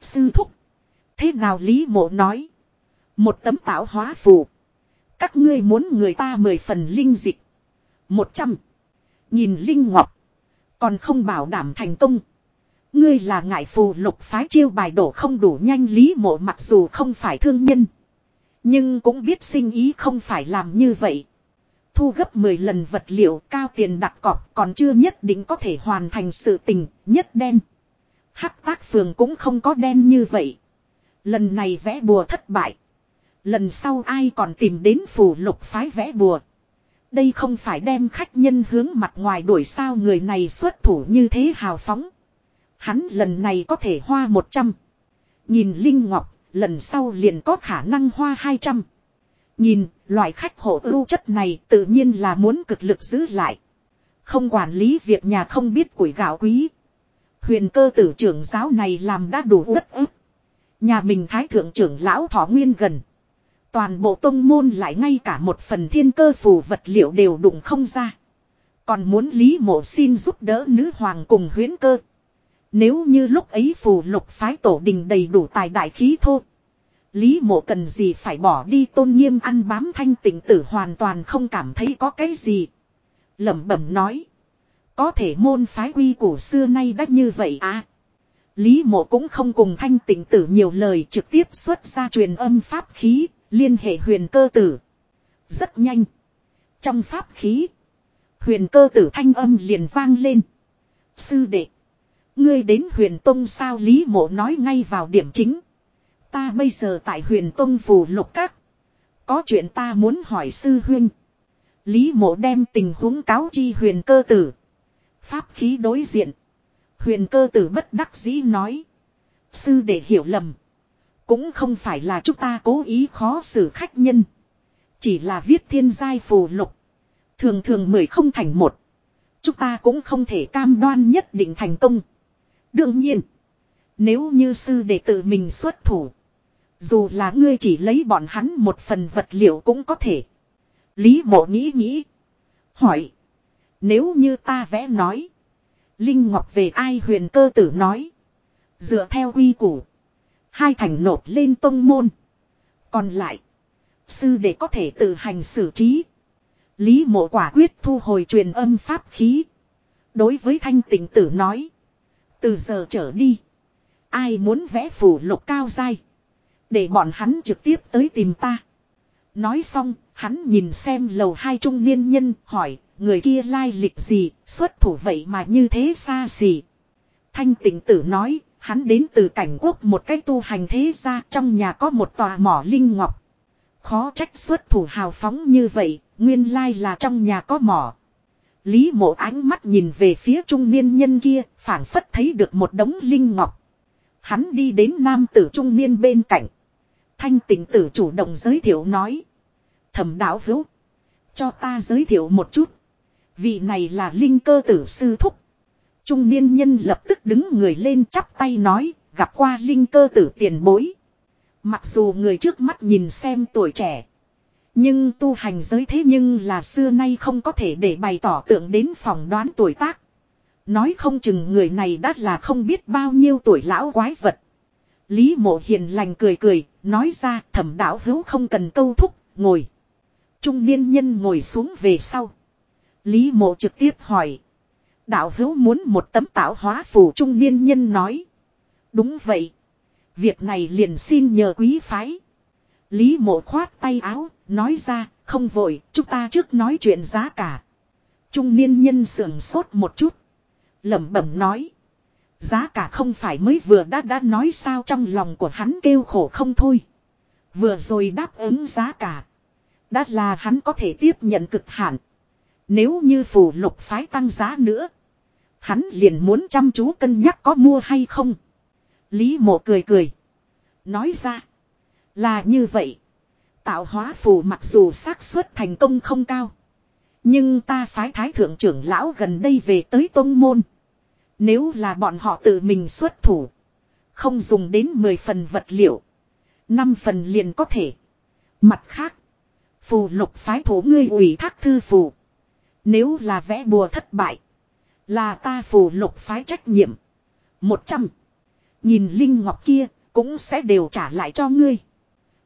Sư thúc. Thế nào Lý mộ nói. Một tấm tạo hóa phù. Các ngươi muốn người ta mười phần linh dịch. Một trăm. Nhìn Linh Ngọc. Còn không bảo đảm thành công. Ngươi là ngại phù lục phái chiêu bài đổ không đủ nhanh Lý mộ mặc dù không phải thương nhân. Nhưng cũng biết sinh ý không phải làm như vậy. Thu gấp 10 lần vật liệu cao tiền đặt cọc còn chưa nhất định có thể hoàn thành sự tình, nhất đen. Hắc tác phường cũng không có đen như vậy. Lần này vẽ bùa thất bại. Lần sau ai còn tìm đến phủ lục phái vẽ bùa. Đây không phải đem khách nhân hướng mặt ngoài đuổi sao người này xuất thủ như thế hào phóng. Hắn lần này có thể hoa 100. Nhìn Linh Ngọc, lần sau liền có khả năng hoa 200. Nhìn, loại khách hộ ưu chất này tự nhiên là muốn cực lực giữ lại. Không quản lý việc nhà không biết củi gạo quý. Huyền cơ tử trưởng giáo này làm đã đủ uất ức. Nhà mình thái thượng trưởng lão thọ nguyên gần. Toàn bộ tông môn lại ngay cả một phần thiên cơ phù vật liệu đều đụng không ra. Còn muốn Lý Mộ xin giúp đỡ nữ hoàng cùng huyến cơ. Nếu như lúc ấy phù lục phái tổ đình đầy đủ tài đại khí thô. Lý mộ cần gì phải bỏ đi tôn nghiêm ăn bám thanh tịnh tử hoàn toàn không cảm thấy có cái gì. lẩm bẩm nói. Có thể môn phái quy của xưa nay đã như vậy à. Lý mộ cũng không cùng thanh tịnh tử nhiều lời trực tiếp xuất ra truyền âm pháp khí, liên hệ huyền cơ tử. Rất nhanh. Trong pháp khí, huyền cơ tử thanh âm liền vang lên. Sư đệ, Ngươi đến huyền tông sao Lý mộ nói ngay vào điểm chính. Ta bây giờ tại huyền tông phù lục các. Có chuyện ta muốn hỏi sư huynh. Lý mộ đem tình huống cáo chi huyền cơ tử. Pháp khí đối diện. Huyền cơ tử bất đắc dĩ nói. Sư để hiểu lầm. Cũng không phải là chúng ta cố ý khó xử khách nhân. Chỉ là viết thiên giai phù lục. Thường thường mười không thành một. Chúng ta cũng không thể cam đoan nhất định thành công. Đương nhiên. Nếu như sư đệ tự mình xuất thủ. Dù là ngươi chỉ lấy bọn hắn một phần vật liệu cũng có thể. Lý mộ nghĩ nghĩ. Hỏi. Nếu như ta vẽ nói. Linh Ngọc về ai huyền cơ tử nói. Dựa theo quy củ. Hai thành nộp lên tông môn. Còn lại. Sư để có thể tự hành xử trí. Lý mộ quả quyết thu hồi truyền âm pháp khí. Đối với thanh tịnh tử nói. Từ giờ trở đi. Ai muốn vẽ phủ lục cao dai. Để bọn hắn trực tiếp tới tìm ta. Nói xong, hắn nhìn xem lầu hai trung niên nhân hỏi, người kia lai lịch gì, xuất thủ vậy mà như thế xa xỉ. Thanh tịnh tử nói, hắn đến từ cảnh quốc một cái tu hành thế gia trong nhà có một tòa mỏ linh ngọc. Khó trách xuất thủ hào phóng như vậy, nguyên lai là trong nhà có mỏ. Lý mộ ánh mắt nhìn về phía trung niên nhân kia, phảng phất thấy được một đống linh ngọc. Hắn đi đến nam tử trung niên bên cạnh. Thanh tỉnh tử chủ động giới thiệu nói. Thẩm đạo hữu. Cho ta giới thiệu một chút. Vị này là linh cơ tử sư thúc. Trung niên nhân lập tức đứng người lên chắp tay nói. Gặp qua linh cơ tử tiền bối. Mặc dù người trước mắt nhìn xem tuổi trẻ. Nhưng tu hành giới thế nhưng là xưa nay không có thể để bày tỏ tượng đến phỏng đoán tuổi tác. Nói không chừng người này đã là không biết bao nhiêu tuổi lão quái vật. Lý mộ hiền lành cười cười, nói ra thẩm đạo hữu không cần câu thúc, ngồi. Trung niên nhân ngồi xuống về sau. Lý mộ trực tiếp hỏi. Đạo hữu muốn một tấm tạo hóa phù trung niên nhân nói. Đúng vậy. Việc này liền xin nhờ quý phái. Lý mộ khoát tay áo, nói ra, không vội, chúng ta trước nói chuyện giá cả. Trung niên nhân sườn sốt một chút. lẩm bẩm nói. Giá cả không phải mới vừa đã đã nói sao trong lòng của hắn kêu khổ không thôi. Vừa rồi đáp ứng giá cả. Đã là hắn có thể tiếp nhận cực hạn. Nếu như phù lục phái tăng giá nữa. Hắn liền muốn chăm chú cân nhắc có mua hay không. Lý mộ cười cười. Nói ra. Là như vậy. Tạo hóa phù mặc dù xác suất thành công không cao. Nhưng ta phái thái thượng trưởng lão gần đây về tới tôn môn. Nếu là bọn họ tự mình xuất thủ. Không dùng đến 10 phần vật liệu. 5 phần liền có thể. Mặt khác. Phù lục phái thủ ngươi ủy thác thư phù. Nếu là vẽ bùa thất bại. Là ta phù lục phái trách nhiệm. 100. Nhìn Linh Ngọc kia cũng sẽ đều trả lại cho ngươi.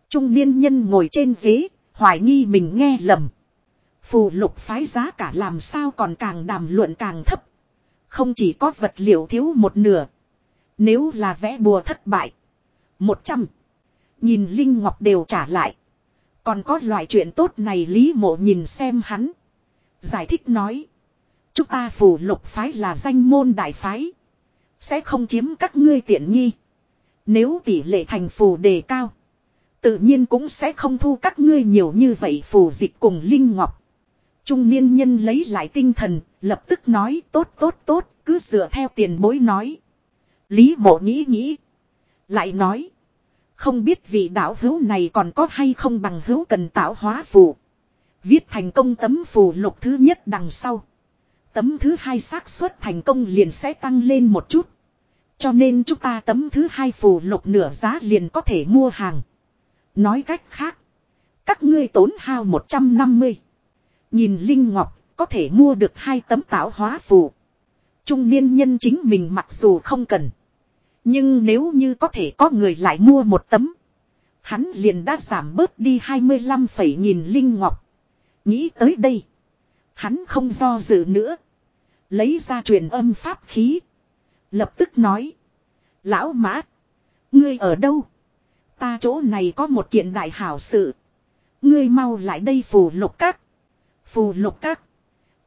Trung niên nhân ngồi trên ghế, hoài nghi mình nghe lầm. Phù lục phái giá cả làm sao còn càng đàm luận càng thấp. Không chỉ có vật liệu thiếu một nửa. Nếu là vẽ bùa thất bại. Một trăm. Nhìn Linh Ngọc đều trả lại. Còn có loại chuyện tốt này Lý Mộ nhìn xem hắn. Giải thích nói. Chúng ta phù lục phái là danh môn đại phái. Sẽ không chiếm các ngươi tiện nghi. Nếu tỷ lệ thành phù đề cao. Tự nhiên cũng sẽ không thu các ngươi nhiều như vậy phù dịch cùng Linh Ngọc. Trung niên nhân lấy lại tinh thần, lập tức nói tốt tốt tốt, cứ dựa theo tiền bối nói. Lý mộ nghĩ nghĩ. Lại nói. Không biết vị đạo hữu này còn có hay không bằng hữu cần tạo hóa phù. Viết thành công tấm phù lục thứ nhất đằng sau. Tấm thứ hai xác suất thành công liền sẽ tăng lên một chút. Cho nên chúng ta tấm thứ hai phù lục nửa giá liền có thể mua hàng. Nói cách khác. Các ngươi tốn hao 150. Nhìn Linh Ngọc, có thể mua được hai tấm tạo hóa phù. Trung niên nhân chính mình mặc dù không cần. Nhưng nếu như có thể có người lại mua một tấm. Hắn liền đã giảm bớt đi 25 phẩy nghìn Linh Ngọc. Nghĩ tới đây. Hắn không do dự nữa. Lấy ra truyền âm pháp khí. Lập tức nói. Lão mã. Ngươi ở đâu? Ta chỗ này có một kiện đại hảo sự. Ngươi mau lại đây phù lục các. Phù lục các.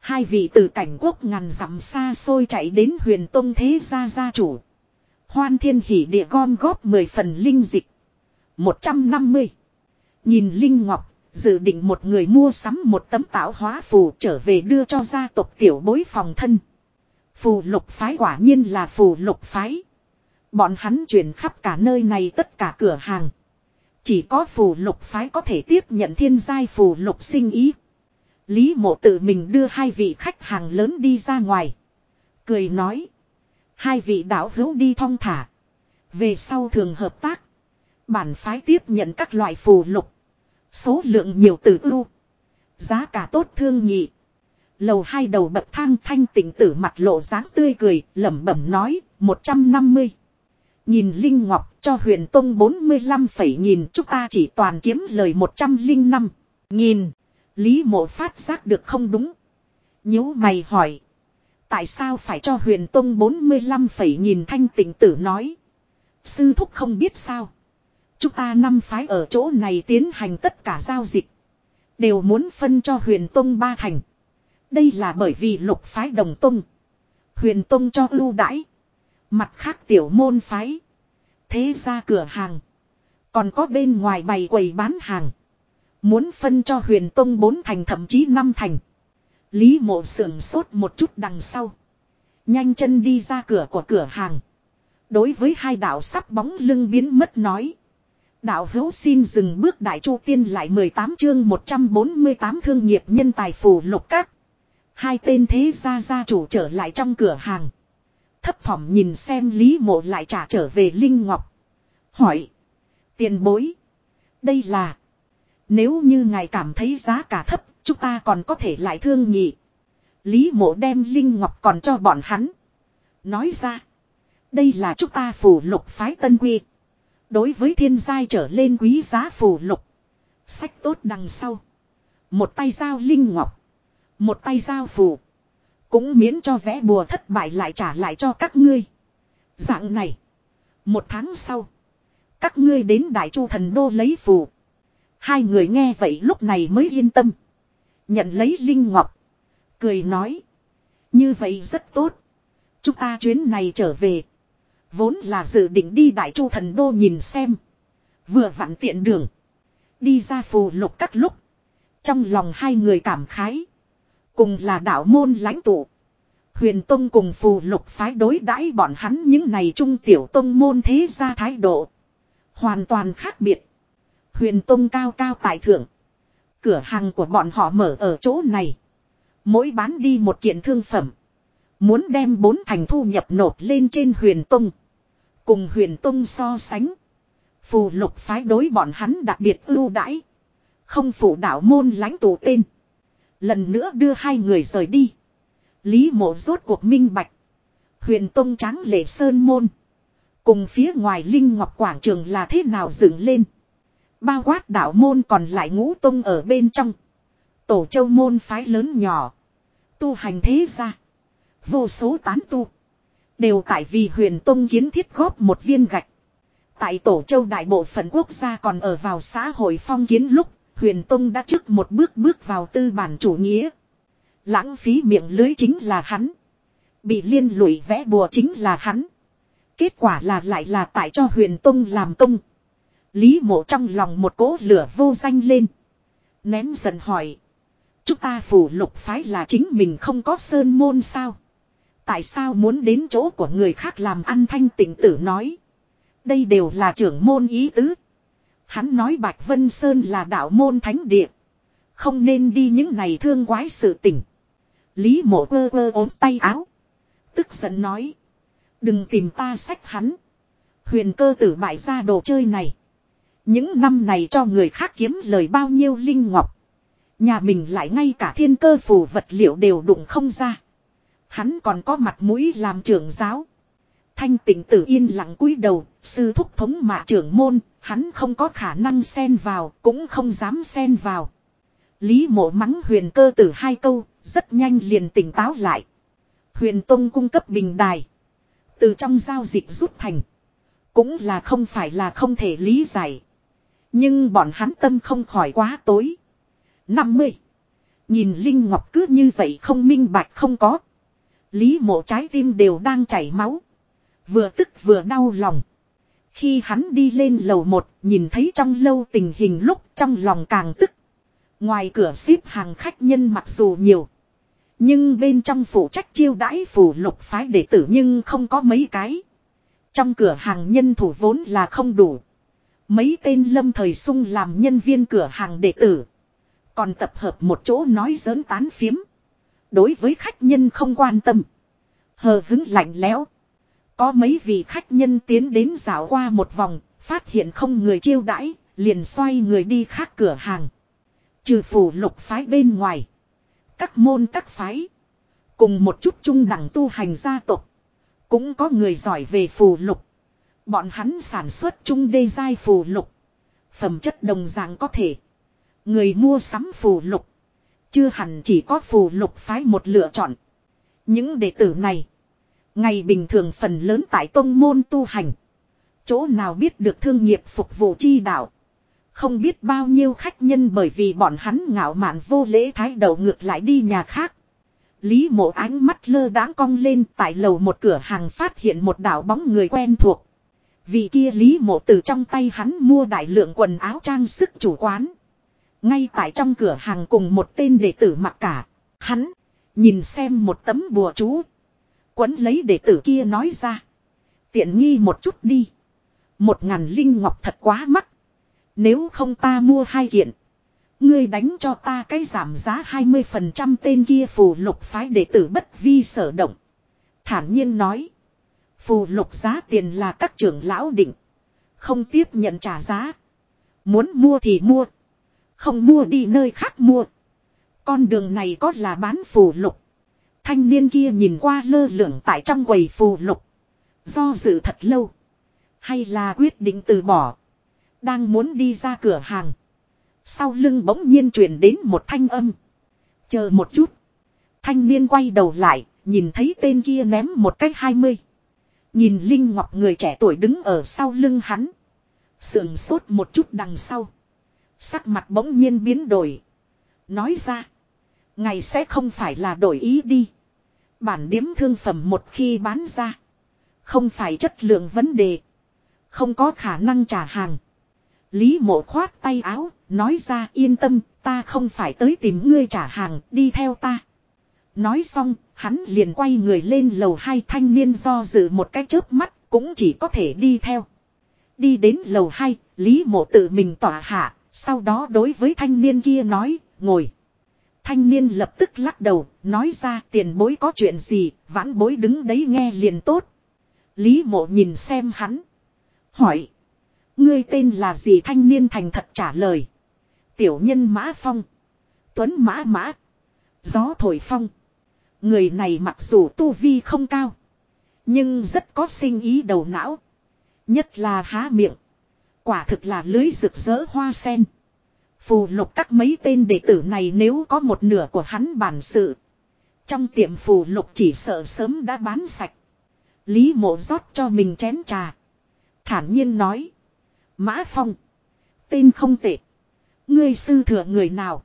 Hai vị từ cảnh quốc ngàn dặm xa xôi chạy đến huyền tông thế gia gia chủ. Hoan thiên hỷ địa gom góp 10 phần linh dịch. 150. Nhìn Linh Ngọc, dự định một người mua sắm một tấm tạo hóa phù trở về đưa cho gia tộc tiểu bối phòng thân. Phù lục phái quả nhiên là phù lục phái. Bọn hắn chuyển khắp cả nơi này tất cả cửa hàng. Chỉ có phù lục phái có thể tiếp nhận thiên giai phù lục sinh ý. Lý mộ tự mình đưa hai vị khách hàng lớn đi ra ngoài. Cười nói. Hai vị đạo hữu đi thong thả. Về sau thường hợp tác. Bản phái tiếp nhận các loại phù lục. Số lượng nhiều từ ưu. Giá cả tốt thương nhị. Lầu hai đầu bậc thang thanh tỉnh tử mặt lộ dáng tươi cười, lẩm bẩm nói, 150. Nhìn Linh Ngọc cho huyền tông 45 phẩy nghìn chúng ta chỉ toàn kiếm lời 105. Nhìn. Lý mộ phát giác được không đúng. nhíu mày hỏi. Tại sao phải cho huyền tông 45 phẩy nghìn thanh tịnh tử nói. Sư thúc không biết sao. Chúng ta năm phái ở chỗ này tiến hành tất cả giao dịch. Đều muốn phân cho huyền tông ba thành. Đây là bởi vì lục phái đồng tông. Huyền tông cho ưu đãi. Mặt khác tiểu môn phái. Thế ra cửa hàng. Còn có bên ngoài bày quầy bán hàng. Muốn phân cho huyền tông bốn thành thậm chí năm thành. Lý mộ sườn sốt một chút đằng sau. Nhanh chân đi ra cửa của cửa hàng. Đối với hai đạo sắp bóng lưng biến mất nói. Đạo hữu xin dừng bước đại chu tiên lại 18 chương 148 thương nghiệp nhân tài phù lục các. Hai tên thế gia gia chủ trở lại trong cửa hàng. Thấp thỏm nhìn xem Lý mộ lại trả trở về Linh Ngọc. Hỏi. Tiền bối. Đây là. Nếu như ngài cảm thấy giá cả thấp, chúng ta còn có thể lại thương nhị. Lý mộ đem Linh Ngọc còn cho bọn hắn. Nói ra. Đây là chúng ta phù lục phái tân quy. Đối với thiên giai trở lên quý giá phù lục. Sách tốt đằng sau. Một tay giao Linh Ngọc. Một tay giao phù. Cũng miễn cho vẽ bùa thất bại lại trả lại cho các ngươi. Dạng này. Một tháng sau. Các ngươi đến Đại Chu Thần Đô lấy phù. Hai người nghe vậy lúc này mới yên tâm. Nhận lấy Linh Ngọc. Cười nói. Như vậy rất tốt. Chúng ta chuyến này trở về. Vốn là dự định đi Đại Chu Thần Đô nhìn xem. Vừa vặn tiện đường. Đi ra phù lục các lúc. Trong lòng hai người cảm khái. Cùng là đạo môn lãnh tụ. Huyền Tông cùng phù lục phái đối đãi bọn hắn những này trung tiểu tông môn thế ra thái độ. Hoàn toàn khác biệt. Huyền Tông cao cao tại thượng. Cửa hàng của bọn họ mở ở chỗ này. Mỗi bán đi một kiện thương phẩm. Muốn đem bốn thành thu nhập nộp lên trên huyền Tông. Cùng huyền Tông so sánh. Phù lục phái đối bọn hắn đặc biệt ưu đãi. Không phủ đạo môn lãnh tụ tên. Lần nữa đưa hai người rời đi. Lý mộ rốt cuộc minh bạch. Huyền Tông trắng lệ sơn môn. Cùng phía ngoài Linh Ngọc Quảng Trường là thế nào dựng lên. Bao quát đạo môn còn lại ngũ tông ở bên trong. Tổ châu môn phái lớn nhỏ. Tu hành thế ra. Vô số tán tu. Đều tại vì huyền tông kiến thiết góp một viên gạch. Tại tổ châu đại bộ phận quốc gia còn ở vào xã hội phong kiến lúc. Huyền tông đã trước một bước bước vào tư bản chủ nghĩa. Lãng phí miệng lưới chính là hắn. Bị liên lụy vẽ bùa chính là hắn. Kết quả là lại là tại cho huyền tông làm công. Lý mộ trong lòng một cỗ lửa vô danh lên. Nén giận hỏi. Chúng ta phủ lục phái là chính mình không có sơn môn sao? Tại sao muốn đến chỗ của người khác làm ăn thanh tịnh tử nói? Đây đều là trưởng môn ý tứ. Hắn nói Bạch Vân Sơn là đạo môn thánh địa. Không nên đi những này thương quái sự tình. Lý mộ ơ ơ ốm tay áo. Tức giận nói. Đừng tìm ta sách hắn. Huyền cơ tử bại ra đồ chơi này. Những năm này cho người khác kiếm lời bao nhiêu linh ngọc. Nhà mình lại ngay cả thiên cơ phù vật liệu đều đụng không ra. Hắn còn có mặt mũi làm trưởng giáo. Thanh tỉnh tử yên lặng cúi đầu, sư thúc thống mạ trưởng môn, hắn không có khả năng xen vào, cũng không dám xen vào. Lý mộ mắng huyền cơ tử hai câu, rất nhanh liền tỉnh táo lại. Huyền Tông cung cấp bình đài. Từ trong giao dịch rút thành. Cũng là không phải là không thể lý giải. Nhưng bọn hắn tâm không khỏi quá tối. 50. Nhìn Linh Ngọc cứ như vậy không minh bạch không có. Lý mộ trái tim đều đang chảy máu. Vừa tức vừa đau lòng. Khi hắn đi lên lầu một, nhìn thấy trong lâu tình hình lúc trong lòng càng tức. Ngoài cửa xếp hàng khách nhân mặc dù nhiều. Nhưng bên trong phụ trách chiêu đãi phủ lục phái đệ tử nhưng không có mấy cái. Trong cửa hàng nhân thủ vốn là không đủ. Mấy tên lâm thời sung làm nhân viên cửa hàng đệ tử. Còn tập hợp một chỗ nói giỡn tán phiếm. Đối với khách nhân không quan tâm. Hờ hứng lạnh lẽo. Có mấy vị khách nhân tiến đến dạo qua một vòng, phát hiện không người chiêu đãi, liền xoay người đi khác cửa hàng. Trừ phủ lục phái bên ngoài. Các môn các phái. Cùng một chút trung đẳng tu hành gia tộc. Cũng có người giỏi về phù lục. Bọn hắn sản xuất trung đê giai phù lục. Phẩm chất đồng dạng có thể. Người mua sắm phù lục. Chưa hẳn chỉ có phù lục phái một lựa chọn. Những đệ tử này. Ngày bình thường phần lớn tại tông môn tu hành. Chỗ nào biết được thương nghiệp phục vụ chi đạo. Không biết bao nhiêu khách nhân bởi vì bọn hắn ngạo mạn vô lễ thái đầu ngược lại đi nhà khác. Lý mộ ánh mắt lơ đãng cong lên tại lầu một cửa hàng phát hiện một đảo bóng người quen thuộc. Vì kia Lý mộ từ trong tay hắn mua đại lượng quần áo trang sức chủ quán. Ngay tại trong cửa hàng cùng một tên đệ tử mặc cả. Hắn, nhìn xem một tấm bùa chú. Quấn lấy đệ tử kia nói ra. Tiện nghi một chút đi. Một ngàn linh ngọc thật quá mắc. Nếu không ta mua hai kiện. Ngươi đánh cho ta cái giảm giá 20% tên kia phù lục phái đệ tử bất vi sở động. Thản nhiên nói. Phù lục giá tiền là các trưởng lão định. Không tiếp nhận trả giá. Muốn mua thì mua. Không mua đi nơi khác mua. Con đường này có là bán phù lục. Thanh niên kia nhìn qua lơ lửng tại trong quầy phù lục. Do dự thật lâu. Hay là quyết định từ bỏ. Đang muốn đi ra cửa hàng. Sau lưng bỗng nhiên truyền đến một thanh âm. Chờ một chút. Thanh niên quay đầu lại, nhìn thấy tên kia ném một cách hai mươi. Nhìn Linh Ngọc người trẻ tuổi đứng ở sau lưng hắn. Sườn sốt một chút đằng sau. Sắc mặt bỗng nhiên biến đổi. Nói ra. Ngày sẽ không phải là đổi ý đi. Bản điếm thương phẩm một khi bán ra. Không phải chất lượng vấn đề. Không có khả năng trả hàng. Lý mộ khoát tay áo, nói ra yên tâm, ta không phải tới tìm ngươi trả hàng, đi theo ta. Nói xong, hắn liền quay người lên lầu hai thanh niên do dự một cái chớp mắt, cũng chỉ có thể đi theo. Đi đến lầu hai, Lý mộ tự mình tỏa hạ, sau đó đối với thanh niên kia nói, ngồi. Thanh niên lập tức lắc đầu, nói ra tiền bối có chuyện gì, vãn bối đứng đấy nghe liền tốt. Lý mộ nhìn xem hắn. Hỏi. Ngươi tên là gì thanh niên thành thật trả lời. Tiểu nhân mã phong. Tuấn mã mã. Gió thổi phong. Người này mặc dù tu vi không cao. Nhưng rất có sinh ý đầu não. Nhất là há miệng. Quả thực là lưới rực rỡ hoa sen. Phù lục các mấy tên đệ tử này nếu có một nửa của hắn bản sự. Trong tiệm phù lục chỉ sợ sớm đã bán sạch. Lý mộ rót cho mình chén trà. Thản nhiên nói. Mã Phong. Tên không tệ. Ngươi sư thừa người nào.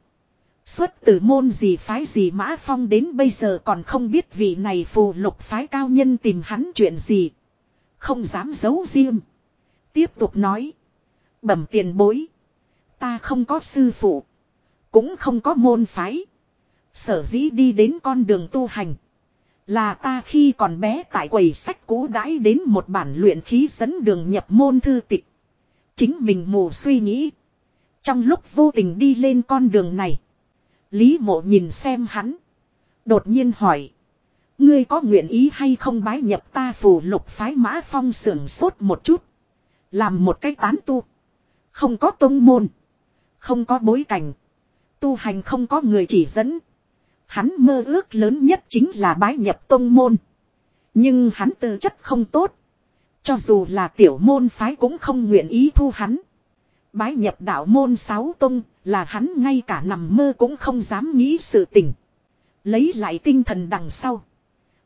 Xuất từ môn gì phái gì Mã Phong đến bây giờ còn không biết vị này phù lục phái cao nhân tìm hắn chuyện gì. Không dám giấu riêng. Tiếp tục nói. Bẩm tiền bối. Ta không có sư phụ. Cũng không có môn phái. Sở dĩ đi đến con đường tu hành. Là ta khi còn bé tại quầy sách cũ đãi đến một bản luyện khí dẫn đường nhập môn thư tịch. Chính mình mù suy nghĩ. Trong lúc vô tình đi lên con đường này. Lý mộ nhìn xem hắn. Đột nhiên hỏi. Ngươi có nguyện ý hay không bái nhập ta phù lục phái mã phong sưởng sốt một chút. Làm một cái tán tu. Không có tông môn. Không có bối cảnh. Tu hành không có người chỉ dẫn. Hắn mơ ước lớn nhất chính là bái nhập tông môn. Nhưng hắn tư chất không tốt. Cho dù là tiểu môn phái cũng không nguyện ý thu hắn. Bái nhập đạo môn sáu tông là hắn ngay cả nằm mơ cũng không dám nghĩ sự tình. Lấy lại tinh thần đằng sau.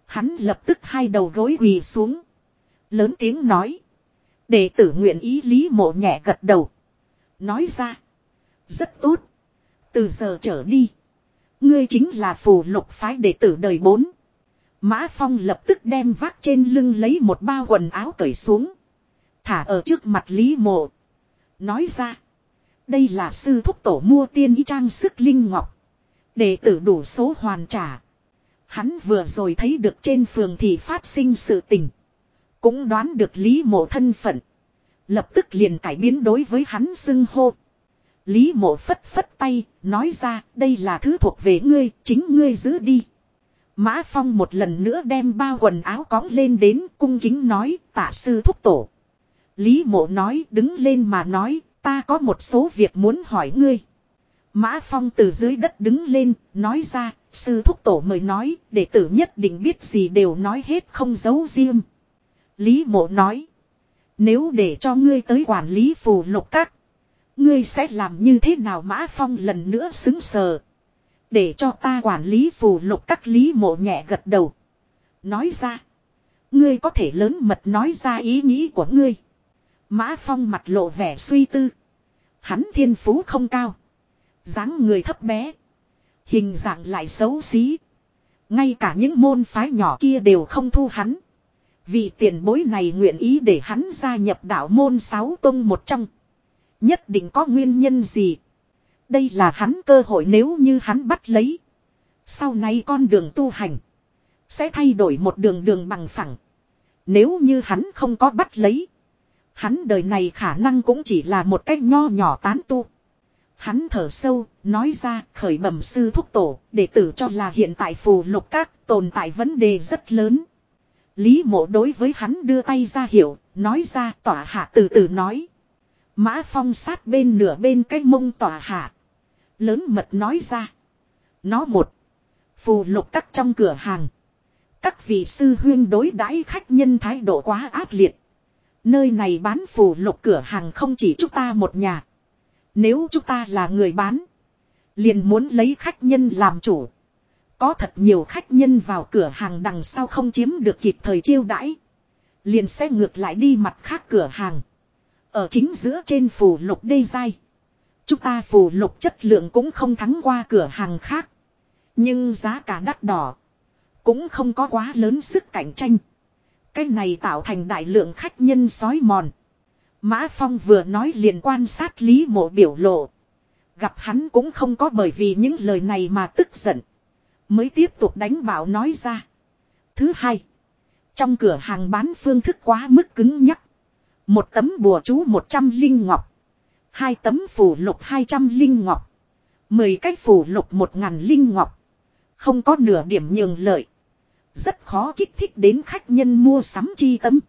Hắn lập tức hai đầu gối quỳ xuống. Lớn tiếng nói. Đệ tử nguyện ý lý mộ nhẹ gật đầu. Nói ra. Rất tốt. Từ giờ trở đi. Ngươi chính là phù lục phái đệ tử đời bốn. Mã Phong lập tức đem vác trên lưng lấy một bao quần áo cởi xuống. Thả ở trước mặt Lý Mộ. Nói ra. Đây là sư thúc tổ mua tiên y trang sức linh ngọc. Đệ tử đủ số hoàn trả. Hắn vừa rồi thấy được trên phường thì phát sinh sự tình. Cũng đoán được Lý Mộ thân phận. Lập tức liền cải biến đối với hắn xưng hô. Lý mộ phất phất tay, nói ra đây là thứ thuộc về ngươi, chính ngươi giữ đi. Mã Phong một lần nữa đem bao quần áo cóng lên đến cung kính nói tạ sư thúc tổ. Lý mộ nói đứng lên mà nói ta có một số việc muốn hỏi ngươi. Mã Phong từ dưới đất đứng lên nói ra sư thúc tổ mời nói đệ tử nhất định biết gì đều nói hết không giấu riêng. Lý mộ nói nếu để cho ngươi tới quản lý phù lục các, Ngươi sẽ làm như thế nào Mã Phong lần nữa xứng sờ. Để cho ta quản lý phù lục các lý mộ nhẹ gật đầu. Nói ra. Ngươi có thể lớn mật nói ra ý nghĩ của ngươi. Mã Phong mặt lộ vẻ suy tư. Hắn thiên phú không cao. dáng người thấp bé. Hình dạng lại xấu xí. Ngay cả những môn phái nhỏ kia đều không thu hắn. Vì tiền bối này nguyện ý để hắn gia nhập đạo môn sáu tông một trong. Nhất định có nguyên nhân gì. Đây là hắn cơ hội nếu như hắn bắt lấy. Sau này con đường tu hành. Sẽ thay đổi một đường đường bằng phẳng. Nếu như hắn không có bắt lấy. Hắn đời này khả năng cũng chỉ là một cách nho nhỏ tán tu. Hắn thở sâu, nói ra khởi bẩm sư thúc tổ, đệ tử cho là hiện tại phù lục các tồn tại vấn đề rất lớn. Lý mộ đối với hắn đưa tay ra hiểu, nói ra tỏa hạ từ từ nói. Mã phong sát bên nửa bên cái mông tỏa hạ. Lớn mật nói ra. Nó một. Phù lục các trong cửa hàng. Các vị sư huyên đối đãi khách nhân thái độ quá ác liệt. Nơi này bán phù lục cửa hàng không chỉ chúng ta một nhà. Nếu chúng ta là người bán. Liền muốn lấy khách nhân làm chủ. Có thật nhiều khách nhân vào cửa hàng đằng sau không chiếm được kịp thời chiêu đãi. Liền sẽ ngược lại đi mặt khác cửa hàng. Ở chính giữa trên phù lục đê dai. Chúng ta phù lục chất lượng cũng không thắng qua cửa hàng khác. Nhưng giá cả đắt đỏ. Cũng không có quá lớn sức cạnh tranh. Cái này tạo thành đại lượng khách nhân sói mòn. Mã Phong vừa nói liền quan sát Lý Mộ biểu lộ. Gặp hắn cũng không có bởi vì những lời này mà tức giận. Mới tiếp tục đánh bảo nói ra. Thứ hai. Trong cửa hàng bán phương thức quá mức cứng nhắc. Một tấm bùa chú 100 linh ngọc. Hai tấm phủ lục 200 linh ngọc. Mười cách phủ lục 1000 linh ngọc. Không có nửa điểm nhường lợi. Rất khó kích thích đến khách nhân mua sắm chi tấm.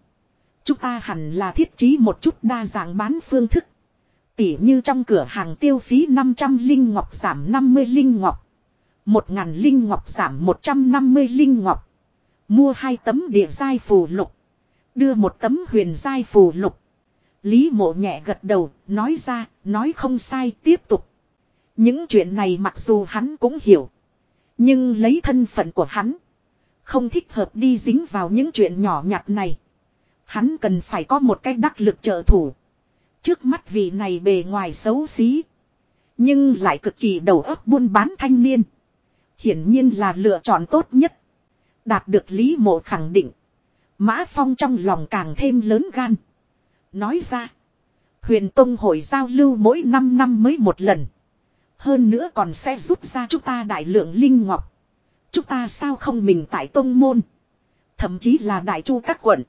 Chúng ta hẳn là thiết trí một chút đa dạng bán phương thức. Tỉ như trong cửa hàng tiêu phí 500 linh ngọc giảm 50 linh ngọc một ngàn linh ngọc giảm 150 linh ngọc. Mua hai tấm địa giai phù lục. Đưa một tấm huyền giai phù lục. Lý mộ nhẹ gật đầu, nói ra, nói không sai, tiếp tục. Những chuyện này mặc dù hắn cũng hiểu. Nhưng lấy thân phận của hắn. Không thích hợp đi dính vào những chuyện nhỏ nhặt này. Hắn cần phải có một cái đắc lực trợ thủ. Trước mắt vị này bề ngoài xấu xí. Nhưng lại cực kỳ đầu óc buôn bán thanh niên. Hiển nhiên là lựa chọn tốt nhất. Đạt được Lý Mộ khẳng định. Mã Phong trong lòng càng thêm lớn gan. Nói ra. Huyền Tông hội giao lưu mỗi 5 năm mới một lần. Hơn nữa còn sẽ rút ra chúng ta đại lượng linh ngọc. Chúng ta sao không mình tại Tông Môn. Thậm chí là đại chu các quận.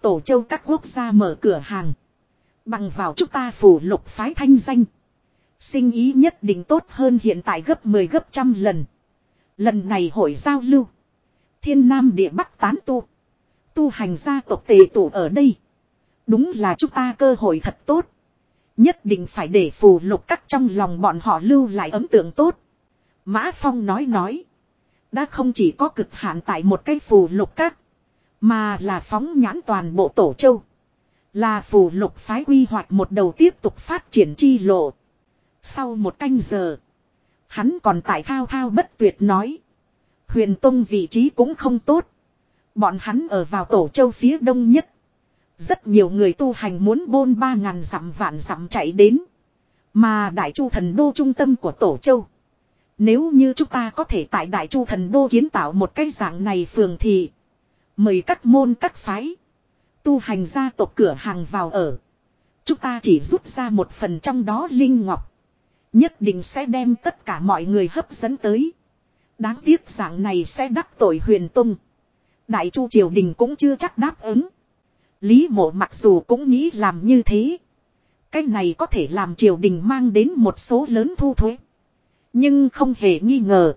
Tổ châu các quốc gia mở cửa hàng. Bằng vào chúng ta phủ lục phái thanh danh. Sinh ý nhất định tốt hơn hiện tại gấp 10 gấp trăm lần. Lần này hội giao lưu. Thiên Nam địa Bắc tán tu. Tu hành gia tộc tề tụ ở đây. Đúng là chúng ta cơ hội thật tốt. Nhất định phải để phù lục các trong lòng bọn họ lưu lại ấn tượng tốt. Mã Phong nói nói. Đã không chỉ có cực hạn tại một cái phù lục các. Mà là phóng nhãn toàn bộ tổ châu. Là phù lục phái quy hoạch một đầu tiếp tục phát triển chi lộ. Sau một canh giờ. Hắn còn tại thao thao bất tuyệt nói. Huyền Tông vị trí cũng không tốt. Bọn hắn ở vào tổ châu phía đông nhất. Rất nhiều người tu hành muốn bôn ba ngàn dặm vạn dặm chạy đến. Mà đại chu thần đô trung tâm của tổ châu. Nếu như chúng ta có thể tại Đại Chu Thần Đô kiến tạo một cái dạng này phường thì mời các môn các phái tu hành gia tộc cửa hàng vào ở. Chúng ta chỉ rút ra một phần trong đó Linh Ngọc. Nhất định sẽ đem tất cả mọi người hấp dẫn tới. Đáng tiếc dạng này sẽ đắc tội huyền tung. Đại chu triều đình cũng chưa chắc đáp ứng. Lý mộ mặc dù cũng nghĩ làm như thế. Cái này có thể làm triều đình mang đến một số lớn thu thuế. Nhưng không hề nghi ngờ.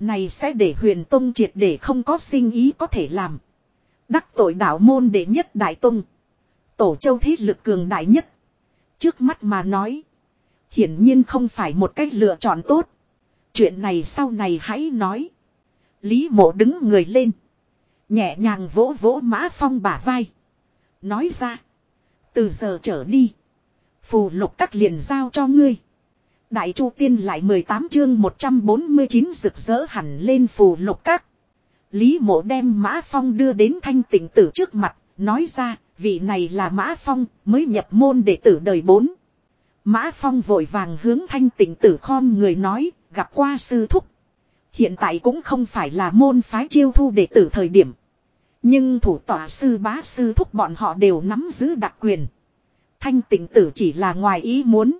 Này sẽ để huyền tông triệt để không có sinh ý có thể làm. Đắc tội đạo môn đệ nhất đại tông. Tổ châu thế lực cường đại nhất. Trước mắt mà nói. Hiển nhiên không phải một cách lựa chọn tốt. Chuyện này sau này hãy nói. Lý mộ đứng người lên. Nhẹ nhàng vỗ vỗ mã phong bả vai. Nói ra. Từ giờ trở đi. Phù lục các liền giao cho ngươi. Đại Chu Tiên lại 18 chương 149 rực rỡ hẳn lên phù lục các. Lý mộ đem Mã Phong đưa đến thanh tỉnh tử trước mặt, nói ra, vị này là Mã Phong, mới nhập môn đệ tử đời 4. Mã Phong vội vàng hướng thanh tỉnh tử khom người nói, gặp qua sư thúc. Hiện tại cũng không phải là môn phái chiêu thu đệ tử thời điểm. Nhưng thủ tỏa sư bá sư thúc bọn họ đều nắm giữ đặc quyền. Thanh tỉnh tử chỉ là ngoài ý muốn.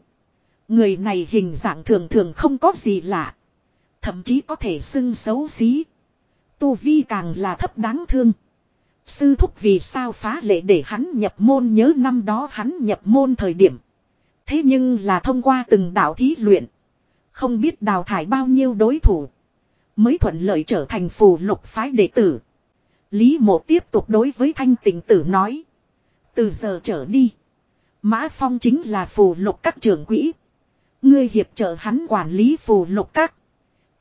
Người này hình dạng thường thường không có gì lạ. Thậm chí có thể xưng xấu xí. Tu vi càng là thấp đáng thương. Sư thúc vì sao phá lệ để hắn nhập môn nhớ năm đó hắn nhập môn thời điểm. Thế nhưng là thông qua từng đạo thí luyện. Không biết đào thải bao nhiêu đối thủ. Mới thuận lợi trở thành phù lục phái đệ tử. Lý mộ tiếp tục đối với thanh tịnh tử nói. Từ giờ trở đi. Mã Phong chính là phù lục các trưởng quỹ. Ngươi hiệp trợ hắn quản lý phù lục các.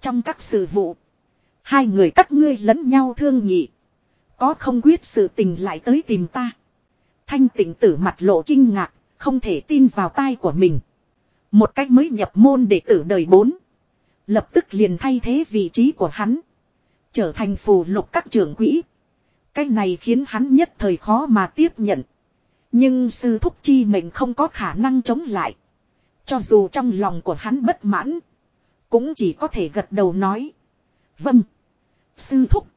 Trong các sự vụ. Hai người các ngươi lẫn nhau thương nhị. Có không quyết sự tình lại tới tìm ta. Thanh tịnh tử mặt lộ kinh ngạc. Không thể tin vào tai của mình. Một cách mới nhập môn đệ tử đời bốn. Lập tức liền thay thế vị trí của hắn. Trở thành phù lục các trưởng quỹ. Cái này khiến hắn nhất thời khó mà tiếp nhận. Nhưng sư thúc chi mệnh không có khả năng chống lại. Cho dù trong lòng của hắn bất mãn. Cũng chỉ có thể gật đầu nói. Vâng. Sư thúc.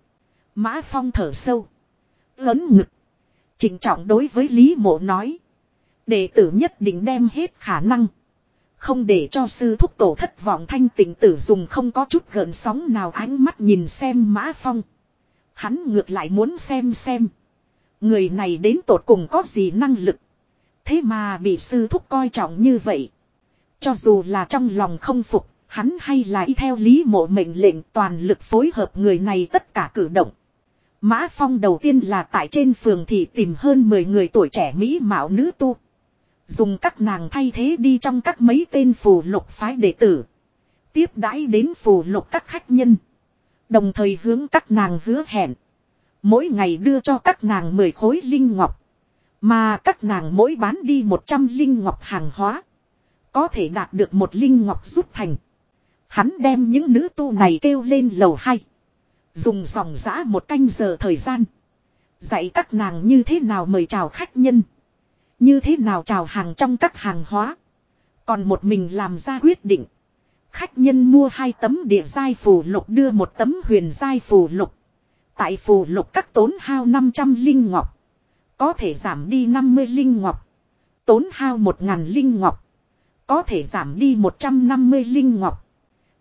Mã Phong thở sâu. Lớn ngực. Trình trọng đối với Lý Mộ nói. Đệ tử nhất định đem hết khả năng. Không để cho sư thúc tổ thất vọng thanh tịnh tử dùng không có chút gợn sóng nào ánh mắt nhìn xem Mã Phong. Hắn ngược lại muốn xem xem. Người này đến tột cùng có gì năng lực. Thế mà bị sư thúc coi trọng như vậy. Cho dù là trong lòng không phục, hắn hay là y theo lý mộ mệnh lệnh toàn lực phối hợp người này tất cả cử động. Mã Phong đầu tiên là tại trên phường thị tìm hơn 10 người tuổi trẻ Mỹ mạo nữ tu. Dùng các nàng thay thế đi trong các mấy tên phù lục phái đệ tử. Tiếp đãi đến phù lục các khách nhân. Đồng thời hướng các nàng hứa hẹn. Mỗi ngày đưa cho các nàng 10 khối linh ngọc. Mà các nàng mỗi bán đi 100 linh ngọc hàng hóa. Có thể đạt được một linh ngọc rút thành. Hắn đem những nữ tu này kêu lên lầu hay Dùng dòng giã một canh giờ thời gian. Dạy các nàng như thế nào mời chào khách nhân. Như thế nào chào hàng trong các hàng hóa. Còn một mình làm ra quyết định. Khách nhân mua hai tấm địa giai phù lục đưa một tấm huyền giai phù lục. Tại phù lục các tốn hao 500 linh ngọc. Có thể giảm đi 50 linh ngọc. Tốn hao 1.000 linh ngọc. Có thể giảm đi 150 linh ngọc.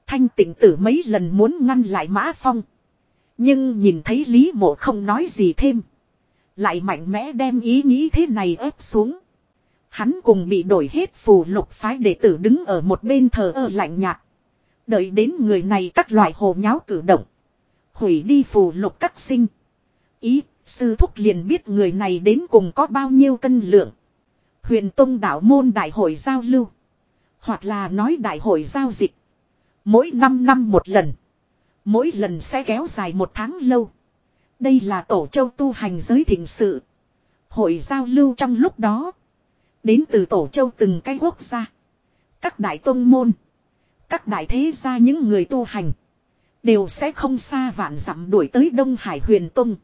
Thanh tịnh tử mấy lần muốn ngăn lại mã phong. Nhưng nhìn thấy Lý mộ không nói gì thêm. Lại mạnh mẽ đem ý nghĩ thế này ép xuống. Hắn cùng bị đổi hết phù lục phái đệ tử đứng ở một bên thờ ơ lạnh nhạt. Đợi đến người này các loại hồ nháo cử động. Hủy đi phù lục các sinh. Ý, sư thúc liền biết người này đến cùng có bao nhiêu cân lượng. Huyền Tông đạo môn đại hội giao lưu. Hoặc là nói đại hội giao dịch. Mỗi 5 năm một lần. Mỗi lần sẽ kéo dài một tháng lâu. Đây là tổ châu tu hành giới thịnh sự. Hội giao lưu trong lúc đó. Đến từ tổ châu từng cái quốc gia. Các đại tôn môn. Các đại thế gia những người tu hành. Đều sẽ không xa vạn dặm đuổi tới Đông Hải huyền Tông.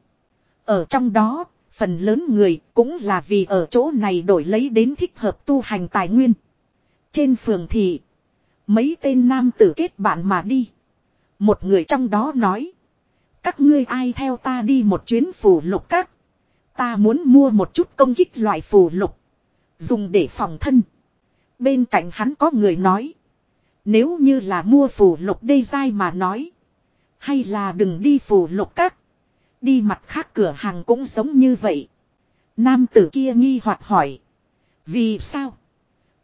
Ở trong đó, phần lớn người cũng là vì ở chỗ này đổi lấy đến thích hợp tu hành tài nguyên. Trên phường thị, Mấy tên nam tử kết bạn mà đi. Một người trong đó nói. Các ngươi ai theo ta đi một chuyến phù lục các. Ta muốn mua một chút công kích loại phù lục. Dùng để phòng thân. Bên cạnh hắn có người nói. Nếu như là mua phù lục đê dai mà nói. Hay là đừng đi phù lục các. Đi mặt khác cửa hàng cũng giống như vậy. Nam tử kia nghi hoặc hỏi. Vì sao?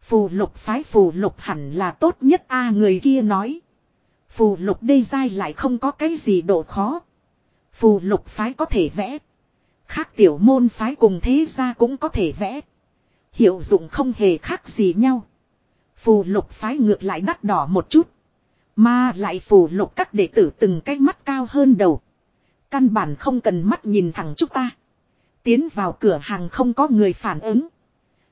Phù lục phái phù lục hẳn là tốt nhất a người kia nói. Phù lục đê dai lại không có cái gì độ khó. Phù lục phái có thể vẽ. Khác tiểu môn phái cùng thế gia cũng có thể vẽ. Hiệu dụng không hề khác gì nhau. Phù lục phái ngược lại đắt đỏ một chút. Mà lại phù lục các đệ tử từng cái mắt cao hơn đầu. Căn bản không cần mắt nhìn thẳng chúng ta. Tiến vào cửa hàng không có người phản ứng.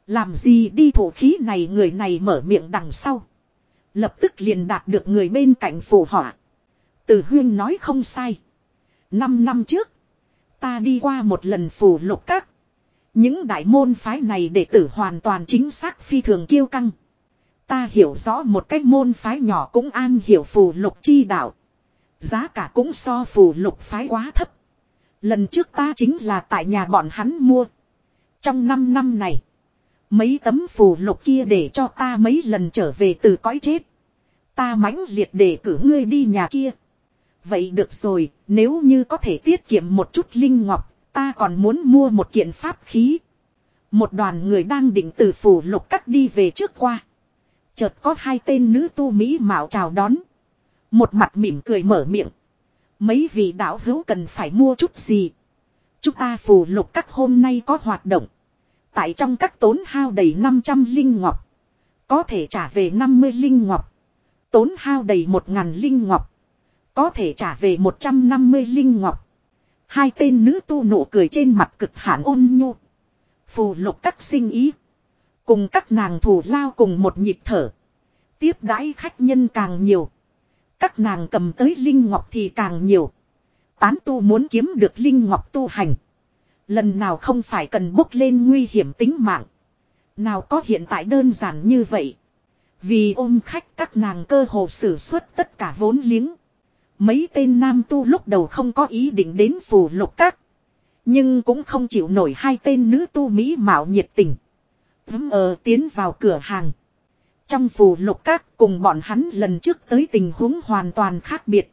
Làm gì đi thổ khí này người này mở miệng đằng sau. Lập tức liền đạt được người bên cạnh phù họa. Từ huyên nói không sai. Năm năm trước. Ta đi qua một lần phù lục các. Những đại môn phái này đệ tử hoàn toàn chính xác phi thường kiêu căng. Ta hiểu rõ một cách môn phái nhỏ cũng an hiểu phù lục chi đạo. Giá cả cũng so phù lục phái quá thấp. Lần trước ta chính là tại nhà bọn hắn mua. Trong 5 năm này. Mấy tấm phù lục kia để cho ta mấy lần trở về từ cõi chết. Ta mãnh liệt để cử ngươi đi nhà kia. Vậy được rồi, nếu như có thể tiết kiệm một chút linh ngọc, ta còn muốn mua một kiện pháp khí. Một đoàn người đang định từ phủ lục cắt đi về trước qua. Chợt có hai tên nữ tu Mỹ mạo chào đón. Một mặt mỉm cười mở miệng. Mấy vị đạo hữu cần phải mua chút gì. Chúng ta phù lục các hôm nay có hoạt động. Tại trong các tốn hao đầy 500 linh ngọc. Có thể trả về 50 linh ngọc. Tốn hao đầy 1.000 linh ngọc. Có thể trả về 150 linh ngọc. Hai tên nữ tu nụ cười trên mặt cực hạn ôn nhu. Phù lục các sinh ý. Cùng các nàng thủ lao cùng một nhịp thở. Tiếp đãi khách nhân càng nhiều. Các nàng cầm tới linh ngọc thì càng nhiều. Tán tu muốn kiếm được linh ngọc tu hành. Lần nào không phải cần bốc lên nguy hiểm tính mạng. Nào có hiện tại đơn giản như vậy. Vì ôm khách các nàng cơ hồ sử xuất tất cả vốn liếng. Mấy tên nam tu lúc đầu không có ý định đến phù lục các. Nhưng cũng không chịu nổi hai tên nữ tu mỹ mạo nhiệt tình. Vấm ờ tiến vào cửa hàng. Trong phù lục các cùng bọn hắn lần trước tới tình huống hoàn toàn khác biệt.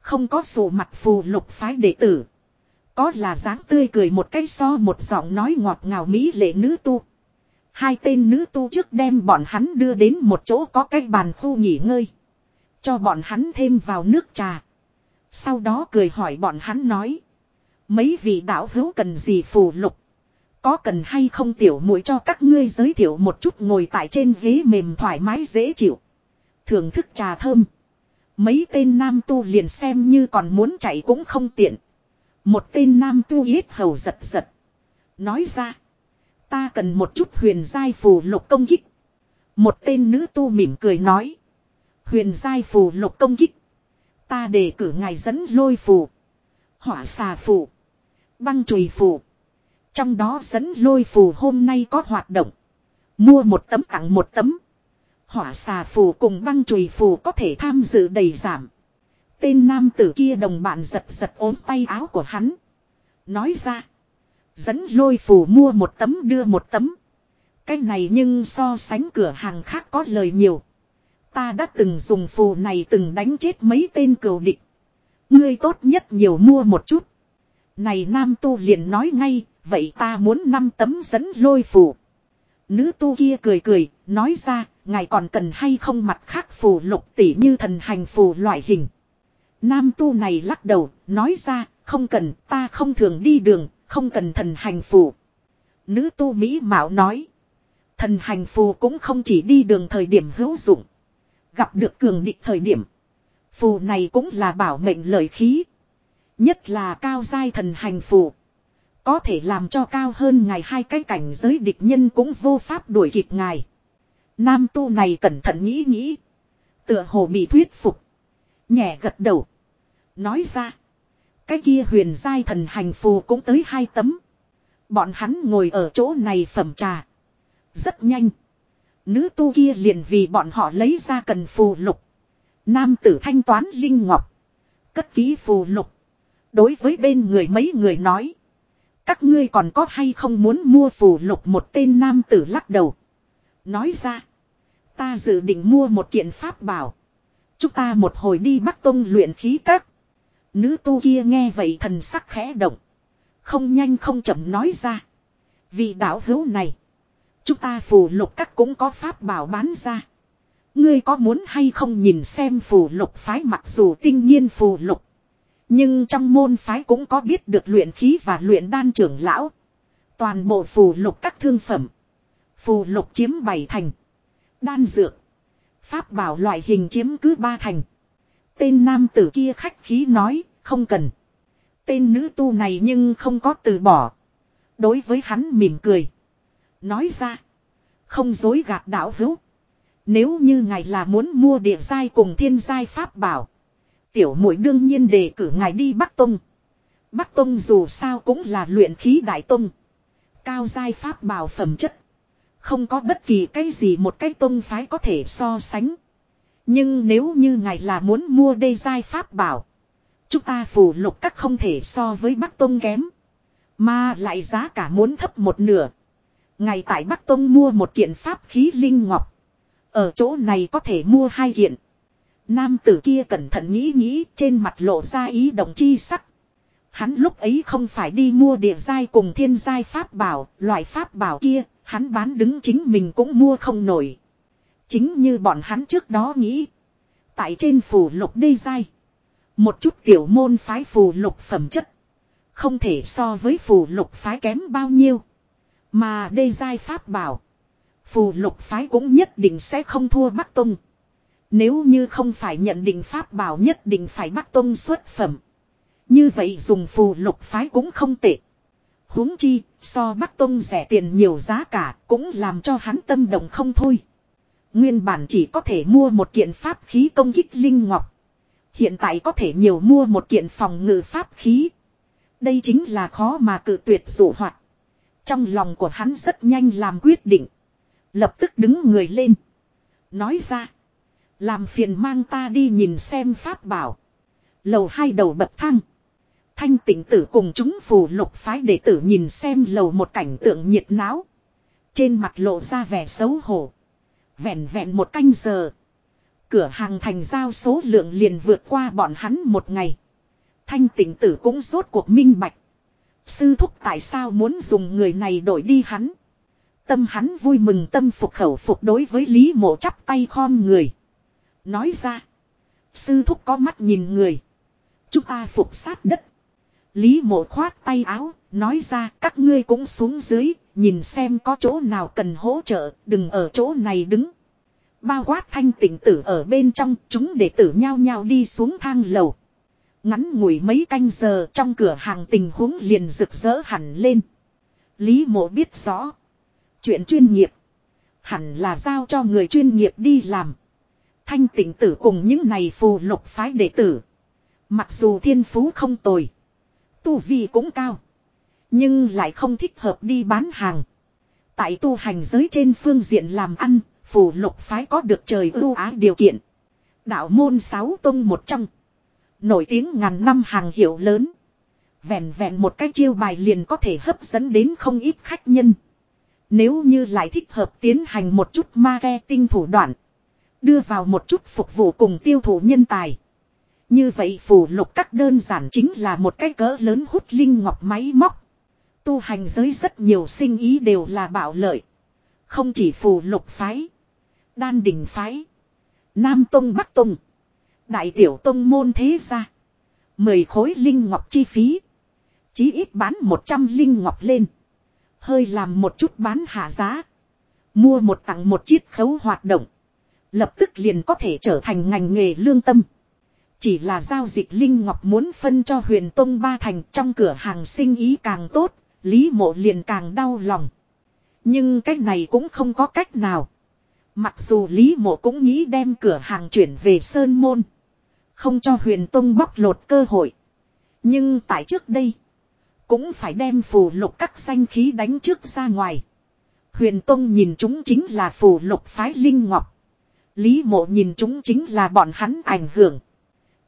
Không có sổ mặt phù lục phái đệ tử. Có là dáng tươi cười một cái so một giọng nói ngọt ngào mỹ lệ nữ tu. Hai tên nữ tu trước đem bọn hắn đưa đến một chỗ có cái bàn khu nghỉ ngơi. Cho bọn hắn thêm vào nước trà. Sau đó cười hỏi bọn hắn nói. Mấy vị đạo hữu cần gì phù lục. Có cần hay không tiểu muội cho các ngươi giới thiệu một chút ngồi tại trên ghế mềm thoải mái dễ chịu. Thưởng thức trà thơm. Mấy tên nam tu liền xem như còn muốn chạy cũng không tiện. Một tên nam tu yết hầu giật giật. Nói ra. Ta cần một chút huyền giai phù lục công kích. Một tên nữ tu mỉm cười nói. Huyền giai phù lục công kích. Ta đề cử ngài dẫn lôi phù. Hỏa xà phù. Băng chùy phù. Trong đó dẫn lôi phù hôm nay có hoạt động. Mua một tấm tặng một tấm. Hỏa xà phù cùng băng chùy phù có thể tham dự đầy giảm. Tên nam tử kia đồng bạn giật giật ốm tay áo của hắn. Nói ra. Dẫn lôi phù mua một tấm, đưa một tấm. Cái này nhưng so sánh cửa hàng khác có lời nhiều. Ta đã từng dùng phù này từng đánh chết mấy tên cừu địch. Ngươi tốt nhất nhiều mua một chút. Này nam tu liền nói ngay, vậy ta muốn năm tấm dẫn lôi phù. Nữ tu kia cười cười, nói ra, ngài còn cần hay không mặt khác phù lục tỉ như thần hành phù loại hình. Nam tu này lắc đầu, nói ra, không cần, ta không thường đi đường, không cần thần hành phù. Nữ tu Mỹ Mạo nói, thần hành phù cũng không chỉ đi đường thời điểm hữu dụng. Gặp được cường địch thời điểm. Phù này cũng là bảo mệnh lợi khí. Nhất là cao giai thần hành phù. Có thể làm cho cao hơn ngài hai cái cảnh giới địch nhân cũng vô pháp đuổi kịp ngài. Nam tu này cẩn thận nghĩ nghĩ. Tựa hồ bị thuyết phục. Nhẹ gật đầu. Nói ra. Cái kia huyền giai thần hành phù cũng tới hai tấm. Bọn hắn ngồi ở chỗ này phẩm trà. Rất nhanh. Nữ tu kia liền vì bọn họ lấy ra cần phù lục. Nam tử thanh toán linh ngọc. Cất ký phù lục. Đối với bên người mấy người nói. Các ngươi còn có hay không muốn mua phù lục một tên nam tử lắc đầu. Nói ra. Ta dự định mua một kiện pháp bảo. Chúng ta một hồi đi bắt tông luyện khí các. Nữ tu kia nghe vậy thần sắc khẽ động. Không nhanh không chậm nói ra. Vì đạo hữu này. Chúng ta phù lục các cũng có pháp bảo bán ra. Ngươi có muốn hay không nhìn xem phù lục phái mặc dù tinh nhiên phù lục. Nhưng trong môn phái cũng có biết được luyện khí và luyện đan trưởng lão. Toàn bộ phù lục các thương phẩm. Phù lục chiếm bảy thành. Đan dược. Pháp bảo loại hình chiếm cứ ba thành. Tên nam tử kia khách khí nói, không cần. Tên nữ tu này nhưng không có từ bỏ. Đối với hắn mỉm cười. Nói ra. Không dối gạt đạo hữu. Nếu như ngài là muốn mua địa giai cùng thiên giai pháp bảo. Tiểu muội đương nhiên đề cử ngài đi Bắc Tông. Bắc Tông dù sao cũng là luyện khí đại tông. Cao giai pháp bảo phẩm chất. Không có bất kỳ cái gì một cái tông phái có thể so sánh. Nhưng nếu như ngài là muốn mua đê giai pháp bảo. Chúng ta phù lục các không thể so với Bắc Tông kém. Mà lại giá cả muốn thấp một nửa. Ngày tại Bắc Tông mua một kiện pháp khí linh ngọc. Ở chỗ này có thể mua hai kiện. Nam tử kia cẩn thận nghĩ nghĩ trên mặt lộ ra ý động chi sắc. Hắn lúc ấy không phải đi mua địa giai cùng thiên giai pháp bảo, loại pháp bảo kia, hắn bán đứng chính mình cũng mua không nổi. Chính như bọn hắn trước đó nghĩ. Tại trên phù lục đê giai. Một chút tiểu môn phái phù lục phẩm chất. Không thể so với phù lục phái kém bao nhiêu. Mà đê giai pháp bảo. Phù lục phái cũng nhất định sẽ không thua Bắc Tông. Nếu như không phải nhận định pháp bảo nhất định phải Bắc Tông xuất phẩm. Như vậy dùng phù lục phái cũng không tệ. huống chi, so Bắc Tông rẻ tiền nhiều giá cả cũng làm cho hắn tâm động không thôi. Nguyên bản chỉ có thể mua một kiện pháp khí công kích linh ngọc. Hiện tại có thể nhiều mua một kiện phòng ngự pháp khí. Đây chính là khó mà cự tuyệt dụ hoạt. Trong lòng của hắn rất nhanh làm quyết định. Lập tức đứng người lên. Nói ra. Làm phiền mang ta đi nhìn xem pháp bảo. Lầu hai đầu bậc thang. Thanh tịnh tử cùng chúng phù lục phái đệ tử nhìn xem lầu một cảnh tượng nhiệt náo. Trên mặt lộ ra vẻ xấu hổ. Vẹn vẹn một canh giờ. Cửa hàng thành giao số lượng liền vượt qua bọn hắn một ngày. Thanh tịnh tử cũng rốt cuộc minh bạch. Sư thúc tại sao muốn dùng người này đổi đi hắn. Tâm hắn vui mừng tâm phục khẩu phục đối với Lý mộ chắp tay khom người. Nói ra. Sư thúc có mắt nhìn người. Chúng ta phục sát đất. Lý mộ khoát tay áo, nói ra các ngươi cũng xuống dưới, nhìn xem có chỗ nào cần hỗ trợ, đừng ở chỗ này đứng. Bao quát thanh tịnh tử ở bên trong, chúng đệ tử nhau nhau đi xuống thang lầu. Ngắn ngủi mấy canh giờ trong cửa hàng tình huống liền rực rỡ hẳn lên. Lý mộ biết rõ. Chuyện chuyên nghiệp. Hẳn là giao cho người chuyên nghiệp đi làm. Thanh tịnh tử cùng những này phù lục phái đệ tử. Mặc dù thiên phú không tồi. Tu vi cũng cao. Nhưng lại không thích hợp đi bán hàng. Tại tu hành giới trên phương diện làm ăn, phù lục phái có được trời ưu ái điều kiện. Đạo môn sáu tông một trong. Nổi tiếng ngàn năm hàng hiệu lớn. Vẹn vẹn một cái chiêu bài liền có thể hấp dẫn đến không ít khách nhân. Nếu như lại thích hợp tiến hành một chút marketing thủ đoạn. Đưa vào một chút phục vụ cùng tiêu thụ nhân tài. Như vậy phù lục các đơn giản chính là một cái cỡ lớn hút linh ngọc máy móc. Tu hành giới rất nhiều sinh ý đều là bảo lợi. Không chỉ phù lục phái. Đan đỉnh phái. Nam Tông Bắc Tông. Đại tiểu Tông môn thế ra. Mười khối linh ngọc chi phí. Chí ít bán 100 linh ngọc lên. Hơi làm một chút bán hạ giá. Mua một tặng một chiếc khấu hoạt động. Lập tức liền có thể trở thành ngành nghề lương tâm. Chỉ là giao dịch Linh Ngọc muốn phân cho huyền Tông ba thành trong cửa hàng sinh ý càng tốt, Lý mộ liền càng đau lòng. Nhưng cách này cũng không có cách nào. Mặc dù Lý mộ cũng nghĩ đem cửa hàng chuyển về Sơn Môn. Không cho huyền Tông bóc lột cơ hội. Nhưng tại trước đây. Cũng phải đem phù lục các danh khí đánh trước ra ngoài. Huyền Tông nhìn chúng chính là phù lục phái Linh Ngọc. Lý mộ nhìn chúng chính là bọn hắn ảnh hưởng.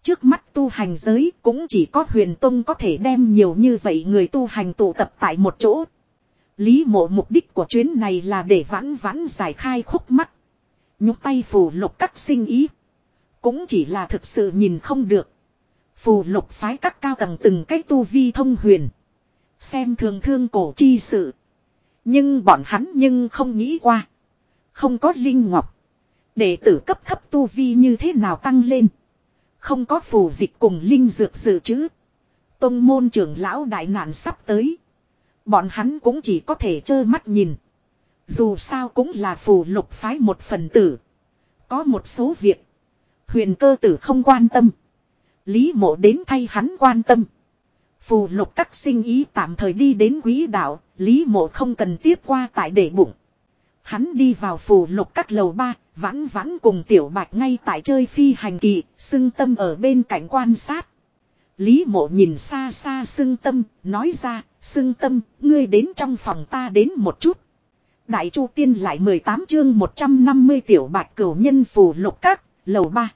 Trước mắt tu hành giới cũng chỉ có huyền tông có thể đem nhiều như vậy người tu hành tụ tập tại một chỗ. Lý mộ mục đích của chuyến này là để vãn vãn giải khai khúc mắt. Nhúc tay phù lục các sinh ý. Cũng chỉ là thực sự nhìn không được. Phù lục phái các cao tầng từng cách tu vi thông huyền. Xem thường thương cổ chi sự. Nhưng bọn hắn nhưng không nghĩ qua. Không có linh ngọc. Đệ tử cấp thấp tu vi như thế nào tăng lên. Không có phù dịch cùng linh dược dự trữ. Tông môn trưởng lão đại nạn sắp tới. Bọn hắn cũng chỉ có thể trơ mắt nhìn. Dù sao cũng là phù lục phái một phần tử. Có một số việc. Huyền cơ tử không quan tâm. Lý mộ đến thay hắn quan tâm. Phù lục các sinh ý tạm thời đi đến quý đạo. Lý mộ không cần tiếp qua tại để bụng. Hắn đi vào phù lục các lầu ba, vãn vãn cùng tiểu bạch ngay tại chơi phi hành kỳ, xưng tâm ở bên cạnh quan sát. Lý mộ nhìn xa xa xưng tâm, nói ra, xưng tâm, ngươi đến trong phòng ta đến một chút. Đại chu tiên lại 18 chương 150 tiểu bạch cửu nhân phù lục các, lầu ba.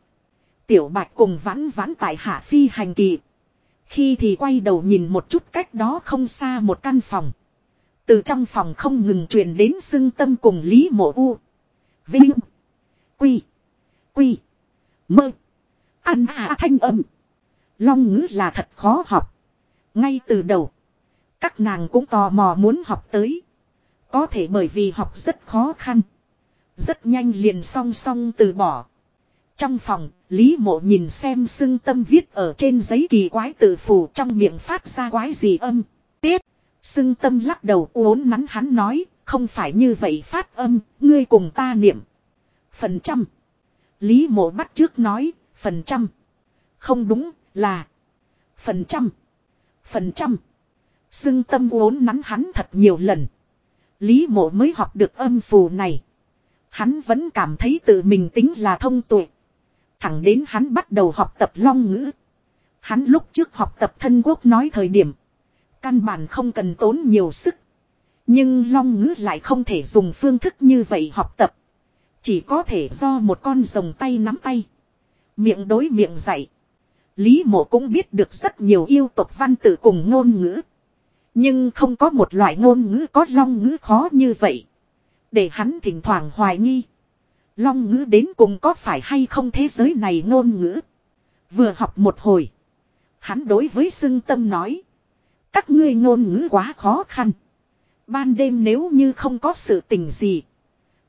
Tiểu bạch cùng vãn vãn tại hạ phi hành kỳ. Khi thì quay đầu nhìn một chút cách đó không xa một căn phòng. Từ trong phòng không ngừng truyền đến xưng tâm cùng Lý Mộ U. Vinh. Quy. Quy. Mơ. Ăn à thanh âm. Long ngữ là thật khó học. Ngay từ đầu. Các nàng cũng tò mò muốn học tới. Có thể bởi vì học rất khó khăn. Rất nhanh liền song song từ bỏ. Trong phòng, Lý Mộ nhìn xem xưng tâm viết ở trên giấy kỳ quái tự phù trong miệng phát ra quái gì âm. Tiết. Sưng tâm lắc đầu uốn nắn hắn nói, không phải như vậy phát âm, ngươi cùng ta niệm. Phần trăm. Lý mộ bắt trước nói, phần trăm. Không đúng, là. Phần trăm. Phần trăm. Sưng tâm uốn nắn hắn thật nhiều lần. Lý mộ mới học được âm phù này. Hắn vẫn cảm thấy tự mình tính là thông tuệ. Thẳng đến hắn bắt đầu học tập long ngữ. Hắn lúc trước học tập thân quốc nói thời điểm. Căn bản không cần tốn nhiều sức. Nhưng long ngữ lại không thể dùng phương thức như vậy học tập. Chỉ có thể do một con rồng tay nắm tay. Miệng đối miệng dạy. Lý mộ cũng biết được rất nhiều yêu tộc văn tự cùng ngôn ngữ. Nhưng không có một loại ngôn ngữ có long ngữ khó như vậy. Để hắn thỉnh thoảng hoài nghi. Long ngữ đến cùng có phải hay không thế giới này ngôn ngữ. Vừa học một hồi. Hắn đối với xưng tâm nói. Các ngươi ngôn ngữ quá khó khăn. Ban đêm nếu như không có sự tình gì.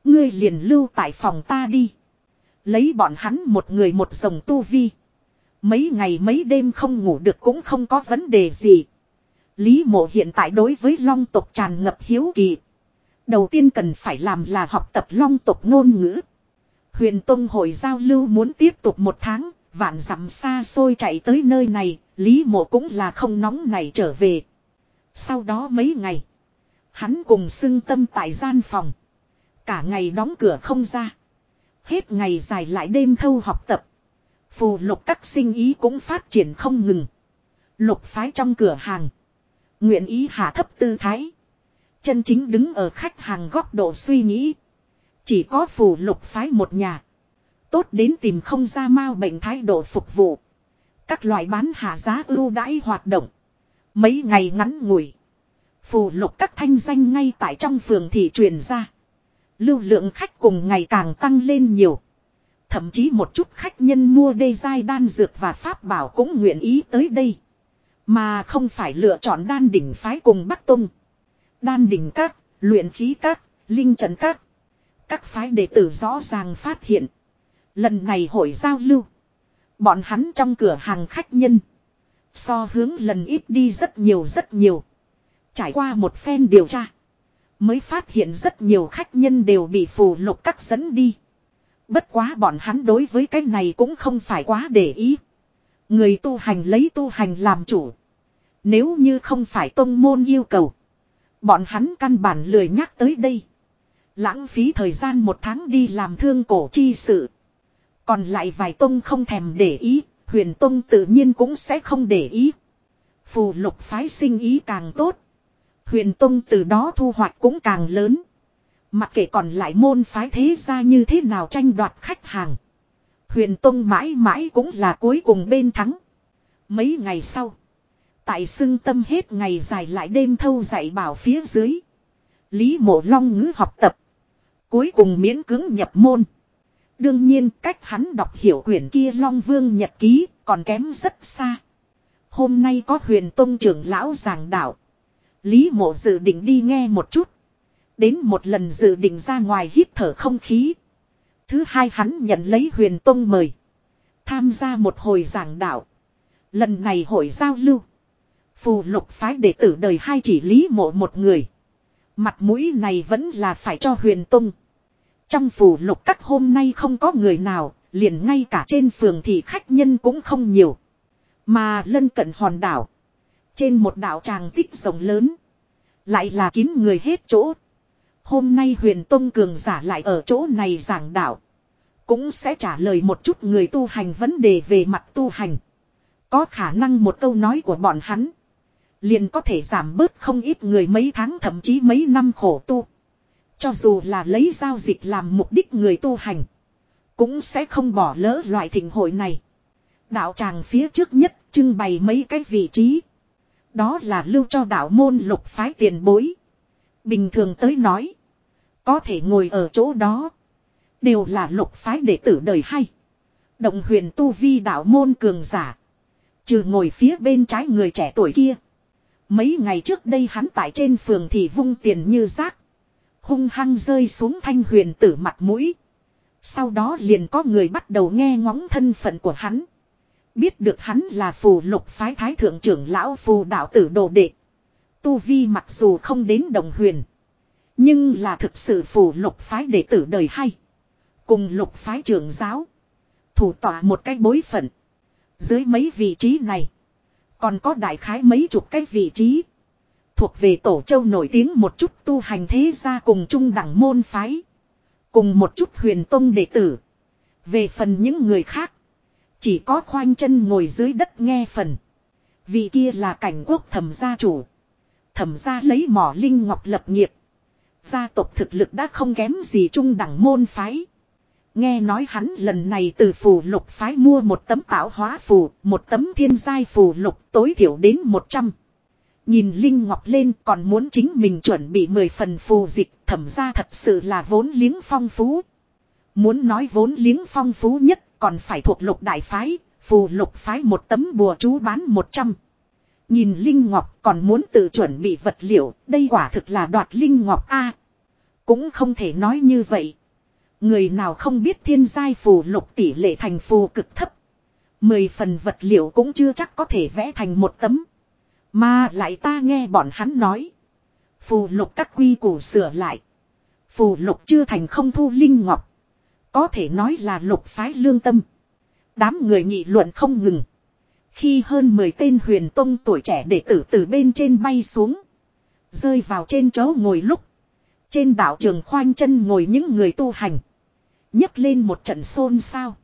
Ngươi liền lưu tại phòng ta đi. Lấy bọn hắn một người một dòng tu vi. Mấy ngày mấy đêm không ngủ được cũng không có vấn đề gì. Lý mộ hiện tại đối với long tộc tràn ngập hiếu kỳ. Đầu tiên cần phải làm là học tập long tộc ngôn ngữ. Huyền Tông hội giao lưu muốn tiếp tục một tháng, vạn dặm xa xôi chạy tới nơi này, Lý mộ cũng là không nóng này trở về. Sau đó mấy ngày. Hắn cùng xưng tâm tại gian phòng. Cả ngày đóng cửa không ra. Hết ngày dài lại đêm thâu học tập. Phù lục các sinh ý cũng phát triển không ngừng. Lục phái trong cửa hàng. Nguyện ý hạ thấp tư thái. Chân chính đứng ở khách hàng góc độ suy nghĩ. Chỉ có phù lục phái một nhà. Tốt đến tìm không ra mau bệnh thái độ phục vụ. Các loại bán hạ giá ưu đãi hoạt động. Mấy ngày ngắn ngủi. Phù lục các thanh danh ngay tại trong phường thị truyền ra. Lưu lượng khách cùng ngày càng tăng lên nhiều. Thậm chí một chút khách nhân mua đê dai đan dược và pháp bảo cũng nguyện ý tới đây. Mà không phải lựa chọn đan đỉnh phái cùng Bắc Tông. Đan đỉnh các, luyện khí các, linh trần các. Các phái đệ tử rõ ràng phát hiện. Lần này hội giao lưu. Bọn hắn trong cửa hàng khách nhân. So hướng lần ít đi rất nhiều rất nhiều. Trải qua một phen điều tra. Mới phát hiện rất nhiều khách nhân đều bị phù lục các dẫn đi. Bất quá bọn hắn đối với cái này cũng không phải quá để ý. Người tu hành lấy tu hành làm chủ. Nếu như không phải tông môn yêu cầu. Bọn hắn căn bản lười nhắc tới đây. Lãng phí thời gian một tháng đi làm thương cổ chi sự. Còn lại vài tông không thèm để ý, huyền tông tự nhiên cũng sẽ không để ý. Phù lục phái sinh ý càng tốt. Huyền tông từ đó thu hoạch cũng càng lớn. Mặc kệ còn lại môn phái thế ra như thế nào tranh đoạt khách hàng. Huyền Tông mãi mãi cũng là cuối cùng bên thắng. Mấy ngày sau. Tại xưng tâm hết ngày dài lại đêm thâu dạy bảo phía dưới. Lý mộ long ngữ học tập. Cuối cùng miễn cứng nhập môn. Đương nhiên, cách hắn đọc hiểu quyển kia Long Vương Nhật Ký còn kém rất xa. Hôm nay có huyền tông trưởng lão giảng đạo. Lý mộ dự định đi nghe một chút. Đến một lần dự định ra ngoài hít thở không khí. Thứ hai hắn nhận lấy huyền tông mời. Tham gia một hồi giảng đạo. Lần này hội giao lưu. Phù lục phái đệ tử đời hai chỉ lý mộ một người. Mặt mũi này vẫn là phải cho huyền tông. Trong phủ lục các hôm nay không có người nào, liền ngay cả trên phường thì khách nhân cũng không nhiều. Mà lân cận hòn đảo. Trên một đảo tràng tích rộng lớn. Lại là kín người hết chỗ. Hôm nay huyền Tông Cường giả lại ở chỗ này giảng đạo. Cũng sẽ trả lời một chút người tu hành vấn đề về mặt tu hành. Có khả năng một câu nói của bọn hắn. Liền có thể giảm bớt không ít người mấy tháng thậm chí mấy năm khổ tu. Cho dù là lấy giao dịch làm mục đích người tu hành. Cũng sẽ không bỏ lỡ loại thịnh hội này. Đạo tràng phía trước nhất trưng bày mấy cái vị trí. Đó là lưu cho đạo môn lục phái tiền bối. Bình thường tới nói. Có thể ngồi ở chỗ đó. Đều là lục phái đệ tử đời hay. Động huyền tu vi đạo môn cường giả. Trừ ngồi phía bên trái người trẻ tuổi kia. Mấy ngày trước đây hắn tại trên phường thì vung tiền như rác. Hung hăng rơi xuống thanh huyền tử mặt mũi. Sau đó liền có người bắt đầu nghe ngóng thân phận của hắn. Biết được hắn là phù lục phái thái thượng trưởng lão phù đạo tử đồ đệ. Tu Vi mặc dù không đến đồng huyền. Nhưng là thực sự phù lục phái đệ tử đời hay. Cùng lục phái trưởng giáo. Thủ tỏa một cái bối phận. Dưới mấy vị trí này. Còn có đại khái mấy chục cái vị trí. Thuộc về tổ châu nổi tiếng một chút tu hành thế gia cùng trung đẳng môn phái. Cùng một chút huyền tông đệ tử. Về phần những người khác. Chỉ có khoanh chân ngồi dưới đất nghe phần. Vì kia là cảnh quốc thẩm gia chủ. Thẩm gia lấy mỏ linh ngọc lập nghiệp. Gia tộc thực lực đã không kém gì trung đẳng môn phái. Nghe nói hắn lần này từ phù lục phái mua một tấm tạo hóa phù, một tấm thiên giai phù lục tối thiểu đến 100. Nhìn Linh Ngọc lên còn muốn chính mình chuẩn bị 10 phần phù dịch, thẩm ra thật sự là vốn liếng phong phú. Muốn nói vốn liếng phong phú nhất còn phải thuộc lục đại phái, phù lục phái một tấm bùa chú bán 100. Nhìn Linh Ngọc còn muốn tự chuẩn bị vật liệu, đây quả thực là đoạt Linh Ngọc A. cũng không thể nói như vậy. Người nào không biết thiên giai phù lục tỷ lệ thành phù cực thấp. Mười phần vật liệu cũng chưa chắc có thể vẽ thành một tấm. Mà lại ta nghe bọn hắn nói. Phù lục các quy củ sửa lại. Phù lục chưa thành không thu linh ngọc. Có thể nói là lục phái lương tâm. Đám người nghị luận không ngừng. Khi hơn 10 tên huyền tông tuổi trẻ đệ tử từ bên trên bay xuống. Rơi vào trên chỗ ngồi lúc. Trên đảo trường khoanh chân ngồi những người tu hành. nhấc lên một trận xôn xao.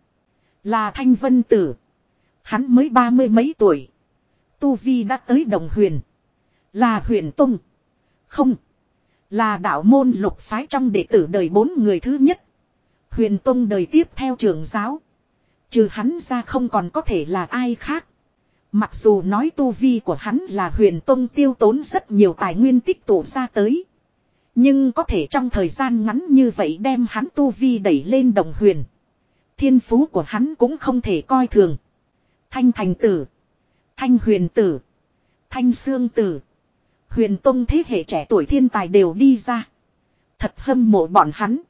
Là Thanh Vân Tử. Hắn mới ba mươi mấy tuổi. Tu Vi đã tới đồng huyền. Là huyền tung. Không. Là đạo môn lục phái trong đệ tử đời bốn người thứ nhất. Huyền Tông đời tiếp theo trường giáo. Trừ hắn ra không còn có thể là ai khác. Mặc dù nói tu vi của hắn là huyền Tông tiêu tốn rất nhiều tài nguyên tích tụ ra tới. Nhưng có thể trong thời gian ngắn như vậy đem hắn tu vi đẩy lên đồng huyền. Thiên phú của hắn cũng không thể coi thường. Thanh thành tử. Thanh huyền tử. Thanh xương tử. Huyền Tông thế hệ trẻ tuổi thiên tài đều đi ra. Thật hâm mộ bọn hắn.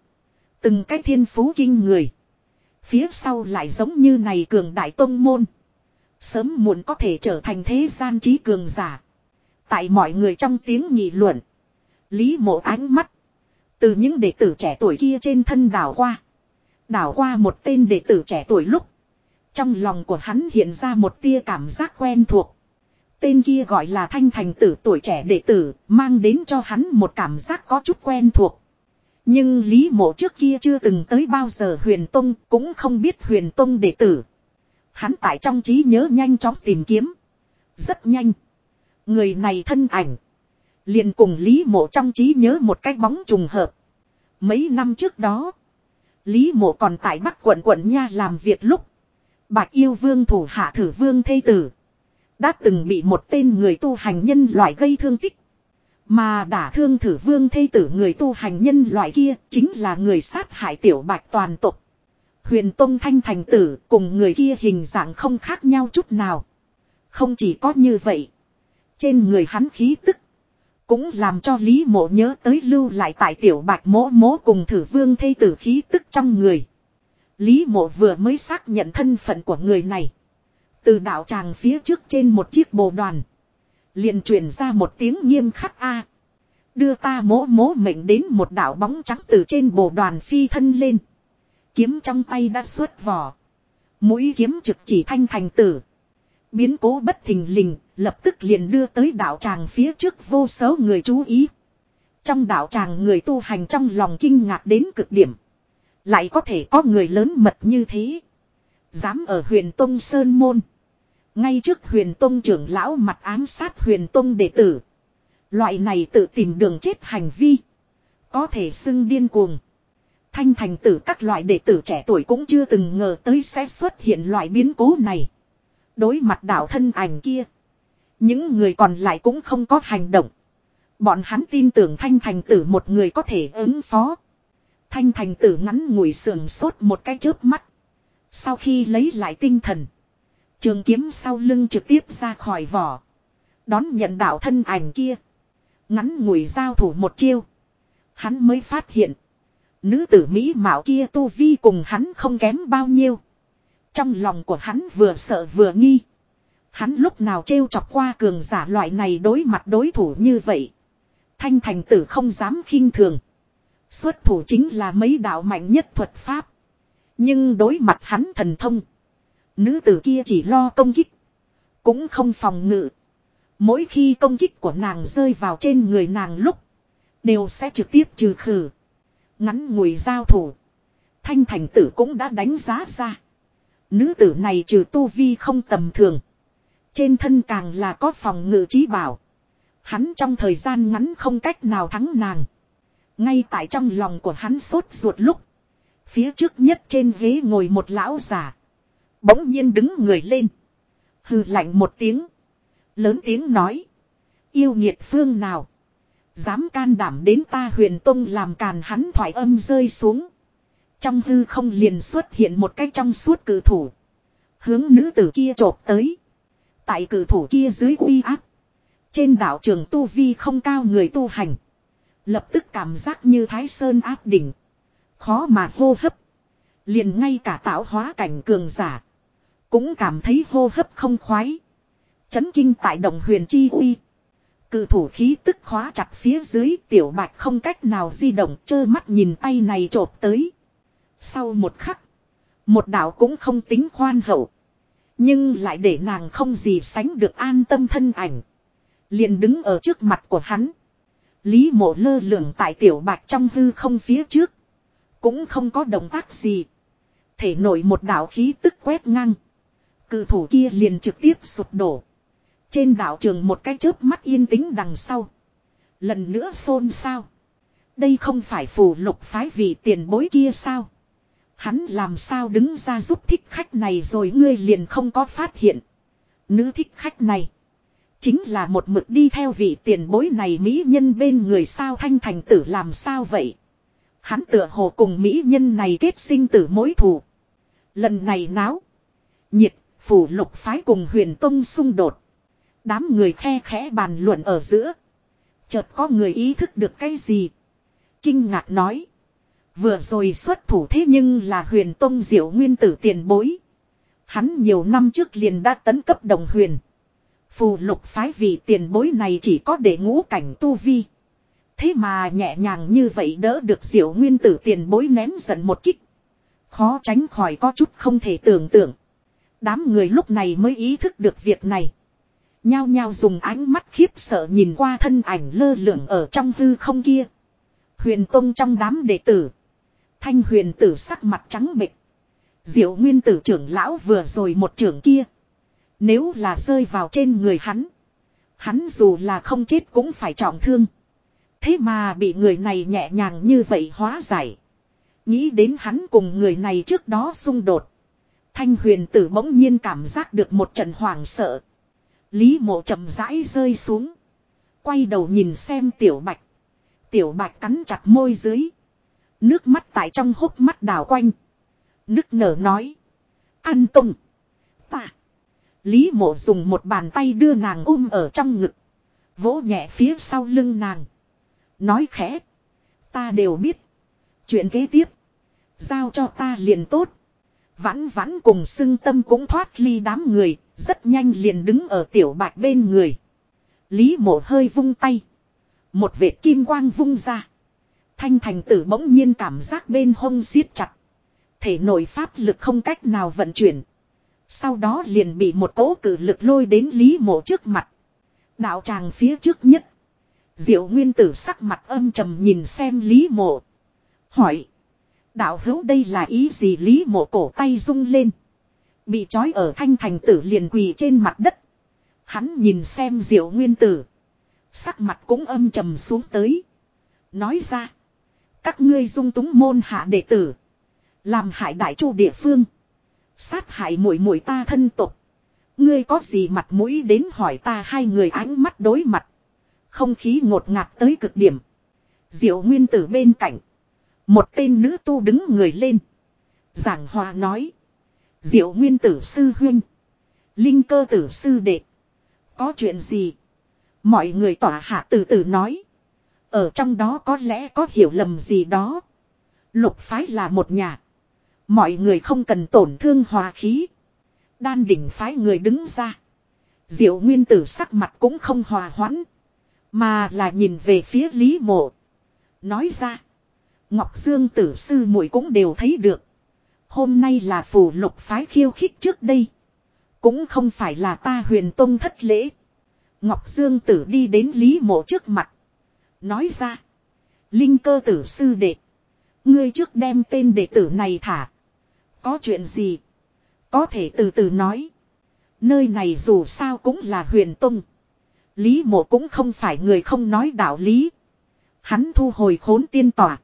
Từng cái thiên phú kinh người. Phía sau lại giống như này cường đại tông môn. Sớm muộn có thể trở thành thế gian trí cường giả. Tại mọi người trong tiếng nhị luận. Lý mộ ánh mắt. Từ những đệ tử trẻ tuổi kia trên thân đảo qua. Đảo qua một tên đệ tử trẻ tuổi lúc. Trong lòng của hắn hiện ra một tia cảm giác quen thuộc. Tên kia gọi là thanh thành tử tuổi trẻ đệ tử, mang đến cho hắn một cảm giác có chút quen thuộc. Nhưng Lý Mộ trước kia chưa từng tới bao giờ huyền tông, cũng không biết huyền tông đệ tử. Hắn tại trong trí nhớ nhanh chóng tìm kiếm. Rất nhanh. Người này thân ảnh. liền cùng Lý Mộ trong trí nhớ một cái bóng trùng hợp. Mấy năm trước đó. Lý mộ còn tại Bắc quận quận Nha làm việc lúc. Bạch yêu vương thủ hạ thử vương thê tử. Đã từng bị một tên người tu hành nhân loại gây thương tích. Mà đả thương thử vương thê tử người tu hành nhân loại kia chính là người sát hại tiểu bạch toàn tục. Huyền Tông Thanh thành tử cùng người kia hình dạng không khác nhau chút nào. Không chỉ có như vậy. Trên người hắn khí tức. Cũng làm cho Lý Mộ nhớ tới lưu lại tại tiểu bạch mỗ mỗ cùng thử vương thê tử khí tức trong người. Lý Mộ vừa mới xác nhận thân phận của người này. Từ đạo tràng phía trước trên một chiếc bồ đoàn. liền truyền ra một tiếng nghiêm khắc A. Đưa ta mỗ mỗ mệnh đến một đạo bóng trắng từ trên bồ đoàn phi thân lên. Kiếm trong tay đã xuất vỏ. Mũi kiếm trực chỉ thanh thành tử. Biến cố bất thình lình, lập tức liền đưa tới đạo tràng phía trước vô số người chú ý. Trong đạo tràng người tu hành trong lòng kinh ngạc đến cực điểm. Lại có thể có người lớn mật như thế. Dám ở huyền Tông Sơn Môn. Ngay trước huyền Tông trưởng lão mặt ám sát huyền Tông đệ tử. Loại này tự tìm đường chết hành vi. Có thể xưng điên cuồng. Thanh thành tử các loại đệ tử trẻ tuổi cũng chưa từng ngờ tới sẽ xuất hiện loại biến cố này. Đối mặt đạo thân ảnh kia. Những người còn lại cũng không có hành động. Bọn hắn tin tưởng thanh thành tử một người có thể ứng phó. Thanh thành tử ngắn ngủi sườn sốt một cái chớp mắt. Sau khi lấy lại tinh thần. Trường kiếm sau lưng trực tiếp ra khỏi vỏ. Đón nhận đạo thân ảnh kia. Ngắn ngủi giao thủ một chiêu. Hắn mới phát hiện. Nữ tử Mỹ mạo kia tu vi cùng hắn không kém bao nhiêu. Trong lòng của hắn vừa sợ vừa nghi. Hắn lúc nào trêu chọc qua cường giả loại này đối mặt đối thủ như vậy. Thanh thành tử không dám khinh thường. Xuất thủ chính là mấy đạo mạnh nhất thuật pháp. Nhưng đối mặt hắn thần thông. Nữ tử kia chỉ lo công kích. Cũng không phòng ngự. Mỗi khi công kích của nàng rơi vào trên người nàng lúc. Đều sẽ trực tiếp trừ khử. Ngắn ngủi giao thủ. Thanh thành tử cũng đã đánh giá ra. Nữ tử này trừ tu vi không tầm thường. Trên thân càng là có phòng ngự trí bảo. Hắn trong thời gian ngắn không cách nào thắng nàng. Ngay tại trong lòng của hắn sốt ruột lúc. Phía trước nhất trên ghế ngồi một lão già. Bỗng nhiên đứng người lên. Hừ lạnh một tiếng. Lớn tiếng nói. Yêu nghiệt phương nào. Dám can đảm đến ta huyền tông làm càn hắn thoại âm rơi xuống. Trong hư không liền xuất hiện một cái trong suốt cử thủ. Hướng nữ tử kia trộp tới. Tại cử thủ kia dưới uy áp. Trên đảo trường tu vi không cao người tu hành. Lập tức cảm giác như thái sơn áp đỉnh. Khó mà hô hấp. Liền ngay cả tạo hóa cảnh cường giả. Cũng cảm thấy hô hấp không khoái. Chấn kinh tại đồng huyền chi uy. Cự thủ khí tức khóa chặt phía dưới, tiểu bạch không cách nào di động, trơ mắt nhìn tay này trộp tới. Sau một khắc. Một đạo cũng không tính khoan hậu. Nhưng lại để nàng không gì sánh được an tâm thân ảnh. Liền đứng ở trước mặt của hắn. Lý mộ lơ lửng tại tiểu bạch trong hư không phía trước. Cũng không có động tác gì. Thể nổi một đạo khí tức quét ngang. Cự thủ kia liền trực tiếp sụp đổ. Trên đảo trường một cái chớp mắt yên tĩnh đằng sau. Lần nữa xôn xao. Đây không phải phù lục phái vị tiền bối kia sao? Hắn làm sao đứng ra giúp thích khách này rồi ngươi liền không có phát hiện. Nữ thích khách này. Chính là một mực đi theo vị tiền bối này mỹ nhân bên người sao thanh thành tử làm sao vậy. Hắn tựa hồ cùng mỹ nhân này kết sinh tử mối thù. Lần này náo. Nhiệt, phủ lục phái cùng huyền tông xung đột. Đám người khe khẽ bàn luận ở giữa. Chợt có người ý thức được cái gì. Kinh ngạc nói. Vừa rồi xuất thủ thế nhưng là huyền tông diệu nguyên tử tiền bối. Hắn nhiều năm trước liền đã tấn cấp đồng huyền. Phù lục phái vì tiền bối này chỉ có để ngũ cảnh tu vi. Thế mà nhẹ nhàng như vậy đỡ được diệu nguyên tử tiền bối nén giận một kích. Khó tránh khỏi có chút không thể tưởng tượng. Đám người lúc này mới ý thức được việc này. Nhao nhao dùng ánh mắt khiếp sợ nhìn qua thân ảnh lơ lửng ở trong hư không kia. Huyền Tông trong đám đệ tử. Thanh huyền tử sắc mặt trắng bệch. Diệu nguyên tử trưởng lão vừa rồi một trưởng kia. Nếu là rơi vào trên người hắn. Hắn dù là không chết cũng phải trọng thương. Thế mà bị người này nhẹ nhàng như vậy hóa giải. Nghĩ đến hắn cùng người này trước đó xung đột. Thanh huyền tử bỗng nhiên cảm giác được một trận hoảng sợ. Lý mộ chậm rãi rơi xuống. Quay đầu nhìn xem tiểu bạch. Tiểu bạch cắn chặt môi dưới. Nước mắt tại trong hốc mắt đào quanh. Nước nở nói. an công. Lý mộ dùng một bàn tay đưa nàng ôm ở trong ngực. Vỗ nhẹ phía sau lưng nàng. Nói khẽ. Ta đều biết. Chuyện kế tiếp. Giao cho ta liền tốt. Vãn vãn cùng xưng tâm cũng thoát ly đám người. Rất nhanh liền đứng ở tiểu bạch bên người. Lý mộ hơi vung tay. Một vệt kim quang vung ra. Thanh thành tử bỗng nhiên cảm giác bên hông siết chặt. Thể nội pháp lực không cách nào vận chuyển. Sau đó liền bị một cỗ cử lực lôi đến Lý mộ trước mặt. Đạo tràng phía trước nhất. Diệu nguyên tử sắc mặt âm trầm nhìn xem Lý mộ. Hỏi. Đạo hữu đây là ý gì Lý mộ cổ tay rung lên. Bị trói ở thanh thành tử liền quỳ trên mặt đất. Hắn nhìn xem diệu nguyên tử. Sắc mặt cũng âm trầm xuống tới. Nói ra. Các ngươi dung túng môn hạ đệ tử. Làm hại đại chu địa phương. Sát hại muội muội ta thân tục. Ngươi có gì mặt mũi đến hỏi ta hai người ánh mắt đối mặt. Không khí ngột ngạt tới cực điểm. Diệu nguyên tử bên cạnh. Một tên nữ tu đứng người lên. Giảng hòa nói. Diệu nguyên tử sư huynh. Linh cơ tử sư đệ. Có chuyện gì? Mọi người tỏa hạ từ từ nói. Ở trong đó có lẽ có hiểu lầm gì đó. Lục phái là một nhà. Mọi người không cần tổn thương hòa khí. Đan đỉnh phái người đứng ra. Diệu nguyên tử sắc mặt cũng không hòa hoãn. Mà là nhìn về phía Lý Mộ. Nói ra. Ngọc Dương tử sư muội cũng đều thấy được. Hôm nay là phù lục phái khiêu khích trước đây. Cũng không phải là ta huyền tông thất lễ. Ngọc Dương tử đi đến Lý Mộ trước mặt. Nói ra. Linh cơ tử sư đệ. Ngươi trước đem tên đệ tử này thả. Có chuyện gì? Có thể từ từ nói. Nơi này dù sao cũng là huyền tông. Lý mộ cũng không phải người không nói đạo lý. Hắn thu hồi khốn tiên tỏa.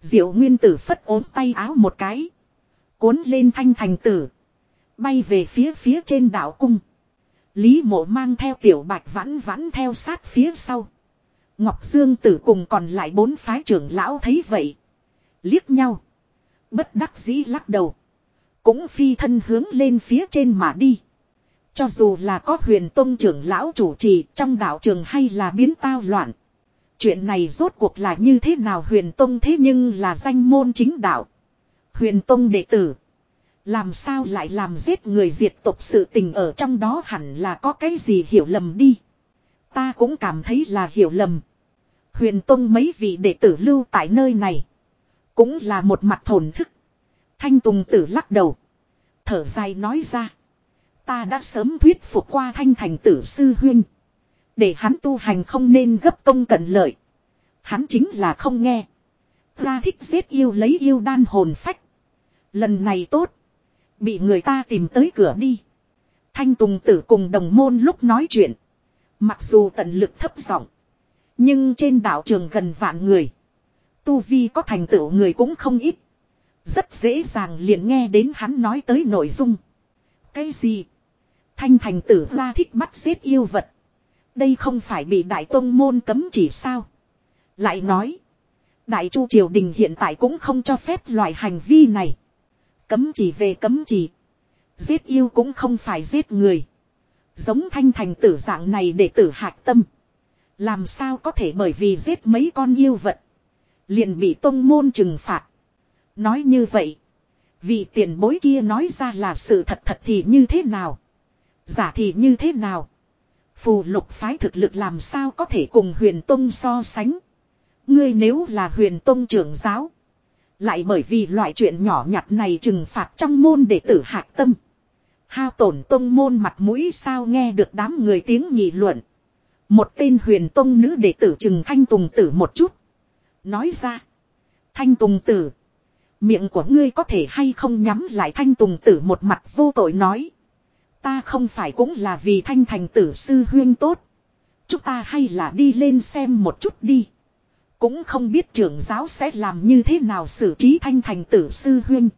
Diệu nguyên tử phất ốm tay áo một cái. Cuốn lên thanh thành tử. Bay về phía phía trên đảo cung. Lý mộ mang theo tiểu bạch vãn vãn theo sát phía sau. Ngọc Dương tử cùng còn lại bốn phái trưởng lão thấy vậy. Liếc nhau. Bất đắc dĩ lắc đầu. Cũng phi thân hướng lên phía trên mà đi. Cho dù là có huyền tông trưởng lão chủ trì, trong đạo trường hay là biến tao loạn. Chuyện này rốt cuộc là như thế nào huyền tông thế nhưng là danh môn chính đạo. Huyền tông đệ tử. Làm sao lại làm giết người diệt tộc sự tình ở trong đó hẳn là có cái gì hiểu lầm đi. Ta cũng cảm thấy là hiểu lầm. Huyền Tông mấy vị đệ tử lưu tại nơi này. Cũng là một mặt thổn thức. Thanh Tùng tử lắc đầu. Thở dài nói ra. Ta đã sớm thuyết phục qua thanh thành tử sư huyên. Để hắn tu hành không nên gấp công cận lợi. Hắn chính là không nghe. Ra thích giết yêu lấy yêu đan hồn phách. Lần này tốt. Bị người ta tìm tới cửa đi. Thanh Tùng tử cùng đồng môn lúc nói chuyện. Mặc dù tận lực thấp giọng Nhưng trên đảo trường gần vạn người. Tu Vi có thành tựu người cũng không ít. Rất dễ dàng liền nghe đến hắn nói tới nội dung. Cái gì? Thanh thành tử la thích bắt giết yêu vật. Đây không phải bị đại tông môn cấm chỉ sao? Lại nói. Đại chu triều đình hiện tại cũng không cho phép loại hành vi này. Cấm chỉ về cấm chỉ. Giết yêu cũng không phải giết người. Giống thanh thành tử dạng này để tử hạc tâm. Làm sao có thể bởi vì giết mấy con yêu vật. Liền bị tông môn trừng phạt. Nói như vậy. Vị tiền bối kia nói ra là sự thật thật thì như thế nào. Giả thì như thế nào. Phù lục phái thực lực làm sao có thể cùng huyền tông so sánh. Ngươi nếu là huyền tông trưởng giáo. Lại bởi vì loại chuyện nhỏ nhặt này trừng phạt trong môn đệ tử hạc tâm. Hao tổn tông môn mặt mũi sao nghe được đám người tiếng nghị luận. Một tên huyền tông nữ đệ tử trừng thanh tùng tử một chút. Nói ra. Thanh tùng tử. Miệng của ngươi có thể hay không nhắm lại thanh tùng tử một mặt vô tội nói. Ta không phải cũng là vì thanh thành tử sư huyên tốt. Chúng ta hay là đi lên xem một chút đi. Cũng không biết trưởng giáo sẽ làm như thế nào xử trí thanh thành tử sư huynh.